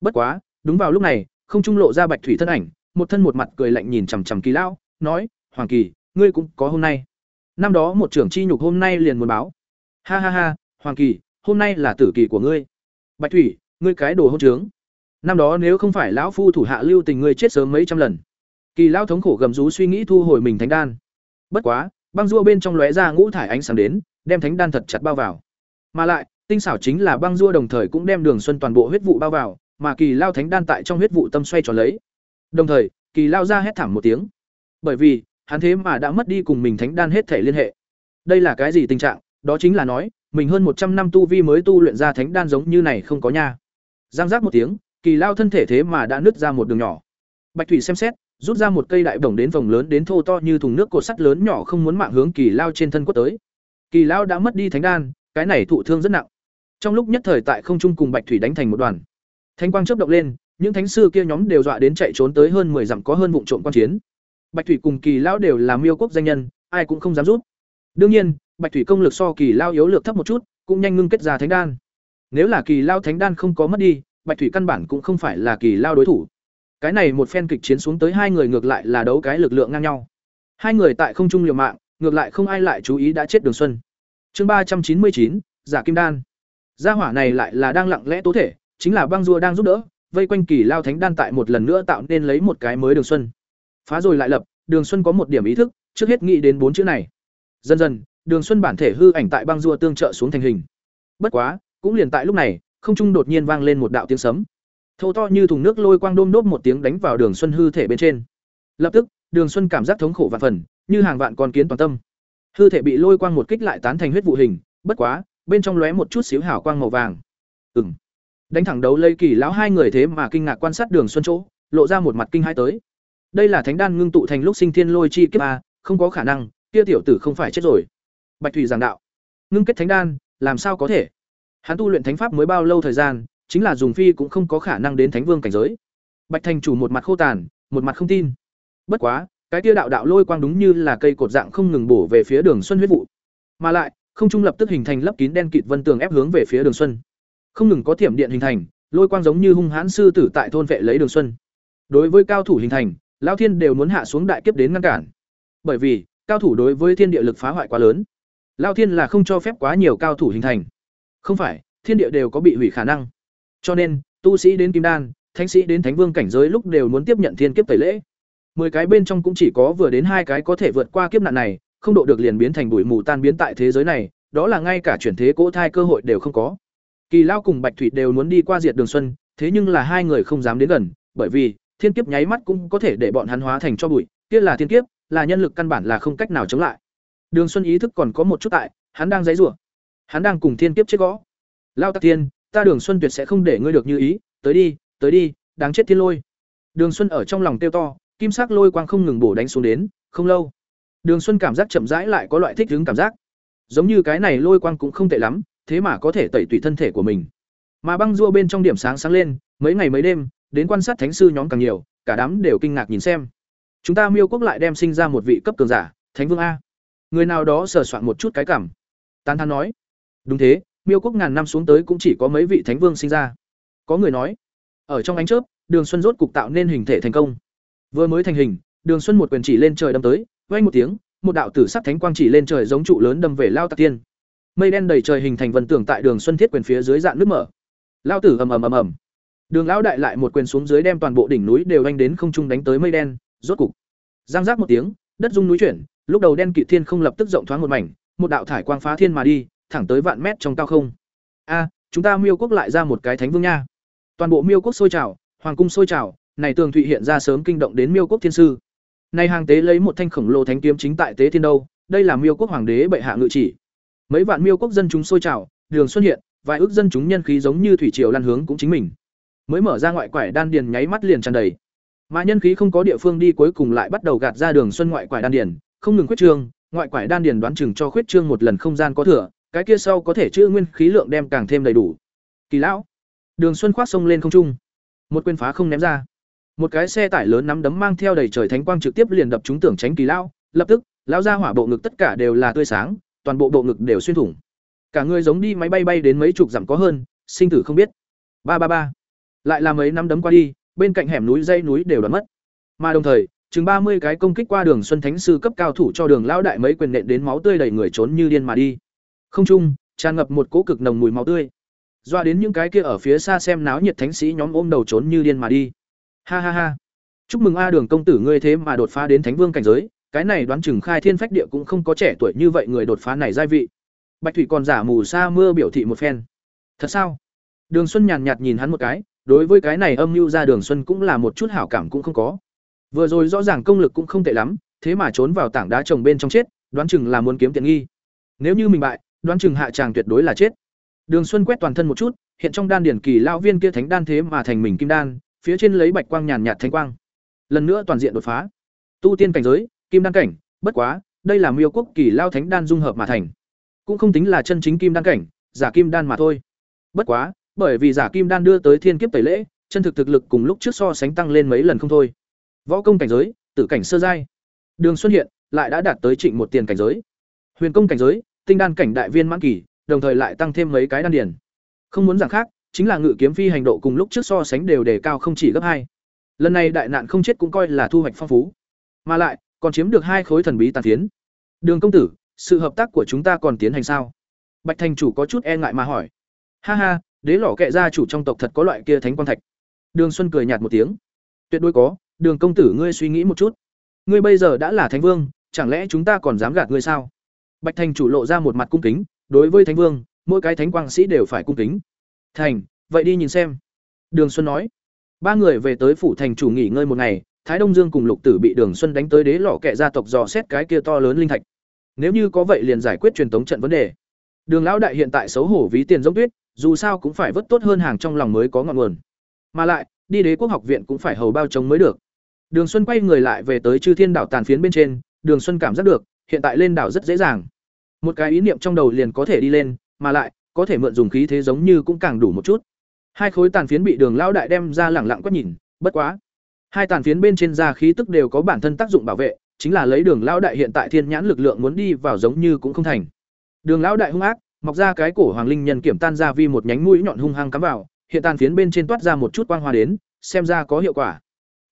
S1: Bất quá, đúng vào lúc này, không trung lộ ra Bạch Thủy thân ảnh, một thân một mặt cười lạnh nhìn chằm chằm Kỳ lão, nói: "Hoàng Kỳ, ngươi cũng có hôm nay." Năm đó một trưởng chi nhục hôm nay liền muốn báo. "Ha ha ha, Hoàng Kỳ, hôm nay là tử kỳ của ngươi." "Bạch Thủy, ngươi cái đồ hôn trướng." Năm đó nếu không phải lão phu thủ hạ lưu tình ngươi chết sớm mấy trăm lần. Kỳ lão thống khổ gầm rú suy nghĩ thu hồi mình thánh đan. Bất quá, băng rua bên trong lóe ra ngũ thải ánh sáng đến, đem thánh đan thật chặt bao vào. Mà lại, tinh xảo chính là băng rua đồng thời cũng đem đường xuân toàn bộ huyết vụ bao vào mà kỳ lao thánh đan tại trong huyết vụ tâm xoay tròn lấy. Đồng thời kỳ lao ra hét thảm một tiếng. Bởi vì hắn thế mà đã mất đi cùng mình thánh đan hết thể liên hệ. Đây là cái gì tình trạng? Đó chính là nói mình hơn một trăm năm tu vi mới tu luyện ra thánh đan giống như này không có nha. Giang giác một tiếng kỳ lao thân thể thế mà đã nứt ra một đường nhỏ. Bạch thủy xem xét rút ra một cây đại bổng đến vòng lớn đến thô to như thùng nước cột sắt lớn nhỏ không muốn mạng hướng kỳ lao trên thân quất tới kỳ lao đã mất đi thánh đan cái này thụ thương rất nặng trong lúc nhất thời tại không trung cùng Bạch Thủy đánh thành một đoàn. Thanh quang chớp động lên, những thánh sư kia nhóm đều dọa đến chạy trốn tới hơn 10 dặm có hơn vụ trộm quan chiến. Bạch Thủy cùng Kỳ lão đều là miêu quốc danh nhân, ai cũng không dám rút. Đương nhiên, Bạch Thủy công lực so Kỳ lão yếu lược thấp một chút, cũng nhanh ngưng kết ra thánh đan. Nếu là Kỳ lão thánh đan không có mất đi, Bạch Thủy căn bản cũng không phải là Kỳ lão đối thủ. Cái này một phen kịch chiến xuống tới hai người ngược lại là đấu cái lực lượng ngang nhau. Hai người tại không trung liều mạng, ngược lại không ai lại chú ý đã chết Đường Xuân. Chương ba trăm chín mươi chín, giả kim đan. Gia hỏa này lại là đang lặng lẽ tố thể, chính là băng rùa đang giúp đỡ, vây quanh kỳ lao thánh đan tại một lần nữa tạo nên lấy một cái mới đường xuân. Phá rồi lại lập, Đường Xuân có một điểm ý thức, trước hết nghĩ đến bốn chữ này. Dần dần, Đường Xuân bản thể hư ảnh tại băng rùa tương trợ xuống thành hình. Bất quá, cũng liền tại lúc này, không trung đột nhiên vang lên một đạo tiếng sấm. Thâu to như thùng nước lôi quang đôm đốp một tiếng đánh vào Đường Xuân hư thể bên trên. Lập tức, Đường Xuân cảm giác thống khổ vạn phần, như hàng vạn con kiến toàn tâm. Hư thể bị lôi quang một kích lại tán thành huyết vụ hình, bất quá, bên trong lóe một chút xíu hào quang màu vàng. Ừm. Đánh thẳng đấu lây kỳ lão hai người thế mà kinh ngạc quan sát Đường Xuân chỗ, lộ ra một mặt kinh hãi tới. Đây là thánh đan ngưng tụ thành lúc sinh thiên lôi chi kiếp a, không có khả năng, kia tiểu tử không phải chết rồi. Bạch Thủy giảng đạo. Ngưng kết thánh đan, làm sao có thể? Hắn tu luyện thánh pháp mới bao lâu thời gian, chính là dùng phi cũng không có khả năng đến thánh vương cảnh giới. Bạch Thành chủ một mặt khô tàn, một mặt không tin. Bất quá, cái tia đạo đạo lôi quang đúng như là cây cột dạng không ngừng bổ về phía Đường Xuân huyết vụ. Mà lại, không trung lập tức hình thành lấp kín đen kịt vân tường ép hướng về phía đường xuân không ngừng có thiểm điện hình thành lôi quang giống như hung hãn sư tử tại thôn vệ lấy đường xuân đối với cao thủ hình thành lao thiên đều muốn hạ xuống đại kiếp đến ngăn cản bởi vì cao thủ đối với thiên địa lực phá hoại quá lớn lao thiên là không cho phép quá nhiều cao thủ hình thành không phải thiên địa đều có bị hủy khả năng cho nên tu sĩ đến kim đan thánh sĩ đến thánh vương cảnh giới lúc đều muốn tiếp nhận thiên kiếp tẩy lễ mười cái bên trong cũng chỉ có vừa đến hai cái có thể vượt qua kiếp nạn này không độ được liền biến thành bụi mù tan biến tại thế giới này, đó là ngay cả chuyển thế cỗ thai cơ hội đều không có. Kỳ Lao cùng Bạch Thủy đều muốn đi qua diệt Đường Xuân, thế nhưng là hai người không dám đến gần, bởi vì thiên kiếp nháy mắt cũng có thể để bọn hắn hóa thành cho bụi, kia là thiên kiếp, là nhân lực căn bản là không cách nào chống lại. Đường Xuân ý thức còn có một chút tại, hắn đang giãy giụa. Hắn đang cùng thiên kiếp chết gõ. Lao Tắc Thiên, ta Đường Xuân tuyệt sẽ không để ngươi được như ý, tới đi, tới đi, đáng chết thiên lôi. Đường Xuân ở trong lòng tiêu to, kim sắc lôi quang không ngừng bổ đánh xuống đến, không lâu, Đường Xuân cảm giác chậm rãi lại có loại thích hứng cảm giác. Giống như cái này lôi quang cũng không tệ lắm, thế mà có thể tẩy tủy thân thể của mình. Mà băng rua bên trong điểm sáng sáng lên, mấy ngày mấy đêm, đến quan sát thánh sư nhóm càng nhiều, cả đám đều kinh ngạc nhìn xem. Chúng ta Miêu quốc lại đem sinh ra một vị cấp cường giả, Thánh Vương a. Người nào đó sờ soạn một chút cái cảm. Tán thán nói, đúng thế, Miêu quốc ngàn năm xuống tới cũng chỉ có mấy vị thánh vương sinh ra. Có người nói, ở trong ánh chớp, Đường Xuân rốt cục tạo nên hình thể thành công. Vừa mới thành hình, Đường Xuân một quyền chỉ lên trời đâm tới, vang một tiếng, một đạo tử sắc thánh quang chỉ lên trời giống trụ lớn đâm về Lao Tạc Tiên. Mây đen đầy trời hình thành vần tưởng tại Đường Xuân thiết quyền phía dưới dạng nước mở. Lao tử ầm ầm ầm ầm. Đường lão đại lại một quyền xuống dưới đem toàn bộ đỉnh núi đều anh đến không trung đánh tới mây đen, rốt cục. Giang giác một tiếng, đất rung núi chuyển, lúc đầu đen kỵ thiên không lập tức rộng thoáng một mảnh, một đạo thải quang phá thiên mà đi, thẳng tới vạn mét trong cao không. A, chúng ta Miêu quốc lại ra một cái thánh vương nha. Toàn bộ Miêu quốc sôi trào, hoàng cung sôi trào, này tường thụy hiện ra sớm kinh động đến Miêu quốc thiên sư. Này hàng tế lấy một thanh khổng lồ thánh kiếm chính tại tế thiên đâu, đây là Miêu quốc hoàng đế bệ hạ ngự chỉ. Mấy vạn Miêu quốc dân chúng sôi trào, đường xuất hiện, vài ước dân chúng nhân khí giống như thủy triều lan hướng cũng chính mình. Mới mở ra ngoại quải đan điền nháy mắt liền tràn đầy. Mà nhân khí không có địa phương đi cuối cùng lại bắt đầu gạt ra đường xuân ngoại quải đan điền, không ngừng khuyết trương, ngoại quải đan điền đoán chừng cho khuyết trương một lần không gian có thừa, cái kia sau có thể chữ nguyên khí lượng đem càng thêm đầy đủ. Kỳ lão, Đường Xuân khoác sông lên không trung, một quyền phá không ném ra. Một cái xe tải lớn nắm đấm mang theo đầy trời thánh quang trực tiếp liền đập trúng tưởng tránh Kỳ lão, lập tức, lão ra hỏa bộ ngực tất cả đều là tươi sáng, toàn bộ bộ ngực đều xuyên thủng. Cả người giống đi máy bay bay đến mấy chục dặm có hơn, sinh tử không biết. Ba ba ba. Lại là mấy năm đấm qua đi, bên cạnh hẻm núi dây núi đều đoán mất. Mà đồng thời, chừng ba mươi cái công kích qua đường Xuân Thánh sư cấp cao thủ cho đường lão đại mấy quyền nện đến máu tươi đầy người trốn như điên mà đi. Không trung, tràn ngập một cỗ cực nồng mùi máu tươi. Doa đến những cái kia ở phía xa xem náo nhiệt thánh sĩ nhóm ôm đầu trốn như điên mà đi. Ha ha ha. Chúc mừng a Đường công tử ngươi thế mà đột phá đến thánh vương cảnh giới, cái này đoán chừng khai thiên phách địa cũng không có trẻ tuổi như vậy người đột phá này giai vị. Bạch Thủy còn giả mù sa mưa biểu thị một phen. Thật sao? Đường Xuân nhàn nhạt nhìn hắn một cái, đối với cái này âm mưu ra Đường Xuân cũng là một chút hảo cảm cũng không có. Vừa rồi rõ ràng công lực cũng không tệ lắm, thế mà trốn vào tảng đá trồng bên trong chết, đoán chừng là muốn kiếm tiền nghi. Nếu như mình bại, đoán chừng hạ chàng tuyệt đối là chết. Đường Xuân quét toàn thân một chút, hiện trong đan điển kỳ lão viên kia thánh đan thế mà thành mình kim đan, phía trên lấy bạch quang nhàn nhạt thánh quang. Lần nữa toàn diện đột phá. Tu tiên cảnh giới, kim đan cảnh, bất quá, đây là Miêu quốc kỳ lao thánh đan dung hợp mà thành. Cũng không tính là chân chính kim đan cảnh, giả kim đan mà thôi. Bất quá, bởi vì giả kim đan đưa tới thiên kiếp tẩy lễ, chân thực thực lực cùng lúc trước so sánh tăng lên mấy lần không thôi. Võ công cảnh giới, tử cảnh sơ giai. Đường Xuân hiện lại đã đạt tới trịnh một tiền cảnh giới. Huyền công cảnh giới, tinh đan cảnh đại viên mãn kỳ, đồng thời lại tăng thêm mấy cái đan điền. Không muốn rằng khác, chính là ngự kiếm phi hành độ cùng lúc trước so sánh đều đề cao không chỉ gấp hai. Lần này đại nạn không chết cũng coi là thu hoạch phong phú, mà lại còn chiếm được hai khối thần bí tàn tiến. Đường công tử, sự hợp tác của chúng ta còn tiến hành sao? Bạch Thành chủ có chút e ngại mà hỏi. Ha ha, đế lỏ kệ gia chủ trong tộc thật có loại kia thánh quan thạch. Đường Xuân cười nhạt một tiếng. Tuyệt đối có, Đường công tử ngươi suy nghĩ một chút. Ngươi bây giờ đã là thánh vương, chẳng lẽ chúng ta còn dám gạt ngươi sao? Bạch Thành chủ lộ ra một mặt cung kính, đối với thánh vương, mỗi cái thánh quang sĩ đều phải cung kính. Thành, vậy đi nhìn xem. Đường Xuân nói. Ba người về tới phủ thành chủ nghỉ ngơi một ngày, Thái Đông Dương cùng Lục Tử bị Đường Xuân đánh tới đế lọ kệ gia tộc dò xét cái kia to lớn linh thạch. Nếu như có vậy liền giải quyết truyền tống trận vấn đề. Đường lão đại hiện tại xấu hổ ví tiền giống tuyết, dù sao cũng phải vớt tốt hơn hàng trong lòng mới có ngọn nguồn. Mà lại, đi đế quốc học viện cũng phải hầu bao chống mới được. Đường Xuân quay người lại về tới Chư Thiên đảo tàn phiến bên trên, Đường Xuân cảm giác được, hiện tại lên đảo rất dễ dàng. Một cái ý niệm trong đầu liền có thể đi lên, mà lại có thể mượn dùng khí thế giống như cũng càng đủ một chút. Hai khối tàn phiến bị Đường lão đại đem ra lẳng lặng quét nhìn, bất quá, hai tàn phiến bên trên da khí tức đều có bản thân tác dụng bảo vệ, chính là lấy Đường lão đại hiện tại thiên nhãn lực lượng muốn đi vào giống như cũng không thành. Đường lão đại hung ác, mọc ra cái cổ hoàng linh nhân kiểm tan ra vi một nhánh mũi nhọn hung hăng cắm vào, hiện tàn phiến bên trên toát ra một chút quang hoa đến, xem ra có hiệu quả.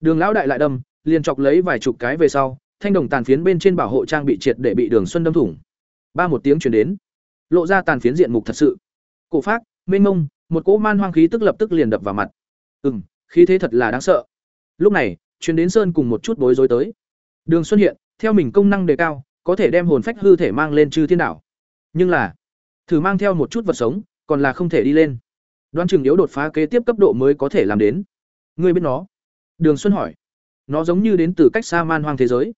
S1: Đường lão đại lại đâm, liền chọc lấy vài chục cái về sau, thanh đồng tàn phiến bên trên bảo hộ trang bị triệt để bị Đường Xuân đâm thủng. Ba một tiếng truyền đến, lộ ra tàn phiến diện mục thật sự. Cổ phác, mênh mông, một cỗ man hoang khí tức lập tức liền đập vào mặt. Ừm, khí thế thật là đáng sợ. Lúc này, truyền đến sơn cùng một chút bối rối tới. Đường Xuân hiện, theo mình công năng đề cao, có thể đem hồn phách hư thể mang lên chư thiên đảo. Nhưng là, thử mang theo một chút vật sống, còn là không thể đi lên. Đoan Trường yếu đột phá kế tiếp cấp độ mới có thể làm đến. Ngươi biết nó? Đường Xuân hỏi. Nó giống như đến từ cách xa man hoang thế giới.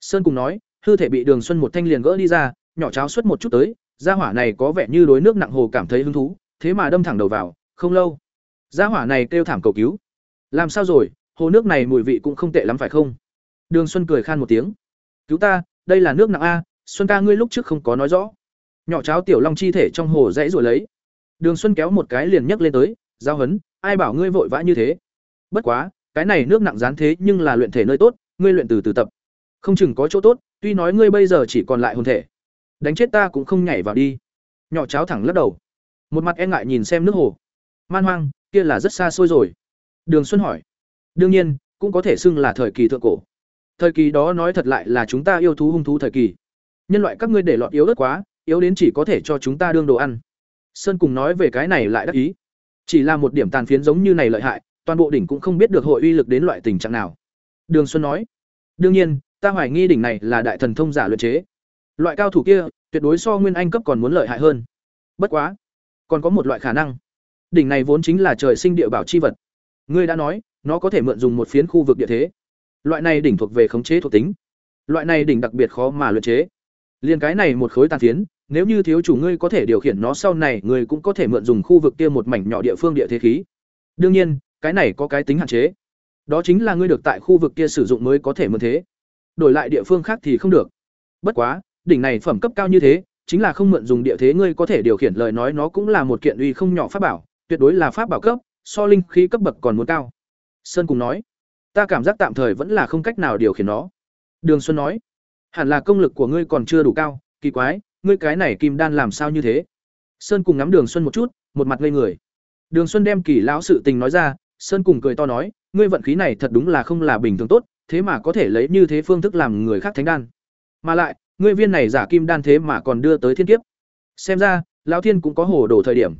S1: Sơn cùng nói, hư thể bị Đường Xuân một thanh liền gỡ đi ra, nhỏ cháo xuất một chút tới, gia hỏa này có vẻ như đối nước nặng hồ cảm thấy hứng thú, thế mà đâm thẳng đầu vào, không lâu. Gia hỏa này kêu thảm cầu cứu. Làm sao rồi, hồ nước này mùi vị cũng không tệ lắm phải không? Đường Xuân cười khan một tiếng. Cứu ta, đây là nước nặng a, Xuân ca ngươi lúc trước không có nói rõ. Nhỏ cháo tiểu long chi thể trong hồ dãy rồi lấy. Đường Xuân kéo một cái liền nhấc lên tới, giao hấn, ai bảo ngươi vội vã như thế? Bất quá, cái này nước nặng dán thế nhưng là luyện thể nơi tốt, ngươi luyện từ từ tập. Không chừng có chỗ tốt, tuy nói ngươi bây giờ chỉ còn lại hồn thể. Đánh chết ta cũng không nhảy vào đi. Nhỏ cháo thẳng lắc đầu. Một mặt e ngại nhìn xem nước hồ. Man hoang, kia là rất xa xôi rồi. Đường Xuân hỏi. Đương nhiên, cũng có thể xưng là thời kỳ thượng cổ. Thời kỳ đó nói thật lại là chúng ta yêu thú hung thú thời kỳ. Nhân loại các ngươi để lọt yếu ớt quá, yếu đến chỉ có thể cho chúng ta đương đồ ăn. Sơn cùng nói về cái này lại đắc ý. Chỉ là một điểm tàn phiến giống như này lợi hại, toàn bộ đỉnh cũng không biết được hội uy lực đến loại tình trạng nào. Đường Xuân nói, đương nhiên, ta hoài nghi đỉnh này là đại thần thông giả luyện chế. Loại cao thủ kia, tuyệt đối so nguyên anh cấp còn muốn lợi hại hơn. Bất quá, còn có một loại khả năng. Đỉnh này vốn chính là trời sinh địa bảo chi vật. Ngươi đã nói, nó có thể mượn dùng một phiến khu vực địa thế. Loại này đỉnh thuộc về khống chế thuộc tính. Loại này đỉnh đặc biệt khó mà luyện chế. Liên cái này một khối tàn phiến, nếu như thiếu chủ ngươi có thể điều khiển nó sau này, ngươi cũng có thể mượn dùng khu vực kia một mảnh nhỏ địa phương địa thế khí. Đương nhiên, cái này có cái tính hạn chế. Đó chính là ngươi được tại khu vực kia sử dụng mới có thể mượn thế. Đổi lại địa phương khác thì không được. Bất quá, đỉnh này phẩm cấp cao như thế, chính là không mượn dùng địa thế ngươi có thể điều khiển lời nói nó cũng là một kiện uy không nhỏ pháp bảo, tuyệt đối là pháp bảo cấp, so linh khí cấp bậc còn muốn cao. Sơn cùng nói, ta cảm giác tạm thời vẫn là không cách nào điều khiển nó. Đường Xuân nói, hẳn là công lực của ngươi còn chưa đủ cao, kỳ quái, ngươi cái này kim đan làm sao như thế? Sơn cùng ngắm Đường Xuân một chút, một mặt ngây người. Đường Xuân đem kỳ lão sự tình nói ra, Sơn cùng cười to nói, ngươi vận khí này thật đúng là không là bình thường tốt, thế mà có thể lấy như thế phương thức làm người khác thánh đan. Mà lại, ngươi viên này giả kim đan thế mà còn đưa tới thiên kiếp. Xem ra, lão thiên cũng có hồ đồ thời điểm.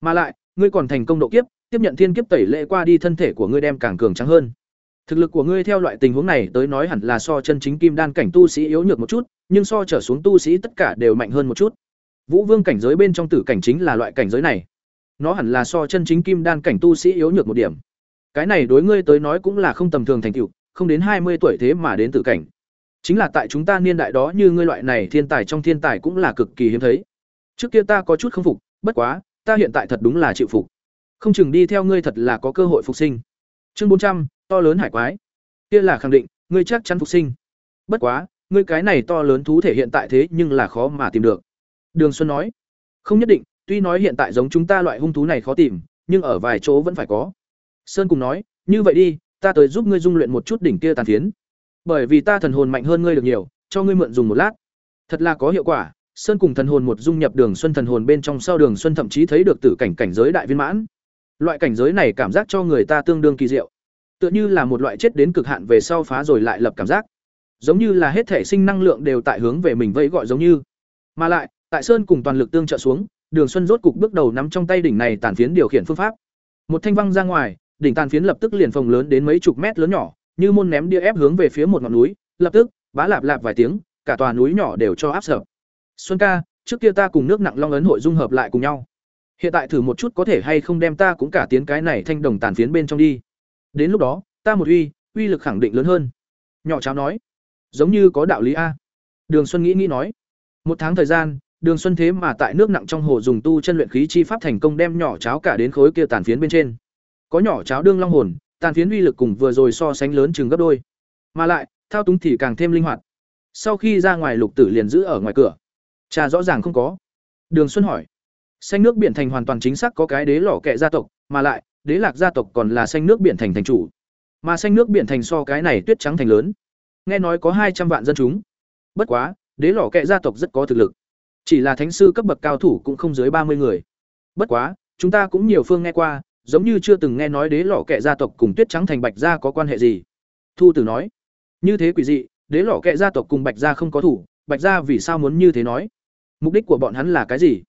S1: Mà lại, ngươi còn thành công độ kiếp, tiếp nhận thiên kiếp tẩy lệ qua đi thân thể của ngươi đem càng cường trắng hơn. Thực lực của ngươi theo loại tình huống này tới nói hẳn là so chân chính kim đan cảnh tu sĩ yếu nhược một chút, nhưng so trở xuống tu sĩ tất cả đều mạnh hơn một chút. Vũ Vương cảnh giới bên trong tử cảnh chính là loại cảnh giới này. Nó hẳn là so chân chính kim đan cảnh tu sĩ yếu nhược một điểm. Cái này đối ngươi tới nói cũng là không tầm thường thành tựu, không đến hai mươi tuổi thế mà đến tử cảnh. Chính là tại chúng ta niên đại đó như ngươi loại này thiên tài trong thiên tài cũng là cực kỳ hiếm thấy. Trước kia ta có chút không phục, bất quá, ta hiện tại thật đúng là chịu phục. Không chừng đi theo ngươi thật là có cơ hội phục sinh. Chương bốn trăm to lớn hải quái. Kia là khẳng định, ngươi chắc chắn phục sinh. Bất quá, ngươi cái này to lớn thú thể hiện tại thế nhưng là khó mà tìm được. Đường Xuân nói, không nhất định, tuy nói hiện tại giống chúng ta loại hung thú này khó tìm, nhưng ở vài chỗ vẫn phải có. Sơn cùng nói, như vậy đi, ta tới giúp ngươi dung luyện một chút đỉnh kia tàn phiến. Bởi vì ta thần hồn mạnh hơn ngươi được nhiều, cho ngươi mượn dùng một lát. Thật là có hiệu quả, Sơn cùng thần hồn một dung nhập Đường Xuân thần hồn bên trong sau Đường Xuân thậm chí thấy được tử cảnh cảnh giới đại viên mãn. Loại cảnh giới này cảm giác cho người ta tương đương kỳ diệu. Tựa như là một loại chết đến cực hạn về sau phá rồi lại lập cảm giác. Giống như là hết thể sinh năng lượng đều tại hướng về mình vẫy gọi giống như. Mà lại, tại Sơn cùng toàn lực tương trợ xuống, Đường Xuân rốt cục bước đầu nắm trong tay đỉnh này tàn phiến điều khiển phương pháp. Một thanh văng ra ngoài, đỉnh tàn phiến lập tức liền phồng lớn đến mấy chục mét lớn nhỏ, như môn ném đĩa ép hướng về phía một ngọn núi, lập tức, bá lạp lạp vài tiếng, cả tòa núi nhỏ đều cho áp sập. Xuân ca, trước kia ta cùng nước nặng long ấn hội dung hợp lại cùng nhau. Hiện tại thử một chút có thể hay không đem ta cũng cả tiến cái này thanh đồng tàn phiến bên trong đi. Đến lúc đó, ta một uy, uy lực khẳng định lớn hơn. Nhỏ cháo nói, giống như có đạo lý a. Đường Xuân nghĩ nghĩ nói, một tháng thời gian, Đường Xuân thế mà tại nước nặng trong hồ dùng tu chân luyện khí chi pháp thành công đem nhỏ cháo cả đến khối kia tàn phiến bên trên. Có nhỏ cháo đương long hồn, tàn phiến uy lực cùng vừa rồi so sánh lớn chừng gấp đôi. Mà lại, thao túng thì càng thêm linh hoạt. Sau khi ra ngoài Lục Tử liền giữ ở ngoài cửa. Cha rõ ràng không có. Đường Xuân hỏi, xanh nước biển thành hoàn toàn chính xác có cái đế lỏ kệ gia tộc, mà lại, đế lạc gia tộc còn là xanh nước biển thành thành chủ. Mà xanh nước biển thành so cái này tuyết trắng thành lớn. Nghe nói có hai trăm vạn dân chúng. Bất quá, đế lỏ kệ gia tộc rất có thực lực. Chỉ là thánh sư cấp bậc cao thủ cũng không dưới ba mươi người. Bất quá, chúng ta cũng nhiều phương nghe qua, giống như chưa từng nghe nói đế lọ kệ gia tộc cùng tuyết trắng thành bạch gia có quan hệ gì. Thu tử nói, như thế quỷ dị, đế lọ kệ gia tộc cùng bạch gia không có thủ, bạch gia vì sao muốn như thế nói? Mục đích của bọn hắn là cái gì?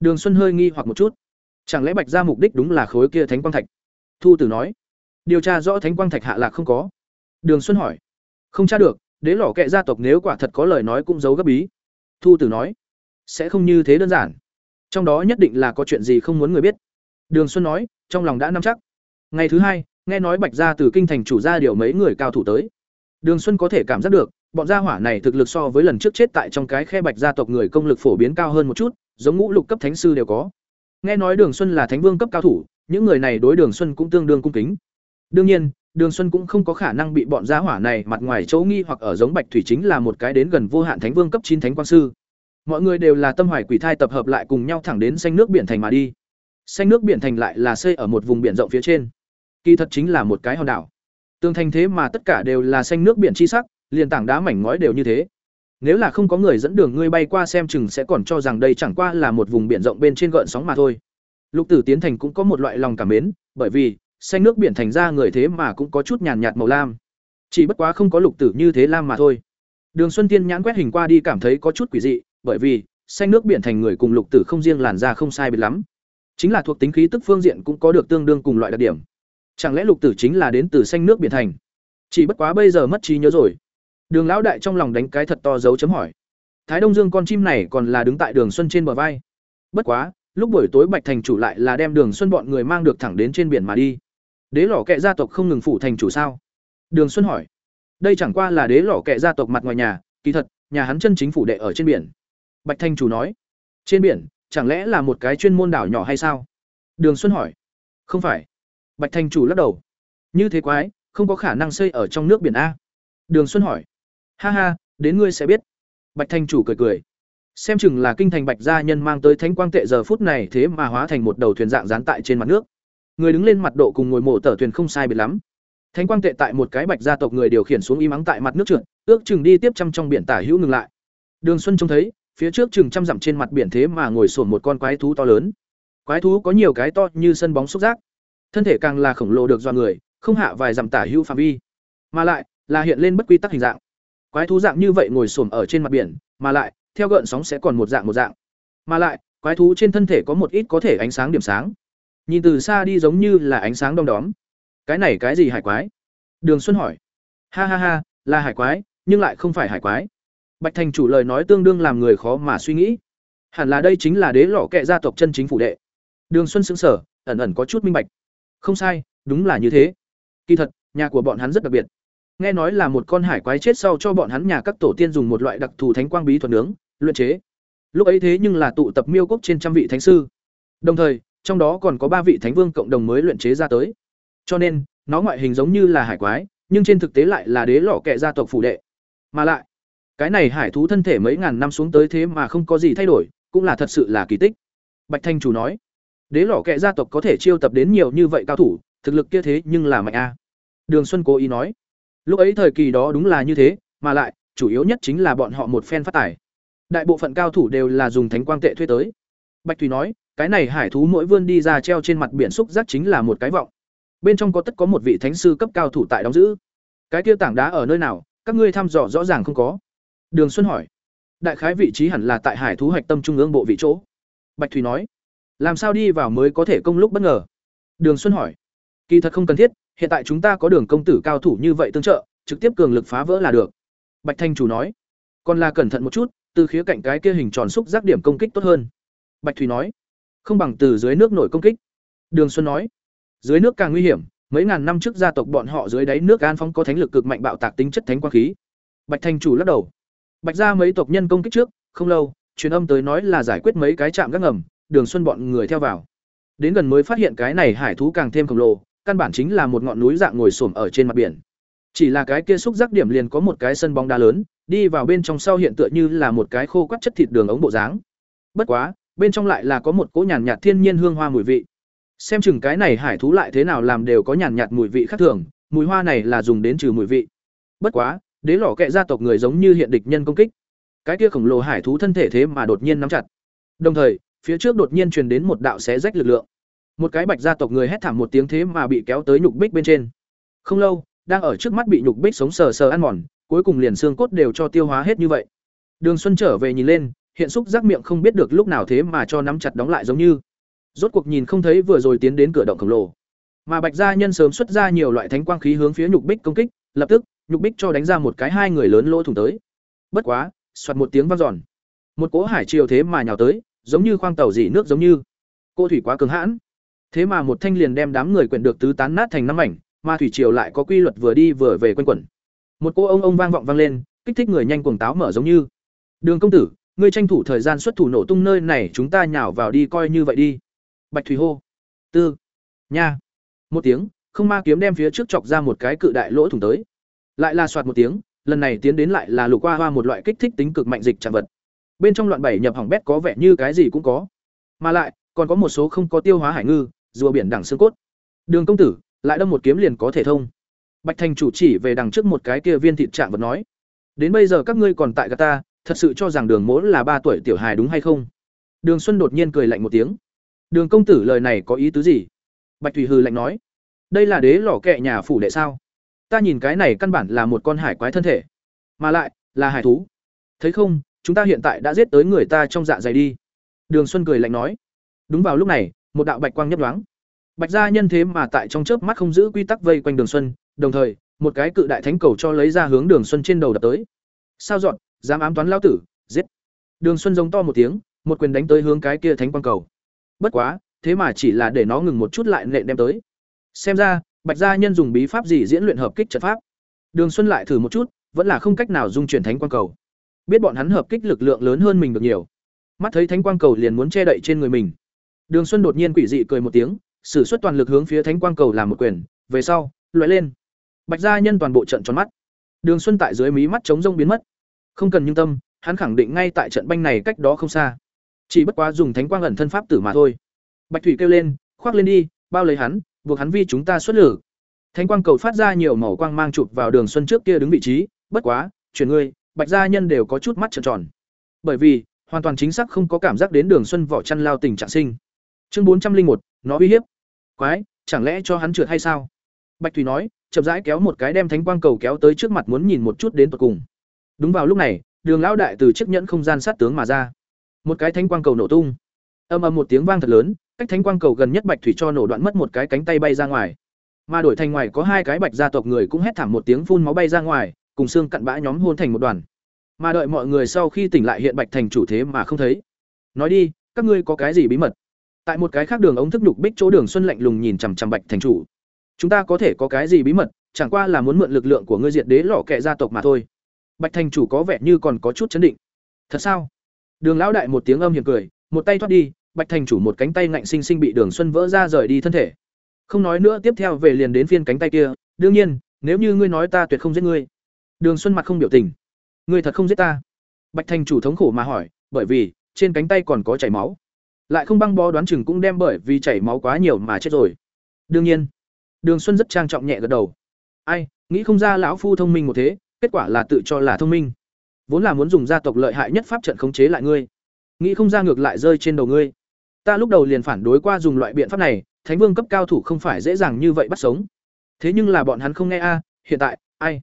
S1: Đường xuân hơi nghi hoặc một chút. Chẳng lẽ bạch gia mục đích đúng là khối kia thánh quang thạch? Thu tử nói, điều tra rõ thánh quang thạch hạ lạc không có. Đường xuân hỏi, không tra được, đế lọ kệ gia tộc nếu quả thật có lời nói cũng giấu gấp bí. Thu tử nói, sẽ không như thế đơn giản. Trong đó nhất định là có chuyện gì không muốn người biết đường xuân nói trong lòng đã nắm chắc. Ngày thứ hai, nghe nói Bạch gia từ kinh thành chủ ra điều mấy người cao thủ tới. Đường Xuân có thể cảm giác được, bọn gia hỏa này thực lực so với lần trước chết tại trong cái khe Bạch gia tộc người công lực phổ biến cao hơn một chút, giống ngũ lục cấp thánh sư đều có. Nghe nói Đường Xuân là thánh vương cấp cao thủ, những người này đối Đường Xuân cũng tương đương cung kính. Đương nhiên, Đường Xuân cũng không có khả năng bị bọn gia hỏa này mặt ngoài chỗ nghi hoặc ở giống Bạch Thủy chính là một cái đến gần vô hạn thánh vương cấp chín thánh quan sư. Mọi người đều là tâm hoài quỷ thai tập hợp lại cùng nhau thẳng đến xanh nước biển thành mà đi xanh nước biển thành lại là xây ở một vùng biển rộng phía trên. Kỳ thật chính là một cái hòn đảo. Tường thành thế mà tất cả đều là xanh nước biển chi sắc, liền tảng đá mảnh ngói đều như thế. Nếu là không có người dẫn đường ngươi bay qua xem chừng sẽ còn cho rằng đây chẳng qua là một vùng biển rộng bên trên gợn sóng mà thôi. Lục tử tiến thành cũng có một loại lòng cảm mến, bởi vì, xanh nước biển thành ra người thế mà cũng có chút nhàn nhạt màu lam. Chỉ bất quá không có lục tử như thế lam mà thôi. Đường xuân tiên nhãn quét hình qua đi cảm thấy có chút quỷ dị, bởi vì, xanh nước biển thành người cùng lục tử không riêng làn da không sai biệt lắm chính là thuộc tính khí tức phương diện cũng có được tương đương cùng loại đặc điểm. Chẳng lẽ lục tử chính là đến từ xanh nước biển thành? Chỉ bất quá bây giờ mất trí nhớ rồi. Đường lão đại trong lòng đánh cái thật to dấu chấm hỏi. Thái đông dương con chim này còn là đứng tại đường xuân trên bờ vai. Bất quá, lúc buổi tối bạch thành chủ lại là đem đường xuân bọn người mang được thẳng đến trên biển mà đi. Đế lỏ kệ gia tộc không ngừng phủ thành chủ sao? Đường xuân hỏi. Đây chẳng qua là đế lỏ kệ gia tộc mặt ngoài nhà, kỳ thật, nhà hắn chân chính phủ đệ ở trên biển. Bạch thành chủ nói. Trên biển chẳng lẽ là một cái chuyên môn đảo nhỏ hay sao? Đường xuân hỏi. Không phải. Bạch thành chủ lắc đầu. Như thế quái, không có khả năng xây ở trong nước biển a. Đường xuân hỏi. Ha ha, đến ngươi sẽ biết. Bạch thành chủ cười cười. Xem chừng là kinh thành bạch gia nhân mang tới thánh quang tệ giờ phút này thế mà hóa thành một đầu thuyền dạng dán tại trên mặt nước. Người đứng lên mặt độ cùng ngồi mổ tờ thuyền không sai biệt lắm. Thánh quang tệ tại một cái bạch gia tộc người điều khiển xuống y mắng tại mặt nước trượt, ước chừng đi tiếp chăm trong biển tả hữu ngừng lại. Đường xuân trông thấy phía trước chừng trăm dặm trên mặt biển thế mà ngồi sổn một con quái thú to lớn. Quái thú có nhiều cái to như sân bóng xúc giác. Thân thể càng là khổng lồ được do người, không hạ vài dặm tả hữu phạm vi. Mà lại, là hiện lên bất quy tắc hình dạng. Quái thú dạng như vậy ngồi xổm ở trên mặt biển, mà lại, theo gợn sóng sẽ còn một dạng một dạng. Mà lại, quái thú trên thân thể có một ít có thể ánh sáng điểm sáng. Nhìn từ xa đi giống như là ánh sáng đom đóm. Cái này cái gì hải quái? Đường xuân hỏi. Ha ha ha, là hải quái, nhưng lại không phải hải quái bạch thành chủ lời nói tương đương làm người khó mà suy nghĩ. Hẳn là đây chính là đế lọ kệ gia tộc chân chính phủ đệ. Đường xuân xứng sở ẩn ẩn có chút minh bạch. Không sai, đúng là như thế. Kỳ thật, nhà của bọn hắn rất đặc biệt. Nghe nói là một con hải quái chết sau cho bọn hắn nhà các tổ tiên dùng một loại đặc thù thánh quang bí thuật nướng, luyện chế. Lúc ấy thế nhưng là tụ tập miêu cốc trên trăm vị thánh sư. Đồng thời, trong đó còn có ba vị thánh vương cộng đồng mới luyện chế ra tới. Cho nên, nó ngoại hình giống như là hải quái, nhưng trên thực tế lại là đế lọ kệ gia tộc phủ đệ. Mà lại cái này hải thú thân thể mấy ngàn năm xuống tới thế mà không có gì thay đổi, cũng là thật sự là kỳ tích. Bạch thanh chủ nói, đế lọ kệ gia tộc có thể chiêu tập đến nhiều như vậy cao thủ, thực lực kia thế nhưng là mạnh a. Đường xuân cố ý nói, lúc ấy thời kỳ đó đúng là như thế, mà lại, chủ yếu nhất chính là bọn họ một phen phát tài. Đại bộ phận cao thủ đều là dùng thánh quang tệ thuê tới. Bạch thùy nói, cái này hải thú mỗi vươn đi ra treo trên mặt biển xúc giác chính là một cái vọng. Bên trong có tất có một vị thánh sư cấp cao thủ tại đóng giữ. Cái kia tảng đá ở nơi nào, các ngươi thăm dò rõ ràng không có đường xuân hỏi. Đại khái vị trí hẳn là tại hải thú hạch tâm trung ương bộ vị chỗ. Bạch Thủy nói. Làm sao đi vào mới có thể công lúc bất ngờ? Đường xuân hỏi. Kỳ thật không cần thiết, hiện tại chúng ta có đường công tử cao thủ như vậy tương trợ, trực tiếp cường lực phá vỡ là được. Bạch thanh chủ nói. Còn là cẩn thận một chút, từ khía cạnh cái kia hình tròn xúc giác điểm công kích tốt hơn. Bạch thủy nói. Không bằng từ dưới nước nổi công kích. Đường xuân nói. Dưới nước càng nguy hiểm, mấy ngàn năm trước gia tộc bọn họ dưới đáy nước an phong có thánh lực cực mạnh bạo tạc tính chất thánh quang khí. Bạch thanh chủ lắc đầu bạch gia mấy tộc nhân công kích trước, không lâu, truyền âm tới nói là giải quyết mấy cái chạm gác ngầm, đường xuân bọn người theo vào. Đến gần mới phát hiện cái này hải thú càng thêm khổng lồ, căn bản chính là một ngọn núi dạng ngồi xổm ở trên mặt biển. Chỉ là cái kia xúc giác điểm liền có một cái sân bóng đá lớn, đi vào bên trong sau hiện tựa như là một cái khô quắt chất thịt đường ống bộ dáng. Bất quá, bên trong lại là có một cỗ nhàn nhạt thiên nhiên hương hoa mùi vị. Xem chừng cái này hải thú lại thế nào làm đều có nhàn nhạt mùi vị khác thường, mùi hoa này là dùng đến trừ mùi vị. Bất quá đế lỏ kệ gia tộc người giống như hiện địch nhân công kích. Cái kia khổng lồ hải thú thân thể thế mà đột nhiên nắm chặt. Đồng thời, phía trước đột nhiên truyền đến một đạo xé rách lực lượng. Một cái bạch gia tộc người hét thảm một tiếng thế mà bị kéo tới nhục bích bên trên. Không lâu, đang ở trước mắt bị nhục bích sống sờ sờ ăn mòn, cuối cùng liền xương cốt đều cho tiêu hóa hết như vậy. Đường xuân trở về nhìn lên, hiện xúc giác miệng không biết được lúc nào thế mà cho nắm chặt đóng lại giống như. Rốt cuộc nhìn không thấy vừa rồi tiến đến cửa động khổng lồ. Mà bạch gia nhân sớm xuất ra nhiều loại thánh quang khí hướng phía nhục bích công kích, lập tức nhục bích cho đánh ra một cái hai người lớn lỗ thủng tới. Bất quá soạt một tiếng vang giòn một cỗ hải triều thế mà nhào tới giống như khoang tàu dỉ nước giống như. Cô thủy quá cứng hãn. Thế mà một thanh liền đem đám người quyển được tứ tán nát thành năm ảnh, mà thủy triều lại có quy luật vừa đi vừa về quanh quẩn. Một cô ông ông vang vọng vang lên kích thích người nhanh cuồng táo mở giống như. Đường công tử ngươi tranh thủ thời gian xuất thủ nổ tung nơi này chúng ta nhào vào đi coi như vậy đi. Bạch thủy hô. Tư. Nha. Một tiếng không ma kiếm đem phía trước chọc ra một cái cự đại lỗ thủng tới lại là soạt một tiếng, lần này tiến đến lại là lục qua hoa một loại kích thích tính cực mạnh dịch chạm vật. Bên trong loạn bảy nhập hỏng bét có vẻ như cái gì cũng có. Mà lại, còn có một số không có tiêu hóa hải ngư, rùa biển đẳng xương cốt. Đường công tử, lại đâm một kiếm liền có thể thông. Bạch thành chủ chỉ về đằng trước một cái kia viên thịt trạng vật nói. Đến bây giờ các ngươi còn tại gà ta, thật sự cho rằng đường mỗ là ba tuổi tiểu hài đúng hay không? Đường xuân đột nhiên cười lạnh một tiếng. Đường công tử lời này có ý tứ gì? Bạch thủy hư lạnh nói. Đây là đế lỏ kệ nhà phủ đệ sao? Ta nhìn cái này căn bản là một con hải quái thân thể, mà lại là hải thú. Thấy không, chúng ta hiện tại đã giết tới người ta trong dạ dày đi. Đường xuân cười lạnh nói. Đúng vào lúc này, một đạo bạch quang nhấp đoáng bạch gia nhân thế mà tại trong chớp mắt không giữ quy tắc vây quanh đường xuân, đồng thời, một cái cự đại thánh cầu cho lấy ra hướng đường xuân trên đầu đập tới. Sao dọn, dám ám toán lao tử, giết. Đường xuân giống to một tiếng, một quyền đánh tới hướng cái kia thánh quang cầu. Bất quá, thế mà chỉ là để nó ngừng một chút lại nện đem tới. Xem ra bạch gia nhân dùng bí pháp gì diễn luyện hợp kích trận pháp? Đường xuân lại thử một chút, vẫn là không cách nào dung chuyển thánh quang cầu. Biết bọn hắn hợp kích lực lượng lớn hơn mình được nhiều. Mắt thấy thánh quang cầu liền muốn che đậy trên người mình. Đường xuân đột nhiên quỷ dị cười một tiếng, sử xuất toàn lực hướng phía thánh quang cầu làm một quyền, về sau, loại lên. Bạch gia nhân toàn bộ trận tròn mắt. Đường xuân tại dưới mí mắt chống rông biến mất. Không cần nhưng tâm, hắn khẳng định ngay tại trận banh này cách đó không xa. Chỉ bất quá dùng thánh quang ẩn thân pháp tử mà thôi. Bạch thủy kêu lên, khoác lên đi, bao lấy hắn buộc hắn vi chúng ta xuất lử thánh quang cầu phát ra nhiều màu quang mang chụp vào đường xuân trước kia đứng vị trí, bất quá chuyển ngươi, bạch gia nhân đều có chút mắt trợn tròn. Bởi vì, hoàn toàn chính xác không có cảm giác đến đường xuân vỏ chăn lao tình trạng sinh. Chương bốn trăm linh một, nó uy hiếp. Quái, chẳng lẽ cho hắn trượt hay sao? Bạch thủy nói, chậm rãi kéo một cái đem thánh quang cầu kéo tới trước mặt muốn nhìn một chút đến tận cùng. Đúng vào lúc này, đường lão đại từ chiếc nhẫn không gian sát tướng mà ra. Một cái thánh quang cầu nổ tung. Âm ầm một tiếng vang thật lớn cách thánh quang cầu gần nhất bạch thủy cho nổ đoạn mất một cái cánh tay bay ra ngoài. Mà đổi thành ngoài có hai cái bạch gia tộc người cũng hét thảm một tiếng phun máu bay ra ngoài, cùng xương cặn bã nhóm hôn thành một đoàn. Mà đợi mọi người sau khi tỉnh lại hiện bạch thành chủ thế mà không thấy. Nói đi, các ngươi có cái gì bí mật? Tại một cái khác đường ống thức nhục bích chỗ đường xuân lạnh lùng nhìn chằm chằm bạch thành chủ. Chúng ta có thể có cái gì bí mật? Chẳng qua là muốn mượn lực lượng của ngươi diệt đế lọ kệ gia tộc mà thôi. Bạch thành chủ có vẻ như còn có chút chấn định. Thật sao? Đường lão đại một tiếng âm hiểm cười, một tay thoát đi bạch thành chủ một cánh tay ngạnh sinh sinh bị đường xuân vỡ ra rời đi thân thể. Không nói nữa, tiếp theo về liền đến phiên cánh tay kia. Đương nhiên, nếu như ngươi nói ta tuyệt không giết ngươi. Đường xuân mặt không biểu tình. Ngươi thật không giết ta? Bạch thành chủ thống khổ mà hỏi, bởi vì, trên cánh tay còn có chảy máu. Lại không băng bó đoán chừng cũng đem bởi vì chảy máu quá nhiều mà chết rồi. Đương nhiên, đường xuân rất trang trọng nhẹ gật đầu. Ai, nghĩ không ra lão phu thông minh một thế, kết quả là tự cho là thông minh. Vốn là muốn dùng gia tộc lợi hại nhất pháp trận khống chế lại ngươi. Nghĩ không ra ngược lại rơi trên đầu ngươi ta lúc đầu liền phản đối qua dùng loại biện pháp này, thánh vương cấp cao thủ không phải dễ dàng như vậy bắt sống. Thế nhưng là bọn hắn không nghe a à, hiện tại, ai?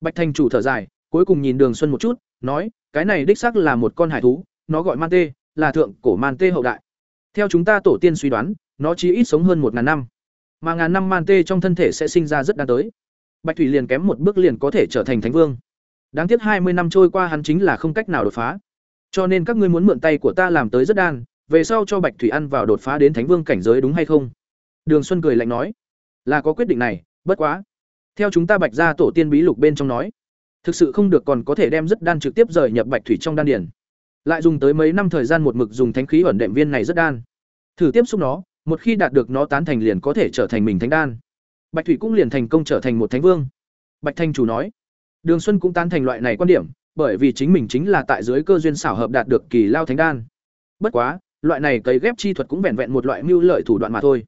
S1: Bạch thành chủ thở dài, cuối cùng nhìn đường xuân một chút, nói, cái này đích xác là một con hải thú, nó gọi man tê, là thượng cổ man tê hậu đại. Theo chúng ta tổ tiên suy đoán, nó chỉ ít sống hơn một ngàn năm. Mà ngàn năm man tê trong thân thể sẽ sinh ra rất đa tới. Bạch thủy liền kém một bước liền có thể trở thành thánh vương. Đáng tiếc hai mươi năm trôi qua hắn chính là không cách nào đột phá. Cho nên các ngươi muốn mượn tay của ta làm tới rất đan về sau cho bạch thủy ăn vào đột phá đến thánh vương cảnh giới đúng hay không? Đường xuân cười lạnh nói. Là có quyết định này, bất quá. Theo chúng ta bạch gia tổ tiên bí lục bên trong nói, thực sự không được còn có thể đem rất đan trực tiếp rời nhập bạch thủy trong đan điển lại dùng tới mấy năm thời gian một mực dùng thánh khí ẩn đệm viên này rất đan. Thử tiếp xúc nó, một khi đạt được nó tán thành liền có thể trở thành mình thánh đan. Bạch thủy cũng liền thành công trở thành một thánh vương. Bạch thanh chủ nói. Đường xuân cũng tán thành loại này quan điểm, bởi vì chính mình chính là tại dưới cơ duyên xảo hợp đạt được kỳ lao thánh đan. Bất quá loại này cấy ghép chi thuật cũng vẹn vẹn một loại mưu lợi thủ đoạn mà thôi.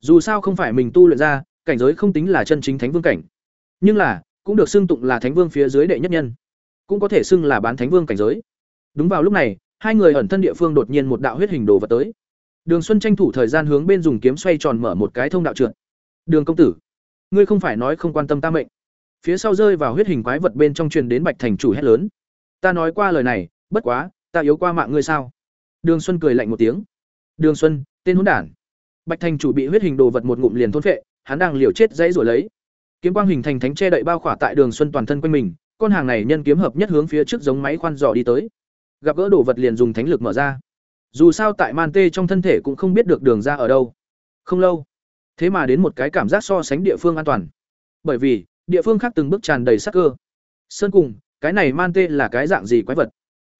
S1: Dù sao không phải mình tu luyện ra, cảnh giới không tính là chân chính thánh vương cảnh. Nhưng là, cũng được xưng tụng là thánh vương phía dưới đệ nhất nhân. Cũng có thể xưng là bán thánh vương cảnh giới. Đúng vào lúc này, hai người ẩn thân địa phương đột nhiên một đạo huyết hình đồ vật tới. Đường xuân tranh thủ thời gian hướng bên dùng kiếm xoay tròn mở một cái thông đạo trượt. Đường công tử, ngươi không phải nói không quan tâm ta mệnh. Phía sau rơi vào huyết hình quái vật bên trong truyền đến bạch thành chủ hét lớn. Ta nói qua lời này, bất quá, ta yếu qua mạng ngươi sao? Đường xuân cười lạnh một tiếng. Đường xuân, tên hỗn đản. Bạch thành chủ bị huyết hình đồ vật một ngụm liền thôn phệ, hắn đang liều chết dãy rồi lấy. Kiếm quang hình thành thánh che đậy bao khỏa tại đường xuân toàn thân quanh mình, con hàng này nhân kiếm hợp nhất hướng phía trước giống máy khoan dò đi tới. Gặp gỡ đồ vật liền dùng thánh lực mở ra. Dù sao tại man tê trong thân thể cũng không biết được đường ra ở đâu. Không lâu, thế mà đến một cái cảm giác so sánh địa phương an toàn. Bởi vì, địa phương khác từng bước tràn đầy sắc cơ. Sơn cùng, cái này man tê là cái dạng gì quái vật?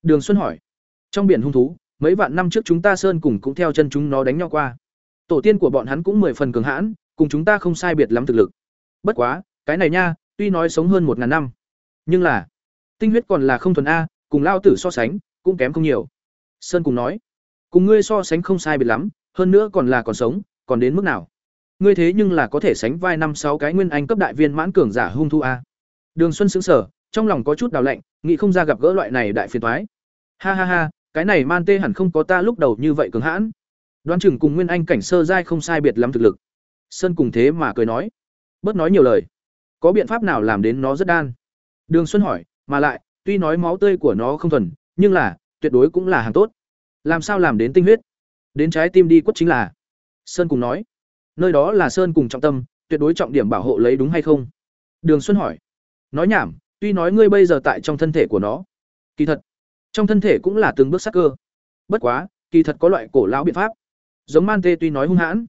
S1: Đường xuân hỏi. Trong biển hung thú mấy vạn năm trước chúng ta sơn cùng cũng theo chân chúng nó đánh nhau qua tổ tiên của bọn hắn cũng mười phần cường hãn cùng chúng ta không sai biệt lắm thực lực bất quá cái này nha tuy nói sống hơn một ngàn năm nhưng là tinh huyết còn là không thuần a cùng lao tử so sánh cũng kém không nhiều sơn cùng nói cùng ngươi so sánh không sai biệt lắm hơn nữa còn là còn sống, còn đến mức nào? Ngươi thế nhưng là có thể sánh vai năm sáu cái nguyên anh cấp đại viên mãn cường giả hung thu a. Đường Xuân sững sờ, trong lòng có chút đào lạnh, nghĩ không ra gặp gỡ loại này đại phiền toái. Ha ha ha, cái này man tê hẳn không có ta lúc đầu như vậy cường hãn. Đoán chừng cùng nguyên anh cảnh sơ giai không sai biệt lắm thực lực. Sơn cùng thế mà cười nói, bớt nói nhiều lời. Có biện pháp nào làm đến nó rất đan? Đường Xuân hỏi, mà lại, tuy nói máu tươi của nó không thuần, nhưng là, tuyệt đối cũng là hàng tốt. Làm sao làm đến tinh huyết? Đến trái tim đi quất chính là. Sơn cùng nói, nơi đó là Sơn cùng trọng tâm, tuyệt đối trọng điểm bảo hộ lấy đúng hay không? Đường Xuân hỏi, nói nhảm, tuy nói ngươi bây giờ tại trong thân thể của nó, kỳ thật, trong thân thể cũng là từng bước sắc cơ. Bất quá, kỳ thật có loại cổ lão biện pháp. Giống Man Tê tuy nói hung hãn,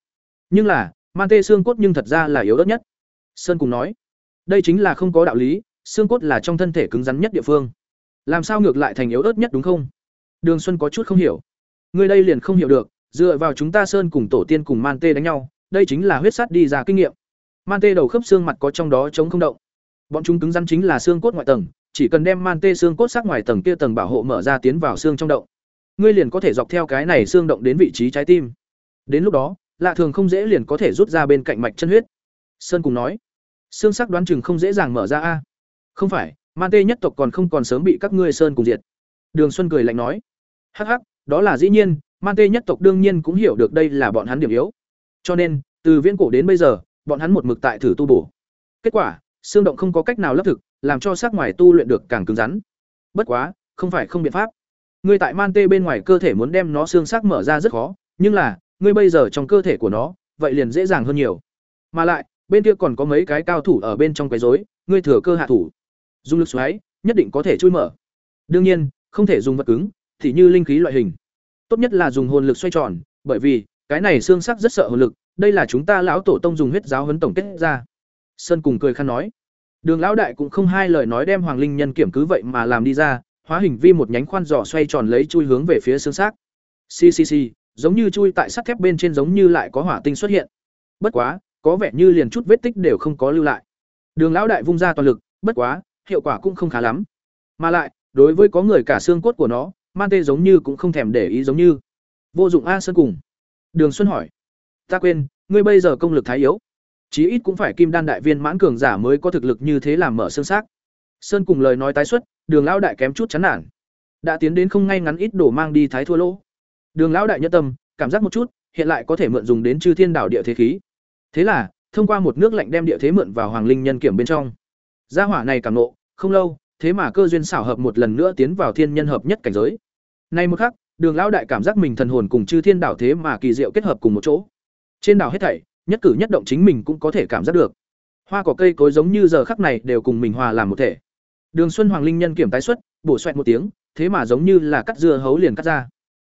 S1: nhưng là, Man Tê xương cốt nhưng thật ra là yếu ớt nhất. Sơn cùng nói, đây chính là không có đạo lý, xương cốt là trong thân thể cứng rắn nhất địa phương. Làm sao ngược lại thành yếu ớt nhất đúng không? Đường Xuân có chút không hiểu. Người đây liền không hiểu được, dựa vào chúng ta Sơn cùng tổ tiên cùng Man Tê đánh nhau, đây chính là huyết sắt đi ra kinh nghiệm. Man Tê đầu khớp xương mặt có trong đó chống không động. Bọn chúng cứng rắn chính là xương cốt ngoại tầng, chỉ cần đem Man Tê xương cốt sắc ngoài tầng kia tầng bảo hộ mở ra tiến vào xương trong động. Ngươi liền có thể dọc theo cái này xương động đến vị trí trái tim. Đến lúc đó, lạ thường không dễ liền có thể rút ra bên cạnh mạch chân huyết. Sơn cùng nói, xương sắc đoán chừng không dễ dàng mở ra a. Không phải, Man Tê nhất tộc còn không còn sớm bị các ngươi sơn cùng diệt. Đường Xuân cười lạnh nói, hắc hắc, đó là dĩ nhiên, Man Tê nhất tộc đương nhiên cũng hiểu được đây là bọn hắn điểm yếu. Cho nên, từ viễn cổ đến bây giờ, bọn hắn một mực tại thử tu bổ. Kết quả, xương động không có cách nào lấp thực, làm cho sắc ngoài tu luyện được càng cứng rắn. Bất quá, không phải không biện pháp. Ngươi tại man tê bên ngoài cơ thể muốn đem nó xương sắc mở ra rất khó, nhưng là, ngươi bây giờ trong cơ thể của nó, vậy liền dễ dàng hơn nhiều. Mà lại, bên kia còn có mấy cái cao thủ ở bên trong quấy rối, ngươi thừa cơ hạ thủ. Dùng lực xoáy, nhất định có thể chui mở. Đương nhiên, không thể dùng vật cứng, thì như linh khí loại hình. Tốt nhất là dùng hồn lực xoay tròn, bởi vì cái này xương sắc rất sợ hồn lực, đây là chúng ta lão tổ tông dùng huyết giáo huấn tổng kết ra. Sơn cùng cười khăn nói. Đường lão đại cũng không hai lời nói đem Hoàng Linh Nhân kiểm cứ vậy mà làm đi ra, hóa hình vi một nhánh khoan giỏ xoay tròn lấy chui hướng về phía xương xác. Xì xì xì, giống như chui tại sắt thép bên trên giống như lại có hỏa tinh xuất hiện. Bất quá, có vẻ như liền chút vết tích đều không có lưu lại. Đường lão đại vung ra toàn lực, bất quá, hiệu quả cũng không khá lắm. Mà lại, đối với có người cả xương cốt của nó, Man Tê giống như cũng không thèm để ý giống như. Vô dụng a sơn cùng. Đường Xuân hỏi: "Ta quên, ngươi bây giờ công lực thái yếu, chí ít cũng phải kim đan đại viên mãn cường giả mới có thực lực như thế làm mở xương xác." Sơn cùng lời nói tái xuất, Đường lão đại kém chút chán nản. Đã tiến đến không ngay ngắn ít đổ mang đi thái thua lỗ. Đường lão đại nhất tâm, cảm giác một chút, hiện lại có thể mượn dùng đến Chư Thiên đảo địa thế khí. Thế là, thông qua một nước lạnh đem địa thế mượn vào Hoàng Linh nhân kiểm bên trong. Gia hỏa này cảm nộ, không lâu, thế mà cơ duyên xảo hợp một lần nữa tiến vào thiên nhân hợp nhất cảnh giới. Nay một khắc, Đường lão đại cảm giác mình thần hồn cùng Chư Thiên đảo thế mà kỳ diệu kết hợp cùng một chỗ. Trên đảo hết thảy, nhất cử nhất động chính mình cũng có thể cảm giác được. Hoa cỏ cây cối giống như giờ khắc này đều cùng mình hòa làm một thể. Đường Xuân Hoàng Linh nhân kiểm tái xuất, bổ xoẹt một tiếng, thế mà giống như là cắt dưa hấu liền cắt ra.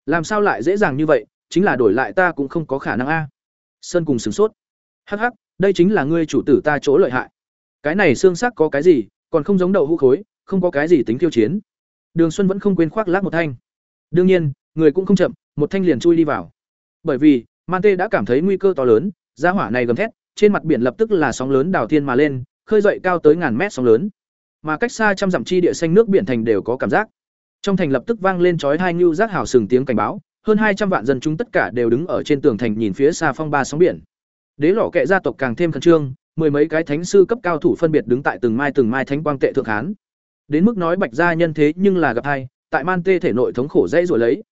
S1: Làm sao lại dễ dàng như vậy, chính là đổi lại ta cũng không có khả năng a. Sơn cùng sửng sốt. Hắc hắc, đây chính là ngươi chủ tử ta chỗ lợi hại. Cái này xương sắc có cái gì, còn không giống đậu hũ khối, không có cái gì tính tiêu chiến. Đường Xuân vẫn không quên khoác lác một thanh. Đương nhiên, người cũng không chậm, một thanh liền chui đi vào. Bởi vì, Man Tê đã cảm thấy nguy cơ to lớn, gia hỏa này gầm thét, trên mặt biển lập tức là sóng lớn đảo thiên mà lên, khơi dậy cao tới ngàn mét sóng lớn. Mà cách xa trăm dặm chi địa xanh nước biển thành đều có cảm giác. Trong thành lập tức vang lên chói hai nhu giác hào sừng tiếng cảnh báo, hơn hai trăm vạn dân chúng tất cả đều đứng ở trên tường thành nhìn phía xa phong ba sóng biển. Đế lọ kệ gia tộc càng thêm khẩn trương, mười mấy cái thánh sư cấp cao thủ phân biệt đứng tại từng mai từng mai thánh quang tệ thượng hán. Đến mức nói Bạch gia nhân thế nhưng là gặp hai, tại Man Tê thể nội thống khổ dãy rồi lấy.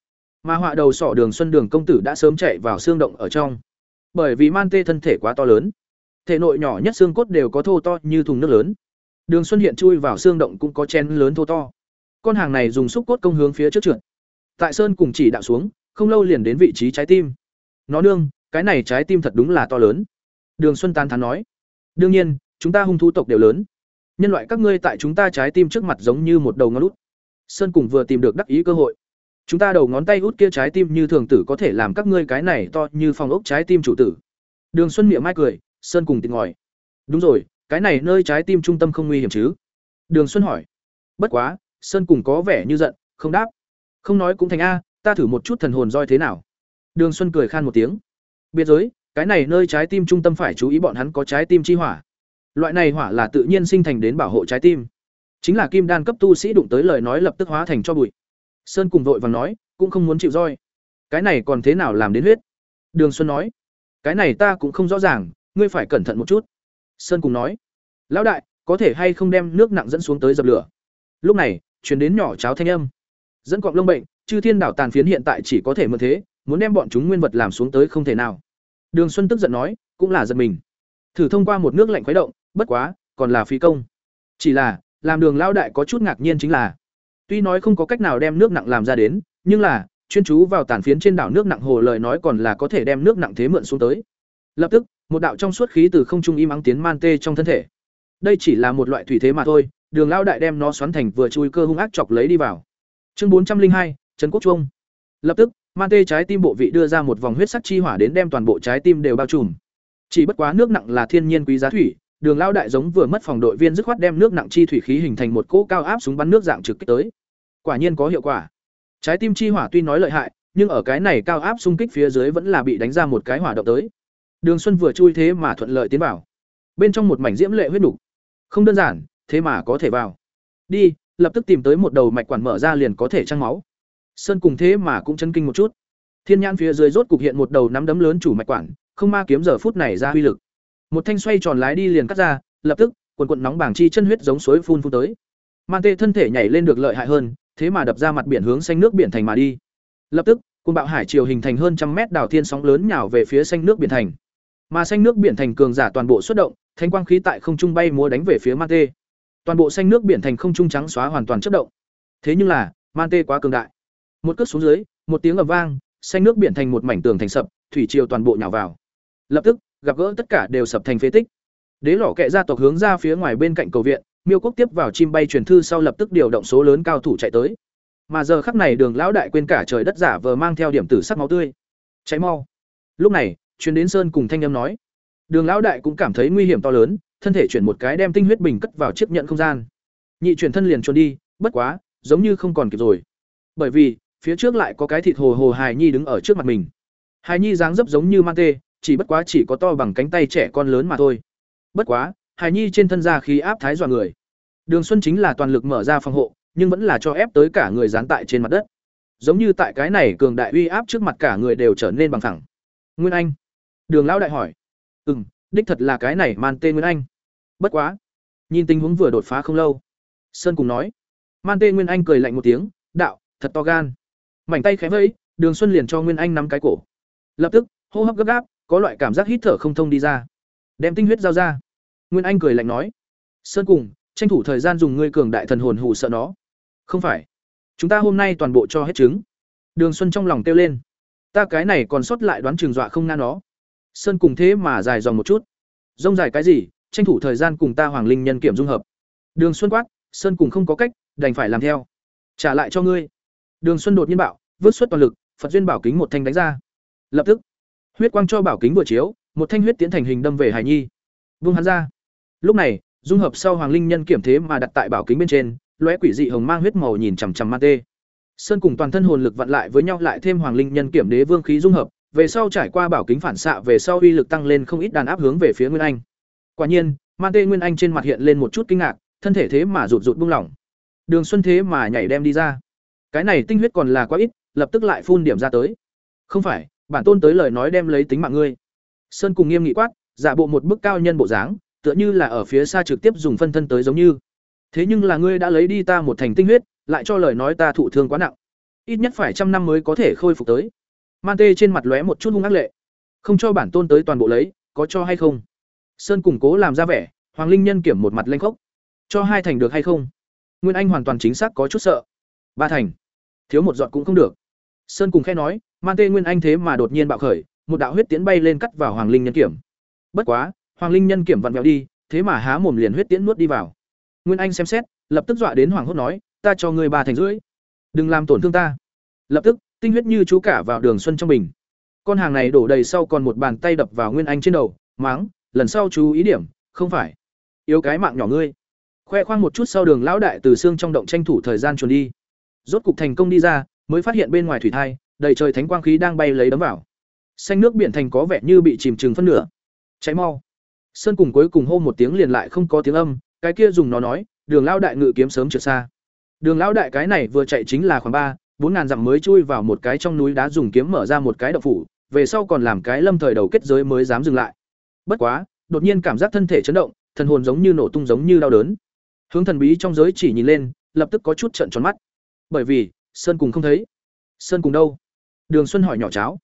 S1: Mà họa đầu sọ Đường Xuân Đường công tử đã sớm chạy vào xương động ở trong. Bởi vì Man Tê thân thể quá to lớn, thể nội nhỏ nhất xương cốt đều có thô to như thùng nước lớn. Đường Xuân hiện chui vào xương động cũng có chen lớn thô to. Con hàng này dùng xúc cốt công hướng phía trước trượt. Tại sơn cùng chỉ đạo xuống, không lâu liền đến vị trí trái tim. Nó nương, cái này trái tim thật đúng là to lớn. Đường Xuân tán thán nói. Đương nhiên, chúng ta hung thú tộc đều lớn. Nhân loại các ngươi tại chúng ta trái tim trước mặt giống như một đầu ngón lút, Sơn cùng vừa tìm được đắc ý cơ hội. Chúng ta đầu ngón tay út kia trái tim như thường tử có thể làm các ngươi cái này to như phòng ốc trái tim chủ tử. Đường Xuân miệng mai cười, Sơn cùng tìm ngòi. Đúng rồi, cái này nơi trái tim trung tâm không nguy hiểm chứ? Đường xuân hỏi. Bất quá sơn cùng có vẻ như giận không đáp. Không nói cũng thành a ta thử một chút thần hồn roi thế nào. Đường xuân cười khan một tiếng. Biệt giới cái này nơi trái tim trung tâm phải chú ý bọn hắn có trái tim chi hỏa. Loại này hỏa là tự nhiên sinh thành đến bảo hộ trái tim. Chính là kim đan cấp tu sĩ đụng tới lời nói lập tức hóa thành cho bụi sơn cùng vội vàng nói cũng không muốn chịu roi cái này còn thế nào làm đến huyết Đường Xuân nói, cái này ta cũng không rõ ràng, ngươi phải cẩn thận một chút. Sơn cùng nói, lão đại, có thể hay không đem nước nặng dẫn xuống tới dập lửa. Lúc này, truyền đến nhỏ cháo thanh âm. Dẫn cọng lông bệnh, chư thiên đảo tàn phiến hiện tại chỉ có thể mượn thế, muốn đem bọn chúng nguyên vật làm xuống tới không thể nào. Đường Xuân tức giận nói, cũng là giật mình. Thử thông qua một nước lạnh khuấy động, bất quá, còn là phí công. Chỉ là, làm Đường lão đại có chút ngạc nhiên chính là, tuy nói không có cách nào đem nước nặng làm ra đến, nhưng là, chuyên chú vào tàn phiến trên đảo nước nặng hồ lời nói còn là có thể đem nước nặng thế mượn xuống tới. Lập tức, một đạo trong suốt khí từ không trung im ắng tiến man tê trong thân thể. Đây chỉ là một loại thủy thế mà thôi, Đường lão đại đem nó xoắn thành vừa chui cơ hung ác chọc lấy đi vào. Chương bốn trăm linh hai Trấn Quốc Trung. Lập tức, man tê trái tim bộ vị đưa ra một vòng huyết sắc chi hỏa đến đem toàn bộ trái tim đều bao trùm. Chỉ bất quá nước nặng là thiên nhiên quý giá thủy, Đường lao đại giống vừa mất phòng đội viên dứt khoát đem nước nặng chi thủy khí hình thành một cỗ cao áp súng bắn nước dạng trực kích tới. Quả nhiên có hiệu quả. Trái tim chi hỏa tuy nói lợi hại, nhưng ở cái này cao áp xung kích phía dưới vẫn là bị đánh ra một cái hỏa động tới. Đường Xuân vừa chui thế mà thuận lợi tiến vào. Bên trong một mảnh diễm lệ huyết đủ Không đơn giản, thế mà có thể vào. Đi, lập tức tìm tới một đầu mạch quản mở ra liền có thể trăng máu. Sơn cùng thế mà cũng chấn kinh một chút. Thiên nhãn phía dưới rốt cục hiện một đầu nắm đấm lớn chủ mạch quản, không ma kiếm giờ phút này ra uy lực. Một thanh xoay tròn lái đi liền cắt ra, lập tức, quần quận nóng bảng chi chân huyết giống suối phun phun tới. Man Tê thân thể nhảy lên được lợi hại hơn, thế mà đập ra mặt biển hướng xanh nước biển thành mà đi. Lập tức, cơn bão hải chiều hình thành hơn trăm mét đảo thiên sóng lớn nhào về phía xanh nước biển thành. Mà xanh nước biển thành cường giả toàn bộ xuất động, thanh quang khí tại không trung bay múa đánh về phía Man Tê. Toàn bộ xanh nước biển thành không trung trắng xóa hoàn toàn chất động. Thế nhưng là, Man Tê quá cường đại. Một cước xuống dưới, một tiếng ầm vang, xanh nước biển thành một mảnh tường thành sập, thủy triều toàn bộ nhào vào. Lập tức, gặp gỡ tất cả đều sập thành phế tích. Đế lỏ kệ gia tộc hướng ra phía ngoài bên cạnh cầu viện, miêu quốc tiếp vào chim bay truyền thư sau lập tức điều động số lớn cao thủ chạy tới. Mà giờ khắc này đường lão đại quên cả trời đất giả vờ mang theo điểm tử sắc máu tươi. Cháy mau. Lúc này chuyến đến sơn cùng thanh âm nói. Đường lão đại cũng cảm thấy nguy hiểm to lớn thân thể chuyển một cái đem tinh huyết bình cất vào chiếc nhận không gian. Nhị chuyển thân liền trốn đi bất quá giống như không còn kịp rồi. Bởi vì phía trước lại có cái thịt hồ hồ hài nhi đứng ở trước mặt mình. Hài nhi dáng dấp giống như man tê chỉ bất quá chỉ có to bằng cánh tay trẻ con lớn mà thôi. Bất quá, hài nhi trên thân ra khí áp thái dọa người. Đường xuân chính là toàn lực mở ra phòng hộ, nhưng vẫn là cho ép tới cả người dán tại trên mặt đất. Giống như tại cái này cường đại uy áp trước mặt cả người đều trở nên bằng thẳng. Nguyên anh. Đường lão đại hỏi. Ừ đích thật là cái này man tên nguyên anh. Bất quá. Nhìn tình huống vừa đột phá không lâu. Sơn cùng nói. Man tên nguyên anh cười lạnh một tiếng, đạo, thật to gan. Mảnh tay khẽ vẫy, đường xuân liền cho nguyên anh nắm cái cổ. Lập tức, hô hấp gấp gáp có loại cảm giác hít thở không thông đi ra. Đem tinh huyết giao ra. Nguyên anh cười lạnh nói, sơn cùng, tranh thủ thời gian dùng ngươi cường đại thần hồn hù sợ nó. Không phải. Chúng ta hôm nay toàn bộ cho hết trứng. Đường xuân trong lòng kêu lên, ta cái này còn sót lại đoán trường dọa không na nó. Sơn cùng thế mà dài dòng một chút. Rông dài cái gì? Tranh thủ thời gian cùng ta hoàng linh nhân kiểm dung hợp. Đường xuân quát, sơn cùng không có cách, đành phải làm theo. Trả lại cho ngươi. Đường xuân đột nhiên bảo vứt xuất toàn lực, phật duyên bảo kính một thanh đánh ra. Lập tức huyết quang cho bảo kính vừa chiếu, một thanh huyết tiến thành hình đâm về hải nhi. Vung hắn ra. Lúc này, dung hợp sau hoàng linh nhân kiểm thế mà đặt tại bảo kính bên trên, lóe quỷ dị hồng mang huyết màu nhìn chằm chằm ma tê sơn cùng toàn thân hồn lực vặn lại với nhau lại thêm hoàng linh nhân kiểm đế vương khí dung hợp, về sau trải qua bảo kính phản xạ về sau uy lực tăng lên không ít đàn áp hướng về phía nguyên anh. Quả nhiên ma tê nguyên anh trên mặt hiện lên một chút kinh ngạc, thân thể thế mà rụt rụt buông lỏng. Đường xuân thế mà nhảy đem đi ra. Cái này tinh huyết còn là quá ít, lập tức lại phun điểm ra tới. Không phải bản tôn tới lời nói đem lấy tính mạng ngươi. Sơn cùng nghiêm nghị quát, giả bộ một bức cao nhân bộ dáng, tựa như là ở phía xa trực tiếp dùng phân thân tới giống như. Thế nhưng là ngươi đã lấy đi ta một thành tinh huyết, lại cho lời nói ta thụ thương quá nặng. Ít nhất phải trăm năm mới có thể khôi phục tới. Man tê trên mặt lóe một chút hung ác lệ. Không cho bản tôn tới toàn bộ lấy, có cho hay không? Sơn củng cố làm ra vẻ, hoàng linh nhân kiểm một mặt lanh khốc. Cho hai thành được hay không? Nguyên anh hoàn toàn chính xác có chút sợ. Ba thành. Thiếu một giọt cũng không được. Sơn cùng khe nói man tê nguyên anh thế mà đột nhiên bạo khởi, một đạo huyết tiễn bay lên cắt vào hoàng linh nhân kiểm. Bất quá, hoàng linh nhân kiểm vặn vẹo đi, thế mà há mồm liền huyết tiễn nuốt đi vào. Nguyên anh xem xét, lập tức dọa đến hoàng hốt nói, ta cho ngươi ba thành rưỡi. Đừng làm tổn thương ta. Lập tức, tinh huyết như chú cả vào đường xuân trong bình. Con hàng này đổ đầy sau còn một bàn tay đập vào nguyên anh trên đầu, máng, lần sau chú ý điểm, không phải. Yếu cái mạng nhỏ ngươi. Khoe khoang một chút sau đường lão đại từ xương trong động tranh thủ thời gian chuồn đi. Rốt cục thành công đi ra, mới phát hiện bên ngoài thủy thai đầy trời thánh quang khí đang bay lấy đấm vào xanh nước biển thành có vẻ như bị chìm chừng phân nửa cháy mau sơn cùng cuối cùng hô một tiếng liền lại không có tiếng âm cái kia dùng nó nói đường lao đại ngự kiếm sớm trượt xa đường lao đại cái này vừa chạy chính là khoảng ba bốn ngàn dặm mới chui vào một cái trong núi đá dùng kiếm mở ra một cái đậu phủ về sau còn làm cái lâm thời đầu kết giới mới dám dừng lại. Bất quá, đột nhiên cảm giác thân thể chấn động, thần hồn giống như nổ tung giống như đau đớn. Hướng thần bí trong giới chỉ nhìn lên, lập tức có chút trợn tròn mắt. Bởi vì, Sơn cùng không thấy. Sơn cùng đâu? Đường Xuân hỏi nhỏ cháo.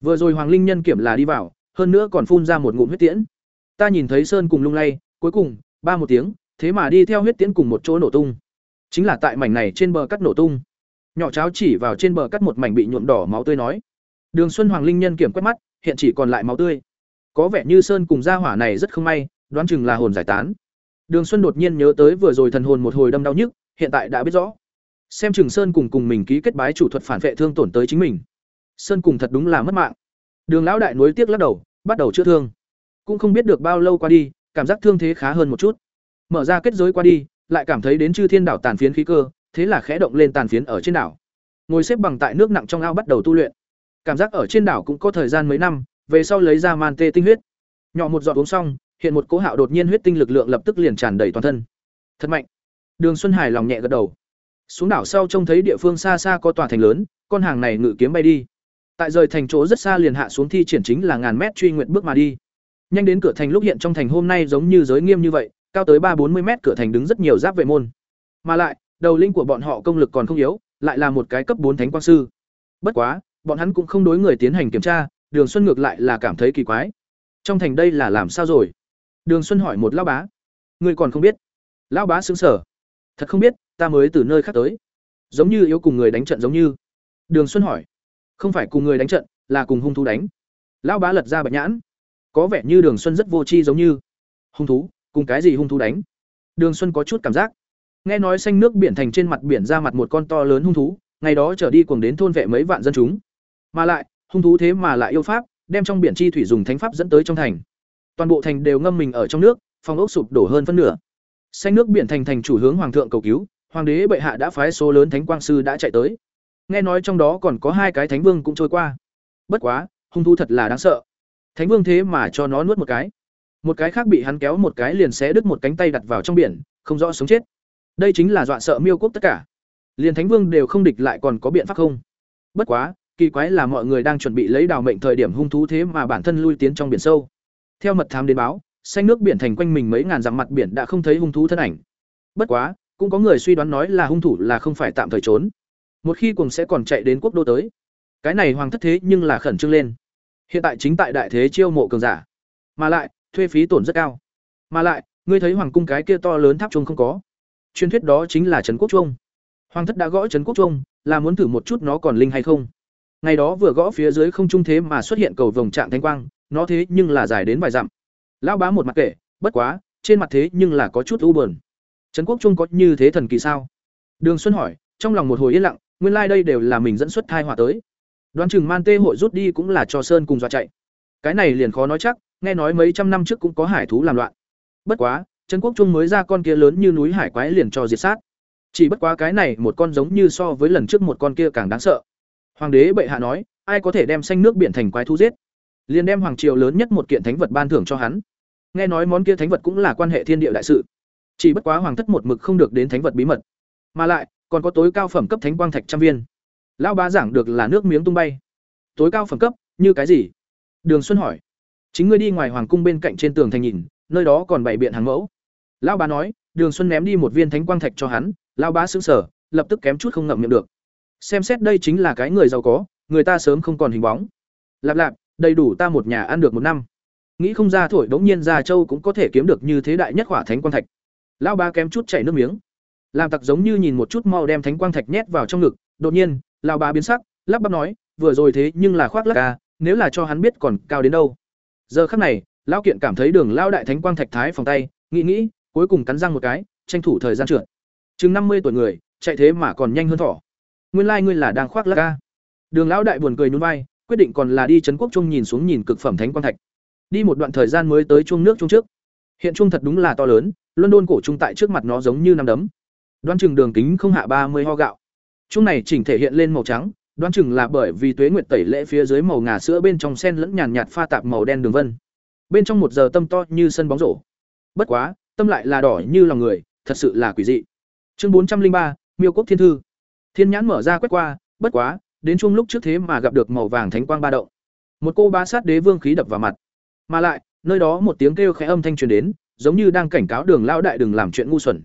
S1: Vừa rồi Hoàng Linh nhân kiểm là đi vào, hơn nữa còn phun ra một ngụm huyết tiễn. Ta nhìn thấy Sơn cùng lung lay, cuối cùng, ba một tiếng, thế mà đi theo huyết tiễn cùng một chỗ nổ tung. Chính là tại mảnh này trên bờ cắt nổ tung. Nhỏ cháo chỉ vào trên bờ cắt một mảnh bị nhuộm đỏ máu tươi nói. Đường Xuân Hoàng Linh nhân kiểm quét mắt, hiện chỉ còn lại máu tươi. Có vẻ như Sơn cùng gia hỏa này rất không may, đoán chừng là hồn giải tán. Đường Xuân đột nhiên nhớ tới vừa rồi thần hồn một hồi đâm đau nhức, hiện tại đã biết rõ. Xem Trường Sơn cùng cùng mình ký kết bái chủ thuật phản vệ thương tổn tới chính mình. Sơn cùng thật đúng là mất mạng. Đường lão đại nối tiếc lắc đầu, bắt đầu chữa thương. Cũng không biết được bao lâu qua đi, cảm giác thương thế khá hơn một chút. Mở ra kết giới qua đi, lại cảm thấy đến Chư Thiên đảo tàn phiến khí cơ, thế là khẽ động lên tàn phiến ở trên đảo. Ngồi xếp bằng tại nước nặng trong ao bắt đầu tu luyện. Cảm giác ở trên đảo cũng có thời gian mấy năm, về sau lấy ra man tê tinh huyết. Nhỏ một giọt uống xong, hiện một cố hạo đột nhiên huyết tinh lực lượng lập tức liền tràn đầy toàn thân. Thật mạnh. Đường Xuân Hải lòng nhẹ gật đầu. Xuống đảo sau trông thấy địa phương xa xa có tòa thành lớn, con hàng này ngự kiếm bay đi. Tại rời thành chỗ rất xa liền hạ xuống thi triển chính là ngàn mét truy nguyện bước mà đi. Nhanh đến cửa thành lúc hiện trong thành hôm nay giống như giới nghiêm như vậy, cao tới ba bốn mươi mét cửa thành đứng rất nhiều giáp vệ môn. Mà lại, đầu linh của bọn họ công lực còn không yếu, lại là một cái cấp bốn thánh quang sư. Bất quá, bọn hắn cũng không đối người tiến hành kiểm tra, Đường Xuân ngược lại là cảm thấy kỳ quái. Trong thành đây là làm sao rồi? Đường Xuân hỏi một lão bá. Người còn không biết? Lão bá sững sờ. Thật không biết, ta mới từ nơi khác tới. Giống như yếu cùng người đánh trận giống như. Đường Xuân hỏi. Không phải cùng người đánh trận, là cùng hung thú đánh. Lão bá lật ra bạch nhãn. Có vẻ như Đường Xuân rất vô tri giống như. Hung thú, cùng cái gì hung thú đánh? Đường Xuân có chút cảm giác. Nghe nói xanh nước biển thành trên mặt biển ra mặt một con to lớn hung thú, ngày đó trở đi cuồng đến thôn vệ mấy vạn dân chúng. Mà lại, hung thú thế mà lại yêu pháp, đem trong biển chi thủy dùng thánh pháp dẫn tới trong thành. Toàn bộ thành đều ngâm mình ở trong nước, phòng ốc sụp đổ hơn phân nửa. Xanh nước biển thành thành chủ hướng hoàng thượng cầu cứu, hoàng đế bệ hạ đã phái số lớn thánh quang sư đã chạy tới. Nghe nói trong đó còn có hai cái thánh vương cũng trôi qua. Bất quá, hung thú thật là đáng sợ. Thánh vương thế mà cho nó nuốt một cái. Một cái khác bị hắn kéo một cái liền xé đứt một cánh tay đặt vào trong biển, không rõ sống chết. Đây chính là dọa sợ miêu quốc tất cả. Liền thánh vương đều không địch lại còn có biện pháp không? Bất quá, kỳ quái là mọi người đang chuẩn bị lấy đào mệnh thời điểm hung thú thế mà bản thân lui tiến trong biển sâu. Theo mật thám đến báo, xanh nước biển thành quanh mình mấy ngàn dặm mặt biển đã không thấy hung thú thân ảnh. Bất quá, cũng có người suy đoán nói là hung thủ là không phải tạm thời trốn. Một khi cùng sẽ còn chạy đến quốc đô tới. Cái này hoàng thất thế nhưng là khẩn trương lên. Hiện tại chính tại đại thế chiêu mộ cường giả, mà lại thuê phí tổn rất cao. Mà lại, ngươi thấy hoàng cung cái kia to lớn tháp chuông không có? Truyền thuyết đó chính là trấn quốc chuông. Hoàng thất đã gõ trấn quốc chuông, là muốn thử một chút nó còn linh hay không. Ngày đó vừa gõ phía dưới không trung thế mà xuất hiện cầu vồng trạng thanh quang, nó thế nhưng là dài đến vài dặm. Lão bá một mặt kệ bất quá, trên mặt thế nhưng là có chút u buồn. Trấn Quốc Trung có như thế thần kỳ sao? Đường Xuân hỏi, trong lòng một hồi yên lặng, nguyên lai like đây đều là mình dẫn xuất thai họa tới. Đoán chừng Man Tê hội rút đi cũng là cho Sơn cùng dọa chạy. Cái này liền khó nói chắc, nghe nói mấy trăm năm trước cũng có hải thú làm loạn. Bất quá, Trấn Quốc Trung mới ra con kia lớn như núi hải quái liền cho diệt sát. Chỉ bất quá cái này một con giống như so với lần trước một con kia càng đáng sợ. Hoàng đế bệ hạ nói, ai có thể đem xanh nước biển thành quái thú giết, liền đem hoàng triều lớn nhất một kiện thánh vật ban thưởng cho hắn. Nghe nói món kia thánh vật cũng là quan hệ thiên địa đại sự. Chỉ bất quá hoàng thất một mực không được đến thánh vật bí mật, mà lại còn có tối cao phẩm cấp thánh quang thạch trăm viên. Lão bá giảng được là nước miếng tung bay. Tối cao phẩm cấp, như cái gì? Đường Xuân hỏi. Chính ngươi đi ngoài hoàng cung bên cạnh trên tường thành nhìn, nơi đó còn bảy biện hàng mẫu. Lão bá nói, Đường Xuân ném đi một viên thánh quang thạch cho hắn, lão bá sững sờ, lập tức kém chút không ngậm miệng được. Xem xét đây chính là cái người giàu có, người ta sớm không còn hình bóng. Lạp lạp, đầy đủ ta một nhà ăn được một năm. Nghĩ không ra thổi đống nhiên ra châu cũng có thể kiếm được như thế đại nhất khỏa thánh quang thạch. Lão ba kém chút chảy nước miếng. Làm tặc giống như nhìn một chút mau đem thánh quang thạch nhét vào trong ngực, đột nhiên, lão bà biến sắc, lắp bắp nói, vừa rồi thế nhưng là khoác lắc ca à, nếu là cho hắn biết còn cao đến đâu. Giờ khắc này, lão kiện cảm thấy đường lão đại thánh quang thạch thái phòng tay, nghĩ nghĩ, cuối cùng cắn răng một cái, tranh thủ thời gian trượt. Chừng năm mươi tuổi người, chạy thế mà còn nhanh hơn thỏ. Nguyên lai ngươi là đang khoác lắc ca à. đường lão đại buồn cười nhún vai quyết định còn là đi trấn quốc trung nhìn xuống nhìn cực phẩm thánh quang thạch. Đi một đoạn thời gian mới tới chuông nước trung trước. Hiện trung thật đúng là to lớn luân đôn cổ trung tại trước mặt nó giống như nằm đấm. Đoán chừng đường kính không hạ ba mươi ho gạo. Trung này chỉnh thể hiện lên màu trắng đoán chừng là bởi vì tuế nguyệt tẩy lễ phía dưới màu ngà sữa bên trong sen lẫn nhàn nhạt pha tạp màu đen đường vân. Bên trong một giờ tâm to như sân bóng rổ. Bất quá tâm lại là đỏ như lòng người thật sự là quỷ dị. Chương bốn trăm linh ba miêu quốc thiên thư. Thiên nhãn mở ra quét qua, bất quá, đến chung lúc trước thế mà gặp được màu vàng thánh quang ba động. một cô bá sát đế vương khí đập vào mặt. Mà lại nơi đó một tiếng kêu khẽ âm thanh truyền đến giống như đang cảnh cáo đường lão đại đừng làm chuyện ngu xuẩn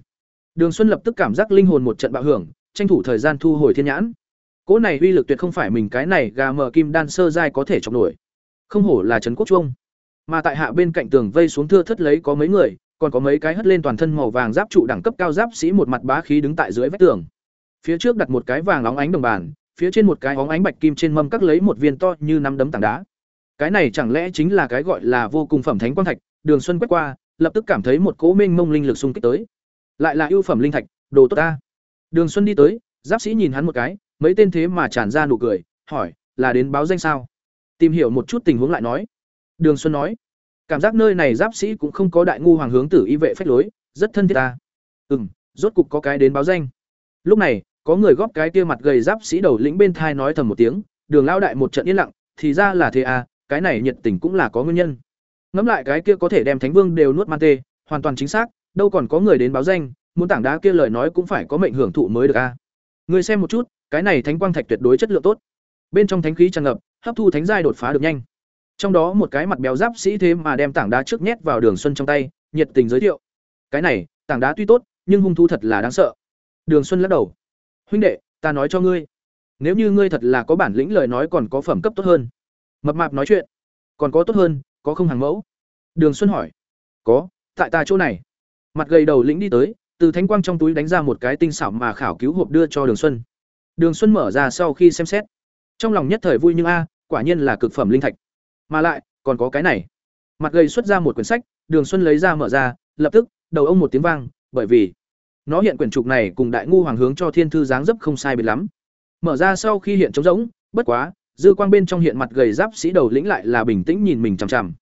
S1: đường xuân lập tức cảm giác linh hồn một trận bạo hưởng, tranh thủ thời gian thu hồi thiên nhãn. Cỗ này uy lực tuyệt không phải mình cái này gà mờ kim đan sơ giai có thể chọc nổi. Không hổ là trấn quốc trung. Mà tại hạ bên cạnh tường vây xuống thưa thất lấy có mấy người, còn có mấy cái hất lên toàn thân màu vàng giáp trụ đẳng cấp cao giáp sĩ một mặt bá khí đứng tại dưới vách tường. Phía trước đặt một cái vàng óng ánh đồng bàn, phía trên một cái óng ánh bạch kim trên mâm cắt lấy một viên to như nắm đấm tảng đá. Cái này chẳng lẽ chính là cái gọi là vô cùng phẩm thánh quang thạch, đường xuân quét qua, lập tức cảm thấy một cỗ minh mông linh lực xung kích tới lại là ưu phẩm linh thạch, đồ tốt ta. Đường xuân đi tới, giáp sĩ nhìn hắn một cái, mấy tên thế mà tràn ra nụ cười, hỏi, là đến báo danh sao? Tìm hiểu một chút tình huống lại nói. Đường xuân nói, cảm giác nơi này giáp sĩ cũng không có đại ngu hoàng hướng tử y vệ phách lối, rất thân thiết ta. Ừ m rốt cục có cái đến báo danh. Lúc này, có người góp cái kia mặt gầy giáp sĩ đầu lĩnh bên thai nói thầm một tiếng, đường lao đại một trận yên lặng, thì ra là thế à cái này nhiệt tình cũng là có nguyên nhân. Ngẫm lại cái kia có thể đem thánh vương đều nuốt man tê, hoàn toàn chính xác đâu còn có người đến báo danh, muốn tảng đá kia lời nói cũng phải có mệnh hưởng thụ mới được a. À. người xem một chút, cái này thánh quang thạch tuyệt đối chất lượng tốt. Bên trong thánh khí tràn ngập, hấp thu thánh giai đột phá được nhanh. Trong đó một cái mặt béo giáp sĩ thế mà đem tảng đá trước nhét vào đường xuân trong tay, nhiệt tình giới thiệu. Cái này, tảng đá tuy tốt, nhưng hung thu thật là đáng sợ. Đường xuân lắc đầu. Huynh đệ, ta nói cho ngươi. Nếu như ngươi thật là có bản lĩnh lời nói còn có phẩm cấp tốt hơn. Mập mạp nói chuyện. Còn có tốt hơn, có không hàng mẫu. Đường xuân hỏi. Có, tại ta chỗ này mặt gầy đầu lĩnh đi tới, từ thánh quang trong túi đánh ra một cái tinh xảo mà khảo cứu hộp đưa cho đường xuân. Đường xuân mở ra sau khi xem xét. Trong lòng nhất thời vui nhưng a, quả nhiên là cực phẩm linh thạch. Mà lại, còn có cái này. Mặt gầy xuất ra một quyển sách, đường xuân lấy ra mở ra, lập tức, đầu ông một tiếng vang, bởi vì nó hiện quyển trục này cùng đại ngu hoàng hướng cho thiên thư dáng dấp không sai biệt lắm. Mở ra sau khi hiện trống rỗng, bất quá, dư quang bên trong hiện mặt gầy giáp sĩ đầu lĩnh lại là bình tĩnh nhìn mình chằm chằm.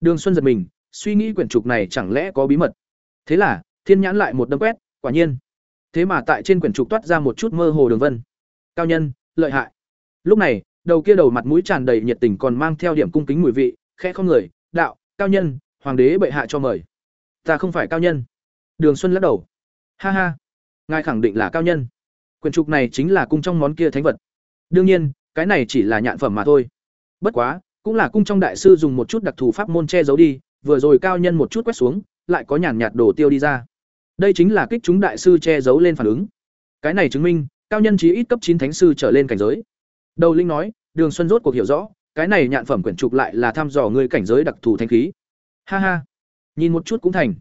S1: Đường xuân giật mình, suy nghĩ quyển trục này chẳng lẽ có bí mật thế là, thiên nhãn lại một đâm quét, quả nhiên. Thế mà tại trên quyển trục toát ra một chút mơ hồ đường vân. Cao nhân, lợi hại. Lúc này, đầu kia đầu mặt mũi tràn đầy nhiệt tình còn mang theo điểm cung kính mùi vị, khẽ không người, đạo, cao nhân, hoàng đế bệ hạ cho mời. Ta không phải cao nhân. Đường xuân lắc đầu. Ha ha, ngài khẳng định là cao nhân. Quyển trục này chính là cung trong món kia thánh vật. Đương nhiên, cái này chỉ là nhạn phẩm mà thôi. Bất quá, cũng là cung trong đại sư dùng một chút đặc thù pháp môn che giấu đi, vừa rồi cao nhân một chút quét xuống lại có nhàn nhạt đổ tiêu đi ra. Đây chính là kích chúng đại sư che giấu lên phản ứng. Cái này chứng minh, cao nhân chí ít cấp chín thánh sư trở lên cảnh giới. Đầu linh nói, đường xuân rốt cuộc hiểu rõ, cái này nhạn phẩm quyển trục lại là thăm dò người cảnh giới đặc thù thanh khí. Ha ha. Nhìn một chút cũng thành.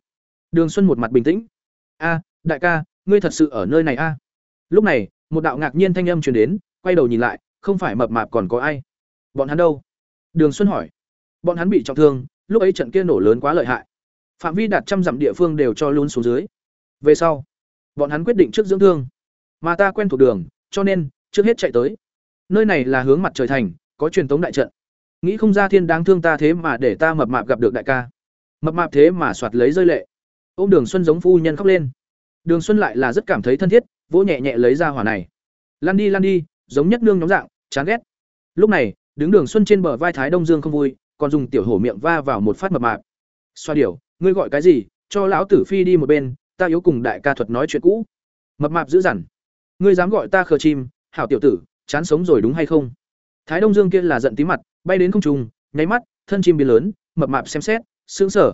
S1: Đường xuân một mặt bình tĩnh. A, đại ca, ngươi thật sự ở nơi này a? Lúc này, một đạo ngạc nhiên thanh âm truyền đến, quay đầu nhìn lại, không phải mập mạp còn có ai? Bọn hắn đâu? Đường xuân hỏi. Bọn hắn bị trọng thương, lúc ấy trận kia nổ lớn quá lợi hại phạm vi đạt trăm dặm địa phương đều cho luôn xuống dưới. Về sau, bọn hắn quyết định trước dưỡng thương. Mà ta quen thuộc đường, cho nên, trước hết chạy tới. Nơi này là hướng mặt trời thành, có truyền thống đại trận. Nghĩ không ra thiên đáng thương ta thế mà để ta mập mạp gặp được đại ca. Mập mạp thế mà soạt lấy rơi lệ. Ôm đường xuân giống phu nhân khóc lên. Đường xuân lại là rất cảm thấy thân thiết, vỗ nhẹ nhẹ lấy ra hỏa này. Lan đi lan đi, giống nhất nương nhóm dạng, chán ghét. Lúc này, đứng đường xuân trên bờ vai thái đông dương không vui, còn dùng tiểu hổ miệng va vào một phát mập mạp. Xoa điều ngươi gọi cái gì, cho lão tử phi đi một bên, ta yếu cùng đại ca thuật nói chuyện cũ. Mập mạp giữ dằn. Ngươi dám gọi ta khờ chim, hảo tiểu tử, chán sống rồi đúng hay không? Thái đông dương kia là giận tí mặt, bay đến không trung, nháy mắt, thân chim biến lớn, mập mạp xem xét, sững sờ.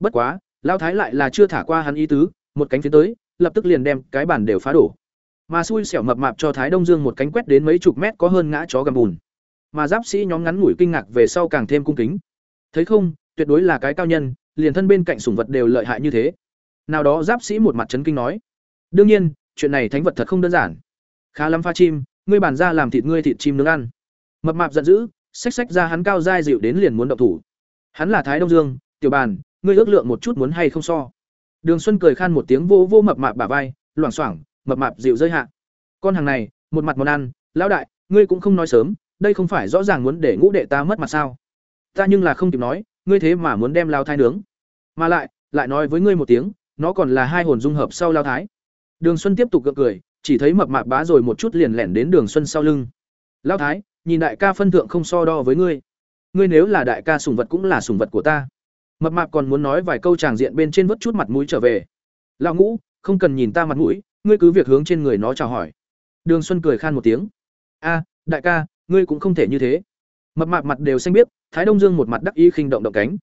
S1: Bất quá, lão thái lại là chưa thả qua hắn ý tứ, một cánh phía tới, lập tức liền đem cái bản đều phá đổ. Mà xui xẻo mập mạp cho thái đông dương một cánh quét đến mấy chục mét có hơn ngã chó gầm bùn. Mà giáp sĩ nhóm ngắn ngủi kinh ngạc về sau càng thêm cung kính. Thấy không, tuyệt đối là cái cao nhân liền thân bên cạnh sủng vật đều lợi hại như thế. Nào đó giáp sĩ một mặt chấn kinh nói, đương nhiên, chuyện này thánh vật thật không đơn giản. Khá lắm pha chim, ngươi bản ra làm thịt ngươi thịt chim nướng ăn. Mập mạp giận dữ, xách xách ra hắn cao dai dịu đến liền muốn động thủ. Hắn là thái đông dương, tiểu bàn, ngươi ước lượng một chút muốn hay không so. Đường xuân cười khan một tiếng vô vô mập mạp bả vai, loảng xoảng, mập mạp dịu rơi hạ. Con hàng này, một mặt món ăn, lão đại, ngươi cũng không nói sớm, đây không phải rõ ràng muốn để ngũ đệ ta mất mặt sao? Ta nhưng là không kịp nói ngươi thế mà muốn đem lao thái nướng. Mà lại lại nói với ngươi một tiếng, nó còn là hai hồn dung hợp sau lao thái. Đường xuân tiếp tục gượng cười, chỉ thấy mập mạp bá rồi một chút liền lẻn đến đường xuân sau lưng. Lao thái, nhìn đại ca phân thượng không so đo với ngươi. Ngươi nếu là đại ca sùng vật cũng là sùng vật của ta. Mập mạp còn muốn nói vài câu tràng diện bên trên vớt chút mặt mũi trở về. Lão ngũ, không cần nhìn ta mặt mũi, ngươi cứ việc hướng trên người nó chào hỏi. Đường xuân cười khan một tiếng. A, đại ca, ngươi cũng không thể như thế. Mập mạp mặt đều xanh biết thái đông dương một mặt đắc ý khinh động động cánh.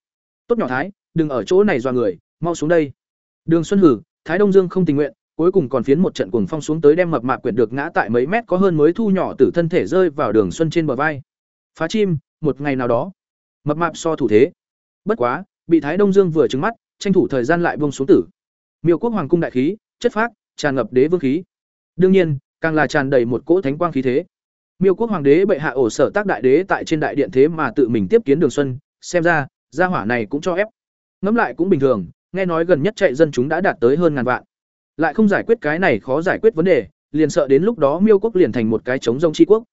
S1: Tốt nhỏ thái, đừng ở chỗ này dọa người, mau xuống đây. Đường xuân hử, thái đông dương không tình nguyện, cuối cùng còn phiến một trận cuồng phong xuống tới đem mập mạp quyển được ngã tại mấy mét có hơn mới thu nhỏ từ thân thể rơi vào đường xuân trên bờ vai. Phá chim, một ngày nào đó. Mập mạp so thủ thế. Bất quá, bị thái đông dương vừa trứng mắt, tranh thủ thời gian lại buông xuống tử. Miêu quốc hoàng cung đại khí, chất phác, tràn ngập đế vương khí. Đương nhiên, càng là tràn đầy một cỗ thánh quang khí thế miêu quốc hoàng đế bệ hạ ổ sở tác đại đế tại trên đại điện thế mà tự mình tiếp kiến đường xuân, xem ra, gia hỏa này cũng cho ép. Ngẫm lại cũng bình thường, nghe nói gần nhất chạy dân chúng đã đạt tới hơn ngàn vạn. Lại không giải quyết cái này khó giải quyết vấn đề, liền sợ đến lúc đó miêu quốc liền thành một cái chống rông tri quốc.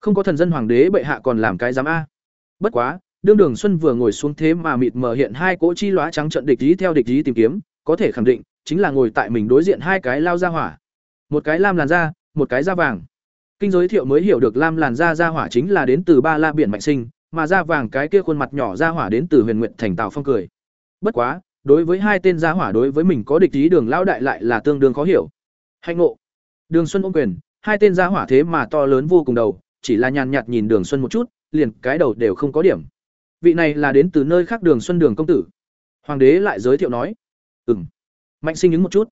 S1: Không có thần dân hoàng đế bệ hạ còn làm cái giám a. Bất quá, đương đường xuân vừa ngồi xuống thế mà mịt mờ hiện hai cỗ chi lóa trắng trận địch ý theo địch ý tìm kiếm, có thể khẳng định, chính là ngồi tại mình đối diện hai cái lao ra hỏa. Một cái lam làn da, một cái da vàng kinh giới thiệu mới hiểu được lam làn da da hỏa chính là đến từ ba la biển mạnh sinh, mà da vàng cái kia khuôn mặt nhỏ da hỏa đến từ huyền nguyện thành tào phong cười. Bất quá, đối với hai tên da hỏa đối với mình có địch ý đường lão đại lại là tương đương khó hiểu. Hạnh ngộ. Đường xuân ôm quyền, hai tên da hỏa thế mà to lớn vô cùng đầu, chỉ là nhàn nhạt nhìn đường xuân một chút, liền cái đầu đều không có điểm. Vị này là đến từ nơi khác đường xuân đường công tử. Hoàng đế lại giới thiệu nói. Ừng mạnh sinh những một chút.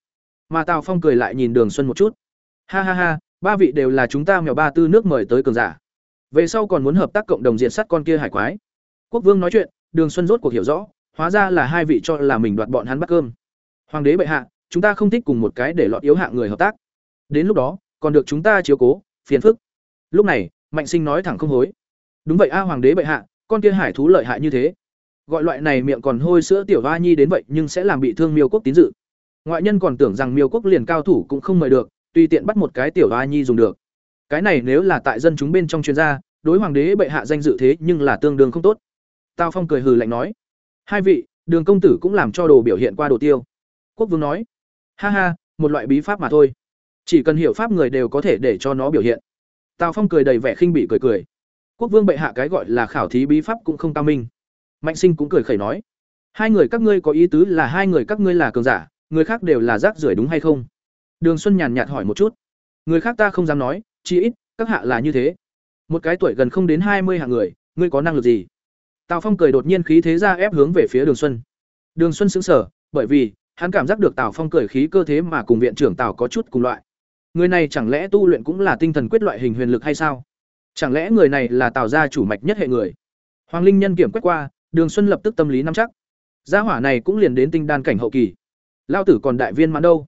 S1: Mà tào phong cười lại nhìn đường xuân một chút. Ha ha ha ba vị đều là chúng ta mèo ba tư nước mời tới cường giả. Về sau còn muốn hợp tác cộng đồng diện sắt con kia hải quái. Quốc vương nói chuyện, đường xuân rốt cuộc hiểu rõ, hóa ra là hai vị cho là mình đoạt bọn hắn bắt cơm. Hoàng đế bệ hạ, chúng ta không thích cùng một cái để lọt yếu hạng người hợp tác. Đến lúc đó, còn được chúng ta chiếu cố, phiền phức. Lúc này, mạnh sinh nói thẳng không hối. Đúng vậy a, hoàng đế bệ hạ, con kia hải thú lợi hại như thế. Gọi loại này miệng còn hôi sữa tiểu hoa nhi đến vậy nhưng sẽ làm bị thương miêu quốc tín dự. Ngoại nhân còn tưởng rằng miêu quốc liền cao thủ cũng không mời được tùy tiện bắt một cái tiểu hoa nhi dùng được. Cái này nếu là tại dân chúng bên trong chuyên gia, đối hoàng đế bệ hạ danh dự thế nhưng là tương đương không tốt. Tào phong cười hừ lạnh nói, hai vị, đường công tử cũng làm cho đồ biểu hiện qua đồ tiêu. Quốc vương nói, ha ha, một loại bí pháp mà thôi. Chỉ cần hiểu pháp người đều có thể để cho nó biểu hiện. Tào phong cười đầy vẻ khinh bị cười cười. Quốc vương bệ hạ cái gọi là khảo thí bí pháp cũng không cao minh. Mạnh sinh cũng cười khẩy nói, hai người các ngươi có ý tứ là hai người các ngươi là cường giả, người khác đều là rác rưởi đúng hay không? Đường xuân nhàn nhạt hỏi một chút. Người khác ta không dám nói chỉ ít, các hạ là như thế. Một cái tuổi gần không đến hai mươi hạng người, ngươi có năng lực gì? Tào phong cười đột nhiên khí thế ra ép hướng về phía đường xuân. Đường xuân sững sờ, bởi vì, hắn cảm giác được tào phong cười khí cơ thế mà cùng viện trưởng tào có chút cùng loại. Người này chẳng lẽ tu luyện cũng là tinh thần quyết loại hình huyền lực hay sao? Chẳng lẽ người này là tào gia chủ mạch nhất hệ người? Hoàng linh nhân kiểm quét qua, đường xuân lập tức tâm lý nắm chắc. Gia hỏa này cũng liền đến tinh đan cảnh hậu kỳ. Lao tử còn đại viên mãn đâu?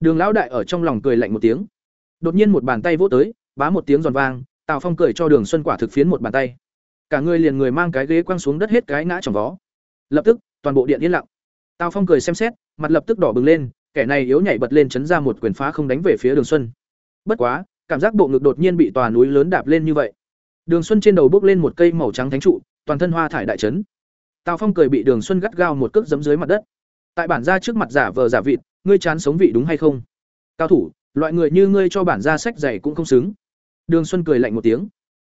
S1: Đường lão đại ở trong lòng cười lạnh một tiếng. Đột nhiên một bàn tay vỗ tới bá một tiếng giòn vang tào phong cười cho đường xuân quả thực phiến một bàn tay. Cả người liền người mang cái ghế quăng xuống đất hết cái ngã trong vó. Lập tức toàn bộ điện yên lặng. Tào phong cười xem xét mặt lập tức đỏ bừng lên kẻ này yếu nhảy bật lên chấn ra một quyền phá không đánh về phía đường xuân. Bất quá cảm giác bộ ngực đột nhiên bị tòa núi lớn đạp lên như vậy. Đường xuân trên đầu bước lên một cây màu trắng thánh trụ toàn thân hoa thải đại chấn, tào phong cười bị đường xuân gắt gao một cước giấm dưới mặt đất. Tại bản ra trước mặt giả vờ giả vịt ngươi chán sống vị đúng hay không? Cao thủ, loại người như ngươi cho bản ra sách dạy cũng không xứng. Đường xuân cười lạnh một tiếng.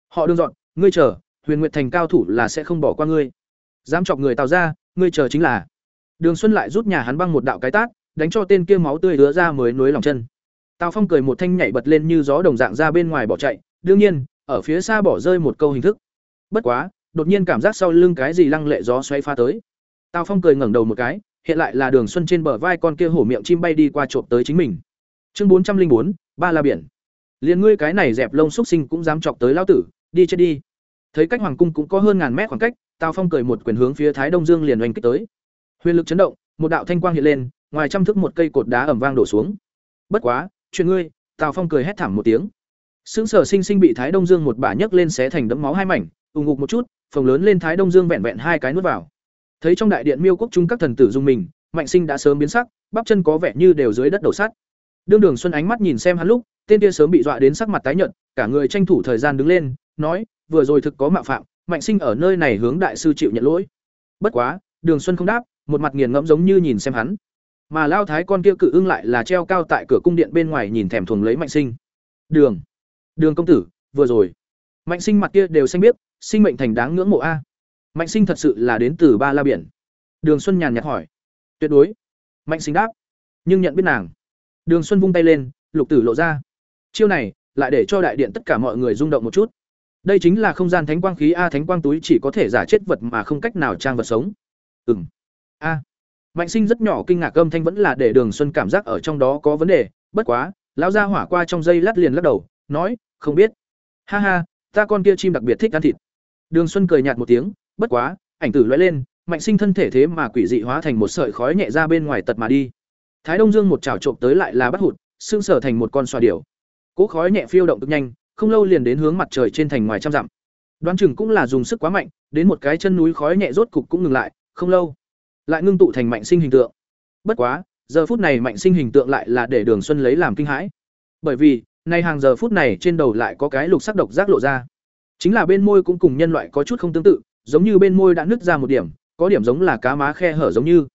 S1: Họ đương dọn, ngươi chờ, huyền nguyệt thành cao thủ là sẽ không bỏ qua ngươi. Dám chọc người tào ra, ngươi chờ chính là. Đường xuân lại rút nhà hắn băng một đạo cái tát, đánh cho tên kia máu tươi đứa ra mới nối lòng chân. Tào phong cười một thanh nhảy bật lên như gió đồng dạng ra bên ngoài bỏ chạy. Đương nhiên, ở phía xa bỏ rơi một câu hình thức. Bất quá, đột nhiên cảm giác sau lưng cái gì lăng lệ gió xoay pha tới. Tào phong cười ngẩng đầu một cái hiện lại là đường xuân trên bờ vai con kia hổ miệng chim bay đi qua trộm tới chính mình. Chương bốn trăm linh bốn, ba la biển. Liền ngươi cái này dẹp lông xúc sinh cũng dám chọc tới lao tử, đi chết đi. Thấy cách hoàng cung cũng có hơn ngàn mét khoảng cách, tào phong cười một quyền hướng phía thái đông dương liền oanh kích tới. Huyền lực chấn động, một đạo thanh quang hiện lên, ngoài trăm thước một cây cột đá ẩm vang đổ xuống. Bất quá, chuyện ngươi, tào phong cười hét thảm một tiếng. Xứng sở sinh sinh bị thái đông dương một bả nhấc lên xé thành đấm máu hai mảnh, ù ngục một chút, phồng lớn lên thái đông dương vẹn vẹn hai cái nuốt vào thấy trong đại điện miêu quốc trung các thần tử dung mình, mạnh sinh đã sớm biến sắc, bắp chân có vẻ như đều dưới đất đầu sắt. Đương đường xuân ánh mắt nhìn xem hắn lúc, tên kia sớm bị dọa đến sắc mặt tái nhợt, cả người tranh thủ thời gian đứng lên, nói, vừa rồi thực có mạo phạm, mạnh sinh ở nơi này hướng đại sư chịu nhận lỗi. Bất quá, đường xuân không đáp, một mặt nghiền ngẫm giống như nhìn xem hắn. Mà lao thái con kia cự ưng lại là treo cao tại cửa cung điện bên ngoài nhìn thèm thuồng lấy mạnh sinh. Đường đường công tử, vừa rồi. Mạnh sinh mặt kia đều xanh biết sinh mệnh thành đáng ngưỡng mộ a mạnh sinh thật sự là đến từ ba la biển. Đường xuân nhàn nhạt hỏi. Tuyệt đối. Mạnh sinh đáp. Nhưng nhận biết nàng. Đường xuân vung tay lên, lục tử lộ ra. Chiêu này, lại để cho đại điện tất cả mọi người rung động một chút. Đây chính là không gian thánh quang khí a, thánh quang túi chỉ có thể giả chết vật mà không cách nào trang vật sống. Ừng a. Mạnh sinh rất nhỏ kinh ngạc âm thanh vẫn là để đường xuân cảm giác ở trong đó có vấn đề. Bất quá, lão gia hỏa qua trong dây lát liền lắc đầu, nói, không biết. Ha ha, ta con kia chim đặc biệt thích ăn thịt. Đường xuân cười nhạt một tiếng bất quá, ảnh tử lóe lên, mạnh sinh thân thể thế mà quỷ dị hóa thành một sợi khói nhẹ ra bên ngoài tật mà đi. Thái đông dương một chảo trộm tới lại là bắt hụt xương sở thành một con xoa điểu. Cỗ khói nhẹ phiêu động cực nhanh, không lâu liền đến hướng mặt trời trên thành ngoài trăm dặm. Đoán chừng cũng là dùng sức quá mạnh, đến một cái chân núi khói nhẹ rốt cục cũng ngừng lại, không lâu, lại ngưng tụ thành mạnh sinh hình tượng. Bất quá, giờ phút này mạnh sinh hình tượng lại là để đường xuân lấy làm kinh hãi. Bởi vì, nay hàng giờ phút này trên đầu lại có cái lục sắc độc giác lộ ra. Chính là bên môi cũng cùng nhân loại có chút không tương tự giống như bên môi đã nứt ra một điểm, có điểm giống là cá má khe hở giống như.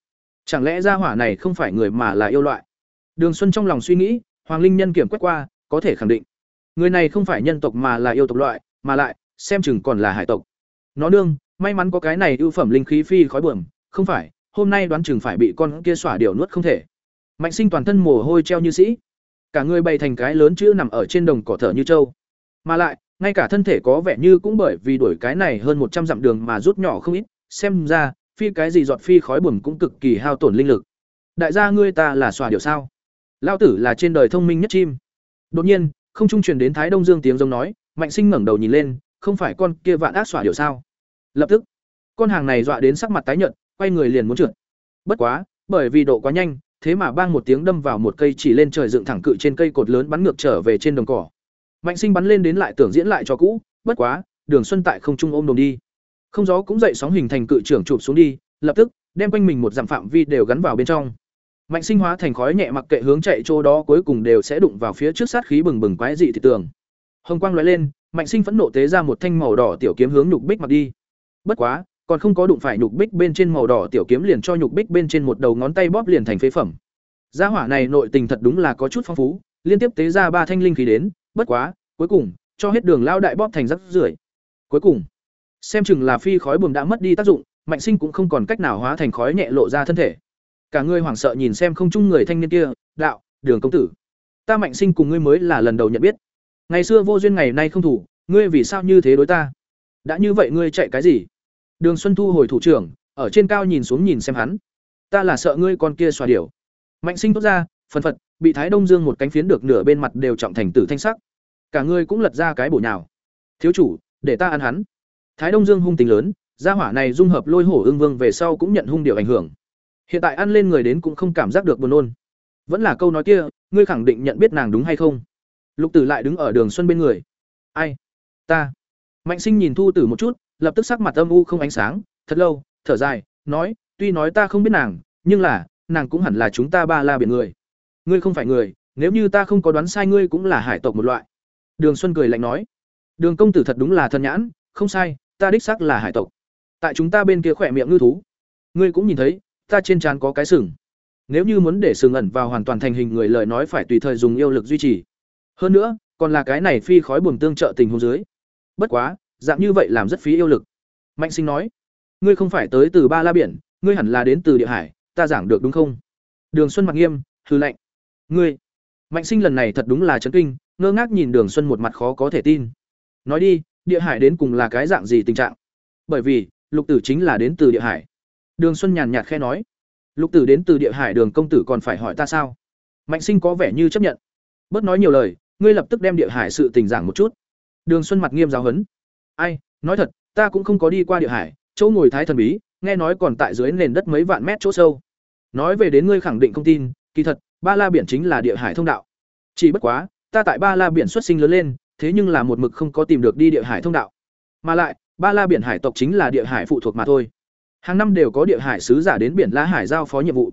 S1: Chẳng lẽ ra hỏa này không phải người mà là yêu loại? Đường xuân trong lòng suy nghĩ, hoàng linh nhân kiểm quét qua, có thể khẳng định. Người này không phải nhân tộc mà là yêu tộc loại, mà lại, xem chừng còn là hải tộc. Nó nương, may mắn có cái này ưu phẩm linh khí phi khói bờm không phải, hôm nay đoán chừng phải bị con kia xỏa điều nuốt không thể. Mạnh sinh toàn thân mồ hôi treo như sĩ. Cả người bày thành cái lớn chữ nằm ở trên đồng cỏ thở như trâu. Mà lại ngay cả thân thể có vẻ như cũng bởi vì đuổi cái này hơn một trăm dặm đường mà rút nhỏ không ít, xem ra, phi cái gì giọt phi khói buồm cũng cực kỳ hao tổn linh lực. Đại gia ngươi ta là xòa điều sao? Lao tử là trên đời thông minh nhất chim. Đột nhiên, không trung truyền đến thái đông dương tiếng giống nói, mạnh sinh ngẩng đầu nhìn lên, không phải con kia vạn ác xòa điều sao? Lập tức, con hàng này dọa đến sắc mặt tái nhợt, quay người liền muốn trượt. Bất quá, bởi vì độ quá nhanh, thế mà bang một tiếng đâm vào một cây chỉ lên trời dựng thẳng cự trên cây cột lớn bắn ngược trở về trên đồng cỏ mạnh sinh bắn lên đến lại tưởng diễn lại cho cũ, bất quá, đường xuân tại không trung ôm đồng đi. Không gió cũng dậy sóng hình thành cự trưởng chụp xuống đi, lập tức, đem quanh mình một dặm phạm vi đều gắn vào bên trong. Mạnh sinh hóa thành khói nhẹ mặc kệ hướng chạy chỗ đó cuối cùng đều sẽ đụng vào phía trước sát khí bừng bừng quái dị thị tường. Hồng quang lóe lên, mạnh sinh phẫn nộ tế ra một thanh màu đỏ tiểu kiếm hướng nhục bích mặc đi. Bất quá, còn không có đụng phải nhục bích bên trên màu đỏ tiểu kiếm liền cho nhục bích bên trên một đầu ngón tay bóp liền thành phế phẩm. Gia hỏa này nội tình thật đúng là có chút phong phú, liên tiếp tế ra ba thanh linh khí đến bất quá, cuối cùng, cho hết đường lao đại bóp thành rắc rưởi. Cuối cùng, xem chừng là phi khói buồm đã mất đi tác dụng, mạnh sinh cũng không còn cách nào hóa thành khói nhẹ lộ ra thân thể. Cả ngươi hoảng sợ nhìn xem không chung người thanh niên kia, đạo, đường công tử, ta mạnh sinh cùng ngươi mới là lần đầu nhận biết. Ngày xưa vô duyên ngày nay không thủ, ngươi vì sao như thế đối ta? Đã như vậy ngươi chạy cái gì? Đường xuân thu hồi thủ trưởng, ở trên cao nhìn xuống nhìn xem hắn. Ta là sợ ngươi con kia xòa điểu. Mạnh sinh tốt ra phần phật, bị thái đông dương một cánh phiến được nửa bên mặt đều trọng thành tử thanh sắc. Cả ngươi cũng lật ra cái bổ nhào. Thiếu chủ, để ta ăn hắn. Thái đông dương hung tính lớn, gia hỏa này dung hợp lôi hổ ương vương về sau cũng nhận hung điệu ảnh hưởng. Hiện tại ăn lên người đến cũng không cảm giác được buồn nôn. Vẫn là câu nói kia, ngươi khẳng định nhận biết nàng đúng hay không? Lục tử lại đứng ở đường xuân bên người. Ai? Ta. Mạnh sinh nhìn thu tử một chút, lập tức sắc mặt âm u không ánh sáng, thật lâu, thở dài, nói, tuy nói ta không biết nàng, nhưng là, nàng cũng hẳn là chúng ta ba la biển người ngươi không phải người, nếu như ta không có đoán sai ngươi cũng là hải tộc một loại. Đường xuân cười lạnh nói. Đường công tử thật đúng là thân nhãn, không sai, ta đích xác là hải tộc. Tại chúng ta bên kia khỏe miệng ngư thú. Ngươi cũng nhìn thấy, ta trên trán có cái sừng. Nếu như muốn để sừng ẩn vào hoàn toàn thành hình người lời nói phải tùy thời dùng yêu lực duy trì. Hơn nữa, còn là cái này phi khói buồm tương trợ tình huống dưới. Bất quá, dạng như vậy làm rất phí yêu lực. Mạnh sinh nói. Ngươi không phải tới từ ba la biển, ngươi hẳn là đến từ địa hải, ta giảng được đúng không? Đường xuân mặc nghiêm hư lệnh ngươi. Mạnh sinh lần này thật đúng là chấn kinh, ngơ ngác nhìn đường xuân một mặt khó có thể tin. Nói đi, địa hải đến cùng là cái dạng gì tình trạng? Bởi vì, lục tử chính là đến từ địa hải. Đường xuân nhàn nhạt khe nói. Lục tử đến từ địa hải đường công tử còn phải hỏi ta sao? Mạnh sinh có vẻ như chấp nhận. Bớt nói nhiều lời, ngươi lập tức đem địa hải sự tình giảng một chút. Đường xuân mặt nghiêm giáo huấn. Ai, nói thật, ta cũng không có đi qua địa hải, chỗ ngồi thái thần bí, nghe nói còn tại dưới nền đất mấy vạn mét chỗ sâu. Nói về đến ngươi khẳng định không tin, kỳ thật ba la biển chính là địa hải thông đạo. Chỉ bất quá, ta tại ba la biển xuất sinh lớn lên, thế nhưng là một mực không có tìm được đi địa hải thông đạo. Mà lại, ba la biển hải tộc chính là địa hải phụ thuộc mà thôi. Hàng năm đều có địa hải sứ giả đến biển la hải giao phó nhiệm vụ.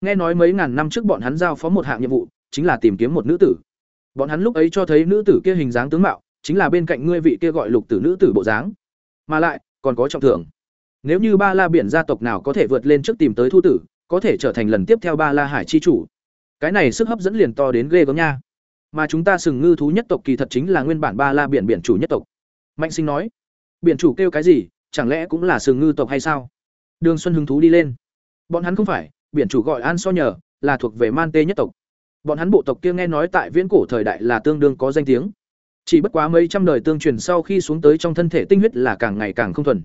S1: Nghe nói mấy ngàn năm trước bọn hắn giao phó một hạng nhiệm vụ, chính là tìm kiếm một nữ tử. Bọn hắn lúc ấy cho thấy nữ tử kia hình dáng tướng mạo, chính là bên cạnh ngươi vị kia gọi lục tử nữ tử bộ dáng. Mà lại, còn có trọng thưởng. Nếu như ba la biển gia tộc nào có thể vượt lên trước tìm tới thu tử, có thể trở thành lần tiếp theo ba la hải chi chủ cái này sức hấp dẫn liền to đến ghê gớm nha mà chúng ta sừng ngư thú nhất tộc kỳ thật chính là nguyên bản ba la biển biển chủ nhất tộc mạnh sinh nói biển chủ kêu cái gì chẳng lẽ cũng là sừng ngư tộc hay sao đường xuân hứng thú đi lên bọn hắn không phải biển chủ gọi an so nhờ là thuộc về man tê nhất tộc bọn hắn bộ tộc kia nghe nói tại viễn cổ thời đại là tương đương có danh tiếng Chỉ bất quá mấy trăm đời tương truyền sau khi xuống tới trong thân thể tinh huyết là càng ngày càng không thuần.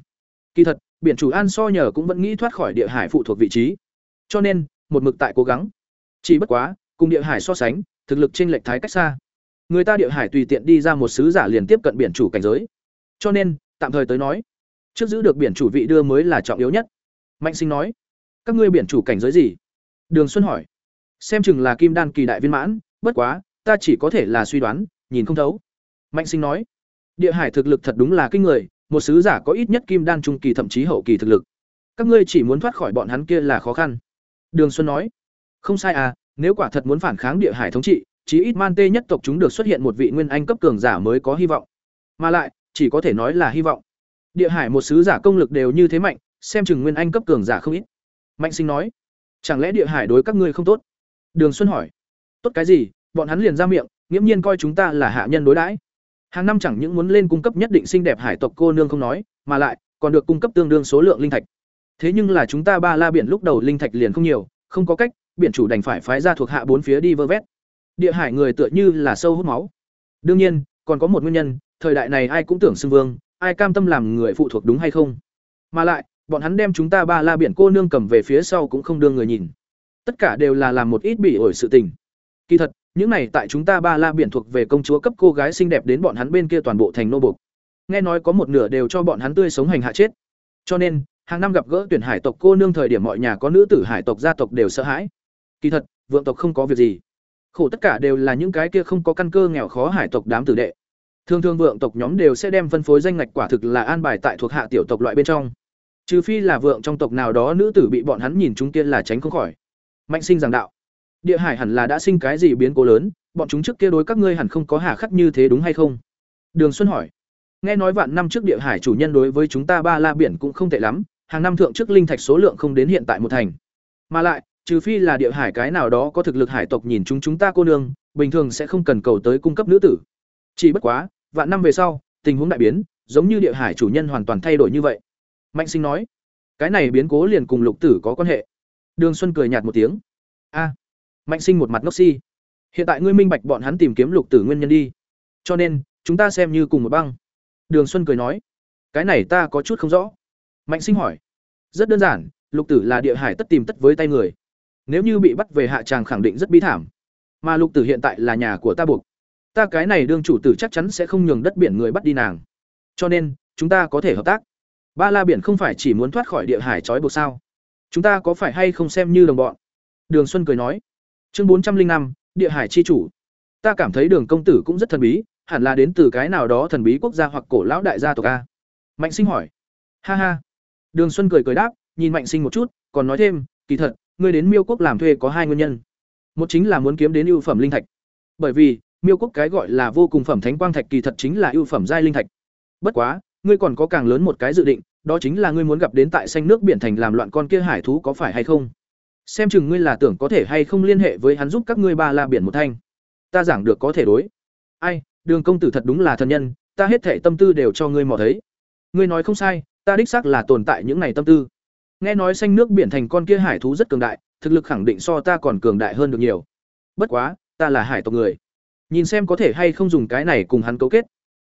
S1: Kỳ thật, biển chủ An So nhờ cũng vẫn nghĩ thoát khỏi địa hải phụ thuộc vị trí. Cho nên, một mực tại cố gắng. Chỉ bất quá, cùng địa hải so sánh, thực lực chênh lệch thái cách xa. Người ta địa hải tùy tiện đi ra một sứ giả liền tiếp cận biển chủ cảnh giới. Cho nên, tạm thời tới nói, trước giữ được biển chủ vị đưa mới là trọng yếu nhất. Mạnh Sinh nói, các ngươi biển chủ cảnh giới gì? Đường Xuân hỏi. Xem chừng là kim đan kỳ đại viên mãn, bất quá, ta chỉ có thể là suy đoán, nhìn không thấu. Mạnh Sinh nói, địa hải thực lực thật đúng là kinh người, một sứ giả có ít nhất kim đan trung kỳ thậm chí hậu kỳ thực lực. Các ngươi chỉ muốn thoát khỏi bọn hắn kia là khó khăn. Đường Xuân nói, không sai à, nếu quả thật muốn phản kháng địa hải thống trị, chí ít man tê nhất tộc chúng được xuất hiện một vị nguyên anh cấp cường giả mới có hy vọng. Mà lại, chỉ có thể nói là hy vọng. Địa hải một sứ giả công lực đều như thế mạnh, xem chừng nguyên anh cấp cường giả không ít. Mạnh Sinh nói, chẳng lẽ địa hải đối các ngươi không tốt? Đường Xuân hỏi, tốt cái gì? Bọn hắn liền ra miệng, nghiễm nhiên coi chúng ta là hạ nhân đối đãi. Hàng năm chẳng những muốn lên cung cấp nhất định xinh đẹp hải tộc cô nương không nói, mà lại còn được cung cấp tương đương số lượng linh thạch. Thế nhưng là chúng ta ba la biển lúc đầu linh thạch liền không nhiều, không có cách, biển chủ đành phải phái ra thuộc hạ bốn phía đi vơ vét. Địa hải người tựa như là sâu hút máu. Đương nhiên, còn có một nguyên nhân, thời đại này ai cũng tưởng xưng vương, ai cam tâm làm người phụ thuộc đúng hay không? Mà lại, bọn hắn đem chúng ta ba la biển cô nương cầm về phía sau cũng không đưa người nhìn. Tất cả đều là làm một ít bị ổi sự tình. Kỳ thật, những này tại chúng ta ba la biển thuộc về công chúa cấp cô gái xinh đẹp đến bọn hắn bên kia toàn bộ thành nô bộc. Nghe nói có một nửa đều cho bọn hắn tươi sống hành hạ chết. Cho nên, hàng năm gặp gỡ tuyển hải tộc cô nương thời điểm mọi nhà có nữ tử hải tộc gia tộc đều sợ hãi. Kỳ thật, vượng tộc không có việc gì. Khổ tất cả đều là những cái kia không có căn cơ nghèo khó hải tộc đám tử đệ. Thường thường vượng tộc nhóm đều sẽ đem phân phối danh ngạch quả thực là an bài tại thuộc hạ tiểu tộc loại bên trong. Trừ phi là vượng trong tộc nào đó nữ tử bị bọn hắn nhìn chúng kia là tránh không khỏi. Mạnh sinh giảng đạo. Địa Hải hẳn là đã sinh cái gì biến cố lớn, bọn chúng trước kia đối các ngươi hẳn không có hà khắc như thế đúng hay không? Đường Xuân hỏi. Nghe nói vạn năm trước Địa Hải chủ nhân đối với chúng ta ba la biển cũng không tệ lắm, hàng năm thượng trước linh thạch số lượng không đến hiện tại một thành. Mà lại, trừ phi là Địa Hải cái nào đó có thực lực hải tộc nhìn chúng chúng ta cô nương, bình thường sẽ không cần cầu tới cung cấp nữ tử. Chỉ bất quá, vạn năm về sau, tình huống đại biến, giống như Địa Hải chủ nhân hoàn toàn thay đổi như vậy. Mạnh Sinh nói, cái này biến cố liền cùng Lục Tử có quan hệ. Đường Xuân cười nhạt một tiếng. A, mạnh sinh một mặt ngốc si hiện tại ngươi minh bạch bọn hắn tìm kiếm lục tử nguyên nhân đi cho nên chúng ta xem như cùng một băng đường xuân cười nói cái này ta có chút không rõ mạnh sinh hỏi rất đơn giản lục tử là địa hải tất tìm tất với tay người nếu như bị bắt về hạ tràng khẳng định rất bi thảm mà lục tử hiện tại là nhà của ta buộc ta cái này đương chủ tử chắc chắn sẽ không nhường đất biển người bắt đi nàng cho nên chúng ta có thể hợp tác ba la biển không phải chỉ muốn thoát khỏi địa hải trói buộc sao chúng ta có phải hay không xem như đồng bọn đường xuân cười nói Chương bốn trăm linh năm, Địa Hải chi chủ. Ta cảm thấy Đường công tử cũng rất thần bí, hẳn là đến từ cái nào đó thần bí quốc gia hoặc cổ lão đại gia tộc a. Mạnh Sinh hỏi. Ha ha. Đường Xuân cười cười đáp, nhìn Mạnh Sinh một chút, còn nói thêm, kỳ thật, ngươi đến Miêu quốc làm thuê có hai nguyên nhân. Một chính là muốn kiếm đến ưu phẩm linh thạch. Bởi vì, Miêu quốc cái gọi là vô cùng phẩm thánh quang thạch kỳ thật chính là ưu phẩm giai linh thạch. Bất quá, ngươi còn có càng lớn một cái dự định, đó chính là ngươi muốn gặp đến tại xanh nước biển thành làm loạn con kia hải thú có phải hay không? xem chừng ngươi là tưởng có thể hay không liên hệ với hắn giúp các ngươi ba la biển một thanh ta giảng được có thể đối ai đường công tử thật đúng là thần nhân ta hết thể tâm tư đều cho ngươi mò thấy ngươi nói không sai ta đích xác là tồn tại những này tâm tư nghe nói xanh nước biển thành con kia hải thú rất cường đại, thực lực khẳng định so ta còn cường đại hơn được nhiều. Bất quá, ta là hải tộc người. Nhìn xem có thể hay không dùng cái này cùng hắn cấu kết.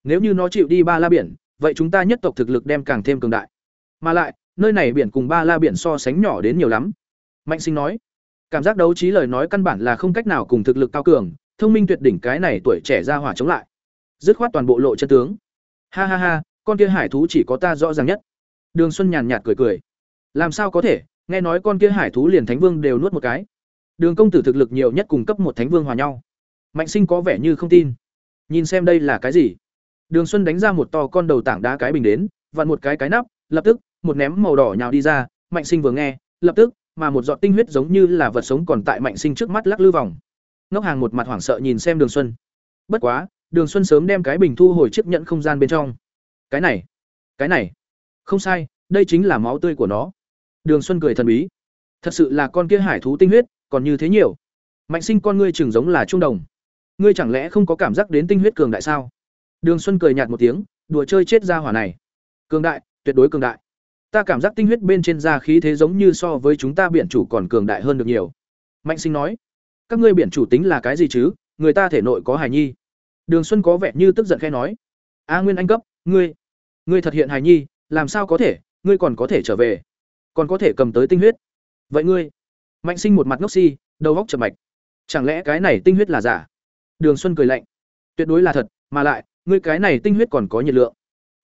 S1: Nếu như nó chịu đi ba la biển, vậy chúng ta nhất tộc thực lực đem càng thêm cường đại. Mà lại, nơi này biển cùng ba la biển so sánh nhỏ đến nhiều lắm. Mạnh sinh nói, cảm giác đấu trí lời nói căn bản là không cách nào cùng thực lực cao cường, thông minh tuyệt đỉnh cái này tuổi trẻ ra hỏa chống lại. Dứt khoát toàn bộ lộ chân tướng. Ha ha ha, con kia hải thú chỉ có ta rõ ràng nhất. Đường xuân nhàn nhạt cười cười làm sao có thể? Nghe nói con kia hải thú liền thánh vương đều nuốt một cái. Đường công tử thực lực nhiều nhất cùng cấp một thánh vương hòa nhau. Mạnh sinh có vẻ như không tin. Nhìn xem đây là cái gì? Đường xuân đánh ra một to con đầu tảng đá cái bình đến, vặn một cái cái nắp, lập tức, một ném màu đỏ nhào đi ra, mạnh sinh vừa nghe, lập tức, mà một giọt tinh huyết giống như là vật sống còn tại mạnh sinh trước mắt lắc lư vòng. Ngốc hàng một mặt hoảng sợ nhìn xem đường xuân. Bất quá, đường xuân sớm đem cái bình thu hồi chiếc nhận không gian bên trong. Cái này cái này, không sai, đây chính là máu tươi của nó đường xuân cười thần bí. Thật sự là con kia hải thú tinh huyết còn như thế nhiều. Mạnh sinh con ngươi chừng giống là trung đồng. Ngươi chẳng lẽ không có cảm giác đến tinh huyết cường đại sao? Đường xuân cười nhạt một tiếng đùa chơi chết ra hỏa này. Cường đại tuyệt đối cường đại. Ta cảm giác tinh huyết bên trên da khí thế giống như so với chúng ta biển chủ còn cường đại hơn được nhiều. Mạnh sinh nói các ngươi biển chủ tính là cái gì chứ? Người ta thể nội có hài nhi. Đường Xuân có vẻ như tức giận khẽ nói: "A Nguyên anh cấp, ngươi, ngươi thật hiện hài nhi, làm sao có thể, ngươi còn có thể trở về, còn có thể cầm tới tinh huyết. Vậy ngươi?" Mạnh Sinh một mặt ngốc si, đầu óc chậm mạch. Chẳng lẽ cái này tinh huyết là giả? Đường Xuân cười lạnh: "Tuyệt đối là thật, mà lại, ngươi cái này tinh huyết còn có nhiệt lượng."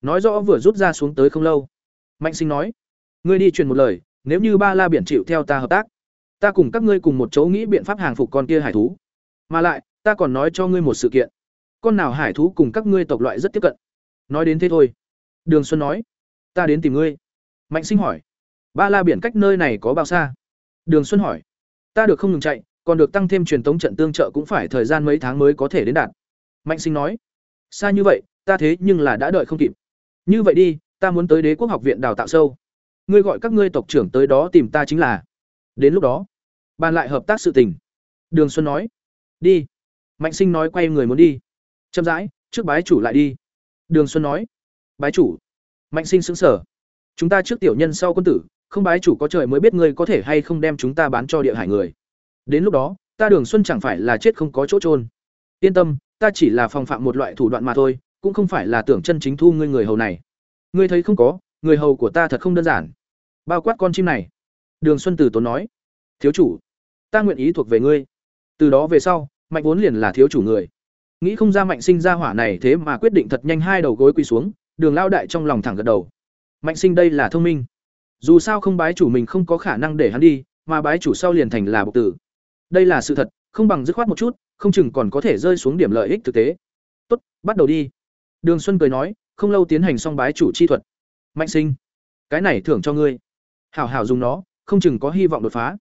S1: Nói rõ vừa rút ra xuống tới không lâu. Mạnh Sinh nói: "Ngươi đi truyền một lời, nếu như Ba La biển chịu theo ta hợp tác, ta cùng các ngươi cùng một chỗ nghĩ biện pháp hàng phục con kia hải thú. Mà lại, ta còn nói cho ngươi một sự kiện con nào hải thú cùng các ngươi tộc loại rất tiếp cận nói đến thế thôi đường xuân nói ta đến tìm ngươi mạnh sinh hỏi ba la biển cách nơi này có bao xa? Đường xuân hỏi. Ta được không ngừng chạy, còn được tăng thêm truyền tống trận tương trợ cũng phải thời gian mấy tháng mới có thể đến đạt. Mạnh sinh nói. Xa như vậy, ta thế nhưng là đã đợi không kịp. Như vậy đi, ta muốn tới đế quốc học viện đào tạo sâu. Ngươi gọi các ngươi tộc trưởng tới đó tìm ta chính là. Đến lúc đó, bàn lại hợp tác sự tình. Đường xuân nói. Đi. Mạnh sinh nói quay người muốn đi. Chậm rãi, trước bái chủ lại đi. Đường xuân nói. Bái chủ. Mạnh sinh xứng sở chúng ta trước tiểu nhân sau quân tử không bái chủ có trời mới biết ngươi có thể hay không đem chúng ta bán cho địa hải người. Đến lúc đó, ta đường xuân chẳng phải là chết không có chỗ trôn yên tâm, ta chỉ là phòng phạm một loại thủ đoạn mà thôi, cũng không phải là tưởng chân chính thu ngươi người hầu này. Ngươi thấy không có, người hầu của ta thật không đơn giản. Bao quát con chim này. Đường xuân tử tốn nói. Thiếu chủ, ta nguyện ý thuộc về ngươi. Từ đó về sau, mạnh vốn liền là thiếu chủ người. Nghĩ không ra mạnh sinh ra hỏa này thế mà quyết định thật nhanh hai đầu gối quỳ xuống, đường lao đại trong lòng thẳng gật đầu. Mạnh sinh đây là thông minh dù sao không bái chủ mình không có khả năng để hắn đi, mà bái chủ sau liền thành là bộc tử. Đây là sự thật, không bằng dứt khoát một chút, không chừng còn có thể rơi xuống điểm lợi ích thực tế. Tốt, bắt đầu đi. Đường xuân cười nói, không lâu tiến hành xong bái chủ chi thuật. Mạnh sinh, cái này thưởng cho ngươi. Hảo hảo dùng nó, không chừng có hy vọng đột phá.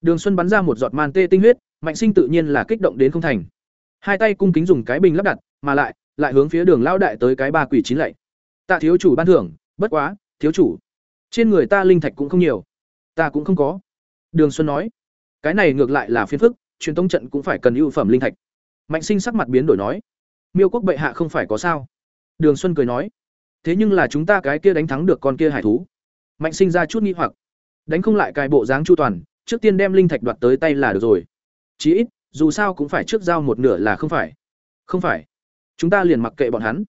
S1: Đường xuân bắn ra một giọt man tê tinh huyết, mạnh sinh tự nhiên là kích động đến không thành. Hai tay cung kính dùng cái bình lắp đặt, mà lại lại hướng phía đường lão đại tới cái ba quỷ chín lạy. Tạ thiếu chủ ban thưởng, bất quá, thiếu chủ trên người ta linh thạch cũng không nhiều. Ta cũng không có. Đường xuân nói. Cái này ngược lại là phiền phức, truyền tống trận cũng phải cần ưu phẩm linh thạch. Mạnh sinh sắc mặt biến đổi nói. Miêu quốc bệ hạ không phải có sao. Đường xuân cười nói. Thế nhưng là chúng ta cái kia đánh thắng được con kia hải thú. Mạnh sinh ra chút nghi hoặc. Đánh không lại cài bộ dáng chu toàn, trước tiên đem linh thạch đoạt tới tay là được rồi. Chí ít, dù sao cũng phải trước giao một nửa là không phải. Không phải. Chúng ta liền mặc kệ bọn hắn.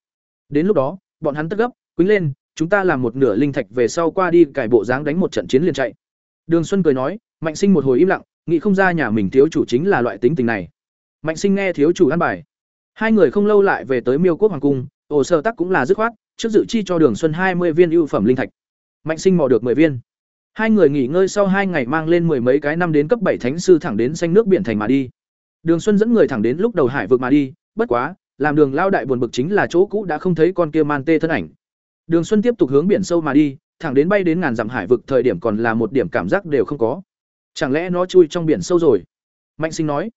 S1: Đến lúc đó, bọn hắn tất gấp, quýnh lên chúng ta làm một nửa linh thạch về sau qua đi cải bộ dáng đánh một trận chiến liền chạy. Đường xuân cười nói mạnh sinh một hồi im lặng nghĩ không ra nhà mình thiếu chủ chính là loại tính tình này. Mạnh sinh nghe thiếu chủ ăn bài. Hai người không lâu lại về tới miêu quốc hoàng cung ổ sơ tắc cũng là dứt khoát trước dự chi cho đường xuân hai mươi viên ưu phẩm linh thạch. Mạnh sinh mò được 10 viên. Hai người nghỉ ngơi sau hai ngày mang lên mười mấy cái năm đến cấp bảy thánh sư thẳng đến xanh nước biển thành mà đi. Đường Xuân dẫn người thẳng đến lúc đầu hải vực mà đi, bất quá, làm Đường lao đại buồn bực chính là chỗ cũ đã không thấy con kia man tê thân ảnh. Đường Xuân tiếp tục hướng biển sâu mà đi, thẳng đến bay đến ngàn dặm hải vực thời điểm còn là một điểm cảm giác đều không có. Chẳng lẽ nó chui trong biển sâu rồi? Mạnh Sinh nói,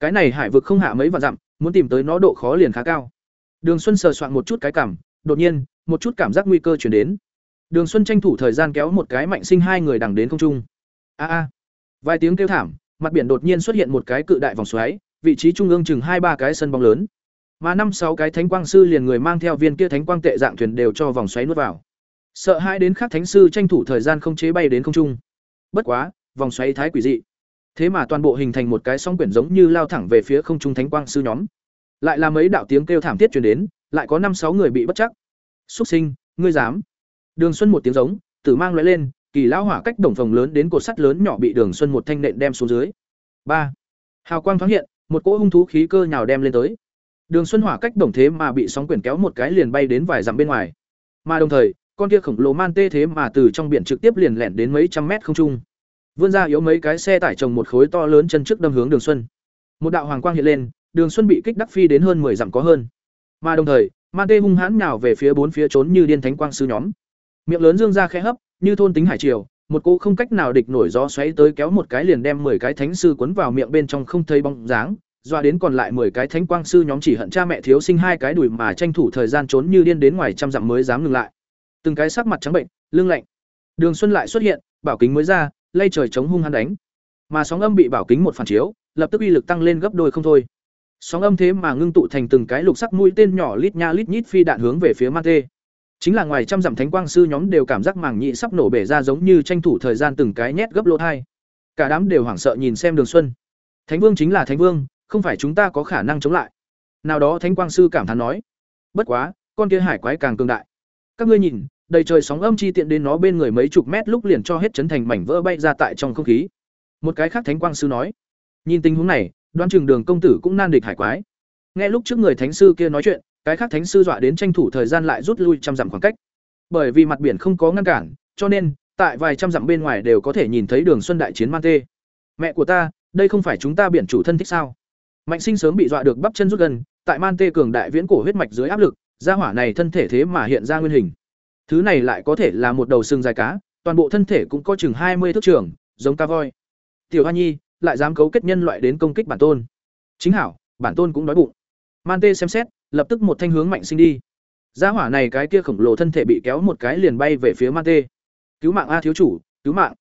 S1: cái này hải vực không hạ mấy vạn dặm, muốn tìm tới nó độ khó liền khá cao. Đường Xuân sờ soạn một chút cái cảm, đột nhiên, một chút cảm giác nguy cơ chuyển đến. Đường Xuân tranh thủ thời gian kéo một cái Mạnh Sinh hai người đằng đến không trung. A a. Vài tiếng kêu thảm, mặt biển đột nhiên xuất hiện một cái cự đại vòng xoáy vị trí trung ương chừng hai ba cái sân bóng lớn mà năm sáu cái thánh quang sư liền người mang theo viên kia thánh quang tệ dạng thuyền đều cho vòng xoáy nuốt vào. Sợ hai đến khác thánh sư tranh thủ thời gian không chế bay đến không trung. Bất quá, vòng xoáy thái quỷ dị. Thế mà toàn bộ hình thành một cái song quyển giống như lao thẳng về phía không trung thánh quang sư nhóm. Lại là mấy đạo tiếng kêu thảm thiết truyền đến, lại có năm sáu người bị bất chắc. Xuất sinh, ngươi dám. Đường xuân một tiếng giống, tử mang loại lên, kỳ lão hỏa cách đồng phòng lớn đến cột sắt lớn nhỏ bị đường xuân một thanh nện đem xuống dưới. Ba. Hào quang thoáng hiện, một cỗ hung thú khí cơ nhào đem lên tới đường xuân hỏa cách đồng thế mà bị sóng quyển kéo một cái liền bay đến vài dặm bên ngoài. Mà đồng thời con kia khổng lồ man tê thế mà từ trong biển trực tiếp liền lẻn đến mấy trăm mét không trung. Vươn ra yếu mấy cái xe tải chồng một khối to lớn chân trước đâm hướng đường xuân. Một đạo hoàng quang hiện lên đường xuân bị kích đắc phi đến hơn mười dặm có hơn. Mà đồng thời man tê hung hãn nhào về phía bốn phía trốn như điên thánh quang sư nhóm. Miệng lớn dương ra khẽ hấp như thôn tính hải triều, một cô không cách nào địch nổi gió xoáy tới kéo một cái liền đem 10 cái thánh sư cuốn vào miệng bên trong không thấy bóng dáng, doa đến còn lại 10 cái thánh quang sư nhóm chỉ hận cha mẹ thiếu sinh hai cái đùi mà tranh thủ thời gian trốn như điên đến ngoài trăm dặm mới dám ngừng lại. Từng cái sắc mặt trắng bệnh, lưng lạnh. Đường Xuân lại xuất hiện, bảo kính mới ra, lay trời chống hung hăng đánh. Mà sóng âm bị bảo kính một phản chiếu, lập tức uy lực tăng lên gấp đôi không thôi. Sóng âm thế mà ngưng tụ thành từng cái lục sắc mũi tên nhỏ lít nha lít nhít phi đạn hướng về phía Mate chính là ngoài trăm dặm thánh quang sư nhóm đều cảm giác màng nhị sắp nổ bể ra giống như tranh thủ thời gian từng cái nhét gấp lỗ thai cả đám đều hoảng sợ nhìn xem đường xuân thánh vương chính là thánh vương không phải chúng ta có khả năng chống lại. Nào đó thánh quang sư cảm thán nói, bất quá, con kia hải quái càng cường đại. Các ngươi nhìn, đầy trời sóng âm chi tiện đến nó bên người mấy chục mét lúc liền cho hết chấn thành mảnh vỡ bay ra tại trong không khí. Một cái khác thánh quang sư nói, nhìn tình huống này đoan chừng đường công tử cũng nan địch hải quái. Nghe lúc trước người thánh sư kia nói chuyện, cái khác thánh sư dọa đến tranh thủ thời gian lại rút lui trăm dặm khoảng cách. Bởi vì mặt biển không có ngăn cản, cho nên, tại vài trăm dặm bên ngoài đều có thể nhìn thấy đường xuân đại chiến man tê. Mẹ của ta, đây không phải chúng ta biển chủ thân thích sao? Mạnh sinh sớm bị dọa được bắp chân rút gần, tại man tê cường đại viễn cổ huyết mạch dưới áp lực, gia hỏa này thân thể thế mà hiện ra nguyên hình. Thứ này lại có thể là một đầu sừng dài cá, toàn bộ thân thể cũng có chừng hai mươi thước trưởng giống ca voi. Tiểu hoa nhi, lại dám cấu kết nhân loại đến công kích bản tôn. Chính hảo, bản tôn cũng đói bụng. Man tê xem xét, lập tức một thanh hướng mạnh sinh đi. Gia hỏa này cái kia khổng lồ thân thể bị kéo một cái liền bay về phía man tê. Cứu mạng a thiếu chủ, cứu mạng.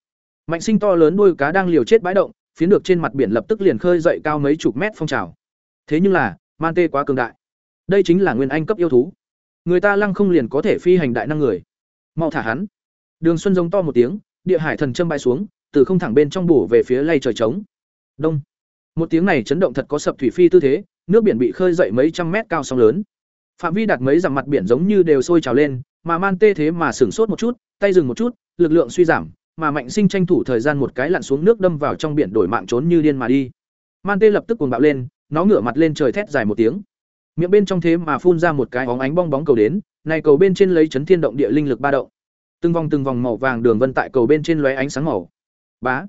S1: Mạnh sinh to lớn đuôi cá đang liều chết bãi động phiến được trên mặt biển lập tức liền khơi dậy cao mấy chục mét phong trào. Thế nhưng là, man tê quá cường đại. Đây chính là nguyên anh cấp yêu thú. Người ta lăng không liền có thể phi hành đại năng người. Mau thả hắn. Đường xuân giống to một tiếng, địa hải thần châm bay xuống, từ không thẳng bên trong bổ về phía lay trời trống. Đông. Một tiếng này chấn động thật có sập thủy phi tư thế, nước biển bị khơi dậy mấy trăm mét cao sóng lớn. Phạm vi đạt mấy dặm mặt biển giống như đều sôi trào lên, mà man tê thế mà sửng sốt một chút, tay dừng một chút, lực lượng suy giảm mà mạnh sinh tranh thủ thời gian một cái lặn xuống nước đâm vào trong biển đổi mạng trốn như điên mà đi. Man tê lập tức cuồng bạo lên, nó ngửa mặt lên trời thét dài một tiếng. Miệng bên trong thế mà phun ra một cái óng ánh bong bóng cầu đến, này cầu bên trên lấy chấn thiên động địa linh lực ba động. Từng vòng từng vòng màu vàng đường vân tại cầu bên trên lóe ánh sáng màu. Bá!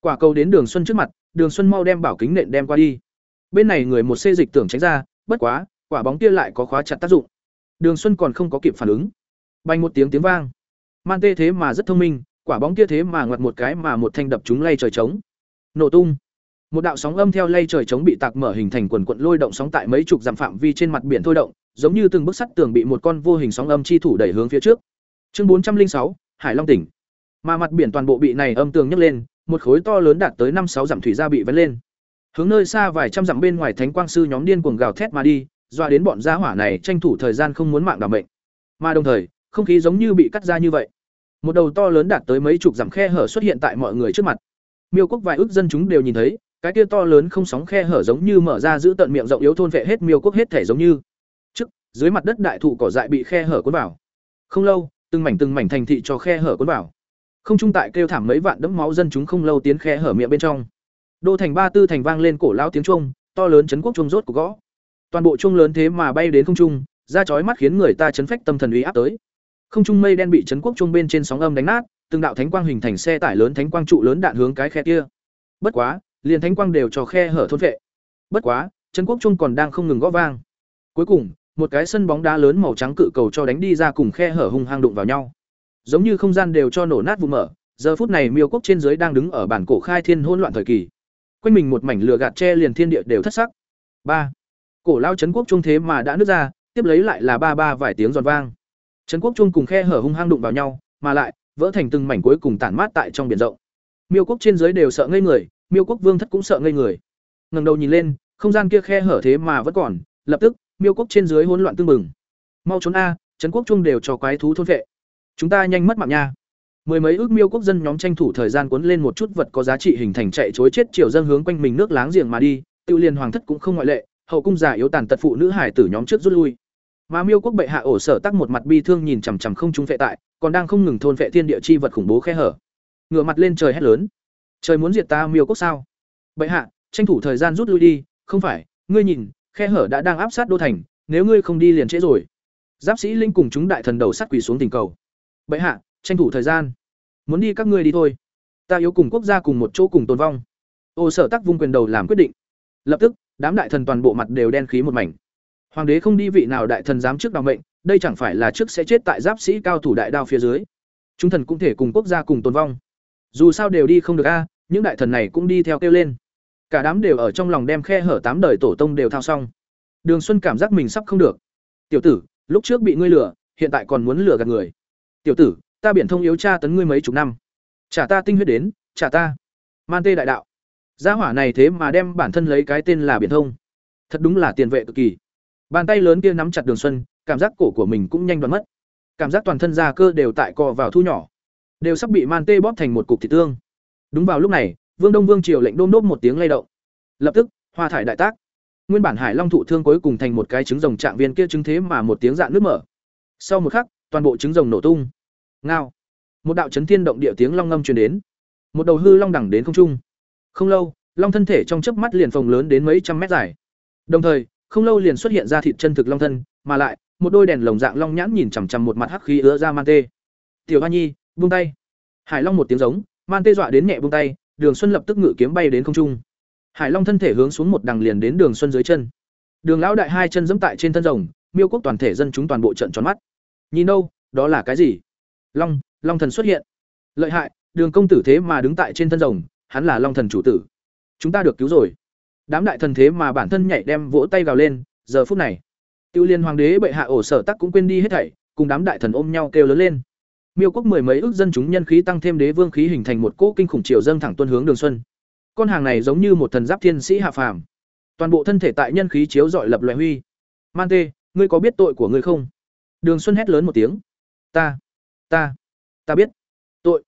S1: Quả cầu đến đường xuân trước mặt, đường xuân mau đem bảo kính nện đem qua đi. Bên này người một xê dịch tưởng tránh ra, bất quá, quả bóng kia lại có khóa chặt tác dụng. Đường xuân còn không có kịp phản ứng. Bay một tiếng tiếng vang. Man tê thế mà rất thông minh quả bóng kia thế mà ngoặt một cái mà một thanh đập chúng lay trời trống. Nổ tung. Một đạo sóng âm theo lay trời trống bị tạc mở hình thành quần quần lôi động sóng tại mấy chục dặm phạm vi trên mặt biển thôi động, giống như từng bức sắt tường bị một con vô hình sóng âm chi thủ đẩy hướng phía trước. Chương bốn trăm linh sáu, hải long tỉnh mà mặt biển toàn bộ bị này âm tường nhấc lên, một khối to lớn đạt tới năm sáu dặm thủy ra bị vén lên. Hướng nơi xa vài trăm dặm bên ngoài thánh quang sư nhóm điên cuồng gào thét mà đi doa đến bọn gia hỏa này tranh thủ thời gian không muốn mạng đảm mệnh. Mà đồng thời, không khí giống như bị cắt ra như vậy một đầu to lớn đạt tới mấy chục dặm khe hở xuất hiện tại mọi người trước mặt. Miêu quốc vài ước dân chúng đều nhìn thấy, cái kia to lớn không sóng khe hở giống như mở ra giữ tận miệng rộng yếu thôn vệ hết miêu quốc hết thể giống như. Trước, dưới mặt đất đại thụ cỏ dại bị khe hở cuốn vào. Không lâu, từng mảnh từng mảnh thành thị cho khe hở cuốn vào. Không trung tại kêu thảm mấy vạn đẫm máu dân chúng không lâu tiến khe hở miệng bên trong. Đô thành ba tư thành vang lên cổ lao tiếng trung to lớn chấn quốc trung rốt của gõ. Toàn bộ trung lớn thế mà bay đến không trung, ra chói mắt khiến người ta chấn phách tâm thần uy áp tới không trung mây đen bị chấn quốc trung bên trên sóng âm đánh nát, từng đạo thánh quang hình thành xe tải lớn thánh quang trụ lớn đạn hướng cái khe kia. Bất quá, liền thánh quang đều cho khe hở thôn vệ. Bất quá, chấn quốc trung còn đang không ngừng gõ vang. Cuối cùng, một cái sân bóng đá lớn màu trắng cự cầu cho đánh đi ra cùng khe hở hung hăng đụng vào nhau. Giống như không gian đều cho nổ nát vụ mở, giờ phút này miêu quốc trên dưới đang đứng ở bản cổ khai thiên hỗn loạn thời kỳ. Quanh mình một mảnh lửa gạt che liền thiên địa đều thất sắc. Ba. Cổ lao trấn quốc trung thế mà đã nứt ra, tiếp lấy lại là ba ba vài tiếng giòn vang trấn quốc trung cùng khe hở hung hăng đụng vào nhau, mà lại, vỡ thành từng mảnh cuối cùng tản mát tại trong biển rộng. Miêu quốc trên dưới đều sợ ngây người, miêu quốc vương thất cũng sợ ngây người. Ngẩng đầu nhìn lên, không gian kia khe hở thế mà vẫn còn, lập tức, miêu quốc trên dưới hỗn loạn tương mừng mau trốn a trấn quốc trung đều cho quái thú thôn vệ. Chúng ta nhanh mất mạng nha. Mười mấy ước miêu quốc dân nhóm tranh thủ thời gian cuốn lên một chút vật có giá trị hình thành chạy chối chết chiều dân hướng quanh mình nước láng giềng mà đi, tự liên hoàng thất cũng không ngoại lệ, hậu cung giả yếu tàn tật phụ nữ hải tử nhóm trước rút lui mà miêu quốc bệ hạ ổ sở tắc một mặt bi thương nhìn chằm chằm không trung phệ tại, còn đang không ngừng thôn phệ thiên địa chi vật khủng bố khe hở. Ngửa mặt lên trời hét lớn. Trời muốn diệt ta miêu quốc sao? Bệ hạ, tranh thủ thời gian rút lui đi, không phải, ngươi nhìn, khe hở đã đang áp sát đô thành, nếu ngươi không đi liền trễ rồi. Giáp sĩ linh cùng chúng đại thần đầu sắt quỳ xuống tình cầu. Bệ hạ, tranh thủ thời gian. Muốn đi các ngươi đi thôi. Ta yếu cùng quốc gia cùng một chỗ cùng tồn vong. Ô sở tắc vung quyền đầu làm quyết định. Lập tức, đám đại thần toàn bộ mặt đều đen khí một mảnh hoàng đế không đi vị nào đại thần dám trước đ mệnh, đây chẳng phải là trước sẽ chết tại giáp sĩ cao thủ đại đao phía dưới. Chúng thần cũng thể cùng quốc gia cùng tồn vong. Dù sao đều đi không được a, những đại thần này cũng đi theo kêu lên. Cả đám đều ở trong lòng đem khe hở tám đời tổ tông đều thao xong. Đường xuân cảm giác mình sắp không được. Tiểu tử, lúc trước bị ngươi lừa, hiện tại còn muốn lừa gạt người. Tiểu tử, ta biển thông yếu tra tấn ngươi mấy chục năm. Trả ta tinh huyết đến, trả ta. Man tê đại đạo. Gia hỏa này thế mà đem bản thân lấy cái tên là biển thông. Thật đúng là tiền vệ cực kỳ bàn tay lớn kia nắm chặt đường xuân, cảm giác cổ của mình cũng nhanh đoán mất. Cảm giác toàn thân da cơ đều tại cò vào thu nhỏ. Đều sắp bị man tê bóp thành một cục thịt tương. Đúng vào lúc này, vương đông vương triều lệnh đôm đốt một tiếng lay động. Lập tức, hoa thải đại tác. Nguyên bản hải long thụ thương cuối cùng thành một cái trứng rồng trạng viên kia trứng thế mà một tiếng dạn nước mở. Sau một khắc, toàn bộ trứng rồng nổ tung. Ngao. Một đạo chấn thiên động địa tiếng long ngâm truyền đến. Một đầu hư long đẳng đến không trung. Không lâu, long thân thể trong chớp mắt liền phồng lớn đến mấy trăm mét dài. Đồng thời không lâu liền xuất hiện ra thịt chân thực long thân, mà lại, một đôi đèn lồng dạng long nhãn nhìn chằm chằm một mặt hắc khí ứa ra man tê. Tiểu hoa nhi, buông tay. Hải long một tiếng giống, man tê dọa đến nhẹ buông tay, đường xuân lập tức ngự kiếm bay đến không trung. Hải long thân thể hướng xuống một đằng liền đến đường xuân dưới chân. Đường lão đại hai chân dẫm tại trên thân rồng, miêu quốc toàn thể dân chúng toàn bộ trận tròn mắt. Nhìn đâu, đó là cái gì? Long long thần xuất hiện. Lợi hại, đường công tử thế mà đứng tại trên thân rồng, hắn là long thần chủ tử. Chúng ta được cứu rồi đám đại thần thế mà bản thân nhảy đem vỗ tay gào lên, giờ phút này, tiêu liên hoàng đế bệ hạ ổ sở tắc cũng quên đi hết thảy, cùng đám đại thần ôm nhau kêu lớn lên. Miêu quốc mười mấy ước dân chúng nhân khí tăng thêm đế vương khí hình thành một cỗ kinh khủng triều dâng thẳng tuân hướng đường xuân. Con hàng này giống như một thần giáp thiên sĩ hạ phàm. Toàn bộ thân thể tại nhân khí chiếu dọi lập loại huy. Man tê, ngươi có biết tội của ngươi không? Đường xuân hét lớn một tiếng. Ta ta ta biết. Tội,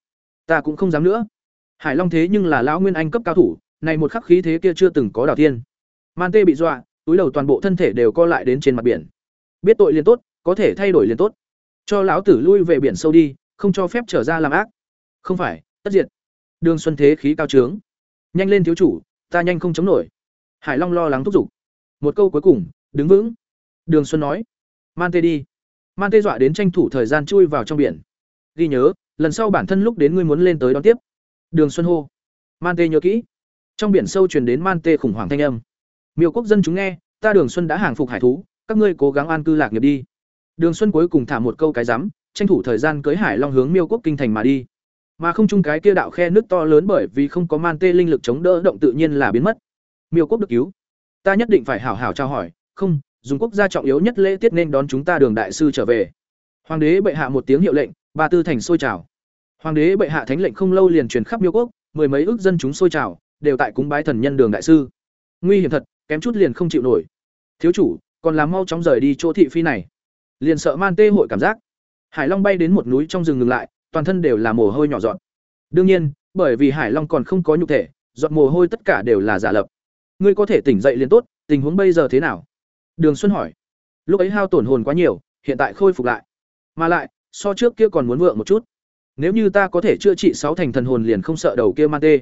S1: ta cũng không dám nữa. Hải long thế nhưng là lão nguyên anh cấp cao thủ này một khắc khí thế kia chưa từng có đào thiên. Man tê bị dọa, túi đầu toàn bộ thân thể đều co lại đến trên mặt biển. Biết tội liền tốt, có thể thay đổi liền tốt. Cho lão tử lui về biển sâu đi, không cho phép trở ra làm ác. Không phải, tất diệt. Đường xuân thế khí cao trướng. Nhanh lên thiếu chủ, ta nhanh không chống nổi. Hải long lo lắng thúc giục. Một câu cuối cùng, đứng vững. Đường xuân nói. Man tê đi. Man tê dọa đến tranh thủ thời gian chui vào trong biển. Ghi nhớ, lần sau bản thân lúc đến ngươi muốn lên tới đón tiếp. Đường xuân hô. Man tê nhớ kỹ trong biển sâu truyền đến man tê khủng hoảng thanh âm. Miêu quốc dân chúng nghe, ta đường xuân đã hàng phục hải thú, các ngươi cố gắng an cư lạc nghiệp đi. Đường xuân cuối cùng thả một câu cái rắm tranh thủ thời gian cưới hải long hướng miêu quốc kinh thành mà đi. Mà không chung cái kia đạo khe nước to lớn bởi vì không có man tê linh lực chống đỡ động tự nhiên là biến mất. Miêu quốc được cứu. Ta nhất định phải hảo hảo trao hỏi, không, dùng quốc gia trọng yếu nhất lễ tiết nên đón chúng ta đường đại sư trở về. Hoàng đế bệ hạ một tiếng hiệu lệnh, ba tư thành sôi trào. Hoàng đế bệ hạ thánh lệnh không lâu liền truyền khắp miêu quốc, mười mấy ước dân chúng sôi trào đều tại cúng bái thần nhân đường đại sư. Nguy hiểm thật, kém chút liền không chịu nổi. Thiếu chủ, còn làm mau chóng rời đi chỗ thị phi này. Liền sợ man tê hội cảm giác. Hải long bay đến một núi trong rừng ngừng lại, toàn thân đều là mồ hôi nhỏ giọt. Đương nhiên, bởi vì hải long còn không có nhục thể, giọt mồ hôi tất cả đều là giả lập. Ngươi có thể tỉnh dậy liền tốt, tình huống bây giờ thế nào? Đường xuân hỏi. Lúc ấy hao tổn hồn quá nhiều, hiện tại khôi phục lại. Mà lại, so trước kia còn muốn vượng một chút. Nếu như ta có thể chữa trị sáu thành thần hồn liền không sợ đầu kia man tê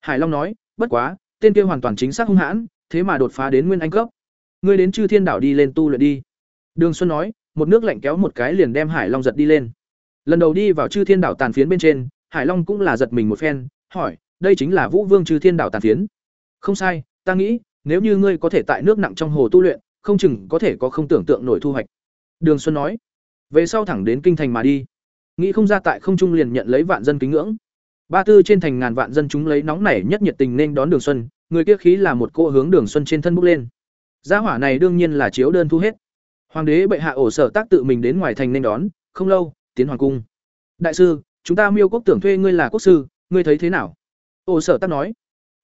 S1: hải long nói, bất quá, tên kia hoàn toàn chính xác hung hãn, thế mà đột phá đến nguyên anh cấp. Ngươi đến chư thiên đảo đi lên tu luyện đi. Đường xuân nói, một nước lạnh kéo một cái liền đem hải long giật đi lên. Lần đầu đi vào chư thiên đảo tàn phiến bên trên, hải long cũng là giật mình một phen, hỏi, đây chính là vũ vương chư thiên đảo tàn phiến? Không sai, ta nghĩ, nếu như ngươi có thể tại nước nặng trong hồ tu luyện, không chừng có thể có không tưởng tượng nổi thu hoạch. Đường xuân nói, về sau thẳng đến kinh thành mà đi. Nghĩ không ra tại không trung liền nhận lấy vạn dân kính ngưỡng ba tư trên thành ngàn vạn dân chúng lấy nóng nảy nhất nhiệt tình nên đón đường xuân, người kia khí là một cô hướng đường xuân trên thân bốc lên. Gia hỏa này đương nhiên là chiếu đơn thu hết. Hoàng đế bệ hạ ổ sở tác tự mình đến ngoài thành nên đón, không lâu, tiến hoàng cung. Đại sư, chúng ta miêu quốc tưởng thuê ngươi là quốc sư, ngươi thấy thế nào? Ổ sở tác nói,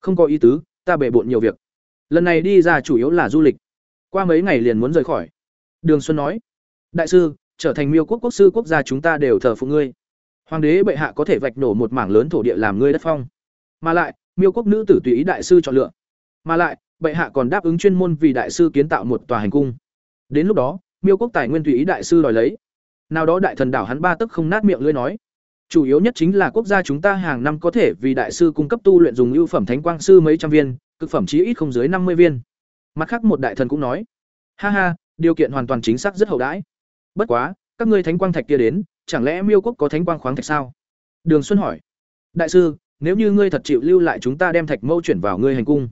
S1: không có ý tứ, ta bể bộn nhiều việc. Lần này đi ra chủ yếu là du lịch. Qua mấy ngày liền muốn rời khỏi. Đường xuân nói, đại sư, trở thành miêu quốc quốc sư quốc gia chúng ta đều thờ phụ ngươi hoàng đế bệ hạ có thể vạch nổ một mảng lớn thổ địa làm ngươi đất phong. Mà lại, miêu quốc nữ tử tùy ý đại sư chọn lựa. Mà lại, bệ hạ còn đáp ứng chuyên môn vì đại sư kiến tạo một tòa hành cung. Đến lúc đó, miêu quốc tài nguyên tùy ý đại sư đòi lấy. Nào đó đại thần đảo hắn ba tức không nát miệng lưỡi nói. Chủ yếu nhất chính là quốc gia chúng ta hàng năm có thể vì đại sư cung cấp tu luyện dùng ưu phẩm thánh quang sư mấy trăm viên, cực phẩm chí ít không dưới năm mươi viên. Mặt khác một đại thần cũng nói. Ha ha, điều kiện hoàn toàn chính xác rất hậu đãi. Bất quá, các ngươi thánh quang thạch kia đến chẳng lẽ miêu quốc có thánh quang khoáng thạch sao? Đường xuân hỏi. Đại sư, nếu như ngươi thật chịu lưu lại chúng ta đem thạch mẫu chuyển vào ngươi hành cung.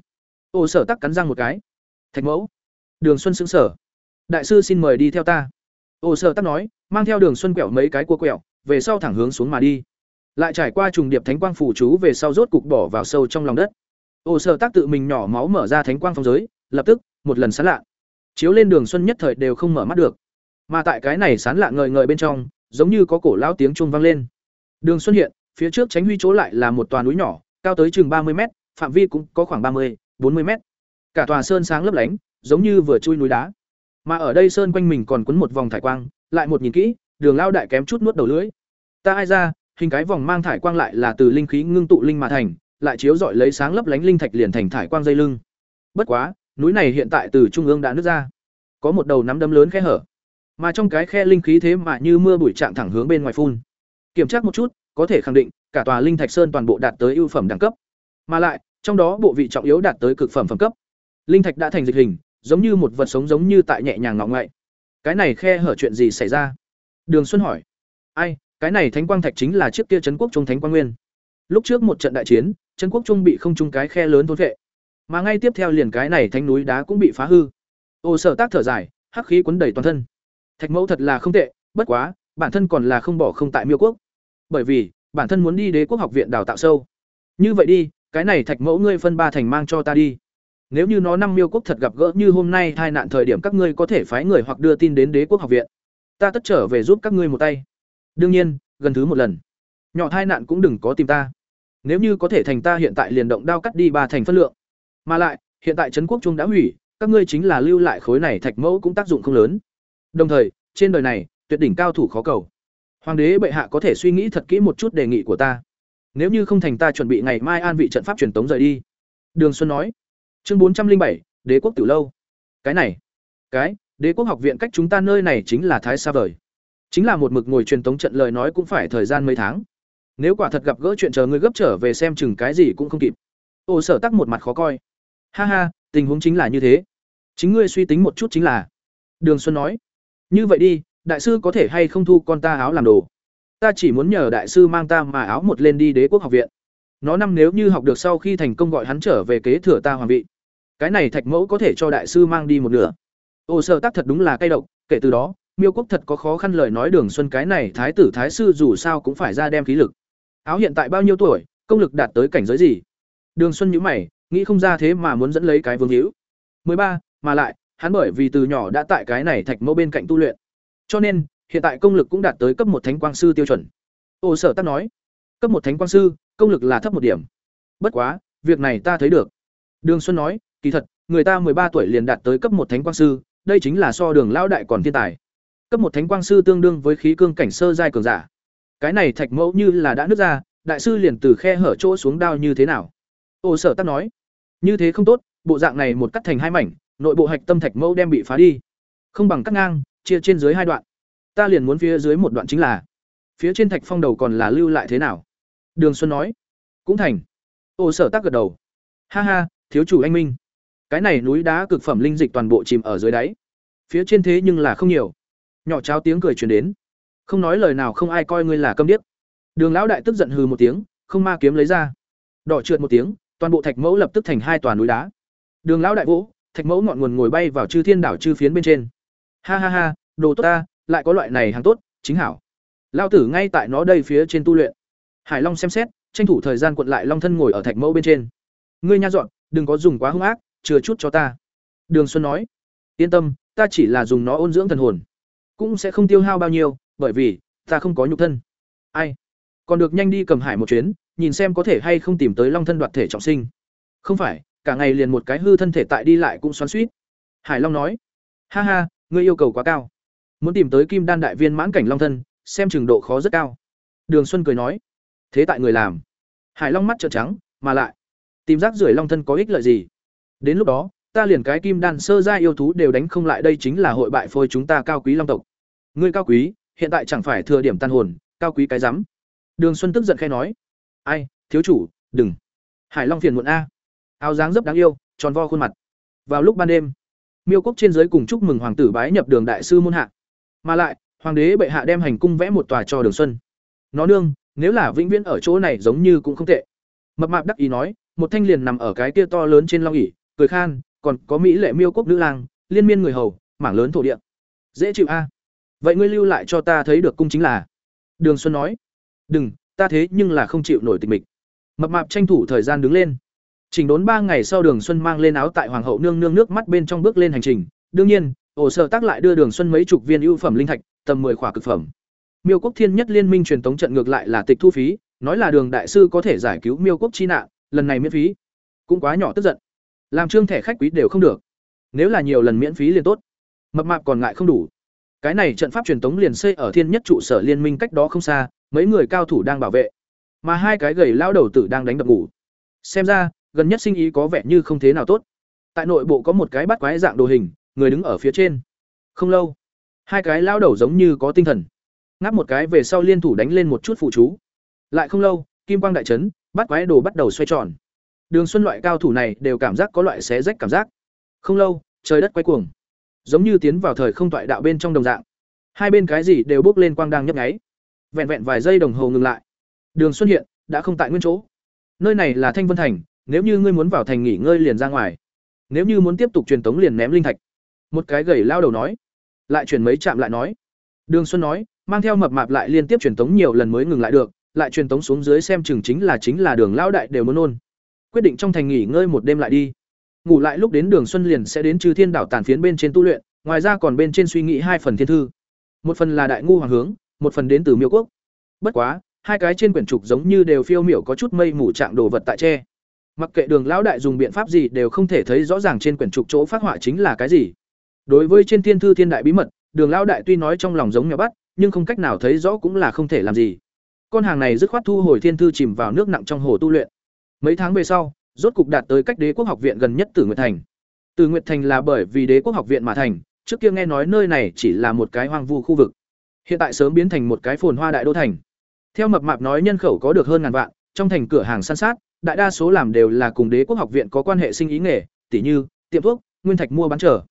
S1: Ô sở tắc cắn răng một cái. Thạch mẫu? Đường xuân xứng sở đại sư xin mời đi theo ta. Ô sở tắc nói, mang theo đường xuân quẹo mấy cái cua quẹo, về sau thẳng hướng xuống mà đi. Lại trải qua trùng điệp thánh quang phủ chú về sau rốt cục bỏ vào sâu trong lòng đất. Ô sở tắc tự mình nhỏ máu mở ra thánh quang phong giới, lập tức, một lần sán lạ. Chiếu lên đường xuân nhất thời đều không mở mắt được. Mà tại cái này sán lạ ngời ngời bên trong giống như có cổ lao tiếng chuông vang lên. Đường xuất hiện, phía trước tránh huy chỗ lại là một tòa núi nhỏ, cao tới chừng ba mươi m phạm vi cũng có khoảng ba mươi, bốn mươi m cả tòa sơn sáng lấp lánh, giống như vừa chui núi đá. Mà ở đây sơn quanh mình còn quấn một vòng thải quang, lại một nhìn kỹ, đường lao đại kém chút nuốt đầu lưỡi. Ta ai ra, hình cái vòng mang thải quang lại là từ linh khí ngưng tụ linh mà thành, lại chiếu dọi lấy sáng lấp lánh linh thạch liền thành thải quang dây lưng. Bất quá, núi này hiện tại từ trung ương đã nứt ra. Có một đầu nắm đấm lớn khe hở mà trong cái khe linh khí thế mà như mưa bụi trạng thẳng hướng bên ngoài phun. Kiểm tra một chút, có thể khẳng định, cả tòa linh thạch sơn toàn bộ đạt tới ưu phẩm đẳng cấp. Mà lại, trong đó bộ vị trọng yếu đạt tới cực phẩm phẩm cấp. Linh thạch đã thành dịch hình, giống như một vật sống giống như tại nhẹ nhàng ngọng ngậy. Cái này khe hở chuyện gì xảy ra? Đường xuân hỏi. Ai, cái này thánh quang thạch chính là chiếc kia trấn quốc trung thánh quang nguyên. Lúc trước một trận đại chiến, trấn quốc trung bị không trung cái khe lớn thôn vệ. Mà ngay tiếp theo liền cái này thánh núi đá cũng bị phá hư. Ô sở tác thở dài, hắc khí quấn đầy toàn thân thạch mẫu thật là không tệ, bất quá, bản thân còn là không bỏ không tại miêu quốc. Bởi vì, bản thân muốn đi đế quốc học viện đào tạo sâu. Như vậy đi, cái này thạch mẫu ngươi phân ba thành mang cho ta đi. Nếu như nó năm miêu quốc thật gặp gỡ như hôm nay hai nạn thời điểm các ngươi có thể phái người hoặc đưa tin đến đế quốc học viện. Ta tất trở về giúp các ngươi một tay. Đương nhiên, gần thứ một lần. Nhỏ hai nạn cũng đừng có tìm ta. Nếu như có thể thành ta hiện tại liền động đao cắt đi ba thành phân lượng. Mà lại, hiện tại trấn quốc trung đã hủy, các ngươi chính là lưu lại khối này thạch mẫu cũng tác dụng không lớn đồng thời, trên đời này, tuyệt đỉnh cao thủ khó cầu. Hoàng đế bệ hạ có thể suy nghĩ thật kỹ một chút đề nghị của ta. Nếu như không thành ta chuẩn bị ngày mai an vị trận pháp truyền tống rời đi. Đường xuân nói. Chương bốn trăm linh bảy, đế quốc tiểu lâu. Cái này. Cái, đế quốc học viện cách chúng ta nơi này chính là thái xa vời. Chính là một mực ngồi truyền tống trận lời nói cũng phải thời gian mấy tháng. Nếu quả thật gặp gỡ chuyện chờ ngươi gấp trở về xem chừng cái gì cũng không kịp. Ô sở tắc một mặt khó coi. Ha ha, tình huống chính là như thế. Chính ngươi suy tính một chút chính là. Đường xuân nói như vậy đi, đại sư có thể hay không thu con ta áo làm đồ? Ta chỉ muốn nhờ đại sư mang ta mà áo một lên đi đế quốc học viện. Nó năm nếu như học được sau khi thành công gọi hắn trở về kế thừa ta hoàng vị. Cái này thạch mẫu có thể cho đại sư mang đi một nửa. Ô sơ tác thật đúng là cay độc, kể từ đó, miêu quốc thật có khó khăn lời nói đường xuân cái này thái tử thái sư dù sao cũng phải ra đem khí lực. Áo hiện tại bao nhiêu tuổi, công lực đạt tới cảnh giới gì? Đường xuân nhữ mày, nghĩ không ra thế mà muốn dẫn lấy cái vương hữu. Mười ba, mà lại hắn bởi vì từ nhỏ đã tại cái này thạch mẫu bên cạnh tu luyện. Cho nên, hiện tại công lực cũng đạt tới cấp một thánh quang sư tiêu chuẩn. Ô sở tắc nói, cấp một thánh quang sư, công lực là thấp một điểm. Bất quá, việc này ta thấy được. Đường xuân nói, kỳ thật, người ta ba tuổi liền đạt tới cấp một thánh quang sư, đây chính là so đường lão đại còn thiên tài. Cấp một thánh quang sư tương đương với khí cương cảnh sơ giai cường giả. Cái này thạch mẫu như là đã nứt ra, đại sư liền từ khe hở chỗ xuống đao như thế nào? Ô sở tắc nói, như thế không tốt, bộ dạng này một cắt thành hai mảnh nội bộ hạch tâm thạch mẫu đem bị phá đi. Không bằng cắt ngang, chia trên dưới hai đoạn. Ta liền muốn phía dưới một đoạn chính là, phía trên thạch phong đầu còn là lưu lại thế nào? Đường xuân nói. Cũng thành. Ô sở tắc gật đầu. Ha ha, thiếu chủ anh minh. Cái này núi đá cực phẩm linh dịch toàn bộ chìm ở dưới đáy. Phía trên thế nhưng là không nhiều. Nhỏ cháo tiếng cười truyền đến. Không nói lời nào không ai coi ngươi là câm điếc. Đường lão đại tức giận hừ một tiếng, không ma kiếm lấy ra. Đỏ trượt một tiếng, toàn bộ thạch mẫu lập tức thành hai tòa núi đá. Đường lão đại vỗ thạch mẫu ngọn nguồn ngồi bay vào chư thiên đảo chư phiến bên trên. Ha ha ha, đồ tốt ta, lại có loại này hàng tốt, chính hảo. Lao tử ngay tại nó đây phía trên tu luyện. Hải long xem xét, tranh thủ thời gian cuộn lại long thân ngồi ở thạch mẫu bên trên. Ngươi nha dọn, đừng có dùng quá hung ác, chừa chút cho ta. Đường xuân nói, yên tâm, ta chỉ là dùng nó ôn dưỡng thần hồn. Cũng sẽ không tiêu hao bao nhiêu, bởi vì, ta không có nhục thân. Ai? Còn được nhanh đi cầm hải một chuyến, nhìn xem có thể hay không tìm tới long thân đoạt thể trọng sinh. Không phải cả ngày liền một cái hư thân thể tại đi lại cũng xoắn suýt hải long nói, ha ha, ngươi yêu cầu quá cao. Muốn tìm tới kim đan đại viên mãn cảnh long thân, xem trình độ khó rất cao. Đường xuân cười nói, thế tại người làm. Hải long mắt trợn trắng, mà lại, tìm rác rưởi long thân có ích lợi gì? Đến lúc đó, ta liền cái kim đan sơ gia yêu thú đều đánh không lại đây chính là hội bại phôi chúng ta cao quý long tộc. Ngươi cao quý, hiện tại chẳng phải thừa điểm tan hồn, cao quý cái rắm. Đường xuân tức giận khai nói, ai, thiếu chủ, đừng. Hải long phiền muộn a áo dáng rất đáng yêu, tròn vo khuôn mặt. Vào lúc ban đêm, miêu quốc trên giới cùng chúc mừng hoàng tử bái nhập đường đại sư môn hạ. Mà lại, hoàng đế bệ hạ đem hành cung vẽ một tòa cho đường xuân. Nó nương, nếu là vĩnh viễn ở chỗ này giống như cũng không tệ. Mập mạp đắc ý nói, một thanh liền nằm ở cái kia to lớn trên long ỉ cười khan, còn có mỹ lệ miêu quốc nữ lang, liên miên người hầu, mảng lớn thổ địa. Dễ chịu a. Vậy ngươi lưu lại cho ta thấy được cung chính là? Đường xuân nói. Đừng, ta thế nhưng là không chịu nổi tịch mịch. Mập mạp tranh thủ thời gian đứng lên chỉnh đốn ba ngày sau đường xuân mang lên áo tại hoàng hậu nương nương nước mắt bên trong bước lên hành trình. Đương nhiên, ổ sở tác lại đưa đường xuân mấy chục viên ưu phẩm linh thạch, tầm 10 khỏa cực phẩm. Miêu quốc thiên nhất liên minh truyền tống trận ngược lại là tịch thu phí, nói là đường đại sư có thể giải cứu miêu quốc chi nạn, lần này miễn phí. Cũng quá nhỏ tức giận. Làm trương thẻ khách quý đều không được. Nếu là nhiều lần miễn phí liền tốt. Mập mạp còn ngại không đủ. Cái này trận pháp truyền tống liền xây ở thiên nhất trụ sở liên minh cách đó không xa, mấy người cao thủ đang bảo vệ. Mà hai cái gầy lao đầu tử đang đánh đập ngủ. Xem ra gần nhất sinh ý có vẻ như không thế nào tốt. Tại nội bộ có một cái bắt quái dạng đồ hình, người đứng ở phía trên. Không lâu, hai cái lao đầu giống như có tinh thần. Ngáp một cái về sau liên thủ đánh lên một chút phụ chú. Lại không lâu, kim quang đại trấn bắt quái đồ bắt đầu xoay tròn. Đường xuân loại cao thủ này đều cảm giác có loại xé rách cảm giác. Không lâu, trời đất quay cuồng. Giống như tiến vào thời không toại đạo bên trong đồng dạng. Hai bên cái gì đều bốc lên quang đang nhấp nháy. Vẹn vẹn vài giây đồng hồ ngừng lại. Đường xuân hiện, đã không tại nguyên chỗ. Nơi này là thanh vân thành nếu như ngươi muốn vào thành nghỉ ngơi liền ra ngoài. Nếu như muốn tiếp tục truyền tống liền ném linh thạch. Một cái gầy lao đầu nói. Lại chuyển mấy chạm lại nói. Đường xuân nói, mang theo mập mạp lại liên tiếp truyền tống nhiều lần mới ngừng lại được, lại truyền tống xuống dưới xem chừng chính là chính là đường lao đại đều muốn ôn. Quyết định trong thành nghỉ ngơi một đêm lại đi. Ngủ lại lúc đến đường xuân liền sẽ đến trừ thiên đảo tàn phiến bên trên tu luyện, ngoài ra còn bên trên suy nghĩ hai phần thiên thư. Một phần là đại ngu hoàng hướng, một phần đến từ miêu quốc. Bất quá, hai cái trên quyển trục giống như đều phiêu miểu có chút mây mù trạng đồ vật tại tre mặc kệ đường lão đại dùng biện pháp gì đều không thể thấy rõ ràng trên quyển trục chỗ phát họa chính là cái gì. Đối với trên thiên thư thiên đại bí mật, đường lão đại tuy nói trong lòng giống nhà bắt, nhưng không cách nào thấy rõ cũng là không thể làm gì. Con hàng này dứt khoát thu hồi thiên thư chìm vào nước nặng trong hồ tu luyện. Mấy tháng về sau, rốt cục đạt tới cách đế quốc học viện gần nhất tử nguyệt thành. Tử nguyệt thành là bởi vì đế quốc học viện mà thành, trước kia nghe nói nơi này chỉ là một cái hoang vu khu vực. Hiện tại sớm biến thành một cái phồn hoa đại đô thành. Theo mập mạp nói nhân khẩu có được hơn ngàn vạn, trong thành cửa hàng san sát đại đa số làm đều là cùng đế quốc học viện có quan hệ sinh ý nghề, tỉ như, tiệm thuốc, nguyên thạch mua bán trở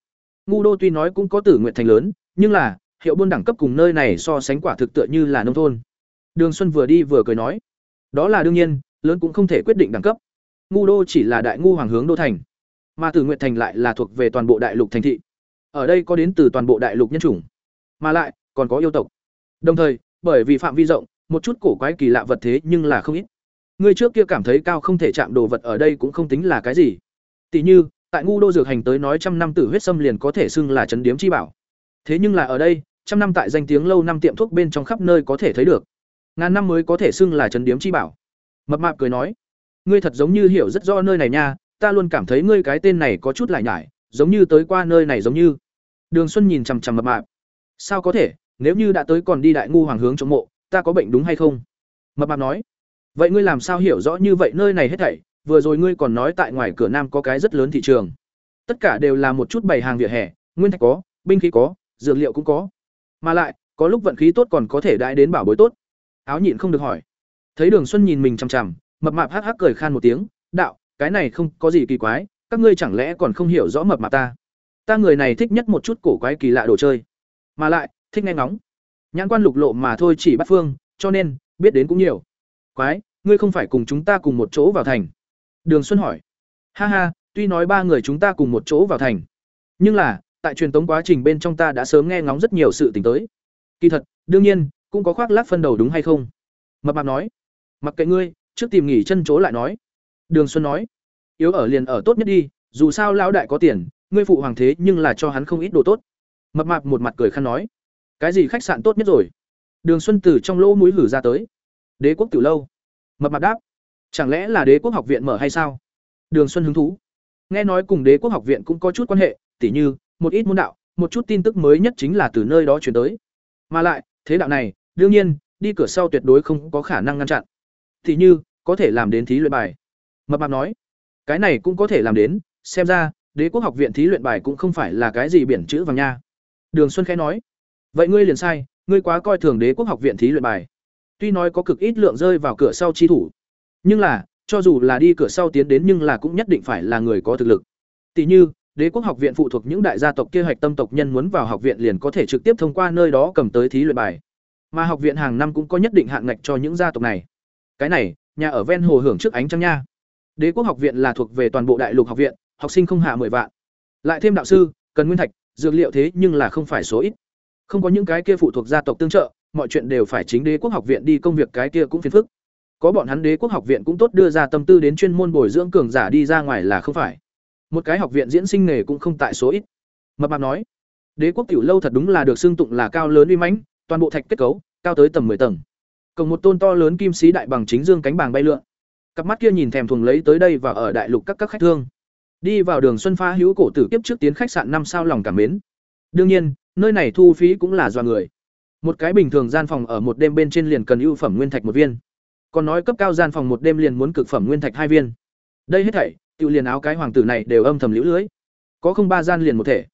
S1: ngu đô tuy nói cũng có tử nguyện thành lớn, nhưng là, hiệu buôn đẳng cấp cùng nơi này so sánh quả thực tựa như là nông thôn. Đường xuân vừa đi vừa cười nói, đó là đương nhiên, lớn cũng không thể quyết định đẳng cấp. Ngu đô chỉ là đại ngu hoàng hướng đô thành, mà tử nguyện thành lại là thuộc về toàn bộ đại lục thành thị. Ở đây có đến từ toàn bộ đại lục nhân chủng, mà lại, còn có yêu tộc. Đồng thời, bởi vì phạm vi rộng, một chút cổ quái kỳ lạ vật thế nhưng là không ít ngươi trước kia cảm thấy cao không thể chạm đồ vật ở đây cũng không tính là cái gì. Tỷ như, tại ngu đô dược hành tới nói trăm năm tử huyết xâm liền có thể xưng là chấn điếm chi bảo. Thế nhưng là ở đây, trăm năm tại danh tiếng lâu năm tiệm thuốc bên trong khắp nơi có thể thấy được. Ngàn năm mới có thể xưng là chấn điếm chi bảo. Mập mạp cười nói, ngươi thật giống như hiểu rất rõ nơi này nha, ta luôn cảm thấy ngươi cái tên này có chút lại nhải, giống như tới qua nơi này giống như. Đường xuân nhìn chằm chằm mập mạp. Sao có thể, nếu như đã tới còn đi đại ngu hoàng hướng chống mộ, ta có bệnh đúng hay không? Mập mạp nói vậy ngươi làm sao hiểu rõ như vậy nơi này hết thảy? Vừa rồi ngươi còn nói tại ngoài cửa nam có cái rất lớn thị trường. Tất cả đều là một chút bày hàng vỉa hè, nguyên thạch có, binh khí có, dược liệu cũng có. Mà lại, có lúc vận khí tốt còn có thể đãi đến bảo bối tốt. Áo nhịn không được hỏi. Thấy đường xuân nhìn mình chằm chằm, mập mạp hắc hắc cười khan một tiếng, đạo, cái này không có gì kỳ quái, các ngươi chẳng lẽ còn không hiểu rõ mập mạp ta? Ta người này thích nhất một chút cổ quái kỳ lạ đồ chơi. Mà lại, thích nghe ngóng. Nhãn quan lục lộ mà thôi chỉ bắt phương, cho nên, biết đến cũng nhiều quái, ngươi không phải cùng chúng ta cùng một chỗ vào thành. Đường xuân hỏi. Ha ha, tuy nói ba người chúng ta cùng một chỗ vào thành, nhưng là, tại truyền tống quá trình bên trong ta đã sớm nghe ngóng rất nhiều sự tình tới. Kỳ thật, đương nhiên, cũng có khoác lác phân đầu đúng hay không? Mập mạp nói. Mặc kệ ngươi, trước tìm nghỉ chân chỗ lại nói. Đường xuân nói. Yếu ở liền ở tốt nhất đi, dù sao lão đại có tiền, ngươi phụ hoàng thế nhưng là cho hắn không ít đồ tốt. Mập mạp một mặt cười khăn nói. Cái gì khách sạn tốt nhất rồi? Đường xuân từ trong lỗ mũi lử ra tới đế quốc tiểu lâu. Mập mạp đáp, chẳng lẽ là đế quốc học viện mở hay sao? Đường xuân hứng thú, nghe nói cùng đế quốc học viện cũng có chút quan hệ, tỉ như, một ít môn đạo, một chút tin tức mới nhất chính là từ nơi đó chuyển tới. Mà lại, thế đạo này, đương nhiên, đi cửa sau tuyệt đối không có khả năng ngăn chặn. Thì như, có thể làm đến thí luyện bài. Mập mạp nói, cái này cũng có thể làm đến, xem ra, đế quốc học viện thí luyện bài cũng không phải là cái gì biển chữ vàng nha. Đường xuân khẽ nói, vậy ngươi liền sai, ngươi quá coi thường đế quốc học viện thí luyện bài tuy nói có cực ít lượng rơi vào cửa sau chi thủ, nhưng là, cho dù là đi cửa sau tiến đến nhưng là cũng nhất định phải là người có thực lực. Tỷ như, đế quốc học viện phụ thuộc những đại gia tộc kia hoạch tâm tộc nhân muốn vào học viện liền có thể trực tiếp thông qua nơi đó cầm tới thí luyện bài. Mà học viện hàng năm cũng có nhất định hạn ngạch cho những gia tộc này. Cái này, nhà ở ven hồ hưởng trước ánh trăng nha. Đế quốc học viện là thuộc về toàn bộ đại lục học viện, học sinh không hạ mười vạn. Lại thêm đạo sư, cần nguyên thạch, dược liệu thế nhưng là không phải số ít. Không có những cái kia phụ thuộc gia tộc tương trợ mọi chuyện đều phải chính đế quốc học viện đi công việc cái kia cũng phiền phức. Có bọn hắn đế quốc học viện cũng tốt, đưa ra tâm tư đến chuyên môn bồi dưỡng cường giả đi ra ngoài là không phải. Một cái học viện diễn sinh nghề cũng không tại số ít. Mập mạp nói, đế quốc tiểu lâu thật đúng là được xưng tụng là cao lớn uy mãnh, toàn bộ thạch kết cấu, cao tới tầm 10 tầng. Cộng một tôn to lớn kim sĩ đại bằng chính dương cánh bàng bay lượn. Cặp mắt kia nhìn thèm thuồng lấy tới đây và ở đại lục các các khách thương. Đi vào đường xuân pha hữu cổ tử kiếp trước tiến khách sạn năm sao lòng cảm mến. Đương nhiên, nơi này thu phí cũng là do người một cái bình thường gian phòng ở một đêm bên trên liền cần ưu phẩm nguyên thạch một viên còn nói cấp cao gian phòng một đêm liền muốn cực phẩm nguyên thạch hai viên đây hết thảy Tiểu liền áo cái hoàng tử này đều âm thầm liễu lưới. Có không ba gian liền một thể.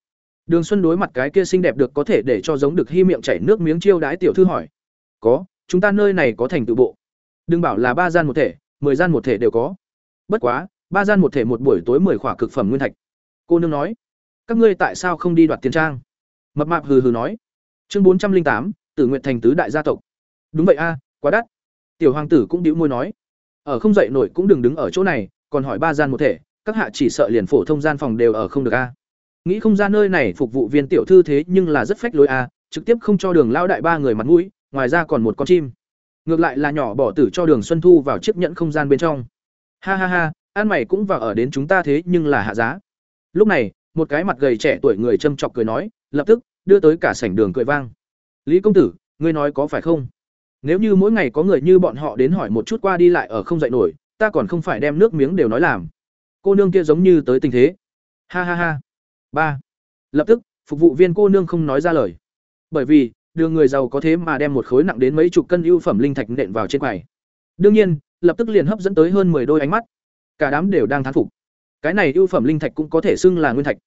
S1: Đường Xuân đối mặt cái kia xinh đẹp được có thể để cho giống được hy miệng chảy nước miếng chiêu đái tiểu thư hỏi. Có, chúng ta nơi này có thành tự bộ. Đừng bảo là ba gian một thể, mười gian một thể đều có. Bất quá, ba gian một thể một buổi tối mười khỏa cực phẩm nguyên thạch. Cô nương nói, các ngươi tại sao không đi đoạt tiền trang? Mập mạp hừ hừ nói. Chương bốn trăm linh tám, Tử nguyện thành tứ đại gia tộc. Đúng vậy a, quá đắt. Tiểu hoàng tử cũng điếu môi nói, ở không dậy nổi cũng đừng đứng ở chỗ này, còn hỏi ba gian một thể, các hạ chỉ sợ liền phổ thông gian phòng đều ở không được a. Nghĩ không ra nơi này phục vụ viên tiểu thư thế nhưng là rất phách lối a, trực tiếp không cho Đường lao đại ba người mặt mũi, ngoài ra còn một con chim. Ngược lại là nhỏ bỏ tử cho Đường Xuân Thu vào chiếc nhẫn không gian bên trong. Ha ha ha, an mày cũng vào ở đến chúng ta thế nhưng là hạ giá. Lúc này, một cái mặt gầy trẻ tuổi người châm chọc cười nói, lập tức đưa tới cả sảnh đường cười vang. Lý công tử, ngươi nói có phải không? Nếu như mỗi ngày có người như bọn họ đến hỏi một chút qua đi lại ở không dậy nổi, ta còn không phải đem nước miếng đều nói làm. Cô nương kia giống như tới tình thế. Ha ha ha. ba Lập tức, phục vụ viên cô nương không nói ra lời. Bởi vì, đưa người giàu có thế mà đem một khối nặng đến mấy chục cân ưu phẩm linh thạch nện vào trên quầy. Đương nhiên, lập tức liền hấp dẫn tới hơn 10 đôi ánh mắt. Cả đám đều đang thán phục. Cái này ưu phẩm linh thạch cũng có thể xưng là nguyên thạch.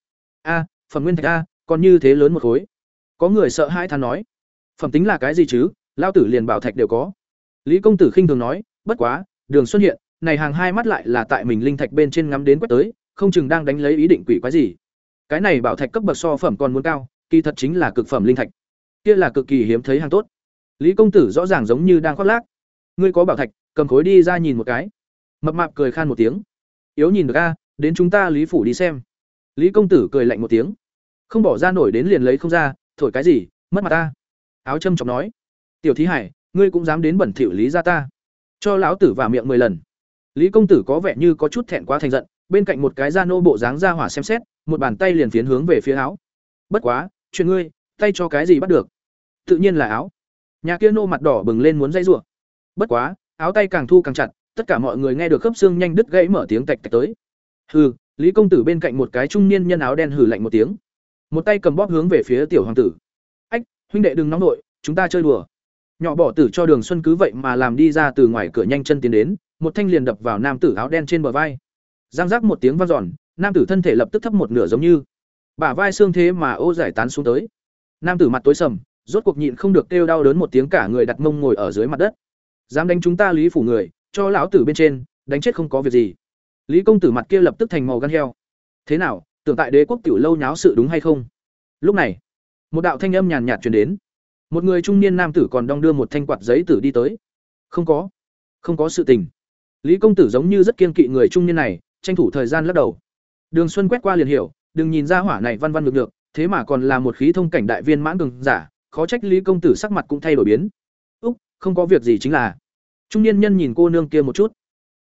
S1: A, phẩm nguyên thạch a, còn như thế lớn một khối. Có người sợ hãi than nói, phẩm tính là cái gì chứ, lao tử liền bảo thạch đều có. Lý công tử khinh thường nói, bất quá, Đường xuất hiện, này hàng hai mắt lại là tại mình linh thạch bên trên ngắm đến quét tới, không chừng đang đánh lấy ý định quỷ quái gì. Cái này bảo thạch cấp bậc so phẩm còn muốn cao, kỳ thật chính là cực phẩm linh thạch. Kia là cực kỳ hiếm thấy hàng tốt. Lý công tử rõ ràng giống như đang khoác lác. Ngươi có bảo thạch, cầm khối đi ra nhìn một cái. Mập mạp cười khan một tiếng. Yếu nhìn được a, đến chúng ta Lý phủ đi xem. Lý công tử cười lạnh một tiếng. Không bỏ ra nổi đến liền lấy không ra, thổi cái gì, mất mặt ta. Áo châm chọc nói. Tiểu thí hải, ngươi cũng dám đến bẩn thỉu Lý gia ta. Cho lão tử vào miệng mười lần. Lý công tử có vẻ như có chút thẹn quá thành giận, bên cạnh một cái da nô bộ dáng ra hỏa xem xét, một bàn tay liền phiến hướng về phía áo. Bất quá, chuyện ngươi, tay cho cái gì bắt được? Tự nhiên là áo. Nhà kia nô mặt đỏ bừng lên muốn dây rủa. Bất quá, áo tay càng thu càng chặt, tất cả mọi người nghe được khớp xương nhanh đứt gãy mở tiếng tạch tạch tới. Hừ, Lý công tử bên cạnh một cái trung niên nhân áo đen hừ lạnh một tiếng, một tay cầm bóp hướng về phía tiểu hoàng tử. "Ách, huynh đệ đừng nóng nội, chúng ta chơi đùa." Nhỏ bỏ tử cho Đường Xuân cứ vậy mà làm đi ra từ ngoài cửa nhanh chân tiến đến, một thanh liền đập vào nam tử áo đen trên bờ vai. Giang giác một tiếng vang giòn nam tử thân thể lập tức thấp một nửa giống như bả vai xương thế mà ô giải tán xuống tới. Nam tử mặt tối sầm, rốt cuộc nhịn không được kêu đau đớn một tiếng cả người đặt mông ngồi ở dưới mặt đất. Dám đánh chúng ta Lý phủ người, cho lão tử bên trên, đánh chết không có việc gì. Lý công tử mặt kia lập tức thành màu gan heo. Thế nào, tưởng tại đế quốc tiểu lâu nháo sự đúng hay không? Lúc này, một đạo thanh âm nhàn nhạt truyền đến. Một người trung niên nam tử còn đong đưa một thanh quạt giấy tử đi tới. Không có, không có sự tình. Lý công tử giống như rất kiên kỵ người trung niên này, tranh thủ thời gian lắc đầu. Đường Xuân quét qua liền hiểu, đừng nhìn ra hỏa này văn văn ngược ngược thế mà còn là một khí thông cảnh đại viên mãn cường giả, khó trách Lý công tử sắc mặt cũng thay đổi biến. Úc, không có việc gì chính là. Trung niên nhân nhìn cô nương kia một chút.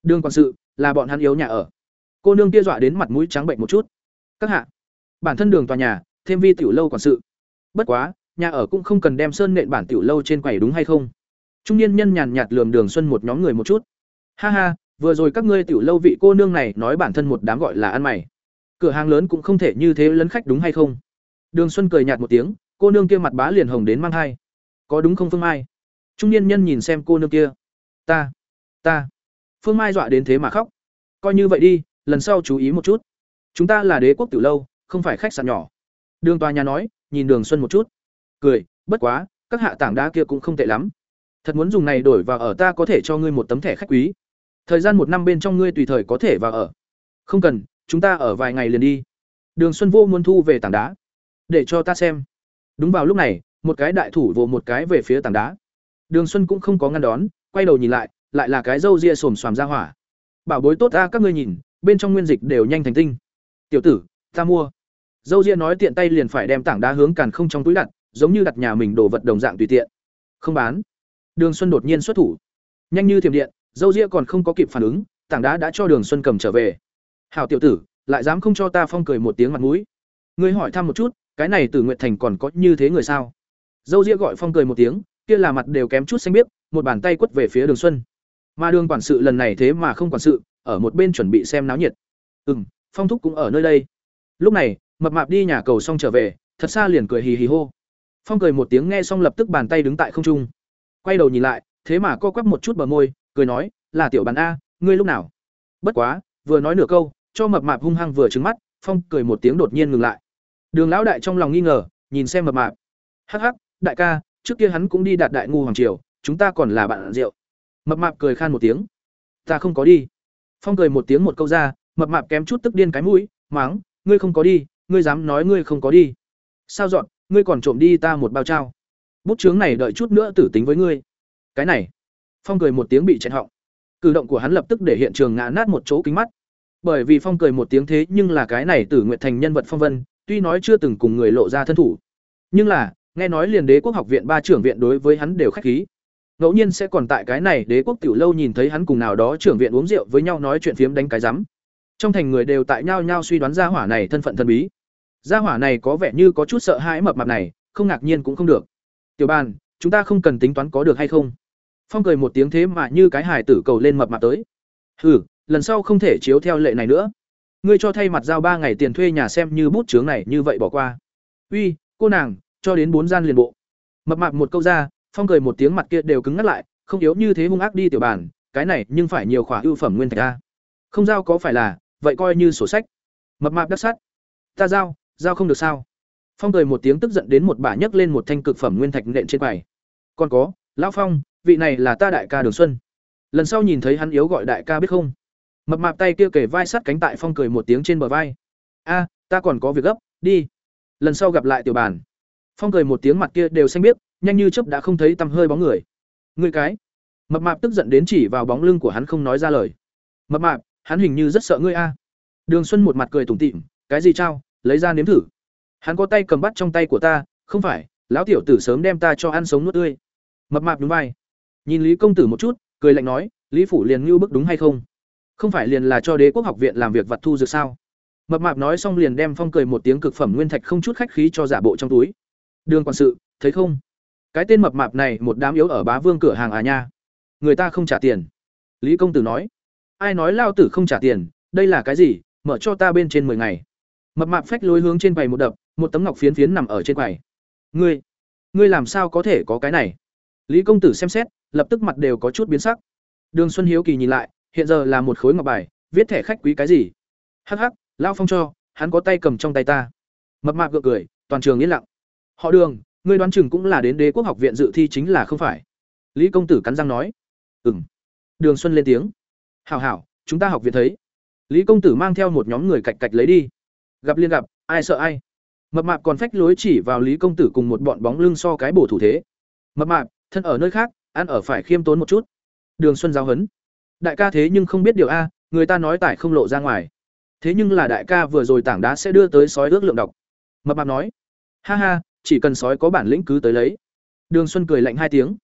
S1: Đường quản sự, là bọn hắn yếu nhà ở. Cô nương kia dọa đến mặt mũi trắng bệnh một chút. Các hạ, bản thân đường tòa nhà, thêm vi tiểu lâu quản sự. Bất quá, nhà ở cũng không cần đem sơn nện bản tiểu lâu trên quầy đúng hay không? Trung niên nhân nhàn nhạt lườm Đường Xuân một nhóm người một chút. Ha ha, vừa rồi các ngươi tiểu lâu vị cô nương này nói bản thân một đám gọi là ăn mày. Cửa hàng lớn cũng không thể như thế lấn khách đúng hay không? Đường Xuân cười nhạt một tiếng, cô nương kia mặt bá liền hồng đến mang hai. Có đúng không Phương Mai? Trung niên nhân nhìn xem cô nương kia. Ta, ta. Phương Mai dọa đến thế mà khóc. Coi như vậy đi, lần sau chú ý một chút. Chúng ta là đế quốc tiểu lâu, không phải khách sạn nhỏ. Đường tòa nhà nói, nhìn Đường Xuân một chút. Cười, bất quá, các hạ tảng đá kia cũng không tệ lắm. Thật muốn dùng này đổi vào ở ta có thể cho ngươi một tấm thẻ khách quý. Thời gian một năm bên trong ngươi tùy thời có thể vào ở. Không cần, chúng ta ở vài ngày liền đi. Đường Xuân vô muốn thu về tảng đá. Để cho ta xem. Đúng vào lúc này, một cái đại thủ vồ một cái về phía tảng đá. Đường Xuân cũng không có ngăn đón, quay đầu nhìn lại, lại là cái râu ria xồm xoàm ra hỏa. Bảo bối tốt ta các ngươi nhìn, bên trong nguyên dịch đều nhanh thành tinh. Tiểu tử, ta mua. Dâu ria nói tiện tay liền phải đem tảng đá hướng càn không trong túi đặt, giống như đặt nhà mình đồ vật đồng dạng tùy tiện. Không bán. Đường Xuân đột nhiên xuất thủ. Nhanh như thiểm điện, dâu ria còn không có kịp phản ứng, tảng đá đã cho Đường Xuân cầm trở về. "Hảo tiểu tử, lại dám không cho ta phong cười một tiếng mặt mũi." Ngươi hỏi thăm một chút, cái này Từ Nguyệt Thành còn có như thế người sao? Dâu ria gọi phong cười một tiếng, kia là mặt đều kém chút xanh biết, một bàn tay quất về phía Đường Xuân. Mà Đường quản sự lần này thế mà không quản sự, ở một bên chuẩn bị xem náo nhiệt. Ừ. Phong thúc cũng ở nơi đây. Lúc này, mập mạp đi nhà cầu xong trở về, thật xa liền cười hì hì hô. Phong cười một tiếng nghe xong lập tức bàn tay đứng tại không trung. Quay đầu nhìn lại, thế mà co quắp một chút bờ môi, cười nói, "Là tiểu bàn a, ngươi lúc nào?" Bất quá, vừa nói nửa câu, cho mập mạp hung hăng vừa trứng mắt phong cười một tiếng đột nhiên ngừng lại đường lão đại trong lòng nghi ngờ nhìn xem mập mạp hắc hắc đại ca trước kia hắn cũng đi đạt đại ngu hoàng triều chúng ta còn là bạn rượu mập mạp cười khan một tiếng ta không có đi phong cười một tiếng một câu ra mập mạp kém chút tức điên cái mũi, máng, ngươi không có đi, ngươi dám nói ngươi không có đi. Sao dọn, ngươi còn trộm đi ta một bao trao bút chướng này đợi chút nữa tử tính với ngươi. Cái này, phong cười một tiếng bị chẹn họng. Cử động của hắn lập tức để hiện trường ngã nát một chỗ kính mắt. Bởi vì phong cười một tiếng thế nhưng là cái này tử nguyện thành nhân vật phong vân, tuy nói chưa từng cùng người lộ ra thân thủ. Nhưng là, nghe nói liền đế quốc học viện ba trưởng viện đối với hắn đều khách khí. Ngẫu nhiên sẽ còn tại cái này đế quốc tiểu lâu nhìn thấy hắn cùng nào đó trưởng viện uống rượu với nhau nói chuyện phiếm đánh cái rắm trong thành người đều tại nhau nhau suy đoán gia hỏa này thân phận thần bí. Gia hỏa này có vẻ như có chút sợ hãi mập mạp này, không ngạc nhiên cũng không được. Tiểu bàn chúng ta không cần tính toán có được hay không? Phong cười một tiếng thế mà như cái hài tử cầu lên mập mạp tới. Hừ, lần sau không thể chiếu theo lệ này nữa. Ngươi cho thay mặt giao ba ngày tiền thuê nhà xem như bút chướng này như vậy bỏ qua. Uy, cô nàng, cho đến bốn gian liền bộ. Mập mạp một câu ra, phong cười một tiếng mặt kia đều cứng ngắt lại, không yếu như thế hung ác đi, tiểu bàn cái này nhưng phải nhiều khỏa ưu phẩm nguyên thạch a. Không giao có phải là vậy coi như sổ sách. Mập mạp đắc sắt ta giao giao không được sao? Phong cười một tiếng tức giận đến một bà nhấc lên một thanh cực phẩm nguyên thạch nện trên quầy. Còn có, lão phong, vị này là ta đại ca đường xuân. Lần sau nhìn thấy hắn yếu gọi đại ca biết không? Mập mạp tay kia kể vai sắt cánh tại phong cười một tiếng trên bờ vai. A, ta còn có việc gấp, đi. Lần sau gặp lại tiểu bản. phong cười một tiếng mặt kia đều xanh biết nhanh như chớp đã không thấy tăm hơi bóng người. Người cái. Mập mạp tức giận đến chỉ vào bóng lưng của hắn không nói ra lời. Mập mạp hắn hình như rất sợ ngươi a. Đường xuân một mặt cười tủm tỉm, cái gì trao, lấy ra nếm thử. Hắn có tay cầm bắt trong tay của ta, không phải, lão tiểu tử sớm đem ta cho ăn sống nuốt tươi. Mập mạp đúng vai. Nhìn lý công tử một chút, cười lạnh nói, lý phủ liền ngưu bức đúng hay không? Không phải liền là cho đế quốc học viện làm việc vật thu dược sao? Mập mạp nói xong liền đem phong cười một tiếng cực phẩm nguyên thạch không chút khách khí cho giả bộ trong túi. Đường quản sự, thấy không? Cái tên mập mạp này một đám yếu ở bá vương cửa hàng à nha. Người ta không trả tiền. Lý công tử nói ai nói lao tử không trả tiền, đây là cái gì, mở cho ta bên trên mười ngày. Mập mạp phách lối hướng trên quầy một đập, một tấm ngọc phiến phiến nằm ở trên quầy. Ngươi ngươi làm sao có thể có cái này? Lý công tử xem xét, lập tức mặt đều có chút biến sắc. Đường xuân hiếu kỳ nhìn lại, hiện giờ là một khối ngọc bài, viết thẻ khách quý cái gì? Hắc hắc, lao phong cho, hắn có tay cầm trong tay ta. Mập mạp gượng cười, toàn trường yên lặng. Họ đường, ngươi đoán chừng cũng là đến đế quốc học viện dự thi chính là không phải? Lý công tử cắn răng nói. Ừ m đường xuân lên tiếng hảo hảo, chúng ta học viện thấy. Lý công tử mang theo một nhóm người cạch cạch lấy đi. Gặp liên gặp, ai sợ ai. Mập mạp còn phách lối chỉ vào lý công tử cùng một bọn bóng lưng so cái bổ thủ thế. Mập mạp, thân ở nơi khác, ăn ở phải khiêm tốn một chút. Đường xuân giáo huấn đại ca thế nhưng không biết điều a, người ta nói tải không lộ ra ngoài. Thế nhưng là đại ca vừa rồi tảng đá sẽ đưa tới sói ước lượng độc. Mập mạp nói. Ha ha, chỉ cần sói có bản lĩnh cứ tới lấy. Đường xuân cười lạnh hai tiếng.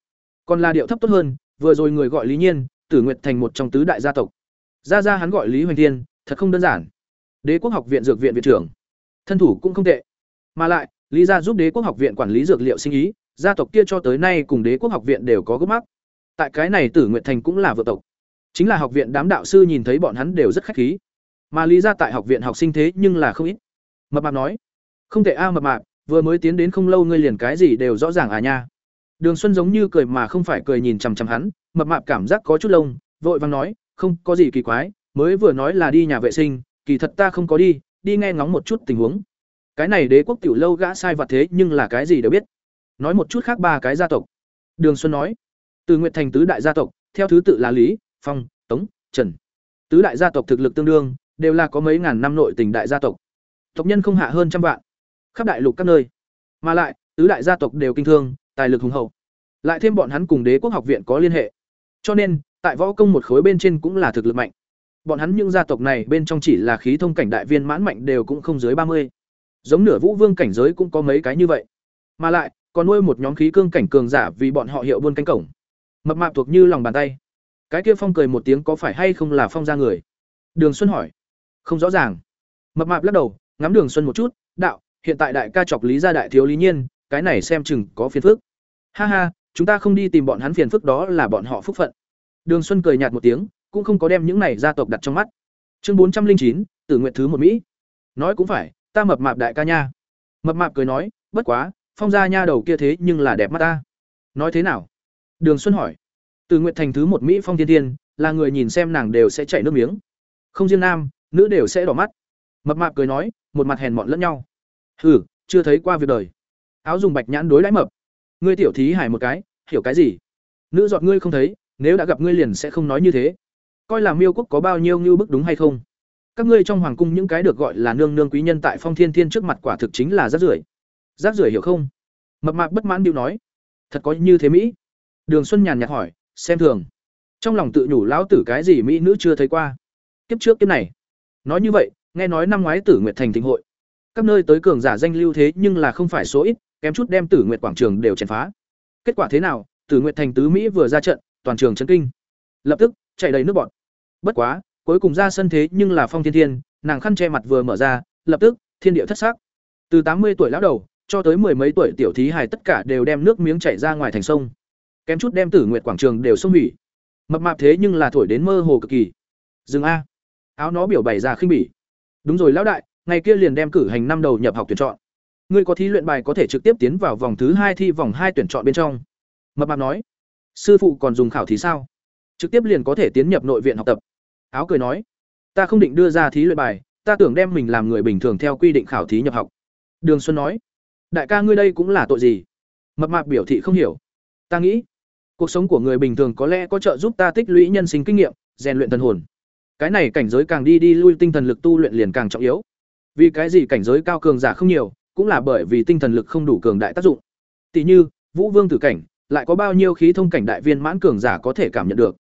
S1: Còn là điệu thấp tốt hơn, vừa rồi người gọi lý nhiên tử nguyệt thành một trong tứ đại gia tộc. Gia gia hắn gọi lý hoành thiên, thật không đơn giản. Đế quốc học viện dược viện viện trưởng. Thân thủ cũng không tệ. Mà lại, lý gia giúp đế quốc học viện quản lý dược liệu sinh ý, gia tộc kia cho tới nay cùng đế quốc học viện đều có gốc mắc. Tại cái này tử nguyệt thành cũng là vợ tộc. Chính là học viện đám đạo sư nhìn thấy bọn hắn đều rất khách khí. Mà lý Gia tại học viện học sinh thế nhưng là không ít. Mập mạp nói, không thể a, mập mạp, vừa mới tiến đến không lâu ngươi liền cái gì đều rõ ràng à nha đường xuân giống như cười mà không phải cười nhìn chằm chằm hắn, mập mạp cảm giác có chút lông, vội vàng nói, không, có gì kỳ quái, mới vừa nói là đi nhà vệ sinh, kỳ thật ta không có đi đi nghe ngóng một chút tình huống. Cái này đế quốc tiểu lâu gã sai vặt thế nhưng là cái gì đều biết. Nói một chút khác ba cái gia tộc. Đường xuân nói, từ Nguyệt thành tứ đại gia tộc, theo thứ tự là lý, phong, tống, trần. Tứ đại gia tộc thực lực tương đương, đều là có mấy ngàn năm nội tình đại gia tộc. Tộc nhân không hạ hơn trăm vạn, khắp đại lục các nơi. Mà lại, tứ đại gia tộc đều kinh thương tài lực hùng hậu. Lại thêm bọn hắn cùng đế quốc học viện có liên hệ. Cho nên, tại võ công một khối bên trên cũng là thực lực mạnh. Bọn hắn những gia tộc này bên trong chỉ là khí thông cảnh đại viên mãn mạnh đều cũng không dưới ba mươi. Giống nửa vũ vương cảnh giới cũng có mấy cái như vậy. Mà lại, còn nuôi một nhóm khí cương cảnh cường giả vì bọn họ hiệu buôn cánh cổng. Mập mạp thuộc như lòng bàn tay. Cái kia phong cười một tiếng có phải hay không là phong ra người? Đường xuân hỏi. Không rõ ràng. Mập mạp lắc đầu, ngắm đường xuân một chút, đạo, hiện tại đại ca chọc lý gia đại thiếu lý nhiên cái này xem chừng có phiền phức. Ha ha, chúng ta không đi tìm bọn hắn phiền phức đó là bọn họ phúc phận. Đường xuân cười nhạt một tiếng, cũng không có đem những này gia tộc đặt trong mắt. Chương bốn trăm linh chín, tử nguyện thứ một mỹ. Nói cũng phải, ta mập mạp đại ca nha. Mập mạp cười nói, bất quá, phong gia nha đầu kia thế nhưng là đẹp mắt ta. Nói thế nào? Đường xuân hỏi. Từ nguyện thành thứ một mỹ phong thiên thiên, là người nhìn xem nàng đều sẽ chảy nước miếng. Không riêng nam, nữ đều sẽ đỏ mắt. Mập mạp cười nói, một mặt hèn mọn lẫn nhau. Hừ, chưa thấy qua việc đời áo dùng bạch nhãn đối đãi mập. Ngươi tiểu thí hải một cái, hiểu cái gì? Nữ giọt ngươi không thấy, nếu đã gặp ngươi liền sẽ không nói như thế. Coi là miêu quốc có bao nhiêu như bức đúng hay không? Các ngươi trong hoàng cung những cái được gọi là nương nương quý nhân tại phong thiên thiên trước mặt quả thực chính là rác rưởi. Rác rưởi hiểu không? Mập mạp bất mãn điệu nói. Thật có như thế mỹ? Đường xuân nhàn nhạt hỏi, xem thường. Trong lòng tự nhủ lão tử cái gì mỹ nữ chưa thấy qua? Kiếp trước kiếp này. Nói như vậy, nghe nói năm ngoái tử nguyệt thành thịnh hội. Các nơi tới cường giả danh lưu thế nhưng là không phải số ít kém chút đem tử nguyệt quảng trường đều chèn phá. Kết quả thế nào? Tử nguyệt thành tứ mỹ vừa ra trận, toàn trường chấn kinh. Lập tức, chạy đầy nước bọt. Bất quá, cuối cùng ra sân thế nhưng là phong thiên thiên, nàng khăn che mặt vừa mở ra, lập tức, thiên địa thất sắc. từ tám mươi tuổi lão đầu, cho tới mười mấy tuổi tiểu thí hài tất cả đều đem nước miếng chảy ra ngoài thành sông. Kém chút đem tử nguyệt quảng trường đều xông hủy. Mập mạp thế nhưng là thổi đến mơ hồ cực kỳ. Dừng a. Áo nó biểu bày ra khinh bỉ. Đúng rồi lão đại, ngày kia liền đem cử hành năm đầu nhập học tuyển chọn ngươi có thí luyện bài có thể trực tiếp tiến vào vòng thứ hai thi vòng hai tuyển chọn bên trong. Mập mạp nói. Sư phụ còn dùng khảo thí sao? Trực tiếp liền có thể tiến nhập nội viện học tập. Áo cười nói. Ta không định đưa ra thí luyện bài, ta tưởng đem mình làm người bình thường theo quy định khảo thí nhập học. Đường xuân nói. Đại ca ngươi đây cũng là tội gì? Mập mạp biểu thị không hiểu. Ta nghĩ, cuộc sống của người bình thường có lẽ có trợ giúp ta tích lũy nhân sinh kinh nghiệm, rèn luyện thần hồn. Cái này cảnh giới càng đi đi lui, tinh thần lực tu luyện liền càng trọng yếu. Vì cái gì cảnh giới cao cường giả không nhiều cũng là bởi vì tinh thần lực không đủ cường đại tác dụng. Tỷ như, vũ vương tử cảnh, lại có bao nhiêu khí thông cảnh đại viên mãn cường giả có thể cảm nhận được?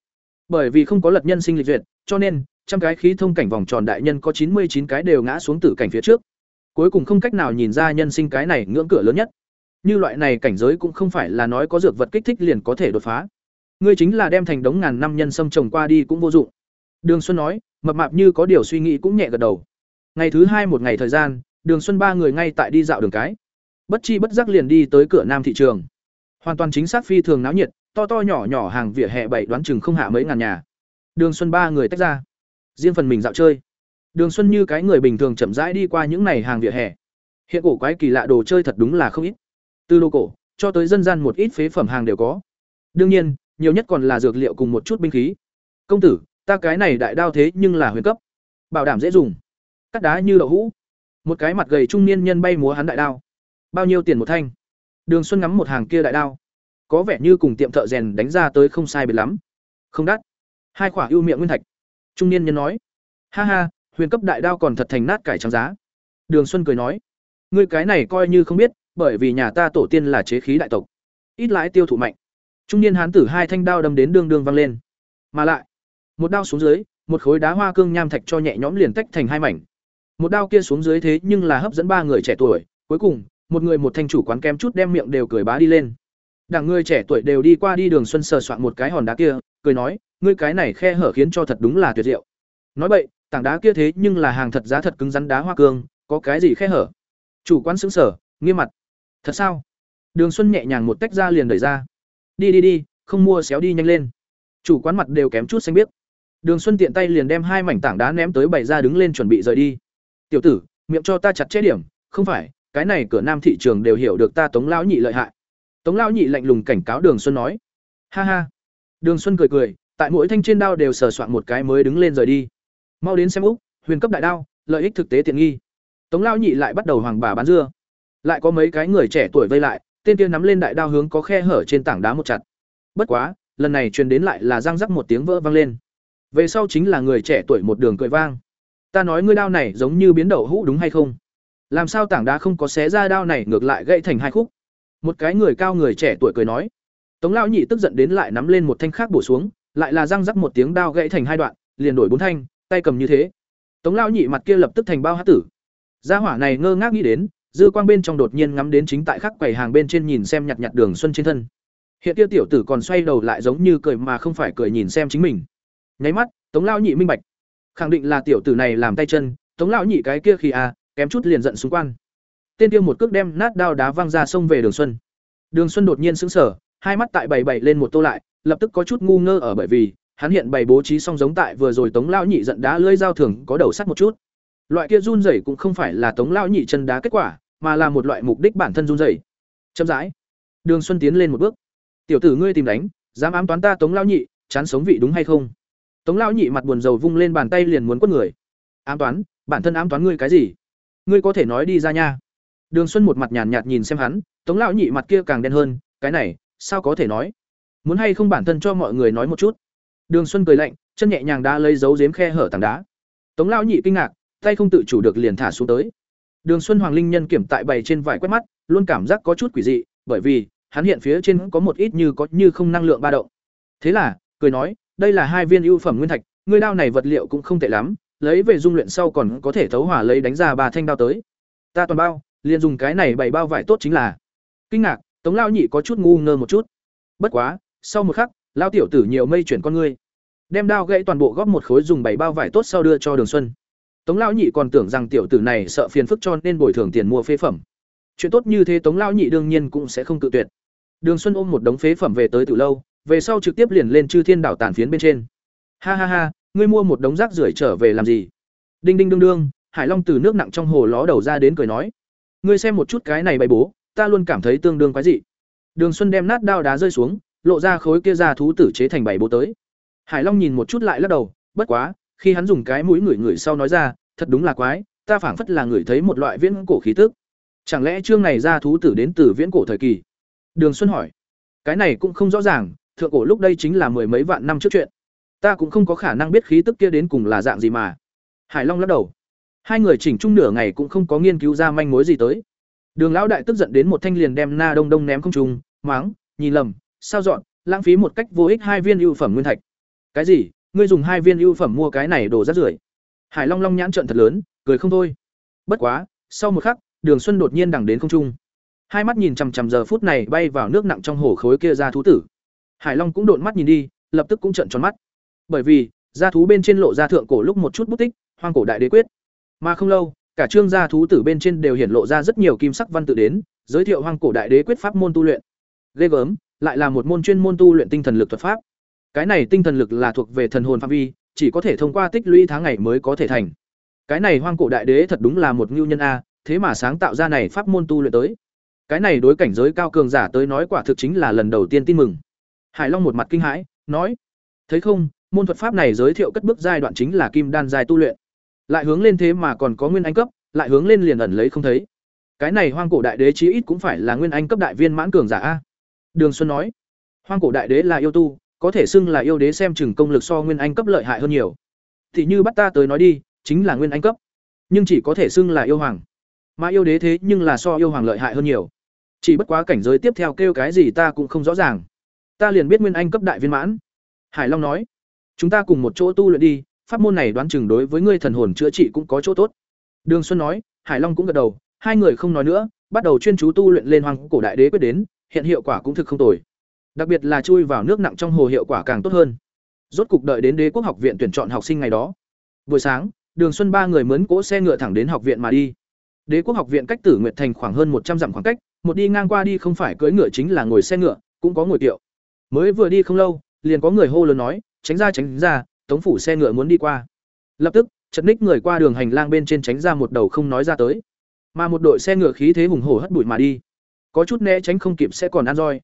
S1: Bởi vì không có lật nhân sinh lịch duyệt, cho nên, trăm cái khí thông cảnh vòng tròn đại nhân có chín mươi chín cái đều ngã xuống tử cảnh phía trước. Cuối cùng không cách nào nhìn ra nhân sinh cái này ngưỡng cửa lớn nhất. Như loại này cảnh giới cũng không phải là nói có dược vật kích thích liền có thể đột phá. Ngươi chính là đem thành đống ngàn năm nhân sâm trồng qua đi cũng vô dụng. Đường xuân nói, mập mạp như có điều suy nghĩ cũng nhẹ gật đầu. Ngày thứ hai một ngày thời gian đường xuân ba người ngay tại đi dạo đường cái. Bất chi bất giác liền đi tới cửa nam thị trường. Hoàn toàn chính xác phi thường náo nhiệt, to to nhỏ nhỏ hàng vỉa hè bảy đoán chừng không hạ mấy ngàn nhà. Đường xuân ba người tách ra. Riêng phần mình dạo chơi. Đường xuân như cái người bình thường chậm rãi đi qua những này hàng vỉa hè. Hiện cổ quái kỳ lạ đồ chơi thật đúng là không ít. Từ lô cổ, cho tới dân gian một ít phế phẩm hàng đều có. Đương nhiên, nhiều nhất còn là dược liệu cùng một chút binh khí. Công tử, ta cái này đại đao thế nhưng là huyền cấp. Bảo đảm dễ dùng. Cắt đá như đậu hũ một cái mặt gầy trung niên nhân bay múa hắn đại đao. Bao nhiêu tiền một thanh? Đường xuân ngắm một hàng kia đại đao. Có vẻ như cùng tiệm thợ rèn đánh ra tới không sai biệt lắm. Không đắt. Hai khỏa ưu miệng nguyên thạch. Trung niên nhân nói. Ha ha, huyền cấp đại đao còn thật thành nát cải trắng giá. Đường xuân cười nói. Ngươi cái này coi như không biết, bởi vì nhà ta tổ tiên là chế khí đại tộc. Ít lãi tiêu thụ mạnh. Trung niên hán tử hai thanh đao đâm đến đương đương văng lên. Mà lại, một đao xuống dưới, một khối đá hoa cương nham thạch cho nhẹ nhõm liền tách thành hai mảnh một đao kia xuống dưới thế nhưng là hấp dẫn ba người trẻ tuổi, cuối cùng, một người một thanh chủ quán kem chút đem miệng đều cười bá đi lên. Đảng người trẻ tuổi đều đi qua đi đường xuân sờ soạn một cái hòn đá kia, cười nói, ngươi cái này khe hở khiến cho thật đúng là tuyệt diệu. Nói vậy tảng đá kia thế nhưng là hàng thật giá thật cứng rắn đá hoa cương, có cái gì khe hở? Chủ quán xứng sở nghiêm mặt, thật sao? Đường xuân nhẹ nhàng một tách ra liền đẩy ra. Đi đi đi, không mua xéo đi nhanh lên. Chủ quán mặt đều kém chút xanh biết đường xuân tiện tay liền đem hai mảnh tảng đá ném tới bày ra đứng lên chuẩn bị rời đi tiểu tử, miệng cho ta chặt chẽ điểm, không phải, cái này cửa nam thị trường đều hiểu được ta tống lão nhị lợi hại. Tống lão nhị lạnh lùng cảnh cáo đường xuân nói. Ha ha. Đường xuân cười cười, tại mỗi thanh trên đao đều sờ soạn một cái mới đứng lên rời đi. Mau đến xem úc, huyền cấp đại đao, lợi ích thực tế tiện nghi. Tống lão nhị lại bắt đầu hoàng bà bán dưa. Lại có mấy cái người trẻ tuổi vây lại, tên kia nắm lên đại đao hướng có khe hở trên tảng đá một chặt. Bất quá, lần này truyền đến lại là răng rắc một tiếng vỡ vang lên. Về sau chính là người trẻ tuổi một đường cười vang ta nói ngươi đao này giống như biến đậu hũ đúng hay không? Làm sao tảng đá không có xé ra đao này ngược lại gãy thành hai khúc? Một cái người cao người trẻ tuổi cười nói. Tống lão nhị tức giận đến lại nắm lên một thanh khác bổ xuống, lại là răng rắc một tiếng đao gãy thành hai đoạn, liền đổi bốn thanh, tay cầm như thế. Tống lão nhị mặt kia lập tức thành bao hát tử. Gia hỏa này ngơ ngác nghĩ đến, dư quang bên trong đột nhiên ngắm đến chính tại khắc quầy hàng bên trên nhìn xem nhặt nhặt đường xuân trên thân. Hiện kia tiểu tử còn xoay đầu lại giống như cười mà không phải cười nhìn xem chính mình. Nháy mắt, tống lão nhị minh bạch khẳng định là tiểu tử này làm tay chân, tống lão nhị cái kia khi à kém chút liền giận xung quanh. Tên tiêu một cước đem nát đao đá văng ra sông về đường xuân. Đường xuân đột nhiên sững sờ, hai mắt tại bảy bảy lên một tô lại, lập tức có chút ngu ngơ ở bởi vì, hắn hiện bày bố trí song giống tại vừa rồi tống lão nhị giận đá lưỡi dao thường có đầu sắt một chút. Loại kia run rẩy cũng không phải là tống lão nhị chân đá kết quả, mà là một loại mục đích bản thân run rẩy. Chậm rãi, đường xuân tiến lên một bước. Tiểu tử ngươi tìm đánh, dám ám toán ta tống lão nhị, chán sống vị đúng hay không? Tống lão nhị mặt buồn rầu vung lên bàn tay liền muốn quất người. Ám toán, bản thân ám toán ngươi cái gì? Ngươi có thể nói đi ra nha. Đường xuân một mặt nhàn nhạt nhìn xem hắn, tống lão nhị mặt kia càng đen hơn, cái này, sao có thể nói? Muốn hay không bản thân cho mọi người nói một chút? Đường xuân cười lạnh, chân nhẹ nhàng đã lấy dấu giếm khe hở tảng đá. Tống lão nhị kinh ngạc, tay không tự chủ được liền thả xuống tới. Đường xuân hoàng linh nhân kiểm tại bày trên vải quét mắt, luôn cảm giác có chút quỷ dị, bởi vì, hắn hiện phía trên có một ít như có như không năng lượng ba động. Thế là, cười nói đây là hai viên ưu phẩm nguyên thạch, ngươi đao này vật liệu cũng không tệ lắm, lấy về dung luyện sau còn có thể thấu hỏa lấy đánh ra ba thanh đao tới. Ta toàn bao, liền dùng cái này bảy bao vải tốt chính là. Kinh ngạc, tống lão nhị có chút ngu ngơ một chút. Bất quá, sau một khắc, lão tiểu tử nhiều mây chuyển con ngươi. Đem đao gãy toàn bộ góp một khối dùng bảy bao vải tốt sau đưa cho đường xuân. Tống lão nhị còn tưởng rằng tiểu tử này sợ phiền phức cho nên bồi thường tiền mua phế phẩm. Chuyện tốt như thế tống lão nhị đương nhiên cũng sẽ không cự tuyệt. Đường xuân ôm một đống phế phẩm về tới từ lâu về sau trực tiếp liền lên chư thiên đảo tàn phiến bên trên. Ha ha ha, ngươi mua một đống rác rưởi trở về làm gì? Đinh đinh đương đương, hải long từ nước nặng trong hồ ló đầu ra đến cười nói. Ngươi xem một chút cái này bày bố, ta luôn cảm thấy tương đương quái dị. Đường xuân đem nát đao đá rơi xuống, lộ ra khối kia ra thú tử chế thành bảy bố tới. Hải long nhìn một chút lại lắc đầu, bất quá, khi hắn dùng cái mũi ngửi ngửi sau nói ra, thật đúng là quái, ta phảng phất là ngửi thấy một loại viễn cổ khí tức. Chẳng lẽ chương này ra thú tử đến từ viễn cổ thời kỳ? Đường xuân hỏi. Cái này cũng không rõ ràng thượng cổ lúc đây chính là mười mấy vạn năm trước chuyện. Ta cũng không có khả năng biết khí tức kia đến cùng là dạng gì mà. Hải long lắc đầu. Hai người chỉnh chung nửa ngày cũng không có nghiên cứu ra manh mối gì tới. Đường lão đại tức giận đến một thanh liền đem na đông đông ném không trung máng nhìn lầm, sao dọn, lãng phí một cách vô ích hai viên ưu phẩm nguyên thạch. Cái gì? Ngươi dùng hai viên ưu phẩm mua cái này đồ rát rưởi? Hải long long nhãn trận thật lớn, cười không thôi. Bất quá, sau một khắc, đường xuân đột nhiên đằng đến không trung. Hai mắt nhìn chằm chằm giờ phút này bay vào nước nặng trong hồ khối kia ra thú tử hải long cũng độn mắt nhìn đi, lập tức cũng trợn tròn mắt. Bởi vì, gia thú bên trên lộ ra thượng cổ lúc một chút bút tích, hoang cổ đại đế quyết. Mà không lâu, cả trương gia thú tử bên trên đều hiển lộ ra rất nhiều kim sắc văn tự đến, giới thiệu hoang cổ đại đế quyết pháp môn tu luyện. Lê gớm, lại là một môn chuyên môn tu luyện tinh thần lực thuật pháp. Cái này tinh thần lực là thuộc về thần hồn phạm vi, chỉ có thể thông qua tích lũy tháng ngày mới có thể thành. Cái này hoang cổ đại đế thật đúng là một ngưu nhân a, thế mà sáng tạo ra này pháp môn tu luyện tới. Cái này đối cảnh giới cao cường giả tới nói quả thực chính là lần đầu tiên tin mừng hải long một mặt kinh hãi, nói, thấy không, môn thuật pháp này giới thiệu cất bước giai đoạn chính là kim đan giai tu luyện. Lại hướng lên thế mà còn có nguyên anh cấp, lại hướng lên liền ẩn lấy không thấy. Cái này hoang cổ đại đế chí ít cũng phải là nguyên anh cấp đại viên mãn cường giả a. Đường xuân nói, hoang cổ đại đế là yêu tu, có thể xưng là yêu đế xem chừng công lực so nguyên anh cấp lợi hại hơn nhiều. Thì như bắt ta tới nói đi, chính là nguyên anh cấp, nhưng chỉ có thể xưng là yêu hoàng. Mà yêu đế thế nhưng là so yêu hoàng lợi hại hơn nhiều. Chỉ bất quá cảnh giới tiếp theo kêu cái gì ta cũng không rõ ràng ta liền biết nguyên anh cấp đại viên mãn. Hải long nói, chúng ta cùng một chỗ tu luyện đi, pháp môn này đoán chừng đối với ngươi thần hồn chữa trị cũng có chỗ tốt. Đường xuân nói, hải long cũng gật đầu, hai người không nói nữa, bắt đầu chuyên chú tu luyện lên hoàng cổ đại đế quyết đến, hiện hiệu quả cũng thực không tồi. Đặc biệt là chui vào nước nặng trong hồ hiệu quả càng tốt hơn. Rốt cục đợi đến đế quốc học viện tuyển chọn học sinh ngày đó. Buổi sáng, đường xuân ba người mướn cỗ xe ngựa thẳng đến học viện mà đi. Đế quốc học viện cách tử nguyệt thành khoảng hơn một trăm dặm khoảng cách, một đi ngang qua đi không phải cưỡi ngựa chính là ngồi xe ngựa, cũng có ngồi tiệu mới vừa đi không lâu, liền có người hô lớn nói, tránh ra tránh ra, tống phủ xe ngựa muốn đi qua. Lập tức, chật ních người qua đường hành lang bên trên tránh ra một đầu không nói ra tới. Mà một đội xe ngựa khí thế hùng hổ hất bụi mà đi. Có chút né tránh không kịp sẽ còn ăn roi.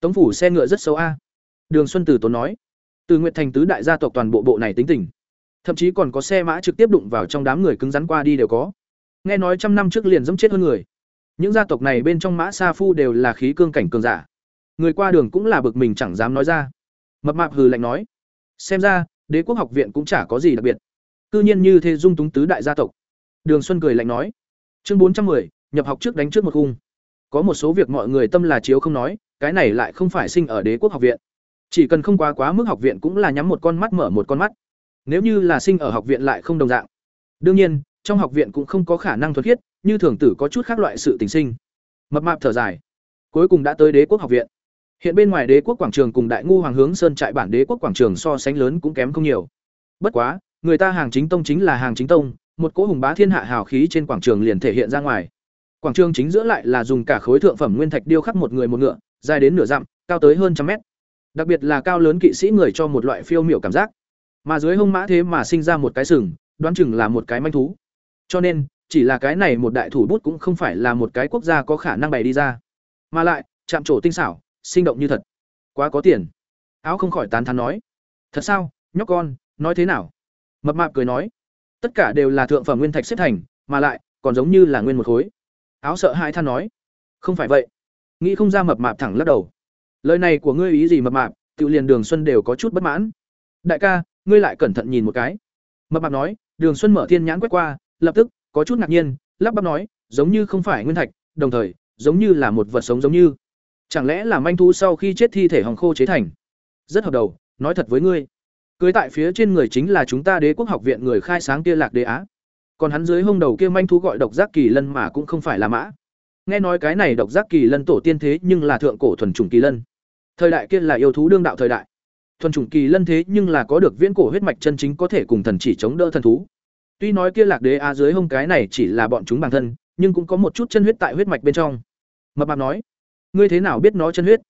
S1: Tống phủ xe ngựa rất xấu a. Đường xuân tử tốn nói, từ nguyện thành tứ đại gia tộc toàn bộ bộ này tính tình, thậm chí còn có xe mã trực tiếp đụng vào trong đám người cứng rắn qua đi đều có. Nghe nói trăm năm trước liền dẫm chết hơn người. Những gia tộc này bên trong mã sa phu đều là khí cương cảnh cường giả người qua đường cũng là bực mình chẳng dám nói ra. Mập mạp hừ lạnh nói xem ra đế quốc học viện cũng chả có gì đặc biệt. Cư nhiên như thế dung túng tứ đại gia tộc. Đường xuân cười lạnh nói chương bốn trăm 410, nhập học trước đánh trước một khung. Có một số việc mọi người tâm là chiếu không nói cái này lại không phải sinh ở đế quốc học viện. Chỉ cần không quá quá mức học viện cũng là nhắm một con mắt mở một con mắt. Nếu như là sinh ở học viện lại không đồng dạng. Đương nhiên trong học viện cũng không có khả năng thuật khiết như thường tử có chút khác loại sự tình sinh. Mập mạp thở dài cuối cùng đã tới đế quốc học viện hiện bên ngoài đế quốc quảng trường cùng đại ngu hoàng hướng sơn trại bản đế quốc quảng trường so sánh lớn cũng kém không nhiều. Bất quá, người ta hàng chính tông chính là hàng chính tông, một cỗ hùng bá thiên hạ hào khí trên quảng trường liền thể hiện ra ngoài. Quảng trường chính giữa lại là dùng cả khối thượng phẩm nguyên thạch điêu khắc một người một ngựa, dài đến nửa dặm, cao tới hơn trăm mét. Đặc biệt là cao lớn kỵ sĩ người cho một loại phiêu miểu cảm giác. Mà dưới hông mã thế mà sinh ra một cái sừng, đoán chừng là một cái manh thú. Cho nên, chỉ là cái này một đại thủ bút cũng không phải là một cái quốc gia có khả năng bày đi ra. Mà lại, chạm trổ tinh xảo sinh động như thật. Quá có tiền. Áo không khỏi tán thán nói. Thật sao? Nhóc con, nói thế nào? Mập mạp cười nói. Tất cả đều là thượng phẩm nguyên thạch xếp thành, mà lại, còn giống như là nguyên một khối. Áo sợ hãi than nói. Không phải vậy. Nghĩ không ra mập mạp thẳng lắc đầu. Lời này của ngươi ý gì mập mạp? Tự liền đường xuân đều có chút bất mãn. Đại ca, ngươi lại cẩn thận nhìn một cái. Mập mạp nói, đường xuân mở thiên nhãn quét qua, lập tức, có chút ngạc nhiên, lắp bắp nói, giống như không phải nguyên thạch, đồng thời, giống như là một vật sống giống như chẳng lẽ là manh thu sau khi chết thi thể hòng khô chế thành? Rất hợp đầu, nói thật với ngươi. Cưới tại phía trên người chính là chúng ta đế quốc học viện người khai sáng kia lạc đế á. Còn hắn dưới hông đầu kia manh thú gọi độc giác kỳ lân mà cũng không phải là mã. Nghe nói cái này độc giác kỳ lân tổ tiên thế nhưng là thượng cổ thuần chủng kỳ lân. Thời đại kia là yêu thú đương đạo thời đại. Thuần chủng kỳ lân thế nhưng là có được viễn cổ huyết mạch chân chính có thể cùng thần chỉ chống đỡ thần thú. Tuy nói kia lạc đế á dưới hông cái này chỉ là bọn chúng bản thân, nhưng cũng có một chút chân huyết tại huyết mạch bên trong. Mập mạp nói ngươi thế nào biết nó chân huyết?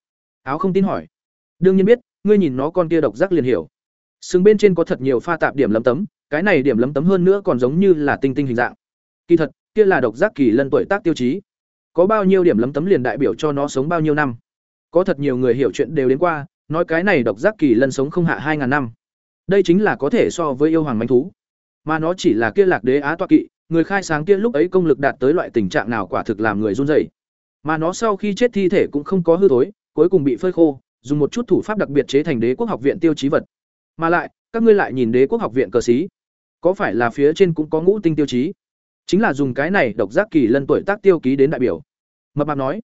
S1: Áo không tin hỏi. Đương nhiên biết, ngươi nhìn nó con kia độc giác liền hiểu. Sừng bên trên có thật nhiều pha tạp điểm lấm tấm, cái này điểm lấm tấm hơn nữa còn giống như là tinh tinh hình dạng. Kỳ thật, kia là độc giác kỳ lân tuổi tác tiêu chí. Có bao nhiêu điểm lấm tấm liền đại biểu cho nó sống bao nhiêu năm? Có thật nhiều người hiểu chuyện đều đến qua, nói cái này độc giác kỳ lân sống không hạ hai ngàn năm. Đây chính là có thể so với yêu hoàng manh thú. Mà nó chỉ là kia lạc đế á toa kỵ, người khai sáng kia lúc ấy công lực đạt tới loại tình trạng nào quả thực làm người run rẩy mà nó sau khi chết thi thể cũng không có hư tối cuối cùng bị phơi khô, dùng một chút thủ pháp đặc biệt chế thành đế quốc học viện tiêu chí vật. Mà lại, các ngươi lại nhìn đế quốc học viện cờ xí. Có phải là phía trên cũng có ngũ tinh tiêu chí? Chính là dùng cái này độc giác kỳ lân tuổi tác tiêu ký đến đại biểu. Mập mạp nói,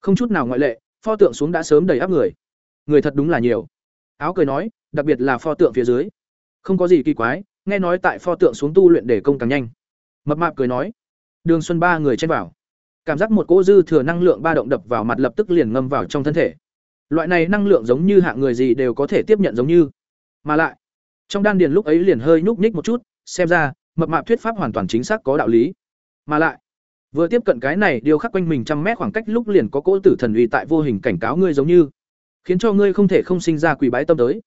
S1: không chút nào ngoại lệ, pho tượng xuống đã sớm đầy áp người. Người thật đúng là nhiều. Áo cười nói, đặc biệt là pho tượng phía dưới. Không có gì kỳ quái, nghe nói tại pho tượng xuống tu luyện để công càng nhanh. Mập mạp cười nói, đường xuân ba người chen vào cảm giác một cỗ dư thừa năng lượng ba động đập vào mặt lập tức liền ngâm vào trong thân thể. Loại này năng lượng giống như hạng người gì đều có thể tiếp nhận giống như. Mà lại, trong đan điền lúc ấy liền hơi nhúc nhích một chút, xem ra, mập mạp thuyết pháp hoàn toàn chính xác có đạo lý. Mà lại, vừa tiếp cận cái này điều khắc quanh mình trăm mét khoảng cách lúc liền có cỗ tử thần uy tại vô hình cảnh cáo ngươi giống như. Khiến cho ngươi không thể không sinh ra quỳ bái tâm tới.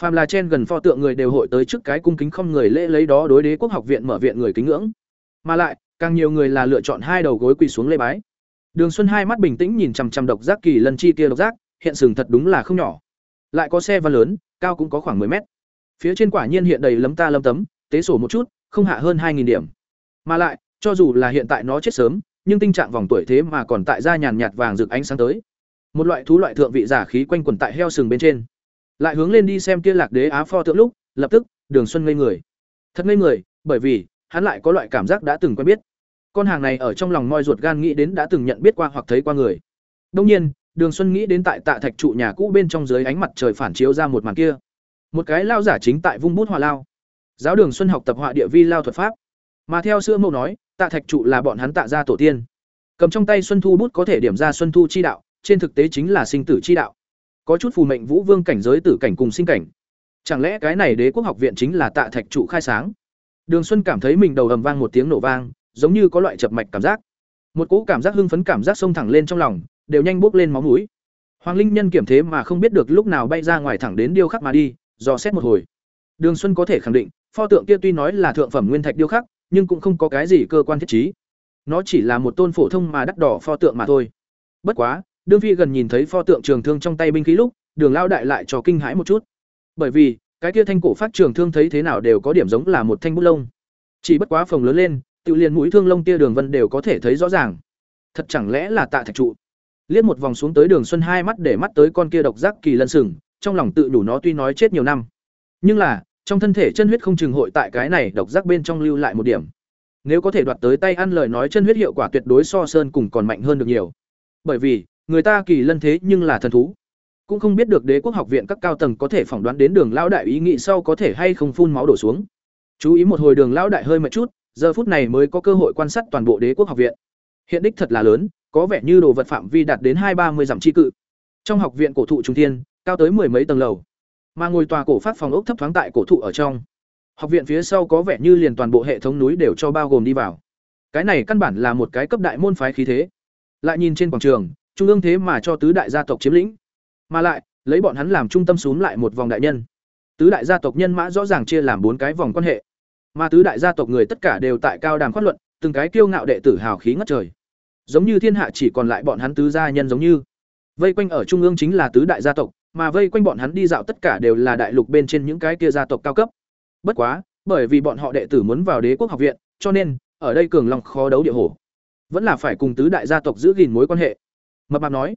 S1: Phàm là chen gần pho tượng người đều hội tới trước cái cung kính không người lễ lấy đó đối đế quốc học viện mở viện người kính ngưỡng. Mà lại càng nhiều người là lựa chọn hai đầu gối quỳ xuống lê bái. Đường xuân hai mắt bình tĩnh nhìn chằm chằm độc giác kỳ lân chi kia độc giác, hiện sừng thật đúng là không nhỏ. Lại có xe van lớn, cao cũng có khoảng 10 mét. Phía trên quả nhiên hiện đầy lấm ta lấm tấm, tế sổ một chút, không hạ hơn 2.000 điểm. Mà lại, cho dù là hiện tại nó chết sớm, nhưng tình trạng vòng tuổi thế mà còn tại da nhàn nhạt vàng rực ánh sáng tới. Một loại thú loại thượng vị giả khí quanh quẩn tại heo sừng bên trên. Lại hướng lên đi xem kia lạc đế á pho tượng lúc, lập tức, đường xuân ngây người. Thật ngây người, bởi vì, hắn lại có loại cảm giác đã từng quen biết con hàng này ở trong lòng moi ruột gan nghĩ đến đã từng nhận biết qua hoặc thấy qua người. Đông nhiên, đường xuân nghĩ đến tại tạ thạch trụ nhà cũ bên trong dưới ánh mặt trời phản chiếu ra một màn kia. Một cái lao giả chính tại vung bút hòa lao. Giáo đường xuân học tập họa địa vi lao thuật pháp. Mà theo sư mẫu nói, tạ thạch trụ là bọn hắn tạ ra tổ tiên. Cầm trong tay xuân thu bút có thể điểm ra xuân thu chi đạo, trên thực tế chính là sinh tử chi đạo. Có chút phù mệnh vũ vương cảnh giới tử cảnh cùng sinh cảnh. Chẳng lẽ cái này đế quốc học viện chính là tạ thạch trụ khai sáng? Đường xuân cảm thấy mình đầu ầm vang một tiếng nổ vang giống như có loại chập mạch cảm giác. Một cỗ cảm giác hưng phấn cảm giác xông thẳng lên trong lòng, đều nhanh bốc lên máu mũi. Hoàng linh nhân kiểm thế mà không biết được lúc nào bay ra ngoài thẳng đến điêu khắc mà đi, dò xét một hồi. Đường xuân có thể khẳng định, pho tượng kia tuy nói là thượng phẩm nguyên thạch điêu khắc, nhưng cũng không có cái gì cơ quan thiết trí. Nó chỉ là một tôn phổ thông mà đắt đỏ pho tượng mà thôi. Bất quá, đương phi gần nhìn thấy pho tượng trường thương trong tay binh khí lúc, đường lao đại lại cho kinh hãi một chút. Bởi vì, cái kia thanh cổ phát trường thương thấy thế nào đều có điểm giống là một thanh bút lông. Chỉ bất quá phồng lớn lên tự liền mũi thương lông tia đường vân đều có thể thấy rõ ràng. Thật chẳng lẽ là tạ thạch trụ? Liếc một vòng xuống tới đường xuân hai mắt để mắt tới con kia độc giác kỳ lân sừng, trong lòng tự đủ nó tuy nói chết nhiều năm. Nhưng là, trong thân thể chân huyết không chừng hội tại cái này độc giác bên trong lưu lại một điểm. Nếu có thể đoạt tới tay ăn lời nói chân huyết hiệu quả tuyệt đối so sơn cùng còn mạnh hơn được nhiều. Bởi vì, người ta kỳ lân thế nhưng là thần thú. Cũng không biết được đế quốc học viện các cao tầng có thể phỏng đoán đến đường lão đại ý nghĩ sau có thể hay không phun máu đổ xuống. Chú ý một hồi đường lão đại hơi mệt chút giờ phút này mới có cơ hội quan sát toàn bộ đế quốc học viện. Hiện đích thật là lớn, có vẻ như đồ vật phạm vi đạt đến hai ba mươi dặm chi cự. Trong học viện cổ thụ trung thiên, cao tới mười mấy tầng lầu. Mà ngôi tòa cổ phát phòng ốc thấp thoáng tại cổ thụ ở trong. Học viện phía sau có vẻ như liền toàn bộ hệ thống núi đều cho bao gồm đi vào. Cái này căn bản là một cái cấp đại môn phái khí thế. Lại nhìn trên quảng trường, trung ương thế mà cho tứ đại gia tộc chiếm lĩnh. Mà lại, lấy bọn hắn làm trung tâm xuống lại một vòng đại nhân. Tứ đại gia tộc nhân mã rõ ràng chia làm bốn cái vòng quan hệ mà tứ đại gia tộc người tất cả đều tại cao đàm khoát luận từng cái kiêu ngạo đệ tử hào khí ngất trời giống như thiên hạ chỉ còn lại bọn hắn tứ gia nhân giống như vây quanh ở trung ương chính là tứ đại gia tộc mà vây quanh bọn hắn đi dạo tất cả đều là đại lục bên trên những cái kia gia tộc cao cấp bất quá bởi vì bọn họ đệ tử muốn vào đế quốc học viện, cho nên ở đây cường long khó đấu địa hổ. Vẫn là phải cùng tứ đại gia tộc giữ gìn mối quan hệ. Mập mạp nói.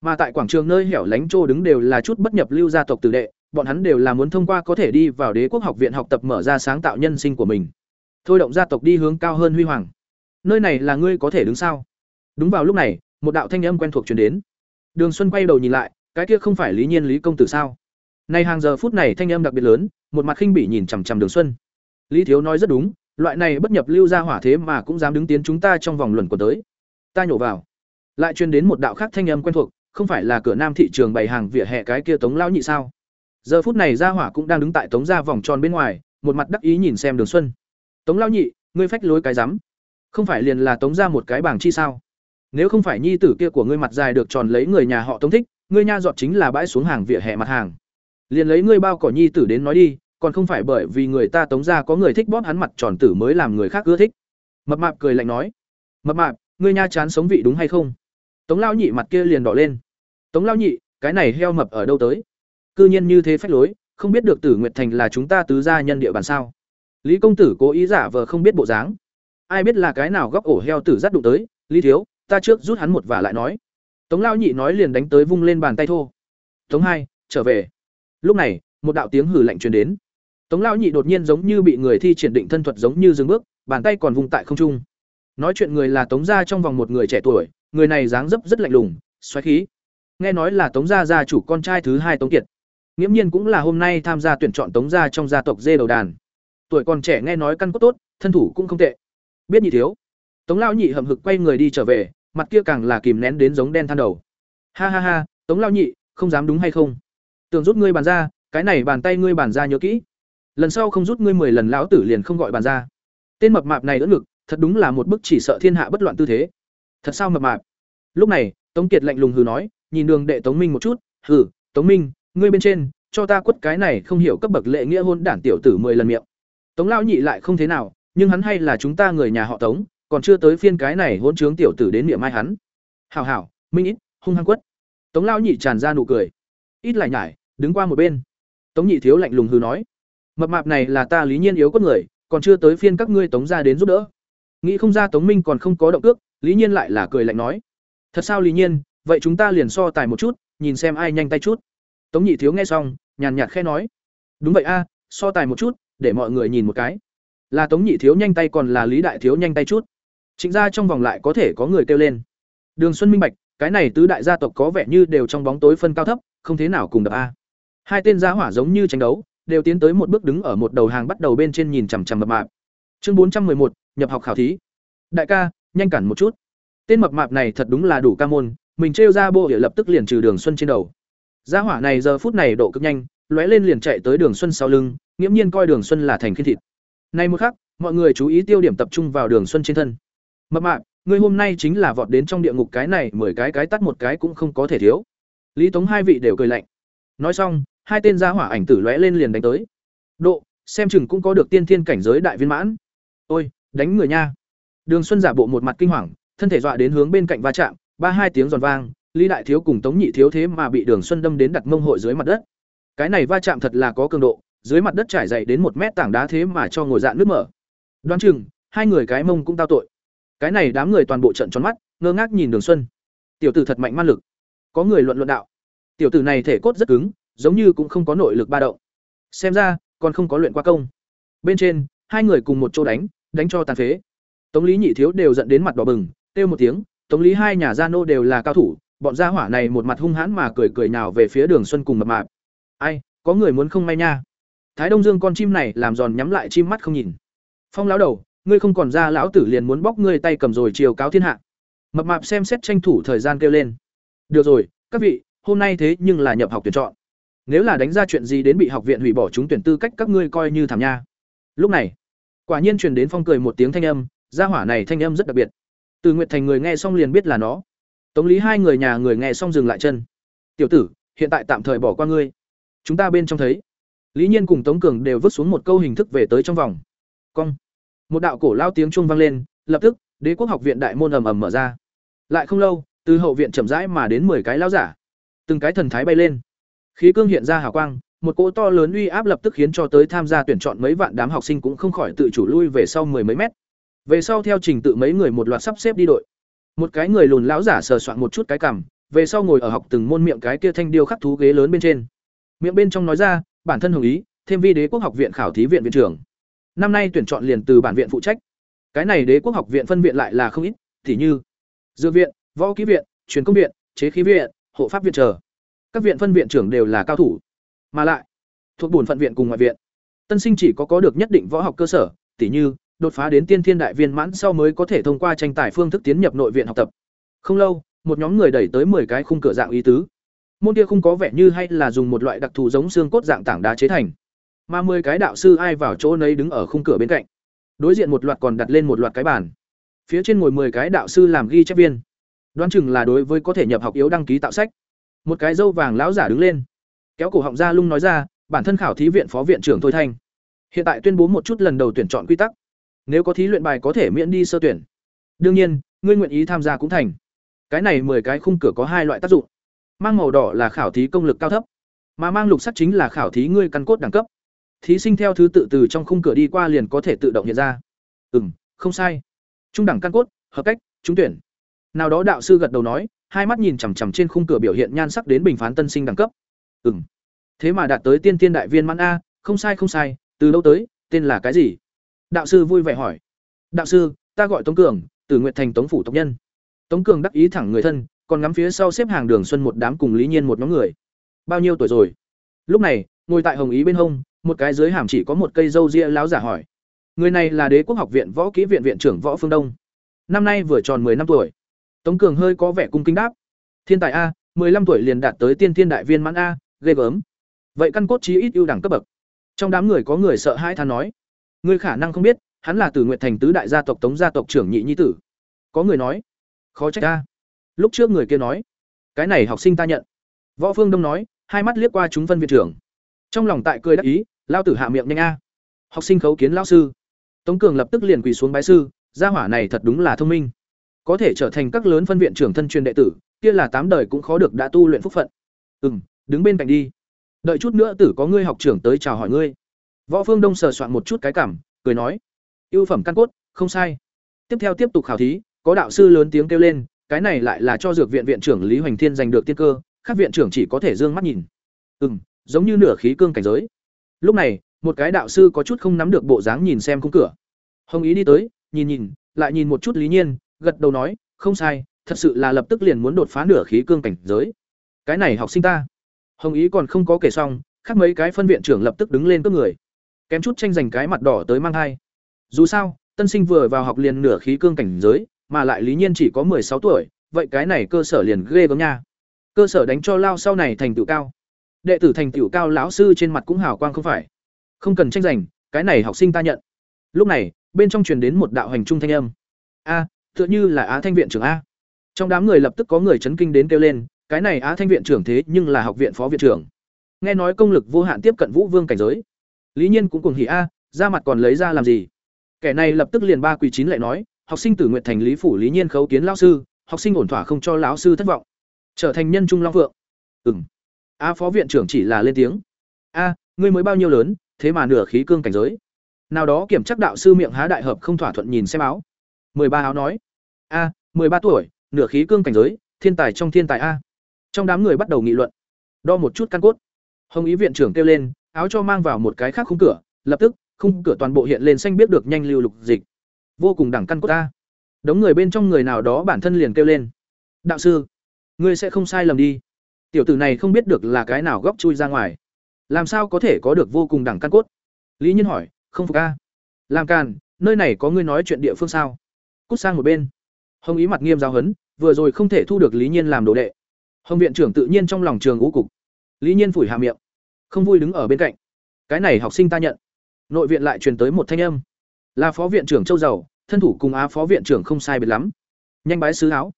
S1: Mà tại quảng trường nơi hẻo lánh trô đứng đều là chút bất nhập lưu gia tộc tử đệ, bọn hắn đều là muốn thông qua có thể đi vào đế quốc học viện học tập mở ra sáng tạo nhân sinh của mình. Thôi động gia tộc đi hướng cao hơn huy hoàng. Nơi này là ngươi có thể đứng sao? Đúng vào lúc này, một đạo thanh âm quen thuộc truyền đến. Đường Xuân quay đầu nhìn lại, cái kia không phải Lý Nhiên Lý công tử sao? Nay hàng giờ phút này thanh âm đặc biệt lớn, một mặt khinh bỉ nhìn chằm chằm Đường Xuân. Lý Thiếu nói rất đúng, loại này bất nhập lưu ra hỏa thế mà cũng dám đứng tiến chúng ta trong vòng luận của tới. Ta nhổ vào. Lại truyền đến một đạo khác thanh âm quen thuộc, không phải là cửa nam thị trường bày hàng vỉa hè cái kia Tống lão nhị sao? Giờ phút này gia hỏa cũng đang đứng tại Tống gia vòng tròn bên ngoài, một mặt đắc ý nhìn xem Đường Xuân. Tống lao nhị, ngươi phách lối cái rắm. Không phải liền là Tống gia một cái bảng chi sao? Nếu không phải nhi tử kia của ngươi mặt dài được tròn lấy người nhà họ Tống thích, ngươi nha dọt chính là bãi xuống hàng vỉa hè mặt hàng. Liền lấy ngươi bao cỏ nhi tử đến nói đi, còn không phải bởi vì người ta Tống gia có người thích bóp hắn mặt tròn tử mới làm người khác ưa thích. Mập mạp cười lạnh nói: "Mập mạp, ngươi nha chán sống vị đúng hay không?" Tống lao nhị mặt kia liền đỏ lên. "Tống lao nhị, cái này heo mập ở đâu tới?" Cư nhiên như thế phách lối, không biết được Tử Nguyệt Thành là chúng ta tứ gia nhân địa bàn sao? Lý công tử cố ý giả vờ không biết bộ dáng. Ai biết là cái nào góc ổ heo tử dắt đụng tới, Lý thiếu, ta trước rút hắn một và lại nói. Tống Lão nhị nói liền đánh tới vung lên bàn tay thô. Tống hai, trở về. Lúc này, một đạo tiếng hử lạnh truyền đến. Tống Lão nhị đột nhiên giống như bị người thi triển định thân thuật giống như dừng bước, bàn tay còn vùng tại không trung. Nói chuyện người là Tống gia trong vòng một người trẻ tuổi, người này dáng dấp rất lạnh lùng, xoáy khí. Nghe nói là Tống gia gia chủ con trai thứ hai Tống Kiệt. Nghiễm nhiên cũng là hôm nay tham gia tuyển chọn Tống gia trong gia tộc dê đầu đàn. Tuổi còn trẻ nghe nói căn cốt tốt, thân thủ cũng không tệ. Biết nhị thiếu. Tống lão nhị hậm hực quay người đi trở về, mặt kia càng là kìm nén đến giống đen than đầu. Ha ha ha, Tống lão nhị, không dám đúng hay không? Tưởng rút ngươi bàn ra, cái này bàn tay ngươi bàn ra nhớ kỹ. Lần sau không rút ngươi mười lần lão tử liền không gọi bàn ra. Tên mập mạp này đỡ ngực, thật đúng là một bức chỉ sợ thiên hạ bất loạn tư thế. Thật sao mập mạp? Lúc này, Tống Kiệt lạnh lùng hừ nói, nhìn Đường Đệ Tống Minh một chút, "Hừ, Tống Minh, ngươi bên trên, cho ta quất cái này không hiểu cấp bậc lệ nghĩa hôn đản tiểu tử mười lần miệng." Tống lão nhị lại không thế nào, nhưng hắn hay là chúng ta người nhà họ Tống, còn chưa tới phiên cái này hôn trướng tiểu tử đến miệng mai hắn. Hảo hảo, Minh ít, hung hăng quất. Tống lão nhị tràn ra nụ cười. Ít lại nhải, đứng qua một bên. Tống nhị thiếu lạnh lùng hừ nói: "Mập mạp này là ta Lý Nhiên yếu cốt người, còn chưa tới phiên các ngươi Tống gia đến giúp đỡ." Nghĩ không ra Tống Minh còn không có động ước Lý Nhiên lại là cười lạnh nói: "Thật sao Lý Nhiên, vậy chúng ta liền so tài một chút, nhìn xem ai nhanh tay chút." Tống nhị thiếu nghe xong, nhàn nhạt khẽ nói: "Đúng vậy a, so tài một chút, để mọi người nhìn một cái." Là Tống nhị thiếu nhanh tay còn là Lý đại thiếu nhanh tay chút. chính gia trong vòng lại có thể có người kêu lên. Đường Xuân minh bạch, cái này tứ đại gia tộc có vẻ như đều trong bóng tối phân cao thấp, không thế nào cùng đập a. Hai tên gia hỏa giống như tranh đấu, đều tiến tới một bước đứng ở một đầu hàng bắt đầu bên trên nhìn chằm chằm mập mạp. Chương bốn trăm một nhập học khảo thí. Đại ca, nhanh cản một chút. Tên mập mạp này thật đúng là đủ ca môn, mình trêu ra bộ hiệu lập tức liền trừ Đường Xuân trên đầu. Gia hỏa này giờ phút này độ cực nhanh, lóe lên liền chạy tới Đường Xuân sau lưng, nghiễm nhiên coi Đường Xuân là thành khiên thịt. Nay một khắc, mọi người chú ý tiêu điểm tập trung vào Đường Xuân trên thân. Mập mạp, ngươi hôm nay chính là vọt đến trong địa ngục cái này, mười cái cái tắt một cái cũng không có thể thiếu. Lý Tống hai vị đều cười lạnh. Nói xong, hai tên gia hỏa ảnh tử lóe lên liền đánh tới. Độ, xem chừng cũng có được tiên thiên cảnh giới đại viên mãn. Ôi, đánh người nha. Đường Xuân giả bộ một mặt kinh hoàng, thân thể dọa đến hướng bên cạnh va chạm, ba hai tiếng giòn vang, Lý đại thiếu cùng Tống nhị thiếu thế mà bị Đường Xuân đâm đến đặt mông hội dưới mặt đất. Cái này va chạm thật là có cường độ, dưới mặt đất trải dày đến một mét tảng đá thế mà cho ngồi dạn nước mở. Đoán chừng, hai người cái mông cũng tao tội. Cái này đám người toàn bộ trận tròn mắt, ngơ ngác nhìn Đường Xuân. Tiểu tử thật mạnh man lực. Có người luận luận đạo. Tiểu tử này thể cốt rất cứng, giống như cũng không có nội lực ba động. Xem ra, còn không có luyện qua công. Bên trên, hai người cùng một chỗ đánh, đánh cho tàn phế. Tống Lý Nhị thiếu đều giận đến mặt đỏ bừng, kêu một tiếng, Tống Lý hai nhà gia nô đều là cao thủ, bọn gia hỏa này một mặt hung hãn mà cười cười nào về phía Đường Xuân cùng mập mạp. Ai, có người muốn không may nha. Thái Đông Dương con chim này làm giòn nhắm lại chim mắt không nhìn. Phong lão đầu, ngươi không còn ra lão tử liền muốn bóc ngươi tay cầm rồi chiều cáo thiên hạ. Mập mạp xem xét tranh thủ thời gian kêu lên. Được rồi, các vị, hôm nay thế nhưng là nhập học tuyển chọn. Nếu là đánh ra chuyện gì đến bị học viện hủy bỏ chúng tuyển tư cách các ngươi coi như thảm nha. Lúc này, quả nhiên truyền đến phong cười một tiếng thanh âm, gia hỏa này thanh âm rất đặc biệt. Từ Nguyệt Thành người nghe xong liền biết là nó. Tống Lý hai người nhà người nghe xong dừng lại chân. "Tiểu tử, hiện tại tạm thời bỏ qua ngươi. Chúng ta bên trong thấy." Lý Nhiên cùng Tống Cường đều vứt xuống một câu hình thức về tới trong vòng. Cong. Một đạo cổ lao tiếng chuông vang lên, lập tức, Đế quốc học viện đại môn ầm ầm mở ra. Lại không lâu, từ hậu viện chậm rãi mà đến 10 cái lão giả. Từng cái thần thái bay lên. Khí cương hiện ra hào quang, một cỗ to lớn uy áp lập tức khiến cho tới tham gia tuyển chọn mấy vạn đám học sinh cũng không khỏi tự chủ lui về sau mười mấy mét về sau theo trình tự mấy người một loạt sắp xếp đi đội một cái người lùn lão giả sờ soạn một chút cái cằm, về sau ngồi ở học từng môn miệng cái kia thanh điêu khắc thú ghế lớn bên trên. Miệng bên trong nói ra, bản thân hồng ý, thêm vi đế quốc học viện khảo thí viện viện trưởng. Năm nay tuyển chọn liền từ bản viện phụ trách. Cái này đế quốc học viện phân viện lại là không ít thì như dược viện, võ ký viện, truyền công viện, chế khí viện, hộ pháp viện chờ. Các viện phân viện trưởng đều là cao thủ. Mà lại, thuộc bổn phận viện cùng ngoại viện. Tân sinh chỉ có có được nhất định võ học cơ sở, tỉ như đột phá đến tiên thiên đại viên mãn sau mới có thể thông qua tranh tài phương thức tiến nhập nội viện học tập. Không lâu, một nhóm người đẩy tới 10 cái khung cửa dạng ý tứ. Môn kia không có vẻ như hay là dùng một loại đặc thù giống xương cốt dạng tảng đá chế thành. Mà 10 cái đạo sư ai vào chỗ nấy đứng ở khung cửa bên cạnh. Đối diện một loạt còn đặt lên một loạt cái bàn. Phía trên ngồi 10 cái đạo sư làm ghi chép viên. Đoán chừng là đối với có thể nhập học yếu đăng ký tạo sách. Một cái dâu vàng lão giả đứng lên. Kéo cổ họng ra lung nói ra, bản thân khảo thí viện phó viện trưởng thôi thanh. Hiện tại tuyên bố một chút lần đầu tuyển chọn quy tắc nếu có thí luyện bài có thể miễn đi sơ tuyển. Đương nhiên, ngươi nguyện ý tham gia cũng thành. Cái này mười cái khung cửa có hai loại tác dụng. Mang màu đỏ là khảo thí công lực cao thấp, mà mang lục sắc chính là khảo thí ngươi căn cốt đẳng cấp. Thí sinh theo thứ tự từ trong khung cửa đi qua liền có thể tự động hiện ra. Ừ m không sai. Trung đẳng căn cốt, hợp cách, trúng tuyển. Nào đó đạo sư gật đầu nói, hai mắt nhìn chằm chằm trên khung cửa biểu hiện nhan sắc đến bình phán tân sinh đẳng cấp. Ừ m thế mà đạt tới tiên tiên đại viên mãn a, không sai không sai, từ đâu tới, tên là cái gì? Đạo sư vui vẻ hỏi. Đạo sư, ta gọi tống cường, từ nguyện thành tống phủ tộc nhân. Tống cường đắc ý thẳng người thân, còn ngắm phía sau xếp hàng đường xuân một đám cùng lý nhiên một nhóm người. Bao nhiêu tuổi rồi? Lúc này, ngồi tại hồng ý bên hông, một cái dưới hàm chỉ có một cây râu ria láo giả hỏi. Người này là đế quốc học viện võ kỹ viện viện trưởng võ phương đông. Năm nay vừa tròn năm tuổi. Tống cường hơi có vẻ cung kính đáp. Thiên tài a 15 tuổi liền đạt tới tiên thiên đại viên mãn a, ghê gớm. Vậy căn cốt chí ít ưu đẳng cấp bậc. Trong đám người có người sợ hãi than nói ngươi khả năng không biết, hắn là từ nguyện thành tứ đại gia tộc tống gia tộc trưởng nhị nhi tử. Có người nói, khó trách ta. Lúc trước người kia nói, cái này học sinh ta nhận. Võ phương đông nói, hai mắt liếc qua chúng phân viện trưởng. Trong lòng tại cười đắc ý, lao tử hạ miệng nhanh a. Học sinh khấu kiến lao sư. Tống cường lập tức liền quỳ xuống bái sư, gia hỏa này thật đúng là thông minh. Có thể trở thành các lớn phân viện trưởng thân truyền đệ tử, kia là tám đời cũng khó được đã tu luyện phúc phận. Ừ đứng bên cạnh đi. Đợi chút nữa tử có ngươi học trưởng tới chào hỏi ngươi võ phương đông sờ soạn một chút cái cảm, cười nói, ưu phẩm căn cốt, không sai. Tiếp theo tiếp tục khảo thí, có đạo sư lớn tiếng kêu lên, cái này lại là cho dược viện viện trưởng lý hoành thiên giành được tiên cơ các viện trưởng chỉ có thể dương mắt nhìn. Ừ giống như nửa khí cương cảnh giới. Lúc này, một cái đạo sư có chút không nắm được bộ dáng nhìn xem cung cửa. Hồng ý đi tới, nhìn nhìn, lại nhìn một chút lý nhiên, gật đầu nói, không sai, thật sự là lập tức liền muốn đột phá nửa khí cương cảnh giới. Cái này học sinh ta. Hồng ý còn không có kể xong, khác mấy cái phân viện trưởng lập tức đứng lên cướp người kém chút tranh giành cái mặt đỏ tới mang thai. Dù sao, tân sinh vừa vào học liền nửa khí cương cảnh giới, mà lại lý nhiên chỉ có sáu tuổi, vậy cái này cơ sở liền ghê gớm nha. Cơ sở đánh cho lao sau này thành tựu cao. Đệ tử thành tựu cao lão sư trên mặt cũng hào quang không phải. Không cần tranh giành, cái này học sinh ta nhận. Lúc này, bên trong truyền đến một đạo hành trung thanh âm. A, tựa như là á thanh viện trưởng a. Trong đám người lập tức có người chấn kinh đến kêu lên, cái này á thanh viện trưởng thế nhưng là học viện phó viện trưởng. Nghe nói công lực vô hạn tiếp cận vũ vương cảnh giới lý nhiên cũng cùng hỉ, a, ra mặt còn lấy ra làm gì? Kẻ này lập tức liền ba quỳ chín lại nói, học sinh tử nguyện thành lý phủ lý nhiên khấu kiến lão sư, học sinh ổn thỏa không cho lão sư thất vọng. Trở thành nhân trung long phượng ừng a phó viện trưởng chỉ là lên tiếng, a, ngươi mới bao nhiêu lớn, thế mà nửa khí cương cảnh giới. Nào đó kiểm chắc đạo sư miệng há đại hợp không thỏa thuận nhìn xem áo. Mười ba áo nói, a, mười ba tuổi, nửa khí cương cảnh giới, thiên tài trong thiên tài a. Trong đám người bắt đầu nghị luận, đo một chút căn cốt. Hồng ý viện trưởng kêu lên áo cho mang vào một cái khác khung cửa, lập tức, khung cửa toàn bộ hiện lên xanh biết được nhanh lưu lục dịch. Vô cùng đẳng căn cốt ta. Đống người bên trong người nào đó bản thân liền kêu lên. Đạo sư, ngươi sẽ không sai lầm đi. Tiểu tử này không biết được là cái nào góc chui ra ngoài. Làm sao có thể có được vô cùng đẳng căn cốt? Lý nhiên hỏi, không phục a. Làm càn, nơi này có ngươi nói chuyện địa phương sao? Cút sang một bên. Hồng ý mặt nghiêm giáo hấn vừa rồi không thể thu được lý nhiên làm đồ đệ. Hồng viện trưởng tự nhiên trong lòng trường ngũ cục. Lý nhiên phủi hà miệng không vui đứng ở bên cạnh. Cái này học sinh ta nhận. Nội viện lại truyền tới một thanh âm. Là phó viện trưởng châu giàu, thân thủ cùng á phó viện trưởng không sai biệt lắm. Nhanh bái sứ áo.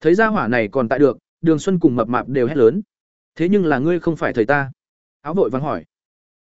S1: Thấy ra hỏa này còn tại được, đường xuân cùng mập mạp đều hét lớn. Thế nhưng là ngươi không phải thầy ta. Áo vội vắng hỏi.